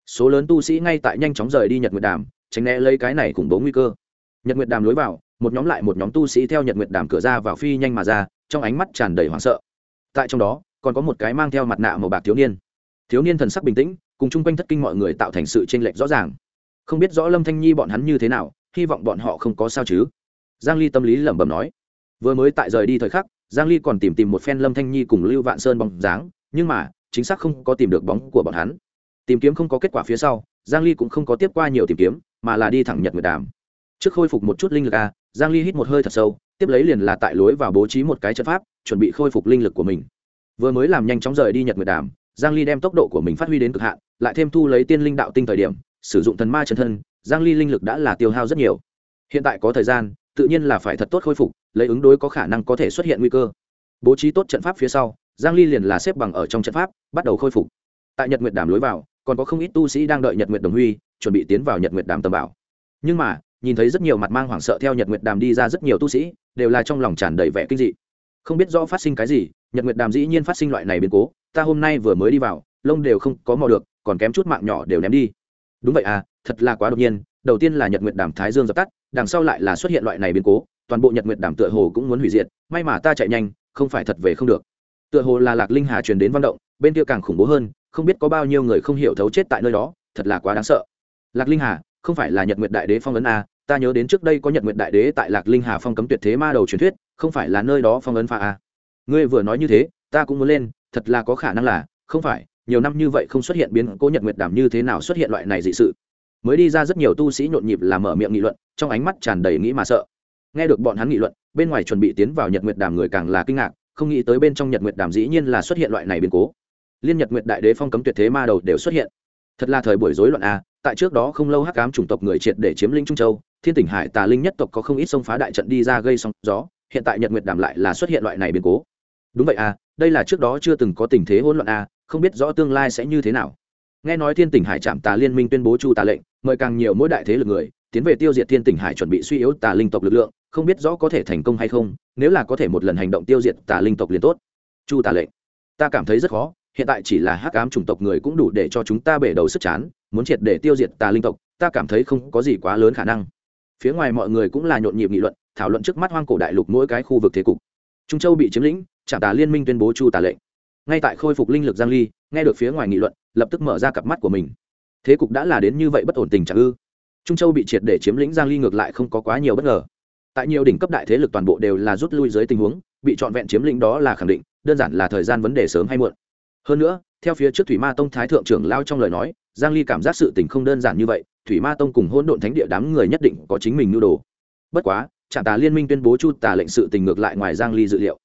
Số lớn tu sĩ ngay tại nhanh chóng rời đi nhật nguyệt đàm, tránh né lấy cái này khủng bố nguy cơ. Nhật nguyệt đàm lối vào, một nhóm lại một nhóm tu sĩ theo nhật nguyệt đàm cửa ra vào phi nhanh mà ra, trong ánh mắt tràn đầy hoảng sợ. Tại trong đó, còn có một cái mang theo mặt nạ màu bạc thiếu niên. Thiếu niên thần sắc bình tĩnh, cùng chung quanh thất kinh mọi người tạo thành sự tranh lệch rõ ràng. Không biết rõ lâm thanh nhi bọn hắn như thế nào, hy vọng bọn họ không có sao chứ. Giang ly tâm lý lẩm bẩm nói vừa mới tại rời đi thời khắc, giang ly còn tìm tìm một phen lâm thanh nhi cùng lưu vạn sơn bóng dáng, nhưng mà, chính xác không có tìm được bóng của bọn hắn. Tìm kiếm không có kết quả phía sau, giang ly cũng không có tiếp qua nhiều tìm kiếm, mà là đi thẳng nhật nguyệt đàm. Trước khôi phục một chút linh lực a, giang ly hít một hơi thật sâu, tiếp lấy liền là tại lối vào bố trí một cái trận pháp, chuẩn bị khôi phục linh lực của mình. Vừa mới làm nhanh chóng rời đi nhật nguyệt đàm, giang ly đem tốc độ của mình phát huy đến cực hạn, lại thêm thu lấy tiên linh đạo tinh thời điểm, sử dụng thần ma chân thân, giang ly linh lực đã là tiêu hao rất nhiều. Hiện tại có thời gian tự nhiên là phải thật tốt khôi phục, lấy ứng đối có khả năng có thể xuất hiện nguy cơ. Bố trí tốt trận pháp phía sau, giang ly liền là xếp bằng ở trong trận pháp, bắt đầu khôi phục. Tại nhật nguyệt đàm lối vào, còn có không ít tu sĩ đang đợi nhật nguyệt đồng huy, chuẩn bị tiến vào nhật nguyệt đàm tầm bảo. Nhưng mà, nhìn thấy rất nhiều mặt mang hoảng sợ theo nhật nguyệt đàm đi ra rất nhiều tu sĩ, đều là trong lòng tràn đầy vẻ kinh dị. Không biết rõ phát sinh cái gì, nhật nguyệt đàm dĩ nhiên phát sinh loại này biến cố, ta hôm nay vừa mới đi vào, lông đều không có mò được, còn kém chút mạng nhỏ đều ném đi. Đúng vậy à thật là quá đột nhiên đầu tiên là nhật nguyệt đàm thái dương dập tắt, đằng sau lại là xuất hiện loại này biến cố, toàn bộ nhật nguyệt đàm tựa hồ cũng muốn hủy diệt, may mà ta chạy nhanh, không phải thật về không được. Tựa hồ là lạc linh hà truyền đến văn động, bên kia càng khủng bố hơn, không biết có bao nhiêu người không hiểu thấu chết tại nơi đó, thật là quá đáng sợ. Lạc linh hà, không phải là nhật nguyệt đại đế phong ấn a, ta nhớ đến trước đây có nhật nguyệt đại đế tại lạc linh hà phong cấm tuyệt thế ma đầu truyền thuyết, không phải là nơi đó phong ấn pha a. Ngươi vừa nói như thế, ta cũng muốn lên, thật là có khả năng là, không phải, nhiều năm như vậy không xuất hiện biến cố nhật nguyệt đảm như thế nào xuất hiện loại này dị sự mới đi ra rất nhiều tu sĩ nhộn nhịp làm mở miệng nghị luận, trong ánh mắt tràn đầy nghĩ mà sợ. Nghe được bọn hắn nghị luận, bên ngoài chuẩn bị tiến vào nhật nguyệt đàm người càng là kinh ngạc, không nghĩ tới bên trong nhật nguyệt đàm dĩ nhiên là xuất hiện loại này biến cố. Liên nhật nguyệt đại đế phong cấm tuyệt thế ma đầu đều xuất hiện. Thật là thời buổi rối loạn a tại trước đó không lâu hắc cám chủng tộc người triệt để chiếm linh trung châu, thiên tỉnh hải tà linh nhất tộc có không ít sông phá đại trận đi ra gây sóng gió, hiện tại nhật nguyệt đàm lại là xuất hiện loại này biến cố. Đúng vậy a đây là trước đó chưa từng có tình thế hỗn loạn a không biết rõ tương lai sẽ như thế nào nghe nói thiên tỉnh hải trạm tà liên minh tuyên bố chu tà lệnh, mời càng nhiều mỗi đại thế lực người, tiến về tiêu diệt thiên tỉnh hải chuẩn bị suy yếu tà linh tộc lực lượng, không biết rõ có thể thành công hay không, nếu là có thể một lần hành động tiêu diệt tà linh tộc liền tốt. Chu tà lệnh, ta cảm thấy rất khó, hiện tại chỉ là hắc ám chủng tộc người cũng đủ để cho chúng ta bể đầu sức chán, muốn triệt để tiêu diệt tà linh tộc, ta cảm thấy không có gì quá lớn khả năng. Phía ngoài mọi người cũng là nhộn nhịp nghị luận, thảo luận trước mắt hoang cổ đại lục mỗi cái khu vực thế cục. Trung châu bị chiếm lĩnh trả tà liên minh tuyên bố chu tà lệnh ngay tại khôi phục linh lực giang ly, nghe được phía ngoài nghị luận, lập tức mở ra cặp mắt của mình. Thế cục đã là đến như vậy bất ổn tình trạng ư? Trung châu bị triệt để chiếm lĩnh giang ly ngược lại không có quá nhiều bất ngờ. Tại nhiều đỉnh cấp đại thế lực toàn bộ đều là rút lui dưới tình huống, bị trọn vẹn chiếm lĩnh đó là khẳng định, đơn giản là thời gian vấn đề sớm hay muộn. Hơn nữa, theo phía trước thủy ma tông thái thượng trưởng lao trong lời nói, giang ly cảm giác sự tình không đơn giản như vậy, thủy ma tông cùng hỗn độn thánh địa đám người nhất định có chính mình nhu đồ. Bất quá, trạm tà liên minh tuyên bố chu tà lệnh sự tình ngược lại ngoài giang ly dự liệu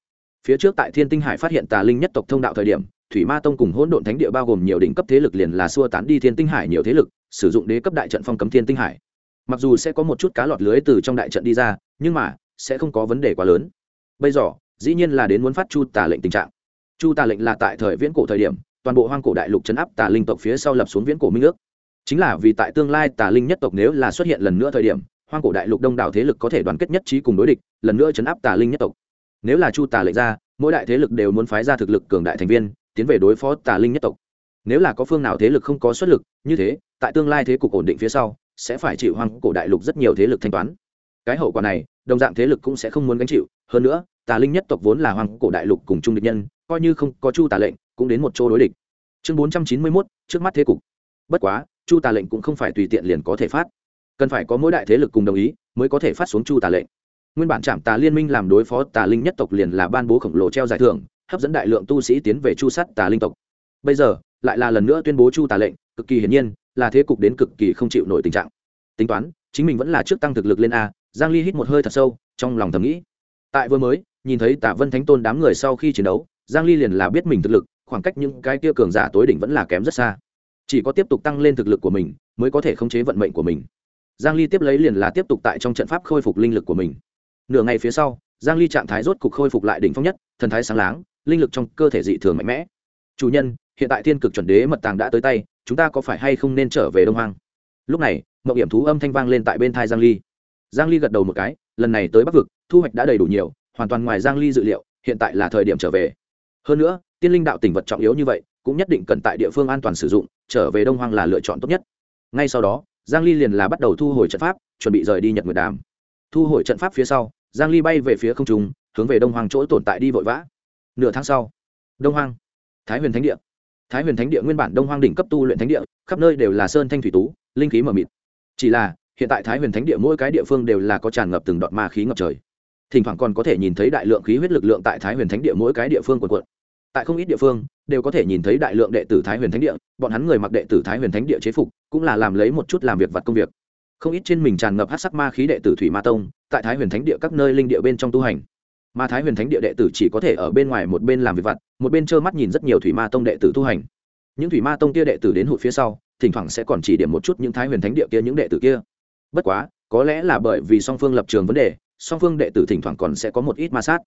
phía trước tại thiên tinh hải phát hiện tà linh nhất tộc thông đạo thời điểm, thủy ma tông cùng hỗn độn thánh địa bao gồm nhiều đỉnh cấp thế lực liền là xua tán đi thiên tinh hải nhiều thế lực, sử dụng đế cấp đại trận phong cấm thiên tinh hải. Mặc dù sẽ có một chút cá lọt lưới từ trong đại trận đi ra, nhưng mà, sẽ không có vấn đề quá lớn. Bây giờ, dĩ nhiên là đến muốn phát chu tà lệnh tình trạng. Chu tà lệnh là tại thời viễn cổ thời điểm, toàn bộ hoang cổ đại lục chấn áp tà linh tộc phía sau lập xuống viễn cổ minh ước. Chính là vì tại tương lai tà linh nhất tộc nếu là xuất hiện lần nữa thời điểm, hoang cổ đại lục đông đảo thế lực có thể đoàn kết nhất trí cùng đối địch, lần nữa chấn áp tà linh nhất tộc nếu là chu tà lệnh ra, mỗi đại thế lực đều muốn phái ra thực lực cường đại thành viên, tiến về đối phó tà linh nhất tộc. Nếu là có phương nào thế lực không có xuất lực, như thế, tại tương lai thế cục ổn định phía sau, sẽ phải chịu hoang cổ đại lục rất nhiều thế lực thanh toán. Cái hậu quả này, đồng dạng thế lực cũng sẽ không muốn gánh chịu. Hơn nữa, tà linh nhất tộc vốn là hoang cổ đại lục cùng chung địch nhân, coi như không có chu tà lệnh, cũng đến một chỗ đối địch. Chương bốn trăm chín mươi mốt, trước mắt thế cục. Bất quá, chu tà lệnh cũng không phải tùy tiện liền có thể phát. Cần phải có mỗi đại thế lực cùng đồng ý, mới có thể phát xuống chu tà lệnh nguyên bản trạm tà liên minh làm đối phó tà linh nhất tộc liền là ban bố khổng lồ treo giải thưởng, hấp dẫn đại lượng tu sĩ tiến về chu sát tà linh tộc. Bây giờ, lại là lần nữa tuyên bố chu tà lệnh, cực kỳ hiển nhiên, là thế cục đến cực kỳ không chịu nổi tình trạng. Tính toán, chính mình vẫn là trước tăng thực lực lên a, giang ly hít một hơi thật sâu, trong lòng thầm nghĩ. Tại vừa mới, nhìn thấy tả vân thánh tôn đám người sau khi chiến đấu, giang ly liền là biết mình thực lực, khoảng cách những cái kia cường giả tối đỉnh vẫn là kém rất xa. Chỉ có tiếp tục tăng lên thực lực của mình, mới có thể khống chế vận mệnh của mình. Giang ly tiếp lấy liền là tiếp tục tại trong trận pháp khôi phục linh lực của mình nửa ngày phía sau, giang ly trạng thái rốt cục khôi phục lại đỉnh phong nhất, thần thái sáng láng, linh lực trong cơ thể dị thường mạnh mẽ. Chủ nhân, hiện tại thiên cực chuẩn đế mật tàng đã tới tay, chúng ta có phải hay không nên trở về đông hoang? Lúc này mậu hiểm thú âm thanh vang lên tại bên thai giang ly. Giang ly gật đầu một cái, lần này tới bắc vực, thu hoạch đã đầy đủ nhiều, hoàn toàn ngoài giang ly dự liệu, hiện tại là thời điểm trở về. Hơn nữa, tiên linh đạo tỉnh vật trọng yếu như vậy, cũng nhất định cần tại địa phương an toàn sử dụng, trở về đông hoang là lựa chọn tốt nhất. Ngay sau đó, giang ly liền là bắt đầu thu hồi trận pháp, chuẩn bị rời đi nhật nguyệt đàm. Thu hồi trận pháp phía sau giang ly bay về phía không trung hướng về đông Hoàng chỗ tồn tại đi vội vã. Nửa tháng sau đông Hoàng, thái huyền thánh địa. Thái huyền thánh địa nguyên bản đông Hoàng đỉnh cấp tu luyện thánh địa khắp nơi đều là sơn thanh thủy tú linh khí mờ mịt. Chỉ là hiện tại thái huyền thánh địa mỗi cái địa phương đều là có tràn ngập từng đoạn ma khí ngập trời. Thỉnh thoảng còn có thể nhìn thấy đại lượng khí huyết lực lượng tại thái huyền thánh địa mỗi cái địa phương quần quận tại không ít địa phương đều có thể nhìn thấy đại lượng đệ tử thái huyền thánh địa bọn hắn người mặc đệ tử thái huyền thánh địa chế phục cũng là làm lấy một chút làm việc vặt công việc. Không ít trên mình tràn ngập hát sắc ma khí đệ tử thủy ma tông tại thái huyền thánh địa các nơi linh địa bên trong tu hành. Mà thái huyền thánh địa đệ tử chỉ có thể ở bên ngoài một bên làm việc vặt, một bên trơ mắt nhìn rất nhiều thủy ma tông đệ tử tu hành. Những thủy ma tông kia đệ tử đến hụt phía sau, thỉnh thoảng sẽ còn chỉ điểm một chút những thái huyền thánh địa kia những đệ tử kia. Bất quá, có lẽ là bởi vì song phương lập trường vấn đề, song phương đệ tử thỉnh thoảng còn sẽ có một ít ma sát.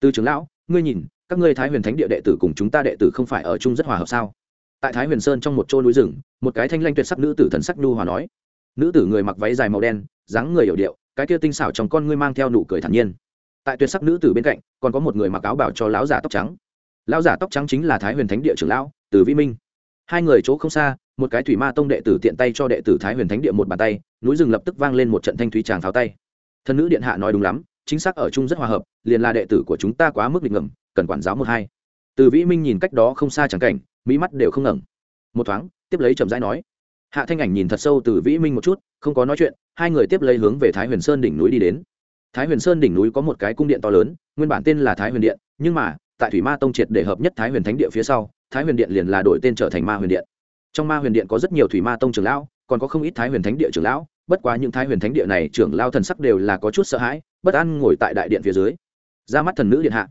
Từ trưởng lão, ngươi nhìn, các ngươi thái huyền thánh địa đệ tử cùng chúng ta đệ tử không phải ở chung rất hòa hợp sao? Tại thái huyền sơn trong một chỗ núi rừng, một cái thanh lanh tuyệt sắc nữ tử thần sắc nhu hòa nói. Nữ tử người mặc váy dài màu đen, dáng người hiểu điệu cái kia tinh xảo trong con ngươi mang theo nụ cười thản nhiên. Tại tuyệt sắc nữ tử bên cạnh, còn có một người mặc áo bảo cho lão giả tóc trắng. Lão giả tóc trắng chính là thái huyền thánh địa trưởng lão, từ vĩ minh. Hai người chỗ không xa, một cái thủy ma tông đệ tử tiện tay cho đệ tử thái huyền thánh địa một bàn tay, núi rừng lập tức vang lên một trận thanh thủy tràng tháo tay. Thân nữ điện hạ nói đúng lắm, chính xác ở chung rất hòa hợp, liền là đệ tử của chúng ta quá mức định ngầm cần quản giáo một hai. Từ vĩ minh nhìn cách đó không xa chẳng cảnh, mỹ mắt đều không ngẩng. Một thoáng, tiếp lấy chậm rãi nói hạ thanh ảnh nhìn thật sâu từ vĩ minh một chút, không có nói chuyện, hai người tiếp lấy hướng về thái huyền sơn đỉnh núi đi đến. Thái huyền sơn đỉnh núi có một cái cung điện to lớn, nguyên bản tên là thái huyền điện, nhưng mà, tại thủy ma tông triệt để hợp nhất thái huyền thánh địa phía sau, thái huyền điện liền là đổi tên trở thành ma huyền điện. Trong ma huyền điện có rất nhiều thủy ma tông trưởng lão, còn có không ít thái huyền thánh địa trưởng lão, bất quá những thái huyền thánh địa này trưởng lao thần sắc đều là có chút sợ hãi, bất an ngồi tại đại điện phía dưới. Ra mắt thần nữ điện hạ.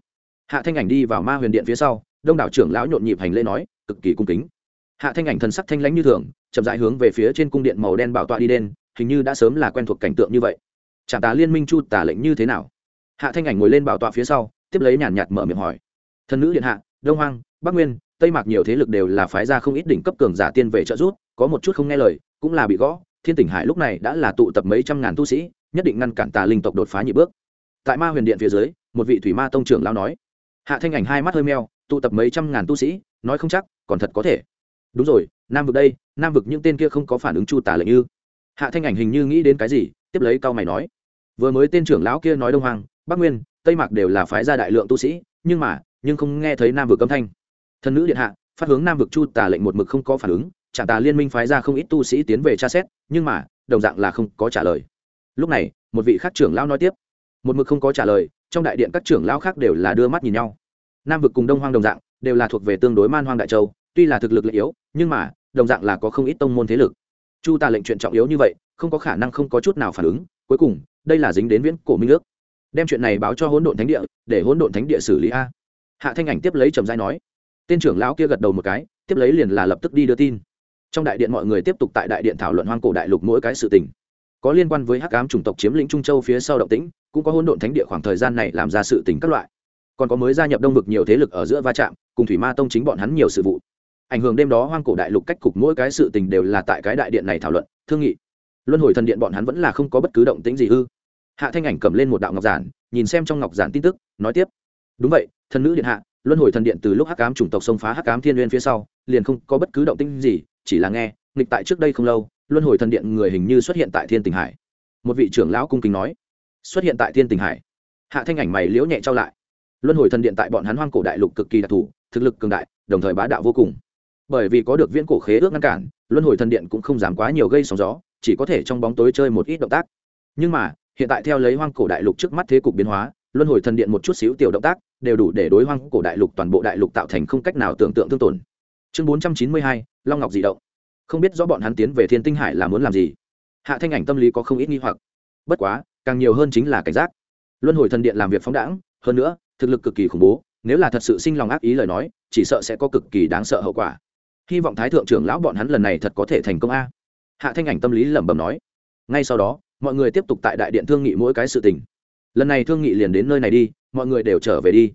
Hạ thanh ảnh đi vào ma huyền điện phía sau, đông đảo trưởng lão nhộn nhịp hành lễ nói, cực kỳ cung kính. Hạ thanh ảnh thần sắc thanh lãnh như thường chậm rãi hướng về phía trên cung điện màu đen bảo tọa đi đen hình như đã sớm là quen thuộc cảnh tượng như vậy. Trả tá liên minh chu tả lệnh như thế nào? Hạ thanh ảnh ngồi lên bảo tọa phía sau, tiếp lấy nhàn nhạt mở miệng hỏi. Thần nữ điện hạ, đông hoang, bắc nguyên, tây mạc nhiều thế lực đều là phái ra không ít đỉnh cấp cường giả tiên về trợ giúp, có một chút không nghe lời, cũng là bị gõ. Thiên tỉnh hải lúc này đã là tụ tập mấy trăm ngàn tu sĩ, nhất định ngăn cản tà linh tộc đột phá nhị bước. Tại ma huyền điện phía dưới, một vị thủy ma tông trưởng lao nói. Hạ thanh ảnh hai mắt hơi meo, tụ tập mấy trăm ngàn tu sĩ, nói không chắc, còn thật có thể. Đúng rồi nam vực đây, nam vực những tên kia không có phản ứng chu tả lệnh như. Hạ thanh ảnh hình như nghĩ đến cái gì, tiếp lấy cao mày nói. Vừa mới tên trưởng lão kia nói đông hoàng bắc nguyên, tây mạc đều là phái gia đại lượng tu sĩ, nhưng mà, nhưng không nghe thấy nam vực âm thanh. Thần nữ điện hạ, phát hướng nam vực chu tả lệnh một mực không có phản ứng trả tà liên minh phái ra không ít tu sĩ tiến về tra xét, nhưng mà, đồng dạng là không có trả lời. Lúc này, một vị khác trưởng lão nói tiếp. Một mực không có trả lời, trong đại điện các trưởng lão khác đều là đưa mắt nhìn nhau. Nam vực cùng đông hoang đồng dạng, đều là thuộc về tương đối man hoang đại châu tuy là thực lực lợi yếu, nhưng mà, đồng dạng là có không ít tông môn thế lực. Chu tà lệnh chuyện trọng yếu như vậy, không có khả năng không có chút nào phản ứng. Cuối cùng, đây là dính đến viễn cổ minh ước. Đem chuyện này báo cho hỗn độn thánh địa, để hỗn độn thánh địa xử lý a. Hạ thanh ảnh tiếp lấy trầm giai nói. Tên trưởng lão kia gật đầu một cái, tiếp lấy liền là lập tức đi đưa tin. Trong đại điện mọi người tiếp tục tại đại điện thảo luận hoang cổ đại lục mỗi cái sự tình. Có liên quan với hắc ám chủng tộc chiếm lĩnh trung châu phía sau động tĩnh, cũng có hỗn độn thánh địa khoảng thời gian này làm ra sự tình các loại. Còn có mới gia nhập đông vực nhiều thế lực ở giữa va chạm, cùng thủy ma tông chính bọn hắn nhiều sự vụ ảnh hưởng đêm đó hoang cổ đại lục cách cục mỗi cái sự tình đều là tại cái đại điện này thảo luận, thương nghị. Luân hồi thần điện bọn hắn vẫn là không có bất cứ động tĩnh gì ư? Hạ thanh ảnh cầm lên một đạo ngọc giản, nhìn xem trong ngọc giản tin tức, nói tiếp. Đúng vậy, thần nữ điện hạ, luân hồi thần điện từ lúc hắc ám chủng tộc xông phá hắc ám thiên n phía sau, liền không có bất cứ động tĩnh gì, chỉ là nghe, nghịch tại trước đây không lâu, luân hồi thần điện người hình như xuất hiện tại thiên tình hải. Một vị trưởng lão cung kính nói. Xuất hiện tại thiên tình hải. Hạ thanh ảnh mày liễu nhẹ trao lại. Luân hồi thần điện tại bọn hắn hoang cổ đại lục cực kỳ đặc thù, thực lực cường đại, đồng thời bá đạo vô cùng bởi vì có được viễn cổ khế ước ngăn cản, luân hồi thần điện cũng không dám quá nhiều gây sóng gió, chỉ có thể trong bóng tối chơi một ít động tác. Nhưng mà, hiện tại theo lấy hoang cổ đại lục trước mắt thế cục biến hóa, luân hồi thần điện một chút xíu tiểu động tác, đều đủ để đối hoang cổ đại lục toàn bộ đại lục tạo thành không cách nào tưởng tượng tương tổn. Chương bốn trăm chín mươi hai, long ngọc dị động. Không biết rõ bọn hắn tiến về thiên tinh hải là muốn làm gì. Hạ thanh ảnh tâm lý có không ít nghi hoặc. Bất quá, càng nhiều hơn chính là cảnh giác. Luân hồi thần điện làm việc phóng đãng, hơn nữa, thực lực cực kỳ khủng bố, nếu là thật sự sinh lòng ác ý lời nói, chỉ sợ sẽ có cực kỳ đáng sợ hậu quả hy vọng thái thượng trưởng lão bọn hắn lần này thật có thể thành công a. Hạ thanh ảnh tâm lý lẩm bẩm nói. Ngay sau đó, mọi người tiếp tục tại đại điện thương nghị mỗi cái sự tình. Lần này thương nghị liền đến nơi này đi, mọi người đều trở về đi.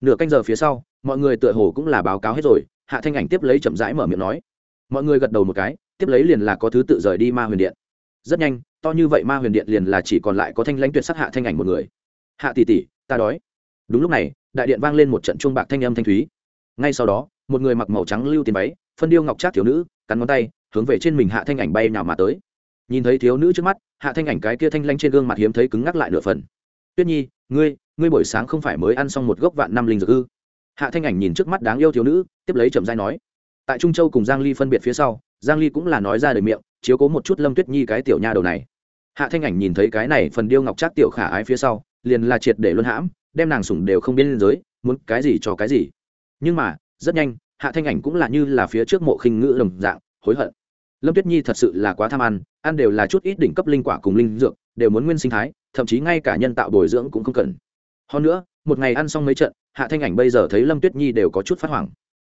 Nửa canh giờ phía sau, mọi người tựa hồ cũng là báo cáo hết rồi, hạ thanh ảnh tiếp lấy chậm rãi mở miệng nói. Mọi người gật đầu một cái, tiếp lấy liền là có thứ tự rời đi ma huyền điện. Rất nhanh, to như vậy ma huyền điện liền là chỉ còn lại có thanh lãnh tuyệt sắc hạ thanh ảnh một người. Hạ tỷ tỷ, ta đói. Đúng lúc này, đại điện vang lên một trận chuông bạc thanh âm thanh thúy. Ngay sau đó, một người mặc màu trắng lưu tiền váy phân điêu ngọc trác thiếu nữ, cắn ngón tay, hướng về trên mình hạ thanh ảnh bay nào mà tới. Nhìn thấy thiếu nữ trước mắt, hạ thanh ảnh cái kia thanh lanh trên gương mặt hiếm thấy cứng ngắc lại nửa phần. Tuyết nhi, ngươi ngươi buổi sáng không phải mới ăn xong một gốc vạn năm linh dược ư? Hạ thanh ảnh nhìn trước mắt đáng yêu thiếu nữ, tiếp lấy trầm dai nói. Tại trung châu cùng giang ly phân biệt phía sau, giang ly cũng là nói ra đời miệng, chiếu cố một chút lâm tuyết nhi cái tiểu nha đầu này. Hạ thanh ảnh nhìn thấy cái này phần điêu ngọc trác tiểu khả ái phía sau, liền là triệt để luân hãm, đem nàng sủng đều không biên giới, muốn cái gì cho cái gì. Nhưng mà, rất nhanh hạ thanh ảnh cũng là như là phía trước mộ khinh ngữ đồng dạng, hối hận. Lâm tuyết nhi thật sự là quá tham ăn ăn đều là chút ít đỉnh cấp linh quả cùng linh dược, đều muốn nguyên sinh thái, thậm chí ngay cả nhân tạo bồi dưỡng cũng không cần. Hơn nữa, một ngày ăn xong mấy trận, hạ thanh ảnh bây giờ thấy lâm tuyết nhi đều có chút phát hoảng.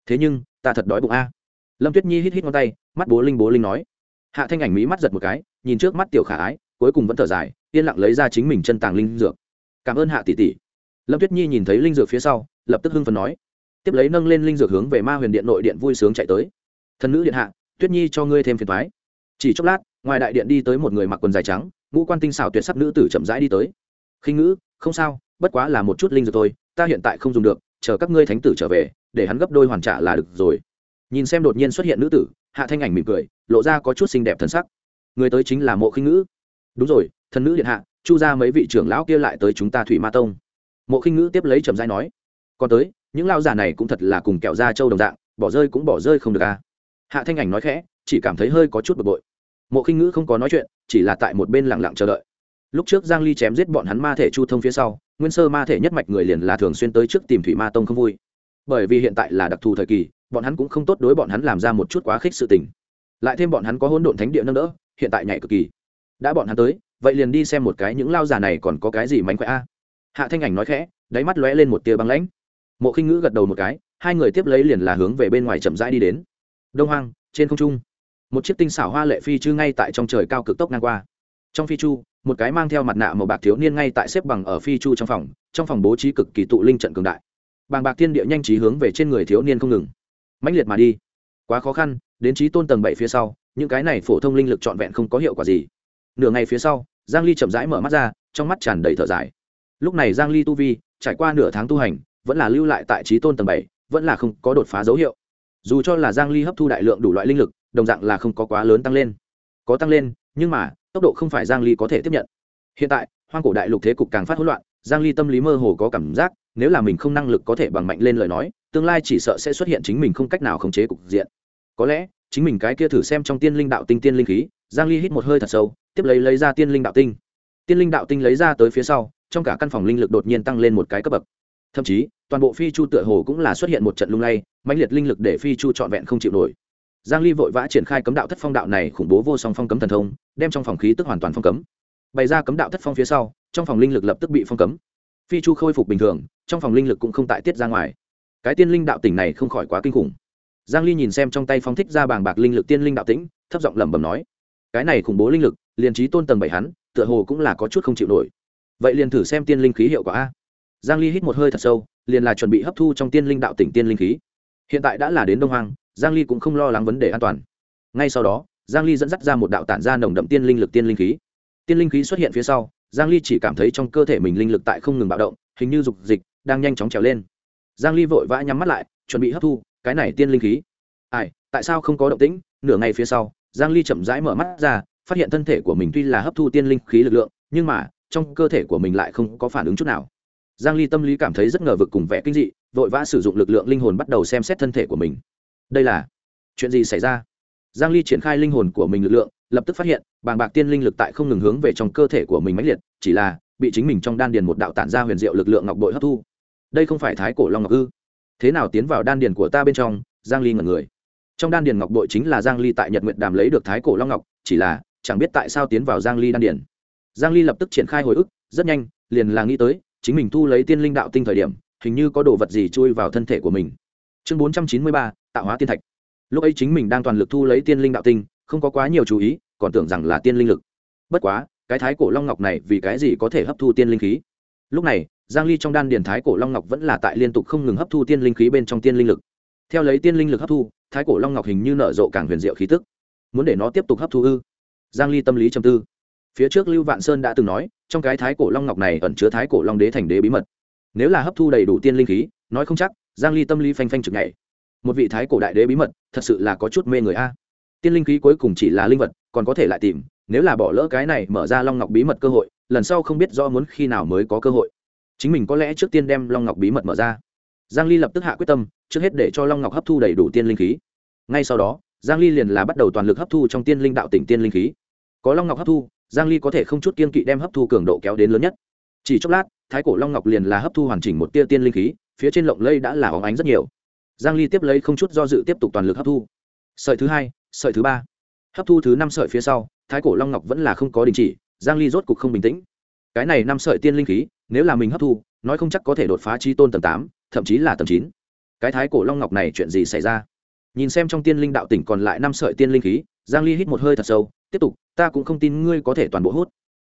Thế nhưng, ta thật đói bụng a. Lâm tuyết nhi hít hít ngón tay, mắt bố linh bố linh nói. Hạ thanh ảnh mỹ mắt giật một cái, nhìn trước mắt tiểu khả ái, cuối cùng vẫn thở dài, yên lặng lấy ra chính mình chân tàng linh dược. Cảm ơn hạ tỷ tỷ. Lâm tuyết nhi nhìn thấy linh dược phía sau, lập tức hưng phấn nói tiếp lấy nâng lên linh dược hướng về ma huyền điện nội điện vui sướng chạy tới. Thần nữ điện hạ, tuyết nhi cho ngươi thêm phiền thoái. Chỉ chốc lát, ngoài đại điện đi tới một người mặc quần dài trắng, ngũ quan tinh xảo tuyệt sắc nữ tử chậm rãi đi tới. Khinh ngữ, không sao, bất quá là một chút linh dược thôi, ta hiện tại không dùng được, chờ các ngươi thánh tử trở về, để hắn gấp đôi hoàn trả là được rồi. Nhìn xem đột nhiên xuất hiện nữ tử, hạ thanh ảnh mỉm cười, lộ ra có chút xinh đẹp thần sắc. Người tới chính là mộ khinh ngữ. Đúng rồi, thần nữ điện hạ, chu ra mấy vị trưởng lão kia lại tới chúng ta thủy ma tông. Mộ khinh ngữ tiếp lấy trầm dai nói, còn tới những lao già này cũng thật là cùng kẹo da trâu đồng dạng, bỏ rơi cũng bỏ rơi không được à. Hạ thanh ảnh nói khẽ, chỉ cảm thấy hơi có chút bực bội. Mộ khinh ngữ không có nói chuyện, chỉ là tại một bên lặng lặng chờ đợi. Lúc trước giang ly chém giết bọn hắn ma thể chu thông phía sau, nguyên sơ ma thể nhất mạch người liền là thường xuyên tới trước tìm thủy ma tông không vui. Bởi vì hiện tại là đặc thù thời kỳ, bọn hắn cũng không tốt đối bọn hắn làm ra một chút quá khích sự tình. Lại thêm bọn hắn có hỗn độn thánh địa nâng đỡ, hiện tại nhảy cực kỳ. Đã bọn hắn tới, vậy liền đi xem một cái những lao già này còn có cái gì mánh khỏe a. Hạ thanh ảnh nói khẽ, đáy mắt lóe lên một tia băng lãnh mộ khinh ngữ gật đầu một cái, hai người tiếp lấy liền là hướng về bên ngoài chậm rãi đi đến. Đông hoang, trên không trung, một chiếc tinh xảo hoa lệ phi chư ngay tại trong trời cao cực tốc ngang qua. Trong phi chu, một cái mang theo mặt nạ màu bạc thiếu niên ngay tại xếp bằng ở phi chu trong phòng trong phòng bố trí cực kỳ tụ linh trận cường đại. Bàng bạc thiên địa nhanh trí hướng về trên người thiếu niên không ngừng. Mãnh liệt mà đi. Quá khó khăn, đến trí tôn tầng bảy phía sau, những cái này phổ thông linh lực trọn vẹn không có hiệu quả gì. Nửa ngày phía sau, giang ly chậm rãi mở mắt ra, trong mắt tràn đầy thở dài. Lúc này giang ly tu vi, trải qua nửa tháng tu hành vẫn là lưu lại tại trí tôn tầng bảy, vẫn là không có đột phá dấu hiệu. Dù cho là giang ly hấp thu đại lượng đủ loại linh lực, đồng dạng là không có quá lớn tăng lên. Có tăng lên, nhưng mà, tốc độ không phải giang ly có thể tiếp nhận. Hiện tại, hoang cổ đại lục thế cục càng phát hỗn loạn, giang ly tâm lý mơ hồ có cảm giác, nếu là mình không năng lực có thể bằng mạnh lên lời nói, tương lai chỉ sợ sẽ xuất hiện chính mình không cách nào khống chế cục diện. Có lẽ, chính mình cái kia thử xem trong tiên linh đạo tinh tiên linh khí, giang ly hít một hơi thật sâu, tiếp lấy lấy ra tiên linh đạo tinh. Tiên linh đạo tinh lấy ra tới phía sau, trong cả căn phòng linh lực đột nhiên tăng lên một cái cấp bậc thậm chí, toàn bộ phi chu tựa hồ cũng là xuất hiện một trận lung lay, mãnh liệt linh lực để phi chu trọn vẹn không chịu nổi. Giang ly vội vã triển khai cấm đạo thất phong đạo này khủng bố vô song phong cấm thần thông, đem trong phòng khí tức hoàn toàn phong cấm. Bày ra cấm đạo thất phong phía sau, trong phòng linh lực lập tức bị phong cấm. Phi chu khôi phục bình thường, trong phòng linh lực cũng không tại tiết ra ngoài. Cái tiên linh đạo tỉnh này không khỏi quá kinh khủng. Giang ly nhìn xem trong tay phong thích ra bàng bạc linh lực tiên linh đạo tĩnh, thấp giọng lẩm bẩm nói, cái này khủng bố linh lực, liền trí tôn tầng bảy hắn, tựa hồ cũng là có chút không chịu nổi. Vậy liền thử xem tiên linh khí hiệu quả a giang ly hít một hơi thật sâu, liền là chuẩn bị hấp thu trong tiên linh đạo tỉnh tiên linh khí. Hiện tại đã là đến đông hoang, giang ly cũng không lo lắng vấn đề an toàn. Ngay sau đó, giang ly dẫn dắt ra một đạo tản ra nồng đậm tiên linh lực tiên linh khí. Tiên linh khí xuất hiện phía sau, giang ly chỉ cảm thấy trong cơ thể mình linh lực tại không ngừng bạo động, hình như dục dịch đang nhanh chóng trèo lên. Giang ly vội vã nhắm mắt lại, chuẩn bị hấp thu cái này tiên linh khí. Ai, tại sao không có động tĩnh? Nửa ngày phía sau, giang ly chậm rãi mở mắt ra, phát hiện thân thể của mình tuy là hấp thu tiên linh khí lực lượng, nhưng mà, trong cơ thể của mình lại không có phản ứng chút nào giang ly tâm lý cảm thấy rất ngờ vực cùng vẻ kinh dị, vội vã sử dụng lực lượng linh hồn bắt đầu xem xét thân thể của mình. Đây là chuyện gì xảy ra? Giang ly triển khai linh hồn của mình lực lượng, lập tức phát hiện, bàng bạc tiên linh lực tại không ngừng hướng về trong cơ thể của mình mãnh liệt, chỉ là bị chính mình trong đan điền một đạo tản ra huyền diệu lực lượng ngọc bội hấp thu. Đây không phải thái cổ long ngọc ư? Thế nào tiến vào đan điền của ta bên trong? Giang ly ngẩn người. Trong đan điền ngọc bội chính là giang ly tại nhật nguyện đàm lấy được thái cổ long ngọc, chỉ là chẳng biết tại sao tiến vào giang ly đan điền. Giang ly lập tức triển khai hồi ức, rất nhanh, liền là nghĩ tới chính mình thu lấy tiên linh đạo tinh thời điểm hình như có đồ vật gì chui vào thân thể của mình. Chương 493, tạo hóa tiên thạch. Lúc ấy chính mình đang toàn lực thu lấy tiên linh đạo tinh không có quá nhiều chú ý còn tưởng rằng là tiên linh lực. Bất quá cái thái cổ long ngọc này vì cái gì có thể hấp thu tiên linh khí? Lúc này giang ly trong đan điền thái cổ long ngọc vẫn là tại liên tục không ngừng hấp thu tiên linh khí bên trong tiên linh lực. Theo lấy tiên linh lực hấp thu thái cổ long ngọc hình như nở rộ càng huyền diệu khí tức. Muốn để nó tiếp tục hấp thu ư? Giang ly tâm lý trầm tư. Phía trước lưu vạn sơn đã từng nói trong cái thái cổ long ngọc này ẩn chứa thái cổ long đế thành đế bí mật. Nếu là hấp thu đầy đủ tiên linh khí, nói không chắc, giang ly tâm lý phanh phanh trực nhảy. Một vị thái cổ đại đế bí mật, thật sự là có chút mê người a. Tiên linh khí cuối cùng chỉ là linh vật, còn có thể lại tìm, nếu là bỏ lỡ cái này mở ra long ngọc bí mật cơ hội, lần sau không biết do muốn khi nào mới có cơ hội. Chính mình có lẽ trước tiên đem long ngọc bí mật mở ra. Giang ly lập tức hạ quyết tâm, trước hết để cho long ngọc hấp thu đầy đủ tiên linh khí. Ngay sau đó, giang ly liền là bắt đầu toàn lực hấp thu trong tiên linh đạo tỉnh tiên linh khí. Có long ngọc hấp thu giang ly có thể không chút kiên kỵ đem hấp thu cường độ kéo đến lớn nhất. Chỉ chốc lát thái cổ long ngọc liền là hấp thu hoàn chỉnh một tia tiên linh khí phía trên lộng lây đã là óng ánh rất nhiều. Giang ly tiếp lấy không chút do dự tiếp tục toàn lực hấp thu. Sợi thứ hai sợi thứ ba. Hấp thu thứ năm sợi phía sau thái cổ long ngọc vẫn là không có đình chỉ giang ly rốt cục không bình tĩnh. Cái này năm sợi tiên linh khí nếu là mình hấp thu nói không chắc có thể đột phá chi tôn tầng 8, thậm chí là tầng 9. cái thái cổ long ngọc này chuyện gì xảy ra? Nhìn xem trong tiên linh đạo tỉnh còn lại năm sợi tiên linh khí giang ly hít một hơi thật sâu tiếp tục, ta cũng không tin ngươi có thể toàn bộ hút.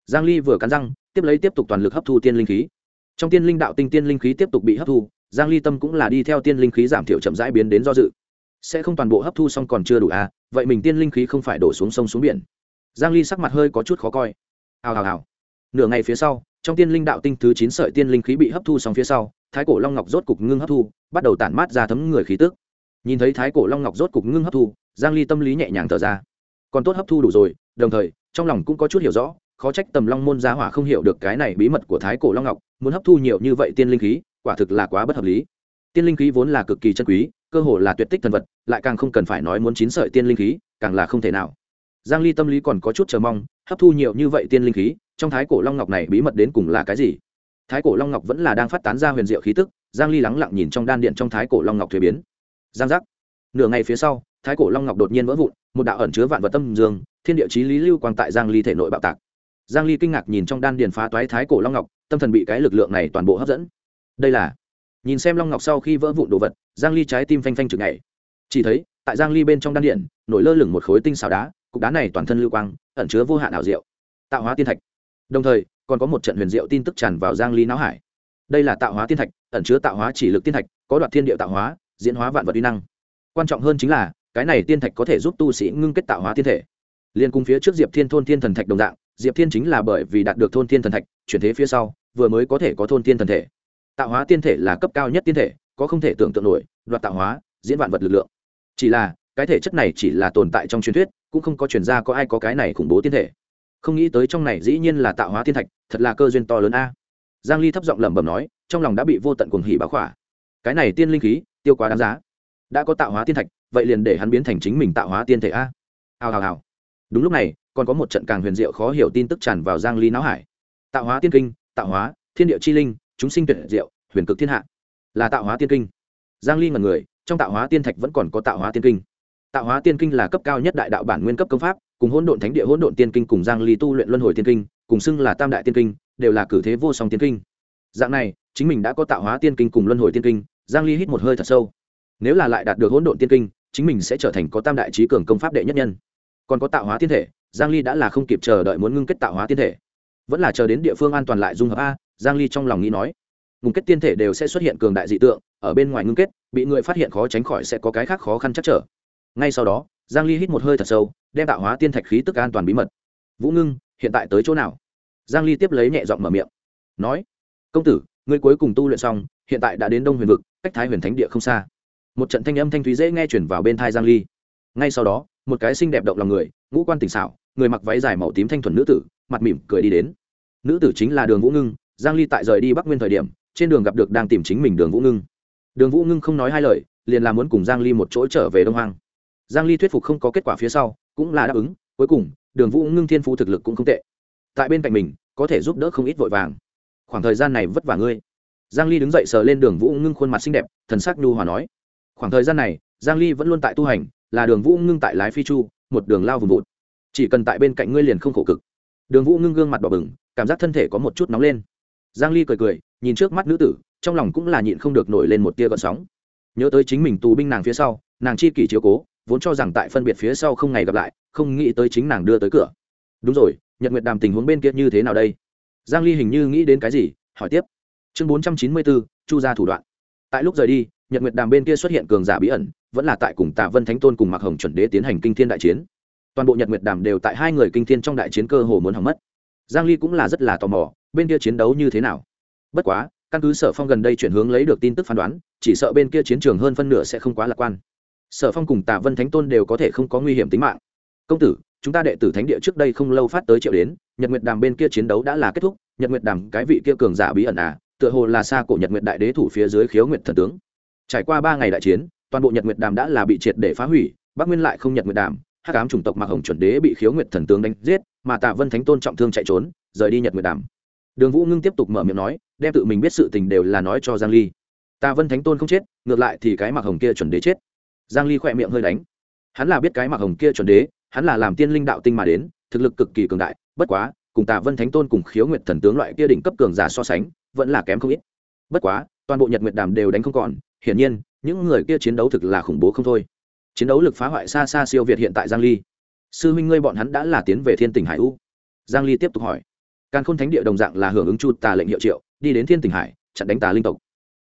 Giang ly vừa cắn răng, tiếp lấy tiếp tục toàn lực hấp thu tiên linh khí. Trong tiên linh đạo tinh tiên linh khí tiếp tục bị hấp thu, giang ly tâm cũng là đi theo tiên linh khí giảm thiểu chậm rãi biến đến do dự. Sẽ không toàn bộ hấp thu xong còn chưa đủ à vậy mình tiên linh khí không phải đổ xuống sông xuống biển. Giang ly sắc mặt hơi có chút khó coi. Hào hào hào. Nửa ngày phía sau, trong tiên linh đạo tinh thứ chín sợi tiên linh khí bị hấp thu xong phía sau, thái cổ long ngọc rốt cục ngưng hấp thu, bắt đầu tản mát ra thấm người khí tức. Nhìn thấy thái cổ long ngọc rốt cục ngưng hấp thu, giang ly tâm lý nhẹ nhàng thở ra còn tốt hấp thu đủ rồi, đồng thời, trong lòng cũng có chút hiểu rõ, khó trách tầm long môn Giá hỏa không hiểu được cái này bí mật của thái cổ long ngọc, muốn hấp thu nhiều như vậy tiên linh khí, quả thực là quá bất hợp lý. Tiên linh khí vốn là cực kỳ chân quý, cơ hồ là tuyệt tích thần vật, lại càng không cần phải nói muốn chín sợi tiên linh khí, càng là không thể nào. Giang ly tâm lý còn có chút chờ mong, hấp thu nhiều như vậy tiên linh khí, trong thái cổ long ngọc này bí mật đến cùng là cái gì? Thái cổ long ngọc vẫn là đang phát tán ra huyền diệu khí tức, giang ly lắng lặng nhìn trong đan điện trong thái cổ long ngọc thuế biến. Giang giác. Nửa ngày phía sau thái cổ long ngọc đột nhiên vỡ vụn, một đạo ẩn chứa vạn vật tâm dương, thiên địa chí lý lưu quang tại giang ly thể nội bạo tạc. Giang ly kinh ngạc nhìn trong đan điền phá toái thái cổ long ngọc, tâm thần bị cái lực lượng này toàn bộ hấp dẫn. Đây là, nhìn xem long ngọc sau khi vỡ vụn đồ vật, giang ly trái tim phanh phanh chực nhảy. Chỉ thấy, tại giang ly bên trong đan điện nổi lơ lửng một khối tinh xào đá, cục đá này toàn thân lưu quang, ẩn chứa vô hạn ảo diệu, tạo hóa tiên thạch. Đồng thời, còn có một trận huyền diệu tin tức tràn vào giang ly não hải. Đây là tạo hóa tiên thạch, ẩn chứa tạo hóa chỉ lực tiên thạch, có đoạt thiên địa tạo hóa, diễn hóa vạn vật uy năng. Quan trọng hơn chính là cái này tiên thạch có thể giúp tu sĩ ngưng kết tạo hóa tiên thể. Liên cùng phía trước diệp thiên thôn thiên thần thạch đồng dạng, diệp thiên chính là bởi vì đạt được thôn thiên thần thạch, chuyển thế phía sau, vừa mới có thể có thôn thiên thần thể. Tạo hóa tiên thể là cấp cao nhất tiên thể, có không thể tưởng tượng nổi, đoạt tạo hóa, diễn vạn vật lực lượng. Chỉ là, cái thể chất này chỉ là tồn tại trong truyền thuyết, cũng không có chuyển ra có ai có cái này khủng bố tiên thể. Không nghĩ tới trong này dĩ nhiên là tạo hóa tiên thạch, thật là cơ duyên to lớn a. Giang ly thấp giọng lẩm bẩm nói, trong lòng đã bị vô tận cuồng hỉ bá khỏa. Cái này tiên linh khí, tiêu quá đáng giá. Đã có tạo hóa tiên thạch vậy liền để hắn biến thành chính mình tạo hóa tiên thể a. Hào hào hào. Đúng lúc này, còn có một trận càng huyền diệu khó hiểu tin tức tràn vào giang ly não hải. Tạo hóa tiên kinh, tạo hóa, thiên địa chi linh, chúng sinh tuyệt diệu, huyền cực thiên hạ. Là tạo hóa tiên kinh. Giang ly ngần người, trong tạo hóa tiên thạch vẫn còn có tạo hóa tiên kinh. Tạo hóa tiên kinh là cấp cao nhất đại đạo bản nguyên cấp công pháp, cùng hỗn độn thánh địa hỗn độn tiên kinh cùng giang ly tu luyện luân hồi tiên kinh, cùng xưng là tam đại tiên kinh, đều là cử thế vô song tiên kinh. Dạng này, chính mình đã có tạo hóa tiên kinh cùng luân hồi tiên kinh, giang ly hít một hơi thật sâu. Nếu là lại đạt được hỗn độn tiên kinh chính mình sẽ trở thành có tam đại trí cường công pháp đệ nhất nhân. Còn có tạo hóa thiên thể, giang ly đã là không kịp chờ đợi muốn ngưng kết tạo hóa thiên thể. Vẫn là chờ đến địa phương an toàn lại dung hợp a, giang ly trong lòng nghĩ nói. Ngưng kết tiên thể đều sẽ xuất hiện cường đại dị tượng, ở bên ngoài ngưng kết, bị người phát hiện khó tránh khỏi sẽ có cái khác khó khăn chắc trở. Ngay sau đó, giang ly hít một hơi thật sâu, đem tạo hóa tiên thạch khí tức an toàn bí mật. Vũ ngưng, hiện tại tới chỗ nào? Giang ly tiếp lấy nhẹ giọng mở miệng. Nói, công tử, ngươi cuối cùng tu luyện xong, hiện tại đã đến đông huyền vực, cách thái huyền thánh địa không xa một trận thanh âm thanh thúy dễ nghe chuyển vào bên thai giang ly. Ngay sau đó, một cái xinh đẹp động lòng người, ngũ quan tỉnh xảo, người mặc váy dài màu tím thanh thuần nữ tử, mặt mỉm cười đi đến. Nữ tử chính là đường vũ ngưng, giang ly tại rời đi bắc nguyên thời điểm, trên đường gặp được đang tìm chính mình đường vũ ngưng. Đường vũ ngưng không nói hai lời, liền là muốn cùng giang ly một chỗ trở về đông hoang. Giang ly thuyết phục không có kết quả phía sau, cũng là đáp ứng, cuối cùng, đường vũ ngưng thiên phú thực lực cũng không tệ. Tại bên cạnh mình, có thể giúp đỡ không ít vội vàng. Khoảng thời gian này vất vả ngươi. Giang ly đứng dậy sờ lên đường vũ ngưng khuôn mặt xinh đẹp, thần sắc nhu hòa nói khoảng thời gian này giang ly vẫn luôn tại tu hành là đường vũ ngưng tại lái phi chu một đường lao vùng vụt. Chỉ cần tại bên cạnh ngươi liền không khổ cực. Đường vũ ngưng gương mặt đỏ bừng cảm giác thân thể có một chút nóng lên. Giang ly cười cười nhìn trước mắt nữ tử trong lòng cũng là nhịn không được nổi lên một tia gợn sóng. Nhớ tới chính mình tù binh nàng phía sau nàng chi kỷ chiếu cố vốn cho rằng tại phân biệt phía sau không ngày gặp lại không nghĩ tới chính nàng đưa tới cửa. Đúng rồi nhật nguyệt đàm tình huống bên kia như thế nào đây? Giang ly hình như nghĩ đến cái gì hỏi tiếp. Chương 494, chu gia thủ đoạn. Tại lúc rời đi nhật nguyệt đàm bên kia xuất hiện cường giả bí ẩn, vẫn là tại cùng tạ vân thánh tôn cùng mạc hồng chuẩn đế tiến hành kinh thiên đại chiến. Toàn bộ nhật nguyệt đàm đều tại hai người kinh thiên trong đại chiến cơ hồ muốn hỏng mất. Giang ly cũng là rất là tò mò, bên kia chiến đấu như thế nào. Bất quá, căn cứ sở phong gần đây chuyển hướng lấy được tin tức phán đoán, chỉ sợ bên kia chiến trường hơn phân nửa sẽ không quá lạc quan. Sở phong cùng tạ vân thánh tôn đều có thể không có nguy hiểm tính mạng. Công tử, chúng ta đệ tử thánh địa trước đây không lâu phát tới triệu đến, nhật nguyệt đàm bên kia chiến đấu đã là kết thúc, nhật nguyệt đàm cái vị kia cường giả bí ẩn à tựa hồ là xa cổ nhật nguyệt đại đế thủ phía dưới khiếu nguyệt thần tướng trải qua ba ngày đại chiến, toàn bộ nhật nguyệt đàm đã là bị triệt để phá hủy, bắc nguyên lại không nhật nguyệt đàm, hắc ám chủng tộc mạc hồng chuẩn đế bị khiếu nguyệt thần tướng đánh giết, mà tạ vân thánh tôn trọng thương chạy trốn, rời đi nhật nguyệt đàm. Đường vũ ngưng tiếp tục mở miệng nói, đem tự mình biết sự tình đều là nói cho giang ly. Tạ vân thánh tôn không chết, ngược lại thì cái mạc hồng kia chuẩn đế chết. Giang ly khỏe miệng hơi đánh. Hắn là biết cái mạc hồng kia chuẩn đế, hắn là làm tiên linh đạo tinh mà đến, thực lực cực kỳ cường đại, bất quá, cùng tạ vân thánh tôn cùng khiếu nguyệt thần tướng loại kia đỉnh cấp cường giả so sánh, vẫn là kém không ít. Bất quá, toàn bộ nhật nguyệt đàm đều đánh không còn hiển nhiên, những người kia chiến đấu thực là khủng bố không thôi. Chiến đấu lực phá hoại xa xa siêu việt hiện tại giang ly. Sư huynh ngươi bọn hắn đã là tiến về thiên tỉnh hải u. Giang ly tiếp tục hỏi. Càn khôn thánh địa đồng dạng là hưởng ứng chu tà lệnh hiệu triệu, đi đến thiên tỉnh hải, chặn đánh tà linh tộc.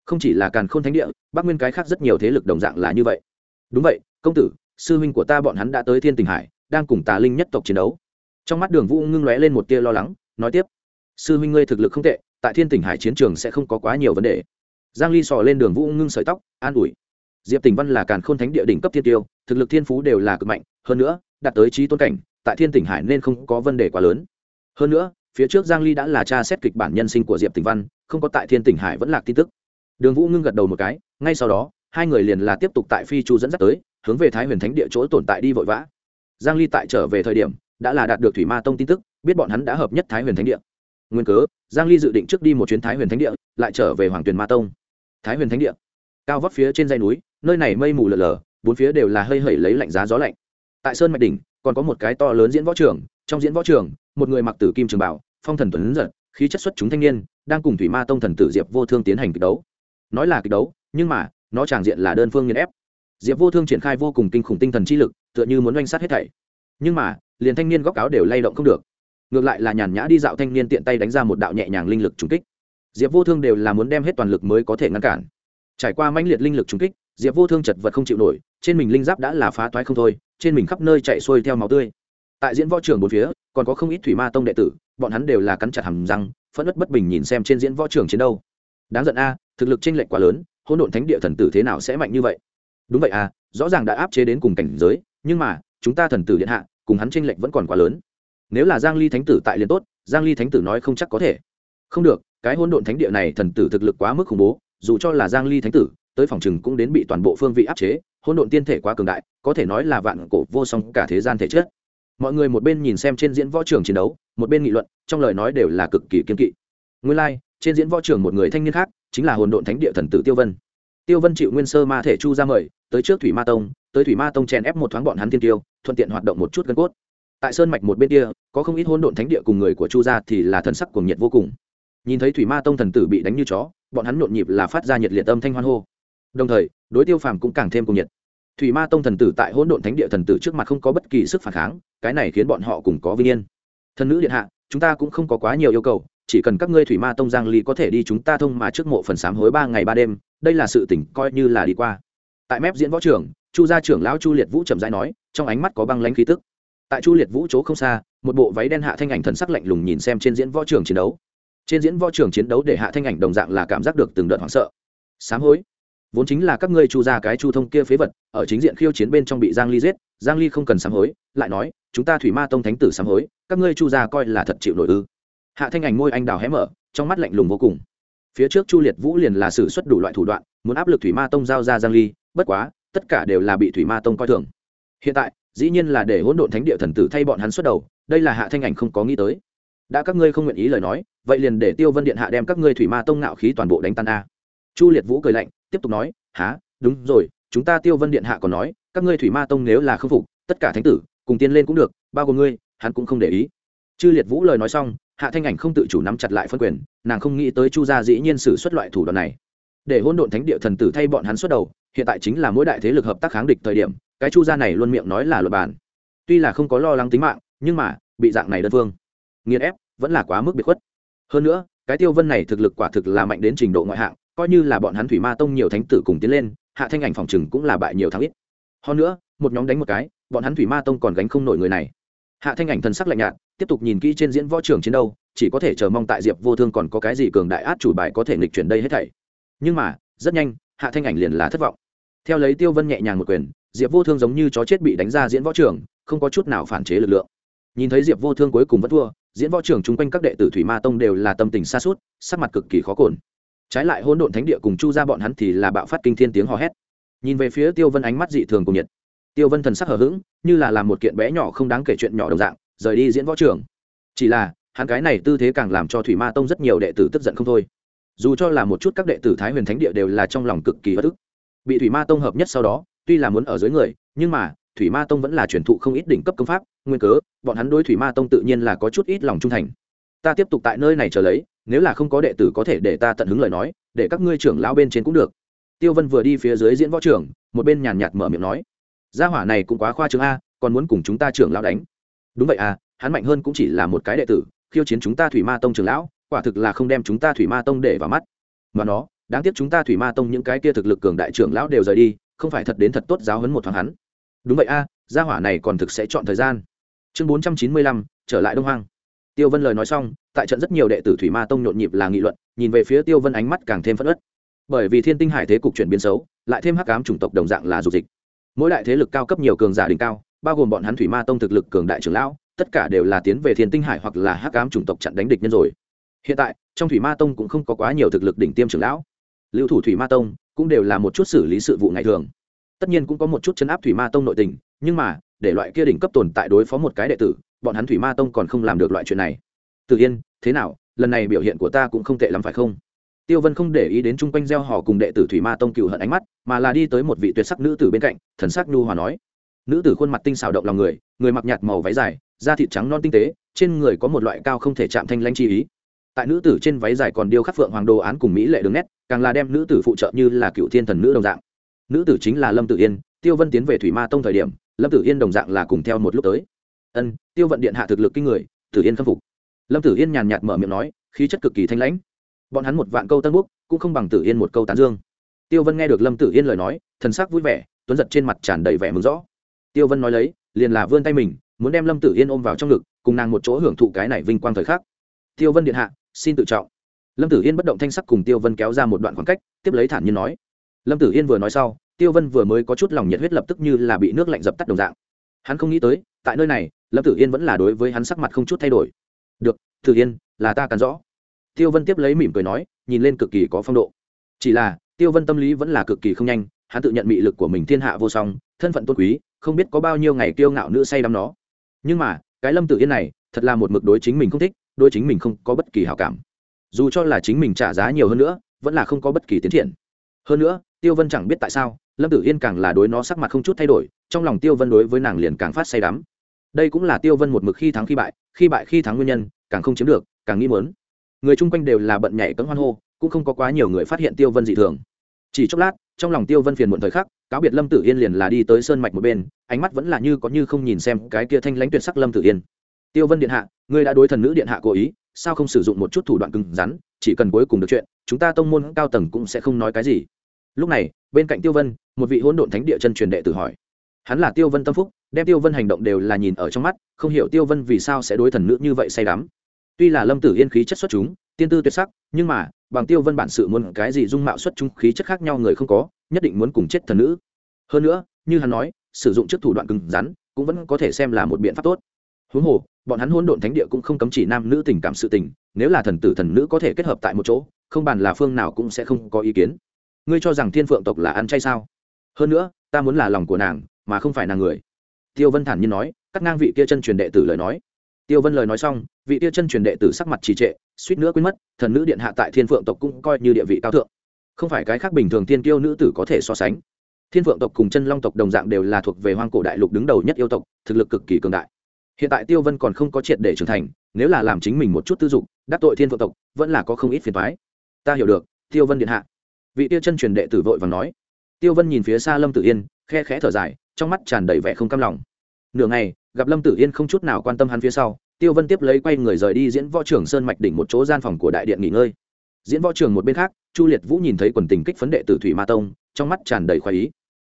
Không chỉ là càn khôn thánh địa, bắc nguyên cái khác rất nhiều thế lực đồng dạng là như vậy. Đúng vậy, công tử, sư huynh của ta bọn hắn đã tới thiên tỉnh hải, đang cùng tà linh nhất tộc chiến đấu. Trong mắt đường vũ ngưng lóe lên một tia lo lắng, nói tiếp. Sư huynh ngươi thực lực không tệ, tại thiên tỉnh hải chiến trường sẽ không có quá nhiều vấn đề giang ly sò lên đường vũ ngưng sợi tóc, an ủi. Diệp tình văn là càn khôn thánh địa đỉnh cấp thiên tiêu, thực lực thiên phú đều là cực mạnh, hơn nữa, đạt tới trí tôn cảnh, tại thiên tỉnh hải nên không có vấn đề quá lớn. Hơn nữa, phía trước giang ly đã là tra xét kịch bản nhân sinh của diệp tình văn, không có tại thiên tỉnh hải vẫn lạc tin tức. Đường vũ ngưng gật đầu một cái, ngay sau đó, hai người liền là tiếp tục tại phi chu dẫn dắt tới, hướng về thái huyền thánh địa chỗ tồn tại đi vội vã. Giang ly tại trở về thời điểm, đã là đạt được thủy ma tông tin tức, biết bọn hắn đã hợp nhất thái huyền thánh địa. Nguyên cớ, giang ly dự định trước đi một chuyến thái huyền thánh địa, lại trở về hoàng tuyền ma tông thái huyền thánh địa. Cao vóc phía trên dãy núi, nơi này mây mù lờ lờ, bốn phía đều là hơi hẩy lấy lạnh giá gió lạnh. Tại sơn mạch đỉnh, còn có một cái to lớn diễn võ trường, trong diễn võ trường, một người mặc tử kim trường bảo, phong thần tuấn giật, khí chất xuất chúng thanh niên, đang cùng thủy ma tông thần tử diệp vô thương tiến hành kịch đấu. Nói là kịch đấu, nhưng mà, nó tràng diện là đơn phương nghiền ép. Diệp vô thương triển khai vô cùng kinh khủng tinh thần chi lực, tựa như muốn oanh sát hết thảy. Nhưng mà, liền thanh niên góc áo đều lay động không được. Ngược lại là nhàn nhã đi dạo thanh niên tiện tay đánh ra một đạo nhẹ nhàng linh lực trùng kích diệp vô thương đều là muốn đem hết toàn lực mới có thể ngăn cản. Trải qua mãnh liệt linh lực trúng kích, diệp vô thương chật vật không chịu nổi, trên mình linh giáp đã là phá toái không thôi, trên mình khắp nơi chạy xuôi theo máu tươi. Tại diễn võ trường bốn phía, còn có không ít thủy ma tông đệ tử, bọn hắn đều là cắn chặt hầm răng, phẫn ất bất bình nhìn xem trên diễn võ trường chiến đâu đáng giận a, thực lực chênh lệch quá lớn, hỗn độn thánh địa thần tử thế nào sẽ mạnh như vậy? Đúng vậy à rõ ràng đã áp chế đến cùng cảnh giới, nhưng mà, chúng ta thần tử điện hạ, cùng hắn chênh lệch vẫn còn quá lớn. Nếu là giang ly thánh tử tại liền tốt, giang ly thánh tử nói không chắc có thể. Không được cái hỗn độn thánh địa này thần tử thực lực quá mức khủng bố dù cho là giang ly thánh tử tới phòng trừng cũng đến bị toàn bộ phương vị áp chế hỗn độn tiên thể quá cường đại có thể nói là vạn cổ vô song cả thế gian thể chất. Mọi người một bên nhìn xem trên diễn võ trường chiến đấu một bên nghị luận trong lời nói đều là cực kỳ kiên kỵ. Nguyên lai like, trên diễn võ trường một người thanh niên khác chính là hồn độn thánh địa thần tử tiêu vân. Tiêu vân chịu nguyên sơ ma thể chu ra mời tới trước thủy ma tông tới thủy ma tông chèn ép một thoáng bọn hắn tiên tiêu thuận tiện hoạt động một chút gân cốt. Tại sơn mạch một bên kia có không ít hôn độn thánh địa cùng người của chu gia thì là thần sắc cuồng nhiệt vô cùng nhìn thấy thủy ma tông thần tử bị đánh như chó, bọn hắn nhộn nhịp là phát ra nhiệt liệt âm thanh hoan hô. Đồng thời, đối tiêu phàm cũng càng thêm cùng nhiệt. Thủy ma tông thần tử tại hỗn độn thánh địa thần tử trước mặt không có bất kỳ sức phản kháng, cái này khiến bọn họ cùng có vinh yên. Thần nữ điện hạ, chúng ta cũng không có quá nhiều yêu cầu, chỉ cần các ngươi thủy ma tông giang ly có thể đi chúng ta thông mà trước mộ phần sám hối ba ngày ba đêm, đây là sự tỉnh coi như là đi qua. Tại mép diễn võ trưởng chu gia trưởng lão chu liệt vũ trầm rãi nói, trong ánh mắt có băng lãnh khí tức. Tại chu liệt vũ chỗ không xa, một bộ váy đen hạ thanh ảnh thần sắc lạnh lùng nhìn xem trên diễn võ trường chiến đấu trên diễn võ trường chiến đấu để hạ thanh ảnh đồng dạng là cảm giác được từng đợt hoảng sợ. Sám hối. Vốn chính là các ngươi chu ra cái chu thông kia phế vật, ở chính diện khiêu chiến bên trong bị giang ly giết, giang ly không cần sám hối, lại nói, chúng ta thủy ma tông thánh tử sám hối, các ngươi chu ra coi là thật chịu nổi ư? Hạ thanh ảnh môi anh đào hé mở, trong mắt lạnh lùng vô cùng. Phía trước chu liệt vũ liền là sử xuất đủ loại thủ đoạn, muốn áp lực thủy ma tông giao ra giang ly, bất quá, tất cả đều là bị thủy ma tông coi thường. Hiện tại, dĩ nhiên là để hỗn độn thánh địa thần tử thay bọn hắn xuất đầu, đây là hạ thanh ảnh không có nghĩ tới đã các ngươi không nguyện ý lời nói, vậy liền để tiêu vân điện hạ đem các ngươi thủy ma tông ngạo khí toàn bộ đánh tan a. Chu liệt vũ cười lạnh, tiếp tục nói há đúng rồi, chúng ta tiêu vân điện hạ còn nói, các ngươi thủy ma tông nếu là không phục, tất cả thánh tử, cùng tiên lên cũng được, bao gồm ngươi, hắn cũng không để ý. Chư liệt vũ lời nói xong, hạ thanh ảnh không tự chủ nắm chặt lại phân quyền, nàng không nghĩ tới chu gia dĩ nhiên xử xuất loại thủ đoạn này. Để hôn độn thánh địa thần tử thay bọn hắn xuất đầu, hiện tại chính là mỗi đại thế lực hợp tác kháng địch thời điểm, cái chu gia này luôn miệng nói là luật bản tuy là không có lo lắng tính mạng, nhưng mà, bị dạng này đơn phương nghiền ép vẫn là quá mức biệt khuất. Hơn nữa, cái tiêu vân này thực lực quả thực là mạnh đến trình độ ngoại hạng, coi như là bọn hắn thủy ma tông nhiều thánh tử cùng tiến lên, hạ thanh ảnh phòng chừng cũng là bại nhiều thắng ít. Hơn nữa, một nhóm đánh một cái, bọn hắn thủy ma tông còn gánh không nổi người này. Hạ thanh ảnh thần sắc lạnh nhạt, tiếp tục nhìn kỹ trên diễn võ trường chiến đâu chỉ có thể chờ mong tại diệp vô thương còn có cái gì cường đại át chủ bài có thể nghịch chuyển đây hết thảy. Nhưng mà, rất nhanh, hạ thanh ảnh liền là thất vọng. Theo lấy tiêu vân nhẹ nhàng một quyền, diệp vô thương giống như chó chết bị đánh ra diễn võ trường, không có chút nào phản chế lực lượng nhìn thấy diệp vô thương cuối cùng vẫn thua, diễn võ trưởng chung quanh các đệ tử thủy ma tông đều là tâm tình xa suốt sắc mặt cực kỳ khó cồn. Trái lại hỗn độn thánh địa cùng chu ra bọn hắn thì là bạo phát kinh thiên tiếng hò hét. Nhìn về phía tiêu vân ánh mắt dị thường cùng nhiệt. Tiêu vân thần sắc hờ hững, như là làm một kiện bé nhỏ không đáng kể chuyện nhỏ đồng dạng, rời đi diễn võ trưởng. Chỉ là, hắn cái này tư thế càng làm cho thủy ma tông rất nhiều đệ tử tức giận không thôi. Dù cho là một chút các đệ tử thái huyền thánh địa đều là trong lòng cực kỳ bất ức. Bị thủy ma tông hợp nhất sau đó, tuy là muốn ở dưới người, nhưng mà thủy ma tông vẫn là truyền thụ không ít đỉnh cấp công pháp, nguyên cớ, bọn hắn đối thủy ma tông tự nhiên là có chút ít lòng trung thành. Ta tiếp tục tại nơi này chờ lấy, nếu là không có đệ tử có thể để ta tận hứng lời nói, để các ngươi trưởng lão bên trên cũng được. Tiêu vân vừa đi phía dưới diễn võ trưởng một bên nhàn nhạt mở miệng nói, gia hỏa này cũng quá khoa trương a, còn muốn cùng chúng ta trưởng lão đánh. Đúng vậy à hắn mạnh hơn cũng chỉ là một cái đệ tử, khiêu chiến chúng ta thủy ma tông trưởng lão, quả thực là không đem chúng ta thủy ma tông để vào mắt. Mà nó, đáng tiếc chúng ta thủy ma tông những cái kia thực lực cường đại trưởng lão đều rời đi, không phải thật đến thật tốt giáo hấn một thoáng hắn đúng vậy a, gia hỏa này còn thực sẽ chọn thời gian. Chương bốn trăm chín mươi lăm, trở lại đông hoang. Tiêu vân lời nói xong, tại trận rất nhiều đệ tử thủy ma tông nhộn nhịp là nghị luận, nhìn về phía tiêu vân ánh mắt càng thêm phất ớt bởi vì thiên tinh hải thế cục chuyển biến xấu, lại thêm hắc cám chủng tộc đồng dạng là dục dịch. Mỗi đại thế lực cao cấp nhiều cường giả đỉnh cao, bao gồm bọn hắn thủy ma tông thực lực cường đại trưởng lão, tất cả đều là tiến về thiên tinh hải hoặc là hắc ám chủng tộc chặn đánh địch nhân rồi. Hiện tại, trong thủy ma tông cũng không có quá nhiều thực lực đỉnh tiêm trưởng lão. Lưu thủ thủy ma tông cũng đều là một chút xử lý sự vụ ngày thường tất nhiên cũng có một chút chấn áp thủy ma tông nội tình, nhưng mà, để loại kia đỉnh cấp tồn tại đối phó một cái đệ tử, bọn hắn thủy ma tông còn không làm được loại chuyện này. Tự yên, thế nào? Lần này biểu hiện của ta cũng không tệ lắm phải không? Tiêu vân không để ý đến chung quanh gieo hò cùng đệ tử thủy ma tông cựu hận ánh mắt, mà là đi tới một vị tuyệt sắc nữ tử bên cạnh, thần sắc nhu hòa nói. Nữ tử khuôn mặt tinh xảo động lòng người người mặc nhạt màu váy dài, da thịt trắng non tinh tế, trên người có một loại cao không thể chạm thanh lanh chi ý. Tại nữ tử trên váy dài còn điêu khắc phượng hoàng đồ án cùng mỹ lệ đường nét, càng là đem nữ tử phụ trợ như là cựu thiên thần nữ đồng dạng nữ tử chính là lâm tử yên, tiêu vân tiến về thủy ma tông thời điểm, lâm tử yên đồng dạng là cùng theo một lúc tới. Ân, tiêu vận điện hạ thực lực kinh người, tử yên khâm phục. Lâm tử yên nhàn nhạt mở miệng nói, khí chất cực kỳ thanh lãnh. Bọn hắn một vạn câu tân quốc cũng không bằng tử yên một câu tán dương. Tiêu vân nghe được lâm tử yên lời nói, thần sắc vui vẻ, tuấn giật trên mặt tràn đầy vẻ mừng rõ tiêu vân nói lấy, liền là vươn tay mình, muốn đem lâm tử yên ôm vào trong ngực, cùng nàng một chỗ hưởng thụ cái này vinh quang thời khắc. Tiêu vân điện hạ, xin tự trọng. Lâm tử yên bất động thanh sắc cùng tiêu vân kéo ra một đoạn khoảng cách, tiếp lấy thản nhiên nói lâm tử yên vừa nói sau, tiêu vân vừa mới có chút lòng nhiệt huyết lập tức như là bị nước lạnh dập tắt đồng dạng. Hắn không nghĩ tới, tại nơi này, lâm tử yên vẫn là đối với hắn sắc mặt không chút thay đổi. Được, tử yên, là ta cần rõ. Tiêu vân tiếp lấy mỉm cười nói, nhìn lên cực kỳ có phong độ. Chỉ là, tiêu vân tâm lý vẫn là cực kỳ không nhanh, hắn tự nhận mị lực của mình thiên hạ vô song, thân phận tôn quý, không biết có bao nhiêu ngày kiêu ngạo nữ say đắm nó. Nhưng mà, cái lâm tử yên này, thật là một mực đối chính mình không thích, đối chính mình không có bất kỳ hảo cảm. Dù cho là chính mình trả giá nhiều hơn nữa, vẫn là không có bất kỳ tiến triển. Hơn nữa tiêu vân chẳng biết tại sao, lâm tử yên càng là đối nó sắc mặt không chút thay đổi, trong lòng tiêu vân đối với nàng liền càng phát say đắm. Đây cũng là tiêu vân một mực khi thắng khi bại khi bại khi thắng nguyên nhân, càng không chiếm được, càng nghĩ mớn người chung quanh đều là bận nhảy cấm hoan hô, cũng không có quá nhiều người phát hiện tiêu vân dị thường. Chỉ chốc lát, trong lòng tiêu vân phiền muộn thời khắc, cáo biệt lâm tử yên liền là đi tới sơn mạch một bên, ánh mắt vẫn là như có như không nhìn xem cái kia thanh lãnh tuyệt sắc lâm tử yên tiêu vân điện hạ, ngươi đã đối thần nữ điện hạ cố ý, sao không sử dụng một chút thủ đoạn cứng rắn, chỉ cần cuối cùng được chuyện, chúng ta tông môn cao tầng cũng sẽ không nói cái gì lúc này, bên cạnh tiêu vân, một vị hỗn độn thánh địa chân truyền đệ tử hỏi. Hắn là tiêu vân tâm phúc, đem tiêu vân hành động đều là nhìn ở trong mắt, không hiểu tiêu vân vì sao sẽ đối thần nữ như vậy say đắm. Tuy là lâm tử yên khí chất xuất chúng, tiên tư tuyệt sắc, nhưng mà, bằng tiêu vân bản sự muốn cái gì dung mạo xuất chúng khí chất khác nhau người không có, nhất định muốn cùng chết thần nữ. Hơn nữa, như hắn nói, sử dụng trước thủ đoạn cứng rắn, cũng vẫn có thể xem là một biện pháp tốt. Huống hồ, bọn hắn hôn độn thánh địa cũng không cấm chỉ nam nữ tình cảm sự tình, nếu là thần tử thần nữ có thể kết hợp tại một chỗ, không bàn là phương nào cũng sẽ không có ý kiến ngươi cho rằng thiên phượng tộc là ăn chay sao? Hơn nữa, ta muốn là lòng của nàng, mà không phải nàng người. Tiêu vân thản nhiên nói, cắt ngang vị kia chân truyền đệ tử lời nói. Tiêu vân lời nói xong, vị kia chân truyền đệ tử sắc mặt trì trệ, suýt nữa quên mất, thần nữ điện hạ tại thiên phượng tộc cũng coi như địa vị cao thượng. Không phải cái khác bình thường tiên kiêu nữ tử có thể so sánh. Thiên phượng tộc cùng chân long tộc đồng dạng đều là thuộc về hoang cổ đại lục đứng đầu nhất yêu tộc, thực lực cực kỳ cường đại. Hiện tại tiêu vân còn không có triệt để trưởng thành, nếu là làm chính mình một chút tư dục, đắc tội thiên phượng tộc, vẫn là có không ít phiền thoái ta hiểu được, tiêu vân điện hạ vị tiêu chân truyền đệ tử vội và nói. Tiêu vân nhìn phía xa lâm tử yên, khe khẽ thở dài, trong mắt tràn đầy vẻ không cam lòng. Nửa ngày, gặp lâm tử yên không chút nào quan tâm hắn phía sau, tiêu vân tiếp lấy quay người rời đi diễn võ trưởng sơn mạch đỉnh một chỗ gian phòng của đại điện nghỉ ngơi. Diễn võ trường một bên khác, chu liệt vũ nhìn thấy quần tình kích phấn đệ tử thủy ma tông, trong mắt tràn đầy khoái ý.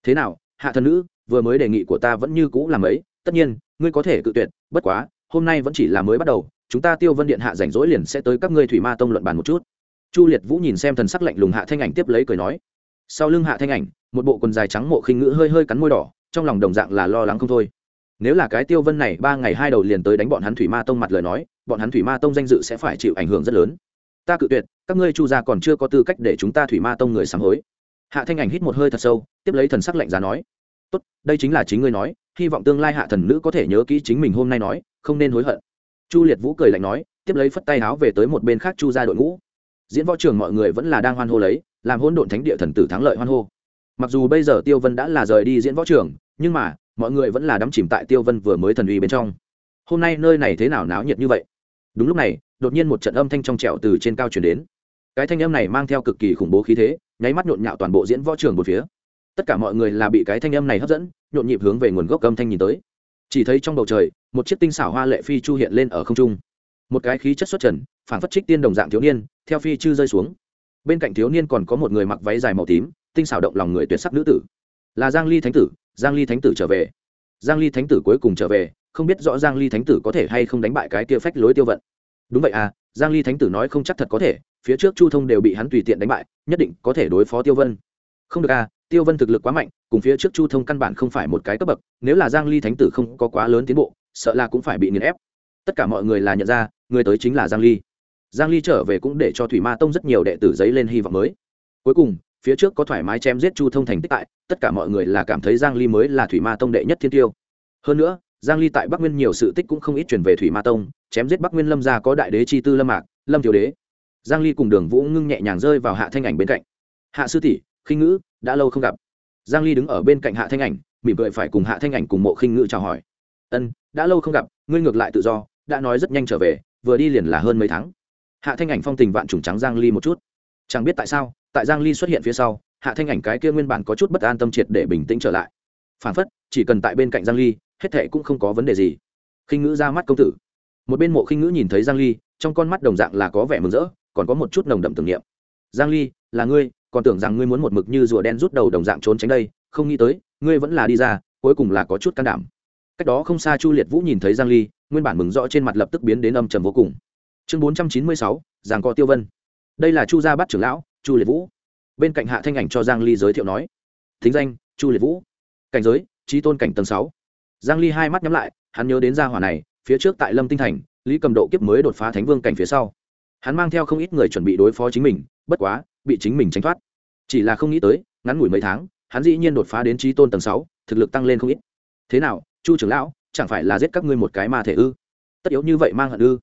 Thế nào, hạ thần nữ, vừa mới đề nghị của ta vẫn như cũ làm ấy tất nhiên, ngươi có thể cự tuyệt, bất quá, hôm nay vẫn chỉ là mới bắt đầu, chúng ta tiêu vân điện hạ rảnh rỗi liền sẽ tới các ngươi thủy ma tông luận bàn một chút chu liệt vũ nhìn xem thần sắc lạnh lùng hạ thanh ảnh tiếp lấy cười nói, sau lưng hạ thanh ảnh, một bộ quần dài trắng mộ khinh ngữ hơi hơi cắn môi đỏ, trong lòng đồng dạng là lo lắng không thôi. Nếu là cái tiêu vân này ba ngày hai đầu liền tới đánh bọn hắn thủy ma tông mặt lời nói, bọn hắn thủy ma tông danh dự sẽ phải chịu ảnh hưởng rất lớn. Ta cự tuyệt, các ngươi chu gia còn chưa có tư cách để chúng ta thủy ma tông người sám hối. Hạ thanh ảnh hít một hơi thật sâu, tiếp lấy thần sắc lạnh giá nói, tốt, đây chính là chính ngươi nói, hy vọng tương lai hạ thần nữ có thể nhớ kỹ chính mình hôm nay nói, không nên hối hận. Chu liệt vũ cười lạnh nói, tiếp lấy phất tay áo về tới một bên khác chu ra đội ngũ diễn võ trường mọi người vẫn là đang hoan hô lấy, làm hôn độn thánh địa thần tử thắng lợi hoan hô. Mặc dù bây giờ tiêu vân đã là rời đi diễn võ trường, nhưng mà, mọi người vẫn là đắm chìm tại tiêu vân vừa mới thần uy bên trong. Hôm nay nơi này thế nào náo nhiệt như vậy? Đúng lúc này, đột nhiên một trận âm thanh trong trẻo từ trên cao chuyển đến. Cái thanh âm này mang theo cực kỳ khủng bố khí thế, nháy mắt nhộn nhạo toàn bộ diễn võ trường một phía. Tất cả mọi người là bị cái thanh âm này hấp dẫn, nhộn nhịp hướng về nguồn gốc âm thanh nhìn tới. Chỉ thấy trong bầu trời, một chiếc tinh xảo hoa lệ phi chu hiện lên ở không trung. Một cái khí chất xuất trần phản phất trích tiên đồng dạng thiếu niên, theo phi chư rơi xuống. Bên cạnh thiếu niên còn có một người mặc váy dài màu tím, tinh xảo động lòng người tuyệt sắc nữ tử. Là giang ly thánh tử, giang ly thánh tử trở về. Giang ly thánh tử cuối cùng trở về, không biết rõ giang ly thánh tử có thể hay không đánh bại cái kia phách lối tiêu vận. Đúng vậy à giang ly thánh tử nói không chắc thật có thể, phía trước chu thông đều bị hắn tùy tiện đánh bại, nhất định có thể đối phó tiêu vân. Không được à tiêu vân thực lực quá mạnh, cùng phía trước chu thông căn bản không phải một cái cấp bậc, nếu là giang ly thánh tử không có quá lớn tiến bộ, sợ là cũng phải bị nghiền ép. Tất cả mọi người là nhận ra, người tới chính là giang ly giang ly trở về cũng để cho thủy ma tông rất nhiều đệ tử giấy lên hy vọng mới. Cuối cùng, phía trước có thoải mái chém giết chu thông thành tích tại, tất cả mọi người là cảm thấy giang ly mới là thủy ma tông đệ nhất thiên tiêu. Hơn nữa, giang ly tại bắc nguyên nhiều sự tích cũng không ít truyền về thủy ma tông, chém giết bắc nguyên lâm gia có đại đế chi tư lâm mạc, lâm thiếu đế. Giang ly cùng đường vũ ngưng nhẹ nhàng rơi vào hạ thanh ảnh bên cạnh. Hạ sư tỷ, khinh ngữ, đã lâu không gặp. Giang ly đứng ở bên cạnh hạ thanh ảnh, mỉm cười phải cùng hạ thanh ảnh cùng mộ khinh ngữ chào hỏi. Ân, đã lâu không gặp, ngươi ngược lại tự do, đã nói rất nhanh trở về, vừa đi liền là hơn mấy tháng hạ thanh ảnh phong tình vạn trùng trắng giang ly một chút. Chẳng biết tại sao, tại giang ly xuất hiện phía sau, hạ thanh ảnh cái kia nguyên bản có chút bất an tâm triệt để bình tĩnh trở lại. Phản phất, chỉ cần tại bên cạnh giang ly, hết thệ cũng không có vấn đề gì. Khinh ngữ ra mắt công tử. Một bên mộ khinh ngữ nhìn thấy giang ly, trong con mắt đồng dạng là có vẻ mừng rỡ, còn có một chút nồng đậm tưởng niệm. Giang ly, là ngươi, còn tưởng rằng ngươi muốn một mực như rùa đen rút đầu đồng dạng trốn tránh đây, không nghĩ tới, ngươi vẫn là đi ra, cuối cùng là có chút can đảm. Cách đó không xa chu liệt vũ nhìn thấy giang ly, nguyên bản mừng rõ trên mặt lập tức biến đến âm trầm vô cùng chương 496, giang có tiêu vân. Đây là chu gia bắt trưởng lão chu liệt vũ. Bên cạnh hạ thanh ảnh cho giang ly giới thiệu nói thính danh chu liệt vũ. Cảnh giới trí tôn cảnh tầng 6. giang ly hai mắt nhắm lại hắn nhớ đến gia hỏa này phía trước tại lâm tinh thành lý cầm độ kiếp mới đột phá thánh vương cảnh phía sau. Hắn mang theo không ít người chuẩn bị đối phó chính mình bất quá bị chính mình tránh thoát. Chỉ là không nghĩ tới ngắn ngủi mấy tháng hắn dĩ nhiên đột phá đến trí tôn tầng 6, thực lực tăng lên không ít. Thế nào chu trưởng lão chẳng phải là giết các ngươi một cái mà thể ư? Tất yếu như vậy mang hận ư?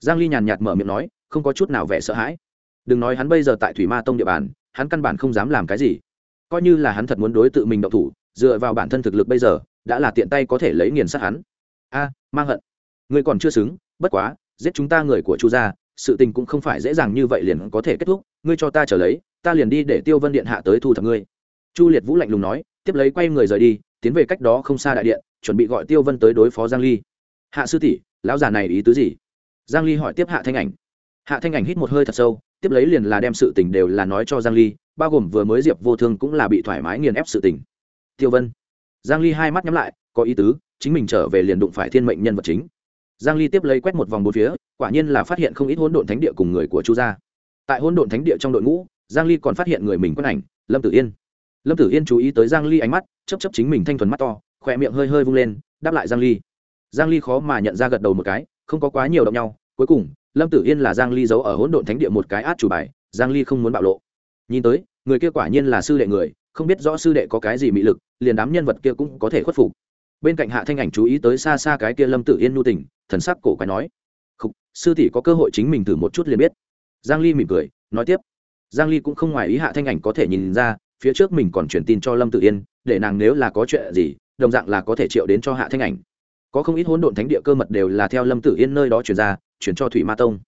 Giang ly nhàn nhạt mở miệng nói, không có chút nào vẻ sợ hãi. Đừng nói hắn bây giờ tại thủy ma tông địa bàn, hắn căn bản không dám làm cái gì. Coi như là hắn thật muốn đối tự mình động thủ, dựa vào bản thân thực lực bây giờ, đã là tiện tay có thể lấy nghiền sát hắn. A, mang hận. Ngươi còn chưa xứng, bất quá, giết chúng ta người của chu gia, sự tình cũng không phải dễ dàng như vậy liền có thể kết thúc. Ngươi cho ta trở lấy, ta liền đi để tiêu vân điện hạ tới thu thập ngươi. Chu liệt vũ lạnh lùng nói, tiếp lấy quay người rời đi, tiến về cách đó không xa đại điện, chuẩn bị gọi tiêu vân tới đối phó giang ly. Hạ sư tỷ, lão già này ý tứ gì? Giang ly hỏi tiếp hạ thanh ảnh. Hạ thanh ảnh hít một hơi thật sâu, tiếp lấy liền là đem sự tình đều là nói cho giang ly, bao gồm vừa mới diệp vô thương cũng là bị thoải mái nghiền ép sự tình. Tiêu vân. Giang ly hai mắt nhắm lại, có ý tứ, chính mình trở về liền đụng phải thiên mệnh nhân vật chính. Giang ly tiếp lấy quét một vòng bốn phía, quả nhiên là phát hiện không ít hỗn độn thánh địa cùng người của chu gia. Tại hỗn độn thánh địa trong đội ngũ, giang ly còn phát hiện người mình quân ảnh, lâm tử yên. Lâm tử yên chú ý tới giang ly ánh mắt, chớp chớp chính mình thanh thuần mắt to, khỏe miệng hơi hơi vung lên, đáp lại giang ly. Giang ly khó mà nhận ra gật đầu một cái không có quá nhiều động nhau, cuối cùng, lâm tử yên là giang ly giấu ở hỗn độn thánh địa một cái át chủ bài, giang ly không muốn bạo lộ. Nhìn tới, người kia quả nhiên là sư đệ người, không biết rõ sư đệ có cái gì mị lực, liền đám nhân vật kia cũng có thể khuất phục. Bên cạnh hạ thanh ảnh chú ý tới xa xa cái kia lâm tử yên nu tình, thần sắc cổ quái nói không sư tỷ có cơ hội chính mình thử một chút liền biết. Giang ly mỉm cười, nói tiếp. Giang ly cũng không ngoài ý hạ thanh ảnh có thể nhìn ra, phía trước mình còn truyền tin cho lâm tử yên, để nàng nếu là có chuyện gì, đồng dạng là có thể triệu đến cho hạ thanh ảnh có không ít hỗn độn thánh địa cơ mật đều là theo lâm tử yên nơi đó truyền ra, chuyển cho thủy ma tông.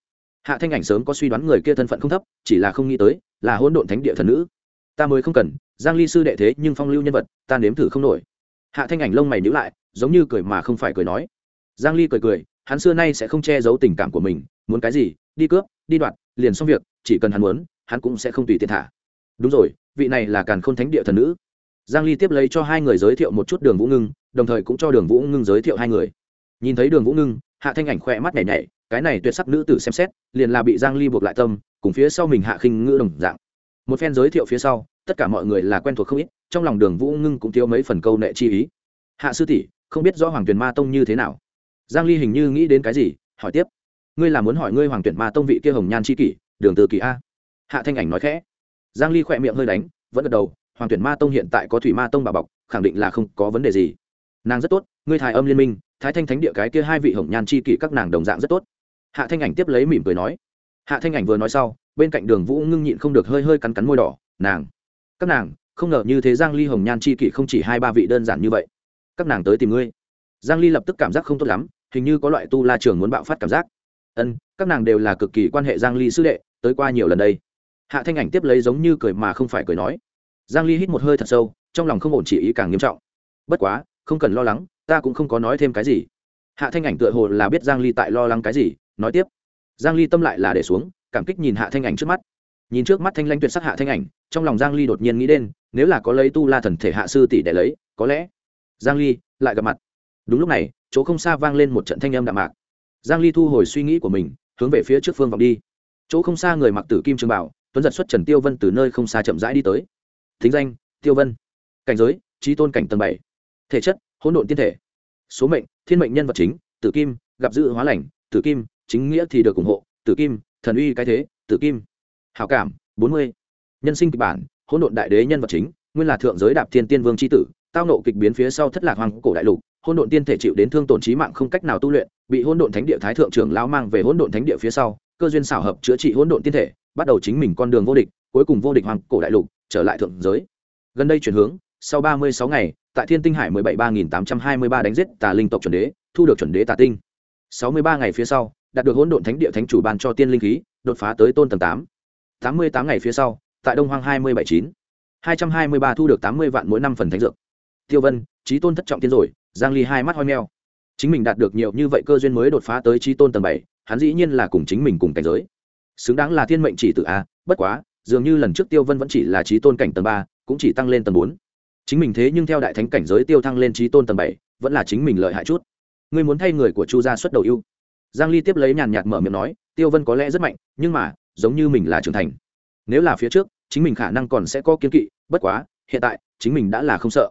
Hạ thanh ảnh sớm có suy đoán người kia thân phận không thấp, chỉ là không nghĩ tới, là hỗn độn thánh địa thần nữ. Ta mới không cần, giang ly sư đệ thế nhưng phong lưu nhân vật, ta nếm thử không nổi. Hạ thanh ảnh lông mày nhíu lại, giống như cười mà không phải cười nói. Giang ly cười cười, hắn xưa nay sẽ không che giấu tình cảm của mình, muốn cái gì, đi cướp, đi đoạt, liền xong việc, chỉ cần hắn muốn, hắn cũng sẽ không tùy tiện thả. Đúng rồi, vị này là càn khôn thánh địa thần nữ giang ly tiếp lấy cho hai người giới thiệu một chút đường vũ ngưng, đồng thời cũng cho đường vũ ngưng giới thiệu hai người. Nhìn thấy đường vũ ngưng, hạ thanh ảnh khỏe mắt nhảy nhảy, cái này tuyệt sắc nữ tử xem xét, liền là bị giang ly buộc lại tâm, cùng phía sau mình hạ khinh ngữ đồng dạng. Một phen giới thiệu phía sau, tất cả mọi người là quen thuộc không ít, trong lòng đường vũ ngưng cũng thiếu mấy phần câu nệ chi ý. Hạ sư tỷ, không biết rõ hoàng tuyển ma tông như thế nào? Giang ly hình như nghĩ đến cái gì, hỏi tiếp. Ngươi là muốn hỏi ngươi hoàng tuyển ma tông vị kia hồng nhan chi kỷ, đường từ kỳ a? Hạ thanh ảnh nói khẽ. Giang ly khỏe miệng hơi đánh, vẫn gật đầu hoàng tuyển ma tông hiện tại có thủy ma tông bà bọc, khẳng định là không có vấn đề gì. Nàng rất tốt, ngươi thái âm liên minh, thái thanh thánh địa cái kia hai vị hồng nhan chi kỷ các nàng đồng dạng rất tốt. Hạ thanh ảnh tiếp lấy mỉm cười nói. Hạ thanh ảnh vừa nói sau, bên cạnh đường vũ ngưng nhịn không được hơi hơi cắn cắn môi đỏ, nàng, các nàng, không ngờ như thế giang ly hồng nhan chi kỷ không chỉ hai ba vị đơn giản như vậy. Các nàng tới tìm ngươi. Giang ly lập tức cảm giác không tốt lắm, hình như có loại tu la trường muốn bạo phát cảm giác. Ân, các nàng đều là cực kỳ quan hệ giang ly sư đệ, tới qua nhiều lần đây. Hạ thanh ảnh tiếp lấy giống như cười mà không phải cười nói giang ly hít một hơi thật sâu, trong lòng không ổn chỉ ý càng nghiêm trọng. Bất quá, không cần lo lắng, ta cũng không có nói thêm cái gì. Hạ thanh ảnh tựa hồ là biết giang ly tại lo lắng cái gì, nói tiếp. Giang ly tâm lại là để xuống, cảm kích nhìn hạ thanh ảnh trước mắt. Nhìn trước mắt thanh lãnh tuyệt sắc hạ thanh ảnh, trong lòng giang ly đột nhiên nghĩ đến, nếu là có lấy tu la thần thể hạ sư tỷ để lấy, có lẽ giang ly lại gặp mặt. Đúng lúc này, chỗ không xa vang lên một trận thanh âm đạm mạc. Giang ly thu hồi suy nghĩ của mình, hướng về phía trước phương vọng đi. Chỗ không xa người mặc tử kim trường bảo, tuấn giật xuất trần tiêu vân từ nơi không xa chậm rãi đi tới thính danh, tiêu vân. Cảnh giới, trí tôn cảnh tầng bảy. Thể chất, hỗn độn tiên thể. Số mệnh, thiên mệnh nhân vật chính, tử kim, gặp dự hóa lành, tử kim, chính nghĩa thì được ủng hộ, tử kim, thần uy cái thế, tử kim. Hảo cảm, bốn mươi. Nhân sinh kịch bản, hỗn độn đại đế nhân vật chính, nguyên là thượng giới đạp thiên tiên vương c h i tử, tao nộ kịch biến phía sau thất lạc hoàng cổ đại lục, hỗn độn tiên thể chịu đến thương tổn trí mạng không cách nào tu luyện, bị hỗn độn thánh địa thái thượng trưởng lão mang về hỗn độn thánh địa phía sau, cơ duyên xảo hợp chữa trị hỗn độn tiên thể, bắt đầu chính mình con đường vô địch, cuối cùng vô địch hoàng cổ đại lục trở lại thượng giới. Gần đây chuyển hướng, sau ba mươi sáu ngày, tại thiên tinh hải mười bảy ba nghìn tám trăm hai mươi ba đánh giết tà linh tộc chuẩn đế, thu được chuẩn đế tà tinh. sáu mươi ba ngày phía sau, đạt được hỗn độn thánh địa thánh chủ ban cho tiên linh khí, đột phá tới tôn tầng tám. tám mươi tám ngày phía sau, tại đông hoang hai mươi bảy chín. hai trăm hai mươi ba thu được tám mươi vạn mỗi năm phần thánh dược. Tiêu vân trí tôn thất trọng tiên rồi, giang ly hai mắt hoi meo. Chính mình đạt được nhiều như vậy cơ duyên mới đột phá tới trí tôn tầng bảy, hắn dĩ nhiên là cùng chính mình cùng cảnh giới. Xứng đáng là thiên mệnh chỉ tự a, bất quá dường như lần trước tiêu vân vẫn chỉ là trí tôn cảnh tầng ba, cũng chỉ tăng lên tầng bốn. Chính mình thế nhưng theo đại thánh cảnh giới tiêu thăng lên trí tôn tầng bảy, vẫn là chính mình lợi hại chút. Ngươi muốn thay người của chu gia xuất đầu ưu. Giang ly tiếp lấy nhàn nhạt mở miệng nói, tiêu vân có lẽ rất mạnh, nhưng mà, giống như mình là trưởng thành. Nếu là phía trước, chính mình khả năng còn sẽ có kiến kỵ, bất quá, hiện tại, chính mình đã là không sợ.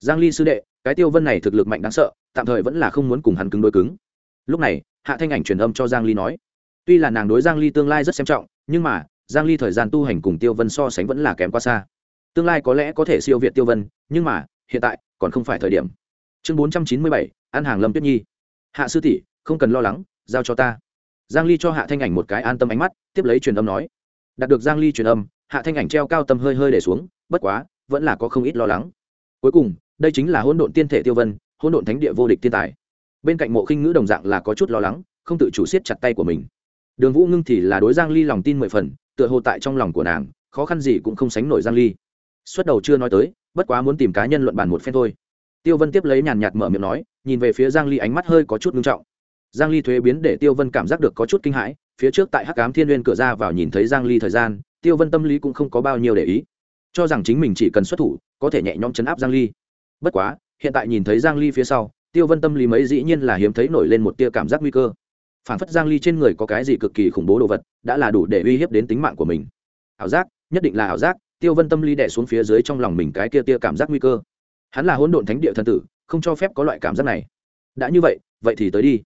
Giang ly sư đệ, cái tiêu vân này thực lực mạnh đáng sợ, tạm thời vẫn là không muốn cùng hắn cứng đối cứng. Lúc này, hạ thanh ảnh truyền âm cho giang ly nói. Tuy là nàng đối giang ly tương lai rất xem trọng, nhưng mà giang ly thời gian tu hành cùng tiêu vân so sánh vẫn là kém quá xa. Tương lai có lẽ có thể siêu việt tiêu vân nhưng mà hiện tại còn không phải thời điểm. Chương 497, ăn hàng lâm tuyết nhi. Hạ sư tỷ không cần lo lắng giao cho ta. Giang ly cho hạ thanh ảnh một cái an tâm ánh mắt tiếp lấy truyền âm nói. Đạt được giang ly truyền âm hạ thanh ảnh treo cao tâm hơi hơi để xuống bất quá vẫn là có không ít lo lắng. Cuối cùng đây chính là hỗn độn tiên thể tiêu vân hỗn độn thánh địa vô địch thiên tài. Bên cạnh mộ khinh ngữ đồng dạng là có chút lo lắng không tự chủ siết chặt tay của mình đường vũ ngưng thì là đối giang ly lòng tin mười phần, tựa hồ tại trong lòng của nàng, khó khăn gì cũng không sánh nổi giang ly. Xuất đầu chưa nói tới, bất quá muốn tìm cá nhân luận bàn một phen thôi. Tiêu vân tiếp lấy nhàn nhạt mở miệng nói, nhìn về phía giang ly ánh mắt hơi có chút ngưng trọng. Giang ly thuế biến để tiêu vân cảm giác được có chút kinh hãi, phía trước tại hắc ám thiên nguyên cửa ra vào nhìn thấy giang ly thời gian, tiêu vân tâm lý cũng không có bao nhiêu để ý. Cho rằng chính mình chỉ cần xuất thủ, có thể nhẹ nhõm chấn áp giang ly. Bất quá, hiện tại nhìn thấy giang ly phía sau, tiêu vân tâm lý mấy dĩ nhiên là hiếm thấy nổi lên một tia cảm giác nguy cơ phản phất giang ly trên người có cái gì cực kỳ khủng bố đồ vật, đã là đủ để uy hiếp đến tính mạng của mình. Ảo giác, nhất định là ảo giác, tiêu vân tâm lý đẻ xuống phía dưới trong lòng mình cái kia tia cảm giác nguy cơ. Hắn là hỗn độn thánh địa thần tử, không cho phép có loại cảm giác này. Đã như vậy vậy thì tới đi.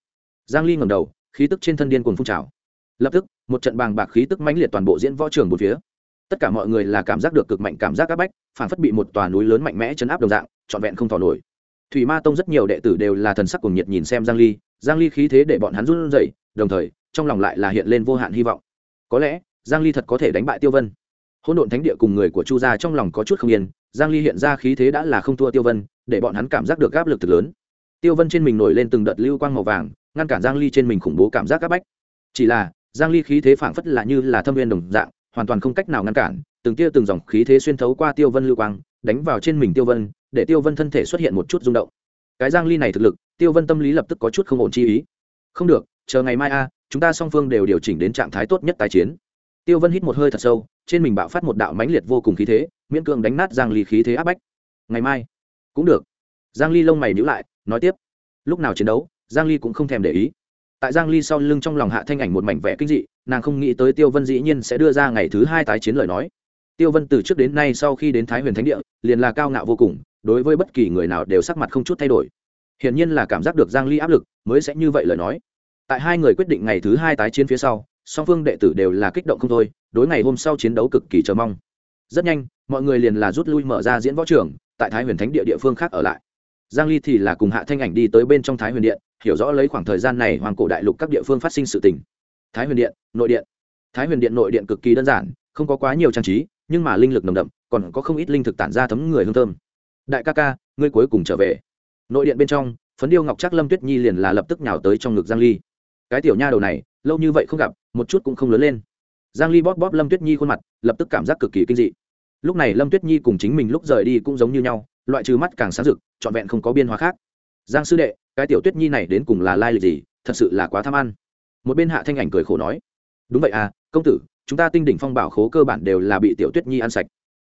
Giang ly ngẩng đầu, khí tức trên thân điên cuồng phun trào. Lập tức, một trận bàng bạc khí tức mãnh liệt toàn bộ diễn võ trường một phía. Tất cả mọi người là cảm giác được cực mạnh cảm giác áp bách phản phất bị một tòa núi lớn mạnh mẽ chấn áp đồng dạng, trọn vẹn không thò nổi thủy ma tông rất nhiều đệ tử đều là thần sắc cùng nhiệt nhìn xem giang ly giang ly khí thế để bọn hắn run rẩy, đồng thời, trong lòng lại là hiện lên vô hạn hy vọng. Có lẽ, giang ly thật có thể đánh bại tiêu vân. Hỗn độn thánh địa cùng người của chu gia trong lòng có chút không yên, giang ly hiện ra khí thế đã là không thua tiêu vân, để bọn hắn cảm giác được áp lực thực lớn. Tiêu vân trên mình nổi lên từng đợt lưu quang màu vàng, ngăn cản giang ly trên mình khủng bố cảm giác áp bách. Chỉ là, giang ly khí thế phảng phất là như là thâm viên đồng dạng, hoàn toàn không cách nào ngăn cản, từng tia từng dòng khí thế xuyên thấu qua tiêu vân lưu quang, đánh vào trên mình tiêu vân để tiêu vân thân thể xuất hiện một chút rung động. Cái giang ly này thực lực, tiêu vân tâm lý lập tức có chút không ổn chi ý. Không được, chờ ngày mai a, chúng ta song phương đều điều chỉnh đến trạng thái tốt nhất tái chiến. Tiêu vân hít một hơi thật sâu, trên mình bạo phát một đạo mãnh liệt vô cùng khí thế, miễn cưỡng đánh nát giang ly khí thế áp bách. Ngày mai, cũng được. Giang ly lông mày nhíu lại, nói tiếp. Lúc nào chiến đấu, giang ly cũng không thèm để ý. Tại giang ly sau lưng trong lòng hạ thanh ảnh một mảnh vẻ kinh dị, nàng không nghĩ tới tiêu vân dĩ nhiên sẽ đưa ra ngày thứ hai tái chiến lời nói. Tiêu vân từ trước đến nay sau khi đến thái huyền thánh địa, liền là cao ngạo vô cùng đối với bất kỳ người nào đều sắc mặt không chút thay đổi. Hiển nhiên là cảm giác được giang ly áp lực, mới sẽ như vậy lời nói. Tại hai người quyết định ngày thứ hai tái chiến phía sau, song phương đệ tử đều là kích động không thôi, đối ngày hôm sau chiến đấu cực kỳ chờ mong. Rất nhanh, mọi người liền là rút lui mở ra diễn võ trường, tại thái huyền thánh địa địa phương khác ở lại. Giang ly thì là cùng hạ thanh ảnh đi tới bên trong thái huyền điện, hiểu rõ lấy khoảng thời gian này hoàng cổ đại lục các địa phương phát sinh sự tình. Thái huyền điện, nội điện. Thái huyền điện, nội điện cực kỳ đơn giản, không có quá nhiều trang trí, nhưng mà linh lực nồng đậm, còn có không ít linh thực tản ra thấm người hương thơm đại ca ca, ngươi cuối cùng trở về. Nội điện bên trong, phấn điêu ngọc trác lâm tuyết nhi liền là lập tức nhào tới trong ngực giang ly. Cái tiểu nha đầu này, lâu như vậy không gặp, một chút cũng không lớn lên. Giang ly bóp bóp lâm tuyết nhi khuôn mặt, lập tức cảm giác cực kỳ kinh dị. Lúc này lâm tuyết nhi cùng chính mình lúc rời đi cũng giống như nhau, loại trừ mắt càng sáng rực, trọn vẹn không có biên hóa khác. Giang sư đệ, cái tiểu tuyết nhi này đến cùng là lai lịch gì, thật sự là quá tham ăn. Một bên hạ thanh ảnh cười khổ nói, đúng vậy à công tử, chúng ta tinh đỉnh phong bảo khố cơ bản đều là bị tiểu tuyết nhi ăn sạch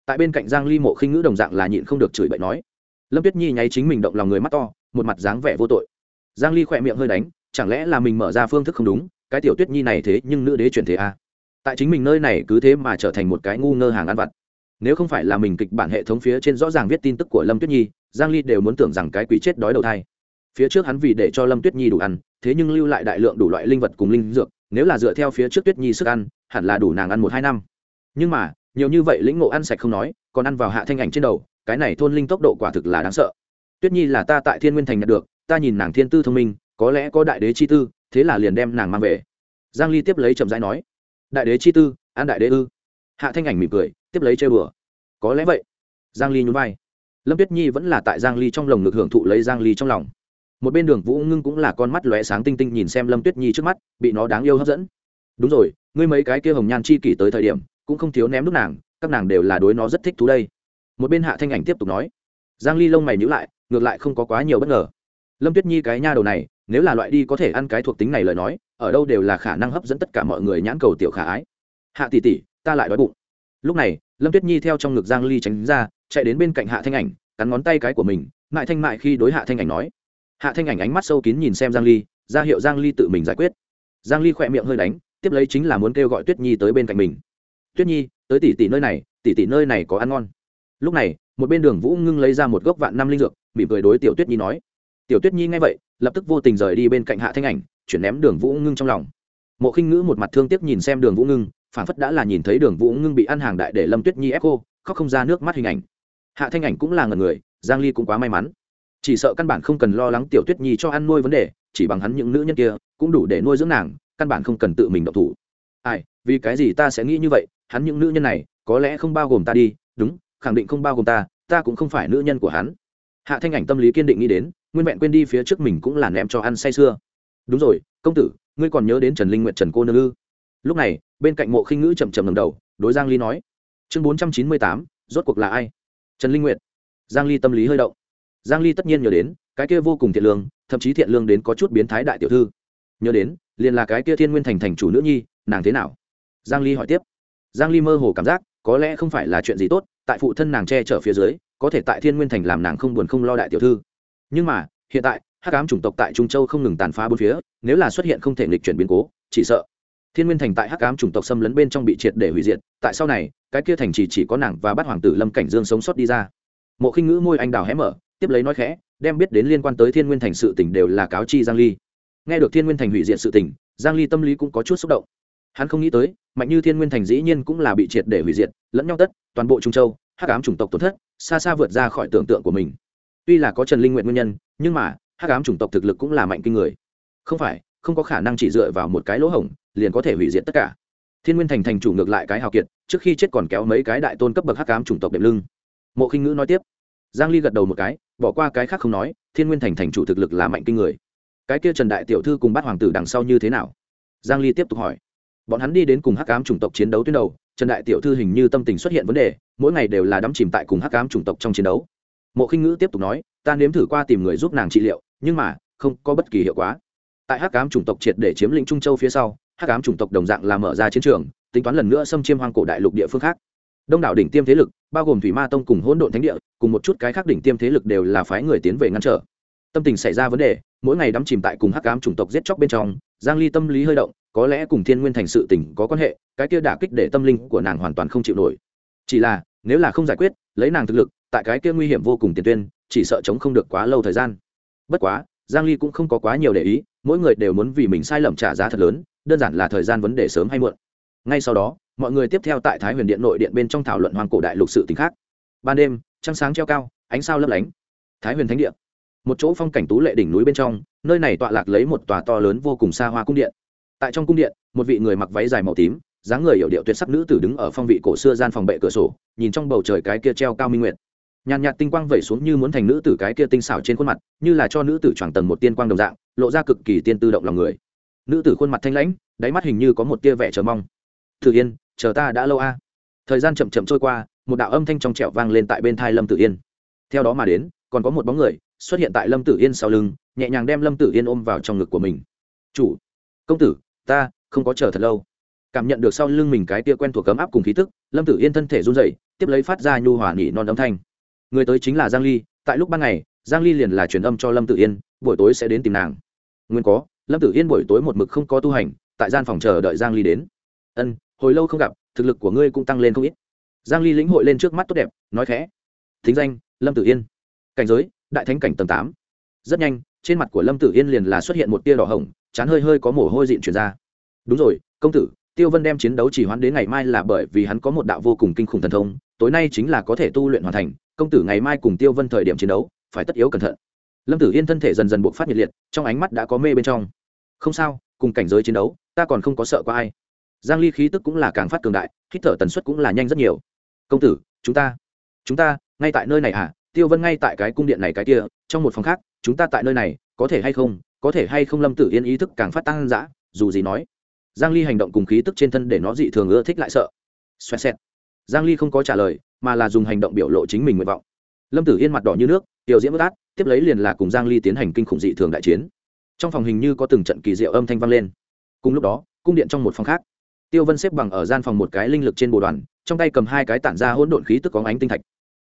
tại bên cạnh giang ly mộ khinh ngữ đồng dạng là nhịn không được chửi bậy nói. Lâm tuyết nhi nháy chính mình động lòng người mắt to, một mặt dáng vẻ vô tội. Giang ly khỏe miệng hơi đánh, chẳng lẽ là mình mở ra phương thức không đúng, cái tiểu tuyết nhi này thế nhưng nữ đế chuyển thế à? Tại chính mình nơi này cứ thế mà trở thành một cái ngu ngơ hàng ăn vặt. Nếu không phải là mình kịch bản hệ thống phía trên rõ ràng viết tin tức của lâm tuyết nhi, giang ly đều muốn tưởng rằng cái quỷ chết đói đầu thai. Phía trước hắn vì để cho lâm tuyết nhi đủ ăn, thế nhưng lưu lại đại lượng đủ loại linh vật cùng linh dược, nếu là dựa theo phía trước tuyết nhi sức ăn, hẳn là đủ nàng ăn một hai năm. Nhưng mà nhiều như vậy lĩnh ngộ ăn sạch không nói, còn ăn vào hạ thanh ảnh trên đầu, cái này thôn linh tốc độ quả thực là đáng sợ. Tuyết nhi là ta tại thiên nguyên thành nhận được, ta nhìn nàng thiên tư thông minh, có lẽ có đại đế chi tư, thế là liền đem nàng mang về. Giang ly tiếp lấy chậm rãi nói, đại đế chi tư, an đại đế ư? Hạ thanh ảnh mỉm cười, tiếp lấy chơi bừa có lẽ vậy. Giang ly nhún vai. Lâm tuyết nhi vẫn là tại giang ly trong lồng ngực hưởng thụ lấy giang ly trong lòng. Một bên đường vũ ngưng cũng là con mắt lóe sáng tinh tinh nhìn xem lâm tuyết nhi trước mắt, bị nó đáng yêu hấp dẫn. Đúng rồi, ngươi mấy cái kia hồng nhan chi kỷ tới thời điểm cũng không thiếu ném nước nàng, các nàng đều là đối nó rất thích thú đây. Một bên hạ thanh ảnh tiếp tục nói, giang ly lông mày nhíu lại, ngược lại không có quá nhiều bất ngờ. Lâm tuyết nhi cái nha đầu này, nếu là loại đi có thể ăn cái thuộc tính này lời nói, ở đâu đều là khả năng hấp dẫn tất cả mọi người nhãn cầu tiểu khả ái. Hạ tỷ tỷ, ta lại đói bụng. Lúc này, lâm tuyết nhi theo trong ngực giang ly tránh ra, chạy đến bên cạnh hạ thanh ảnh, cắn ngón tay cái của mình mại thanh mại khi đối hạ thanh ảnh nói. Hạ thanh ảnh ánh mắt sâu kín nhìn xem giang ly, ra hiệu giang ly tự mình giải quyết. Giang ly khỏe miệng hơi đánh, tiếp lấy chính là muốn kêu gọi tuyết nhi tới bên cạnh mình tuyết nhi, tới tỷ tỷ nơi này tỷ tỷ nơi này có ăn ngon. Lúc này, một bên đường vũ ngưng lấy ra một gốc vạn năm linh dược, mỉm cười đối tiểu tuyết nhi nói. Tiểu tuyết nhi nghe vậy, lập tức vô tình rời đi bên cạnh hạ thanh ảnh, chuyển ném đường vũ ngưng trong lòng. Mộ khinh ngữ một mặt thương tiếc nhìn xem đường vũ ngưng phản phất đã là nhìn thấy đường vũ ngưng bị ăn hàng đại để lâm tuyết nhi ép cô, khóc không ra nước mắt hình ảnh. Hạ thanh ảnh cũng là ngần người, giang ly cũng quá may mắn. Chỉ sợ căn bản không cần lo lắng tiểu tuyết nhi cho ăn nuôi vấn đề, chỉ bằng hắn những nữ nhân kia, cũng đủ để nuôi dưỡng nàng, căn bản không cần tự mình động thủ ai vì cái gì ta sẽ nghĩ như vậy? Hắn những nữ nhân này có lẽ không bao gồm ta đi. Đúng khẳng định không bao gồm ta ta cũng không phải nữ nhân của hắn. Hạ thanh ảnh tâm lý kiên định nghĩ đến nguyên vẹn quên đi phía trước mình cũng là ném cho ăn say sưa. Đúng rồi công tử ngươi còn nhớ đến trần linh nguyện trần cô nương ư? Lúc này bên cạnh mộ khinh ngữ chậm chậm ngầm đầu đối giang ly nói. Chương 498, rốt cuộc là ai? Trần linh nguyện giang ly tâm lý hơi động. Giang ly tất nhiên nhớ đến cái kia vô cùng thiện lương thậm chí thiện lương đến có chút biến thái đại tiểu thư. Nhớ đến liền là cái kia thiên nguyên thành thành chủ nữ nhi nàng thế nào? Giang ly hỏi tiếp. Giang ly mơ hồ cảm giác, có lẽ không phải là chuyện gì tốt, tại phụ thân nàng che chở phía dưới, có thể tại thiên nguyên thành làm nàng không buồn không lo đại tiểu thư. Nhưng mà, hiện tại, hắc ám chủng tộc tại trung châu không ngừng tàn phá bốn phía, nếu là xuất hiện không thể nghịch chuyển biến cố, chỉ sợ thiên nguyên thành tại hắc ám chủng tộc xâm lấn bên trong bị triệt để hủy diệt, tại sau này, cái kia thành chỉ chỉ có nàng và bắt hoàng tử lâm cảnh dương sống sót đi ra. Mộ khinh ngữ môi anh đào hé mở, tiếp lấy nói khẽ, đem biết đến liên quan tới thiên nguyên thành sự tỉnh đều là cáo chi giang ly. Nghe được thiên nguyên thành hủy diệt sự tỉnh giang ly tâm lý cũng có chút xúc động hắn không nghĩ tới, mạnh như thiên nguyên thành dĩ nhiên cũng là bị triệt để hủy diệt, lẫn nhau tất, toàn bộ trung châu, hắc ám chủng tộc tổn thất, xa xa vượt ra khỏi tưởng tượng của mình. Tuy là có trần linh nguyện nguyên nhân, nhưng mà, hắc ám chủng tộc thực lực cũng là mạnh kinh người. Không phải, không có khả năng chỉ dựa vào một cái lỗ hổng, liền có thể hủy diệt tất cả. Thiên nguyên thành thành chủ ngược lại cái hào kiệt, trước khi chết còn kéo mấy cái đại tôn cấp bậc hắc ám chủng tộc đệm lưng. Mộ khinh ngữ nói tiếp. Giang ly gật đầu một cái, bỏ qua cái khác không nói, thiên nguyên thành thành chủ thực lực là mạnh kinh người. Cái kia trần đại tiểu thư cùng bắt hoàng tử đằng sau như thế nào? Giang ly tiếp tục hỏi bọn hắn đi đến cùng hắc ám chủng tộc chiến đấu tuyến đầu, trần đại tiểu thư hình như tâm tình xuất hiện vấn đề, mỗi ngày đều là đắm chìm tại cùng hắc ám chủng tộc trong chiến đấu. Mộ khinh ngữ tiếp tục nói, ta nếm thử qua tìm người giúp nàng trị liệu, nhưng mà, không có bất kỳ hiệu quả. Tại hắc ám chủng tộc triệt để chiếm lĩnh trung châu phía sau, hắc ám chủng tộc đồng dạng là mở ra chiến trường, tính toán lần nữa xâm chiêm hoang cổ đại lục địa phương khác. Đông đảo đỉnh tiêm thế lực, bao gồm thủy ma tông cùng hỗn độn thánh địa, cùng một chút cái khác đỉnh tiêm thế lực đều là phái người tiến về ngăn trở. Tâm tình xảy ra vấn đề, mỗi ngày đắm chìm tại cùng hắc ám chủng tộc giết chóc bên trong, giang ly tâm lý hơi động có lẽ cùng thiên nguyên thành sự tình có quan hệ, cái kia đả kích để tâm linh của nàng hoàn toàn không chịu nổi. Chỉ là, nếu là không giải quyết, lấy nàng thực lực, tại cái kia nguy hiểm vô cùng tiền tuyên, chỉ sợ chống không được quá lâu thời gian. Bất quá, giang ly cũng không có quá nhiều để ý, mỗi người đều muốn vì mình sai lầm trả giá thật lớn, đơn giản là thời gian vấn đề sớm hay muộn. Ngay sau đó, mọi người tiếp theo tại thái huyền điện nội điện bên trong thảo luận hoàng cổ đại lục sự tình khác. Ban đêm, trăng sáng treo cao, ánh sao lấp lánh. Thái huyền thánh điện một chỗ phong cảnh tú lệ đỉnh núi bên trong, nơi này tọa lạc lấy một tòa to lớn vô cùng xa hoa cung điện tại trong cung điện, một vị người mặc váy dài màu tím, dáng người hiểu điệu tuyệt sắc nữ tử đứng ở phong vị cổ xưa gian phòng bệ cửa sổ, nhìn trong bầu trời cái kia treo cao minh nguyệt. Nhàn nhạt tinh quang vẩy xuống như muốn thành nữ tử cái kia tinh xảo trên khuôn mặt, như là cho nữ tử choàng tầng một tiên quang đồng dạng, lộ ra cực kỳ tiên tư động lòng người. Nữ tử khuôn mặt thanh lãnh, đáy mắt hình như có một tia vẻ chờ mong. Thử yên, chờ ta đã lâu a. Thời gian chậm chậm trôi qua, một đạo âm thanh trong trẻo vang lên tại bên thai lâm tử yên. Theo đó mà đến, còn có một bóng người xuất hiện tại lâm tử yên sau lưng, nhẹ nhàng đem lâm tử yên ôm vào trong ngực của mình. Chủ, công tử ta, không có chờ thật lâu. Cảm nhận được sau lưng mình cái tia quen thuộc cấm áp cùng khí tức, lâm tử yên thân thể run dậy tiếp lấy phát ra nhu hòa nhị non âm thanh. Người tới chính là giang ly, tại lúc ban ngày, giang ly liền là truyền âm cho lâm tử yên, buổi tối sẽ đến tìm nàng. Nguyên có, lâm tử yên buổi tối một mực không có tu hành, tại gian phòng chờ đợi giang ly đến. Ân, hồi lâu không gặp, thực lực của ngươi cũng tăng lên không ít. Giang ly lĩnh hội lên trước mắt tốt đẹp, nói khẽ. Thính danh, lâm tử yên. Cảnh giới, đại thánh cảnh tầng 8. rất nhanh, trên mặt của lâm tử yên liền là xuất hiện một tia đỏ hồng chán hơi hơi có mồ hôi dịn chuyển ra. Đúng rồi, công tử, tiêu vân đem chiến đấu chỉ hoãn đến ngày mai là bởi vì hắn có một đạo vô cùng kinh khủng thần thông, tối nay chính là có thể tu luyện hoàn thành, công tử ngày mai cùng tiêu vân thời điểm chiến đấu, phải tất yếu cẩn thận. Lâm tử yên thân thể dần dần buộc phát nhiệt liệt, trong ánh mắt đã có mê bên trong. Không sao, cùng cảnh giới chiến đấu, ta còn không có sợ có ai. Giang ly khí tức cũng là càng phát cường đại, hít thở tần suất cũng là nhanh rất nhiều. Công tử, chúng ta chúng ta, ngay tại nơi này à tiêu vân ngay tại cái cung điện này cái kia, trong một phòng khác, chúng ta tại nơi này, có thể hay không? Có thể hay không lâm tử yên ý thức càng phát tăng dã, dù gì nói, giang ly hành động cùng khí tức trên thân để nó dị thường ưa thích lại sợ. Xoẹt xẹt. Giang ly không có trả lời, mà là dùng hành động biểu lộ chính mình nguyện vọng. Lâm tử yên mặt đỏ như nước, tiểu diễm bất át, tiếp lấy liền là cùng giang ly tiến hành kinh khủng dị thường đại chiến. Trong phòng hình như có từng trận kỳ diệu âm thanh vang lên. Cùng lúc đó, cung điện trong một phòng khác, tiêu vân xếp bằng ở gian phòng một cái linh lực trên bồ đoàn, trong tay cầm hai cái tản ra hỗn độn khí tức có ánh tinh thạch.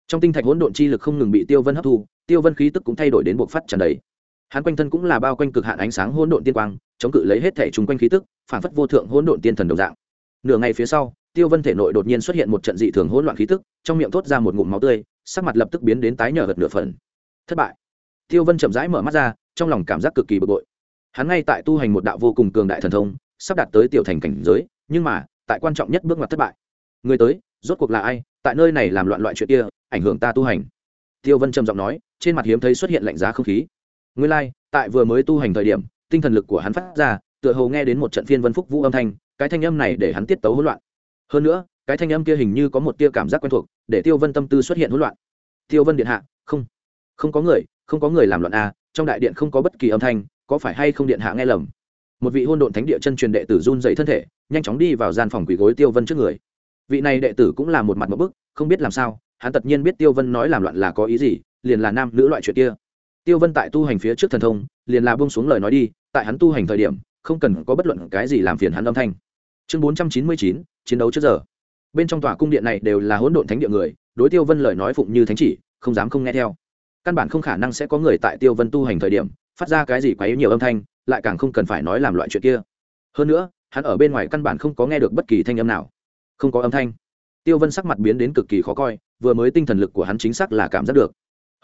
Trong tinh thạch hỗn độn chi lực không ngừng bị tiêu vân hấp thu, tiêu vân khí tức cũng thay đổi đến buộc phát tràn đầy hắn quanh thân cũng là bao quanh cực hạn ánh sáng hỗn độn tiên quang, chống cự lấy hết thể chung quanh khí tức, phản phất vô thượng hỗn độn tiên thần đồng dạng. Nửa ngày phía sau, tiêu vân thể nội đột nhiên xuất hiện một trận dị thường hỗn loạn khí tức, trong miệng thốt ra một ngụm máu tươi, sắc mặt lập tức biến đến tái nhợt gật nửa phần. Thất bại. Tiêu vân chậm rãi mở mắt ra, trong lòng cảm giác cực kỳ bực bội. Hắn ngay tại tu hành một đạo vô cùng cường đại thần thông, sắp đạt tới tiểu thành cảnh giới, nhưng mà, tại quan trọng nhất bước ngoặt thất bại. Người tới, rốt cuộc là ai, tại nơi này làm loạn loại chuyện kia, ảnh hưởng ta tu hành. Tiêu vân trầm giọng nói, trên mặt hiếm thấy xuất hiện lạnh giá không khí nguyên lai、like, tại vừa mới tu hành thời điểm tinh thần lực của hắn phát ra tựa hồ nghe đến một trận phiên vân phúc vũ âm thanh cái thanh âm này để hắn tiết tấu hỗn loạn. Hơn nữa cái thanh âm kia hình như có một tia cảm giác quen thuộc để tiêu vân tâm tư xuất hiện hỗn loạn. Tiêu vân điện hạ không không có người không có người làm loạn a à, trong đại điện không có bất kỳ âm thanh có phải hay không điện hạ nghe lầm? Một vị hôn độn thánh địa chân truyền đệ tử run dậy thân thể nhanh chóng đi vào gian phòng quỷ gối tiêu vân trước người. Vị này đệ tử cũng là một mặt ngộp bức không biết làm sao hắn tất nhiên biết tiêu vân nói làm loạn là có ý gì liền là nam nữ loại chuyện kia tiêu vân tại tu hành phía trước thần thông, liền là bông xuống lời nói đi, tại hắn tu hành thời điểm, không cần có bất luận cái gì làm phiền hắn âm thanh. Chương bốn trăm chín mươi chín, chiến đấu trước giờ. Bên trong tòa cung điện này đều là hỗn độn thánh địa người, đối tiêu vân lời nói phụng như thánh chỉ, không dám không nghe theo. Căn bản không khả năng sẽ có người tại tiêu vân tu hành thời điểm, phát ra cái gì quá yếu nhiều âm thanh, lại càng không cần phải nói làm loại chuyện kia. Hơn nữa, hắn ở bên ngoài căn bản không có nghe được bất kỳ thanh âm nào. Không có âm thanh. Tiêu vân sắc mặt biến đến cực kỳ khó coi, vừa mới tinh thần lực của hắn chính xác là cảm giác được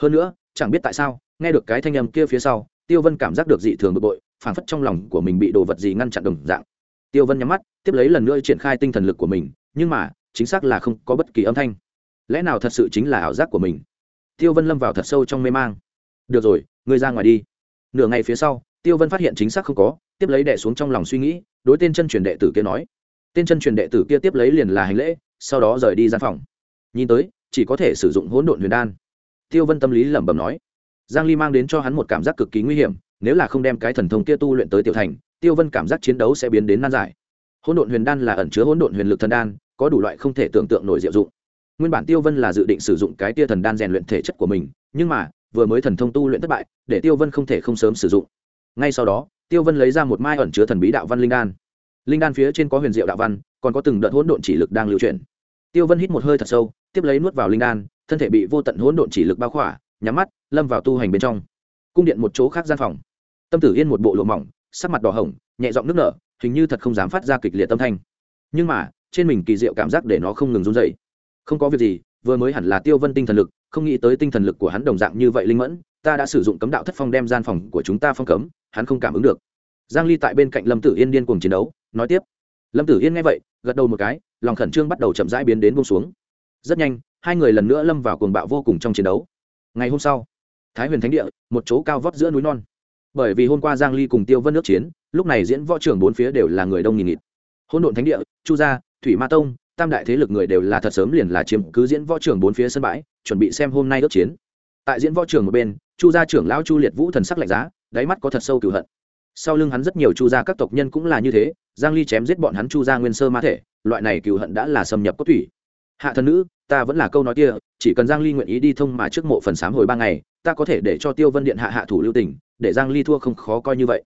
hơn nữa, chẳng biết tại sao, nghe được cái thanh âm kia phía sau, tiêu vân cảm giác được dị thường bực bội, phảng phất trong lòng của mình bị đồ vật gì ngăn chặn đồng dạng. Tiêu vân nhắm mắt, tiếp lấy lần nữa triển khai tinh thần lực của mình, nhưng mà, chính xác là không có bất kỳ âm thanh. Lẽ nào thật sự chính là ảo giác của mình? Tiêu vân lâm vào thật sâu trong mê mang. Được rồi, ngươi ra ngoài đi. Nửa ngày phía sau, tiêu vân phát hiện chính xác không có, tiếp lấy đẻ xuống trong lòng suy nghĩ, đối tên chân truyền đệ tử kia nói. Tên chân truyền đệ tử kia tiếp lấy liền là hành lễ, sau đó rời đi gian phòng. Nhìn tới, chỉ có thể sử dụng hỗn độn huyền đan tiêu vân tâm lý lẩm bẩm nói. Giang ly mang đến cho hắn một cảm giác cực kỳ nguy hiểm, nếu là không đem cái thần thông kia tu luyện tới tiểu thành, tiêu vân cảm giác chiến đấu sẽ biến đến nan giải. Hỗn độn huyền đan là ẩn chứa hỗn độn huyền lực thần đan, có đủ loại không thể tưởng tượng nổi diệu dụng. Nguyên bản tiêu vân là dự định sử dụng cái tia thần đan rèn luyện thể chất của mình, nhưng mà, vừa mới thần thông tu luyện thất bại, để tiêu vân không thể không sớm sử dụng. Ngay sau đó, tiêu vân lấy ra một mai ẩn chứa thần bí đạo văn linh đan. Linh đan phía trên có huyền diệu đạo văn, còn có từng đợt hỗn độn chỉ lực đang lưu chuyển. Tiêu vân hít một hơi thật sâu, tiếp lấy nuốt vào linh đan thân thể bị vô tận hỗn độn chỉ lực bao khỏa, nhắm mắt, lâm vào tu hành bên trong. Cung điện một chỗ khác gian phòng. Tâm tử yên một bộ lộ mỏng, sắc mặt đỏ hồng, nhẹ giọng nước nở, hình như thật không dám phát ra kịch liệt tâm thanh. Nhưng mà, trên mình kỳ diệu cảm giác để nó không ngừng run dậy không có việc gì, vừa mới hẳn là tiêu vân tinh thần lực, không nghĩ tới tinh thần lực của hắn đồng dạng như vậy linh mẫn, ta đã sử dụng cấm đạo thất phong đem gian phòng của chúng ta phong cấm, hắn không cảm ứng được. Giang ly tại bên cạnh lâm tử yên điên cuồng chiến đấu, nói tiếp. Lâm tử yên nghe vậy, gật đầu một cái, lòng khẩn trương bắt đầu chậm rãi biến đến buông xuống. Rất nhanh hai người lần nữa lâm vào cuồng bạo vô cùng trong chiến đấu. Ngày hôm sau, thái huyền thánh địa, một chỗ cao vót giữa núi non. Bởi vì hôm qua giang ly cùng tiêu vân nước chiến, lúc này diễn võ trưởng bốn phía đều là người đông nghìn nghịt. Hôn độn thánh địa, chu gia, thủy ma tông, tam đại thế lực người đều là thật sớm liền là chiếm cứ diễn võ trưởng bốn phía sân bãi, chuẩn bị xem hôm nay ước chiến. Tại diễn võ trưởng một bên, chu gia trưởng lão chu liệt vũ thần sắc lạnh giá, đáy mắt có thật sâu cửu hận. Sau lưng hắn rất nhiều chu gia các tộc nhân cũng là như thế, giang ly chém giết bọn hắn chu gia nguyên sơ ma thể, loại này cửu hận đã là xâm nhập cốt thủy hạ thần nữ, ta vẫn là câu nói kia, chỉ cần giang ly nguyện ý đi thông mà trước mộ phần sám hồi ba ngày, ta có thể để cho tiêu vân điện hạ hạ thủ lưu tình, để giang ly thua không khó coi như vậy.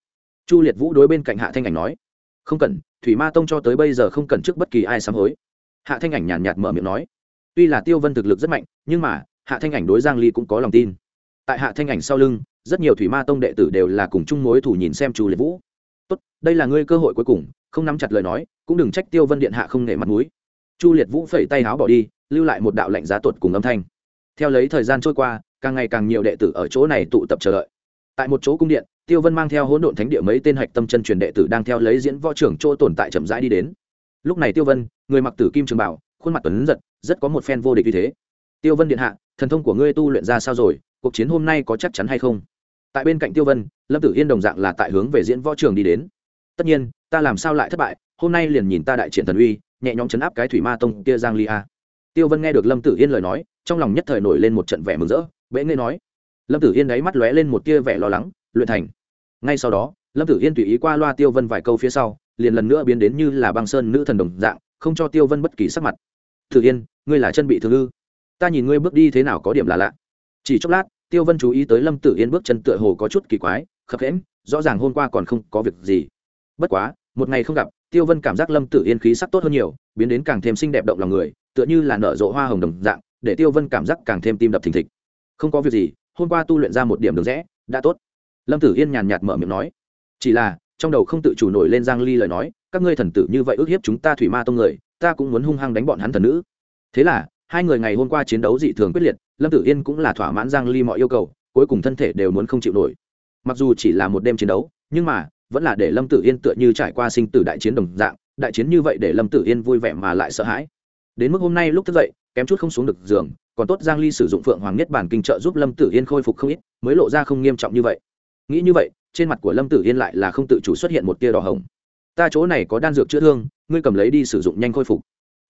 Chu liệt vũ đối bên cạnh hạ thanh ảnh nói, không cần, thủy ma tông cho tới bây giờ không cần trước bất kỳ ai sám hối. Hạ thanh ảnh nhàn nhạt mở miệng nói, tuy là tiêu vân thực lực rất mạnh, nhưng mà, hạ thanh ảnh đối giang ly cũng có lòng tin. Tại hạ thanh ảnh sau lưng, rất nhiều thủy ma tông đệ tử đều là cùng chung mối thủ nhìn xem chu liệt vũ. Tốt, đây là ngươi cơ hội cuối cùng, không nắm chặt lời nói, cũng đừng trách tiêu vân điện hạ không nể mặt mũi chu liệt vũ phẩy tay háo bỏ đi, lưu lại một đạo lệnh giá tuột cùng âm thanh. Theo lấy thời gian trôi qua, càng ngày càng nhiều đệ tử ở chỗ này tụ tập chờ đợi. Tại một chỗ cung điện, tiêu vân mang theo hỗn độn thánh địa mấy tên hạch tâm chân truyền đệ tử đang theo lấy diễn võ trưởng chỗ tồn tại chậm rãi đi đến. Lúc này tiêu vân, người mặc tử kim trường bảo, khuôn mặt tuấn giật, rất có một phen vô địch như thế. Tiêu vân điện hạ, thần thông của ngươi tu luyện ra sao rồi, cuộc chiến hôm nay có chắc chắn hay không? Tại bên cạnh tiêu vân, lâm tử yên đồng dạng là tại hướng về diễn võ trường đi đến. Tất nhiên, ta làm sao lại thất bại hôm nay liền nhìn ta đại triển thần uy, nhẹ nhõm chấn áp cái thủy ma tông kia giang ly a. Tiêu vân nghe được lâm tử yên lời nói, trong lòng nhất thời nổi lên một trận vẻ mừng rỡ, bệ nghe nói. Lâm tử yên đáy mắt lóe lên một tia vẻ lo lắng, luyện thành. Ngay sau đó, lâm tử yên tùy ý qua loa tiêu vân vài câu phía sau, liền lần nữa biến đến như là băng sơn nữ thần đồng dạng, không cho tiêu vân bất kỳ sắc mặt. Tử yên, ngươi là chân bị thương ư? Ta nhìn ngươi bước đi thế nào có điểm là lạ. Chỉ chốc lát, tiêu vân chú ý tới lâm tử yên bước chân tựa hồ có chút kỳ quái, khập khẽm rõ ràng hôm qua còn không có việc gì. Bất quá, một ngày không gặp tiêu vân cảm giác lâm tử yên khí sắc tốt hơn nhiều, biến đến càng thêm xinh đẹp động lòng người, tựa như là nở rộ hoa hồng đồng dạng, để tiêu vân cảm giác càng thêm tim đập thình thịch. Không có việc gì, hôm qua tu luyện ra một điểm đường rẽ, đã tốt. Lâm tử yên nhàn nhạt mở miệng nói. Chỉ là, trong đầu không tự chủ nổi lên giang ly lời nói, các ngươi thần tử như vậy ước hiếp chúng ta thủy ma tông người, ta cũng muốn hung hăng đánh bọn hắn thần nữ. Thế là, hai người ngày hôm qua chiến đấu dị thường quyết liệt, lâm tử yên cũng là thỏa mãn giang ly mọi yêu cầu, cuối cùng thân thể đều muốn không chịu nổi. Mặc dù chỉ là một đêm chiến đấu, nhưng mà vẫn là để lâm tử yên tựa như trải qua sinh tử đại chiến đồng dạng, đại chiến như vậy để lâm tử yên vui vẻ mà lại sợ hãi. Đến mức hôm nay lúc thức dậy, kém chút không xuống được giường, còn tốt giang ly sử dụng phượng hoàng nhất bản kinh trợ giúp lâm tử yên khôi phục không ít, mới lộ ra không nghiêm trọng như vậy. Nghĩ như vậy, trên mặt của lâm tử yên lại là không tự chủ xuất hiện một tia đỏ hồng. Ta chỗ này có đan dược chữa thương, ngươi cầm lấy đi sử dụng nhanh khôi phục.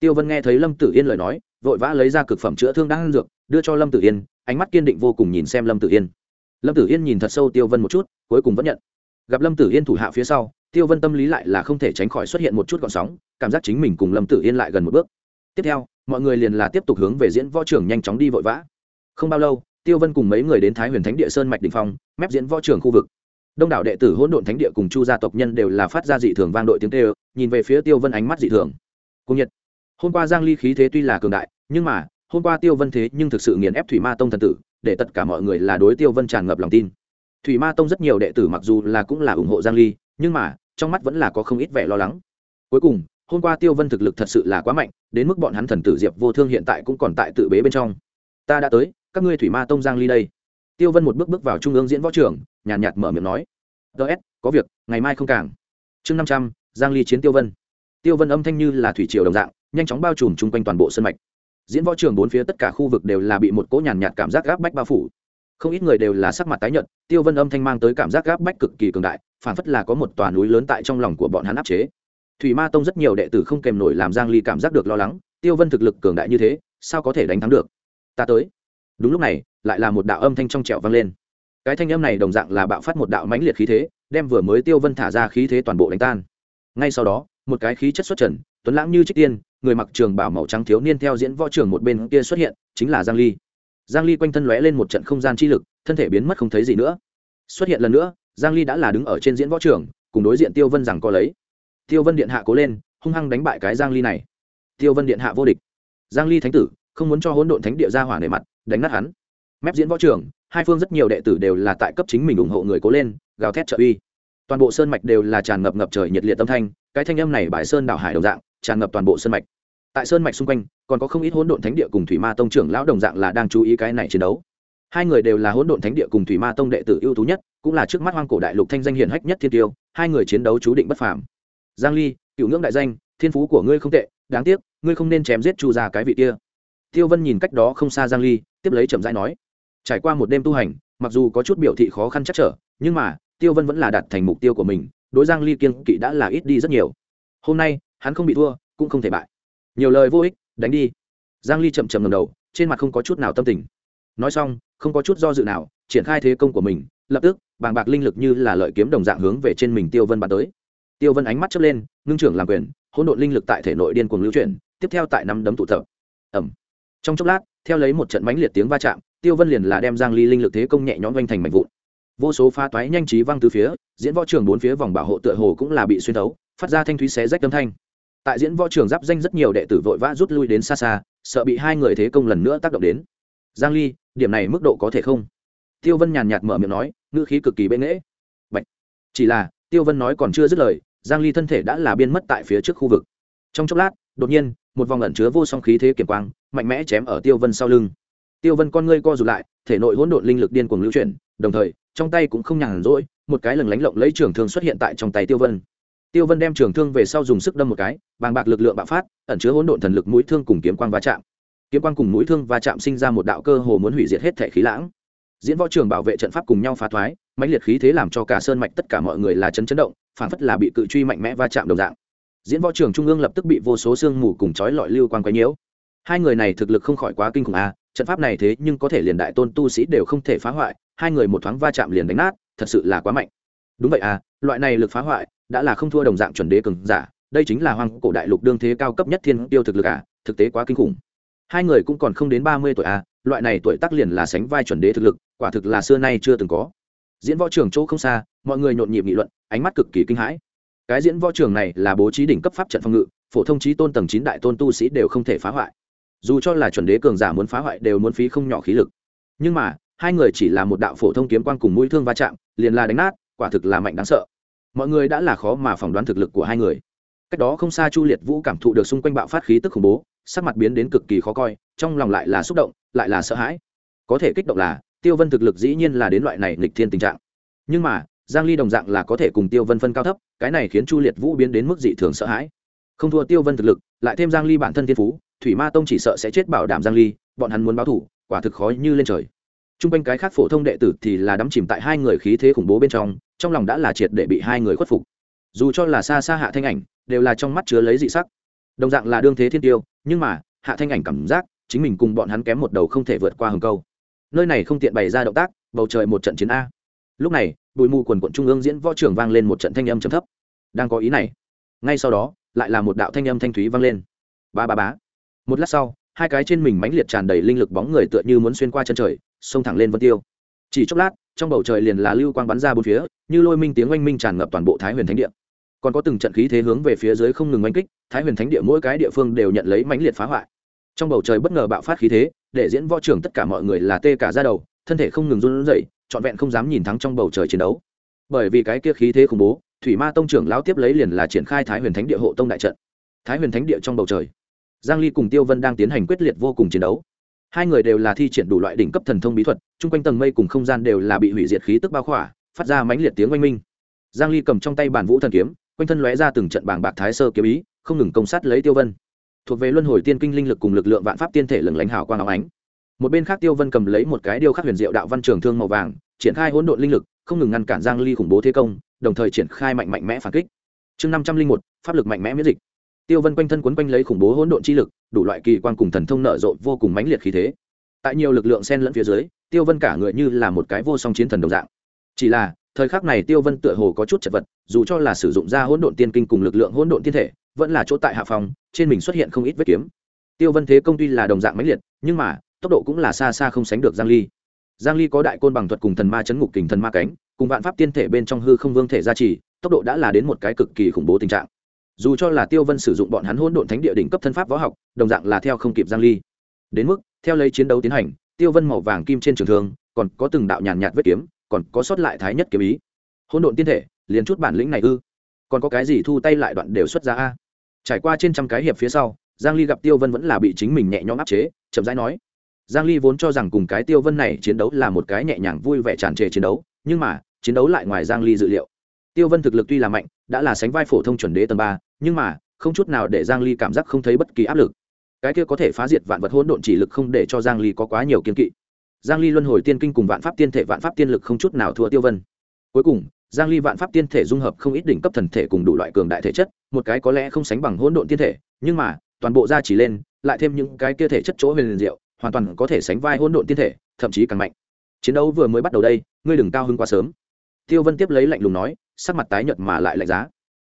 Tiêu vân nghe thấy lâm tử yên lời nói, vội vã lấy ra cực phẩm chữa thương đan dược, đưa cho lâm tử yên, ánh mắt kiên định vô cùng nhìn xem lâm tử yên. Lâm tử yên nhìn thật sâu tiêu vân một chút, cuối cùng vẫn nhận gặp lâm tử yên thủ hạ phía sau, tiêu vân tâm lý lại là không thể tránh khỏi xuất hiện một chút gọn sóng, cảm giác chính mình cùng lâm tử yên lại gần một bước. Tiếp theo, mọi người liền là tiếp tục hướng về diễn võ trưởng nhanh chóng đi vội vã. Không bao lâu, tiêu vân cùng mấy người đến thái huyền thánh địa sơn mạch đình phong, mép diễn võ trưởng khu vực. Đông đảo đệ tử hỗn độn thánh địa cùng chu gia tộc nhân đều là phát ra dị thường vang đội tiếng tê nhìn về phía tiêu vân ánh mắt dị thường. Cung nhiệt. Hôm qua giang ly khí thế tuy là cường đại, nhưng mà, hôm qua tiêu vân thế nhưng thực sự nghiền ép thủy ma tông thần tử, để tất cả mọi người là đối tiêu vân tràn ngập lòng tin thủy ma tông rất nhiều đệ tử mặc dù là cũng là ủng hộ giang ly nhưng mà trong mắt vẫn là có không ít vẻ lo lắng. Cuối cùng hôm qua tiêu vân thực lực thật sự là quá mạnh đến mức bọn hắn thần tử diệp vô thương hiện tại cũng còn tại tự bế bên trong. Ta đã tới các ngươi thủy ma tông giang ly đây. Tiêu vân một bước bước vào trung ương diễn võ trường nhàn nhạt, mở miệng nói. Ts có việc ngày mai không càng. Chương năm trăm giang ly chiến tiêu vân. Tiêu vân âm thanh như là thủy triều đồng dạng nhanh chóng bao trùm chung quanh toàn bộ sân mạch. Diễn võ trường bốn phía tất cả khu vực đều là bị một cỗ nhàn nhạt cảm giác gáp bách bao phủ không ít người đều là sắc mặt tái nhợt, tiêu vân âm thanh mang tới cảm giác gáp bách cực kỳ cường đại phản phất là có một tòa núi lớn tại trong lòng của bọn hắn áp chế. Thủy ma tông rất nhiều đệ tử không kèm nổi làm giang ly cảm giác được lo lắng, tiêu vân thực lực cường đại như thế, sao có thể đánh thắng được? Ta tới. Đúng lúc này, lại là một đạo âm thanh trong trẻo vang lên. Cái thanh âm này đồng dạng là bạo phát một đạo mãnh liệt khí thế, đem vừa mới tiêu vân thả ra khí thế toàn bộ đánh tan. Ngay sau đó, một cái khí chất xuất trần, tuấn lãng như trích tiên, người mặc trường bảo màu trắng thiếu niên theo diễn võ trường một bên kia xuất hiện, chính là giang ly giang ly quanh thân lóe lên một trận không gian chi lực, thân thể biến mất không thấy gì nữa. Xuất hiện lần nữa, giang ly đã là đứng ở trên diễn võ trường, cùng đối diện tiêu vân rằng có lấy. Tiêu vân điện hạ cố lên, hung hăng đánh bại cái giang ly này. Tiêu vân điện hạ vô địch. Giang ly thánh tử, không muốn cho hỗn độn thánh địa ra hỏa nề mặt, đánh nát hắn. Mép diễn võ trường, hai phương rất nhiều đệ tử đều là tại cấp chính mình ủng hộ người cố lên, gào thét trợ uy. Toàn bộ sơn mạch đều là tràn ngập ngập trời nhiệt liệt tâm thanh, cái thanh âm này bài sơn đảo hải đồng dạng, tràn ngập toàn bộ sơn mạch tại sơn mạch xung quanh, còn có không ít hỗn độn thánh địa cùng thủy ma tông trưởng lão đồng dạng là đang chú ý cái này chiến đấu. Hai người đều là hỗn độn thánh địa cùng thủy ma tông đệ tử ưu tú nhất, cũng là trước mắt hoang cổ đại lục thanh danh hiển hách nhất thiên tiêu, hai người chiến đấu chú định bất phàm. Giang ly, cựu ngưỡng đại danh, thiên phú của ngươi không tệ, đáng tiếc, ngươi không nên chém giết chu ra cái vị kia. Tiêu vân nhìn cách đó không xa giang ly, tiếp lấy chậm rãi nói, trải qua một đêm tu hành, mặc dù có chút biểu thị khó khăn chắc trở, nhưng mà, tiêu vân vẫn là đạt thành mục tiêu của mình, đối giang ly kiên kỵ đã là ít đi rất nhiều. Hôm nay, hắn không bị thua, cũng không thể bại nhiều lời vô ích, đánh đi. Giang ly chậm chậm ngầm đầu, trên mặt không có chút nào tâm tình. Nói xong, không có chút do dự nào, triển khai thế công của mình, lập tức, bàng bạc linh lực như là lợi kiếm đồng dạng hướng về trên mình tiêu vân bắn tới. Tiêu vân ánh mắt chớp lên, ngưng trưởng làm quyền, hỗn độn linh lực tại thể nội điên cuồng lưu chuyển, tiếp theo tại năm đấm tụ tập. Ẩm trong chốc lát, theo lấy một trận mãnh liệt tiếng va chạm, tiêu vân liền là đem giang ly linh lực thế công nhẹ nhõm vanh thành mảnh vụn. Vô số pha toái nhanh trí văng từ phía, diễn võ trường bốn phía vòng bảo hộ tựa hồ cũng là bị xuyên thấu, phát ra thanh thúy xé rách âm thanh tại diễn võ trường giáp danh rất nhiều đệ tử vội vã rút lui đến xa xa, sợ bị hai người thế công lần nữa tác động đến. Giang ly, điểm này mức độ có thể không? Tiêu vân nhàn nhạt mở miệng nói, ngữ khí cực kỳ bệ nghễ. Bạch. chỉ là, tiêu vân nói còn chưa dứt lời, giang ly thân thể đã là biên mất tại phía trước khu vực. Trong chốc lát, đột nhiên, một vòng ẩn chứa vô song khí thế kiểm quang, mạnh mẽ chém ở tiêu vân sau lưng. Tiêu vân con ngươi co rụt lại, thể nội hỗn độn linh lực điên cuồng lưu chuyển, đồng thời, trong tay cũng không nhàn rỗi, một cái lừng lánh lộng lấy trường thương xuất hiện tại trong tay tiêu vân tiêu vân đem trường thương về sau dùng sức đâm một cái bàng bạc lực lượng bạo phát ẩn chứa hỗn độn thần lực mũi thương cùng kiếm quang va chạm. Kiếm quang cùng mũi thương va chạm sinh ra một đạo cơ hồ muốn hủy diệt hết thể khí lãng. Diễn võ trường bảo vệ trận pháp cùng nhau phá thoái mãnh liệt khí thế làm cho cả sơn mạch tất cả mọi người là chấn chấn động phản phất là bị cự truy mạnh mẽ va chạm đồng dạng. Diễn võ trường trung ương lập tức bị vô số sương mù cùng chói lọi lưu quang quấy nhiễu. Hai người này thực lực không khỏi quá kinh khủng a à, trận pháp này thế nhưng có thể liền đại tôn tu sĩ đều không thể phá hoại hai người một thoáng va chạm liền đánh nát thật sự là quá mạnh. Đúng vậy à loại này lực phá hoại đã là không thua đồng dạng chuẩn đế cường giả, đây chính là hoàng cổ đại lục đương thế cao cấp nhất thiên tiêu thực lực à thực tế quá kinh khủng. Hai người cũng còn không đến ba mươi tuổi à loại này tuổi tác liền là sánh vai chuẩn đế thực lực, quả thực là xưa nay chưa từng có. Diễn võ trường chỗ không xa, mọi người nhộn nhịp nghị luận, ánh mắt cực kỳ kinh hãi. Cái diễn võ trường này là bố trí đỉnh cấp pháp trận phòng ngự, phổ thông trí tôn tầng chín đại tôn tu sĩ đều không thể phá hoại. Dù cho là chuẩn đế cường giả muốn phá hoại đều muốn phí không nhỏ khí lực. Nhưng mà, hai người chỉ là một đạo phổ thông kiếm quan cùng mũi thương va chạm, liền là đánh nát, quả thực là mạnh đáng sợ mọi người đã là khó mà phỏng đoán thực lực của hai người. Cách đó không xa chu liệt vũ cảm thụ được xung quanh bạo phát khí tức khủng bố, sắc mặt biến đến cực kỳ khó coi, trong lòng lại là xúc động, lại là sợ hãi. Có thể kích động là, tiêu vân thực lực dĩ nhiên là đến loại này nghịch thiên tình trạng. Nhưng mà, giang ly đồng dạng là có thể cùng tiêu vân phân cao thấp, cái này khiến chu liệt vũ biến đến mức dị thường sợ hãi. Không thua tiêu vân thực lực, lại thêm giang ly bản thân thiên phú, thủy ma tông chỉ sợ sẽ chết bảo đảm giang ly, bọn hắn muốn báo thủ, quả thực khó như lên trời chung quanh cái khác phổ thông đệ tử thì là đắm chìm tại hai người khí thế khủng bố bên trong, trong lòng đã là triệt để bị hai người khuất phục. Dù cho là xa xa hạ thanh ảnh, đều là trong mắt chứa lấy dị sắc. Đồng dạng là đương thế thiên tiêu, nhưng mà, hạ thanh ảnh cảm giác, chính mình cùng bọn hắn kém một đầu không thể vượt qua hầm câu. Nơi này không tiện bày ra động tác, bầu trời một trận chiến a. Lúc này, bụi mù quần quận trung ương diễn võ trưởng vang lên một trận thanh âm trầm thấp. Đang có ý này. Ngay sau đó, lại là một đạo thanh âm thanh thúy vang lên. Ba ba bá. Một lát sau, hai cái trên mình mãnh liệt tràn đầy linh lực bóng người tựa như muốn xuyên qua chân trời, xông thẳng lên vân tiêu. Chỉ chốc lát trong bầu trời liền là lưu quang bắn ra bốn phía như lôi minh tiếng oanh minh tràn ngập toàn bộ thái huyền thánh địa. Còn có từng trận khí thế hướng về phía dưới không ngừng oanh kích thái huyền thánh địa mỗi cái địa phương đều nhận lấy mãnh liệt phá hoại. Trong bầu trời bất ngờ bạo phát khí thế để diễn võ trưởng tất cả mọi người là tê cả ra đầu thân thể không ngừng run rẩy trọn vẹn không dám nhìn thắng trong bầu trời chiến đấu. Bởi vì cái kia khí thế khủng bố thủy ma tông trưởng lão tiếp lấy liền là triển khai thái huyền thánh địa hộ tông đại trận. Thái huyền thánh địa trong bầu trời giang ly cùng tiêu vân đang tiến hành quyết liệt vô cùng chiến đấu. Hai người đều là thi triển đủ loại đỉnh cấp thần thông bí thuật chung quanh tầng mây cùng không gian đều là bị hủy diệt khí tức bao khỏa phát ra mãnh liệt tiếng oanh minh. Giang ly cầm trong tay bản vũ thần kiếm quanh thân lóe ra từng trận bảng bạc thái sơ kiếm ý không ngừng công sát lấy tiêu vân. Thuộc về luân hồi tiên kinh linh lực cùng lực lượng vạn pháp tiên thể lừng lánh hào quang áo ánh. Một bên khác tiêu vân cầm lấy một cái điêu khắc huyền diệu đạo văn trường thương màu vàng triển khai hỗn độn linh lực không ngừng ngăn cản giang ly khủng bố thế công đồng thời triển khai mạnh mạnh mẽ phản kích. Chương 501, pháp lực mạnh mẽ miễn dịch tiêu vân quanh thân quấn quanh lấy khủng bố hỗn độn chi lực, đủ loại kỳ quan cùng thần thông nở rộ vô cùng mãnh liệt khí thế. Tại nhiều lực lượng xen lẫn phía dưới, tiêu vân cả người như là một cái vô song chiến thần đồng dạng. Chỉ là, thời khắc này tiêu vân tựa hồ có chút chật vật, dù cho là sử dụng ra hỗn độn tiên kinh cùng lực lượng hỗn độn tiên thể, vẫn là chỗ tại hạ phòng, trên mình xuất hiện không ít vết kiếm. Tiêu vân thế công tuy là đồng dạng mãnh liệt, nhưng mà, tốc độ cũng là xa xa không sánh được giang ly. Giang ly có đại côn bằng thuật cùng thần ma chấn ngục kình thần ma cánh, cùng vạn pháp tiên thể bên trong hư không vương thể gia trì, tốc độ đã là đến một cái cực kỳ khủng bố tình trạng dù cho là tiêu vân sử dụng bọn hắn hỗn độn thánh địa đỉnh cấp thân pháp võ học, đồng dạng là theo không kịp giang ly. Đến mức, theo lấy chiến đấu tiến hành, tiêu vân màu vàng kim trên trường thương, còn có từng đạo nhàn nhạt vết kiếm, còn có sót lại thái nhất kiếm ý. Hỗn độn tiên thể, liền chút bản lĩnh này ư? Còn có cái gì thu tay lại đoạn đều xuất ra a? Trải qua trên trăm cái hiệp phía sau, giang ly gặp tiêu vân vẫn là bị chính mình nhẹ nhõm áp chế, chậm rãi nói. Giang ly vốn cho rằng cùng cái tiêu vân này chiến đấu là một cái nhẹ nhàng vui vẻ tràn trề chiến đấu, nhưng mà, chiến đấu lại ngoài giang ly dự liệu. Tiêu vân thực lực tuy là mạnh, đã là sánh vai phổ thông chuẩn đế tầng ba nhưng mà, không chút nào để giang ly cảm giác không thấy bất kỳ áp lực. Cái kia có thể phá diệt vạn vật hỗn độn chỉ lực không để cho giang ly có quá nhiều kiên kỵ. Giang ly luân hồi tiên kinh cùng vạn pháp tiên thể, vạn pháp tiên lực không chút nào thua tiêu vân. Cuối cùng, giang ly vạn pháp tiên thể dung hợp không ít đỉnh cấp thần thể cùng đủ loại cường đại thể chất, một cái có lẽ không sánh bằng hỗn độn tiên thể, nhưng mà, toàn bộ ra chỉ lên, lại thêm những cái kia thể chất chỗ huyền diệu, hoàn toàn có thể sánh vai hỗn độn tiên thể, thậm chí càng mạnh. Chiến đấu vừa mới bắt đầu đây, ngươi đừng cao hứng quá sớm. Tiêu vân tiếp lấy lạnh lùng nói, sắc mặt tái nhợt mà lại lạnh giá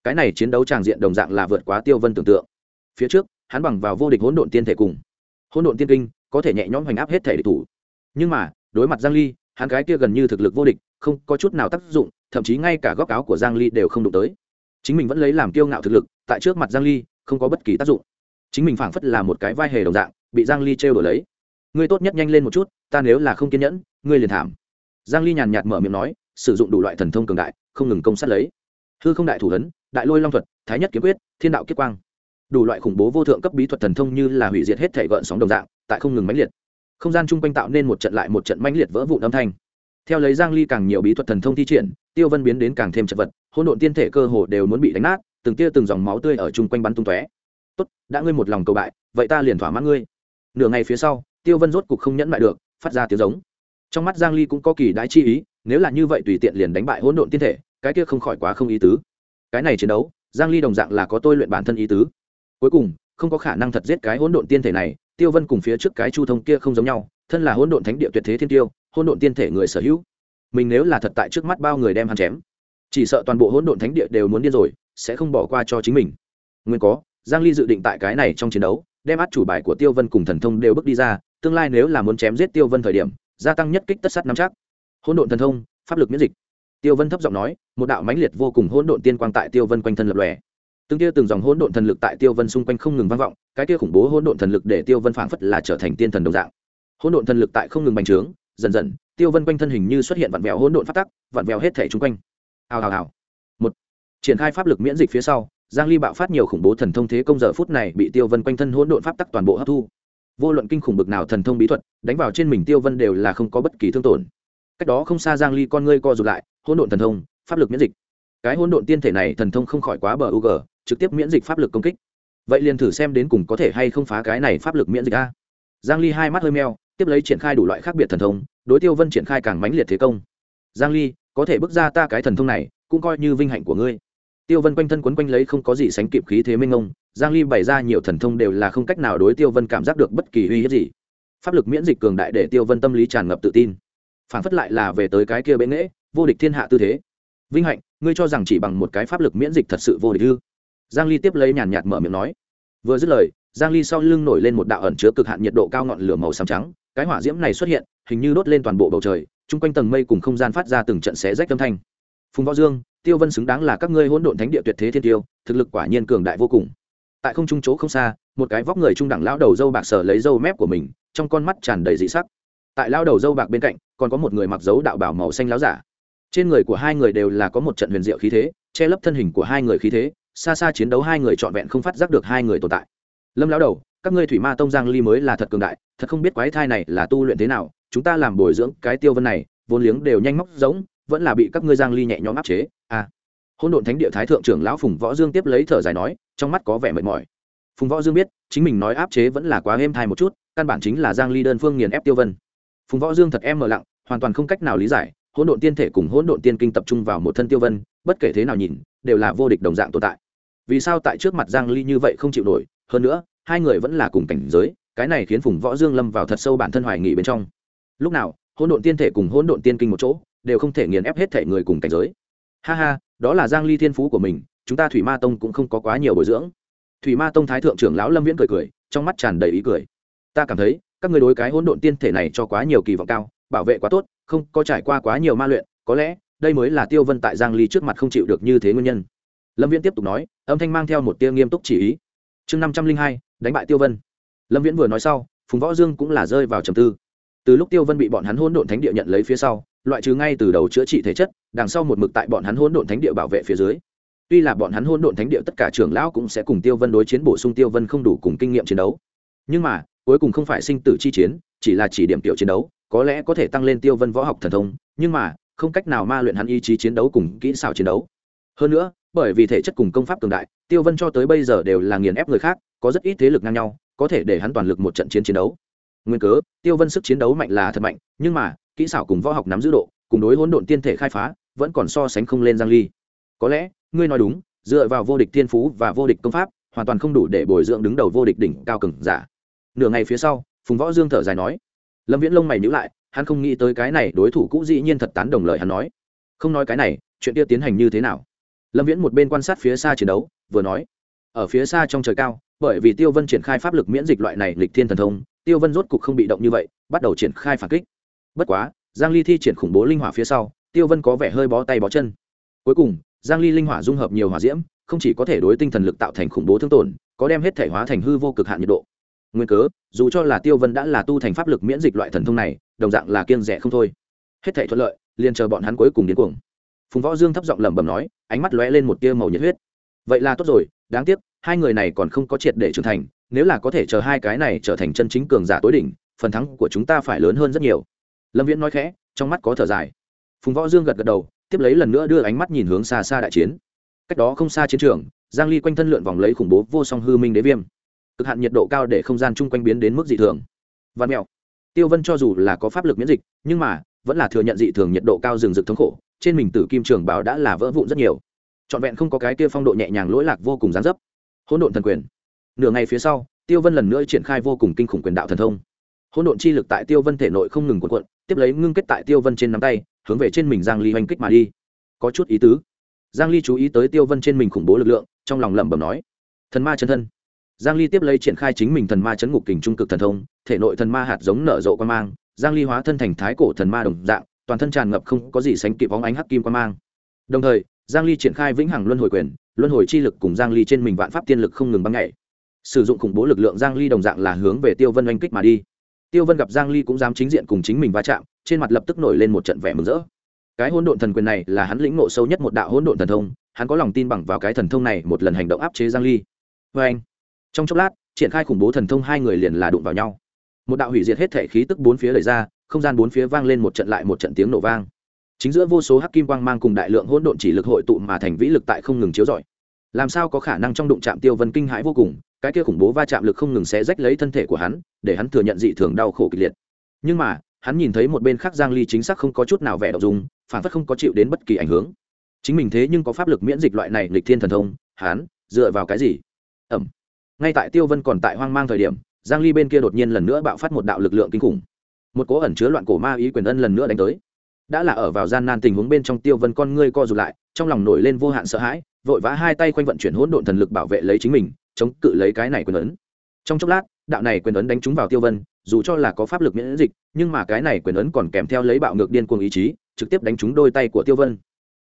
cái này chiến đấu tràng diện đồng dạng là vượt quá tiêu vân tưởng tượng. Phía trước, hắn bằng vào vô địch hỗn độn tiên thể cùng hỗn độn tiên kinh, có thể nhẹ nhõm hoành áp hết thể địch thủ. Nhưng mà, đối mặt giang ly, hắn cái kia gần như thực lực vô địch, không có chút nào tác dụng, thậm chí ngay cả góc áo của giang ly đều không đụng tới. Chính mình vẫn lấy làm kiêu ngạo thực lực, tại trước mặt giang ly, không có bất kỳ tác dụng. Chính mình phảng phất là một cái vai hề đồng dạng, bị giang ly trêu đuổi lấy. Ngươi tốt nhất nhanh lên một chút, ta nếu là không kiên nhẫn, ngươi liền thảm. Giang ly nhàn nhạt mở miệng nói, sử dụng đủ loại thần thông cường đại, không ngừng công sát lấy hư không đại thủ ấn đại lôi long thuật, thái nhất kiếm quyết, thiên đạo kiếp quang. Đủ loại khủng bố vô thượng cấp bí thuật thần thông như là hủy diệt hết thể gợn sóng đồng dạng, tại không ngừng mãnh liệt. Không gian chung quanh tạo nên một trận lại một trận mãnh liệt vỡ vụn âm thanh. Theo lấy giang ly càng nhiều bí thuật thần thông thi triển, tiêu vân biến đến càng thêm chật vật, hỗn độn tiên thể cơ hồ đều muốn bị đánh nát, từng tia từng dòng máu tươi ở chung quanh bắn tung tóe. Tốt, đã ngươi một lòng cầu bại, vậy ta liền thỏa mãn ngươi. Nửa ngày phía sau, tiêu vân rốt cục không nhẫn lại được, phát ra tiếng giống. Trong mắt giang ly cũng có kỳ đái chi ý, nếu là như vậy tùy tiện liền đánh bại hỗn độn tiên thể cái kia không khỏi quá không ý tứ. Cái này chiến đấu, giang ly đồng dạng là có tôi luyện bản thân ý tứ. Cuối cùng, không có khả năng thật giết cái hỗn độn tiên thể này, tiêu vân cùng phía trước cái chu thông kia không giống nhau, thân là hỗn độn thánh địa tuyệt thế thiên tiêu, hỗn độn tiên thể người sở hữu. Mình nếu là thật tại trước mắt bao người đem hắn chém, chỉ sợ toàn bộ hỗn độn thánh địa đều muốn điên rồi, sẽ không bỏ qua cho chính mình. Nguyên có, giang ly dự định tại cái này trong chiến đấu, đem át chủ bài của tiêu vân cùng thần thông đều bước đi ra, tương lai nếu là muốn chém giết tiêu vân thời điểm, gia tăng nhất kích tất sát năm chắc. Hỗn độn thần thông, pháp lực miễn dịch tiêu vân thấp giọng nói, một đạo mãnh liệt vô cùng hỗn độn tiên quang tại tiêu vân quanh thân lập lòe. Từng kia từng dòng hỗn độn thần lực tại tiêu vân xung quanh không ngừng vang vọng, cái kia khủng bố hỗn độn thần lực để tiêu vân phảng phất là trở thành tiên thần đồng dạng. Hỗn độn thần lực tại không ngừng bành trướng, dần dần, tiêu vân quanh thân hình như xuất hiện vặn vẹo hỗn độn phát tắc, vặn vẹo hết thể chung quanh. Hào hào hào. Một, triển khai pháp lực miễn dịch phía sau, giang ly bạo phát nhiều khủng bố thần thông thế công giờ phút này bị tiêu vân quanh thân hỗn độn pháp tắc toàn bộ hấp thu. Vô luận kinh khủng bực nào thần thông bí thuật, đánh vào trên mình tiêu vân đều là không có bất kỳ thương tổn. Cách đó không xa giang ly con ngươi co rụt lại hỗn độn thần thông, pháp lực miễn dịch. Cái hỗn độn tiên thể này thần thông không khỏi quá bờ u trực tiếp miễn dịch pháp lực công kích. Vậy liền thử xem đến cùng có thể hay không phá cái này pháp lực miễn dịch a. Giang ly hai mắt hơi meo, tiếp lấy triển khai đủ loại khác biệt thần thông, đối tiêu vân triển khai càng mãnh liệt thế công. Giang ly, có thể bước ra ta cái thần thông này, cũng coi như vinh hạnh của ngươi. Tiêu vân quanh thân quấn quanh lấy không có gì sánh kịp khí thế minh ông giang ly bày ra nhiều thần thông đều là không cách nào đối tiêu vân cảm giác được bất kỳ uy hiếp gì. Pháp lực miễn dịch cường đại để tiêu vân tâm lý tràn ngập tự tin. Phản phất lại là về tới cái kia bệ nghễ vô địch thiên hạ tư thế. Vinh hạnh, ngươi cho rằng chỉ bằng một cái pháp lực miễn dịch thật sự vô địch ư? Giang ly tiếp lấy nhàn nhạt mở miệng nói. Vừa dứt lời, giang ly sau lưng nổi lên một đạo ẩn chứa cực hạn nhiệt độ cao ngọn lửa màu xám trắng. Cái hỏa diễm này xuất hiện, hình như đốt lên toàn bộ bầu trời. Chung quanh tầng mây cùng không gian phát ra từng trận xé rách âm thanh. Phùng võ dương, tiêu vân xứng đáng là các ngươi hỗn độn thánh địa tuyệt thế thiên tiêu, thực lực quả nhiên cường đại vô cùng. Tại không trung chỗ không xa, một cái vóc người trung đẳng lão đầu dâu bạc sở lấy dâu mép của mình, trong con mắt tràn đầy dị sắc. Tại lão đầu dâu bạc bên cạnh, còn có một người mặc dấu đạo bảo màu xanh láo giả trên người của hai người đều là có một trận huyền diệu khí thế, che lấp thân hình của hai người khí thế, xa xa chiến đấu hai người trọn vẹn không phát giác được hai người tồn tại. Lâm lão đầu, các ngươi thủy ma tông giang ly mới là thật cường đại, thật không biết quái thai này là tu luyện thế nào, chúng ta làm bồi dưỡng cái tiêu vân này, vốn liếng đều nhanh móc giống, vẫn là bị các ngươi giang ly nhẹ nhõm áp chế. À. Hôn độn thánh địa thái thượng trưởng lão phùng võ dương tiếp lấy thở dài nói, trong mắt có vẻ mệt mỏi. Phùng võ dương biết, chính mình nói áp chế vẫn là quá êm thai một chút, căn bản chính là giang ly đơn phương nghiền ép tiêu vân. Phùng võ dương thật em mờ lặng, hoàn toàn không cách nào lý giải hỗn độn tiên thể cùng hỗn độn tiên kinh tập trung vào một thân tiêu vân, bất kể thế nào nhìn, đều là vô địch đồng dạng tồn tại. Vì sao tại trước mặt giang ly như vậy không chịu nổi, hơn nữa, hai người vẫn là cùng cảnh giới, cái này khiến phùng võ dương lâm vào thật sâu bản thân hoài nghị bên trong. Lúc nào, hỗn độn tiên thể cùng hỗn độn tiên kinh một chỗ, đều không thể nghiền ép hết thể người cùng cảnh giới. Ha ha, đó là giang ly thiên phú của mình, chúng ta thủy ma tông cũng không có quá nhiều bồi dưỡng. Thủy ma tông thái thượng trưởng lão lâm viễn cười cười, trong mắt tràn đầy ý cười. Ta cảm thấy, các người đối cái hỗn độn tiên thể này cho quá nhiều kỳ vọng cao, bảo vệ quá tốt không có trải qua quá nhiều ma luyện, có lẽ, đây mới là tiêu vân tại giang ly trước mặt không chịu được như thế nguyên nhân. Lâm viễn tiếp tục nói, âm thanh mang theo một tia nghiêm túc chỉ ý. Chương năm trăm linh hai, đánh bại tiêu vân. Lâm viễn vừa nói sau, phùng võ dương cũng là rơi vào trầm tư. Từ lúc tiêu vân bị bọn hắn hỗn độn thánh địa nhận lấy phía sau, loại trừ ngay từ đầu chữa trị thể chất, đằng sau một mực tại bọn hắn hỗn độn thánh địa bảo vệ phía dưới. Tuy là bọn hắn hỗn độn thánh địa tất cả trưởng lão cũng sẽ cùng tiêu vân đối chiến bổ sung tiêu vân không đủ cùng kinh nghiệm chiến đấu. Nhưng mà, cuối cùng không phải sinh tử chi chiến, chỉ là chỉ điểm tiểu chiến đấu có lẽ có thể tăng lên tiêu vân võ học thần thông, nhưng mà, không cách nào ma luyện hắn ý chí chiến đấu cùng kỹ xảo chiến đấu. Hơn nữa, bởi vì thể chất cùng công pháp cường đại, tiêu vân cho tới bây giờ đều là nghiền ép người khác, có rất ít thế lực ngang nhau, có thể để hắn toàn lực một trận chiến chiến đấu. Nguyên cớ, tiêu vân sức chiến đấu mạnh là thật mạnh, nhưng mà, kỹ xảo cùng võ học nắm giữ độ, cùng đối hỗn độn tiên thể khai phá, vẫn còn so sánh không lên giang ly. Có lẽ, ngươi nói đúng, dựa vào vô địch thiên phú và vô địch công pháp, hoàn toàn không đủ để bồi dưỡng đứng đầu vô địch đỉnh cao cường giả. Nửa ngày phía sau, phùng võ dương thở dài nói lâm viễn lông mày nhíu lại, hắn không nghĩ tới cái này đối thủ cũ dĩ nhiên thật tán đồng lời hắn nói. Không nói cái này, chuyện kia tiến hành như thế nào? Lâm viễn một bên quan sát phía xa chiến đấu, vừa nói, ở phía xa trong trời cao, bởi vì tiêu vân triển khai pháp lực miễn dịch loại này lịch thiên thần thông, tiêu vân rốt cục không bị động như vậy, bắt đầu triển khai phản kích. Bất quá, giang ly thi triển khủng bố linh hỏa phía sau, tiêu vân có vẻ hơi bó tay bó chân. Cuối cùng, giang ly linh hỏa dung hợp nhiều hỏa diễm, không chỉ có thể đối tinh thần lực tạo thành khủng bố thương tổn, có đem hết thể hóa thành hư vô cực hạn nhiệt độ nguyên cớ, dù cho là tiêu vân đã là tu thành pháp lực miễn dịch loại thần thông này, đồng dạng là kiêng rẻ không thôi. Hết thể thuận lợi, liền chờ bọn hắn cuối cùng đến cuồng. Phùng võ dương thấp giọng lẩm bẩm nói, ánh mắt lóe lên một tia màu nhiệt huyết. Vậy là tốt rồi, đáng tiếc, hai người này còn không có triệt để trưởng thành, nếu là có thể chờ hai cái này trở thành chân chính cường giả tối đỉnh, phần thắng của chúng ta phải lớn hơn rất nhiều. Lâm viễn nói khẽ, trong mắt có thở dài. Phùng võ dương gật gật đầu, tiếp lấy lần nữa đưa ánh mắt nhìn hướng xa xa đại chiến. Cách đó không xa chiến trường, giang ly quanh thân lượn vòng lấy khủng bố vô song hư minh đế viêm cực hạn nhiệt độ cao để không gian chung quanh biến đến mức dị thường. Văn mèo tiêu vân cho dù là có pháp lực miễn dịch, nhưng mà, vẫn là thừa nhận dị thường nhiệt độ cao rừng rực thống khổ, trên mình tử kim trường bảo đã là vỡ vụn rất nhiều. Trọn vẹn không có cái kia phong độ nhẹ nhàng lỗi lạc vô cùng gián dấp. Hỗn độn thần quyền. Nửa ngày phía sau, tiêu vân lần nữa triển khai vô cùng kinh khủng quyền đạo thần thông. Hỗn độn chi lực tại tiêu vân thể nội không ngừng cuộn cuộn, tiếp lấy ngưng kết tại tiêu vân trên nắm tay, hướng về trên mình giang ly oanh kích mà đi. Có chút ý tứ. Giang ly chú ý tới tiêu vân trên mình khủng bố lực lượng, trong lòng lẩm bẩm nói, thần ma chân thân giang ly tiếp lấy triển khai chính mình thần ma chấn ngục kình trung cực thần thông, thể nội thần ma hạt giống nở rộ quan mang, giang ly hóa thân thành thái cổ thần ma đồng dạng, toàn thân tràn ngập không có gì sánh kịp bóng ánh hắc kim quan mang. Đồng thời, giang ly triển khai vĩnh hằng luân hồi quyền, luân hồi chi lực cùng giang ly trên mình vạn pháp tiên lực không ngừng băng nhảy. Sử dụng khủng bố lực lượng giang ly đồng dạng là hướng về tiêu vân oanh kích mà đi. Tiêu vân gặp giang ly cũng dám chính diện cùng chính mình va chạm, trên mặt lập tức nổi lên một trận vẻ mừng rỡ. Cái hỗn độn thần quyền này là hắn lĩnh ngộ sâu nhất một đạo hỗn độn thần thông, hắn có lòng tin bằng vào cái thần thông này một lần hành động áp chế giang ly. Với anh trong chốc lát, triển khai khủng bố thần thông hai người liền là đụng vào nhau. Một đạo hủy diệt hết thể khí tức bốn phía lời ra, không gian bốn phía vang lên một trận lại một trận tiếng nổ vang. Chính giữa vô số hắc kim quang mang cùng đại lượng hỗn độn chỉ lực hội tụ mà thành vĩ lực tại không ngừng chiếu rọi. Làm sao có khả năng trong đụng chạm tiêu vân kinh hãi vô cùng, cái kia khủng bố va chạm lực không ngừng xé rách lấy thân thể của hắn, để hắn thừa nhận dị thường đau khổ kịch liệt. Nhưng mà, hắn nhìn thấy một bên khác giang ly chính xác không có chút nào vẻ động dung, phản phất không có chịu đến bất kỳ ảnh hưởng. Chính mình thế nhưng có pháp lực miễn dịch loại này lịch thiên thần thông, hắn, dựa vào cái gì? Ẩm ngay tại tiêu vân còn tại hoang mang thời điểm, giang ly bên kia đột nhiên lần nữa bạo phát một đạo lực lượng kinh khủng. Một cố ẩn chứa loạn cổ ma ý quyền ân lần nữa đánh tới. Đã là ở vào gian nan tình huống bên trong tiêu vân con ngươi co rụt lại, trong lòng nổi lên vô hạn sợ hãi, vội vã hai tay quanh vận chuyển hỗn độn thần lực bảo vệ lấy chính mình, chống cự lấy cái này quyền ấn. Trong chốc lát, đạo này quyền ấn đánh trúng vào tiêu vân, dù cho là có pháp lực miễn dịch, nhưng mà cái này quyền ấn còn kèm theo lấy bạo ngược điên cuồng ý chí, trực tiếp đánh trúng đôi tay của tiêu vân.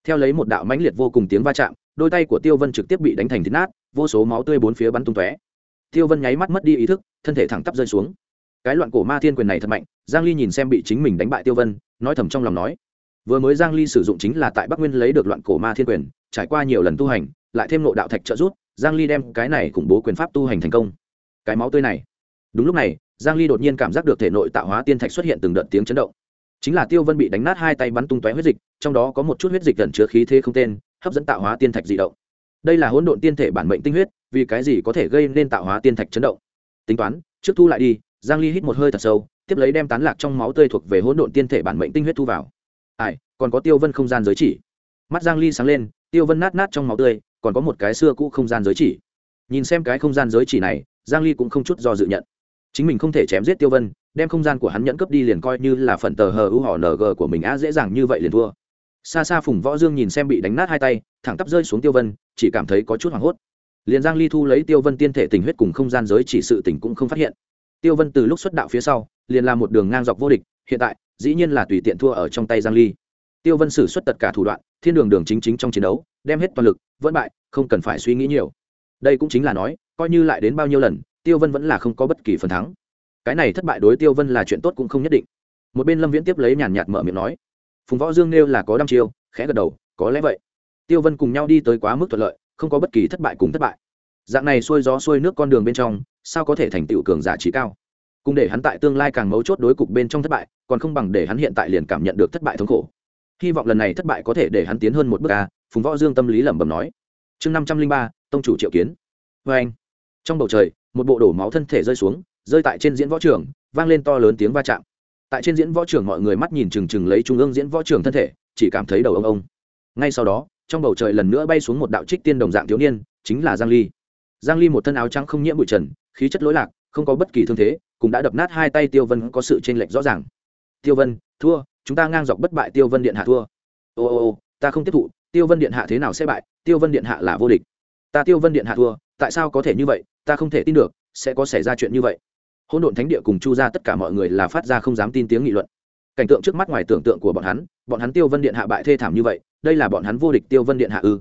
Theo lấy một đạo mãnh liệt vô cùng tiếng va chạm, đôi tay của tiêu vân trực tiếp bị đánh thành thịt nát, vô số máu tươi bốn phía bắn tung tóe tiêu vân nháy mắt mất đi ý thức, thân thể thẳng tắp rơi xuống. Cái loạn cổ ma thiên quyền này thật mạnh, giang ly nhìn xem bị chính mình đánh bại tiêu vân, nói thầm trong lòng nói, vừa mới giang ly sử dụng chính là tại bắc nguyên lấy được loạn cổ ma thiên quyền, trải qua nhiều lần tu hành, lại thêm nộ đạo thạch trợ giúp, giang ly đem cái này khủng bố quyền pháp tu hành thành công. Cái máu tươi này. Đúng lúc này, giang ly đột nhiên cảm giác được thể nội tạo hóa tiên thạch xuất hiện từng đợt tiếng chấn động. Chính là tiêu vân bị đánh nát hai tay bắn tung tóe huyết dịch, trong đó có một chút huyết dịch gần chứa khí thế không tên, hấp dẫn tạo hóa tiên thạch dị động. Đây là hỗn độn tiên thể bản mệnh tinh huyết vì cái gì có thể gây nên tạo hóa tiên thạch chấn động? Tính toán, trước thu lại đi, giang ly hít một hơi thật sâu, tiếp lấy đem tán lạc trong máu tươi thuộc về hỗn độn tiên thể bản mệnh tinh huyết thu vào. Ai, còn có tiêu vân không gian giới chỉ. Mắt giang ly sáng lên, tiêu vân nát nát trong máu tươi, còn có một cái xưa cũ không gian giới chỉ. Nhìn xem cái không gian giới chỉ này, giang ly cũng không chút do dự nhận. Chính mình không thể chém giết tiêu vân, đem không gian của hắn nhẫn cấp đi liền coi như là phần tờ hờ ưu họ ng của mình á dễ dàng như vậy liền thua. Xa xa phùng võ dương nhìn xem bị đánh nát hai tay, thẳng tắp rơi xuống tiêu vân, chỉ cảm thấy có chút hoảng hốt liền giang ly thu lấy tiêu vân tiên thể tình huyết cùng không gian giới chỉ sự tình cũng không phát hiện. Tiêu vân từ lúc xuất đạo phía sau, liền là một đường ngang dọc vô địch, hiện tại, dĩ nhiên là tùy tiện thua ở trong tay giang ly. Tiêu vân sử xuất tất cả thủ đoạn, thiên đường đường chính chính trong chiến đấu, đem hết toàn lực, vẫn bại, không cần phải suy nghĩ nhiều. Đây cũng chính là nói, coi như lại đến bao nhiêu lần, tiêu vân vẫn là không có bất kỳ phần thắng. Cái này thất bại đối tiêu vân là chuyện tốt cũng không nhất định. Một bên lâm viễn tiếp lấy nhàn nhạt mở miệng nói, phùng võ dương nêu là có đăm chiêu, khẽ gật đầu, có lẽ vậy. Tiêu vân cùng nhau đi tới quá mức thuận lợi không có bất kỳ thất bại cùng thất bại. Dạng này xuôi gió xuôi nước con đường bên trong, sao có thể thành tựu cường giả trí cao? Cùng để hắn tại tương lai càng mấu chốt đối cục bên trong thất bại, còn không bằng để hắn hiện tại liền cảm nhận được thất bại thống khổ. Hy vọng lần này thất bại có thể để hắn tiến hơn một bước ca phùng võ dương tâm lý lẩm bẩm nói. Chương năm trăm linh ba, tông chủ triệu kiến. Vê anh, trong bầu trời, một bộ đổ máu thân thể rơi xuống, rơi tại trên diễn võ trường, vang lên to lớn tiếng va chạm. Tại trên diễn võ trường mọi người mắt nhìn chừng chừng lấy trung ương diễn võ trường thân thể, chỉ cảm thấy đầu ông ông. Ngay sau đó trong bầu trời lần nữa bay xuống một đạo trích tiên đồng dạng thiếu niên, chính là giang ly. Giang ly một thân áo trắng không nhiễm bụi trần, khí chất lối lạc, không có bất kỳ thương thế, cũng đã đập nát hai tay tiêu vân có sự chênh lệch rõ ràng. Tiêu vân, thua, chúng ta ngang dọc bất bại tiêu vân điện hạ thua. Ô ô ô, ta không tiếp thụ, tiêu vân điện hạ thế nào sẽ bại, tiêu vân điện hạ là vô địch. Ta tiêu vân điện hạ thua, tại sao có thể như vậy, ta không thể tin được, sẽ có xảy ra chuyện như vậy. Hỗn độn thánh địa cùng chu ra tất cả mọi người là phát ra không dám tin tiếng nghị luận cảnh tượng trước mắt ngoài tưởng tượng của bọn hắn bọn hắn tiêu vân điện hạ bại thê thảm như vậy, đây là bọn hắn vô địch tiêu vân điện hạ ư?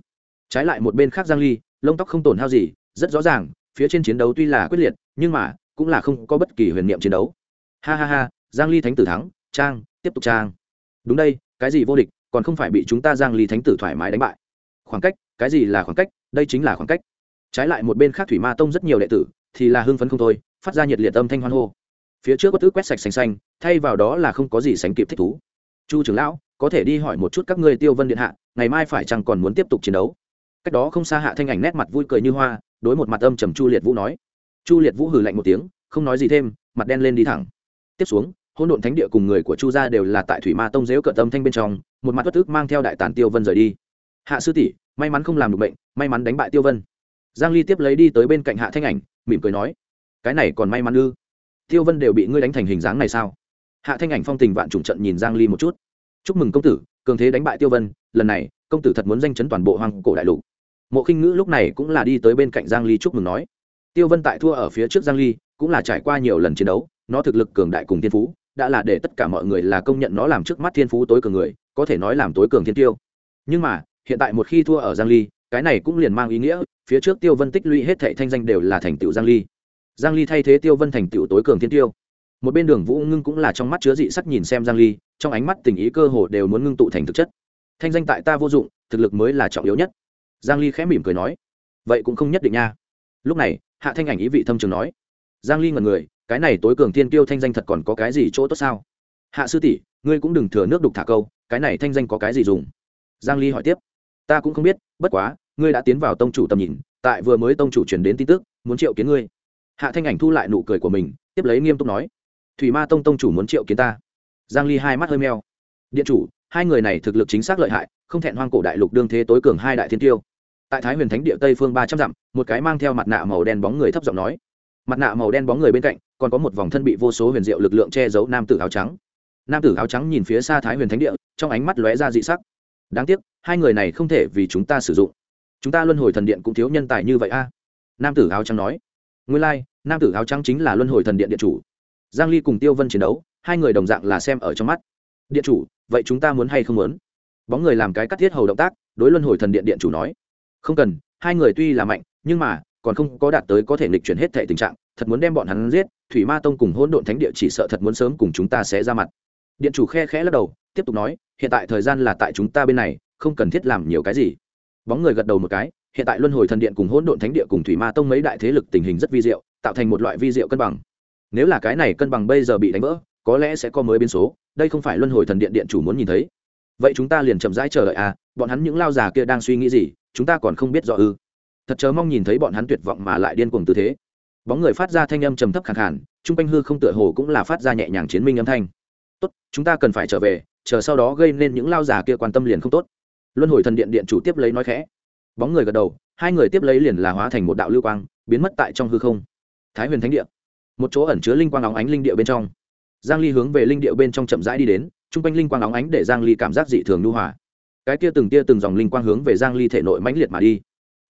Trái lại một bên khác giang ly, lông tóc không tổn hao gì, rất rõ ràng, phía trên chiến đấu tuy là quyết liệt, nhưng mà cũng là không có bất kỳ huyền niệm chiến đấu. Ha ha ha, giang ly thánh tử thắng, trang, tiếp tục trang. Đúng đây, cái gì vô địch, còn không phải bị chúng ta giang ly thánh tử thoải mái đánh bại. Khoảng cách, cái gì là khoảng cách, đây chính là khoảng cách. Trái lại một bên khác thủy ma tông rất nhiều đệ tử, thì là hưng phấn không thôi, phát ra nhiệt liệt âm thanh hoan hô phía trước có thứ quét sạch xanh xanh, thay vào đó là không có gì sánh kịp thích thú. Chu trưởng lão, có thể đi hỏi một chút các ngươi tiêu vân điện hạ, ngày mai phải chăng còn muốn tiếp tục chiến đấu? Cách đó không xa hạ thanh ảnh nét mặt vui cười như hoa, đối một mặt âm trầm chu liệt vũ nói. Chu liệt vũ hừ lạnh một tiếng, không nói gì thêm, mặt đen lên đi thẳng. Tiếp xuống hôn độn thánh địa cùng người của chu gia đều là tại thủy ma tông dếu cợt tâm thanh bên trong, một mặt bất ức mang theo đại tản tiêu vân rời đi. Hạ sư tỷ, may mắn không làm được bệnh, may mắn đánh bại tiêu vân. Giang ly tiếp lấy đi tới bên cạnh hạ thanh ảnh, mỉm cười nói. Cái này còn may mắn ư? Tiêu vân đều bị ngươi đánh thành hình dáng này sao? Hạ thanh ảnh phong tình vạn trùng trận nhìn giang ly một chút. Chúc mừng công tử, cường thế đánh bại tiêu vân, lần này, công tử thật muốn danh chấn toàn bộ hoàng cổ đại lục. Mộ khinh ngữ lúc này cũng là đi tới bên cạnh giang ly chúc mừng nói. Tiêu vân tại thua ở phía trước giang ly, cũng là trải qua nhiều lần chiến đấu, nó thực lực cường đại cùng thiên phú, đã là để tất cả mọi người là công nhận nó làm trước mắt thiên phú tối cường người, có thể nói làm tối cường thiên tiêu. Nhưng mà, hiện tại một khi thua ở giang ly, cái này cũng liền mang ý nghĩa, phía trước tiêu vân tích lũy hết thệ thanh danh đều là thành tựu giang ly giang ly thay thế tiêu vân thành tựu tối cường thiên tiêu. Một bên đường vũ ngưng cũng là trong mắt chứa dị sắc nhìn xem giang ly, trong ánh mắt tình ý cơ hồ đều muốn ngưng tụ thành thực chất. Thanh danh tại ta vô dụng, thực lực mới là trọng yếu nhất. Giang ly khẽ mỉm cười nói, vậy cũng không nhất định nha. Lúc này, hạ thanh ảnh ý vị thâm trường nói, giang ly ngẩn người, cái này tối cường thiên tiêu thanh danh thật còn có cái gì chỗ tốt sao? Hạ sư tỷ, ngươi cũng đừng thừa nước đục thả câu, cái này thanh danh có cái gì dùng? Giang ly hỏi tiếp, ta cũng không biết, bất quá, ngươi đã tiến vào tông chủ tầm nhìn, tại vừa mới tông chủ truyền đến tin tức, muốn triệu kiến ngươi hạ thanh ảnh thu lại nụ cười của mình, tiếp lấy nghiêm túc nói, thủy ma tông tông chủ muốn triệu kiến ta. Giang ly hai mắt hơi meo. Điện chủ, hai người này thực lực chính xác lợi hại, không thẹn hoang cổ đại lục đương thế tối cường hai đại thiên tiêu. Tại thái huyền thánh địa tây phương ba trăm dặm, một cái mang theo mặt nạ màu đen bóng người thấp giọng nói. Mặt nạ màu đen bóng người bên cạnh, còn có một vòng thân bị vô số huyền diệu lực lượng che giấu nam tử áo trắng. Nam tử áo trắng nhìn phía xa thái huyền thánh địa, trong ánh mắt lóe ra dị sắc. Đáng tiếc, hai người này không thể vì chúng ta sử dụng. Chúng ta luân hồi thần điện cũng thiếu nhân tài như vậy a. Nam tử áo trắng nói nguyên lai、like, nam tử áo trắng chính là luân hồi thần điện điện chủ. Giang ly cùng tiêu vân chiến đấu hai người đồng dạng là xem ở trong mắt. Điện chủ vậy chúng ta muốn hay không muốn? Bóng người làm cái cắt thiết hầu động tác đối luân hồi thần điện điện chủ nói. Không cần hai người tuy là mạnh nhưng mà còn không có đạt tới có thể nghịch chuyển hết thể tình trạng thật muốn đem bọn hắn giết thủy ma tông cùng hỗn độn thánh địa chỉ sợ thật muốn sớm cùng chúng ta sẽ ra mặt. Điện chủ khe khẽ lắc đầu tiếp tục nói hiện tại thời gian là tại chúng ta bên này không cần thiết làm nhiều cái gì. Bóng người gật đầu một cái hiện tại luân hồi thần điện cùng hỗn độn thánh địa cùng thủy ma tông mấy đại thế lực tình hình rất vi diệu, tạo thành một loại vi diệu cân bằng. Nếu là cái này cân bằng bây giờ bị đánh vỡ, có lẽ sẽ có mới biến số, đây không phải luân hồi thần điện điện chủ muốn nhìn thấy. Vậy chúng ta liền chậm rãi chờ đợi à bọn hắn những lao già kia đang suy nghĩ gì, chúng ta còn không biết rõ ư. Thật chớ mong nhìn thấy bọn hắn tuyệt vọng mà lại điên cuồng tư thế. Bóng người phát ra thanh âm trầm thấp khẳng khản chung quanh hư không tựa hồ cũng là phát ra nhẹ nhàng chiến minh âm thanh. Tốt, chúng ta cần phải trở về, chờ sau đó gây nên những lao già kia quan tâm liền không tốt. Luân hồi thần điện điện chủ tiếp lấy nói khẽ bóng người gật đầu, hai người tiếp lấy liền là hóa thành một đạo lưu quang, biến mất tại trong hư không. Thái huyền thánh địa. Một chỗ ẩn chứa linh quang óng ánh linh địa bên trong. Giang ly hướng về linh địa bên trong chậm rãi đi đến, trung quanh linh quang óng ánh để giang ly cảm giác dị thường nhu hòa. Cái kia từng tia từng dòng linh quang hướng về giang ly thể nội mãnh liệt mà đi.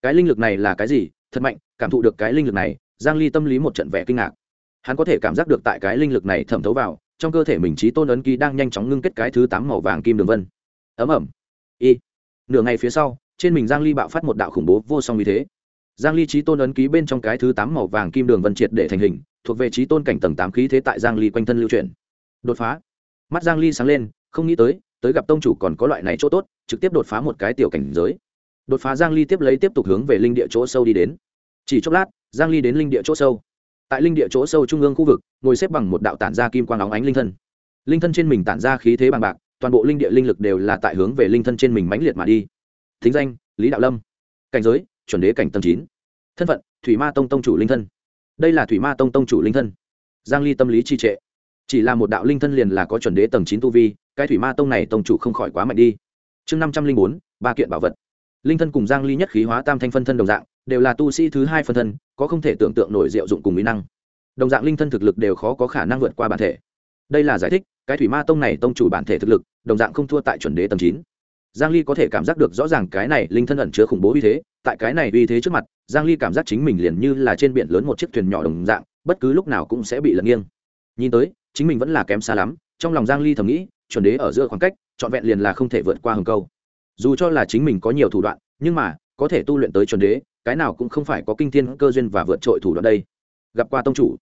Cái linh lực này là cái gì? Thật mạnh, cảm thụ được cái linh lực này, giang ly tâm lý một trận vẻ kinh ngạc. Hắn có thể cảm giác được tại cái linh lực này thẩm thấu vào, trong cơ thể mình trí tôn ấn ký đang nhanh chóng ngưng kết cái thứ tám màu vàng kim đường vân. Ấm ẩm. Y. Nửa ngày phía sau trên mình giang ly bạo phát một đạo khủng bố vô song như thế. Giang ly trí tôn ấn ký bên trong cái thứ tám màu vàng kim đường vân triệt để thành hình, thuộc về trí tôn cảnh tầng tám khí thế tại giang ly quanh thân lưu chuyển. Đột phá. Mắt giang ly sáng lên, không nghĩ tới tới gặp tông chủ còn có loại này chỗ tốt, trực tiếp đột phá một cái tiểu cảnh giới. Đột phá giang ly tiếp lấy tiếp tục hướng về linh địa chỗ sâu đi đến. Chỉ chốc lát, giang ly đến linh địa chỗ sâu. Tại linh địa chỗ sâu trung ương khu vực, ngồi xếp bằng một đạo tản ra kim quang óng ánh linh thân. Linh thân trên mình tản ra khí thế bằng bạc, toàn bộ linh địa linh lực đều là tại hướng về linh thân trên mình mãnh liệt mà đi thính danh, lý đạo lâm. Cảnh giới, chuẩn đế cảnh tầng chín. Thân phận, thủy ma tông tông chủ linh thân. Đây là thủy ma tông tông chủ linh thân. Giang ly tâm lý trì trệ. Chỉ là một đạo linh thân liền là có chuẩn đế tầng chín tu vi, cái thủy ma tông này tông chủ không khỏi quá mạnh đi. Chương năm trăm linh bốn, ba kiện bảo vật. Linh thân cùng giang ly nhất khí hóa tam thanh phân thân đồng dạng, đều là tu sĩ thứ hai phân thân, có không thể tưởng tượng nổi diệu dụng cùng mỹ năng. Đồng dạng linh thân thực lực đều khó có khả năng vượt qua bản thể. Đây là giải thích, cái thủy ma tông này tông chủ bản thể thực lực, đồng dạng không thua tại chuẩn đế tầng chín giang ly có thể cảm giác được rõ ràng cái này linh thân ẩn chứa khủng bố uy thế, tại cái này uy thế trước mặt, giang ly cảm giác chính mình liền như là trên biển lớn một chiếc thuyền nhỏ đồng dạng, bất cứ lúc nào cũng sẽ bị lật nghiêng. Nhìn tới, chính mình vẫn là kém xa lắm, trong lòng giang ly thầm nghĩ, chuẩn đế ở giữa khoảng cách, trọn vẹn liền là không thể vượt qua hừng câu. Dù cho là chính mình có nhiều thủ đoạn, nhưng mà, có thể tu luyện tới chuẩn đế, cái nào cũng không phải có kinh thiên cơ duyên và vượt trội thủ đoạn đây. Gặp qua tông chủ.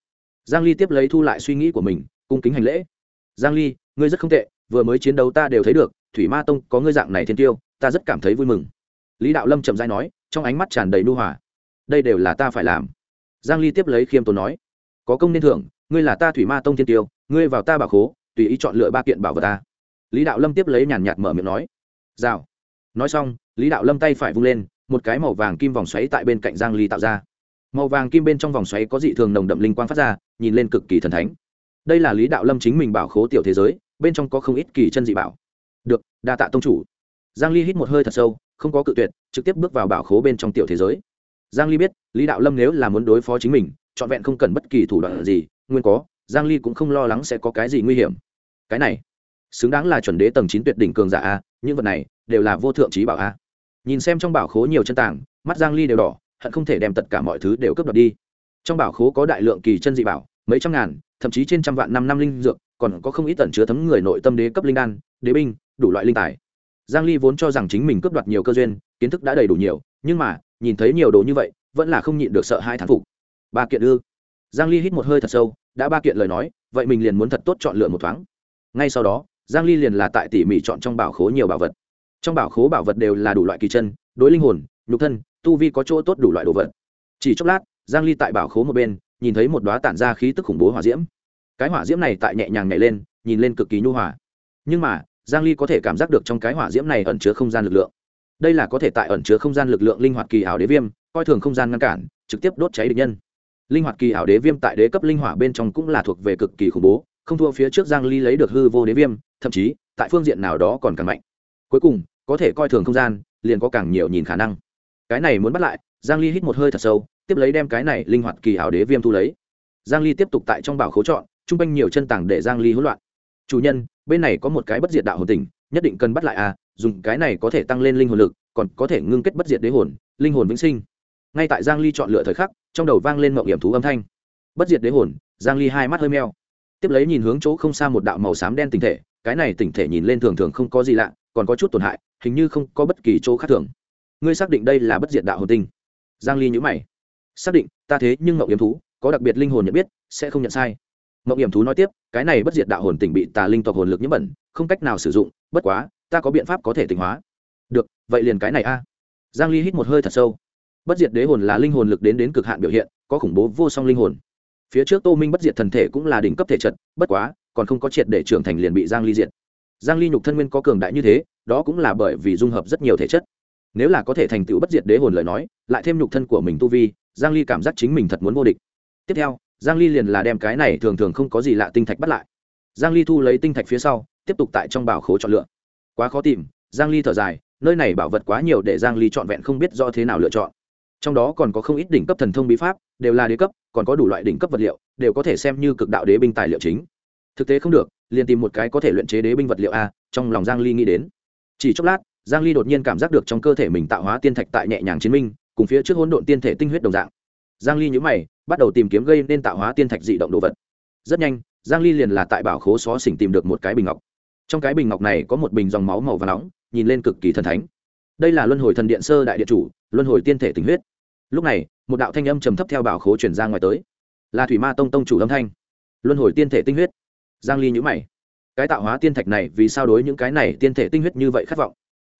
Giang ly tiếp lấy thu lại suy nghĩ của mình, cung kính hành lễ. Giang ly, ngươi rất không tệ vừa mới chiến đấu ta đều thấy được, thủy ma tông, có ngươi dạng này thiên tiêu, ta rất cảm thấy vui mừng. Lý đạo lâm chậm rãi nói, trong ánh mắt tràn đầy nu hòa. Đây đều là ta phải làm. Giang ly tiếp lấy khiêm tốn nói, có công nên thưởng, ngươi là ta thủy ma tông thiên tiêu, ngươi vào ta bảo khố, tùy ý chọn lựa ba kiện bảo vật ta. Lý đạo lâm tiếp lấy nhàn nhạt mở miệng nói, rào. Nói xong, lý đạo lâm tay phải vung lên, một cái màu vàng kim vòng xoáy tại bên cạnh giang ly tạo ra. Màu vàng kim bên trong vòng xoáy có dị thường nồng đậm linh quang phát ra, nhìn lên cực kỳ thần thánh. Đây là lý đạo lâm chính mình bảo khố tiểu thế giới bên trong có không ít kỳ chân dị bảo. Được, đa tạ tông chủ. Giang ly hít một hơi thật sâu, không có cự tuyệt, trực tiếp bước vào bảo khố bên trong tiểu thế giới. Giang ly biết, lý đạo lâm nếu là muốn đối phó chính mình, trọn vẹn không cần bất kỳ thủ đoạn gì, nguyên có, giang ly cũng không lo lắng sẽ có cái gì nguy hiểm. Cái này, xứng đáng là chuẩn đế tầng 9 tuyệt đỉnh cường giả a, những vật này đều là vô thượng trí bảo a. Nhìn xem trong bảo khố nhiều chân tảng mắt giang ly đều đỏ, hận không thể đem tất cả mọi thứ đều cướp đoạt đi. Trong bảo khố có đại lượng kỳ chân dị bảo, mấy trăm ngàn, thậm chí trên trăm vạn năm năm linh dược còn có không ít tẩn chứa thấm người nội tâm đế cấp linh đan, đế binh, đủ loại linh tài. Giang ly vốn cho rằng chính mình cướp đoạt nhiều cơ duyên, kiến thức đã đầy đủ nhiều, nhưng mà, nhìn thấy nhiều đồ như vậy, vẫn là không nhịn được sợ hai thán phục. Ba kiện ư? Giang ly hít một hơi thật sâu, đã ba kiện lời nói, vậy mình liền muốn thật tốt chọn lựa một thoáng. Ngay sau đó, giang ly liền là tại tỉ mỉ chọn trong bảo khố nhiều bảo vật. Trong bảo khố bảo vật đều là đủ loại kỳ chân, đối linh hồn, nhục thân, tu vi có chỗ tốt đủ loại đồ vật. Chỉ chốc lát, giang ly tại bảo khố một bên, nhìn thấy một đóa tản ra khí tức khủng bố hỏa diễm cái hỏa diễm này tại nhẹ nhàng nhảy lên, nhìn lên cực kỳ nhu hòa. Nhưng mà, giang ly có thể cảm giác được trong cái hỏa diễm này ẩn chứa không gian lực lượng. Đây là có thể tại ẩn chứa không gian lực lượng linh hoạt kỳ ảo đế viêm, coi thường không gian ngăn cản, trực tiếp đốt cháy địch nhân. Linh hoạt kỳ ảo đế viêm tại đế cấp linh hỏa bên trong cũng là thuộc về cực kỳ khủng bố, không thua phía trước giang ly lấy được hư vô đế viêm, thậm chí, tại phương diện nào đó còn càng mạnh. Cuối cùng, có thể coi thường không gian, liền có càng nhiều nhìn khả năng. Cái này muốn bắt lại, giang ly hít một hơi thật sâu, tiếp lấy đem cái này linh hoạt kỳ ảo đế viêm thu lấy. Giang ly tiếp tục tại trong bảo khố chọn trung quanh nhiều chân tảng để giang ly hỗn loạn. Chủ nhân, bên này có một cái bất diệt đạo hồn tỉnh, nhất định cần bắt lại à dùng cái này có thể tăng lên linh hồn lực, còn có thể ngưng kết bất diệt đế hồn, linh hồn vĩnh sinh. Ngay tại giang ly chọn lựa thời khắc, trong đầu vang lên mộng hiểm thú âm thanh. Bất diệt đế hồn, giang ly hai mắt hơi meo. Tiếp lấy nhìn hướng chỗ không xa một đạo màu xám đen tinh thể, cái này tinh thể nhìn lên thường thường không có gì lạ, còn có chút tổn hại, hình như không có bất kỳ chỗ khác thường. Ngươi xác định đây là bất diệt đạo hồn tinh? Giang ly nhíu mày. Xác định, ta thế nhưng mộng hiểm thú, có đặc biệt linh hồn nhận biết, sẽ không nhận sai mộng hiểm thú nói tiếp, cái này bất diệt đạo hồn tỉnh bị tà linh tộc hồn lực nhiễm bẩn, không cách nào sử dụng, bất quá, ta có biện pháp có thể tỉnh hóa. Được, vậy liền cái này a. Giang ly hít một hơi thật sâu. Bất diệt đế hồn là linh hồn lực đến đến cực hạn biểu hiện, có khủng bố vô song linh hồn. Phía trước tô minh bất diệt thần thể cũng là đỉnh cấp thể trận bất quá, còn không có triệt để trưởng thành liền bị giang ly diệt. Giang ly nhục thân nguyên có cường đại như thế, đó cũng là bởi vì dung hợp rất nhiều thể chất. Nếu là có thể thành tựu bất diệt đế hồn lời nói, lại thêm nhục thân của mình tu vi, giang ly cảm giác chính mình thật muốn vô địch. Tiếp theo giang ly liền là đem cái này thường thường không có gì lạ tinh thạch bắt lại. Giang ly thu lấy tinh thạch phía sau, tiếp tục tại trong bảo khố chọn lựa. Quá khó tìm, giang ly thở dài, nơi này bảo vật quá nhiều để giang ly chọn vẹn không biết do thế nào lựa chọn. Trong đó còn có không ít đỉnh cấp thần thông bí pháp, đều là đế cấp, còn có đủ loại đỉnh cấp vật liệu, đều có thể xem như cực đạo đế binh tài liệu chính. Thực tế không được, liền tìm một cái có thể luyện chế đế binh vật liệu a, trong lòng giang ly nghĩ đến. Chỉ chốc lát, giang ly đột nhiên cảm giác được trong cơ thể mình tạo hóa tiên thạch tại nhẹ nhàng chiến minh, cùng phía trước hỗn độn tiên thể tinh huyết đồng dạng giang ly nhíu mày, bắt đầu tìm kiếm gây nên tạo hóa tiên thạch dị động đồ vật. Rất nhanh, giang ly liền là tại bảo khố xó xỉnh tìm được một cái bình ngọc. Trong cái bình ngọc này có một bình dòng máu màu vàng nóng, nhìn lên cực kỳ thần thánh. Đây là luân hồi thần điện sơ đại điện chủ, luân hồi tiên thể tình huyết. Lúc này, một đạo thanh âm trầm thấp theo bảo khố chuyển ra ngoài tới. Là thủy ma tông tông chủ âm thanh. Luân hồi tiên thể tinh huyết. Giang ly nhíu mày. Cái tạo hóa tiên thạch này vì sao đối những cái này tiên thể tinh huyết như vậy khát vọng?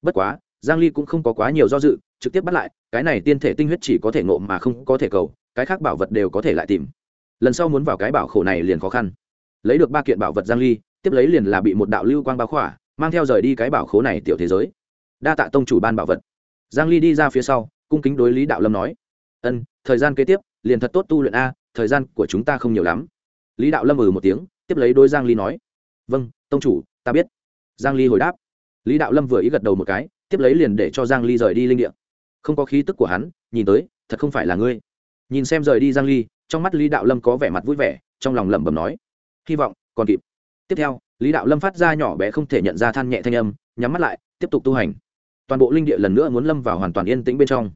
Bất quá giang ly cũng không có quá nhiều do dự, trực tiếp bắt lại, cái này tiên thể tinh huyết chỉ có thể ngộ mà không có thể cầu, cái khác bảo vật đều có thể lại tìm. Lần sau muốn vào cái bảo khổ này liền khó khăn. Lấy được ba kiện bảo vật giang ly, tiếp lấy liền là bị một đạo lưu quang bao khỏa, mang theo rời đi cái bảo khố này tiểu thế giới. Đa tạ tông chủ ban bảo vật. Giang ly đi ra phía sau, cung kính đối lý đạo lâm nói, ân, thời gian kế tiếp, liền thật tốt tu luyện a, thời gian của chúng ta không nhiều lắm. Lý đạo lâm ừ một tiếng, tiếp lấy đôi giang ly nói vâng tông chủ, ta biết. Giang ly hồi đáp. Lý đạo lâm vừa ý gật đầu một cái tiếp lấy liền để cho giang ly rời đi linh địa. Không có khí tức của hắn, nhìn tới, thật không phải là ngươi. Nhìn xem rời đi giang ly, trong mắt lý đạo lâm có vẻ mặt vui vẻ, trong lòng lẩm bẩm nói, hy vọng, còn kịp. Tiếp theo, lý đạo lâm phát ra nhỏ bé không thể nhận ra than nhẹ thanh âm, nhắm mắt lại, tiếp tục tu hành. Toàn bộ linh địa lần nữa muốn lâm vào hoàn toàn yên tĩnh bên trong.